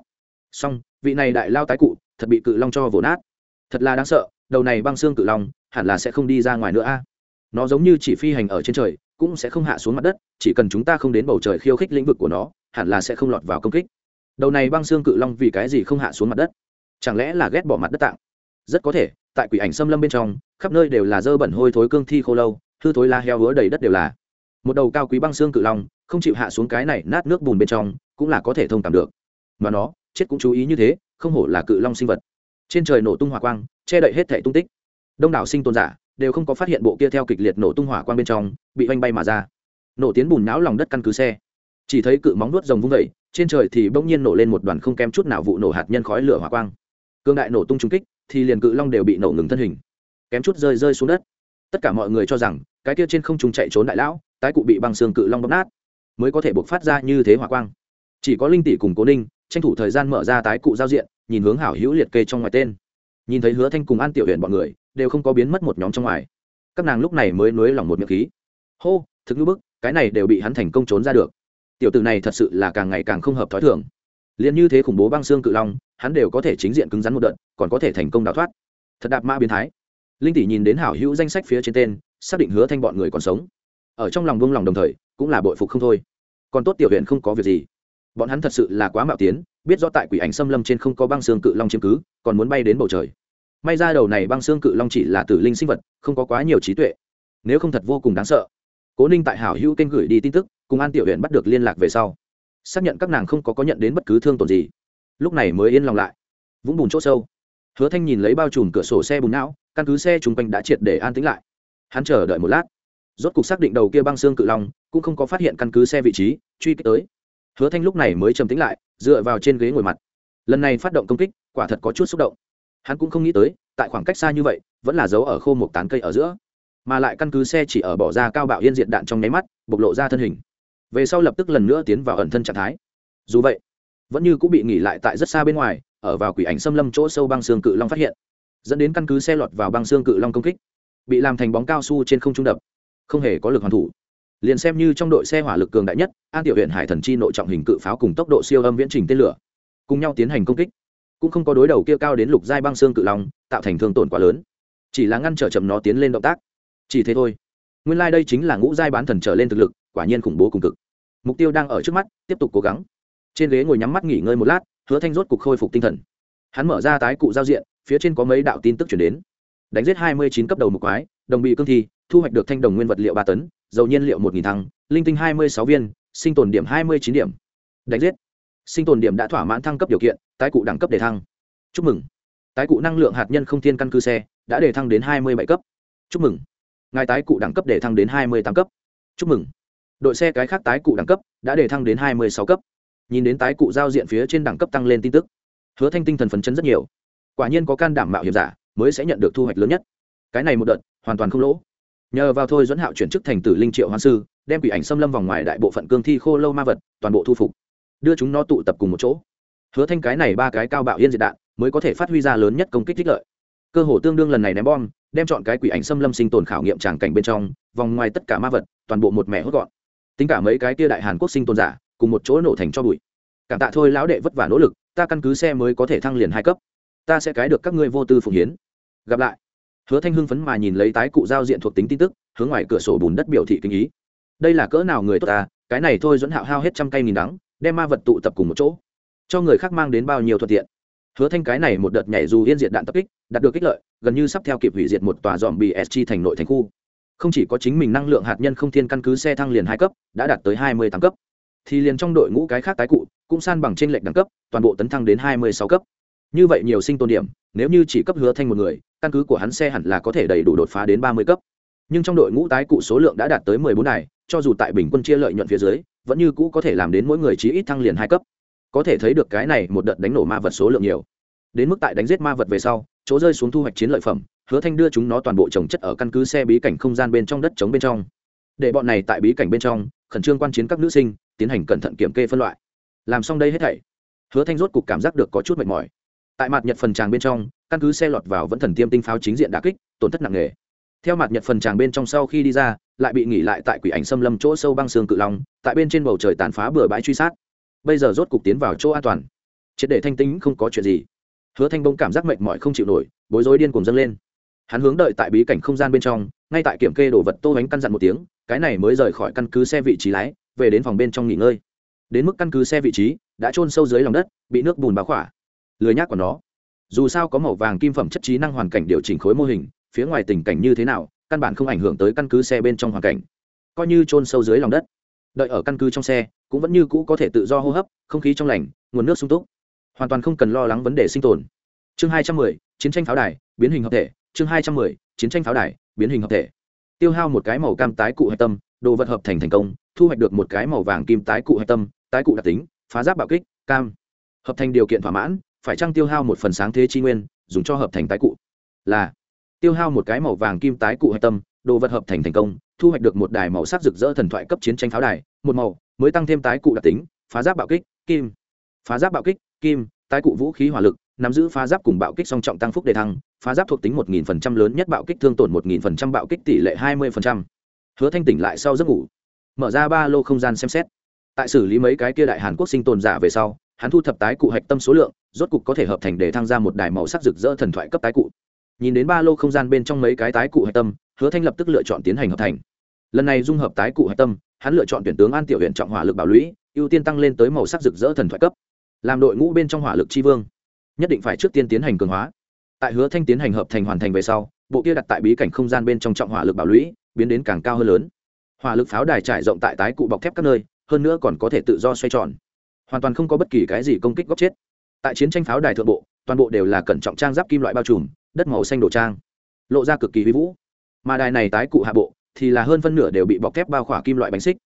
Song vị này đại lao tái cụ, thật bị cự long cho vồ nát. Thật là đáng sợ, đầu này băng xương cự long, hẳn là sẽ không đi ra ngoài nữa a. Nó giống như chỉ phi hành ở trên trời, cũng sẽ không hạ xuống mặt đất, chỉ cần chúng ta không đến bầu trời khiêu khích lĩnh vực của nó, hẳn là sẽ không lọt vào công kích. Đầu này băng xương cự long vì cái gì không hạ xuống mặt đất? Chẳng lẽ là ghét bỏ mặt đất tạng? Rất có thể, tại quỷ ảnh xâm lâm bên trong, khắp nơi đều là dơ bẩn hôi thối cương thi khô lâu hư thối la heo hứa đầy đất đều là. Một đầu cao quý băng xương cự long, không chịu hạ xuống cái này nát nước bùn bên trong, cũng là có thể thông cảm được. Mà nó, chết cũng chú ý như thế, không hổ là cự long sinh vật. Trên trời nổ tung hỏa quang, che đậy hết thể tung tích. Đông đảo sinh tồn giả đều không có phát hiện bộ kia theo kịch liệt nổ tung hỏa quang bên trong, bị oanh bay mà ra. Nổ tiến bùn não lòng đất căn cứ xe. Chỉ thấy cự móng nuốt rồng vung vẩy trên trời thì bỗng nhiên nổ lên một đoàn không kém chút nào vụ nổ hạt nhân khói lửa hỏa quang. Cương đại nổ tung trung kích, thì liền cự long đều bị nổ ngừng thân hình. Kém chút rơi rơi xuống đất. Tất cả mọi người cho rằng cái kia trên không trung chạy trốn đại lão, tái cụ bị băng xương cự long bóp nát, mới có thể buộc phát ra như thế hỏa quang. Chỉ có linh tỷ cùng cố ninh, tranh thủ thời gian mở ra tái cụ giao diện, nhìn hướng hảo hữu liệt kê trong ngoài tên. Nhìn thấy hứa thanh cùng an tiểu huyện bọn người, đều không có biến mất một nhóm trong ngoài. Các nàng lúc này mới nuối lòng một miệng khí. Hô, thực như bức, cái này đều bị hắn thành công trốn ra được. Tiểu tử này thật sự là càng ngày càng không hợp thói thường. Liền như thế khủng bố băng xương cự long, hắn đều có thể chính diện cứng rắn một đợt, còn có thể thành công đào thoát. Thật đạp ma biến thái linh tỷ nhìn đến hảo hữu danh sách phía trên tên, xác định hứa thanh bọn người còn sống. Ở trong lòng buông lòng đồng thời, cũng là bội phục không thôi. Còn tốt tiểu huyện không có việc gì. Bọn hắn thật sự là quá mạo tiến, biết rõ tại quỷ ảnh xâm lâm trên không có băng xương cự long chiếm cứ, còn muốn bay đến bầu trời. May ra đầu này băng xương cự long chỉ là tử linh sinh vật, không có quá nhiều trí tuệ. Nếu không thật vô cùng đáng sợ. Cố ninh tại hảo hữu kênh gửi đi tin tức, cùng an tiểu huyện bắt được liên lạc về sau, xác nhận các nàng không có có nhận đến bất cứ thương tổn gì. Lúc này mới yên lòng lại. Vũng bùn chỗ sâu. Hứa thanh nhìn lấy bao trùm cửa sổ xe bùn não căn cứ xe chung quanh đã triệt để an tĩnh lại. Hắn chờ đợi một lát. Rốt cục xác định đầu kia băng xương cự long cũng không có phát hiện căn cứ xe vị trí, truy kích tới. Hứa thanh lúc này mới trầm tĩnh lại, dựa vào trên ghế ngồi mặt. Lần này phát động công kích, quả thật có chút xúc động. Hắn cũng không nghĩ tới, tại khoảng cách xa như vậy, vẫn là giấu ở khô một tán cây ở giữa. Mà lại căn cứ xe chỉ ở bỏ ra cao bạo yên diện đạn trong nháy mắt, bộc lộ ra thân hình. Về sau lập tức lần nữa tiến vào ẩn thân trạng thái. Dù vậy, vẫn như cũng bị nghỉ lại tại rất xa bên ngoài, ở vào quỷ ảnh xâm lâm chỗ sâu băng xương cự long phát hiện dẫn đến căn cứ xe lọt vào băng xương cự long công kích, bị làm thành bóng cao su trên không trung đập, không hề có lực hoàn thủ. Liền xem như trong đội xe hỏa lực cường đại nhất, an tiểu huyện hải thần chi nội trọng hình cự pháo cùng tốc độ siêu âm viễn trình tên lửa, cùng nhau tiến hành công kích. Cũng không có đối đầu kia cao đến lục giai băng xương cự long, tạo thành thương tổn quá lớn. Chỉ là ngăn trở chậm nó tiến lên động tác. Chỉ thế thôi. Nguyên lai、like、đây chính là ngũ giai bán thần trở lên thực lực, quả nhiên khủng bố cùng cực. Mục tiêu đang ở trước mắt, tiếp tục cố gắng. Trên ghế ngồi nhắm mắt nghỉ ngơi một lát, hứa thanh rốt cục khôi phục tinh thần. Hắn mở ra tái cụ giao diện phía trên có mấy đạo tin tức chuyển đến. Đánh giết hai mươi chín cấp đầu một quái, đồng bị cương thi, thu hoạch được thanh đồng nguyên vật liệu ba tấn, dầu nhiên liệu một nghìn thăng, linh tinh hai mươi sáu viên, sinh tồn điểm hai mươi chín điểm. Đánh giết. Sinh tồn điểm đã thỏa mãn thăng cấp điều kiện, tái cụ đẳng cấp đề thăng. Chúc mừng. Tái cụ năng lượng hạt nhân không thiên căn cứ xe, đã đề thăng đến hai mươi bảy cấp. Chúc mừng. Ngài tái cụ đẳng cấp đề thăng đến hai mươi tám cấp. Chúc mừng. Đội xe cái khác tái cụ đẳng cấp đã đề thăng đến hai mươi sáu cấp. Nhìn đến tái cụ giao diện phía trên đẳng cấp tăng lên tin tức. Hứa thanh tinh thần phấn chấn rất nhiều quả nhiên có can đảm mạo hiểm giả mới sẽ nhận được thu hoạch lớn nhất. Cái này một đợt, hoàn toàn không lỗ. Nhờ vào thôi dẫn hạo chuyển chức thành tử linh triệu hoa sư, đem quỷ ảnh xâm lâm vòng ngoài đại bộ phận cương thi khô lâu ma vật, toàn bộ thu phục. Đưa chúng nó tụ tập cùng một chỗ. Hứa thanh cái này ba cái cao bạo yên diệt đạn, mới có thể phát huy ra lớn nhất công kích thích lợi. Cơ hồ tương đương lần này ném bom, đem chọn cái quỷ ảnh xâm lâm sinh tồn khảo nghiệm tràng cảnh bên trong, vòng ngoài tất cả ma vật, toàn bộ một mẹ hốt gọn. Tính cả mấy cái tia đại hàn quốc sinh tồn giả, cùng một chỗ nổ thành cho bụi. Cảm tạ thôi lão đệ vất vả nỗ lực, ta căn cứ xe mới có thể thăng liền hai cấp ta sẽ cái được các ngươi vô tư phụng hiến. Gặp lại. Hứa thanh hưng phấn mà nhìn lấy tái cụ giao diện thuộc tính tin tức, hướng ngoài cửa sổ bùn đất biểu thị kinh ý. Đây là cỡ nào người tốt ta, cái này thôi dẫn hạo hao hết trăm cây nghìn đắng, đem ma vật tụ tập cùng một chỗ. Cho người khác mang đến bao nhiêu thuận tiện. Hứa thanh cái này một đợt nhảy dù yên diệt đạn tập kích, đạt được kích lợi, gần như sắp theo kịp hủy diệt một tòa dòm bị sg thành nội thành khu. Không chỉ có chính mình năng lượng hạt nhân không thiên căn cứ xe thăng liền hai cấp, đã đạt tới hai mươi tám cấp. Thì liền trong đội ngũ cái khác tái cụ, cũng san bằng trên lệnh đẳng cấp, toàn bộ tấn thăng đến hai mươi sáu cấp như vậy nhiều sinh tồn điểm, nếu như chỉ cấp hứa thanh một người, căn cứ của hắn xe hẳn là có thể đầy đủ đột phá đến ba mươi cấp. Nhưng trong đội ngũ tái cụ số lượng đã đạt tới mười bốn này cho dù tại bình quân chia lợi nhuận phía dưới, vẫn như cũ có thể làm đến mỗi người chí ít thăng liền hai cấp. Có thể thấy được cái này một đợt đánh nổ ma vật số lượng nhiều. Đến mức tại đánh giết ma vật về sau, chỗ rơi xuống thu hoạch chiến lợi phẩm, hứa thanh đưa chúng nó toàn bộ trồng chất ở căn cứ xe bí cảnh không gian bên trong đất chống bên trong. Để bọn này tại bí cảnh bên trong, khẩn trương quan chiến các nữ sinh, tiến hành cẩn thận kiểm kê phân loại. Làm xong đây hết thảy, hứa thanh rốt cục cảm giác được có chút mệt mỏi tại mặt nhật phần tràng bên trong, căn cứ xe lọt vào vẫn thần tiêm tinh pháo chính diện đà kích, tổn thất nặng nề. Theo mặt nhật phần tràng bên trong sau khi đi ra, lại bị nghỉ lại tại quỷ ảnh xâm lâm chỗ sâu băng xương cự long, tại bên trên bầu trời tàn phá bừa bãi truy sát. Bây giờ rốt cục tiến vào chỗ an toàn. Triệt để thanh tính không có chuyện gì. Hứa thanh bông cảm giác mệt mỏi không chịu nổi, bối rối điên cuồng dâng lên. Hắn hướng đợi tại bí cảnh không gian bên trong, ngay tại kiểm kê đồ vật tô bánh căn dặn một tiếng, cái này mới rời khỏi căn cứ xe vị trí lái, về đến phòng bên trong nghỉ ngơi. Đến mức căn cứ xe vị trí, đã trôn sâu dưới lòng đất, bị nước bùn báo khỏa lười nhác của nó. Dù sao có màu vàng kim phẩm chất trí năng hoàn cảnh điều chỉnh khối mô hình, phía ngoài tình cảnh như thế nào, căn bản không ảnh hưởng tới căn cứ xe bên trong hoàn cảnh. Coi như trôn sâu dưới lòng đất. Đợi ở căn cứ trong xe, cũng vẫn như cũ có thể tự do hô hấp, không khí trong lành, nguồn nước sung túc. Hoàn toàn không cần lo lắng vấn đề sinh tồn. Chương hai trăm mười, chiến tranh pháo đài, biến hình hợp thể. Chương hai trăm mười, chiến tranh pháo đài, biến hình hợp thể. Tiêu hao một cái màu cam tái cụ hạch tâm, đồ vật hợp thành thành công, thu hoạch được một cái màu vàng kim tái cụ hạch tâm, tái cụ đặc tính, phá giáp bạo kích, cam. Hợp thành điều kiện thỏa mãn phải chăng tiêu hao một phần sáng thế chi nguyên, dùng cho hợp thành tái cụ? Là. Tiêu hao một cái màu vàng kim tái cụ hạch tâm, đồ vật hợp thành thành công, thu hoạch được một đài màu sắc rực rỡ thần thoại cấp chiến tranh pháo đài, một màu, mới tăng thêm tái cụ đặc tính, phá giáp bạo kích, kim. Phá giáp bạo kích, kim, tái cụ vũ khí hỏa lực, nắm giữ phá giáp cùng bạo kích song trọng tăng phúc đề thăng, phá giáp thuộc tính một nghìn phần trăm lớn nhất bạo kích thương tổn một nghìn phần trăm bạo kích tỷ lệ hai mươi phần trăm. Hứa thanh tỉnh lại sau giấc ngủ. Mở ra ba lô không gian xem xét. Tại xử lý mấy cái kia đại hàn quốc sinh tồn giả về sau hắn thu thập tái cụ hạch tâm số lượng, rốt cục có thể hợp thành để thăng ra một đài màu sắc rực rỡ thần thoại cấp tái cụ. Nhìn đến ba lô không gian bên trong mấy cái tái cụ hạch tâm, hứa thanh lập tức lựa chọn tiến hành hợp thành. Lần này dung hợp tái cụ hạch tâm, hắn lựa chọn tuyển tướng an tiểu huyện trọng hỏa lực bảo lũy, ưu tiên tăng lên tới màu sắc rực rỡ thần thoại cấp. Làm đội ngũ bên trong hỏa lực tri vương, nhất định phải trước tiên tiến hành cường hóa. Tại hứa thanh tiến hành hợp thành hoàn thành về sau, bộ kia đặt tại bí cảnh không gian bên trong trọng hỏa lực bảo lũy, biến đến càng cao hơn lớn. Hỏa lực pháo đài trải rộng tại tái cụ bọc thép các nơi, hơn nữa còn có thể tự do xoay tròn hoàn toàn không có bất kỳ cái gì công kích góc chết. Tại chiến tranh pháo đài thượng bộ, toàn bộ đều là cẩn trọng trang giáp kim loại bao trùm, đất màu xanh đồ trang, lộ ra cực kỳ vi vũ. Mà đài này tái cụ hạ bộ, thì là hơn phân nửa đều bị bọc thép bao khỏa kim loại bánh xích.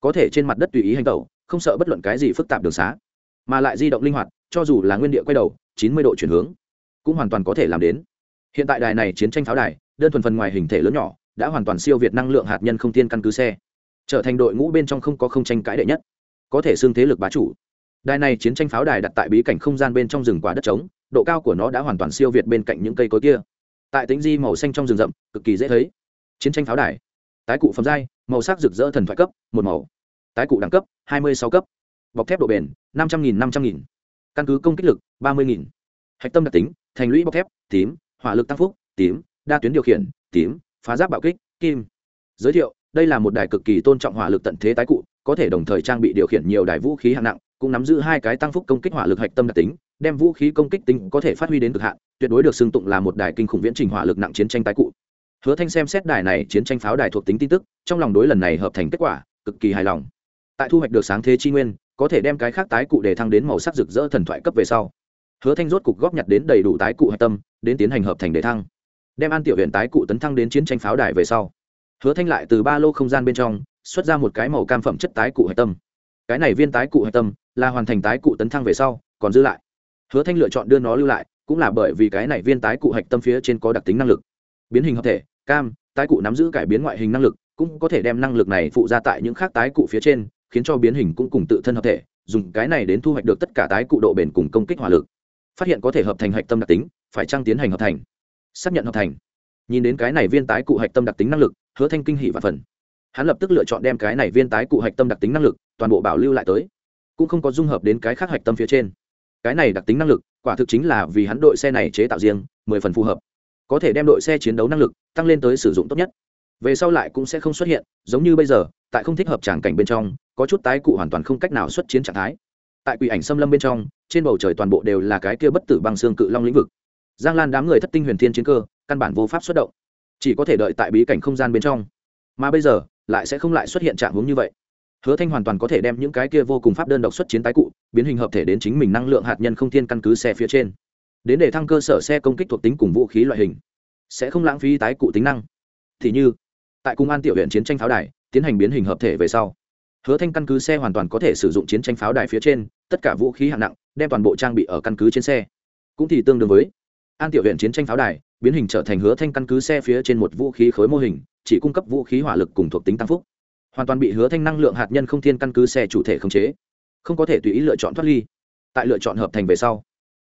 Có thể trên mặt đất tùy ý hành tẩu, không sợ bất luận cái gì phức tạp đường xá. Mà lại di động linh hoạt, cho dù là nguyên địa quay đầu, chín mươi độ chuyển hướng, cũng hoàn toàn có thể làm đến. Hiện tại đài này chiến tranh pháo đài, đơn thuần phần ngoài hình thể lớn nhỏ, đã hoàn toàn siêu việt năng lượng hạt nhân không tiên căn cứ xe. Trở thành đội ngũ bên trong không có không tranh cãi đệ nhất. Có thể xưng thế lực bá chủ đài này chiến tranh pháo đài đặt tại bí cảnh không gian bên trong rừng quả đất trống, độ cao của nó đã hoàn toàn siêu việt bên cạnh những cây cối kia. Tại tính di màu xanh trong rừng rậm, cực kỳ dễ thấy. Chiến tranh pháo đài. Tái cụ phẩm giai, màu sắc rực rỡ thần thoại cấp, một màu. Tái cụ đẳng cấp, hai mươi sáu cấp. Bọc thép độ bền, năm trăm nghìn năm trăm nghìn. Căn cứ công kích lực, ba mươi nghìn. Hạch tâm đặc tính, thành lũy bọc thép, tím, hỏa lực tăng phúc, tím, đa tuyến điều khiển, tím, phá giáp bạo kích, kim. Giới thiệu, đây là một đài cực kỳ tôn trọng hỏa lực tận thế tái cụ, có thể đồng thời trang bị điều khiển nhiều đài vũ khí hạng nặng cũng nắm giữ hai cái tăng phúc công kích hỏa lực hạch tâm đặc tính, đem vũ khí công kích tính có thể phát huy đến cực hạn, tuyệt đối được xưng tụng là một đài kinh khủng viễn trình hỏa lực nặng chiến tranh tái cụ. Hứa thanh xem xét đài này chiến tranh pháo đài thuộc tính tin tức, trong lòng đối lần này hợp thành kết quả, cực kỳ hài lòng. Tại thu hoạch được sáng thế chi nguyên, có thể đem cái khác tái cụ để thăng đến màu sắc rực rỡ thần thoại cấp về sau. Hứa thanh rốt cục góp nhặt đến đầy đủ tái cụ hạch tâm, đến tiến hành hợp thành để thăng. Đem an tiểu huyện tái cụ tấn thăng đến chiến tranh pháo đài về sau. Hứa thanh lại từ ba lô không gian bên trong, xuất ra một cái màu cam phẩm chất tái cụ hạch tâm. Cái này viên tái cụ hạch tâm là hoàn thành tái cụ tấn thăng về sau, còn giữ lại. Hứa thanh lựa chọn đưa nó lưu lại, cũng là bởi vì cái này viên tái cụ hạch tâm phía trên có đặc tính năng lực. Biến hình hợp thể, cam, tái cụ nắm giữ cải biến ngoại hình năng lực, cũng có thể đem năng lực này phụ ra tại những khác tái cụ phía trên, khiến cho biến hình cũng cùng tự thân hợp thể, dùng cái này đến thu hoạch được tất cả tái cụ độ bền cùng công kích hỏa lực. Phát hiện có thể hợp thành hạch tâm đặc tính, phải trang tiến hành hợp thành? Xác nhận hợp thành. Nhìn đến cái này viên tái cụ hạch tâm đặc tính năng lực, hứa thanh kinh hỷ và phần. Hắn lập tức lựa chọn đem cái này viên tái cụ hạch tâm đặc tính năng lực toàn bộ bảo lưu lại tới cũng không có dung hợp đến cái khác hạch tâm phía trên. Cái này đặc tính năng lực, quả thực chính là vì hắn đội xe này chế tạo riêng, mười phần phù hợp. Có thể đem đội xe chiến đấu năng lực tăng lên tới sử dụng tốt nhất. Về sau lại cũng sẽ không xuất hiện, giống như bây giờ, tại không thích hợp tràng cảnh bên trong, có chút tái cụ hoàn toàn không cách nào xuất chiến trạng thái. Tại quỷ ảnh xâm lâm bên trong, trên bầu trời toàn bộ đều là cái kia bất tử bằng xương cự long lĩnh vực. Giang lan đám người thất tinh huyền thiên chiến cơ, căn bản vô pháp xuất động. Chỉ có thể đợi tại bí cảnh không gian bên trong. Mà bây giờ, lại sẽ không lại xuất hiện trạng hướng như vậy hứa thanh hoàn toàn có thể đem những cái kia vô cùng pháp đơn độc xuất chiến tái cụ, biến hình hợp thể đến chính mình năng lượng hạt nhân không thiên căn cứ xe phía trên. Đến để thăng cơ sở xe công kích thuộc tính cùng vũ khí loại hình, sẽ không lãng phí tái cụ tính năng. Thì như, tại cung an tiểu huyện chiến tranh pháo đài, tiến hành biến hình hợp thể về sau, hứa thanh căn cứ xe hoàn toàn có thể sử dụng chiến tranh pháo đài phía trên, tất cả vũ khí hạng nặng, đem toàn bộ trang bị ở căn cứ trên xe. Cũng thì tương đương với, an tiểu huyện chiến tranh pháo đài, biến hình trở thành hứa thanh căn cứ xe phía trên một vũ khí khối mô hình, chỉ cung cấp vũ khí hỏa lực cùng thuộc tính tăng phúc hoàn toàn bị hứa thanh năng lượng hạt nhân không thiên căn cứ xe chủ thể khống chế. Không có thể tùy ý lựa chọn thoát ly. Tại lựa chọn hợp thành về sau,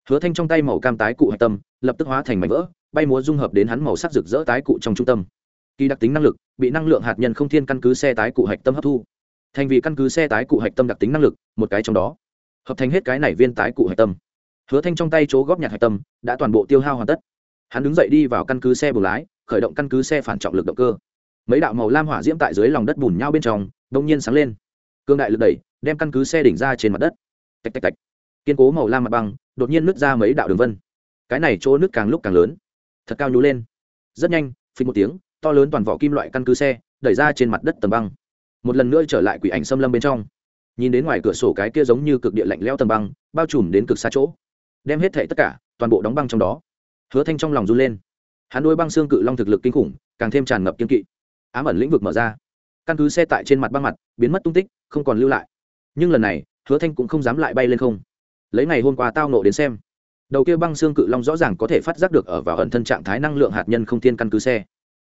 hứa thanh trong tay màu cam tái cụ hạch tâm, lập tức hóa thành mảnh vỡ, bay múa dung hợp đến hắn màu sắc rực rỡ tái cụ trong trung tâm. Kỳ đặc tính năng lực, bị năng lượng hạt nhân không thiên căn cứ xe tái cụ hạch tâm hấp thu. Thành vì căn cứ xe tái cụ hạch tâm đặc tính năng lực, một cái trong đó, hợp thành hết cái này viên tái cụ hạch tâm. Hứa thanh trong tay chỗ góp nhặt hạch tâm, đã toàn bộ tiêu hao hoàn tất. Hắn đứng dậy đi vào căn cứ xe bù lái, khởi động căn cứ xe phản trọng lực động cơ mấy đạo màu lam hỏa diễm tại dưới lòng đất bùn nhau bên trong đông nhiên sáng lên. Cương đại lực đẩy, đem căn cứ xe đỉnh ra trên mặt đất. Tạch tạch tạch. Kiên cố màu lam mặt băng, đột nhiên nứt ra mấy đạo đường vân. Cái này chỗ nước càng lúc càng lớn. Thật cao nhú lên. Rất nhanh phình một tiếng, to lớn toàn vỏ kim loại căn cứ xe, đẩy ra trên mặt đất tầng băng. Một lần nữa trở lại quỷ ảnh xâm lâm bên trong. Nhìn đến ngoài cửa sổ cái kia giống như cực địa lạnh lẽo tầng băng, bao trùm đến cực xa chỗ. Đem hết thệ tất cả, toàn bộ đóng băng trong đó. Hứa thanh trong lòng run lên. Hắn đôi băng xương cự long thực lực kinh khủng, càng thêm tràn ngập kiên kỵ ám ẩn lĩnh vực mở ra. Căn cứ xe tại trên mặt băng mặt, biến mất tung tích, không còn lưu lại. Nhưng lần này, hứa thanh cũng không dám lại bay lên không. Lấy ngày hôm qua tao nộ đến xem, đầu kia băng xương cự long rõ ràng có thể phát giác được ở vào ẩn thân trạng thái năng lượng hạt nhân không thiên căn cứ xe.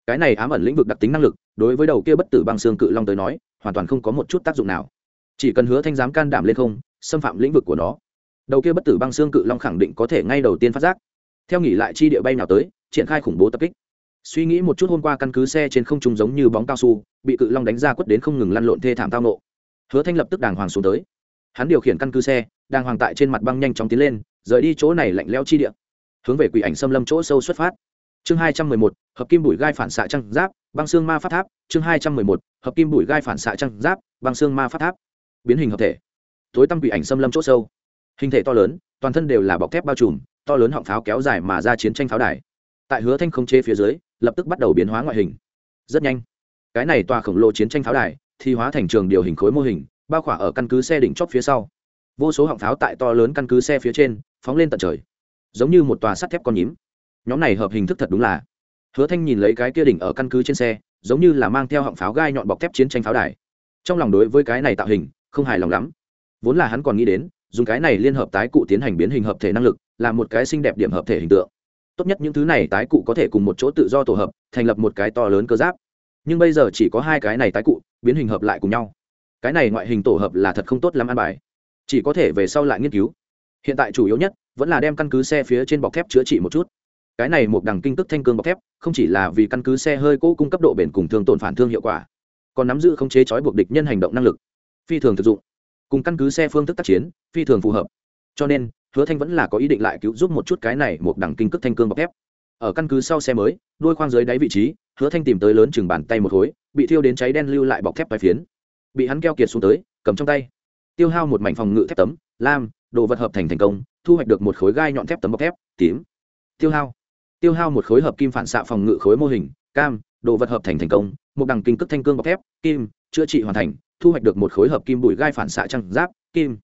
Cái này ám ẩn lĩnh vực đặc tính năng lực, đối với đầu kia bất tử băng xương cự long tới nói, hoàn toàn không có một chút tác dụng nào. Chỉ cần hứa thanh dám can đảm lên không, xâm phạm lĩnh vực của nó, đầu kia bất tử băng xương cự long khẳng định có thể ngay đầu tiên phát giác. Theo nghỉ lại chi địa bay nào tới, triển khai khủng bố tập kích suy nghĩ một chút hôm qua căn cứ xe trên không trung giống như bóng cao su, bị cự long đánh ra quất đến không ngừng lăn lộn thê thảm tao nộ. Hứa thanh lập tức đàng hoàng xuống tới. Hắn điều khiển căn cứ xe đang hoàng tại trên mặt băng nhanh chóng tiến lên, rời đi chỗ này lạnh leo chi địa. Hướng về quỷ ảnh xâm lâm chỗ sâu xuất phát. Chương hai trăm mười một, hợp kim bụi gai phản xạ trăng giáp, băng xương ma phát tháp. Chương hai trăm mười một, hợp kim bụi gai phản xạ trăng giáp, băng xương ma phát tháp. Biến hình hợp thể. Tối tăm quỷ ảnh xâm lâm chỗ sâu. Hình thể to lớn, toàn thân đều là bọc thép bao trùm, to lớn họng pháo kéo dài mà ra chiến tranh pháo đài tại hứa thanh không chế phía dưới, lập tức bắt đầu biến hóa ngoại hình. Rất nhanh. Cái này tòa khổng lồ chiến tranh pháo đài thì hóa thành trường điều hình khối mô hình, bao khỏa ở căn cứ xe đỉnh chóp phía sau. Vô số họng pháo tại to lớn căn cứ xe phía trên, phóng lên tận trời. Giống như một tòa sắt thép con nhím. Nhóm này hợp hình thức thật đúng là. Hứa thanh nhìn lấy cái kia đỉnh ở căn cứ trên xe, giống như là mang theo họng pháo gai nhọn bọc thép chiến tranh pháo đài. Trong lòng đối với cái này tạo hình, không hài lòng lắm. Vốn là hắn còn nghĩ đến, dùng cái này liên hợp tái cụ tiến hành biến hình hợp thể năng lực, là một cái xinh đẹp điểm hợp thể hình tượng tốt nhất những thứ này tái cụ có thể cùng một chỗ tự do tổ hợp, thành lập một cái to lớn cơ giáp. Nhưng bây giờ chỉ có hai cái này tái cụ, biến hình hợp lại cùng nhau. Cái này ngoại hình tổ hợp là thật không tốt lắm ăn bài. Chỉ có thể về sau lại nghiên cứu. Hiện tại chủ yếu nhất vẫn là đem căn cứ xe phía trên bọc thép chữa trị một chút. Cái này một đằng kinh tức thanh cương bọc thép, không chỉ là vì căn cứ xe hơi cố cung cấp độ bền cùng thương tổn phản thương hiệu quả, còn nắm giữ không chế trói buộc địch nhân hành động năng lực, phi thường thực dụng. Cùng căn cứ xe phương thức tác chiến, phi thường phù hợp cho nên, hứa thanh vẫn là có ý định lại cứu giúp một chút cái này một đằng kinh cước thanh cương bọc thép. Ở căn cứ sau xe mới đuôi khoang dưới đáy vị trí, hứa thanh tìm tới lớn chừng bàn tay một khối bị thiêu đến cháy đen lưu lại bọc thép vài phiến. Bị hắn keo kiệt xuống tới, cầm trong tay. Tiêu hao một mảnh phòng ngự thép tấm, lam, đồ vật hợp thành thành công, thu hoạch được một khối gai nhọn thép tấm bọc thép, tím. Tiêu hao. Tiêu hao một khối hợp kim phản xạ phòng ngự khối mô hình, cam, đồ vật hợp thành thành công, một đằng kinh cước thanh cương bọc thép, kim, chữa trị hoàn thành, thu hoạch được một khối hợp kim bụi gai phản xạ trăng giáp, kim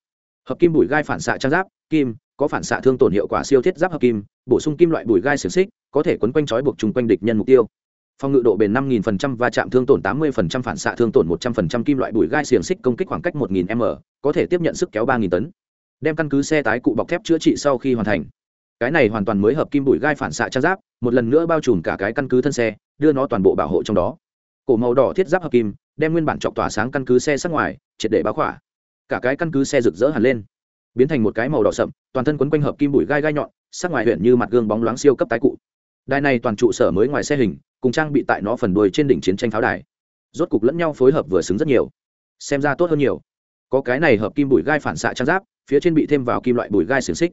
hợp kim bụi gai phản xạ trang giáp, kim, có phản xạ thương tổn hiệu quả siêu thiết giáp hợp kim, bổ sung kim loại bụi gai xiềng xích, có thể quấn quanh trói buộc chung quanh địch nhân mục tiêu. Phòng ngự độ bền 5000% và chạm thương tổn 80% phản xạ thương tổn 100% kim loại bụi gai xiềng xích công kích khoảng cách 1000 m, có thể tiếp nhận sức kéo 3000 tấn. Đem căn cứ xe tái cụ bọc thép chữa trị sau khi hoàn thành. Cái này hoàn toàn mới hợp kim bụi gai phản xạ trang giáp, một lần nữa bao trùm cả cái căn cứ thân xe, đưa nó toàn bộ bảo hộ trong đó. Cổ màu đỏ thiết giáp hợp kim, đem nguyên bản chọc tỏa sáng căn cứ xe sát ngoài, triệt để báo khỏa cả cái căn cứ xe rực rỡ hẳn lên. Biến thành một cái màu đỏ sậm, toàn thân quấn quanh hợp kim bụi gai gai nhọn, sắc ngoài huyện như mặt gương bóng loáng siêu cấp tái cụ. Đài này toàn trụ sở mới ngoài xe hình, cùng trang bị tại nó phần đuôi trên đỉnh chiến tranh pháo đài. Rốt cục lẫn nhau phối hợp vừa xứng rất nhiều. Xem ra tốt hơn nhiều. Có cái này hợp kim bụi gai phản xạ trang giáp, phía trên bị thêm vào kim loại bụi gai xiềng xích.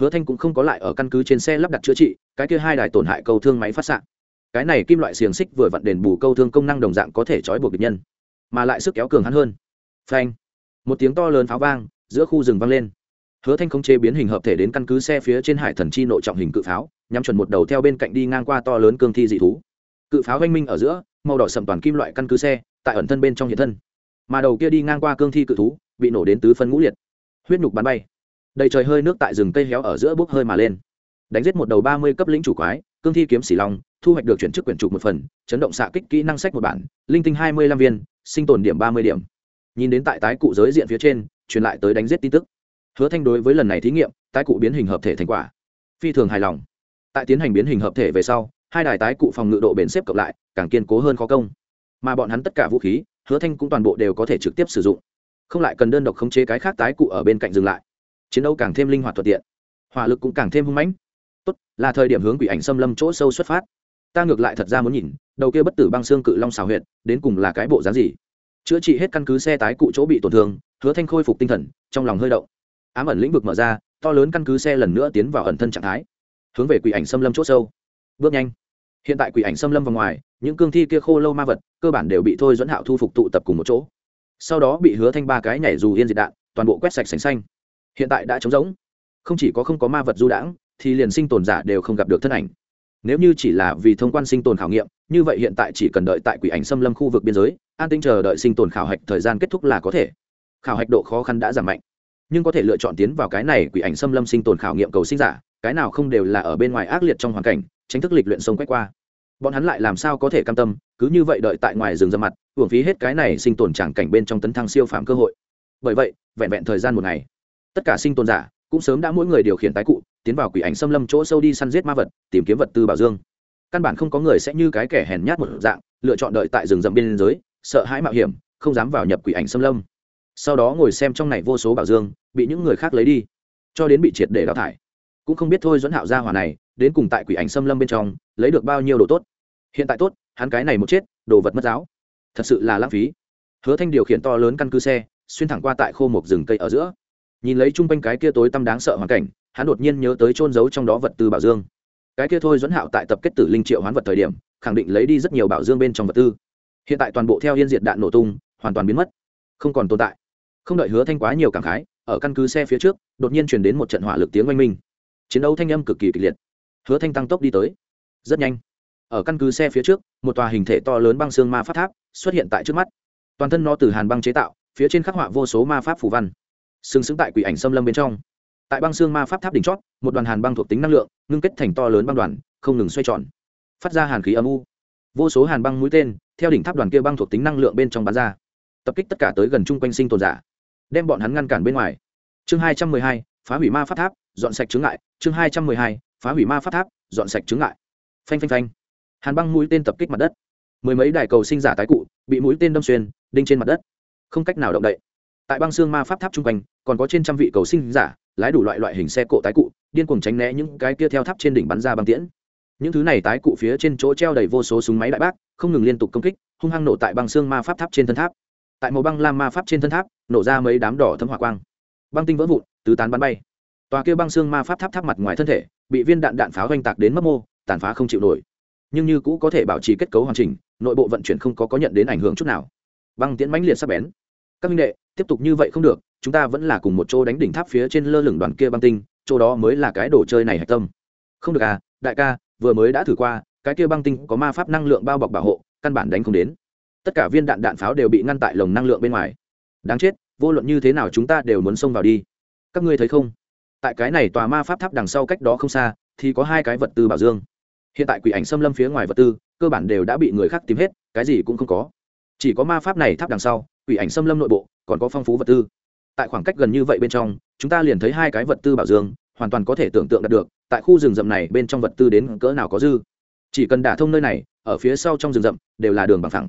Hứa thanh cũng không có lại ở căn cứ trên xe lắp đặt chữa trị, cái kia hai đài tổn hại cầu thương máy phát xạ. Cái này kim loại xiềng xích vừa vặn đền bù câu thương công năng đồng dạng có thể trói buộc địch nhân, mà lại sức kéo cường hắn hơn. Phanh một tiếng to lớn pháo vang, giữa khu rừng vang lên. Hứa thanh không chế biến hình hợp thể đến căn cứ xe phía trên hải thần chi nội trọng hình cự pháo, nhắm chuẩn một đầu theo bên cạnh đi ngang qua to lớn cương thi dị thú. Cự pháo oanh minh ở giữa, màu đỏ sầm toàn kim loại căn cứ xe, tại ẩn thân bên trong hiện thân. Mà đầu kia đi ngang qua cương thi cự thú, bị nổ đến tứ phân ngũ liệt. Huyết nhục bắn bay. Đầy trời hơi nước tại rừng cây héo ở giữa bốc hơi mà lên. Đánh giết một đầu ba mươi cấp lĩnh chủ quái, cương thi kiếm xỉ long thu hoạch được chuyển chức quyển trục một phần, chấn động xạ kích kỹ năng sách một bản, linh tinh hai mươi lăm viên, sinh tồn điểm ba mươi điểm nhìn đến tại tái cụ giới diện phía trên, truyền lại tới đánh giết tin tức. Hứa thanh đối với lần này thí nghiệm, tái cụ biến hình hợp thể thành quả. Phi thường hài lòng. Tại tiến hành biến hình hợp thể về sau, hai đài tái cụ phòng ngự độ bền xếp cộng lại, càng kiên cố hơn khó công. Mà bọn hắn tất cả vũ khí, hứa thanh cũng toàn bộ đều có thể trực tiếp sử dụng. Không lại cần đơn độc khống chế cái khác tái cụ ở bên cạnh dừng lại. Chiến đấu càng thêm linh hoạt thuận tiện. Hỏa lực cũng càng thêm hung mãnh. Tốt, là thời điểm hướng quỷ ảnh xâm lâm chỗ sâu xuất phát. Ta ngược lại thật ra muốn nhìn, đầu kia bất tử băng xương cự long xào huyệt, đến cùng là cái bộ dáng gì? Chữa trị hết căn cứ xe tái cụ chỗ bị tổn thương, hứa thanh khôi phục tinh thần, trong lòng hơi động. Ám ẩn lĩnh vực mở ra, to lớn căn cứ xe lần nữa tiến vào ẩn thân trạng thái. Hướng về quỷ ảnh xâm lâm chỗ sâu. Bước nhanh. Hiện tại quỷ ảnh xâm lâm vào ngoài, những cương thi kia khô lâu ma vật, cơ bản đều bị thôi dẫn hạo thu phục tụ tập cùng một chỗ. Sau đó bị hứa thanh ba cái nhảy dù yên diệt đạn, toàn bộ quét sạch sành xanh. Hiện tại đã trống rỗng. Không chỉ có không có ma vật du đãng, thì liền sinh tồn giả đều không gặp được thân ảnh. Nếu như chỉ là vì thông quan sinh tồn khảo nghiệm như vậy hiện tại chỉ cần đợi tại quỷ ảnh xâm lâm khu vực biên giới, an tinh chờ đợi sinh tồn khảo hạch thời gian kết thúc là có thể. Khảo hạch độ khó khăn đã giảm mạnh. Nhưng có thể lựa chọn tiến vào cái này quỷ ảnh xâm lâm sinh tồn khảo nghiệm cầu sinh giả, cái nào không đều là ở bên ngoài ác liệt trong hoàn cảnh, tránh thức lịch luyện sông quét qua. Bọn hắn lại làm sao có thể cam tâm, cứ như vậy đợi tại ngoài rừng ra mặt, hưởng phí hết cái này sinh tồn tràng cảnh bên trong tấn thăng siêu phạm cơ hội. Bởi vậy, vẹn vẹn thời gian một ngày, tất cả sinh tồn giả cũng sớm đã mỗi người điều khiển tái cụ, tiến vào quỷ ảnh xâm lâm chỗ sâu đi săn giết ma vật, tìm kiếm vật tư bảo dương căn bản không có người sẽ như cái kẻ hèn nhát một dạng, lựa chọn đợi tại rừng rậm biên giới sợ hãi mạo hiểm, không dám vào nhập quỷ ảnh xâm lâm. Sau đó ngồi xem trong này vô số bảo dương, bị những người khác lấy đi, cho đến bị triệt để đào thải. Cũng không biết thôi dẫn hạo gia hỏa này, đến cùng tại quỷ ảnh xâm lâm bên trong, lấy được bao nhiêu đồ tốt. Hiện tại tốt, hắn cái này một chết, đồ vật mất giáo. Thật sự là lãng phí. Hứa thanh điều khiển to lớn căn cứ xe, xuyên thẳng qua tại khô một rừng cây ở giữa. Nhìn lấy chung quanh cái kia tối tăm đáng sợ hoàn cảnh, hắn đột nhiên nhớ tới trôn giấu trong đó vật tư bảo dương cái kia thôi dẫn hạo tại tập kết tử linh triệu hoán vật thời điểm, khẳng định lấy đi rất nhiều bảo dương bên trong vật tư. Hiện tại toàn bộ theo yên diệt đạn nổ tung, hoàn toàn biến mất. Không còn tồn tại. Không đợi hứa thanh quá nhiều cảm khái, ở căn cứ xe phía trước, đột nhiên chuyển đến một trận hỏa lực tiếng oanh minh. Chiến đấu thanh âm cực kỳ kịch liệt. Hứa thanh tăng tốc đi tới. Rất nhanh. Ở căn cứ xe phía trước, một tòa hình thể to lớn băng xương ma pháp tháp xuất hiện tại trước mắt. Toàn thân nó từ hàn băng chế tạo, phía trên khắc họa vô số ma pháp phù văn. Sừng sững tại quỷ ảnh xâm lâm bên trong tại băng xương ma pháp tháp đỉnh chót, một đoàn hàn băng thuộc tính năng lượng, ngưng kết thành to lớn băng đoàn, không ngừng xoay tròn. Phát ra hàn khí âm u. Vô số hàn băng mũi tên, theo đỉnh tháp đoàn kia băng thuộc tính năng lượng bên trong bán ra. Tập kích tất cả tới gần chung quanh sinh tồn giả. Đem bọn hắn ngăn cản bên ngoài. Chương hai trăm mười hai, phá hủy ma pháp tháp, dọn sạch chướng ngại. Chương hai trăm mười hai, phá hủy ma pháp tháp, dọn sạch chướng ngại. Phanh phanh phanh. Hàn băng mũi tên tập kích mặt đất. Mười mấy đài cầu sinh giả tái cụ, bị mũi tên đâm xuyên, đinh trên mặt đất. Không cách nào động đậy. Tại băng xương ma pháp tháp chung quanh, còn có trên trăm vị cầu sinh giả lái đủ loại loại hình xe cộ tái cụ, điên cuồng tránh né những cái kia theo tháp trên đỉnh bắn ra băng tiễn. Những thứ này tái cụ phía trên chỗ treo đầy vô số súng máy đại bác, không ngừng liên tục công kích, hung hăng nổ tại băng xương ma pháp tháp trên thân tháp. Tại màu băng lam ma pháp trên thân tháp, nổ ra mấy đám đỏ thấm hỏa quang. Băng tinh vỡ vụn, tứ tán bắn bay. Tòa kia băng xương ma pháp tháp tháp mặt ngoài thân thể, bị viên đạn đạn pháo oanh tạc đến mất mô, tàn phá không chịu nổi. Nhưng như cũ có thể bảo trì kết cấu hoàn chỉnh, nội bộ vận chuyển không có có nhận đến ảnh hưởng chút nào. Băng tiễn mãnh liệt sắp bén. Các minh đệ, tiếp tục như vậy không được chúng ta vẫn là cùng một chỗ đánh đỉnh tháp phía trên lơ lửng đoàn kia băng tinh, chỗ đó mới là cái đồ chơi này hạch tâm. Không được à đại ca, vừa mới đã thử qua, cái kia băng tinh có ma pháp năng lượng bao bọc bảo hộ, căn bản đánh không đến. Tất cả viên đạn đạn pháo đều bị ngăn tại lồng năng lượng bên ngoài. Đáng chết, vô luận như thế nào chúng ta đều muốn xông vào đi. Các ngươi thấy không? Tại cái này tòa ma pháp tháp đằng sau cách đó không xa, thì có hai cái vật tư bảo dương. Hiện tại quỷ ảnh xâm lâm phía ngoài vật tư, cơ bản đều đã bị người khác tìm hết, cái gì cũng không có. Chỉ có ma pháp này tháp đằng sau, quỷ ảnh xâm lâm nội bộ, còn có phong phú vật tư tại khoảng cách gần như vậy bên trong, chúng ta liền thấy hai cái vật tư bảo dương, hoàn toàn có thể tưởng tượng đạt được, tại khu rừng rậm này bên trong vật tư đến cỡ nào có dư. Chỉ cần đả thông nơi này, ở phía sau trong rừng rậm, đều là đường bằng thẳng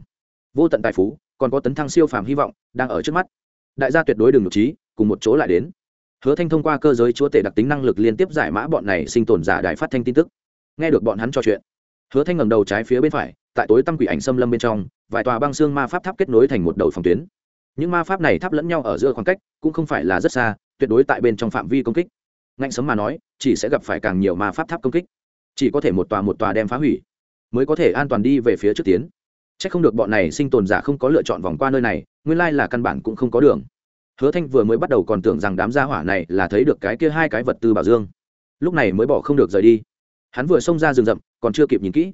vô tận tài phú, còn có tấn thăng siêu phàm hy vọng, đang ở trước mắt. Đại gia tuyệt đối đường nhục trí, cùng một chỗ lại đến. Hứa thanh thông qua cơ giới chúa tể đặc tính năng lực liên tiếp giải mã bọn này sinh tồn giả đài phát thanh tin tức. Nghe được bọn hắn trò chuyện, hứa thanh ngầm đầu trái phía bên phải, tại tối tăm quỷ ảnh xâm lâm bên trong, vài tòa băng xương ma pháp tháp kết nối thành một đầu phòng tuyến những ma pháp này tháp lẫn nhau ở giữa khoảng cách, cũng không phải là rất xa, tuyệt đối tại bên trong phạm vi công kích. Ngạnh sấm mà nói, chỉ sẽ gặp phải càng nhiều ma pháp tháp công kích. Chỉ có thể một tòa một tòa đem phá hủy, mới có thể an toàn đi về phía trước tiến. C h ắ c không được bọn này sinh tồn giả không có lựa chọn vòng qua nơi này, nguyên lai là căn bản cũng không có đường. Hứa thanh vừa mới bắt đầu còn tưởng rằng đám gia hỏa này là thấy được cái kia hai cái vật tư bảo dương. Lúc này mới bỏ không được rời đi. Hắn vừa xông ra rừng rậm, còn chưa kịp nhìn kỹ.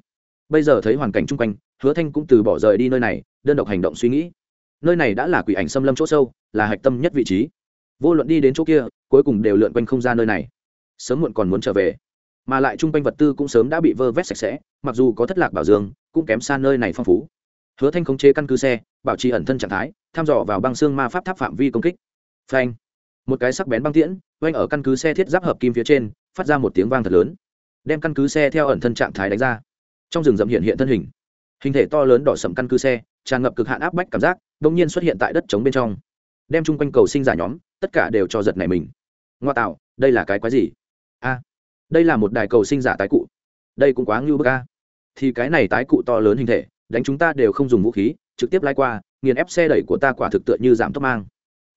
Bây giờ thấy hoàn cảnh chung quanh, hứa thanh cũng từ bỏ rời đi nơi này, đơn độc hành động suy nghĩ nơi này đã là quỷ ảnh xâm lâm chỗ sâu, là hạch tâm nhất vị trí. Vô luận đi đến chỗ kia, cuối cùng đều lượn quanh không ra nơi này. Sớm muộn còn muốn trở về. Mà lại chung quanh vật tư cũng sớm đã bị vơ vét sạch sẽ, mặc dù có thất lạc bảo dương, cũng kém xa nơi này phong phú. Hứa thanh khống chế căn cứ xe, bảo trì ẩn thân trạng thái thăm dò vào băng xương ma pháp tháp phạm vi công kích. Phanh. Một cái sắc bén băng tiễn oanh ở căn cứ xe thiết giáp hợp kim phía trên, phát ra một tiếng vang thật lớn. Đem căn cứ xe theo ẩn thân trạng thái đánh ra. Trong rừng rậm hiện hiện thân hình. Hình thể to lớn đỏ sậm căn cứ xe, tràn ngập cực hạn áp bách cảm giác đông nhiên xuất hiện tại đất trống bên trong. Đem chung quanh cầu sinh giả nhóm, tất cả đều cho giật này mình. Ngoa tạo, đây là cái quái gì? A, đây là một đài cầu sinh giả tái cụ. Đây cũng quá ngưu bức a. Thì cái này tái cụ to lớn hình thể, đánh chúng ta đều không dùng vũ khí, trực tiếp lai qua, nghiền ép xe đẩy của ta quả thực tựa như giảm tốc mang.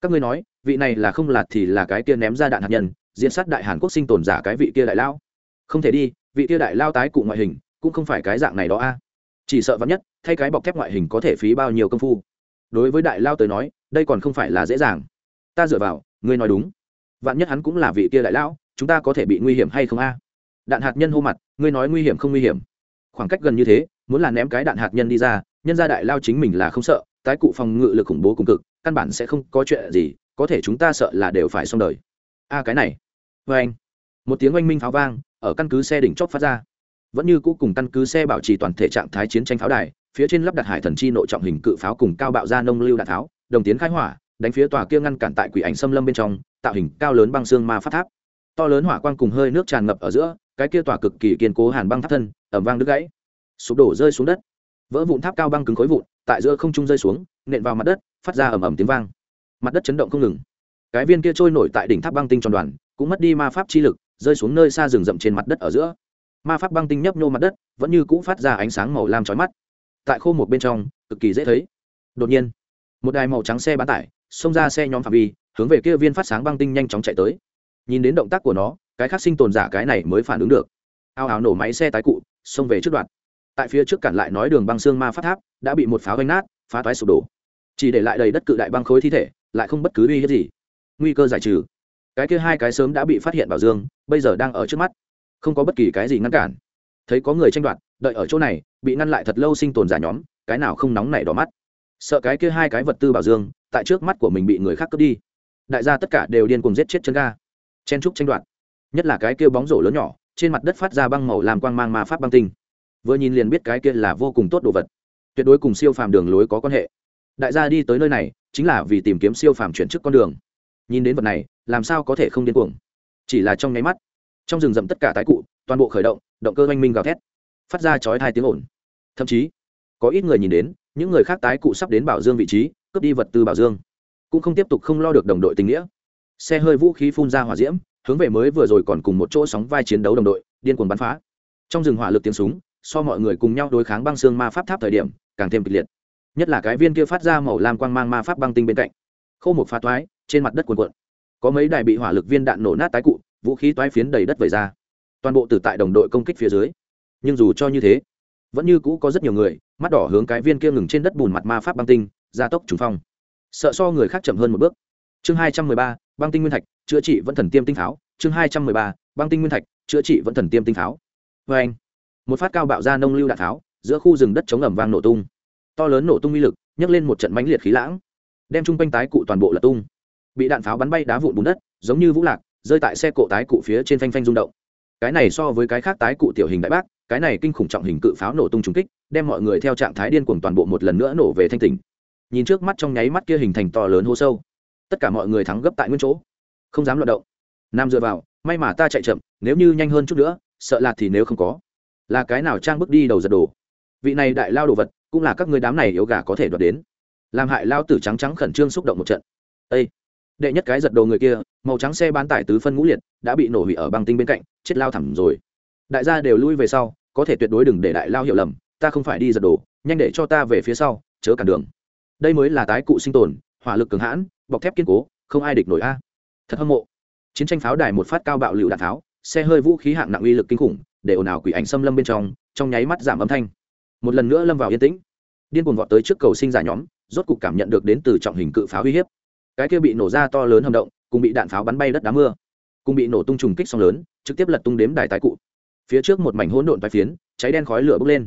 Các ngươi nói, vị này là không lạt thì là cái kia ném ra đạn hạt nhân, diễn sát đại hàn quốc sinh tồn giả cái vị kia đại lao? Không thể đi, vị kia đại lao tái cụ ngoại hình, cũng không phải cái dạng này đó a. Chỉ sợ vắn nhất, thay cái bọc thép ngoại hình có thể phí bao nhiêu công phu đối với đại lao tới nói, đây còn không phải là dễ dàng. Ta dựa vào, ngươi nói đúng. Vạn nhất hắn cũng là vị kia đại lao, chúng ta có thể bị nguy hiểm hay không a? Đạn hạt nhân hô mặt, ngươi nói nguy hiểm không nguy hiểm? Khoảng cách gần như thế, muốn là ném cái đạn hạt nhân đi ra, nhân gia đại lao chính mình là không sợ, tái cụ phòng ngự lực khủng bố cùng cực, căn bản sẽ không có chuyện gì, có thể chúng ta sợ là đều phải xong đời. A, cái này. Vê anh, một tiếng oanh minh pháo vang, ở căn cứ xe đỉnh chóp phát ra. Vẫn như cũ cùng căn cứ xe bảo trì toàn thể trạng thái chiến tranh pháo đài phía trên lắp đặt hải thần chi nội trọng hình cự pháo cùng cao bạo ra nông lưu đạn tháo, đồng tiến khai hỏa, đánh phía tòa kia ngăn cản tại quỷ ảnh xâm lâm bên trong, tạo hình cao lớn băng xương ma phát tháp. To lớn hỏa quang cùng hơi nước tràn ngập ở giữa, cái kia tòa cực kỳ kiên cố hàn băng tháp thân ẩm vang đứt gãy. Sụp đổ rơi xuống đất. Vỡ vụn tháp cao băng cứng khối vụn, tại giữa không trung rơi xuống, nện vào mặt đất, phát ra ầm ầm tiếng vang. Mặt đất chấn động không ngừng. Cái viên kia trôi nổi tại đỉnh tháp băng tinh tròn đoàn, cũng mất đi ma pháp chi lực, rơi xuống nơi xa rừng rậm trên mặt đất ở giữa. Ma pháp băng tinh nhấp nhô mặt đất, vẫn như cũ phát ra ánh sáng màu lam chói mắt tại khô một bên trong, cực kỳ dễ thấy. Đột nhiên, một đài màu trắng xe bán tải, xông ra xe nhóm phạm vi, hướng về kia viên phát sáng băng tinh nhanh chóng chạy tới. Nhìn đến động tác của nó, cái khác sinh tồn giả cái này mới phản ứng được. Ao ào nổ máy xe tái cụ, xông về trước đoạn. Tại phía trước cản lại nói đường băng xương ma phát tháp, đã bị một pháo vanh nát, phá toái sụp đổ. Chỉ để lại đầy đất cự đại băng khối thi thể, lại không bất cứ uy hiếp gì. Nguy cơ giải trừ. Cái kia hai cái sớm đã bị phát hiện bảo dương, bây giờ đang ở trước mắt. Không có bất kỳ cái gì ngăn cản. Thấy có người tranh đoạt đợi ở chỗ này, bị ngăn lại thật lâu sinh tồn giả nhóm, cái nào không nóng nảy đỏ mắt. Sợ cái kia hai cái vật tư bảo dương, tại trước mắt của mình bị người khác cướp đi. Đại gia tất cả đều điên cùng giết chết chân ga. Chen trúc tranh đoạt. Nhất là cái kia bóng rổ lớn nhỏ, trên mặt đất phát ra băng màu làm quang mang ma pháp băng tinh. Vừa nhìn liền biết cái kia là vô cùng tốt đồ vật. Tuyệt đối cùng siêu phàm đường lối có quan hệ. Đại gia đi tới nơi này, chính là vì tìm kiếm siêu phàm chuyển chức con đường. Nhìn đến vật này, làm sao có thể không điên cuồng? Chỉ là trong nháy mắt, trong rừng rậm tất cả tái cụ, toàn bộ khởi động động cơ oanh minh gào thét phát ra chói hai tiếng ồn. Thậm chí, có ít người nhìn đến, những người khác tái cụ sắp đến bảo dương vị trí, cướp đi vật tư bảo dương. Cũng không tiếp tục không lo được đồng đội tình nghĩa. Xe hơi vũ khí phun ra hỏa diễm, hướng về mới vừa rồi còn cùng một chỗ sóng vai chiến đấu đồng đội, điên cuồng bắn phá. Trong rừng hỏa lực tiếng súng, so mọi người cùng nhau đối kháng băng xương ma pháp tháp thời điểm, càng thêm kịch liệt. Nhất là cái viên kia phát ra màu lam quang mang ma pháp băng tinh bên cạnh. Khô một phá toái, trên mặt đất cuồn cuộn. Có mấy đài bị hỏa lực viên đạn nổ nát tái cụ, vũ khí toái phiến đầy đất vẩy ra. Toàn bộ từ tại đồng đội công kích phía dưới nhưng dù cho như thế, vẫn như cũ có rất nhiều người, mắt đỏ hướng cái viên kia ngừng trên đất bùn mặt ma pháp băng tinh, gia tốc trùng phong. Sợ so người khác chậm hơn một bước. Chương hai trăm mười ba, băng tinh nguyên thạch, chữa trị vẫn thần tiêm tinh pháo. Chương hai trăm mười ba, băng tinh nguyên thạch, chữa trị vẫn thần tiêm tinh pháo. Vê anh, một phát cao bạo ra nông lưu đạn pháo giữa khu rừng đất chống ẩm vang nổ tung. To lớn nổ tung uy lực, nhấc lên một trận mãnh liệt khí lãng, đem chung quanh tái cụ toàn bộ lật tung. Bị đạn pháo bắn bay đá vụn bùn đất, giống như vũ lạc, rơi tại xe cộ tái cụ phía trên phanh phanh rung động. Cái này so với cái khác tái cụ tiểu hình đại bác cái này kinh khủng trọng hình cự pháo nổ tung trúng kích, đem mọi người theo trạng thái điên cuồng toàn bộ một lần nữa nổ về thanh tỉnh. Nhìn trước mắt trong nháy mắt kia hình thành to lớn hô sâu, tất cả mọi người thắng gấp tại nguyên chỗ, không dám loạt động. Nam dựa vào, may mà ta chạy chậm, nếu như nhanh hơn chút nữa, sợ lạt thì nếu không có. Là cái nào trang bước đi đầu giật đồ vị này đại lao đồ vật, cũng là các người đám này yếu gà có thể đoạt đến. Làm hại lao tử trắng trắng khẩn trương xúc động một trận. Ê! đệ nhất cái giật đồ người kia, màu trắng xe bán tải tứ phân ngũ liệt, đã bị nổ hủy ở băng tinh bên cạnh, chết lao thẳm rồi. Đại gia đều lui về sau có thể tuyệt đối đừng để đại lao hiểu lầm, ta không phải đi giật đồ, nhanh để cho ta về phía sau, chớ cản đường. Đây mới là tái cụ sinh tồn, hỏa lực cường hãn, bọc thép kiên cố, không ai địch nổi a. Thật hâm mộ. Chiến tranh pháo đài một phát cao bạo lựu đạn tháo xe hơi vũ khí hạng nặng uy lực kinh khủng, để ồn ào quỷ ảnh xâm lâm bên trong trong nháy mắt giảm âm thanh. Một lần nữa lâm vào yên tĩnh. Điên cuồng vọt tới trước cầu sinh giả nhóm, rốt cục cảm nhận được đến từ trọng hình cự pháo uy hiếp. Cái kia bị nổ ra to lớn hầm động, cùng bị đạn pháo bắn bay đất đá mưa. Cùng bị nổ tung trùng kích song lớn, trực tiếp lật tung đếm đài tái cụ phía trước một mảnh hỗn độn toái phiến, cháy đen khói lửa bốc lên.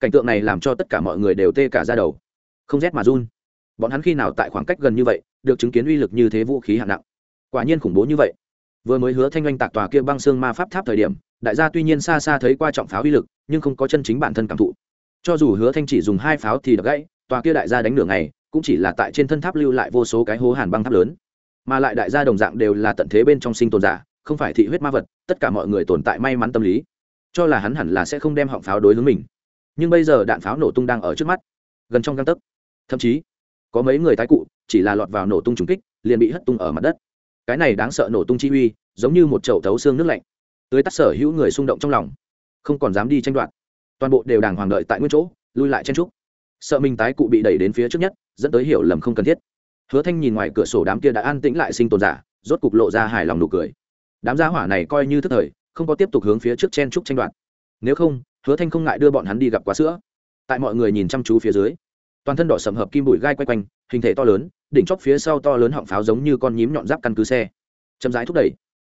Cảnh tượng này làm cho tất cả mọi người đều tê cả ra đầu. Không rét mà run. Bọn hắn khi nào tại khoảng cách gần như vậy, được chứng kiến uy lực như thế vũ khí hạng nặng. Quả nhiên khủng bố như vậy. Vừa mới hứa thanh oanh tạc tòa kia băng xương ma pháp tháp thời điểm, đại gia tuy nhiên xa xa thấy qua trọng pháo uy lực, nhưng không có chân chính bản thân cảm thụ. Cho dù hứa thanh chỉ dùng hai pháo thì đập gãy, tòa kia đại gia đánh nửa ngày, cũng chỉ là tại trên thân tháp lưu lại vô số cái hố hàn băng tháp lớn. Mà lại đại gia đồng dạng đều là tận thế bên trong sinh tồn giả, không phải thị huyết ma vật, tất cả mọi người tồn tại may mắn tâm lý cho là hắn hẳn là sẽ không đem họng pháo đối hướng mình. Nhưng bây giờ đạn pháo nổ tung đang ở trước mắt, gần trong găng tấc. Thậm chí, có mấy người tái cụ, chỉ là lọt vào nổ tung trùng kích, liền bị hất tung ở mặt đất. Cái này đáng sợ nổ tung chi uy, giống như một chậu thấu xương nước lạnh tới tắt sở hữu người xung động trong lòng, không còn dám đi tranh đoạt. Toàn bộ đều đàng hoàng đợi tại nguyên chỗ, lui lại chen trúc sợ mình tái cụ bị đẩy đến phía trước nhất, dẫn tới hiểu lầm không cần thiết. Hứa thanh nhìn ngoài cửa sổ đám kia đã an tĩnh lại sinh tồn giả, rốt cục lộ ra hài lòng nụ cười. Đám gia hỏa này coi như thức thời không có tiếp tục hướng phía trước chen trúc tranh đoạt. Nếu không, hứa thanh không ngại đưa bọn hắn đi gặp quá sữa. Tại mọi người nhìn chăm chú phía dưới, toàn thân đỏ sầm hợp kim bụi gai quay quanh, hình thể to lớn, đỉnh chóp phía sau to lớn họng pháo giống như con nhím nhọn giáp căn cứ xe. Chậm rãi thúc đẩy.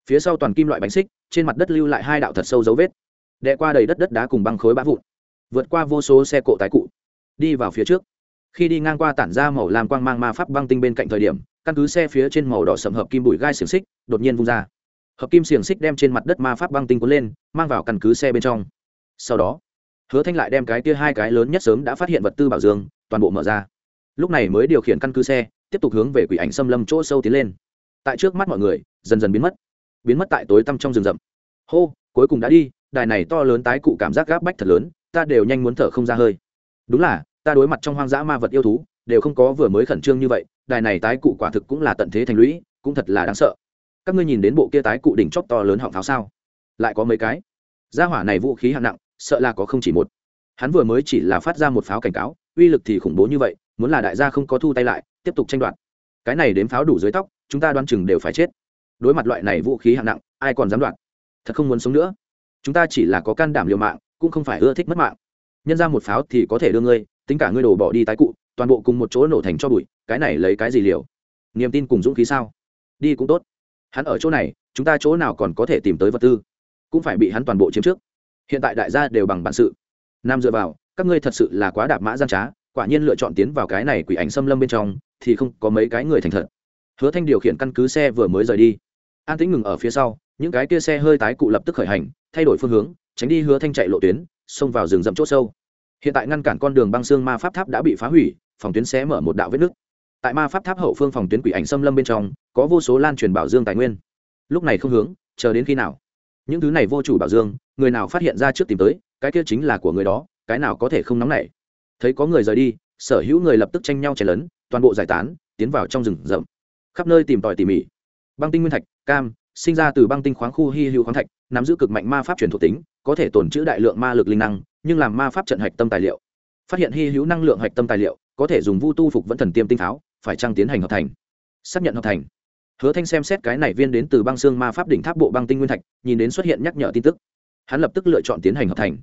Phía sau toàn kim loại bánh xích, trên mặt đất lưu lại hai đạo thật sâu dấu vết. Đè qua đầy đất đất đá cùng băng khối bã vụn. Vượt qua vô số xe cộ tái cụ. Đi vào phía trước. Khi đi ngang qua tản ra màu làm quang mang ma pháp băng tinh bên cạnh thời điểm, căn cứ xe phía trên màu đỏ sầm hợp kim bụi gai xiềng xích đột nhiên vung ra hợp kim xiềng xích đem trên mặt đất ma pháp băng tinh cuốn lên, mang vào căn cứ xe bên trong. Sau đó, hứa thanh lại đem cái kia hai cái lớn nhất sớm đã phát hiện vật tư bảo dương, toàn bộ mở ra. Lúc này mới điều khiển căn cứ xe, tiếp tục hướng về quỷ ảnh xâm lâm chỗ sâu tiến lên. Tại trước mắt mọi người, dần dần biến mất. Biến mất tại tối tăm trong rừng rậm. Hô, cuối cùng đã đi, đài này to lớn tái cụ cảm giác gáp bách thật lớn, ta đều nhanh muốn thở không ra hơi. Đúng là, ta đối mặt trong hoang dã ma vật yêu thú, đều không có vừa mới khẩn trương như vậy, đài này tái cụ quả thực cũng là tận thế thành lũy, cũng thật là đáng sợ các ngươi nhìn đến bộ kia tái cụ đỉnh chóp to lớn họng pháo sao? Lại có mấy cái? Gia hỏa này vũ khí hạng nặng, sợ là có không chỉ một. Hắn vừa mới chỉ là phát ra một pháo cảnh cáo, uy lực thì khủng bố như vậy, muốn là đại gia không có thu tay lại, tiếp tục tranh đoạt. Cái này đếm pháo đủ dưới tóc, chúng ta đoán chừng đều phải chết. Đối mặt loại này vũ khí hạng nặng, ai còn dám đoạt? Thật không muốn sống nữa. Chúng ta chỉ là có can đảm liều mạng, cũng không phải ưa thích mất mạng. Nhân ra một pháo thì có thể đưa ngươi, tính cả ngươi đổ bỏ đi tái cụ, toàn bộ cùng một chỗ nổ thành cho bụi, cái này lấy cái gì liều? Niềm tin cùng dũng khí sao? Đi cũng tốt hắn ở chỗ này, chúng ta chỗ nào còn có thể tìm tới vật tư? Cũng phải bị hắn toàn bộ chiếm trước. Hiện tại đại gia đều bằng bản sự. Nam dựa vào, các ngươi thật sự là quá đạp mã gian trá, quả nhiên lựa chọn tiến vào cái này quỷ ảnh xâm lâm bên trong, thì không có mấy cái người thành thật. Hứa thanh điều khiển căn cứ xe vừa mới rời đi. An tĩnh ngừng ở phía sau, những cái kia xe hơi tái cụ lập tức khởi hành, thay đổi phương hướng, tránh đi hứa thanh chạy lộ tuyến, xông vào rừng rậm chỗ sâu. Hiện tại ngăn cản con đường băng xương ma pháp tháp đã bị phá hủy, phòng tuyến sẽ mở một đạo vết nứt tại ma pháp tháp hậu phương phòng tuyến quỷ ảnh xâm lâm bên trong, có vô số lan truyền bảo dương tài nguyên. Lúc này không hướng, chờ đến khi nào? Những thứ này vô chủ bảo dương, người nào phát hiện ra trước tìm tới, cái kia chính là của người đó, cái nào có thể không nóng nảy? Thấy có người rời đi, sở hữu người lập tức tranh nhau chảy lớn toàn bộ giải tán, tiến vào trong rừng rậm. Khắp nơi tìm tòi tỉ mỉ. Băng tinh nguyên thạch, cam, sinh ra từ băng tinh khoáng khu hy hữu khoáng thạch, nắm giữ cực mạnh ma pháp truyền thuộc tính, có thể tồn trữ đại lượng ma lực linh năng, nhưng làm ma pháp trận hạch tâm tài liệu. Phát hiện hy hữu năng lượng hạch tâm tài liệu, có thể dùng vu tu phục vẫn thần tiêm tinh tháo phải chăng tiến hành hợp thành? Xác nhận hợp thành. Hứa thanh xem xét cái này viên đến từ băng xương ma pháp đỉnh tháp bộ băng tinh nguyên thạch, nhìn đến xuất hiện nhắc nhở tin tức. Hắn lập tức lựa chọn tiến hành hợp thành.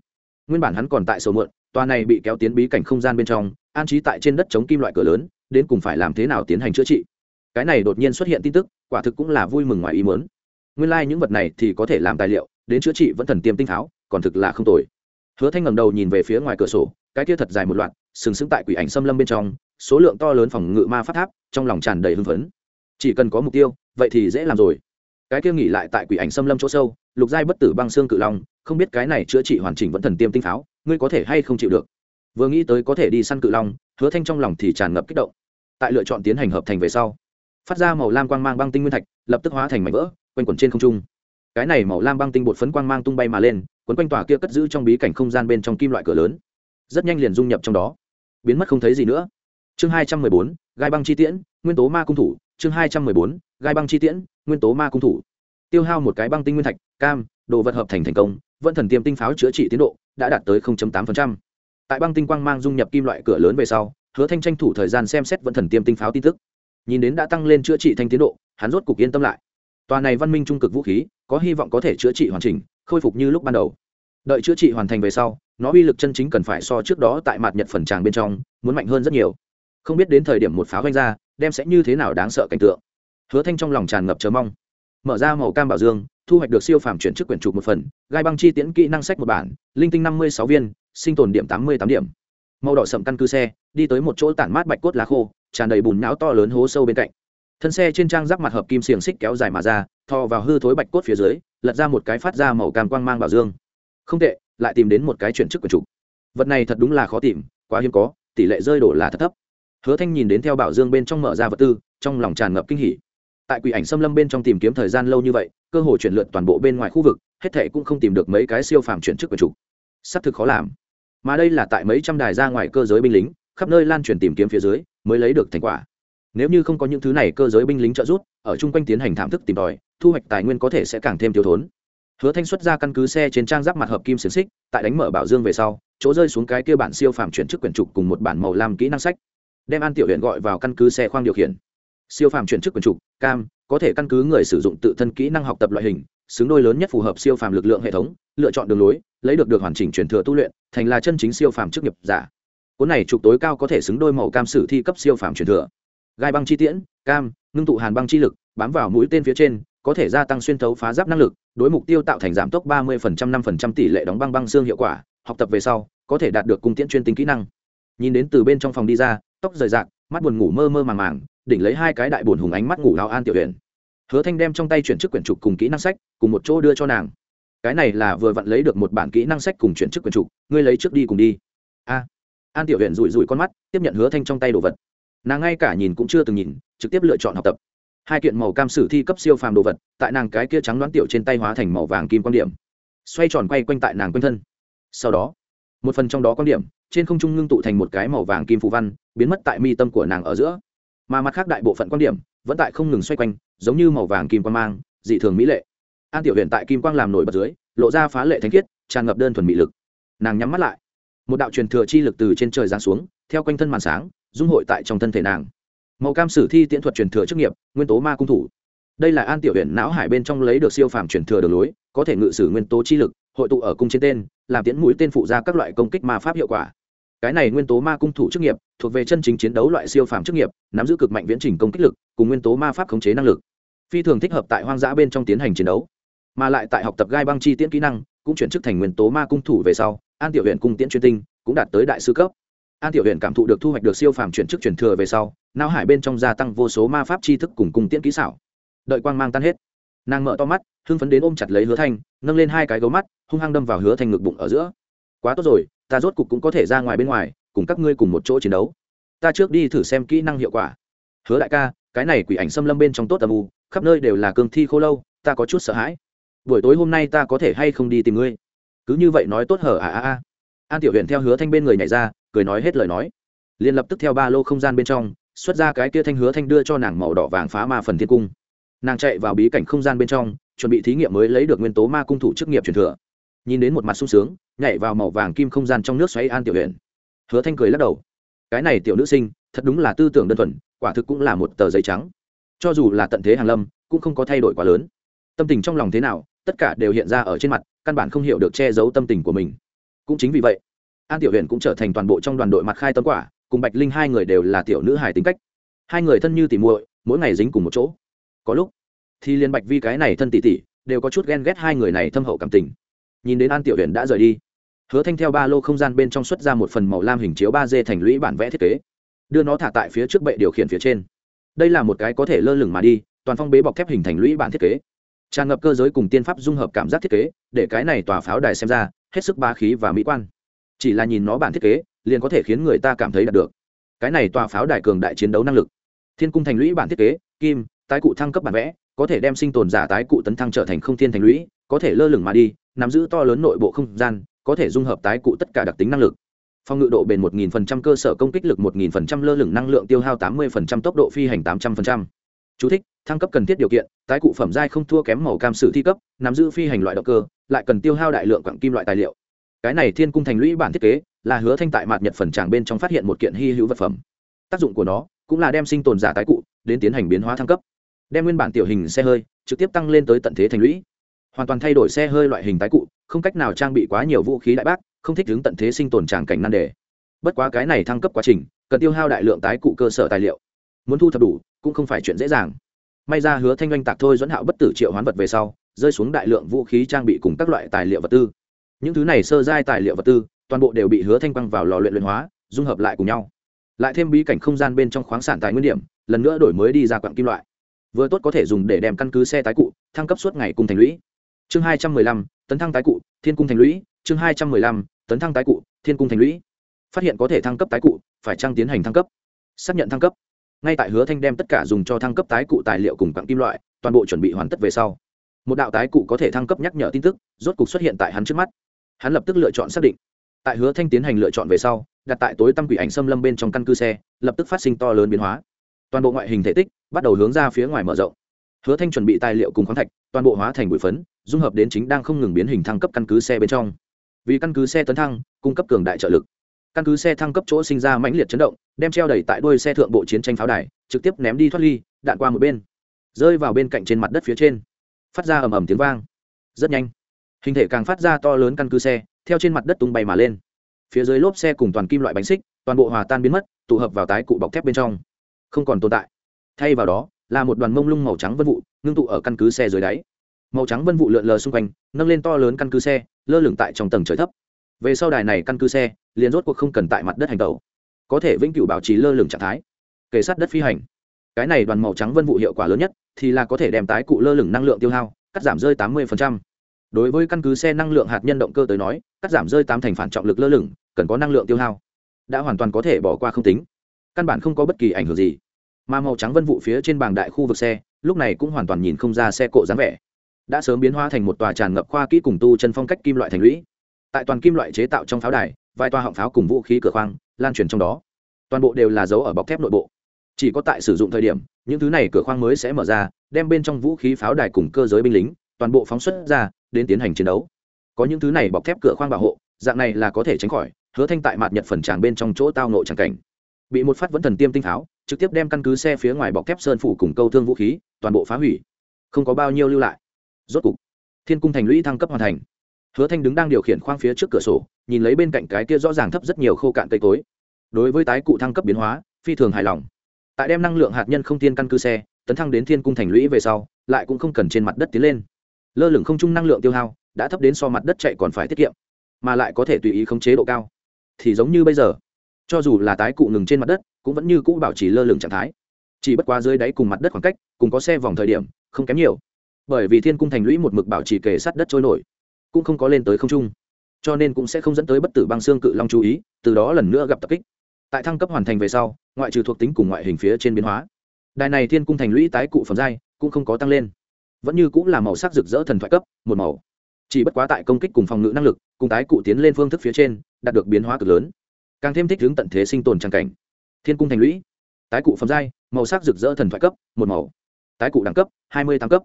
Nguyên bản hắn còn tại sầu muộn, tòa này bị kéo tiến bí cảnh không gian bên trong, an trí tại trên đất chống kim loại cửa lớn, đến cùng phải làm thế nào tiến hành chữa trị? Cái này đột nhiên xuất hiện tin tức, quả thực cũng là vui mừng ngoài ý muốn. Nguyên lai、like、những vật này thì có thể làm tài liệu, đến chữa trị vẫn thần tiêm tinh tháo, còn thực là không tồi. Hứa thanh ngầm đầu nhìn về phía ngoài cửa sổ, cái kia thật dài một loạt, sừng sững tại quỷ ảnh xâm lâm bên trong số lượng to lớn phòng ngự ma phát tháp, trong lòng tràn đầy hưng phấn. Chỉ cần có mục tiêu, vậy thì dễ làm rồi. Cái kia nghỉ lại tại quỷ ảnh xâm lâm chỗ sâu, lục giai bất tử băng xương cự long, không biết cái này chữa trị hoàn chỉnh vẫn thần tiêm tinh pháo, ngươi có thể hay không chịu được? Vừa nghĩ tới có thể đi săn cự long, hứa thanh trong lòng thì tràn ngập kích động. Tại lựa chọn tiến hành hợp thành về sau, phát ra màu lam quang mang băng tinh nguyên thạch, lập tức hóa thành mảnh vỡ, quanh quẩn trên không trung. Cái này màu lam băng tinh bột phấn quang mang tung bay mà lên, quấn quanh tòa kia cất giữ trong bí cảnh không gian bên trong kim loại cửa lớn. Rất nhanh liền dung nhập trong đó. Biến mất không thấy gì nữa chương hai trăm mười bốn, gai băng chi tiễn, nguyên tố ma cung thủ. Chương hai trăm mười bốn, gai băng chi tiễn, nguyên tố ma cung thủ. Tiêu hao một cái băng tinh nguyên thạch, cam, đồ vật hợp thành thành công, vẫn thần tiêm tinh pháo chữa trị tiến độ đã đạt tới 0.8%. tại băng tinh quang mang dung nhập kim loại cửa lớn về sau, hứa thanh tranh thủ thời gian xem xét vẫn thần tiêm tinh pháo tin tức. Nhìn đến đã tăng lên chữa trị thanh tiến độ, hắn rốt cục yên tâm lại. Tòa này văn minh trung cực vũ khí, có hy vọng có thể chữa trị hoàn chỉnh, khôi phục như lúc ban đầu. Đợi chữa trị hoàn thành về sau, nó uy lực chân chính cần phải so trước đó tại mặt nhật phần tràng bên trong, muốn mạnh hơn rất nhiều không biết đến thời điểm một pháo vanh ra, đem sẽ như thế nào đáng sợ cảnh tượng. Hứa thanh trong lòng tràn ngập chờ mong. Mở ra màu cam bảo dương, thu hoạch được siêu phàm chuyển chức quyển trục một phần, gai băng chi tiễn kỹ năng sách một bản, linh tinh năm mươi sáu viên, sinh tồn điểm tám mươi tám điểm. Màu đỏ sậm căn cứ xe, đi tới một chỗ tản mát bạch cốt lá khô, tràn đầy bùn não to lớn hố sâu bên cạnh. Thân xe trên trang giáp mặt hợp kim xiềng xích kéo dài mà ra, thò vào hư thối bạch cốt phía dưới, lật ra một cái phát ra màu cam quang mang bảo dương. Không tệ, lại tìm đến một cái chuyển chức quyển trục. Vật này thật đúng là khó tìm, quá hiếm có, tỷ lệ rơi đổ là thật thấp hứa thanh nhìn đến theo bảo dương bên trong mở ra vật tư, trong lòng tràn ngập kinh hỉ. Tại quỷ ảnh xâm lâm bên trong tìm kiếm thời gian lâu như vậy, cơ hội chuyển lượt toàn bộ bên ngoài khu vực, hết thệ cũng không tìm được mấy cái siêu phàm chuyển chức của chủ. Sắp thực khó làm. Mà đây là tại mấy trăm đài ra ngoài cơ giới binh lính, khắp nơi lan truyền tìm kiếm phía dưới, mới lấy được thành quả. Nếu như không có những thứ này cơ giới binh lính trợ giúp, ở chung quanh tiến hành thảm thức tìm tòi, thu hoạch tài nguyên có thể sẽ càng thêm thiếu thốn. Hứa thanh xuất ra căn cứ xe trên trang giáp mặt hợp kim xiềng xích, tại đánh mở bảo dương về sau, chỗ rơi xuống cái kia bản siêu phàm chuyển chức quyển trục cùng một bản màu lam kỹ năng sách đem an tiểu huyện gọi vào căn cứ xe khoang điều khiển. Siêu phàm chuyển chức quyền trục, cam, có thể căn cứ người sử dụng tự thân kỹ năng học tập loại hình, xứng đôi lớn nhất phù hợp siêu phàm lực lượng hệ thống, lựa chọn đường lối, lấy được được hoàn chỉnh truyền thừa tu luyện, thành là chân chính siêu phàm chức nghiệp giả. Cuốn này trục tối cao có thể xứng đôi màu cam sử thi cấp siêu phàm truyền thừa. Gai băng chi tiễn, cam, ngưng tụ hàn băng chi lực, bám vào mũi tên phía trên, có thể gia tăng xuyên thấu phá giáp năng lực, đối mục tiêu tạo thành giảm tốc ba mươi năm tỷ lệ đóng băng băng xương hiệu quả, học tập về sau, có thể đạt được cung tiễn chuyên tính kỹ năng. Nhìn đến từ bên trong phòng đi ra tóc rời rạc, mắt buồn ngủ mơ mơ màng màng, đỉnh lấy hai cái đại buồn hùng ánh mắt ngủ lao an tiểu huyền. Hứa thanh đem trong tay chuyển chức quyển trục cùng kỹ năng sách, cùng một chỗ đưa cho nàng. Cái này là vừa vặn lấy được một bản kỹ năng sách cùng chuyển chức quyển trục, ngươi lấy trước đi cùng đi. A. An tiểu huyền rủi rủi con mắt, tiếp nhận hứa thanh trong tay đồ vật. Nàng ngay cả nhìn cũng chưa từng nhìn, trực tiếp lựa chọn học tập. Hai kiện màu cam sử thi cấp siêu phàm đồ vật, tại nàng cái kia trắng đoán tiểu trên tay hóa thành màu vàng kim quan điểm. Xoay tròn quay quanh tại nàng quanh thân. Sau đó một phần trong đó quan điểm, trên không trung ngưng tụ thành một cái màu vàng kim phù văn, biến mất tại mi tâm của nàng ở giữa. Mà mặt khác đại bộ phận quan điểm, vẫn tại không ngừng xoay quanh, giống như màu vàng kim quan mang, dị thường mỹ lệ. An tiểu huyện tại kim quang làm nổi bật dưới, lộ ra phá lệ thanh khiết, tràn ngập đơn thuần mỹ lực. Nàng nhắm mắt lại. Một đạo truyền thừa chi lực từ trên trời giáng xuống, theo quanh thân màn sáng, dung hội tại trong thân thể nàng. Màu cam sử thi tiễn thuật truyền thừa chức nghiệp, nguyên tố ma cung thủ. Đây là an tiểu huyện não hải bên trong lấy được siêu phàm truyền thừa đường lối, có thể ngự sử nguyên tố chi lực hội tụ ở cung trên tên, làm tiễn mũi tên phụ ra các loại công kích ma pháp hiệu quả. Cái này nguyên tố ma cung thủ chức nghiệp, thuộc về chân chính chiến đấu loại siêu phàm chức nghiệp, nắm giữ cực mạnh viễn trình công kích lực, cùng nguyên tố ma pháp khống chế năng lực. Phi thường thích hợp tại hoang dã bên trong tiến hành chiến đấu. Mà lại tại học tập gai băng chi tiễn kỹ năng, cũng chuyển chức thành nguyên tố ma cung thủ về sau, an tiểu huyện cung tiễn chuyên tinh, cũng đạt tới đại sư cấp. An tiểu huyện cảm thụ được thu hoạch được siêu phàm chuyển chức chuyển thừa về sau, não hải bên trong gia tăng vô số ma pháp tri thức cùng cung tiễn kỹ xảo. Đợi quang mang tan hết, nàng mở to mắt, hưng phấn đến ôm chặt lấy hứa thanh, nâng lên hai cái gấu mắt hung hăng đâm vào hứa thanh ngực bụng ở giữa. Quá tốt rồi, ta rốt cục cũng có thể ra ngoài bên ngoài, cùng các ngươi cùng một chỗ chiến đấu. Ta trước đi thử xem kỹ năng hiệu quả. Hứa đại ca, cái này quỷ ảnh xâm lâm bên trong tốt tầm u, khắp nơi đều là cương thi khô lâu, ta có chút sợ hãi. Buổi tối hôm nay ta có thể hay không đi tìm ngươi? Cứ như vậy nói tốt hở à à à. An tiểu huyện theo hứa thanh bên người nhảy ra, cười nói hết lời nói. Liền lập tức theo ba lô không gian bên trong, xuất ra cái kia thanh hứa thanh đưa cho nàng màu đỏ vàng phá ma phần thiên cung. Nàng chạy vào bí cảnh không gian bên trong, chuẩn bị thí nghiệm mới lấy được nguyên tố ma cung thủ chức nghiệp truyền thừa nhìn đến một mặt sung sướng, nhảy vào màu vàng kim không gian trong nước xoáy an tiểu huyện hứa thanh cười lắc đầu. Cái này tiểu nữ sinh, thật đúng là tư tưởng đơn thuần, quả thực cũng là một tờ giấy trắng. Cho dù là tận thế hàng lâm, cũng không có thay đổi quá lớn. Tâm tình trong lòng thế nào, tất cả đều hiện ra ở trên mặt, căn bản không hiểu được che giấu tâm tình của mình. Cũng chính vì vậy, an tiểu huyện cũng trở thành toàn bộ trong đoàn đội mặt khai tâm quả, cùng bạch linh hai người đều là tiểu nữ hài tính cách. Hai người thân như tỉ muội, mỗi ngày dính cùng một chỗ. Có lúc, thì liên bạch vi cái này thân tỷ tỷ, đều có chút ghen ghét hai người này thâm hậu cảm tình nhìn đến an tiểu huyện đã rời đi hứa thanh theo ba lô không gian bên trong xuất ra một phần màu lam hình chiếu ba d thành lũy bản vẽ thiết kế đưa nó thả tại phía trước bệ điều khiển phía trên đây là một cái có thể lơ lửng mà đi toàn phong bế bọc thép hình thành lũy bản thiết kế tràn ngập cơ giới cùng tiên pháp dung hợp cảm giác thiết kế để cái này tòa pháo đài xem ra hết sức ba khí và mỹ quan chỉ là nhìn nó bản thiết kế liền có thể khiến người ta cảm thấy đạt được cái này tòa pháo đài cường đại chiến đấu năng lực thiên cung thành lũy bản thiết kế kim tái cụ thăng cấp bản vẽ có thể đem sinh tồn giả tái cụ tấn thăng trở thành không thiên thành lũy có thể lơ lửng mà đi nắm giữ to lớn nội bộ không gian có thể dung hợp tái cụ tất cả đặc tính năng lực phòng ngự độ bền 1000% cơ sở công kích lực 1000% lơ lửng năng lượng tiêu hao 80% tốc độ phi hành 800%. Chú thích: Thăng cấp cần thiết điều kiện, tái cụ phẩm giai không thua kém màu cam sử thi cấp, nắm giữ phi hành loại động cơ, lại cần tiêu hao đại lượng quặng kim loại tài liệu. Cái này Thiên cung thành lũy bản thiết kế, là hứa thanh tại mạt nhật phần tràng bên trong phát hiện một kiện hy hữu vật phẩm. Tác dụng của nó cũng là đem sinh tồn giả tái cụ đến tiến hành biến hóa thăng cấp. Đem nguyên bản tiểu hình xe hơi trực tiếp tăng lên tới tận thế thành lũy. Hoàn toàn thay đổi xe hơi loại hình tái cụ, không cách nào trang bị quá nhiều vũ khí đại bác, không thích đứng tận thế sinh tồn tràng cảnh nan đề. Bất quá cái này thăng cấp quá trình cần tiêu hao đại lượng tái cụ cơ sở tài liệu. Muốn thu thập đủ cũng không phải chuyện dễ dàng. May ra hứa thanh oanh tạc thôi dẫn hạo bất tử triệu hoán vật về sau rơi xuống đại lượng vũ khí trang bị cùng các loại tài liệu vật tư. Những thứ này sơ giai tài liệu vật tư toàn bộ đều bị hứa thanh quăng vào lò luyện luyện hóa dung hợp lại cùng nhau. Lại thêm bí cảnh không gian bên trong khoáng sản tài nguyên điểm lần nữa đổi mới đi ra quặng kim loại. Vừa tốt có thể dùng để đem căn cứ xe tái cụ thăng cấp suốt ngày cùng thành lũy chương hai trăm mười lăm, tấn thăng tái cụ, thiên cung thành lũy. Chương hai trăm mười lăm, tấn thăng tái cụ, thiên cung thành lũy. Phát hiện có thể thăng cấp tái cụ, phải trăng tiến hành thăng cấp? Xác nhận thăng cấp. Ngay tại hứa thanh đem tất cả dùng cho thăng cấp tái cụ tài liệu cùng quặng kim loại, toàn bộ chuẩn bị hoàn tất về sau. Một đạo tái cụ có thể thăng cấp nhắc nhở tin tức, rốt cục xuất hiện tại hắn trước mắt. Hắn lập tức lựa chọn xác định. Tại hứa thanh tiến hành lựa chọn về sau, đặt tại tối tăm quỷ ảnh xâm lâm bên trong căn cứ xe, lập tức phát sinh to lớn biến hóa. Toàn bộ ngoại hình thể tích bắt đầu hướng ra phía ngoài mở rộng. Hứa thanh chuẩn bị tài liệu cùng khoáng thạch, toàn bộ hóa thành bụi phấn dung hợp đến chính đang không ngừng biến hình thăng cấp căn cứ xe bên trong. Vì căn cứ xe tấn thăng, cung cấp cường đại trợ lực. Căn cứ xe thăng cấp chỗ sinh ra mãnh liệt chấn động, đem treo đẩy tại đuôi xe thượng bộ chiến tranh pháo đài, trực tiếp ném đi thoát ly, đạn qua một bên. Rơi vào bên cạnh trên mặt đất phía trên. Phát ra ầm ầm tiếng vang. Rất nhanh. Hình thể càng phát ra to lớn căn cứ xe, theo trên mặt đất tung bay mà lên. Phía dưới lốp xe cùng toàn kim loại bánh xích, toàn bộ hòa tan biến mất, tụ hợp vào tái cụ bọc thép bên trong. Không còn tồn tại. Thay vào đó, là một đoàn mông lung màu trắng vân vụ, ngưng tụ ở căn cứ xe dưới đáy màu trắng vân vụ lượn lờ xung quanh, nâng lên to lớn căn cứ xe, lơ lửng tại trong tầng trời thấp. Về sau đài này căn cứ xe, liền rốt cuộc không cần tại mặt đất hành tàu có thể vĩnh cửu bảo trì lơ lửng trạng thái. Kể sát đất phi hành. Cái này đoàn màu trắng vân vụ hiệu quả lớn nhất thì là có thể đem tái cụ lơ lửng năng lượng tiêu hao, cắt giảm rơi tám mươi đối với căn cứ xe năng lượng hạt nhân động cơ tới nói, cắt giảm rơi tám thành phản trọng lực lơ lửng, cần có năng lượng tiêu hao. Đã hoàn toàn có thể bỏ qua không tính. Căn bản không có bất kỳ ảnh hưởng gì. Mà màu trắng vân vụ phía trên bảng đại khu vực xe, lúc này cũng hoàn toàn nhìn không ra xe cộ dáng vẻ đã sớm biến hóa thành một tòa tràn ngập khoa kỹ cùng tu chân phong cách kim loại thành lũy. Tại toàn kim loại chế tạo trong pháo đài, vài toa họng pháo cùng vũ khí cửa khoang lan truyền trong đó. Toàn bộ đều là dấu ở bọc thép nội bộ. Chỉ có tại sử dụng thời điểm, những thứ này cửa khoang mới sẽ mở ra, đem bên trong vũ khí pháo đài cùng cơ giới binh lính, toàn bộ phóng xuất ra, đến tiến hành chiến đấu. Có những thứ này bọc thép cửa khoang bảo hộ, dạng này là có thể tránh khỏi, hứa thanh tại mặt nhật phần tràng bên trong chỗ tao nộ tràng cảnh. Bị một phát vẫn thần tiêm tinh pháo, trực tiếp đem căn cứ xe phía ngoài bọc thép sơn phủ cùng câu thương vũ khí, toàn bộ phá hủy. Không có bao nhiêu lưu lại rốt cục, thiên cung thành lũy thăng cấp hoàn thành. Hứa thanh đứng đang điều khiển khoang phía trước cửa sổ, nhìn lấy bên cạnh cái kia rõ ràng thấp rất nhiều khô cạn cây cối. Đối với tái cụ thăng cấp biến hóa, phi thường hài lòng. Tại đem năng lượng hạt nhân không tiên căn cứ xe, tấn thăng đến thiên cung thành lũy về sau, lại cũng không cần trên mặt đất tiến lên. Lơ lửng không chung năng lượng tiêu hao, đã thấp đến so mặt đất chạy còn phải tiết kiệm, mà lại có thể tùy ý khống chế độ cao. Thì giống như bây giờ, cho dù là tái cụ ngừng trên mặt đất, cũng vẫn như cũ bảo trì lơ lửng trạng thái. Chỉ bất quá dưới đáy cùng mặt đất khoảng cách, cùng có xe vòng thời điểm, không kém nhiều bởi vì thiên cung thành lũy một mực bảo trì kề sát đất trôi nổi, cũng không có lên tới không trung, cho nên cũng sẽ không dẫn tới bất tử băng xương cự long chú ý, từ đó lần nữa gặp tập kích. Tại thăng cấp hoàn thành về sau, ngoại trừ thuộc tính cùng ngoại hình phía trên biến hóa, đài này thiên cung thành lũy tái cụ phẩm giai cũng không có tăng lên. Vẫn như cũng là màu sắc rực rỡ thần thoại cấp, một màu. Chỉ bất quá tại công kích cùng phòng ngự năng lực, cùng tái cụ tiến lên phương thức phía trên, đạt được biến hóa cực lớn. Càng thêm thích hướng tận thế sinh tồn trang cảnh. Thiên cung thành lũy, tái cụ phẩm giai, màu sắc rực rỡ thần thoại cấp, một màu. Tái cụ đẳng cấp, hai mươi tám cấp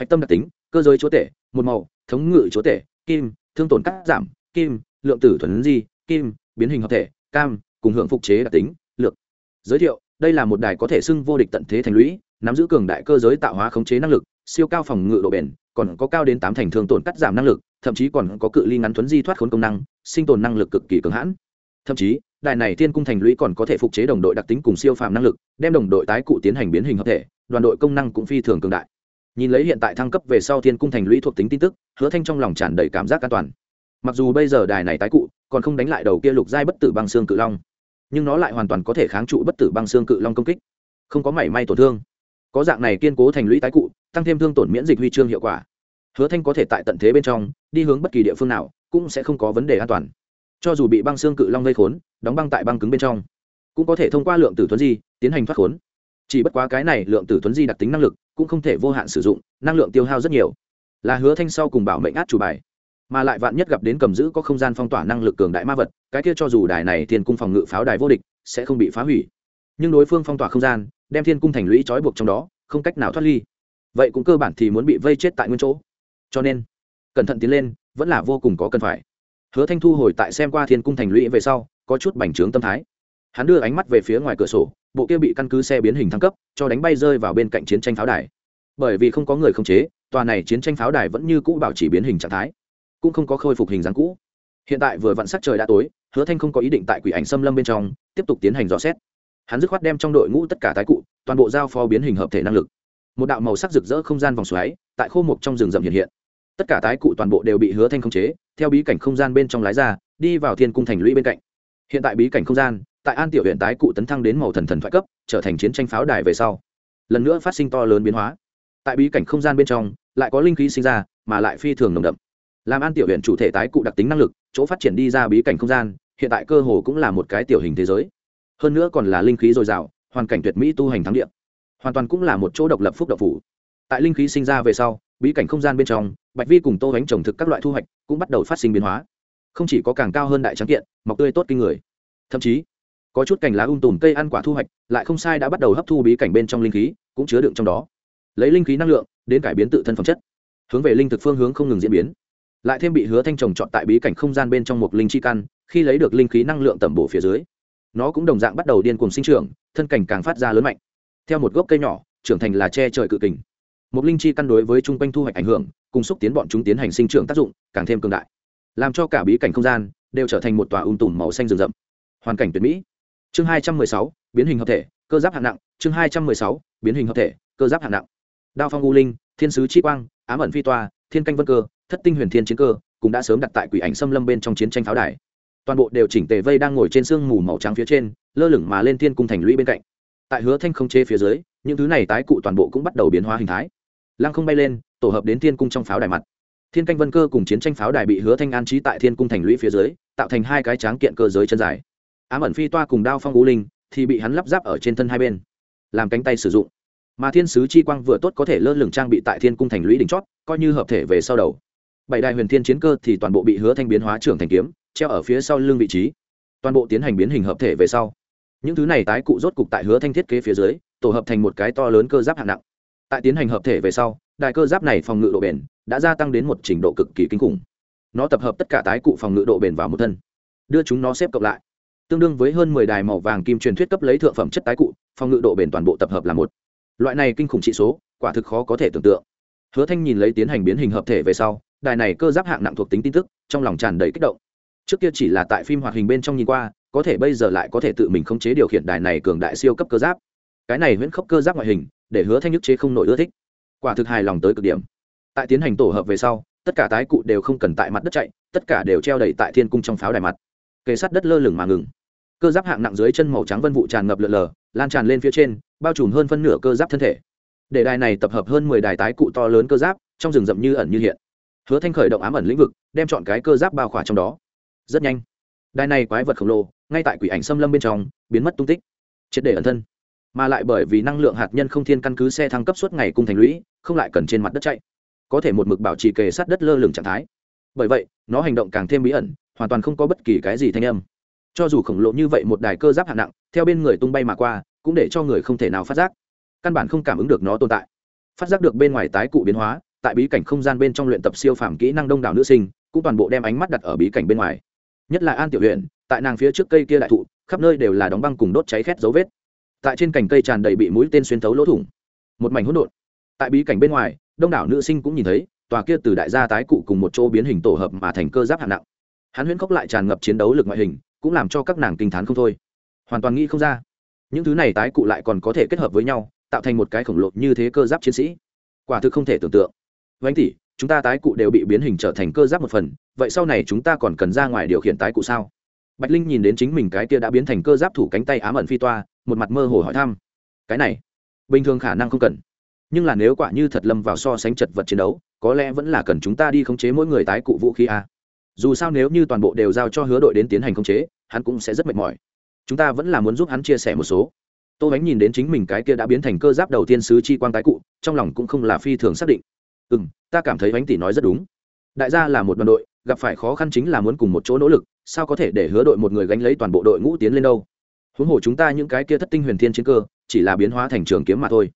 hạch tâm đặc tính, cơ giới chúa tể, một màu, thống ngự chúa tể, kim, thương tổn cắt giảm, kim, lượng tử thuần di, kim, biến hình hợp thể, cam, cùng hưởng phục chế đặc tính, lược. Giới thiệu, đây là một đài có thể xưng vô địch tận thế thành lũy, nắm giữ cường đại cơ giới tạo hóa khống chế năng lực, siêu cao phòng ngự độ bền, còn có cao đến tám thành thương tổn cắt giảm năng lực, thậm chí còn có cự ly ngắn thuấn di thoát khốn công năng, sinh tồn năng lực cực kỳ cường hãn. Thậm chí, đài này thiên cung thành lũy còn có thể phục chế đồng đội đặc tính cùng siêu phàm năng lực, đem đồng đội tái cụ tiến hành biến hình hợp thể, đoàn đội công năng cũng phi thường cường đại nhìn lấy hiện tại thăng cấp về sau thiên cung thành lũy thuộc tính tin tức, hứa thanh trong lòng tràn đầy cảm giác an toàn. Mặc dù bây giờ đài này tái cụ, còn không đánh lại đầu kia lục giai bất tử băng xương cự long. Nhưng nó lại hoàn toàn có thể kháng trụ bất tử băng xương cự long công kích. Không có mảy may tổn thương. Có dạng này kiên cố thành lũy tái cụ, tăng thêm thương tổn miễn dịch huy chương hiệu quả. Hứa thanh có thể tại tận thế bên trong, đi hướng bất kỳ địa phương nào, cũng sẽ không có vấn đề an toàn. Cho dù bị băng xương cự long gây khốn, đóng băng tại băng cứng bên trong, cũng có thể thông qua lượng tử thuấn di tiến hành thoát khốn. Chỉ bất quá cái này lượng tử thuấn di đặc tính năng lực cũng không thể vô hạn sử dụng, năng lượng tiêu hao rất nhiều. Là hứa thanh sau cùng bảo mệnh át chủ bài. Mà lại vạn nhất gặp đến cầm giữ có không gian phong tỏa năng lực cường đại ma vật, cái kia cho dù đài này thiên cung phòng ngự pháo đài vô địch, sẽ không bị phá hủy. Nhưng đối phương phong tỏa không gian, đem thiên cung thành lũy trói buộc trong đó, không cách nào thoát ly. Vậy cũng cơ bản thì muốn bị vây chết tại nguyên chỗ. Cho nên, cẩn thận tiến lên, vẫn là vô cùng có cần phải. Hứa thanh thu hồi tại xem qua thiên cung thành lũy về sau, có chút bành trướng tâm thái. Hắn đưa ánh mắt về phía ngoài cửa sổ bộ kia bị căn cứ xe biến hình thăng cấp, cho đánh bay rơi vào bên cạnh chiến tranh pháo đài. Bởi vì không có người khống chế, tòa này chiến tranh pháo đài vẫn như cũ bảo trì biến hình trạng thái, cũng không có khôi phục hình dáng cũ. Hiện tại vừa vặn sắc trời đã tối, hứa thanh không có ý định tại quỷ ảnh xâm lâm bên trong, tiếp tục tiến hành dò xét. Hắn dứt khoát đem trong đội ngũ tất cả tái cụ, toàn bộ giao phó biến hình hợp thể năng lực. Một đạo màu sắc rực rỡ không gian vòng xoáy, tại khô mục trong rừng rậm hiện hiện. Tất cả tái cụ toàn bộ đều bị hứa thanh khống chế, theo bí cảnh không gian bên trong lái ra, đi vào thiên cung thành lũy bên cạnh. Hiện tại bí cảnh không gian tại an tiểu huyện tái cụ tấn thăng đến màu thần thần thoại cấp, trở thành chiến tranh pháo đài về sau. Lần nữa phát sinh to lớn biến hóa. Tại bí cảnh không gian bên trong, lại có linh khí sinh ra, mà lại phi thường nồng đậm. Làm an tiểu huyện chủ thể tái cụ đặc tính năng lực, chỗ phát triển đi ra bí cảnh không gian, hiện tại cơ hồ cũng là một cái tiểu hình thế giới. Hơn nữa còn là linh khí dồi dào, hoàn cảnh tuyệt mỹ tu hành thắng địa. Hoàn toàn cũng là một chỗ độc lập phúc độc phủ. Tại linh khí sinh ra về sau, bí cảnh không gian bên trong, bạch vi cùng tô bánh trồng thực các loại thu hoạch cũng bắt đầu phát sinh biến hóa. Không chỉ có càng cao hơn đại trắng kiện, mọc tươi tốt kinh người. Thậm chí có chút cành lá um tùm cây ăn quả thu hoạch, lại không sai đã bắt đầu hấp thu bí cảnh bên trong linh khí, cũng chứa đựng trong đó. Lấy linh khí năng lượng, đến cải biến tự thân phẩm chất. Hướng về linh thực phương hướng không ngừng diễn biến. Lại thêm bị hứa thanh trồng chọn tại bí cảnh không gian bên trong một linh chi căn, khi lấy được linh khí năng lượng tẩm bổ phía dưới, nó cũng đồng dạng bắt đầu điên cuồng sinh trưởng, thân cảnh càng phát ra lớn mạnh. Theo một gốc cây nhỏ, trưởng thành là che trời cự kình. Một linh chi căn đối với chung quanh thu hoạch ảnh hưởng, cùng xúc tiến bọn chúng tiến hành sinh trưởng tác dụng càng thêm cường đại. Làm cho cả bí cảnh không gian đều trở thành một tòa ung tùm màu xanh rừng rậm. Hoàn cảnh tuyệt mỹ chương hai trăm mười sáu, biến hình hợp thể, cơ giáp hạng nặng. Chương hai trăm mười sáu, biến hình hợp thể, cơ giáp hạng nặng. Đao phong u linh, thiên sứ chi quang, ám ẩn phi toa, thiên canh vân cơ, thất tinh huyền thiên chiến cơ, cũng đã sớm đặt tại quỷ ảnh xâm lâm bên trong chiến tranh pháo đài. Toàn bộ đều chỉnh tề vây đang ngồi trên sương mù màu trắng phía trên, lơ lửng mà lên thiên cung thành lũy bên cạnh. Tại hứa thanh không chế phía dưới, những thứ này tái cụ toàn bộ cũng bắt đầu biến hóa hình thái. Lăng không bay lên, tổ hợp đến thiên cung trong pháo đài mặt. Thiên canh vân cơ cùng chiến tranh pháo đài bị hứa thanh an trí tại thiên cung thành lũy phía dưới, tạo thành hai cái tráng kiện cơ giới chân dài ám ẩn phi toa cùng đao phong u linh, thì bị hắn lắp ráp ở trên thân hai bên. Làm cánh tay sử dụng. Mà thiên sứ chi quang vừa tốt có thể lơ lửng trang bị tại thiên cung thành lũy đỉnh chót, coi như hợp thể về sau đầu. Bảy đại huyền thiên chiến cơ thì toàn bộ bị hứa thanh biến hóa trưởng thành kiếm, treo ở phía sau lưng vị trí. Toàn bộ tiến hành biến hình hợp thể về sau. Những thứ này tái cụ rốt cục tại hứa thanh thiết kế phía dưới, tổ hợp thành một cái to lớn cơ giáp hạng nặng. Tại tiến hành hợp thể về sau đại cơ giáp này phòng ngự độ bền đã gia tăng đến một trình độ cực kỳ kinh khủng. Nó tập hợp tất cả tái cụ phòng ngự độ bền vào một thân. Đưa chúng nó xếp cộng lại tương đương với hơn mười đài màu vàng kim truyền thuyết cấp lấy thượng phẩm chất tái cụ, phòng ngự độ bền toàn bộ tập hợp là một. Loại này kinh khủng trị số, quả thực khó có thể tưởng tượng. Hứa thanh nhìn lấy tiến hành biến hình hợp thể về sau, đài này cơ giáp hạng nặng thuộc tính tin tức, trong lòng tràn đầy kích động. Trước kia chỉ là tại phim hoạt hình bên trong nhìn qua, có thể bây giờ lại có thể tự mình khống chế điều khiển đài này cường đại siêu cấp cơ giáp. Cái này huyễn khốc cơ giáp ngoại hình, để hứa thanh nhức chế không nổi ưa thích. Quả thực hài lòng tới cực điểm. Tại tiến hành tổ hợp về sau, tất cả tái cụ đều không cần tại mặt đất chạy, tất cả đều treo đầy tại thiên cung trong pháo đài mặt. Kề sát đất lơ lửng mà ngừng cơ giáp hạng nặng dưới chân màu trắng vân vụ tràn ngập lượn lờ, lan tràn lên phía trên, bao trùm hơn phân nửa cơ giáp thân thể. Để đài này tập hợp hơn mười đài tái cụ to lớn cơ giáp, trong rừng rậm như ẩn như hiện. Hứa thanh khởi động ám ẩn lĩnh vực, đem chọn cái cơ giáp bao khỏa trong đó. Rất nhanh, đài này quái vật khổng lồ, ngay tại quỷ ảnh xâm lâm bên trong, biến mất tung tích, triệt để ẩn thân. Mà lại bởi vì năng lượng hạt nhân không thiên căn cứ xe thăng cấp suốt ngày cung thành lũy, không lại cần trên mặt đất chạy. Có thể một mực bảo trì kề sát đất lơ lửng trạng thái. Bởi vậy, nó hành động càng thêm bí ẩn, hoàn toàn không có bất kỳ cái gì thanh âm cho dù khổng lồ như vậy một đài cơ giáp hạng nặng, theo bên người tung bay mà qua, cũng để cho người không thể nào phát giác. Căn bản không cảm ứng được nó tồn tại. Phát giác được bên ngoài tái cụ biến hóa, tại bí cảnh không gian bên trong luyện tập siêu phàm kỹ năng đông đảo nữ sinh, cũng toàn bộ đem ánh mắt đặt ở bí cảnh bên ngoài. Nhất là an tiểu huyện tại nàng phía trước cây kia đại thụ, khắp nơi đều là đóng băng cùng đốt cháy khét dấu vết. Tại trên cành cây tràn đầy bị mũi tên xuyên thấu lỗ thủng. Một mảnh hỗn độn. Tại bí cảnh bên ngoài, đông đảo nữ sinh cũng nhìn thấy, tòa kia từ đại gia tái cụ cùng một chỗ biến hình tổ hợp mà thành cơ giáp hạng nặng. Hắn huyễn khóc lại tràn ngập chiến đấu lực ngoại hình cũng làm cho các nàng kinh t h á n không thôi. Hoàn toàn nghĩ không ra. Những thứ này tái cụ lại còn có thể kết hợp với nhau, tạo thành một cái khổng lồ như thế cơ giáp chiến sĩ. Quả thực không thể tưởng tượng. Vánh tỷ, chúng ta tái cụ đều bị biến hình trở thành cơ giáp một phần, vậy sau này chúng ta còn cần ra ngoài điều khiển tái cụ sao? Bạch linh nhìn đến chính mình cái kia đã biến thành cơ giáp thủ cánh tay ám ẩn phi toa, một mặt mơ hồ hỏi thăm. Cái này, bình thường khả năng không cần. Nhưng là nếu quả như thật lâm vào so sánh chật vật chiến đấu, có lẽ vẫn là cần chúng ta đi khống chế mỗi người tái cụ vũ khí a dù sao nếu như toàn bộ đều giao cho hứa đội đến tiến hành khống chế, hắn cũng sẽ rất mệt mỏi. Chúng ta vẫn là muốn giúp hắn chia sẻ một số. Tô bánh nhìn đến chính mình cái kia đã biến thành cơ giáp đầu tiên sứ chi quang tái cụ, trong lòng cũng không là phi thường xác định. Ừ m ta cảm thấy bánh tỷ nói rất đúng. Đại gia là một đoàn đội, gặp phải khó khăn chính là muốn cùng một chỗ nỗ lực, sao có thể để hứa đội một người gánh lấy toàn bộ đội ngũ tiến lên đâu? Huống hồ chúng ta những cái kia thất tinh huyền thiên chiến cơ, chỉ là biến hóa thành trường kiếm mà thôi.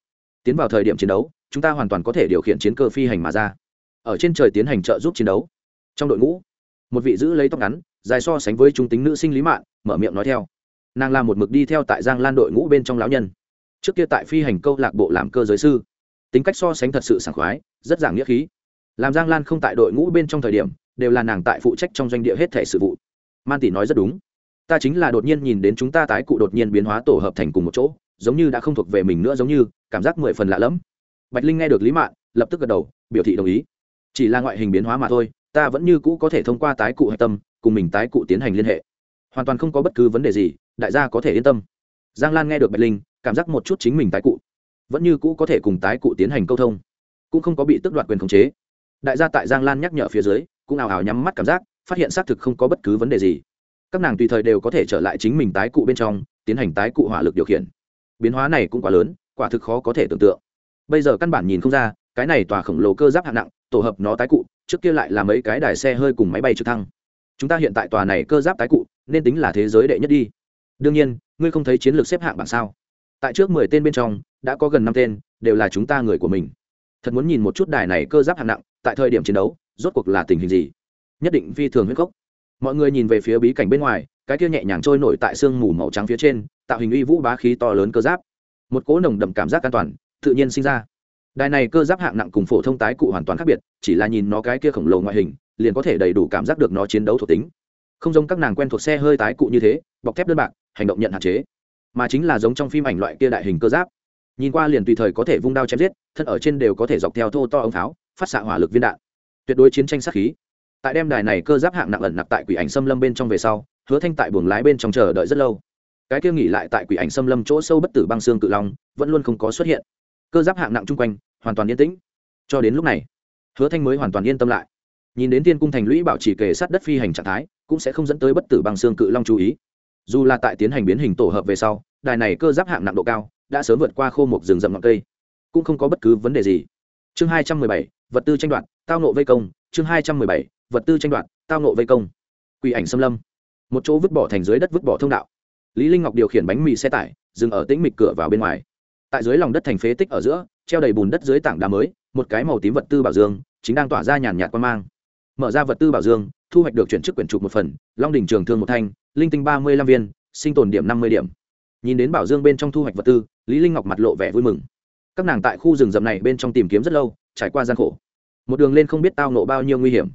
Tiến vào thời điểm chiến đấu, chúng ta hoàn toàn có thể điều khiển chiến cơ phi hành mà ra. Ở trên trời tiến hành trợ giúp chiến đấu. Trong đội ngũ một vị giữ lấy tóc ngắn, dài so sánh với trung tính nữ sinh lý mạng mở miệng nói theo. Nàng là một mực đi theo tại giang lan đội ngũ bên trong lão nhân. Trước kia tại phi hành câu lạc bộ làm cơ giới sư. Tính cách so sánh thật sự sảng khoái, rất giảng nghĩa khí. Làm giang lan không tại đội ngũ bên trong thời điểm, đều là nàng tại phụ trách trong doanh địa hết thể sự vụ. Man tỷ nói rất đúng. Ta chính là đột nhiên nhìn đến chúng ta tái cụ đột nhiên biến hóa tổ hợp thành cùng một chỗ, giống như đã không thuộc về mình nữa giống như, cảm giác mười phần lạ lẫm. Bạch linh nghe được lý mạn, lập tức gật đầu, biểu thị đồng ý. Chỉ là ngoại hình biến hóa mà thôi ta vẫn như cũ có thể thông qua tái cụ hạch tâm, cùng mình tái cụ tiến hành liên hệ. Hoàn toàn không có bất cứ vấn đề gì, đại gia có thể yên tâm. Giang lan nghe được bạch linh, cảm giác một chút chính mình tái cụ. Vẫn như cũ có thể cùng tái cụ tiến hành câu thông, cũng không có bị tước đoạt quyền khống chế. Đại gia tại giang lan nhắc nhở phía dưới, cũng ảo ảo nhắm mắt cảm giác, phát hiện xác thực không có bất cứ vấn đề gì. Các nàng tùy thời đều có thể trở lại chính mình tái cụ bên trong, tiến hành tái cụ hỏa lực điều khiển. Biến hóa này cũng quá lớn, quả thực khó có thể tưởng tượng. Bây giờ căn bản nhìn không ra, cái này tòa khổng lồ cơ giáp hạng nặng, tổ hợp nó tái cụ trước kia lại là mấy cái đài xe hơi cùng máy bay trực thăng. Chúng ta hiện tại tòa này cơ giáp tái cụ, nên tính là thế giới đệ nhất đi. Đương nhiên, ngươi không thấy chiến lược xếp hạng bảng sao? Tại trước mười tên bên trong, đã có gần năm tên, đều là chúng ta người của mình. Thật muốn nhìn một chút đài này cơ giáp hạng nặng, tại thời điểm chiến đấu, rốt cuộc là tình hình gì? Nhất định phi thường huyết cốc mọi người nhìn về phía bí cảnh bên ngoài, cái kia nhẹ nhàng trôi nổi tại sương mù màu trắng phía trên, tạo hình uy vũ bá khí to lớn cơ giáp. Một cỗ nồng đậm cảm giác an toàn, tự nhiên sinh ra đài này cơ giáp hạng nặng cùng phổ thông tái cụ hoàn toàn khác biệt, chỉ là nhìn nó cái kia khổng lồ ngoại hình, liền có thể đầy đủ cảm giác được nó chiến đấu thuộc tính. Không giống các nàng quen thuộc xe hơi tái cụ như thế, bọc thép đơn bạc, hành động nhận hạn chế. Mà chính là giống trong phim ảnh loại kia đại hình cơ giáp. Nhìn qua liền tùy thời có thể vung đao chém giết, thân ở trên đều có thể dọc theo thô to ống tháo, phát xạ hỏa lực viên đạn. Tuyệt đối chiến tranh sát khí. Tại đem đài này cơ giáp hạng nặng ẩn nặc tại quỷ ảnh xâm lâm bên trong về sau, hứa thanh tại buồng lái bên trong chờ đợi rất lâu. Cái kia nghỉ lại tại quỷ ảnh xâm lâm chỗ sâu bất tử băng xương cự long, vẫn luôn không có xuất hiện cơ giáp hạng nặng chung quanh, hoàn toàn yên tĩnh. Cho đến lúc này, hứa thanh mới hoàn toàn yên tâm lại. Nhìn đến tiên cung thành lũy bảo trì kề sát đất phi hành trạng thái, cũng sẽ không dẫn tới bất tử băng xương cự long chú ý. Dù là tại tiến hành biến hình tổ hợp về sau, đài này cơ giáp hạng nặng độ cao đã sớm vượt qua khô một rừng rậm ngọn cây. Cũng không có bất cứ vấn đề gì. Chương hai trăm mười bảy, vật tư tranh đoạt, tao nộ vây công. Chương hai trăm mười bảy, vật tư tranh đoạt, tao nộ vây công. Quỷ ảnh xâm lâm. Một chỗ vứt bỏ thành dưới đất vứt bỏ thông đạo. Lý linh ngọc điều khiển bánh mì xe tải, dừng ở tĩnh mịch cửa vào bên ngoài tại dưới lòng đất thành phế tích ở giữa, treo đầy bùn đất dưới tảng đá mới, một cái màu tím vật tư bảo dương, chính đang tỏa ra nhàn nhạt quan mang. Mở ra vật tư bảo dương, thu hoạch được chuyển chức quyển trục một phần, long đình trường thương một thanh, linh tinh ba mươi lăm viên, sinh tồn điểm năm mươi điểm. Nhìn đến bảo dương bên trong thu hoạch vật tư, lý linh ngọc mặt lộ vẻ vui mừng. Các nàng tại khu rừng rậm này bên trong tìm kiếm rất lâu, trải qua gian khổ. Một đường lên không biết tao nộ bao nhiêu nguy hiểm.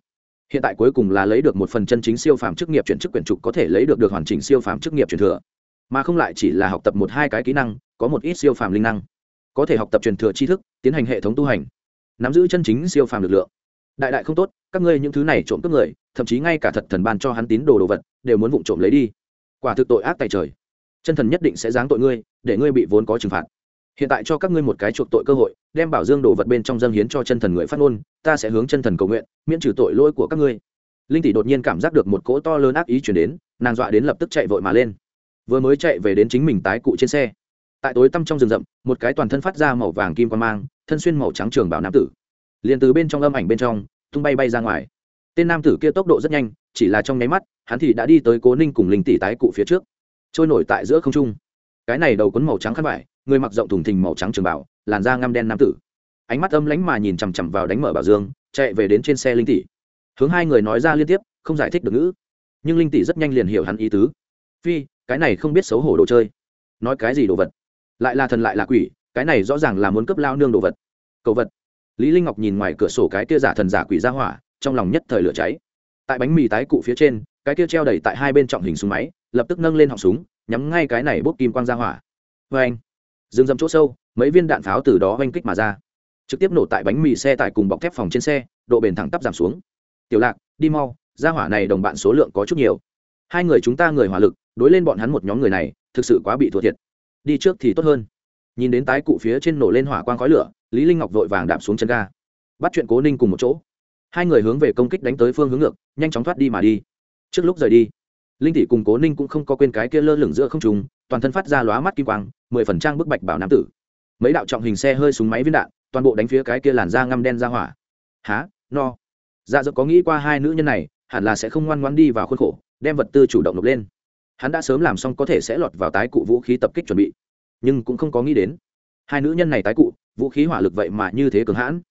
Hiện tại cuối cùng là lấy được một phần chân chính siêu phàm chức nghiệp chuyển chức quyển trục có thể lấy được được hoàn chỉnh siêu phàm chức nghiệp chuyển thừa mà không lại chỉ là học tập một hai cái kỹ năng, có một ít siêu phàm linh năng. Có thể học tập truyền thừa tri thức, tiến hành hệ thống tu hành, nắm giữ chân chính siêu phàm lực lượng. Đại đại không tốt, các ngươi những thứ này trộm cướp người, thậm chí ngay cả thật thần ban cho hắn tín đồ đồ vật, đều muốn vụng trộm lấy đi. Quả thực tội ác tại trời. Chân thần nhất định sẽ giáng tội ngươi, để ngươi bị vốn có trừng phạt. Hiện tại cho các ngươi một cái chuộc tội cơ hội, đem bảo dương đồ vật bên trong dâng hiến cho chân thần người phát ngôn, ta sẽ hướng chân thần cầu nguyện, miễn trừ tội lỗi của các ngươi. Linh tỷ đột nhiên cảm giác được một cỗ to lớn ác ý chuyển đến, nàng dọa đến lập tức chạy vội mà lên vừa mới chạy về đến chính mình tái cụ trên xe. Tại tối tăm trong rừng rậm, một cái toàn thân phát ra màu vàng kim quan mang, thân xuyên màu trắng trường bảo nam tử. Liền từ bên trong âm ảnh bên trong, tung bay bay ra ngoài. Tên nam tử kia tốc độ rất nhanh, chỉ là trong nháy mắt, hắn thì đã đi tới cố ninh cùng linh tỷ tái cụ phía trước. Trôi nổi tại giữa không trung. Cái này đầu quấn màu trắng khăn vải, người mặc rộng thùng thình màu trắng trường bảo, làn da ngăm đen nam tử. Ánh mắt âm lánh mà nhìn chằm chằm vào đánh mở bảo dương, chạy về đến trên xe linh tỷ. Hướng hai người nói ra liên tiếp, không giải thích được ngữ. Nhưng linh tỷ rất nhanh liền hiểu hắn ý tứ. Phi cái này không biết xấu hổ đồ chơi. Nói cái gì đồ vật? Lại là thần lại là quỷ, cái này rõ ràng là muốn cấp lao nương đồ vật. Cầu vật. Lý linh ngọc nhìn ngoài cửa sổ cái kia giả thần giả quỷ ra hỏa, trong lòng nhất thời lửa cháy. Tại bánh mì tái cụ phía trên, cái kia treo đầy tại hai bên trọng hình súng máy, lập tức nâng lên họng súng, nhắm ngay cái này bốc kim quang ra hỏa. Vê anh dừng dầm chỗ sâu, mấy viên đạn pháo từ đó oanh kích mà ra. Trực tiếp nổ tại bánh mì xe tải cùng bọc thép phòng trên xe, độ bền thẳng tắp giảm xuống. Tiểu lạc, đi mau, ra hỏa này đồng bạn số lượng có chút nhiều. Hai người chúng ta người hỏa lực đối lên bọn hắn một nhóm người này, thực sự quá bị thua thiệt. Đi trước thì tốt hơn. Nhìn đến tái cụ phía trên nổ lên hỏa quang khói lửa, lý linh ngọc vội vàng đạp xuống chân ga. Bắt chuyện cố ninh cùng một chỗ. Hai người hướng về công kích đánh tới phương hướng ngược, nhanh chóng thoát đi mà đi. Trước lúc rời đi, linh tỷ cùng cố ninh cũng không có quên cái kia lơ lửng giữa không trùng toàn thân phát ra lóa mắt kim quang, mười phần trang bức bạch bảo nam tử. Mấy đạo trọng hình xe hơi súng máy viên đạn, toàn bộ đánh phía cái kia làn da ngăm đen ra hỏa. Há, no. Dạ dỗ có nghĩ qua hai nữ nhân này, hẳn là sẽ không ngoan ngoan đi vào khuôn khổ, đem vật tư chủ động nộp lên hắn đã sớm làm xong có thể sẽ lọt vào tái cụ vũ khí tập kích chuẩn bị. Nhưng cũng không có nghĩ đến, hai nữ nhân này tái cụ, vũ khí hỏa lực vậy mà như thế cường hãn.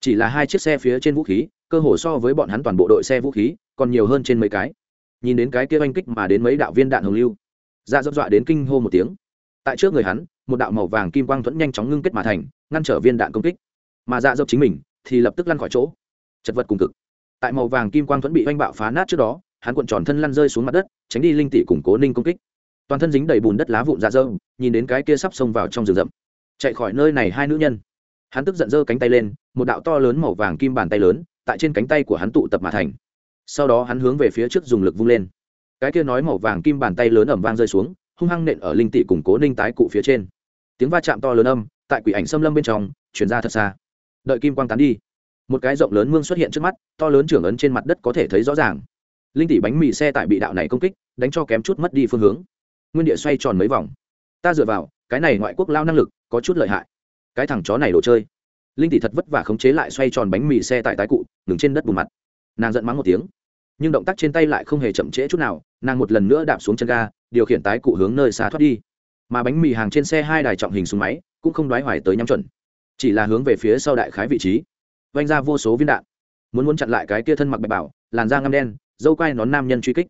Chỉ là hai chiếc xe phía trên vũ khí, cơ hồ so với bọn hắn toàn bộ đội xe vũ khí, còn nhiều hơn trên mấy cái. Nhìn đến cái kia oanh kích mà đến mấy đạo viên đạn hồng lưu dạ ra dấp dọa đến kinh hô một tiếng. Tại trước người hắn, một đạo màu vàng kim quang thuẫn nhanh chóng ngưng kết mà thành, ngăn trở viên đạn công kích. Mà dạ dập chính mình thì lập tức lăn khỏi chỗ. Chật vật cùng cực. Tại màu vàng kim quang thuẫn bị oanh bạo phá nát trước đó, hắn cuộn tròn thân lăn rơi xuống mặt đất tránh đi linh tỷ củng cố ninh công kích. Toàn thân dính đầy bùn đất lá vụn dạ dâu, nhìn đến cái kia sắp xông vào trong rừng rậm. Chạy khỏi nơi này hai nữ nhân. Hắn tức giận giơ cánh tay lên, một đạo to lớn màu vàng kim bàn tay lớn, tại trên cánh tay của hắn tụ tập mà thành. Sau đó hắn hướng về phía trước dùng lực vung lên. Cái kia nói màu vàng kim bàn tay lớn ẩm vang rơi xuống, hung hăng nện ở linh tị củng cố ninh tái cụ phía trên. Tiếng va chạm to lớn âm, tại quỷ ảnh xâm lâm bên trong chuyển ra thật xa. Đợi kim quang tán đi, một cái rộng lớn mương xuất hiện trước mắt, to lớn trưởng ấn trên mặt đất có thể thấy rõ ràng linh tỷ bánh mì xe tải bị đạo này công kích, đánh cho kém chút mất đi phương hướng. Nguyên địa xoay tròn mấy vòng. Ta dựa vào, cái này ngoại quốc lao năng lực, có chút lợi hại. Cái thằng chó này đồ chơi. Linh tỷ thật vất vả khống chế lại xoay tròn bánh mì xe tải tái cụ đứng trên đất bùn mặt. Nàng giận mắng một tiếng. Nhưng động tác trên tay lại không hề chậm trễ chút nào, nàng một lần nữa đạp xuống chân ga, điều khiển tái cụ hướng nơi xa thoát đi. Mà bánh mì hàng trên xe hai đài trọng hình súng máy, cũng không đoái hoài tới nhắm chuẩn. Chỉ là hướng về phía sau đại khái vị trí. Vanh ra vô số viên đạn. Muốn muốn chặn lại cái kia thân mặc bạch bảo, làn da ngăm đen dâu quai nón nam nhân truy kích.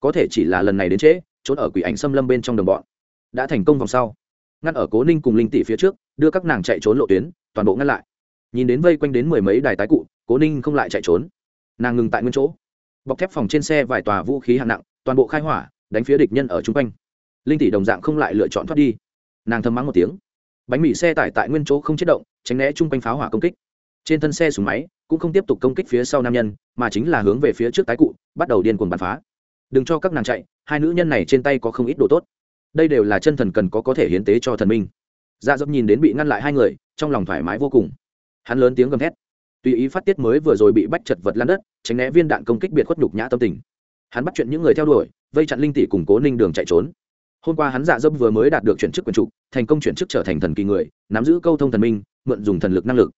Có thể chỉ là lần này đến trễ, trốn ở quỷ ảnh xâm lâm bên trong đồng bọn. Đã thành công vòng sau. Ngăn ở cố ninh cùng linh tỷ phía trước, đưa các nàng chạy trốn lộ tuyến, toàn bộ ngăn lại. Nhìn đến vây quanh đến mười mấy đài tái cụ, cố ninh không lại chạy trốn. Nàng ngừng tại nguyên chỗ. Bọc thép phòng trên xe vài tòa vũ khí hạng nặng, toàn bộ khai hỏa, đánh phía địch nhân ở chung quanh. Linh tỷ đồng dạng không lại lựa chọn thoát đi. Nàng thầm mắng một tiếng. Bánh mì xe tải tại nguyên chỗ không chết động, tránh né chung quanh pháo hỏa công kích trên thân xe súng máy cũng không tiếp tục công kích phía sau nam nhân, mà chính là hướng về phía trước tái cụ, bắt đầu điên cuồng bắn phá. Đừng cho các nàng chạy, hai nữ nhân này trên tay có không ít đồ tốt. Đây đều là chân thần cần có có thể hiến tế cho thần minh. Dạ dấp nhìn đến bị ngăn lại hai người, trong lòng thoải mái vô cùng. Hắn lớn tiếng gầm thét. Tùy ý phát tiết mới vừa rồi bị bách chật vật lan đất, tránh né viên đạn công kích biệt khuất nhục nhã tâm tình. Hắn bắt chuyện những người theo đuổi, vây chặn linh tỷ củng cố ninh đường chạy trốn. Hôm qua hắn dạ dâm vừa mới đạt được chuyển chức quyền trục thành công chuyển chức trở thành thần kỳ người, nắm giữ câu thông thần minh, mượn dùng thần lực năng lực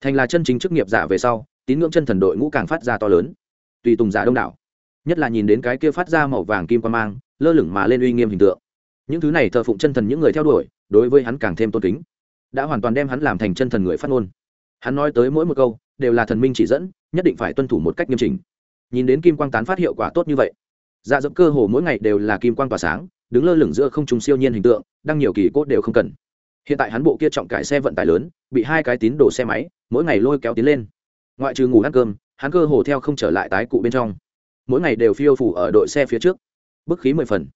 thành là chân chính chức nghiệp giả về sau, tín ngưỡng chân thần đội ngũ càng phát ra to lớn. Tùy tùng giả đông đảo. Nhất là nhìn đến cái kia phát ra màu vàng kim quan mang, lơ lửng mà lên uy nghiêm hình tượng. Những thứ này thờ phụng chân thần những người theo đuổi, đối với hắn càng thêm tôn kính. Đã hoàn toàn đem hắn làm thành chân thần người phát ngôn. Hắn nói tới mỗi một câu, đều là thần minh chỉ dẫn, nhất định phải tuân thủ một cách nghiêm chỉnh. Nhìn đến kim quang tán phát hiệu quả tốt như vậy dạ dẫm cơ hồ mỗi ngày đều là kim quang tỏa sáng, đứng lơ lửng giữa không trùng siêu nhiên hình tượng, đăng nhiều kỳ cốt đều không cần. Hiện tại hắn bộ kia trọng cải xe vận tải lớn, bị hai cái tín đồ xe máy mỗi ngày lôi kéo tiến lên. Ngoại trừ ngủ ăn cơm, hắn cơ hồ theo không trở lại tái cụ bên trong. Mỗi ngày đều phiêu phủ ở đội xe phía trước. Bức khí mười phần.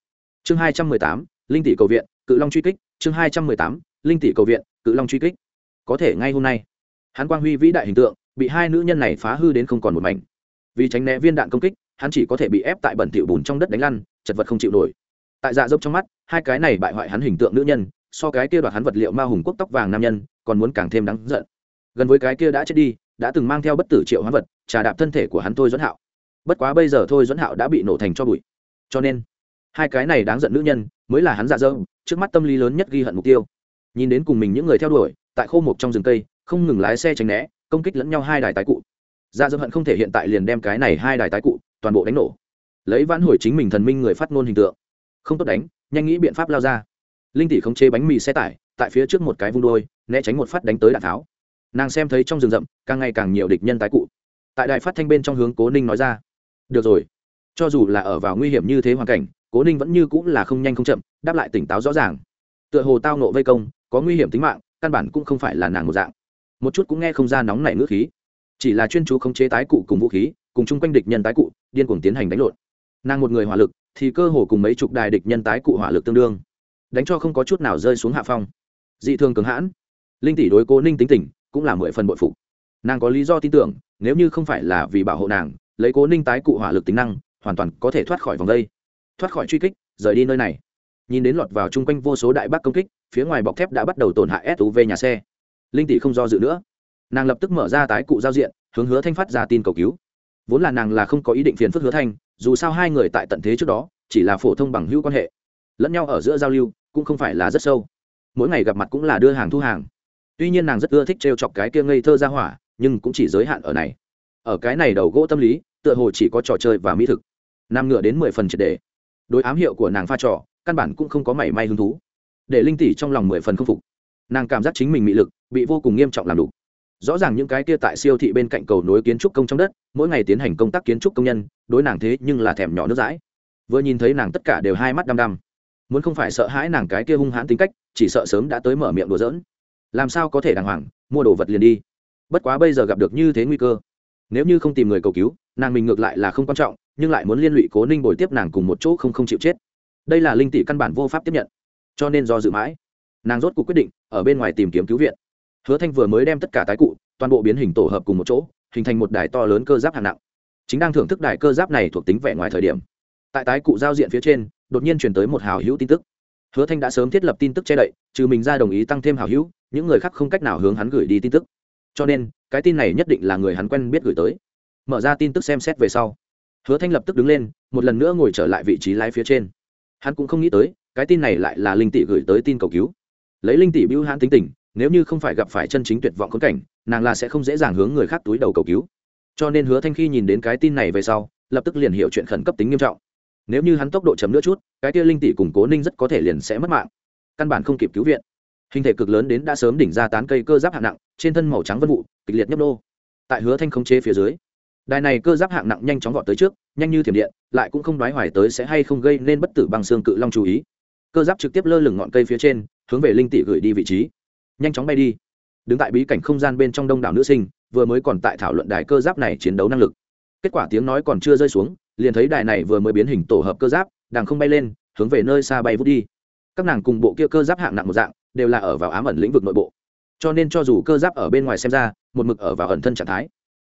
Chương hai trăm mười tám, linh tỷ cầu viện, cự long truy kích. Chương hai trăm mười tám, linh tỷ cầu viện, cự long truy kích. Có thể ngay hôm nay, hắn quang huy vĩ đại hình tượng, bị hai nữ nhân này phá hư đến không còn một mảnh. Vì tránh né viên đạn công kích, hắn chỉ có thể bị ép tại bẩn thỉu bùn trong đất đánh lăn, chật vật không chịu nổi. Tại dạ dốc trong mắt, hai cái này bại hoại hắn hình tượng nữ nhân, so cái kia đoạt hắn vật liệu ma hùng quốc tóc vàng nam nhân, còn muốn càng thêm đáng giận gần với cái kia đã chết đi, đã từng mang theo bất tử triệu hoán vật, trà đạp thân thể của hắn thôi dẫn hạo. Bất quá bây giờ thôi dẫn hạo đã bị nổ thành cho bụi. Cho nên, hai cái này đáng giận nữ nhân mới là hắn dạ dâu, trước mắt tâm lý lớn nhất ghi hận mục tiêu. Nhìn đến cùng mình những người theo đuổi, tại khô mục trong rừng cây, không ngừng lái xe tránh né, công kích lẫn nhau hai đài tái cụ. Dạ dâu hận không thể hiện tại liền đem cái này hai đài tái cụ toàn bộ đánh nổ. Lấy vãn hồi chính mình thần minh người phát ngôn hình tượng. Không tốt đánh, nhanh nghĩ biện pháp lao ra. Linh tỷ khống chế bánh mì xe tải, tại phía trước một cái vung đôi, né tránh một phát đánh tới đạn tháo nàng xem thấy trong rừng rậm, càng ngày càng nhiều địch nhân tái cụ. Tại đại phát thanh bên trong hướng cố ninh nói ra, được rồi, cho dù là ở vào nguy hiểm như thế hoàn cảnh, cố ninh vẫn như cũng là không nhanh không chậm, đáp lại tỉnh táo rõ ràng. Tựa hồ tao nộ vây công, có nguy hiểm tính mạng, căn bản cũng không phải là nàng một dạng. Một chút cũng nghe không ra nóng nảy ngữ khí. Chỉ là chuyên chú khống chế tái cụ cùng vũ khí, cùng chung quanh địch nhân tái cụ, điên cuồng tiến hành đánh lộn. Nàng một người hỏa lực, thì cơ hồ cùng mấy chục đài địch nhân tái cụ hỏa lực tương đương. Đánh cho không có chút nào rơi xuống hạ phong. Dị thường cứng hãn. Linh tỷ đối cố ninh tính tình cũng là mười phần bội phụ nàng có lý do tin tưởng, nếu như không phải là vì bảo hộ nàng, lấy cố ninh tái cụ hỏa lực tính năng, hoàn toàn có thể thoát khỏi vòng đây. Thoát khỏi truy kích, rời đi nơi này. Nhìn đến lọt vào chung quanh vô số đại bác công kích, phía ngoài bọc thép đã bắt đầu tổn hại suv nhà xe. Linh tỷ không do dự nữa. Nàng lập tức mở ra tái cụ giao diện, hướng hứa thanh phát ra tin cầu cứu. Vốn là nàng là không có ý định phiền phức hứa thanh, dù sao hai người tại tận thế trước đó, chỉ là phổ thông bằng hữu quan hệ. Lẫn nhau ở giữa giao lưu, cũng không phải là rất sâu. Mỗi ngày gặp mặt cũng là đưa hàng thu hàng tuy nhiên nàng rất ưa thích trêu chọc cái kia ngây thơ ra hỏa, nhưng cũng chỉ giới hạn ở này. Ở cái này đầu gỗ tâm lý, tựa hồ chỉ có trò chơi và mỹ thực. Nam ngựa đến mười phần triệt đề. Đối ám hiệu của nàng pha trò, căn bản cũng không có mảy may hứng thú. Để linh tỷ trong lòng mười phần không phục. Nàng cảm giác chính mình mị lực, bị vô cùng nghiêm trọng làm đủ rõ ràng những cái kia tại siêu thị bên cạnh cầu nối kiến trúc công trong đất, mỗi ngày tiến hành công tác kiến trúc công nhân, đối nàng thế nhưng là thèm nhỏ nước dãi. Vừa nhìn thấy nàng tất cả đều hai mắt đăm đăm. Muốn không phải sợ hãi nàng cái kia hung hãn tính cách, chỉ sợ sớm đã tới mở miệng đùa giỡn làm sao có thể đàng hoàng, mua đồ vật liền đi. Bất quá bây giờ gặp được như thế nguy cơ. Nếu như không tìm người cầu cứu, nàng mình ngược lại là không quan trọng, nhưng lại muốn liên lụy cố ninh bồi tiếp nàng cùng một chỗ không không chịu chết. Đây là linh tỷ căn bản vô pháp tiếp nhận. Cho nên do dự mãi, nàng rốt cuộc quyết định ở bên ngoài tìm kiếm cứu viện. Hứa thanh vừa mới đem tất cả tái cụ, toàn bộ biến hình tổ hợp cùng một chỗ, hình thành một đài to lớn cơ giáp hạng nặng. Chính đang thưởng thức đài cơ giáp này thuộc tính vẻ ngoài thời điểm, tại tái cụ giao diện phía trên, đột nhiên chuyển tới một hào hữu tin tức. Hứa thanh đã sớm thiết lập tin tức che đậy, trừ mình ra đồng ý tăng thêm hào hữu những người khác không cách nào hướng hắn gửi đi tin tức. Cho nên, cái tin này nhất định là người hắn quen biết gửi tới. Mở ra tin tức xem xét về sau, hứa thanh lập tức đứng lên, một lần nữa ngồi trở lại vị trí lái phía trên. Hắn cũng không nghĩ tới, cái tin này lại là linh tỷ gửi tới tin cầu cứu. Lấy linh tỷ bưu hắn tính tình, nếu như không phải gặp phải chân chính tuyệt vọng khốn cảnh, nàng là sẽ không dễ dàng hướng người khác túi đầu cầu cứu. Cho nên hứa thanh khi nhìn đến cái tin này về sau, lập tức liền hiểu chuyện khẩn cấp tính nghiêm trọng. Nếu như hắn tốc độ chấm nữa chút, cái kia linh tỷ củng cố ninh rất có thể liền sẽ mất mạng. Căn bản không kịp cứu viện hình thể cực lớn đến đã sớm đỉnh ra tán cây cơ giáp hạng nặng, trên thân màu trắng vân vụ, kịch liệt nhấp nô. Tại hứa thanh không chế phía dưới, đài này cơ giáp hạng nặng nhanh chóng vọt tới trước, nhanh như thiểm điện, lại cũng không đoái hoài tới sẽ hay không gây nên bất tử bằng xương cự long chú ý. Cơ giáp trực tiếp lơ lửng ngọn cây phía trên, hướng về linh tỷ gửi đi vị trí. Nhanh chóng bay đi. Đứng tại bí cảnh không gian bên trong đông đảo nữ sinh, vừa mới còn tại thảo luận đài cơ giáp này chiến đấu năng lực. Kết quả tiếng nói còn chưa rơi xuống, liền thấy đài này vừa mới biến hình tổ hợp cơ giáp, đang không bay lên, hướng về nơi xa bay vút đi. Các nàng cùng bộ kia cơ giáp hạng nặng một dạng đều là ở vào ám ẩn lĩnh vực nội bộ. Cho nên cho dù cơ giáp ở bên ngoài xem ra, một mực ở vào ẩn thân trạng thái,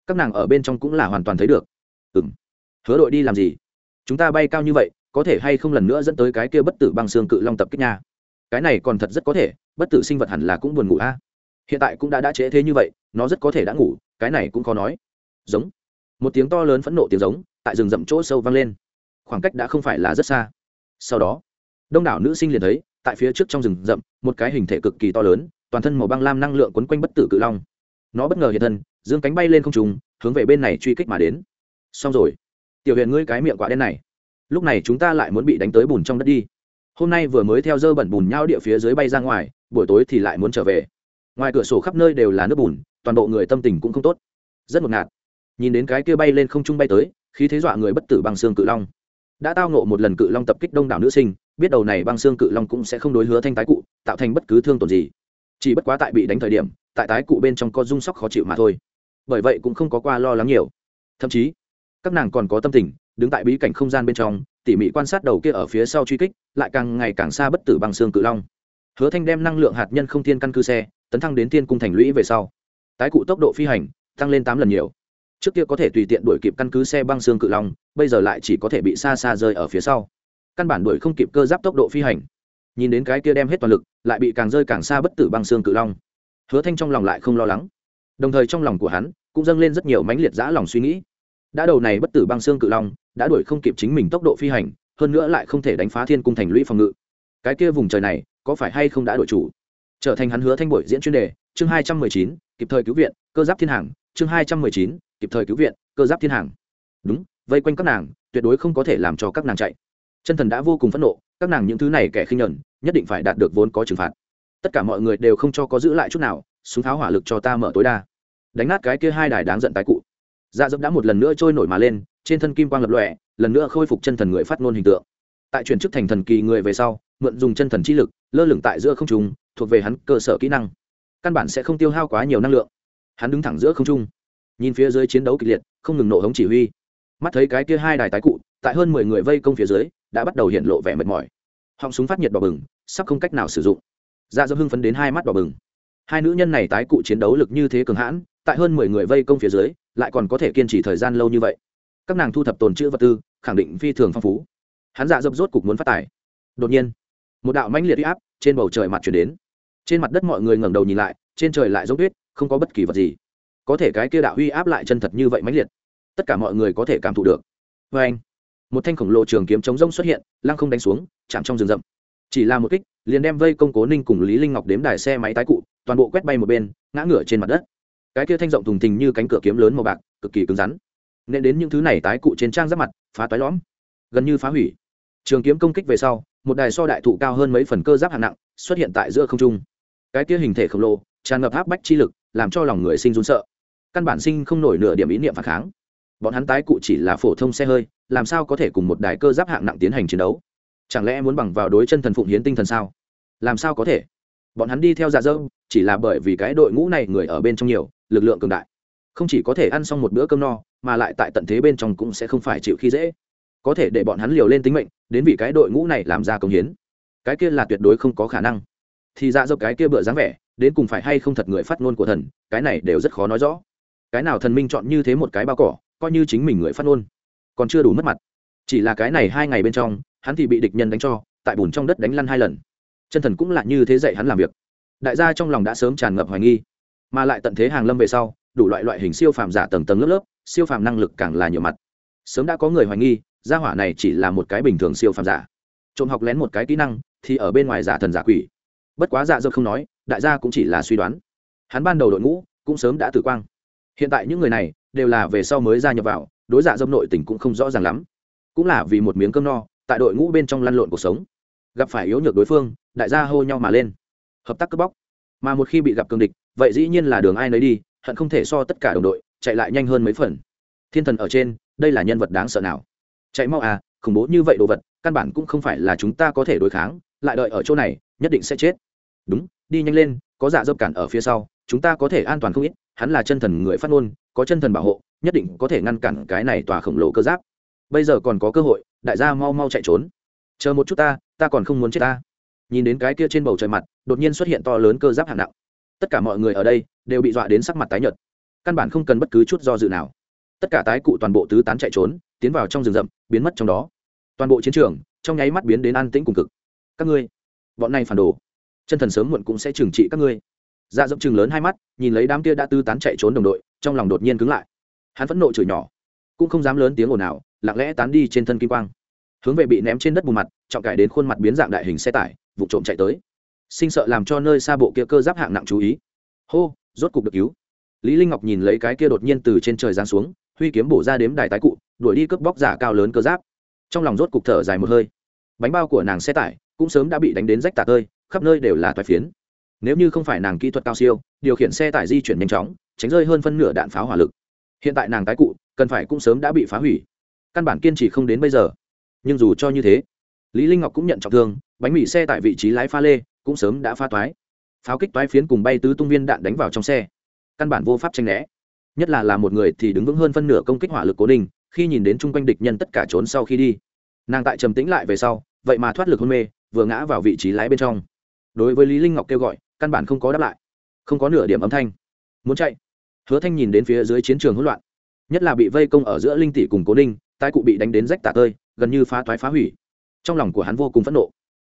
các nàng ở bên trong cũng là hoàn toàn thấy được. Ừ m hứa đội đi làm gì? Chúng ta bay cao như vậy, có thể hay không lần nữa dẫn tới cái kia bất tử băng xương cự long tập kích nha? Cái này còn thật rất có thể, bất tử sinh vật hẳn là cũng buồn ngủ a. Hiện tại cũng đã đã trễ thế như vậy, nó rất có thể đã ngủ, cái này cũng khó nói. Giống. Một tiếng to lớn phẫn nộ tiếng giống, tại rừng rậm chỗ sâu vang lên. Khoảng cách đã không phải là rất xa. Sau đó, đông đảo nữ sinh liền thấy tại phía trước trong rừng rậm, một cái hình thể cực kỳ to lớn, toàn thân màu băng lam năng lượng quấn quanh bất tử cự long. Nó bất ngờ hiện thân, dương cánh bay lên không trùng hướng về bên này truy kích mà đến. Xong rồi. Tiểu huyền ngươi cái miệng quả đen này. Lúc này chúng ta lại muốn bị đánh tới bùn trong đất đi. Hôm nay vừa mới theo dơ bẩn bùn nhau địa phía dưới bay ra ngoài, buổi tối thì lại muốn trở về. Ngoài cửa sổ khắp nơi đều là nước bùn, toàn bộ người tâm tình cũng không tốt. Rất ngột ngạt. Nhìn đến cái kia bay lên không trung bay tới khi thế dọa người bất tử bằng xương cự long. Đã tao nộ một lần cự long tập kích đông đảo nữ sinh biết đầu này băng xương cự long cũng sẽ không đối hứa thanh tái cụ, tạo thành bất cứ thương tổn gì. Chỉ bất quá tại bị đánh thời điểm, tại tái cụ bên trong có rung sóc khó chịu mà thôi. Bởi vậy cũng không có qua lo lắng nhiều. Thậm chí, các nàng còn có tâm tình, đứng tại bí cảnh không gian bên trong, tỉ mỉ quan sát đầu kia ở phía sau truy kích, lại càng ngày càng xa bất tử băng xương cự long. Hứa thanh đem năng lượng hạt nhân không thiên căn cứ xe, tấn thăng đến thiên cung thành lũy về sau. Tái cụ tốc độ phi hành, tăng lên tám lần nhiều. Trước kia có thể tùy tiện đuổi kịp căn cứ xe băng xương cự long, bây giờ lại chỉ có thể bị xa xa rơi ở phía sau căn bản đuổi không kịp cơ giáp tốc độ phi hành. Nhìn đến cái kia đem hết toàn lực, lại bị càng rơi càng xa bất tử băng xương cự long. Hứa thanh trong lòng lại không lo lắng. Đồng thời trong lòng của hắn cũng dâng lên rất nhiều mãnh liệt dã lòng suy nghĩ. Đã đầu này bất tử băng xương cự long đã đuổi không kịp chính mình tốc độ phi hành, hơn nữa lại không thể đánh phá thiên cung thành lũy phòng ngự. Cái kia vùng trời này có phải hay không đã đổi chủ? Trở thành hắn hứa thanh buổi diễn chuyên đề, chương hai trăm mười chín, kịp thời cứu viện, cơ giáp thiên hàng, chương hai trăm mười chín, kịp thời cứu viện, cơ giáp thiên hàng. Đúng, vây quanh các nàng, tuyệt đối không có thể làm cho các nàng chạy chân thần đã vô cùng phẫn nộ, các nàng những thứ này kẻ khinh nhẫn, nhất định phải đạt được vốn có trừng phạt. Tất cả mọi người đều không cho có giữ lại chút nào, súng tháo hỏa lực cho ta mở tối đa. Đánh nát cái kia hai đài đáng giận tái cụ. Dạ dấp đã một lần nữa trôi nổi mà lên, trên thân kim quang lập lòe, lần nữa khôi phục chân thần người phát ngôn hình tượng. Tại chuyển chức thành thần kỳ người về sau, mượn dùng chân thần chi lực, lơ lửng tại giữa không trung, thuộc về hắn cơ sở kỹ năng. Căn bản sẽ không tiêu hao quá nhiều năng lượng. Hắn đứng thẳng giữa không trung, nhìn phía dưới chiến đấu kịch liệt, không ngừng nổ hống chỉ huy. Mắt thấy cái kia hai đài tái cụ, tại hơn mười người vây công phía dưới đã bắt đầu hiện lộ vẻ mệt mỏi. Họng súng phát nhiệt đỏ bừng, sắp không cách nào sử dụng. Dạ dâm hưng phấn đến hai mắt đỏ bừng. Hai nữ nhân này tái cụ chiến đấu lực như thế cường hãn, tại hơn mười người vây công phía dưới, lại còn có thể kiên trì thời gian lâu như vậy. Các nàng thu thập tồn chữ vật tư, khẳng định phi thường phong phú. Hắn dạ dâm rốt cục muốn phát tài. Đột nhiên, một đạo mãnh liệt huy áp trên bầu trời mặt chuyển đến. Trên mặt đất mọi người ngẩng đầu nhìn lại, trên trời lại giống tuyết, không có bất kỳ vật gì. Có thể cái kia đạo huy áp lại chân thật như vậy mãnh liệt, tất cả mọi người có thể cảm thụ được. Vê anh một thanh khổng lồ trường kiếm chống rông xuất hiện, lăng không đánh xuống, chạm trong rừng rậm. Chỉ là một kích, liền đem vây công cố ninh cùng lý linh ngọc đếm đài xe máy tái cụ, toàn bộ quét bay một bên, ngã ngửa trên mặt đất. Cái kia thanh rộng thùng thình như cánh cửa kiếm lớn màu bạc, cực kỳ cứng rắn. Nên đến những thứ này tái cụ trên trang giáp mặt, phá toái lõm, gần như phá hủy. Trường kiếm công kích về sau, một đài so đại thụ cao hơn mấy phần cơ giáp hạng nặng, xuất hiện tại giữa không trung. Cái kia hình thể khổng lồ, tràn ngập áp bách chi lực, làm cho lòng người sinh run sợ. Căn bản sinh không nổi nửa điểm ý niệm phản kháng. Bọn hắn tái cụ chỉ là phổ thông xe hơi làm sao có thể cùng một đài cơ giáp hạng nặng tiến hành chiến đấu? Chẳng lẽ muốn bằng vào đối chân thần phụng hiến tinh thần sao? Làm sao có thể? Bọn hắn đi theo dạ dâu, chỉ là bởi vì cái đội ngũ này người ở bên trong nhiều, lực lượng cường đại. Không chỉ có thể ăn xong một bữa cơm no, mà lại tại tận thế bên trong cũng sẽ không phải chịu khi dễ. Có thể để bọn hắn liều lên tính mệnh, đến vì cái đội ngũ này làm ra công hiến. Cái kia là tuyệt đối không có khả năng. Thì dạ dâu cái kia bựa dáng vẻ, đến cùng phải hay không thật người phát ngôn của thần, cái này đều rất khó nói rõ. Cái nào thần minh chọn như thế một cái bao cỏ, coi như chính mình người phát ngôn còn chưa đủ mất mặt. Chỉ là cái này hai ngày bên trong, hắn thì bị địch nhân đánh cho, tại bùn trong đất đánh lăn hai lần. Chân thần cũng là như thế dạy hắn làm việc. Đại gia trong lòng đã sớm tràn ngập hoài nghi. Mà lại tận thế hàng lâm về sau, đủ loại loại hình siêu phàm giả tầng tầng lớp lớp, siêu phàm năng lực càng là nhiều mặt. Sớm đã có người hoài nghi, gia hỏa này chỉ là một cái bình thường siêu phàm giả. Trộm học lén một cái kỹ năng, thì ở bên ngoài giả thần giả quỷ. Bất quá dạ dơ không nói, đại gia cũng chỉ là suy đoán. Hắn ban đầu đội ngũ, cũng sớm đã tử quang. Hiện tại những người này, đều là về sau mới gia nhập vào đối dạ dâm nội tình cũng không rõ ràng lắm. Cũng là vì một miếng cơm no, tại đội ngũ bên trong lăn lộn cuộc sống. Gặp phải yếu nhược đối phương, đại gia hô nhau mà lên. Hợp tác cướp bóc. Mà một khi bị gặp cường địch, vậy dĩ nhiên là đường ai nấy đi, hận không thể so tất cả đồng đội chạy lại nhanh hơn mấy phần. Thiên thần ở trên, đây là nhân vật đáng sợ nào? Chạy mau à khủng bố như vậy đồ vật, căn bản cũng không phải là chúng ta có thể đối kháng, lại đợi ở chỗ này, nhất định sẽ chết. Đúng, đi nhanh lên, có dạ dâm cản ở phía sau, chúng ta có thể an toàn không ít, hắn là chân thần người phát ngôn, có chân thần bảo hộ nhất định có thể ngăn cản cái này tòa khổng lồ cơ giáp. Bây giờ còn có cơ hội, đại gia mau mau chạy trốn. Chờ một chút ta ta còn không muốn chết ta. Nhìn đến cái kia trên bầu trời mặt, đột nhiên xuất hiện to lớn cơ giáp hạng nặng. Tất cả mọi người ở đây đều bị dọa đến sắc mặt tái nhợt. Căn bản không cần bất cứ chút do dự nào. Tất cả tái cụ toàn bộ tứ tán chạy trốn, tiến vào trong rừng rậm, biến mất trong đó. Toàn bộ chiến trường, trong nháy mắt biến đến an tĩnh cùng cực. Các ngươi, bọn này phản đồ. Chân thần sớm muộn cũng sẽ trừng trị các ngươi. Dạ dẫm chừng lớn hai mắt, nhìn lấy đám kia đã tư tán chạy trốn đồng đội, trong lòng đột nhiên cứng lại hắn phẫn nộ chửi nhỏ, cũng không dám lớn tiếng ồn ào, lặng lẽ tán đi trên thân kim quang. Hướng về bị ném trên đất bùn mặt, trọng cải đến khuôn mặt biến dạng đại hình xe tải, vụ trộm chạy tới. Sinh sợ làm cho nơi xa bộ kia cơ giáp hạng nặng chú ý. Hô, rốt cục được cứu. Lý linh ngọc nhìn lấy cái kia đột nhiên từ trên trời giáng xuống, huy kiếm bổ ra đếm đài tái cụ, đuổi đi cướp bóc giả cao lớn cơ giáp. Trong lòng rốt cục thở dài một hơi. Bánh bao của nàng xe tải cũng sớm đã bị đánh đến rách tạc ơi khắp nơi đều là toái phiến. Nếu như không phải nàng kỹ thuật cao siêu, điều khiển xe tải di chuyển nhanh chóng, tránh rơi hơn phân nửa đạn pháo hỏa lực hiện tại nàng tái cụ, cần phải cũng sớm đã bị phá hủy. Căn bản kiên trì không đến bây giờ. Nhưng dù cho như thế, lý linh ngọc cũng nhận trọng thương, bánh mì xe tại vị trí lái pha lê, cũng sớm đã pha toái. Pháo kích toái phiến cùng bay tứ tung viên đạn đánh vào trong xe. Căn bản vô pháp tranh né. Nhất là là một người thì đứng vững hơn phân nửa công kích hỏa lực cố định, khi nhìn đến chung quanh địch nhân tất cả trốn sau khi đi. Nàng tại trầm tĩnh lại về sau, vậy mà thoát lực hôn mê, vừa ngã vào vị trí lái bên trong. Đối với lý linh ngọc kêu gọi, căn bản không có đáp lại. Không có nửa điểm âm thanh. Muốn chạy hứa thanh nhìn đến phía dưới chiến trường hỗn loạn, nhất là bị vây công ở giữa linh tỷ cùng cố ninh, tai cụ bị đánh đến rách tả tơi, gần như phá toái phá hủy. Trong lòng của hắn vô cùng phẫn nộ.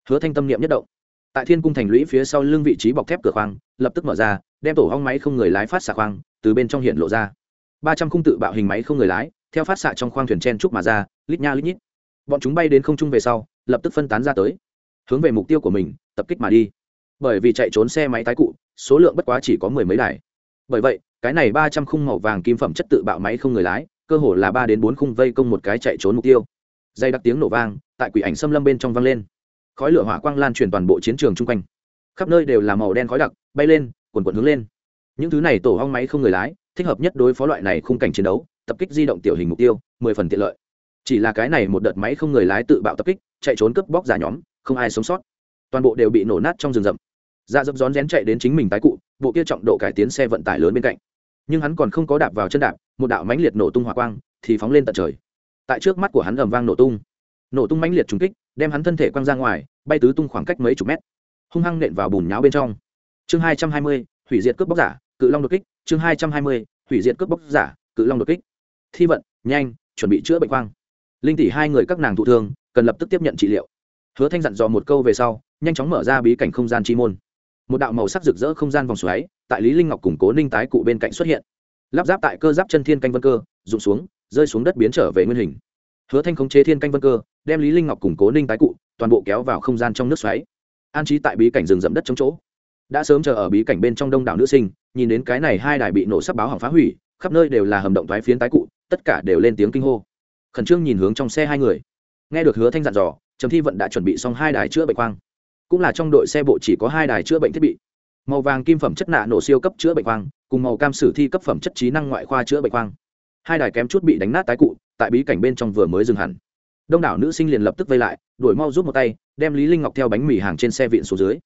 Hứa thanh tâm niệm nhất động. Tại thiên cung thành lũy phía sau lưng vị trí bọc thép cửa khoang, lập tức mở ra, đem tổ hong máy không người lái phát xạ khoang, từ bên trong hiện lộ ra. Ba trăm khung tự bạo hình máy không người lái, theo phát xạ trong khoang thuyền chen trúc mà ra, lít nha lít nhít. Bọn chúng bay đến không trung về sau, lập tức phân tán ra tới, hướng về mục tiêu của mình, tập kích mà đi. Bởi vì chạy trốn xe máy tái cụ, số lượng bất quá chỉ có mười mấy đài. Bởi vậy cái này ba trăm khung màu vàng kim phẩm chất tự bạo máy không người lái, cơ hồ là ba đến bốn khung vây công một cái chạy trốn mục tiêu. Dây đặc tiếng nổ vang, tại quỷ ảnh xâm lâm bên trong vang lên. Khói lửa hỏa quang lan truyền toàn bộ chiến trường chung quanh. Khắp nơi đều là màu đen khói đặc, bay lên quần quần hướng lên. Những thứ này tổ hong máy không người lái, thích hợp nhất đối phó loại này khung cảnh chiến đấu, tập kích di động tiểu hình mục tiêu, mười phần tiện lợi. Chỉ là cái này một đợt máy không người lái tự bạo tập kích, chạy trốn cướp bóc giả nhóm, không ai sống sót. Toàn bộ đều bị nổ nát trong rừng rậm. Dạ Ra dấp rón rén chạy đến chính mình tái cụ, bộ kia trọng độ cải tiến xe vận tải lớn bên cạnh nhưng hắn còn không có đạp vào chân đạp, một đạo mãnh liệt nổ tung hỏa quang thì phóng lên tận trời. Tại trước mắt của hắn ầm vang nổ tung. Nổ tung mãnh liệt trúng kích, đem hắn thân thể quăng ra ngoài, bay tứ tung khoảng cách mấy chục mét. Hung hăng nện vào bùn nháo bên trong. Chương hai trăm hai mươi, hủy diệt cướp bóc giả, cự long đột kích. Chương hai trăm hai mươi, hủy diệt cướp bóc giả, cự long đột kích. Thi vận, nhanh, chuẩn bị chữa bệnh quang. Linh tỷ hai người các nàng thụ thương, cần lập tức tiếp nhận trị liệu. Hứa thanh dặn dò một câu về sau, nhanh chóng mở ra bí cảnh không gian chi môn một đạo màu sắc rực rỡ không gian vòng xoáy tại lý linh ngọc củng cố ninh tái cụ bên cạnh xuất hiện lắp ráp tại cơ giáp chân thiên canh vân cơ rụng xuống rơi xuống đất biến trở về nguyên hình hứa thanh khống chế thiên canh vân cơ đem lý linh ngọc củng cố ninh tái cụ toàn bộ kéo vào không gian trong nước xoáy an trí tại bí cảnh rừng rậm đất chống chỗ đã sớm chờ ở bí cảnh bên trong đông đảo nữ sinh nhìn đến cái này hai đài bị nổ sắp báo hỏng phá hủy khắp nơi đều là hầm động thoái phiến tái cụ tất cả đều lên tiếng kinh hô khẩn trương nhìn hướng trong xe hai người nghe được hứa thanh dặn dò trầm thi vận đã chuẩn bị xong hai đài chữa bệnh quang cũng là trong đội xe bộ chỉ có hai đài chữa bệnh thiết bị. Màu vàng kim phẩm chất nạ nổ siêu cấp chữa bệnh khoang, cùng màu cam sử thi cấp phẩm chất trí năng ngoại khoa chữa bệnh khoang. Hai đài kém chút bị đánh nát tái cụ, tại bí cảnh bên trong vừa mới dừng hẳn. Đông đảo nữ sinh liền lập tức vây lại, đuổi mau rút một tay, đem lý linh ngọc theo bánh mì hàng trên xe viện xuống dưới.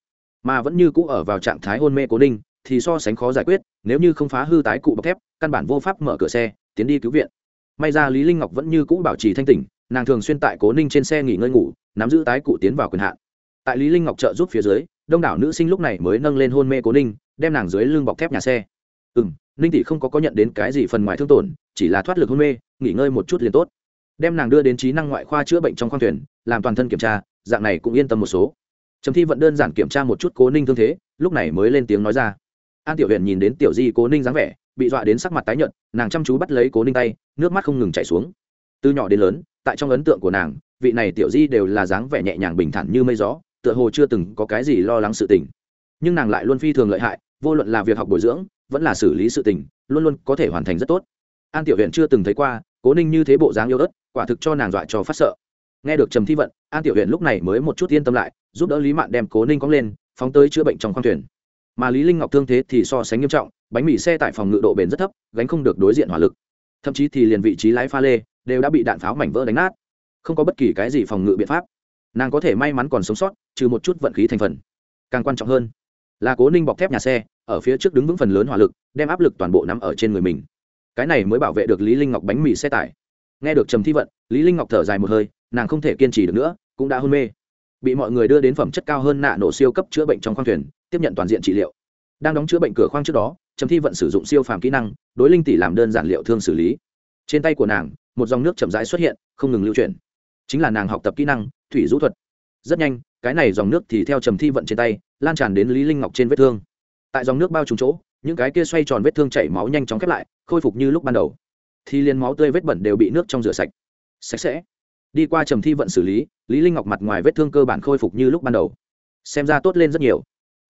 Mà vẫn như cũ ở vào trạng thái hôn mê cố ninh, thì so sánh khó giải quyết, nếu như không phá hư tái cụ bọc thép, căn bản vô pháp mở cửa xe, tiến đi cứu viện. May ra lý linh ngọc vẫn như cũ bảo trì thanh tỉnh, nàng thường xuyên tại cố ninh trên xe nghỉ ngơi ngủ, nắm giữ tái cụ tiến vào quyền hạn tại lý linh ngọc trợ giúp phía dưới, đông đảo nữ sinh lúc này mới nâng lên hôn mê cố ninh, đem nàng dưới lưng bọc thép nhà xe. Ừ m ninh tỷ không có có nhận đến cái gì phần ngoài thương tổn, chỉ là thoát lực hôn mê, nghỉ ngơi một chút liền tốt. Đem nàng đưa đến trí năng ngoại khoa chữa bệnh trong khoang thuyền, làm toàn thân kiểm tra, dạng này cũng yên tâm một số. Trầm thi vẫn đơn giản kiểm tra một chút cố ninh thương thế, lúc này mới lên tiếng nói ra. An tiểu huyện nhìn đến tiểu di cố ninh dáng vẻ, bị dọa đến sắc mặt tái nhợt, nàng chăm chú bắt lấy cố ninh tay, nước mắt không ngừng chảy xuống. Từ nhỏ đến lớn, tại trong ấn tượng của nàng, vị này tiểu di đều là dáng vẻ nhẹ nhàng bình thản như mây gió tựa hồ chưa từng có cái gì lo lắng sự tình. Nhưng nàng lại luôn phi thường lợi hại, vô luận là việc học bồi dưỡng, vẫn là xử lý sự tình, luôn luôn có thể hoàn thành rất tốt. An tiểu huyện chưa từng thấy qua, cố ninh như thế bộ dáng yêu ớt quả thực cho nàng dọa cho phát sợ. Nghe được trầm thi vận, an tiểu huyện lúc này mới một chút yên tâm lại, giúp đỡ lý mạn đem cố ninh cóng lên, phóng tới chữa bệnh trong khoang thuyền. Mà lý linh ngọc thương thế thì so sánh nghiêm trọng, bánh mì xe tại phòng ngự độ bền rất thấp, gánh không được đối diện hỏa lực. Thậm chí thì liền vị trí lái pha lê đều đã bị đạn pháo mảnh vỡ đánh nát. Không có bất kỳ cái gì phòng ngự biện pháp nàng có thể may mắn còn sống sót, trừ một chút vận khí thành phần. Càng quan trọng hơn là cố ninh bọc thép nhà xe, ở phía trước đứng vững phần lớn hỏa lực, đem áp lực toàn bộ nắm ở trên người mình. Cái này mới bảo vệ được lý linh ngọc bánh mì xe tải. Nghe được trầm thi vận, lý linh ngọc thở dài một hơi, nàng không thể kiên trì được nữa, cũng đã hôn mê. Bị mọi người đưa đến phẩm chất cao hơn nạ nổ siêu cấp chữa bệnh trong khoang thuyền, tiếp nhận toàn diện trị liệu. Đang đóng chữa bệnh cửa khoang trước đó, trầm thi vận sử dụng siêu phàm kỹ năng, đối linh tỷ làm đơn giản liệu thương xử lý. Trên tay của nàng, một dòng nước chậm rãi xuất hiện, không ngừng lưu chuyển. Chính là nàng học tập kỹ năng thủy rũ thuật. Rất nhanh, cái này dòng nước thì theo trầm thi vận trên tay, lan tràn đến lý linh ngọc trên vết thương. Tại dòng nước bao trùm chỗ, những cái kia xoay tròn vết thương chảy máu nhanh chóng khép lại, khôi phục như lúc ban đầu. Thì liền máu tươi vết bẩn đều bị nước trong rửa sạch. Sạch sẽ. Đi qua trầm thi vận xử lý lý linh ngọc mặt ngoài vết thương cơ bản khôi phục như lúc ban đầu. Xem ra tốt lên rất nhiều.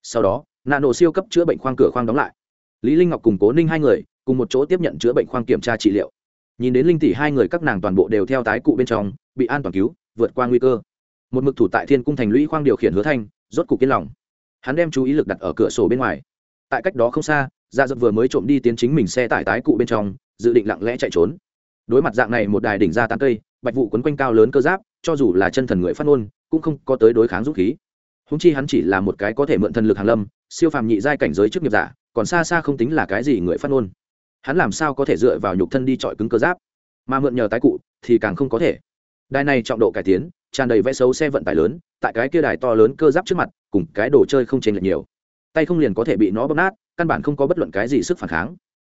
Sau đó nano siêu cấp chữa bệnh khoang cửa khoang đóng lại. Lý linh ngọc cùng cố ninh hai người, cùng một chỗ tiếp nhận chữa bệnh khoang kiểm tra trị liệu. Nhìn đến linh tỷ hai người các nàng toàn bộ đều theo tái cụ bên trong, bị an toàn cứu, vượt qua nguy cơ một mực thủ tại thiên cung thành lũy khoang điều khiển hứa thanh, rốt cục yên lòng. Hắn đem chú ý lực đặt ở cửa sổ bên ngoài. Tại cách đó không xa dạ dập vừa mới trộm đi tiến chính mình xe tải tái cụ bên trong, dự định lặng lẽ chạy trốn. Đối mặt dạng này một đài đỉnh ra tán cây, bạch vụ quấn quanh cao lớn cơ giáp, cho dù là chân thần người phát ngôn, cũng không có tới đối kháng dũng khí. Húng chi hắn chỉ là một cái có thể mượn thần lực hàn lâm, siêu phàm nhị giai cảnh giới trước nghiệp giả, còn xa xa không tính là cái gì người phát ngôn. Hắn làm sao có thể dựa vào nhục thân đi chọi cứng cơ giáp? Mà mượn nhờ tái cụ thì càng không có thể. Đài này trọng độ cải tiến tràn đầy vẽ xấu xe vận tải lớn, tại cái kia đài to lớn cơ giáp trước mặt, cùng cái đồ chơi không chênh lệch nhiều. Tay không liền có thể bị nó bóp nát, căn bản không có bất luận cái gì sức phản kháng.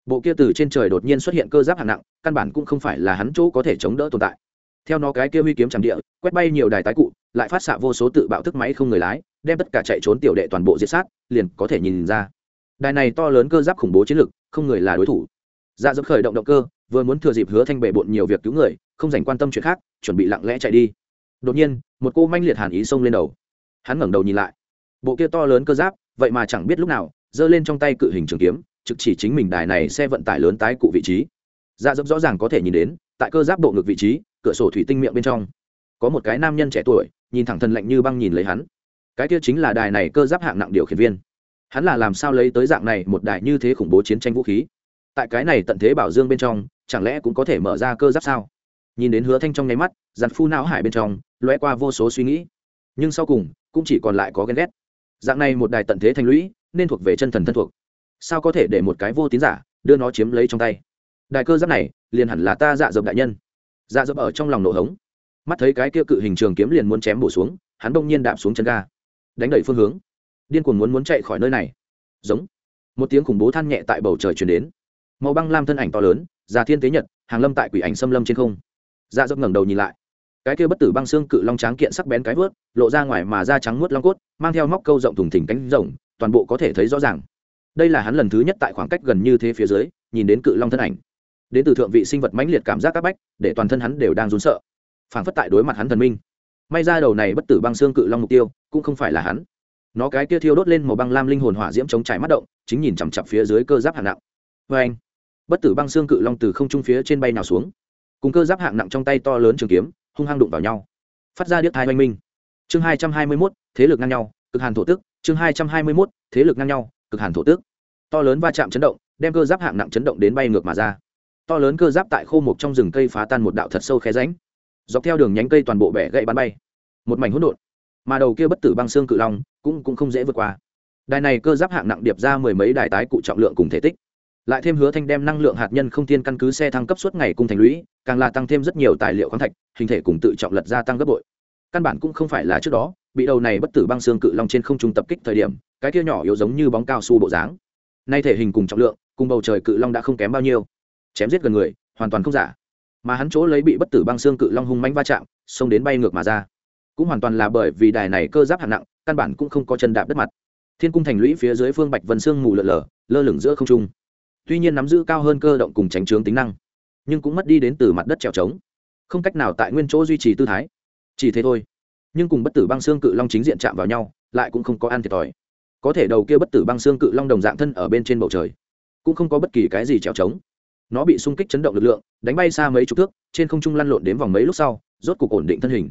Bộ kia từ trên trời đột nhiên xuất hiện cơ giáp hạng nặng, căn bản cũng không phải là hắn chỗ có thể chống đỡ tồn tại. Theo nó cái kia huy kiếm tràng địa, quét bay nhiều đài tái cụ, lại phát xạ vô số tự bạo thức máy không người lái, đem tất cả chạy trốn tiểu đệ toàn bộ diệt sát, liền có thể nhìn ra. Đài này to lớn cơ giáp khủng bố chiến lực, không người là đối thủ. Dạ dập khởi động động cơ, vừa muốn thừa dịp hứa thanh bệ bộn nhiều việc cứu người, không dành quan tâm chuyện khác, chuẩn bị lặng lẽ chạy đi đột nhiên, một cô manh liệt hàn ý xông lên đầu. Hắn ngẩng đầu nhìn lại. Bộ kia to lớn cơ giáp, vậy mà chẳng biết lúc nào, giơ lên trong tay cự hình trường kiếm, trực chỉ chính mình đài này xe vận tải lớn tái cụ vị trí. Dạ dấp rõ ràng có thể nhìn đến, tại cơ giáp bộ ngực vị trí, cửa sổ thủy tinh miệng bên trong. Có một cái nam nhân trẻ tuổi, nhìn thẳng thần lạnh như băng nhìn lấy hắn. Cái kia chính là đài này cơ giáp hạng nặng điều khiển viên. Hắn là làm sao lấy tới dạng này một đài như thế khủng bố chiến tranh vũ khí? Tại cái này tận thế bảo dương bên trong, chẳng lẽ cũng có thể mở ra cơ giáp sao? Nhìn đến hứa thanh trong nháy mắt giặt phu não hải bên trong loe qua vô số suy nghĩ. Nhưng sau cùng, cũng chỉ còn lại có ghen ghét. Dạng này một đài tận thế thành lũy, nên thuộc về chân thần thân thuộc. Sao có thể để một cái vô tín giả đưa nó chiếm lấy trong tay? Đài cơ giáp này, liền hẳn là ta dạ dập đại nhân. Dạ dập ở trong lòng nổ hống. Mắt thấy cái kia cự hình trường kiếm liền muốn chém bổ xuống, hắn bỗng nhiên đạp xuống chân ga. Đánh đẩy phương hướng. Điên cuồng muốn muốn chạy khỏi nơi này. Giống. Một tiếng khủng bố than nhẹ tại bầu trời chuyển đến. Màu băng lam thân ảnh to lớn, già thiên tế nhật, hàng lâm tại quỷ ảnh xâm lâm trên không dạ dập ngẩng đầu nhìn lại. Cái kia bất tử băng xương cự long tráng kiện sắc bén cái vớt, lộ ra ngoài mà da trắng muốt long cốt, mang theo móc câu rộng thùng thỉnh cánh rộng, toàn bộ có thể thấy rõ ràng. Đây là hắn lần thứ nhất tại khoảng cách gần như thế phía dưới, nhìn đến cự long thân ảnh. Đến từ thượng vị sinh vật mãnh liệt cảm giác các bách, để toàn thân hắn đều đang run sợ. Phảng phất tại đối mặt hắn thần minh. May ra đầu này bất tử băng xương cự long mục tiêu, cũng không phải là hắn. Nó cái kia thiêu đốt lên màu băng lam linh hồn hỏa diễm chống trải mắt động, chính nhìn chằm chặp phía dưới cơ giáp hạng nặng. Vê anh bất tử băng xương cự long từ không trung phía trên bay nào xuống cùng cơ giáp hạng nặng trong tay to lớn trường kiếm, hung hăng đụng vào nhau. Phát ra điếc thai oanh minh. Chương hai trăm hai mươi mốt, thế lực ngang nhau, cực hàn thổ tức. Chương hai trăm hai mươi mốt, thế lực ngang nhau, cực hàn thổ tức. To lớn va chạm chấn động, đem cơ giáp hạng nặng chấn động đến bay ngược mà ra. To lớn cơ giáp tại khô mục trong rừng cây phá tan một đạo thật sâu khe ránh dọc theo đường nhánh cây toàn bộ bẻ gậy bắn bay. Một mảnh hỗn độn. Mà đầu kia bất tử băng xương cự long cũng cũng không dễ vượt qua. Đài này cơ giáp hạng nặng điệp ra mười mấy đài tái cụ trọng lượng cùng thể tích lại thêm hứa thanh đem năng lượng hạt nhân không tiên căn cứ xe thăng cấp suốt ngày cung thành lũy, càng là tăng thêm rất nhiều tài liệu khoáng thạch, hình thể cùng tự trọng lật gia tăng gấp bội. Căn bản cũng không phải là trước đó, bị đầu này bất tử băng xương cự long trên không trung tập kích thời điểm, cái kia nhỏ yếu giống như bóng cao su bộ dáng. Nay thể hình cùng trọng lượng, cùng bầu trời cự long đã không kém bao nhiêu. Chém giết gần người, hoàn toàn không giả. Mà hắn chỗ lấy bị bất tử băng xương cự long hung mánh va chạm, xông đến bay ngược mà ra. Cũng hoàn toàn là bởi vì đài này cơ giáp hạng nặng, căn bản cũng không có chân đạp đất mặt. Thiên cung thành lũy phía dưới phương bạch vân xương mù lợn lờ lơ lửng giữa không trung tuy nhiên nắm giữ cao hơn cơ động cùng tránh trướng tính năng, nhưng cũng mất đi đến từ mặt đất trèo trống. Không cách nào tại nguyên chỗ duy trì tư thái. Chỉ thế thôi. Nhưng cùng bất tử băng xương cự long chính diện chạm vào nhau, lại cũng không có ăn thiệt thòi. Có thể đầu kia bất tử băng xương cự long đồng dạng thân ở bên trên bầu trời, cũng không có bất kỳ cái gì trèo trống. Nó bị xung kích chấn động lực lượng, đánh bay xa mấy chục thước, trên không trung lăn lộn đến vòng mấy lúc sau, rốt cục ổn định thân hình.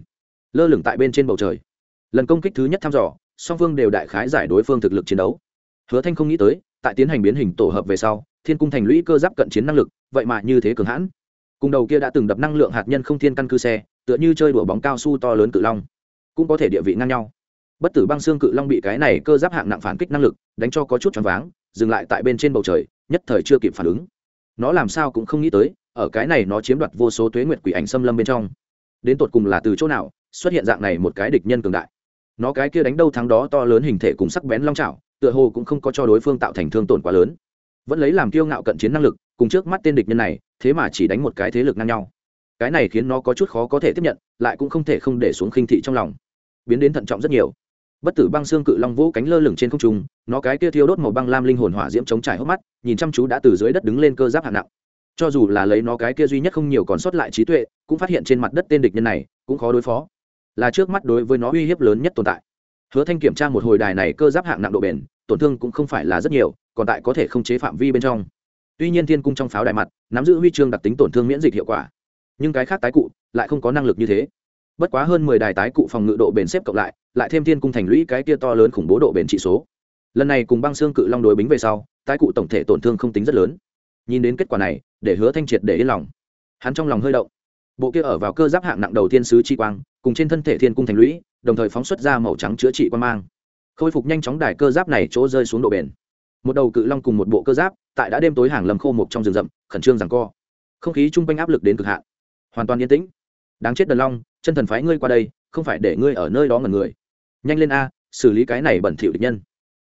Lơ lửng tại bên trên bầu trời. Lần công kích thứ nhất thăm dò, song phương đều đại khái giải đối phương thực lực chiến đấu. Hứa thanh không nghĩ tới tại tiến hành biến hình tổ hợp về sau, thiên cung thành lũy cơ giáp cận chiến năng lực, vậy mà như thế cường hãn. Cùng đầu kia đã từng đập năng lượng hạt nhân không thiên căn cư xe, tựa như chơi đùa bóng cao su to lớn cự long, cũng có thể địa vị ngang nhau. Bất tử băng xương cự long bị cái này cơ giáp hạng nặng phản kích năng lực, đánh cho có chút choáng váng, dừng lại tại bên trên bầu trời, nhất thời chưa kịp phản ứng. Nó làm sao cũng không nghĩ tới, ở cái này nó chiếm đoạt vô số tuế nguyệt quỷ ảnh xâm lâm bên trong. Đến tột cùng là từ chỗ nào, xuất hiện dạng này một cái địch nhân cường đại. Nó cái kia đánh đâu thắng đó to lớn hình thể cùng sắc bén long trào tựa hồ cũng không có cho đối phương tạo thành thương tổn quá lớn. Vẫn lấy làm kiêu ngạo cận chiến năng lực, cùng trước mắt tên địch nhân này, thế mà chỉ đánh một cái thế lực ngang nhau. Cái này khiến nó có chút khó có thể tiếp nhận, lại cũng không thể không để xuống khinh thị trong lòng. Biến đến thận trọng rất nhiều. Bất tử băng xương cự long vũ cánh lơ lửng trên không trung, nó cái kia thiêu đốt màu băng lam linh hồn hỏa diễm chống trải hốc mắt, nhìn chăm chú đã từ dưới đất đứng lên cơ giáp hạng nặng. Cho dù là lấy nó cái kia duy nhất không nhiều còn sót lại trí tuệ, cũng phát hiện trên mặt đất tên địch nhân này, cũng khó đối phó. Là trước mắt đối với nó uy hiếp lớn nhất tồn tại hứa thanh kiểm tra một hồi đài này cơ giáp hạng nặng độ bền, tổn thương cũng không phải là rất nhiều, còn tại có thể không chế phạm vi bên trong. Tuy nhiên thiên cung trong pháo đài mặt, nắm giữ huy chương đặc tính tổn thương miễn dịch hiệu quả. Nhưng cái khác tái cụ lại không có năng lực như thế. Bất quá hơn mười đài tái cụ phòng ngự độ bền xếp cộng lại lại thêm thiên cung thành lũy cái kia to lớn khủng bố độ bền trị số. Lần này cùng băng xương cự long đối bính về sau, tái cụ tổng thể tổn thương không tính rất lớn. Nhìn đến kết quả này, để hứa thanh triệt để yên lòng. Hắn trong lòng hơi động. Bộ kia ở vào cơ giáp hạng nặng đầu tiên sứ chi quang, cùng trên thân thể thiên cung thành lũy đồng thời phóng xuất ra màu trắng chữa trị quan mang. Khôi phục nhanh chóng đài cơ giáp này chỗ rơi xuống độ bền. Một đầu cự long cùng một bộ cơ giáp, tại đã đêm tối hàng lầm khô một trong rừng rậm, khẩn trương rằng co. Không khí chung quanh áp lực đến cực hạn. Hoàn toàn yên tĩnh. Đáng chết đần long, chân thần phái ngươi qua đây, không phải để ngươi ở nơi đó ngần người. Nhanh lên a, xử lý cái này bẩn thỉu địch nhân.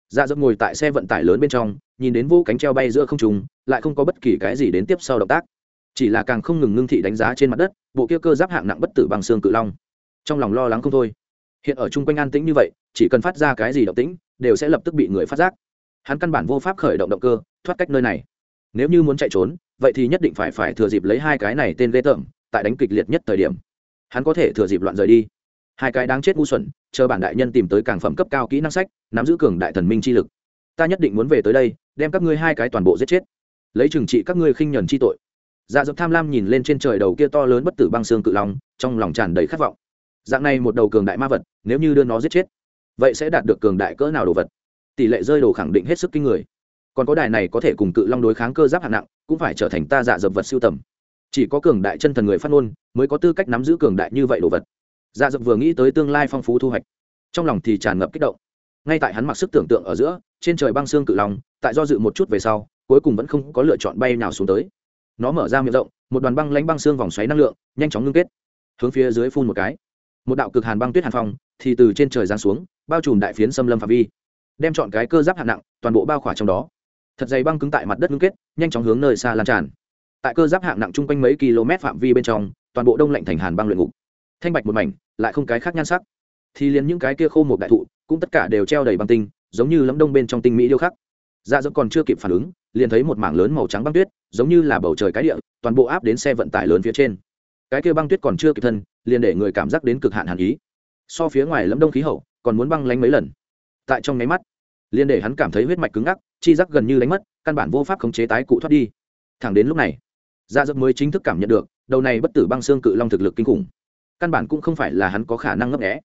Dạ dẫm ngồi tại xe vận tải lớn bên trong, nhìn đến vô cánh treo bay giữa không trùng lại không có bất kỳ cái gì đến tiếp sau động tác. Chỉ là càng không ngừng ngưng thị đánh giá trên mặt đất, bộ kia cơ giáp hạng nặng bất tử bằng xương cự long. Trong lòng lo lắng không thôi hiện ở chung quanh an tĩnh như vậy, chỉ cần phát ra cái gì động tĩnh, đều sẽ lập tức bị người phát giác. Hắn căn bản vô pháp khởi động động cơ, thoát cách nơi này. Nếu như muốn chạy trốn, vậy thì nhất định phải phải thừa dịp lấy hai cái này tên ghê tởm, tại đánh kịch liệt nhất thời điểm. Hắn có thể thừa dịp loạn rời đi. Hai cái đáng chết ngu xuẩn, chờ bản đại nhân tìm tới cảng phẩm cấp cao kỹ năng sách, nắm giữ cường đại thần minh chi lực. Ta nhất định muốn về tới đây, đem các ngươi hai cái toàn bộ giết chết. Lấy trừng trị các ngươi khinh nhuần chi tội. Dạ dập tham lam nhìn lên trên trời đầu kia to lớn bất tử băng xương cự long, trong lòng tràn đầy khát vọng dạng này một đầu cường đại ma vật, nếu như đưa nó giết chết, vậy sẽ đạt được cường đại cỡ nào đồ vật? Tỷ lệ rơi đồ khẳng định hết sức kinh người. Còn có đài này có thể cùng cự long đối kháng cơ giáp hạng nặng, cũng phải trở thành ta dạ dập vật siêu tầm. Chỉ có cường đại chân thần người phát ngôn mới có tư cách nắm giữ cường đại như vậy đồ vật. Dạ dập vừa nghĩ tới tương lai phong phú thu hoạch, trong lòng thì tràn ngập kích động. Ngay tại hắn mặc sức tưởng tượng ở giữa, trên trời băng xương cự long, tại do dự một chút về sau, cuối cùng vẫn không có lựa chọn bay nào xuống tới. Nó mở ra miệng rộng, một đoàn băng lánh băng xương vòng xoáy năng lượng, nhanh chóng ngưng kết. Hướng phía dưới phun một cái một đạo cực hàn băng tuyết hàn phong thì từ trên trời giáng xuống, bao trùm đại phiến xâm lâm phạm vi, đem chọn cái cơ giáp hạng nặng toàn bộ bao khỏa trong đó. Thật dày băng cứng tại mặt đất ngưng kết, nhanh chóng hướng nơi xa lan tràn. Tại cơ giáp hạng nặng chung quanh mấy km phạm vi bên trong, toàn bộ đông lạnh thành hàn băng luyện ngục. Thanh bạch một mảnh, lại không cái khác nhan sắc. Thì liền những cái kia khô một đại thụ, cũng tất cả đều treo đầy băng tinh, giống như lấm đông bên trong tinh mỹ điêu khắc. Dạ dẫm còn chưa kịp phản ứng, liền thấy một mảng lớn màu trắng băng tuyết, giống như là bầu trời cái địa, toàn bộ áp đến xe vận tải lớn phía trên cái kia băng tuyết còn chưa kịp thân, liền để người cảm giác đến cực hạn hàn ý. So phía ngoài lẫm đông khí hậu, còn muốn băng lánh mấy lần. Tại trong nháy mắt, liền để hắn cảm thấy huyết mạch cứng ngắc, chi giác gần như đánh mất, căn bản vô pháp khống chế tái cụ thoát đi. Thẳng đến lúc này dạ dập mới chính thức cảm nhận được, đầu này bất tử băng xương cự long thực lực kinh khủng. Căn bản cũng không phải là hắn có khả năng ngấp nghẽ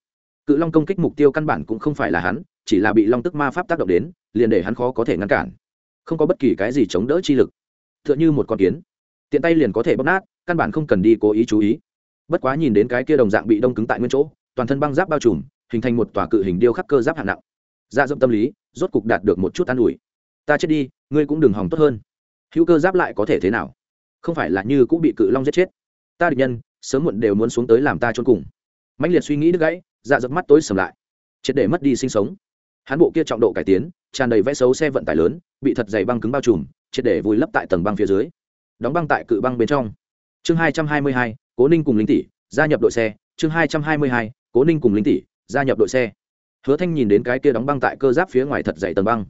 cự long công kích mục tiêu căn bản cũng không phải là hắn, chỉ là bị long tức ma pháp tác động đến, liền để hắn khó có thể ngăn cản. Không có bất kỳ cái gì chống đỡ chi lực. T h ư ợ n h ư một con kiến. Tiện tay liền có thể bóp nát căn bản không cần đi cố ý chú ý. Bất quá nhìn đến cái kia đồng dạng bị đông cứng tại nguyên chỗ, toàn thân băng giáp bao trùm, hình thành một tòa cự hình điêu khắc cơ giáp hạng nặng. Dạ Ra dậm tâm lý, rốt cục đạt được một chút an ủi. Ta chết đi, ngươi cũng đừng hỏng tốt hơn. Hữu cơ giáp lại có thể thế nào? Không phải là như cũng bị cự long giết chết. Ta địch nhân, sớm muộn đều muốn xuống tới làm ta trốn cùng. Mãnh liệt suy nghĩ đứt gãy dạ dập mắt tối sầm lại. Triệt để mất đi sinh sống. Hắn bộ kia trọng độ cải tiến, tràn đầy vẽ xấu xe vận tải lớn, bị thật dày băng cứng bao trùm, triệt để vùi lấp tại tầng băng phía dưới. Đóng băng tại cự băng bên trong chương hai trăm hai mươi hai, cố ninh cùng lính tỷ, gia nhập đội xe. Chương hai trăm hai mươi hai, cố ninh cùng lính tỷ, gia nhập đội xe. Hứa thanh nhìn đến cái kia đóng băng tại cơ giáp phía ngoài thật dày tầng băng.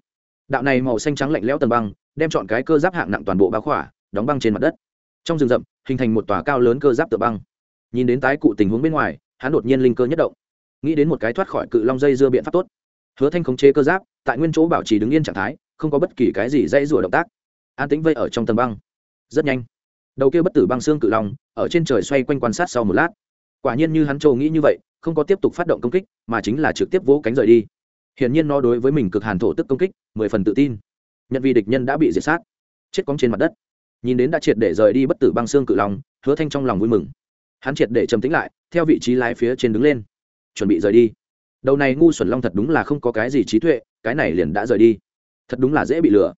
Đạo này màu xanh trắng lạnh lẽo tầng băng, đem chọn cái cơ giáp hạng nặng toàn bộ bao khỏa, đóng băng trên mặt đất. Trong rừng rậm, hình thành một tòa cao lớn cơ giáp tựa băng. Nhìn đến tái cụ tình huống bên ngoài, hắn đột nhiên linh cơ nhất động. Nghĩ đến một cái thoát khỏi cự long dây dưa biện pháp tốt. Hứa thanh khống chế cơ giáp, tại nguyên chỗ bảo trì đứng yên trạng thái, không có bất kỳ cái gì dãy rủa động tác. An tĩnh vây ở trong tầng băng. Rất nhanh đầu kia bất tử băng xương cự long, ở trên trời xoay quanh quan sát sau một lát. Quả nhiên như hắn châu nghĩ như vậy, không có tiếp tục phát động công kích, mà chính là trực tiếp vỗ cánh rời đi. Hiển nhiên nó đối với mình cực hàn thổ tức công kích, mười phần tự tin. Nhận vì địch nhân đã bị diệt sát, chết cóng trên mặt đất. Nhìn đến đã triệt để rời đi bất tử băng xương cự long, hứa thanh trong lòng vui mừng. Hắn triệt để trầm tĩnh lại, theo vị trí lái phía trên đứng lên. Chuẩn bị rời đi. Đầu này ngu xuẩn long thật đúng là không có cái gì trí tuệ, cái này liền đã rời đi. Thật đúng là dễ bị lừa.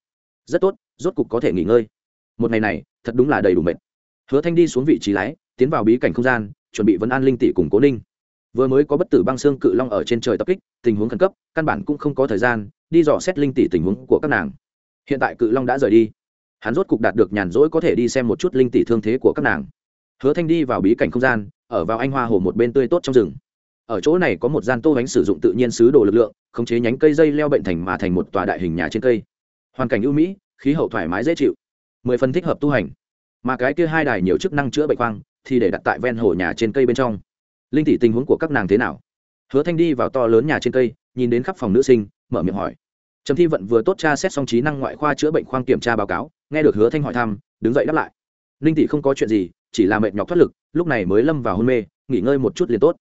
Rất tốt, rốt cục có thể nghỉ ngơi một ngày này, thật đúng là đầy đủ mệt. Hứa thanh đi xuống vị trí lái, tiến vào bí cảnh không gian, chuẩn bị vấn an linh tỷ cùng cố ninh. Vừa mới có bất tử băng xương cự long ở trên trời tập kích, tình huống khẩn cấp, căn bản cũng không có thời gian đi dò xét linh tỷ tình huống của các nàng. Hiện tại cự long đã rời đi. Hắn rốt cục đạt được nhàn rỗi có thể đi xem một chút linh tỷ thương thế của các nàng. Hứa thanh đi vào bí cảnh không gian, ở vào anh hoa hồ một bên tươi tốt trong rừng. Ở chỗ này có một gian tô bánh sử dụng tự nhiên sứ đồ lực lượng, khống chế nhánh cây dây leo bệnh thành mà thành một tòa đại hình nhà trên cây. Hoàn cảnh ưu mỹ, khí hậu thoải mái dễ chịu mười phần thích hợp tu hành. Mà cái kia hai đài nhiều chức năng chữa bệnh khoang thì để đặt tại ven hồ nhà trên cây bên trong. Linh tỷ tình huống của các nàng thế nào? Hứa thanh đi vào to lớn nhà trên cây, nhìn đến khắp phòng nữ sinh, mở miệng hỏi. Trầm thi vận vừa tốt tra xét xong trí năng ngoại khoa chữa bệnh khoang kiểm tra báo cáo, nghe được hứa thanh hỏi thăm, đứng dậy đáp lại. Linh tỷ không có chuyện gì, chỉ là mệt nhọc thoát lực, lúc này mới lâm vào hôn mê, nghỉ ngơi một chút liền tốt.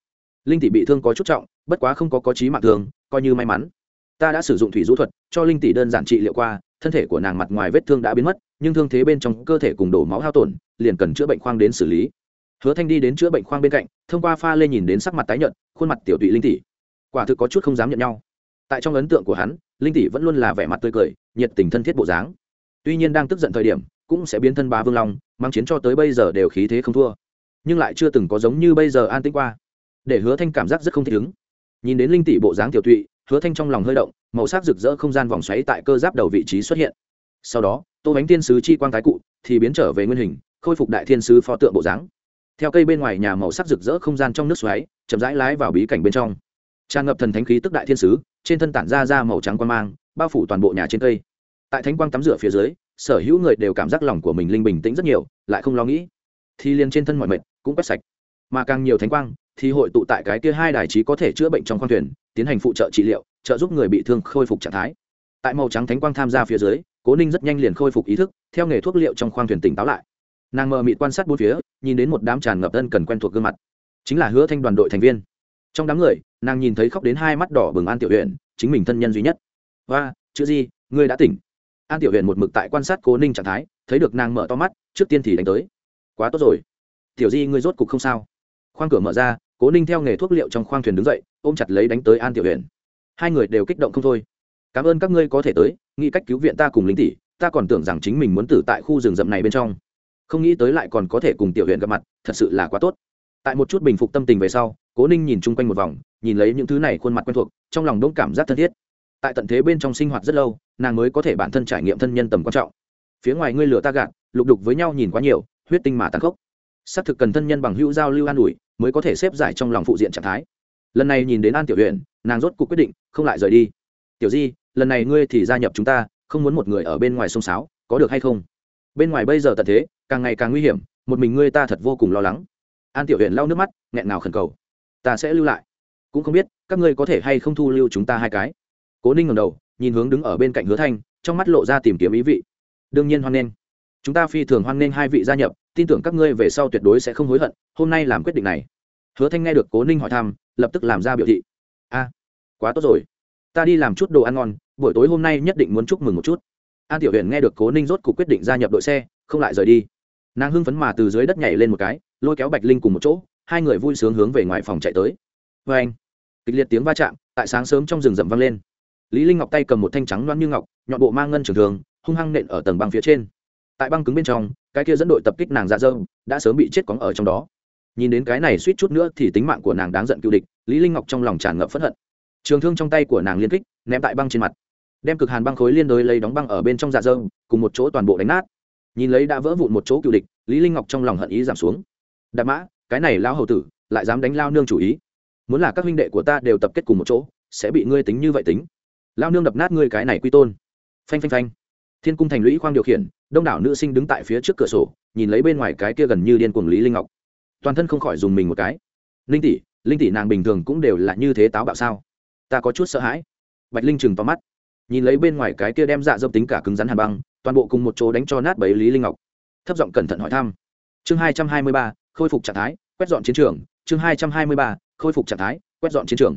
Linh tỷ bị thương có chút trọng, bất quá không có có trí mạng thường, coi như may mắn. Ta đã sử dụng thủy du thuật, cho linh tỷ đơn giản trị liệu qua, thân thể của nàng mặt ngoài vết thương đã biến mất nhưng thương thế bên trong cơ thể cùng đổ máu hao tổn, liền cần chữa bệnh khoang đến xử lý. Hứa thanh đi đến chữa bệnh khoang bên cạnh, thông qua pha lê nhìn đến sắc mặt tái nhợt, khuôn mặt tiểu tụy linh tỷ quả thực có chút không dám nhận nhau. Tại trong ấn tượng của hắn, linh tỷ vẫn luôn là vẻ mặt tươi cười, nhiệt tình thân thiết bộ dáng. Tuy nhiên đang tức giận thời điểm, cũng sẽ biến thân bá vương long, mang chiến cho tới bây giờ đều khí thế không thua. Nhưng lại chưa từng có giống như bây giờ an tĩnh qua. Để hứa thanh cảm giác rất không thích ứng. Nhìn đến linh tỷ bộ dáng tiểu tụy, hứa thanh trong lòng hơi động, màu sắc rực rỡ không gian vòng xoáy tại cơ giáp đầu vị trí xuất hiện. Sau đó tô bánh Thiên sứ chi quang tái cụ thì biến trở về nguyên hình, khôi phục đại thiên sứ pho tượng bộ dáng. Theo cây bên ngoài nhà màu sắc rực rỡ không gian trong nước xoáy, chậm rãi lái vào bí cảnh bên trong. Tràn ngập thần thánh khí tức đại thiên sứ, trên thân tản ra ra màu trắng quang mang, bao phủ toàn bộ nhà trên cây. Tại thánh quang tắm rửa phía dưới, sở hữu người đều cảm giác lòng của mình linh bình tĩnh rất nhiều, lại không lo nghĩ. Thì liền trên thân mọi mệt cũng quét sạch. Mà càng nhiều thánh quang, thì hội tụ tại cái kia hai đài trí có thể chữa bệnh trong khoang thuyền, tiến hành phụ trợ trị liệu, trợ giúp người bị thương khôi phục trạng thái. Tại màu trắng thánh quang tham gia phía dưới cố ninh rất nhanh liền khôi phục ý thức, theo nghề thuốc liệu trong khoang thuyền tỉnh táo lại. Nàng mờ mịt quan sát bốn phía, nhìn đến một đám tràn ngập ân cần quen thuộc gương mặt. Chính là hứa thanh đoàn đội thành viên. Trong đám người, nàng nhìn thấy khóc đến hai mắt đỏ bừng an tiểu huyện chính mình thân nhân duy nhất. Và chữ gì? Ngươi đã tỉnh. An tiểu huyện một mực tại quan sát cố ninh trạng thái, thấy được nàng mở to mắt, trước tiên thì đánh tới. Quá tốt rồi. Tiểu di, ngươi rốt cục không sao? Khoang cửa mở ra, cố ninh theo nghề thuốc liệu trong khoang thuyền đứng dậy, ôm chặt lấy đánh tới an tiểu huyện hai người đều kích động không thôi. Cảm ơn các ngươi có thể tới nghĩ cách cứu viện ta cùng lính tỷ, ta còn tưởng rằng chính mình muốn tử tại khu rừng rậm này bên trong. Không nghĩ tới lại còn có thể cùng tiểu huyện gặp mặt, thật sự là quá tốt. Tại một chút bình phục tâm tình về sau, cố ninh nhìn chung quanh một vòng, nhìn lấy những thứ này khuôn mặt quen thuộc, trong lòng đông cảm giác thân thiết. Tại tận thế bên trong sinh hoạt rất lâu, nàng mới có thể bản thân trải nghiệm thân nhân tầm quan trọng. Phía ngoài ngươi lửa ta gạt, lục đục với nhau nhìn quá nhiều, huyết tinh mà tàn khốc. Xác thực cần thân nhân bằng hữu giao lưu an ủi, mới có thể xếp giải trong lòng phụ diện trạng thái. Lần này nhìn đến an tiểu huyện nàng rốt cuộc quyết định, không lại rời đi. Tiểu di lần này ngươi thì gia nhập chúng ta, không muốn một người ở bên ngoài sông sáo có được hay không? Bên ngoài bây giờ tận thế, càng ngày càng nguy hiểm, một mình ngươi ta thật vô cùng lo lắng. An tiểu huyện lau nước mắt, nghẹn ngào khẩn cầu. Ta sẽ lưu lại. Cũng không biết, các ngươi có thể hay không thu lưu chúng ta hai cái. Cố ninh ngầm đầu, nhìn hướng đứng ở bên cạnh hứa thanh, trong mắt lộ ra tìm kiếm ý vị. Đương nhiên hoan nghênh. Chúng ta phi thường hoan nghênh hai vị gia nhập, tin tưởng các ngươi về sau tuyệt đối sẽ không hối hận, hôm nay làm quyết định này. Hứa thanh nghe được cố ninh hỏi thăm, lập tức làm ra biểu thị. A, quá tốt rồi. Ta đi làm chút đồ ăn ngon buổi tối hôm nay nhất định muốn chúc mừng một chút. An tiểu huyền nghe được cố ninh rốt cuộc quyết định gia nhập đội xe, không lại rời đi. Nàng hưng phấn mà từ dưới đất nhảy lên một cái, lôi kéo bạch linh cùng một chỗ, hai người vui sướng hướng về ngoài phòng chạy tới. Vê anh, kịch liệt tiếng va chạm, tại sáng sớm trong rừng rậm vang lên. Lý linh ngọc tay cầm một thanh trắng loan như ngọc, nhọn bộ mang ngân trường thường, hung hăng nện ở tầng băng phía trên. Tại băng cứng bên trong, cái kia dẫn đội tập kích nàng dạ dâu, đã sớm bị chết cóng ở trong đó. Nhìn đến cái này suýt chút nữa thì tính mạng của nàng đáng giận cựu địch, lý linh ngọc trong lòng tràn ngập phẫn hận. Trường thương trong tay của nàng liên kích, ném tại băng trên mặt đem cực hàn băng khối liên đối lấy đóng băng ở bên trong dạ dơm cùng một chỗ toàn bộ đánh nát. Nhìn lấy đã vỡ vụn một chỗ cựu địch, lý linh ngọc trong lòng hận ý giảm xuống. Đạp mã, cái này lao hầu tử, lại dám đánh lao nương chủ ý. Muốn là các huynh đệ của ta đều tập kết cùng một chỗ, sẽ bị ngươi tính như vậy tính. Lao nương đập nát ngươi cái này quy tôn. Phanh phanh phanh. Thiên cung thành lũy khoang điều khiển, đông đảo nữ sinh đứng tại phía trước cửa sổ, nhìn lấy bên ngoài cái kia gần như điên cuồng lý linh ngọc. Toàn thân không khỏi dùng mình một cái. Linh tỷ linh tỷ nàng bình thường cũng đều là như thế táo bạo sao? Ta có chút sợ hãi. Bạch linh chừng to mắt nhìn lấy bên ngoài cái kia đem dạ dâm tính cả cứng rắn hàn băng, toàn bộ cùng một chỗ đánh cho nát bấy lý linh ngọc. Thấp giọng cẩn thận hỏi thăm. Chương hai trăm hai mươi ba, khôi phục trạng thái, quét dọn chiến trường. Chương hai trăm hai mươi ba, khôi phục trạng thái, quét dọn chiến trường.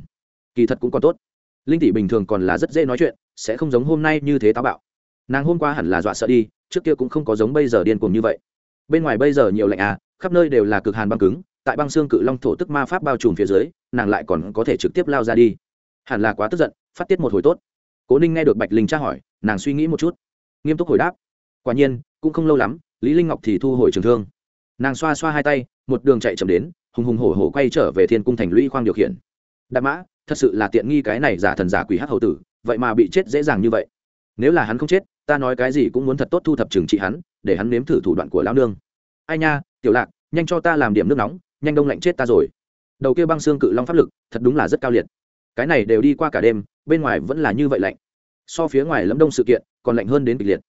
Kỳ thật cũng còn tốt. Linh tỷ bình thường còn là rất dễ nói chuyện, sẽ không giống hôm nay như thế táo bạo. Nàng hôm qua hẳn là dọa sợ đi, trước kia cũng không có giống bây giờ điên cuồng như vậy. Bên ngoài bây giờ nhiều lạnh à khắp nơi đều là cực hàn băng cứng, tại băng xương cự long thổ tức ma pháp bao trùm phía dưới, nàng lại còn có thể trực tiếp lao ra đi. Hẳn là quá tức giận, phát tiết một hồi tốt cố ninh nghe được bạch linh tra hỏi, nàng suy nghĩ một chút, nghiêm túc hồi đáp. Quả nhiên, cũng không lâu lắm, lý linh ngọc thì thu hồi trường thương. Nàng xoa xoa hai tay, một đường chạy chậm đến, hùng hùng hổ hổ quay trở về thiên cung thành lũy khoang điều khiển. Đạp mã, thật sự là tiện nghi cái này giả thần giả quỷ hắc hầu tử, vậy mà bị chết dễ dàng như vậy. Nếu là hắn không chết, ta nói cái gì cũng muốn thật tốt thu thập trừng trị hắn, để hắn nếm thử thủ đoạn của lão nương. Ai nha, tiểu lạc, nhanh cho ta làm điểm nước nóng, nhanh đông lạnh chết ta rồi. Đầu kia băng xương cự long pháp lực, thật đúng là rất cao liệt cái này đều đi qua cả đêm, bên ngoài vẫn là như vậy lạnh. So phía ngoài lẫm đông sự kiện còn lạnh hơn đến kịch liệt.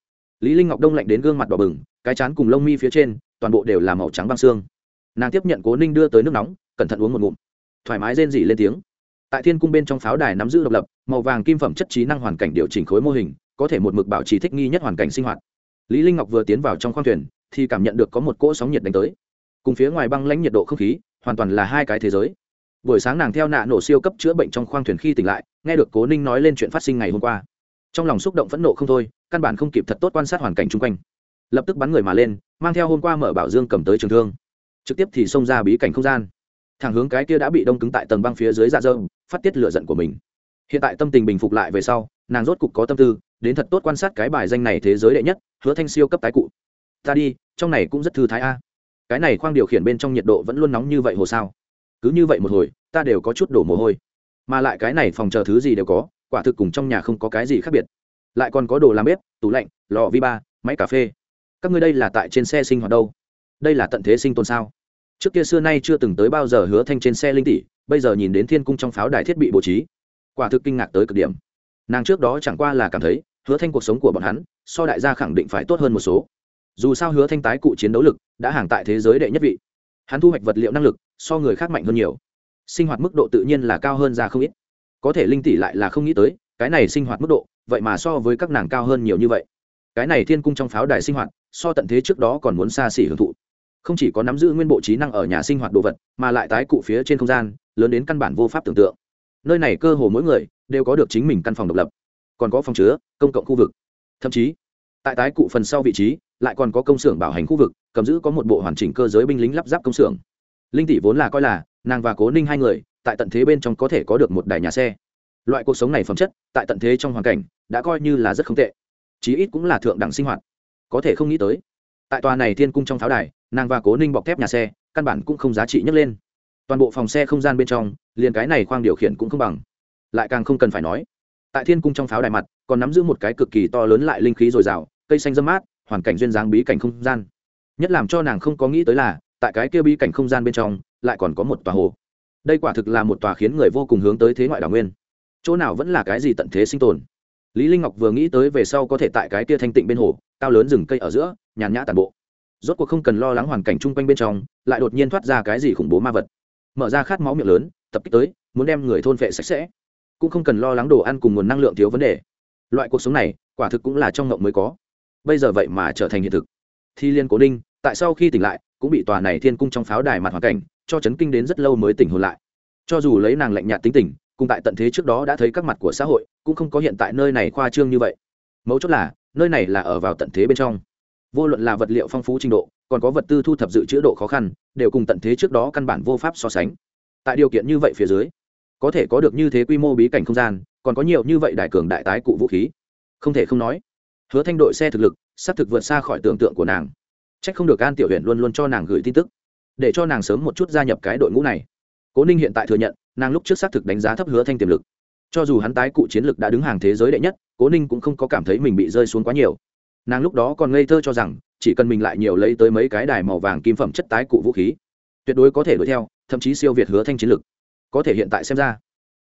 Lý linh ngọc đông lạnh đến gương mặt đỏ bừng, cái chán cùng lông mi phía trên, toàn bộ đều là màu trắng băng xương. Nàng tiếp nhận cố ninh đưa tới nước nóng, cẩn thận uống một ngụm. Thoải mái rên rỉ lên tiếng. Tại thiên cung bên trong pháo đài nắm giữ độc lập, màu vàng kim phẩm chất trí năng hoàn cảnh điều chỉnh khối mô hình, có thể một mực bảo trì thích nghi nhất hoàn cảnh sinh hoạt. Lý linh ngọc vừa tiến vào trong khoang thuyền, thì cảm nhận được có một cỗ sóng nhiệt đánh tới. Cùng phía ngoài băng lãnh nhiệt độ không khí, hoàn toàn là hai cái thế giới buổi sáng nàng theo nạ nổ siêu cấp chữa bệnh trong khoang thuyền khi tỉnh lại, nghe được cố ninh nói lên chuyện phát sinh ngày hôm qua. Trong lòng xúc động phẫn nộ không thôi, căn bản không kịp thật tốt quan sát hoàn cảnh chung quanh. Lập tức bắn người mà lên, mang theo hôm qua mở bảo dương cầm tới trường thương. Trực tiếp thì xông ra bí cảnh không gian. Thẳng hướng cái kia đã bị đông cứng tại tầng băng phía dưới dạ dơm phát tiết lửa giận của mình. Hiện tại tâm tình bình phục lại về sau, nàng rốt cục có tâm tư, đến thật tốt quan sát cái bài danh này thế giới đệ nhất, hứa thanh siêu cấp tái cụ. Ta đi, trong này cũng rất thư thái a. Cái này khoang điều khiển bên trong nhiệt độ vẫn luôn nóng như vậy hồ sao? Cứ như vậy một hồi, ta đều có chút đổ mồ hôi. Mà lại cái này phòng chờ thứ gì đều có, quả thực cùng trong nhà không có cái gì khác biệt. Lại còn có đồ làm bếp, tủ lạnh lò vi ba, máy cà phê. Các ngươi đây là tại trên xe sinh hoạt đâu? Đây là tận thế sinh tồn sao? Trước kia xưa nay chưa từng tới bao giờ hứa thanh trên xe linh tỷ, bây giờ nhìn đến thiên cung trong pháo đài thiết bị bố trí, quả thực kinh ngạc tới cực điểm. Nàng trước đó chẳng qua là cảm thấy, hứa thanh cuộc sống của bọn hắn, so đại gia khẳng định phải tốt hơn một số. Dù sao hứa thanh tái cụ chiến đấu lực, đã hàng tại thế giới đệ nhất vị hắn thu hoạch vật liệu năng lực so người khác mạnh hơn nhiều. Sinh hoạt mức độ tự nhiên là cao hơn ra không ít. Có thể linh tỷ lại là không nghĩ tới, cái này sinh hoạt mức độ, vậy mà so với các nàng cao hơn nhiều như vậy. Cái này thiên cung trong pháo đài sinh hoạt, so tận thế trước đó còn muốn xa xỉ hưởng thụ. Không chỉ có nắm giữ nguyên bộ trí năng ở nhà sinh hoạt đồ vật, mà lại tái cụ phía trên không gian, lớn đến căn bản vô pháp tưởng tượng. Nơi này cơ hồ mỗi người đều có được chính mình căn phòng độc lập, còn có phòng chứa, công cộng khu vực. Thậm chí, tại tái cụ phần sau vị trí lại còn có công xưởng bảo hành khu vực, cầm giữ có một bộ hoàn chỉnh cơ giới binh lính lắp ráp công xưởng. Linh tỷ vốn là coi là, nàng và cố ninh hai người, tại tận thế bên trong có thể có được một đài nhà xe. Loại cuộc sống này phẩm chất, tại tận thế trong hoàn cảnh, đã coi như là rất không tệ. Chí ít cũng là thượng đẳng sinh hoạt. Có thể không nghĩ tới, tại tòa này thiên cung trong pháo đài, nàng và cố ninh bọc thép nhà xe, căn bản cũng không giá trị nhấc lên. Toàn bộ phòng xe không gian bên trong, liền cái này khoang điều khiển cũng không bằng. Lại càng không cần phải nói, tại thiên cung trong pháo đài mặt, còn nắm giữ một cái cực kỳ to lớn lại linh khí dồi dào, cây xanh dâm mát hoàn cảnh duyên dáng bí cảnh không gian. Nhất làm cho nàng không có nghĩ tới là, tại cái kia bí cảnh không gian bên trong, lại còn có một tòa hồ. Đây quả thực là một tòa khiến người vô cùng hướng tới thế ngoại đảo nguyên. Chỗ nào vẫn là cái gì tận thế sinh tồn. Lý linh ngọc vừa nghĩ tới về sau có thể tại cái kia thanh tịnh bên hồ, cao lớn rừng cây ở giữa, nhàn nhã tàn bộ. Rốt cuộc không cần lo lắng hoàn cảnh chung quanh bên trong, lại đột nhiên thoát ra cái gì khủng bố ma vật. Mở ra khát máu miệng lớn, tập kích tới, muốn đem người thôn vệ sạch sẽ. Cũng không cần lo lắng đồ ăn cùng nguồn năng lượng thiếu vấn đề. Loại cuộc sống này, quả thực cũng là trong ngộng mới có bây giờ vậy mà trở thành hiện thực. Thi liên cố ninh, tại sau khi tỉnh lại, cũng bị tòa này thiên cung trong pháo đài mặt hoàn cảnh, cho chấn kinh đến rất lâu mới tỉnh hồn lại. Cho dù lấy nàng lạnh nhạt tính tình, cùng tại tận thế trước đó đã thấy các mặt của xã hội, cũng không có hiện tại nơi này khoa trương như vậy. Mấu chốt là, nơi này là ở vào tận thế bên trong. Vô luận là vật liệu phong phú trình độ, còn có vật tư thu thập dự trữ độ khó khăn, đều cùng tận thế trước đó căn bản vô pháp so sánh. Tại điều kiện như vậy phía dưới, có thể có được như thế quy mô bí cảnh không gian, còn có nhiều như vậy đại cường đại tái cụ vũ khí. Không thể không nói hứa thanh đội xe thực lực, xác thực vượt xa khỏi tưởng tượng của nàng. C h ắ c không được an tiểu huyện luôn luôn cho nàng gửi tin tức, để cho nàng sớm một chút gia nhập cái đội ngũ này. Cố ninh hiện tại thừa nhận, nàng lúc trước xác thực đánh giá thấp hứa thanh tiềm lực. Cho dù hắn tái cụ chiến lực đã đứng hàng thế giới đệ nhất, cố ninh cũng không có cảm thấy mình bị rơi xuống quá nhiều. Nàng lúc đó còn ngây thơ cho rằng, chỉ cần mình lại nhiều lấy tới mấy cái đài màu vàng kim phẩm chất tái cụ vũ khí, tuyệt đối có thể đuổi theo, thậm chí siêu việt hứa thanh chiến lực. Có thể hiện tại xem ra,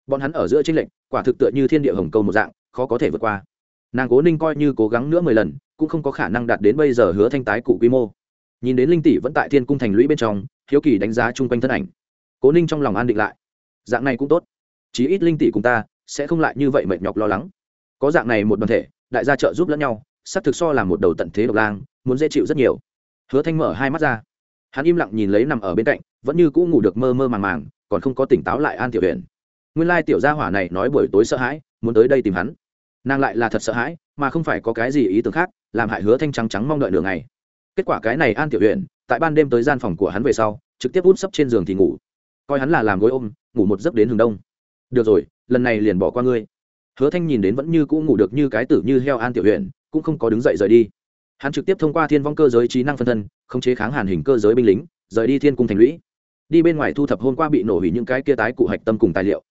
bọn hắn ở giữa tranh lệnh quả thực tựa như thiên địa hồng câu một dạng, khó có thể vượt qua nàng cố ninh coi như cố gắng nữa mười lần, cũng không có khả năng đạt đến bây giờ hứa thanh tái cụ quy mô. Nhìn đến linh tỷ vẫn tại thiên cung thành lũy bên trong, hiếu kỳ đánh giá chung quanh thân ảnh. Cố ninh trong lòng an định lại. Dạng này cũng tốt. Chí ít linh tỷ cùng ta sẽ không lại như vậy mệt nhọc lo lắng. Có dạng này một đoàn thể, đại gia trợ giúp lẫn nhau, sắp thực so là một đầu tận thế độc lang, muốn dễ chịu rất nhiều. Hứa thanh mở hai mắt ra. Hắn im lặng nhìn lấy nằm ở bên cạnh, vẫn như cũ ngủ được mơ mơ màng màng, còn không có tỉnh táo lại an tiểu huyện nguyên lai tiểu gia hỏa này nói buổi tối sợ hãi, muốn tới đây tìm hắn nàng lại là thật sợ hãi, mà không phải có cái gì ý tưởng khác, làm hại hứa thanh trắng trắng mong đợi nửa ngày. Kết quả cái này an tiểu huyện tại ban đêm tới gian phòng của hắn về sau, trực tiếp út sấp trên giường thì ngủ. Coi hắn là làm gối ôm, ngủ một giấc đến hướng đông. Được rồi, lần này liền bỏ qua ngươi. Hứa thanh nhìn đến vẫn như cũ ngủ được như cái tử như heo an tiểu huyện cũng không có đứng dậy rời đi. Hắn trực tiếp thông qua thiên vong cơ giới trí năng phân thân, khống chế kháng hàn hình cơ giới binh lính, rời đi thiên cung thành lũy. Đi bên ngoài thu thập hôm qua bị nổ hủy những cái kia tái cụ hạch tâm cùng tài liệu.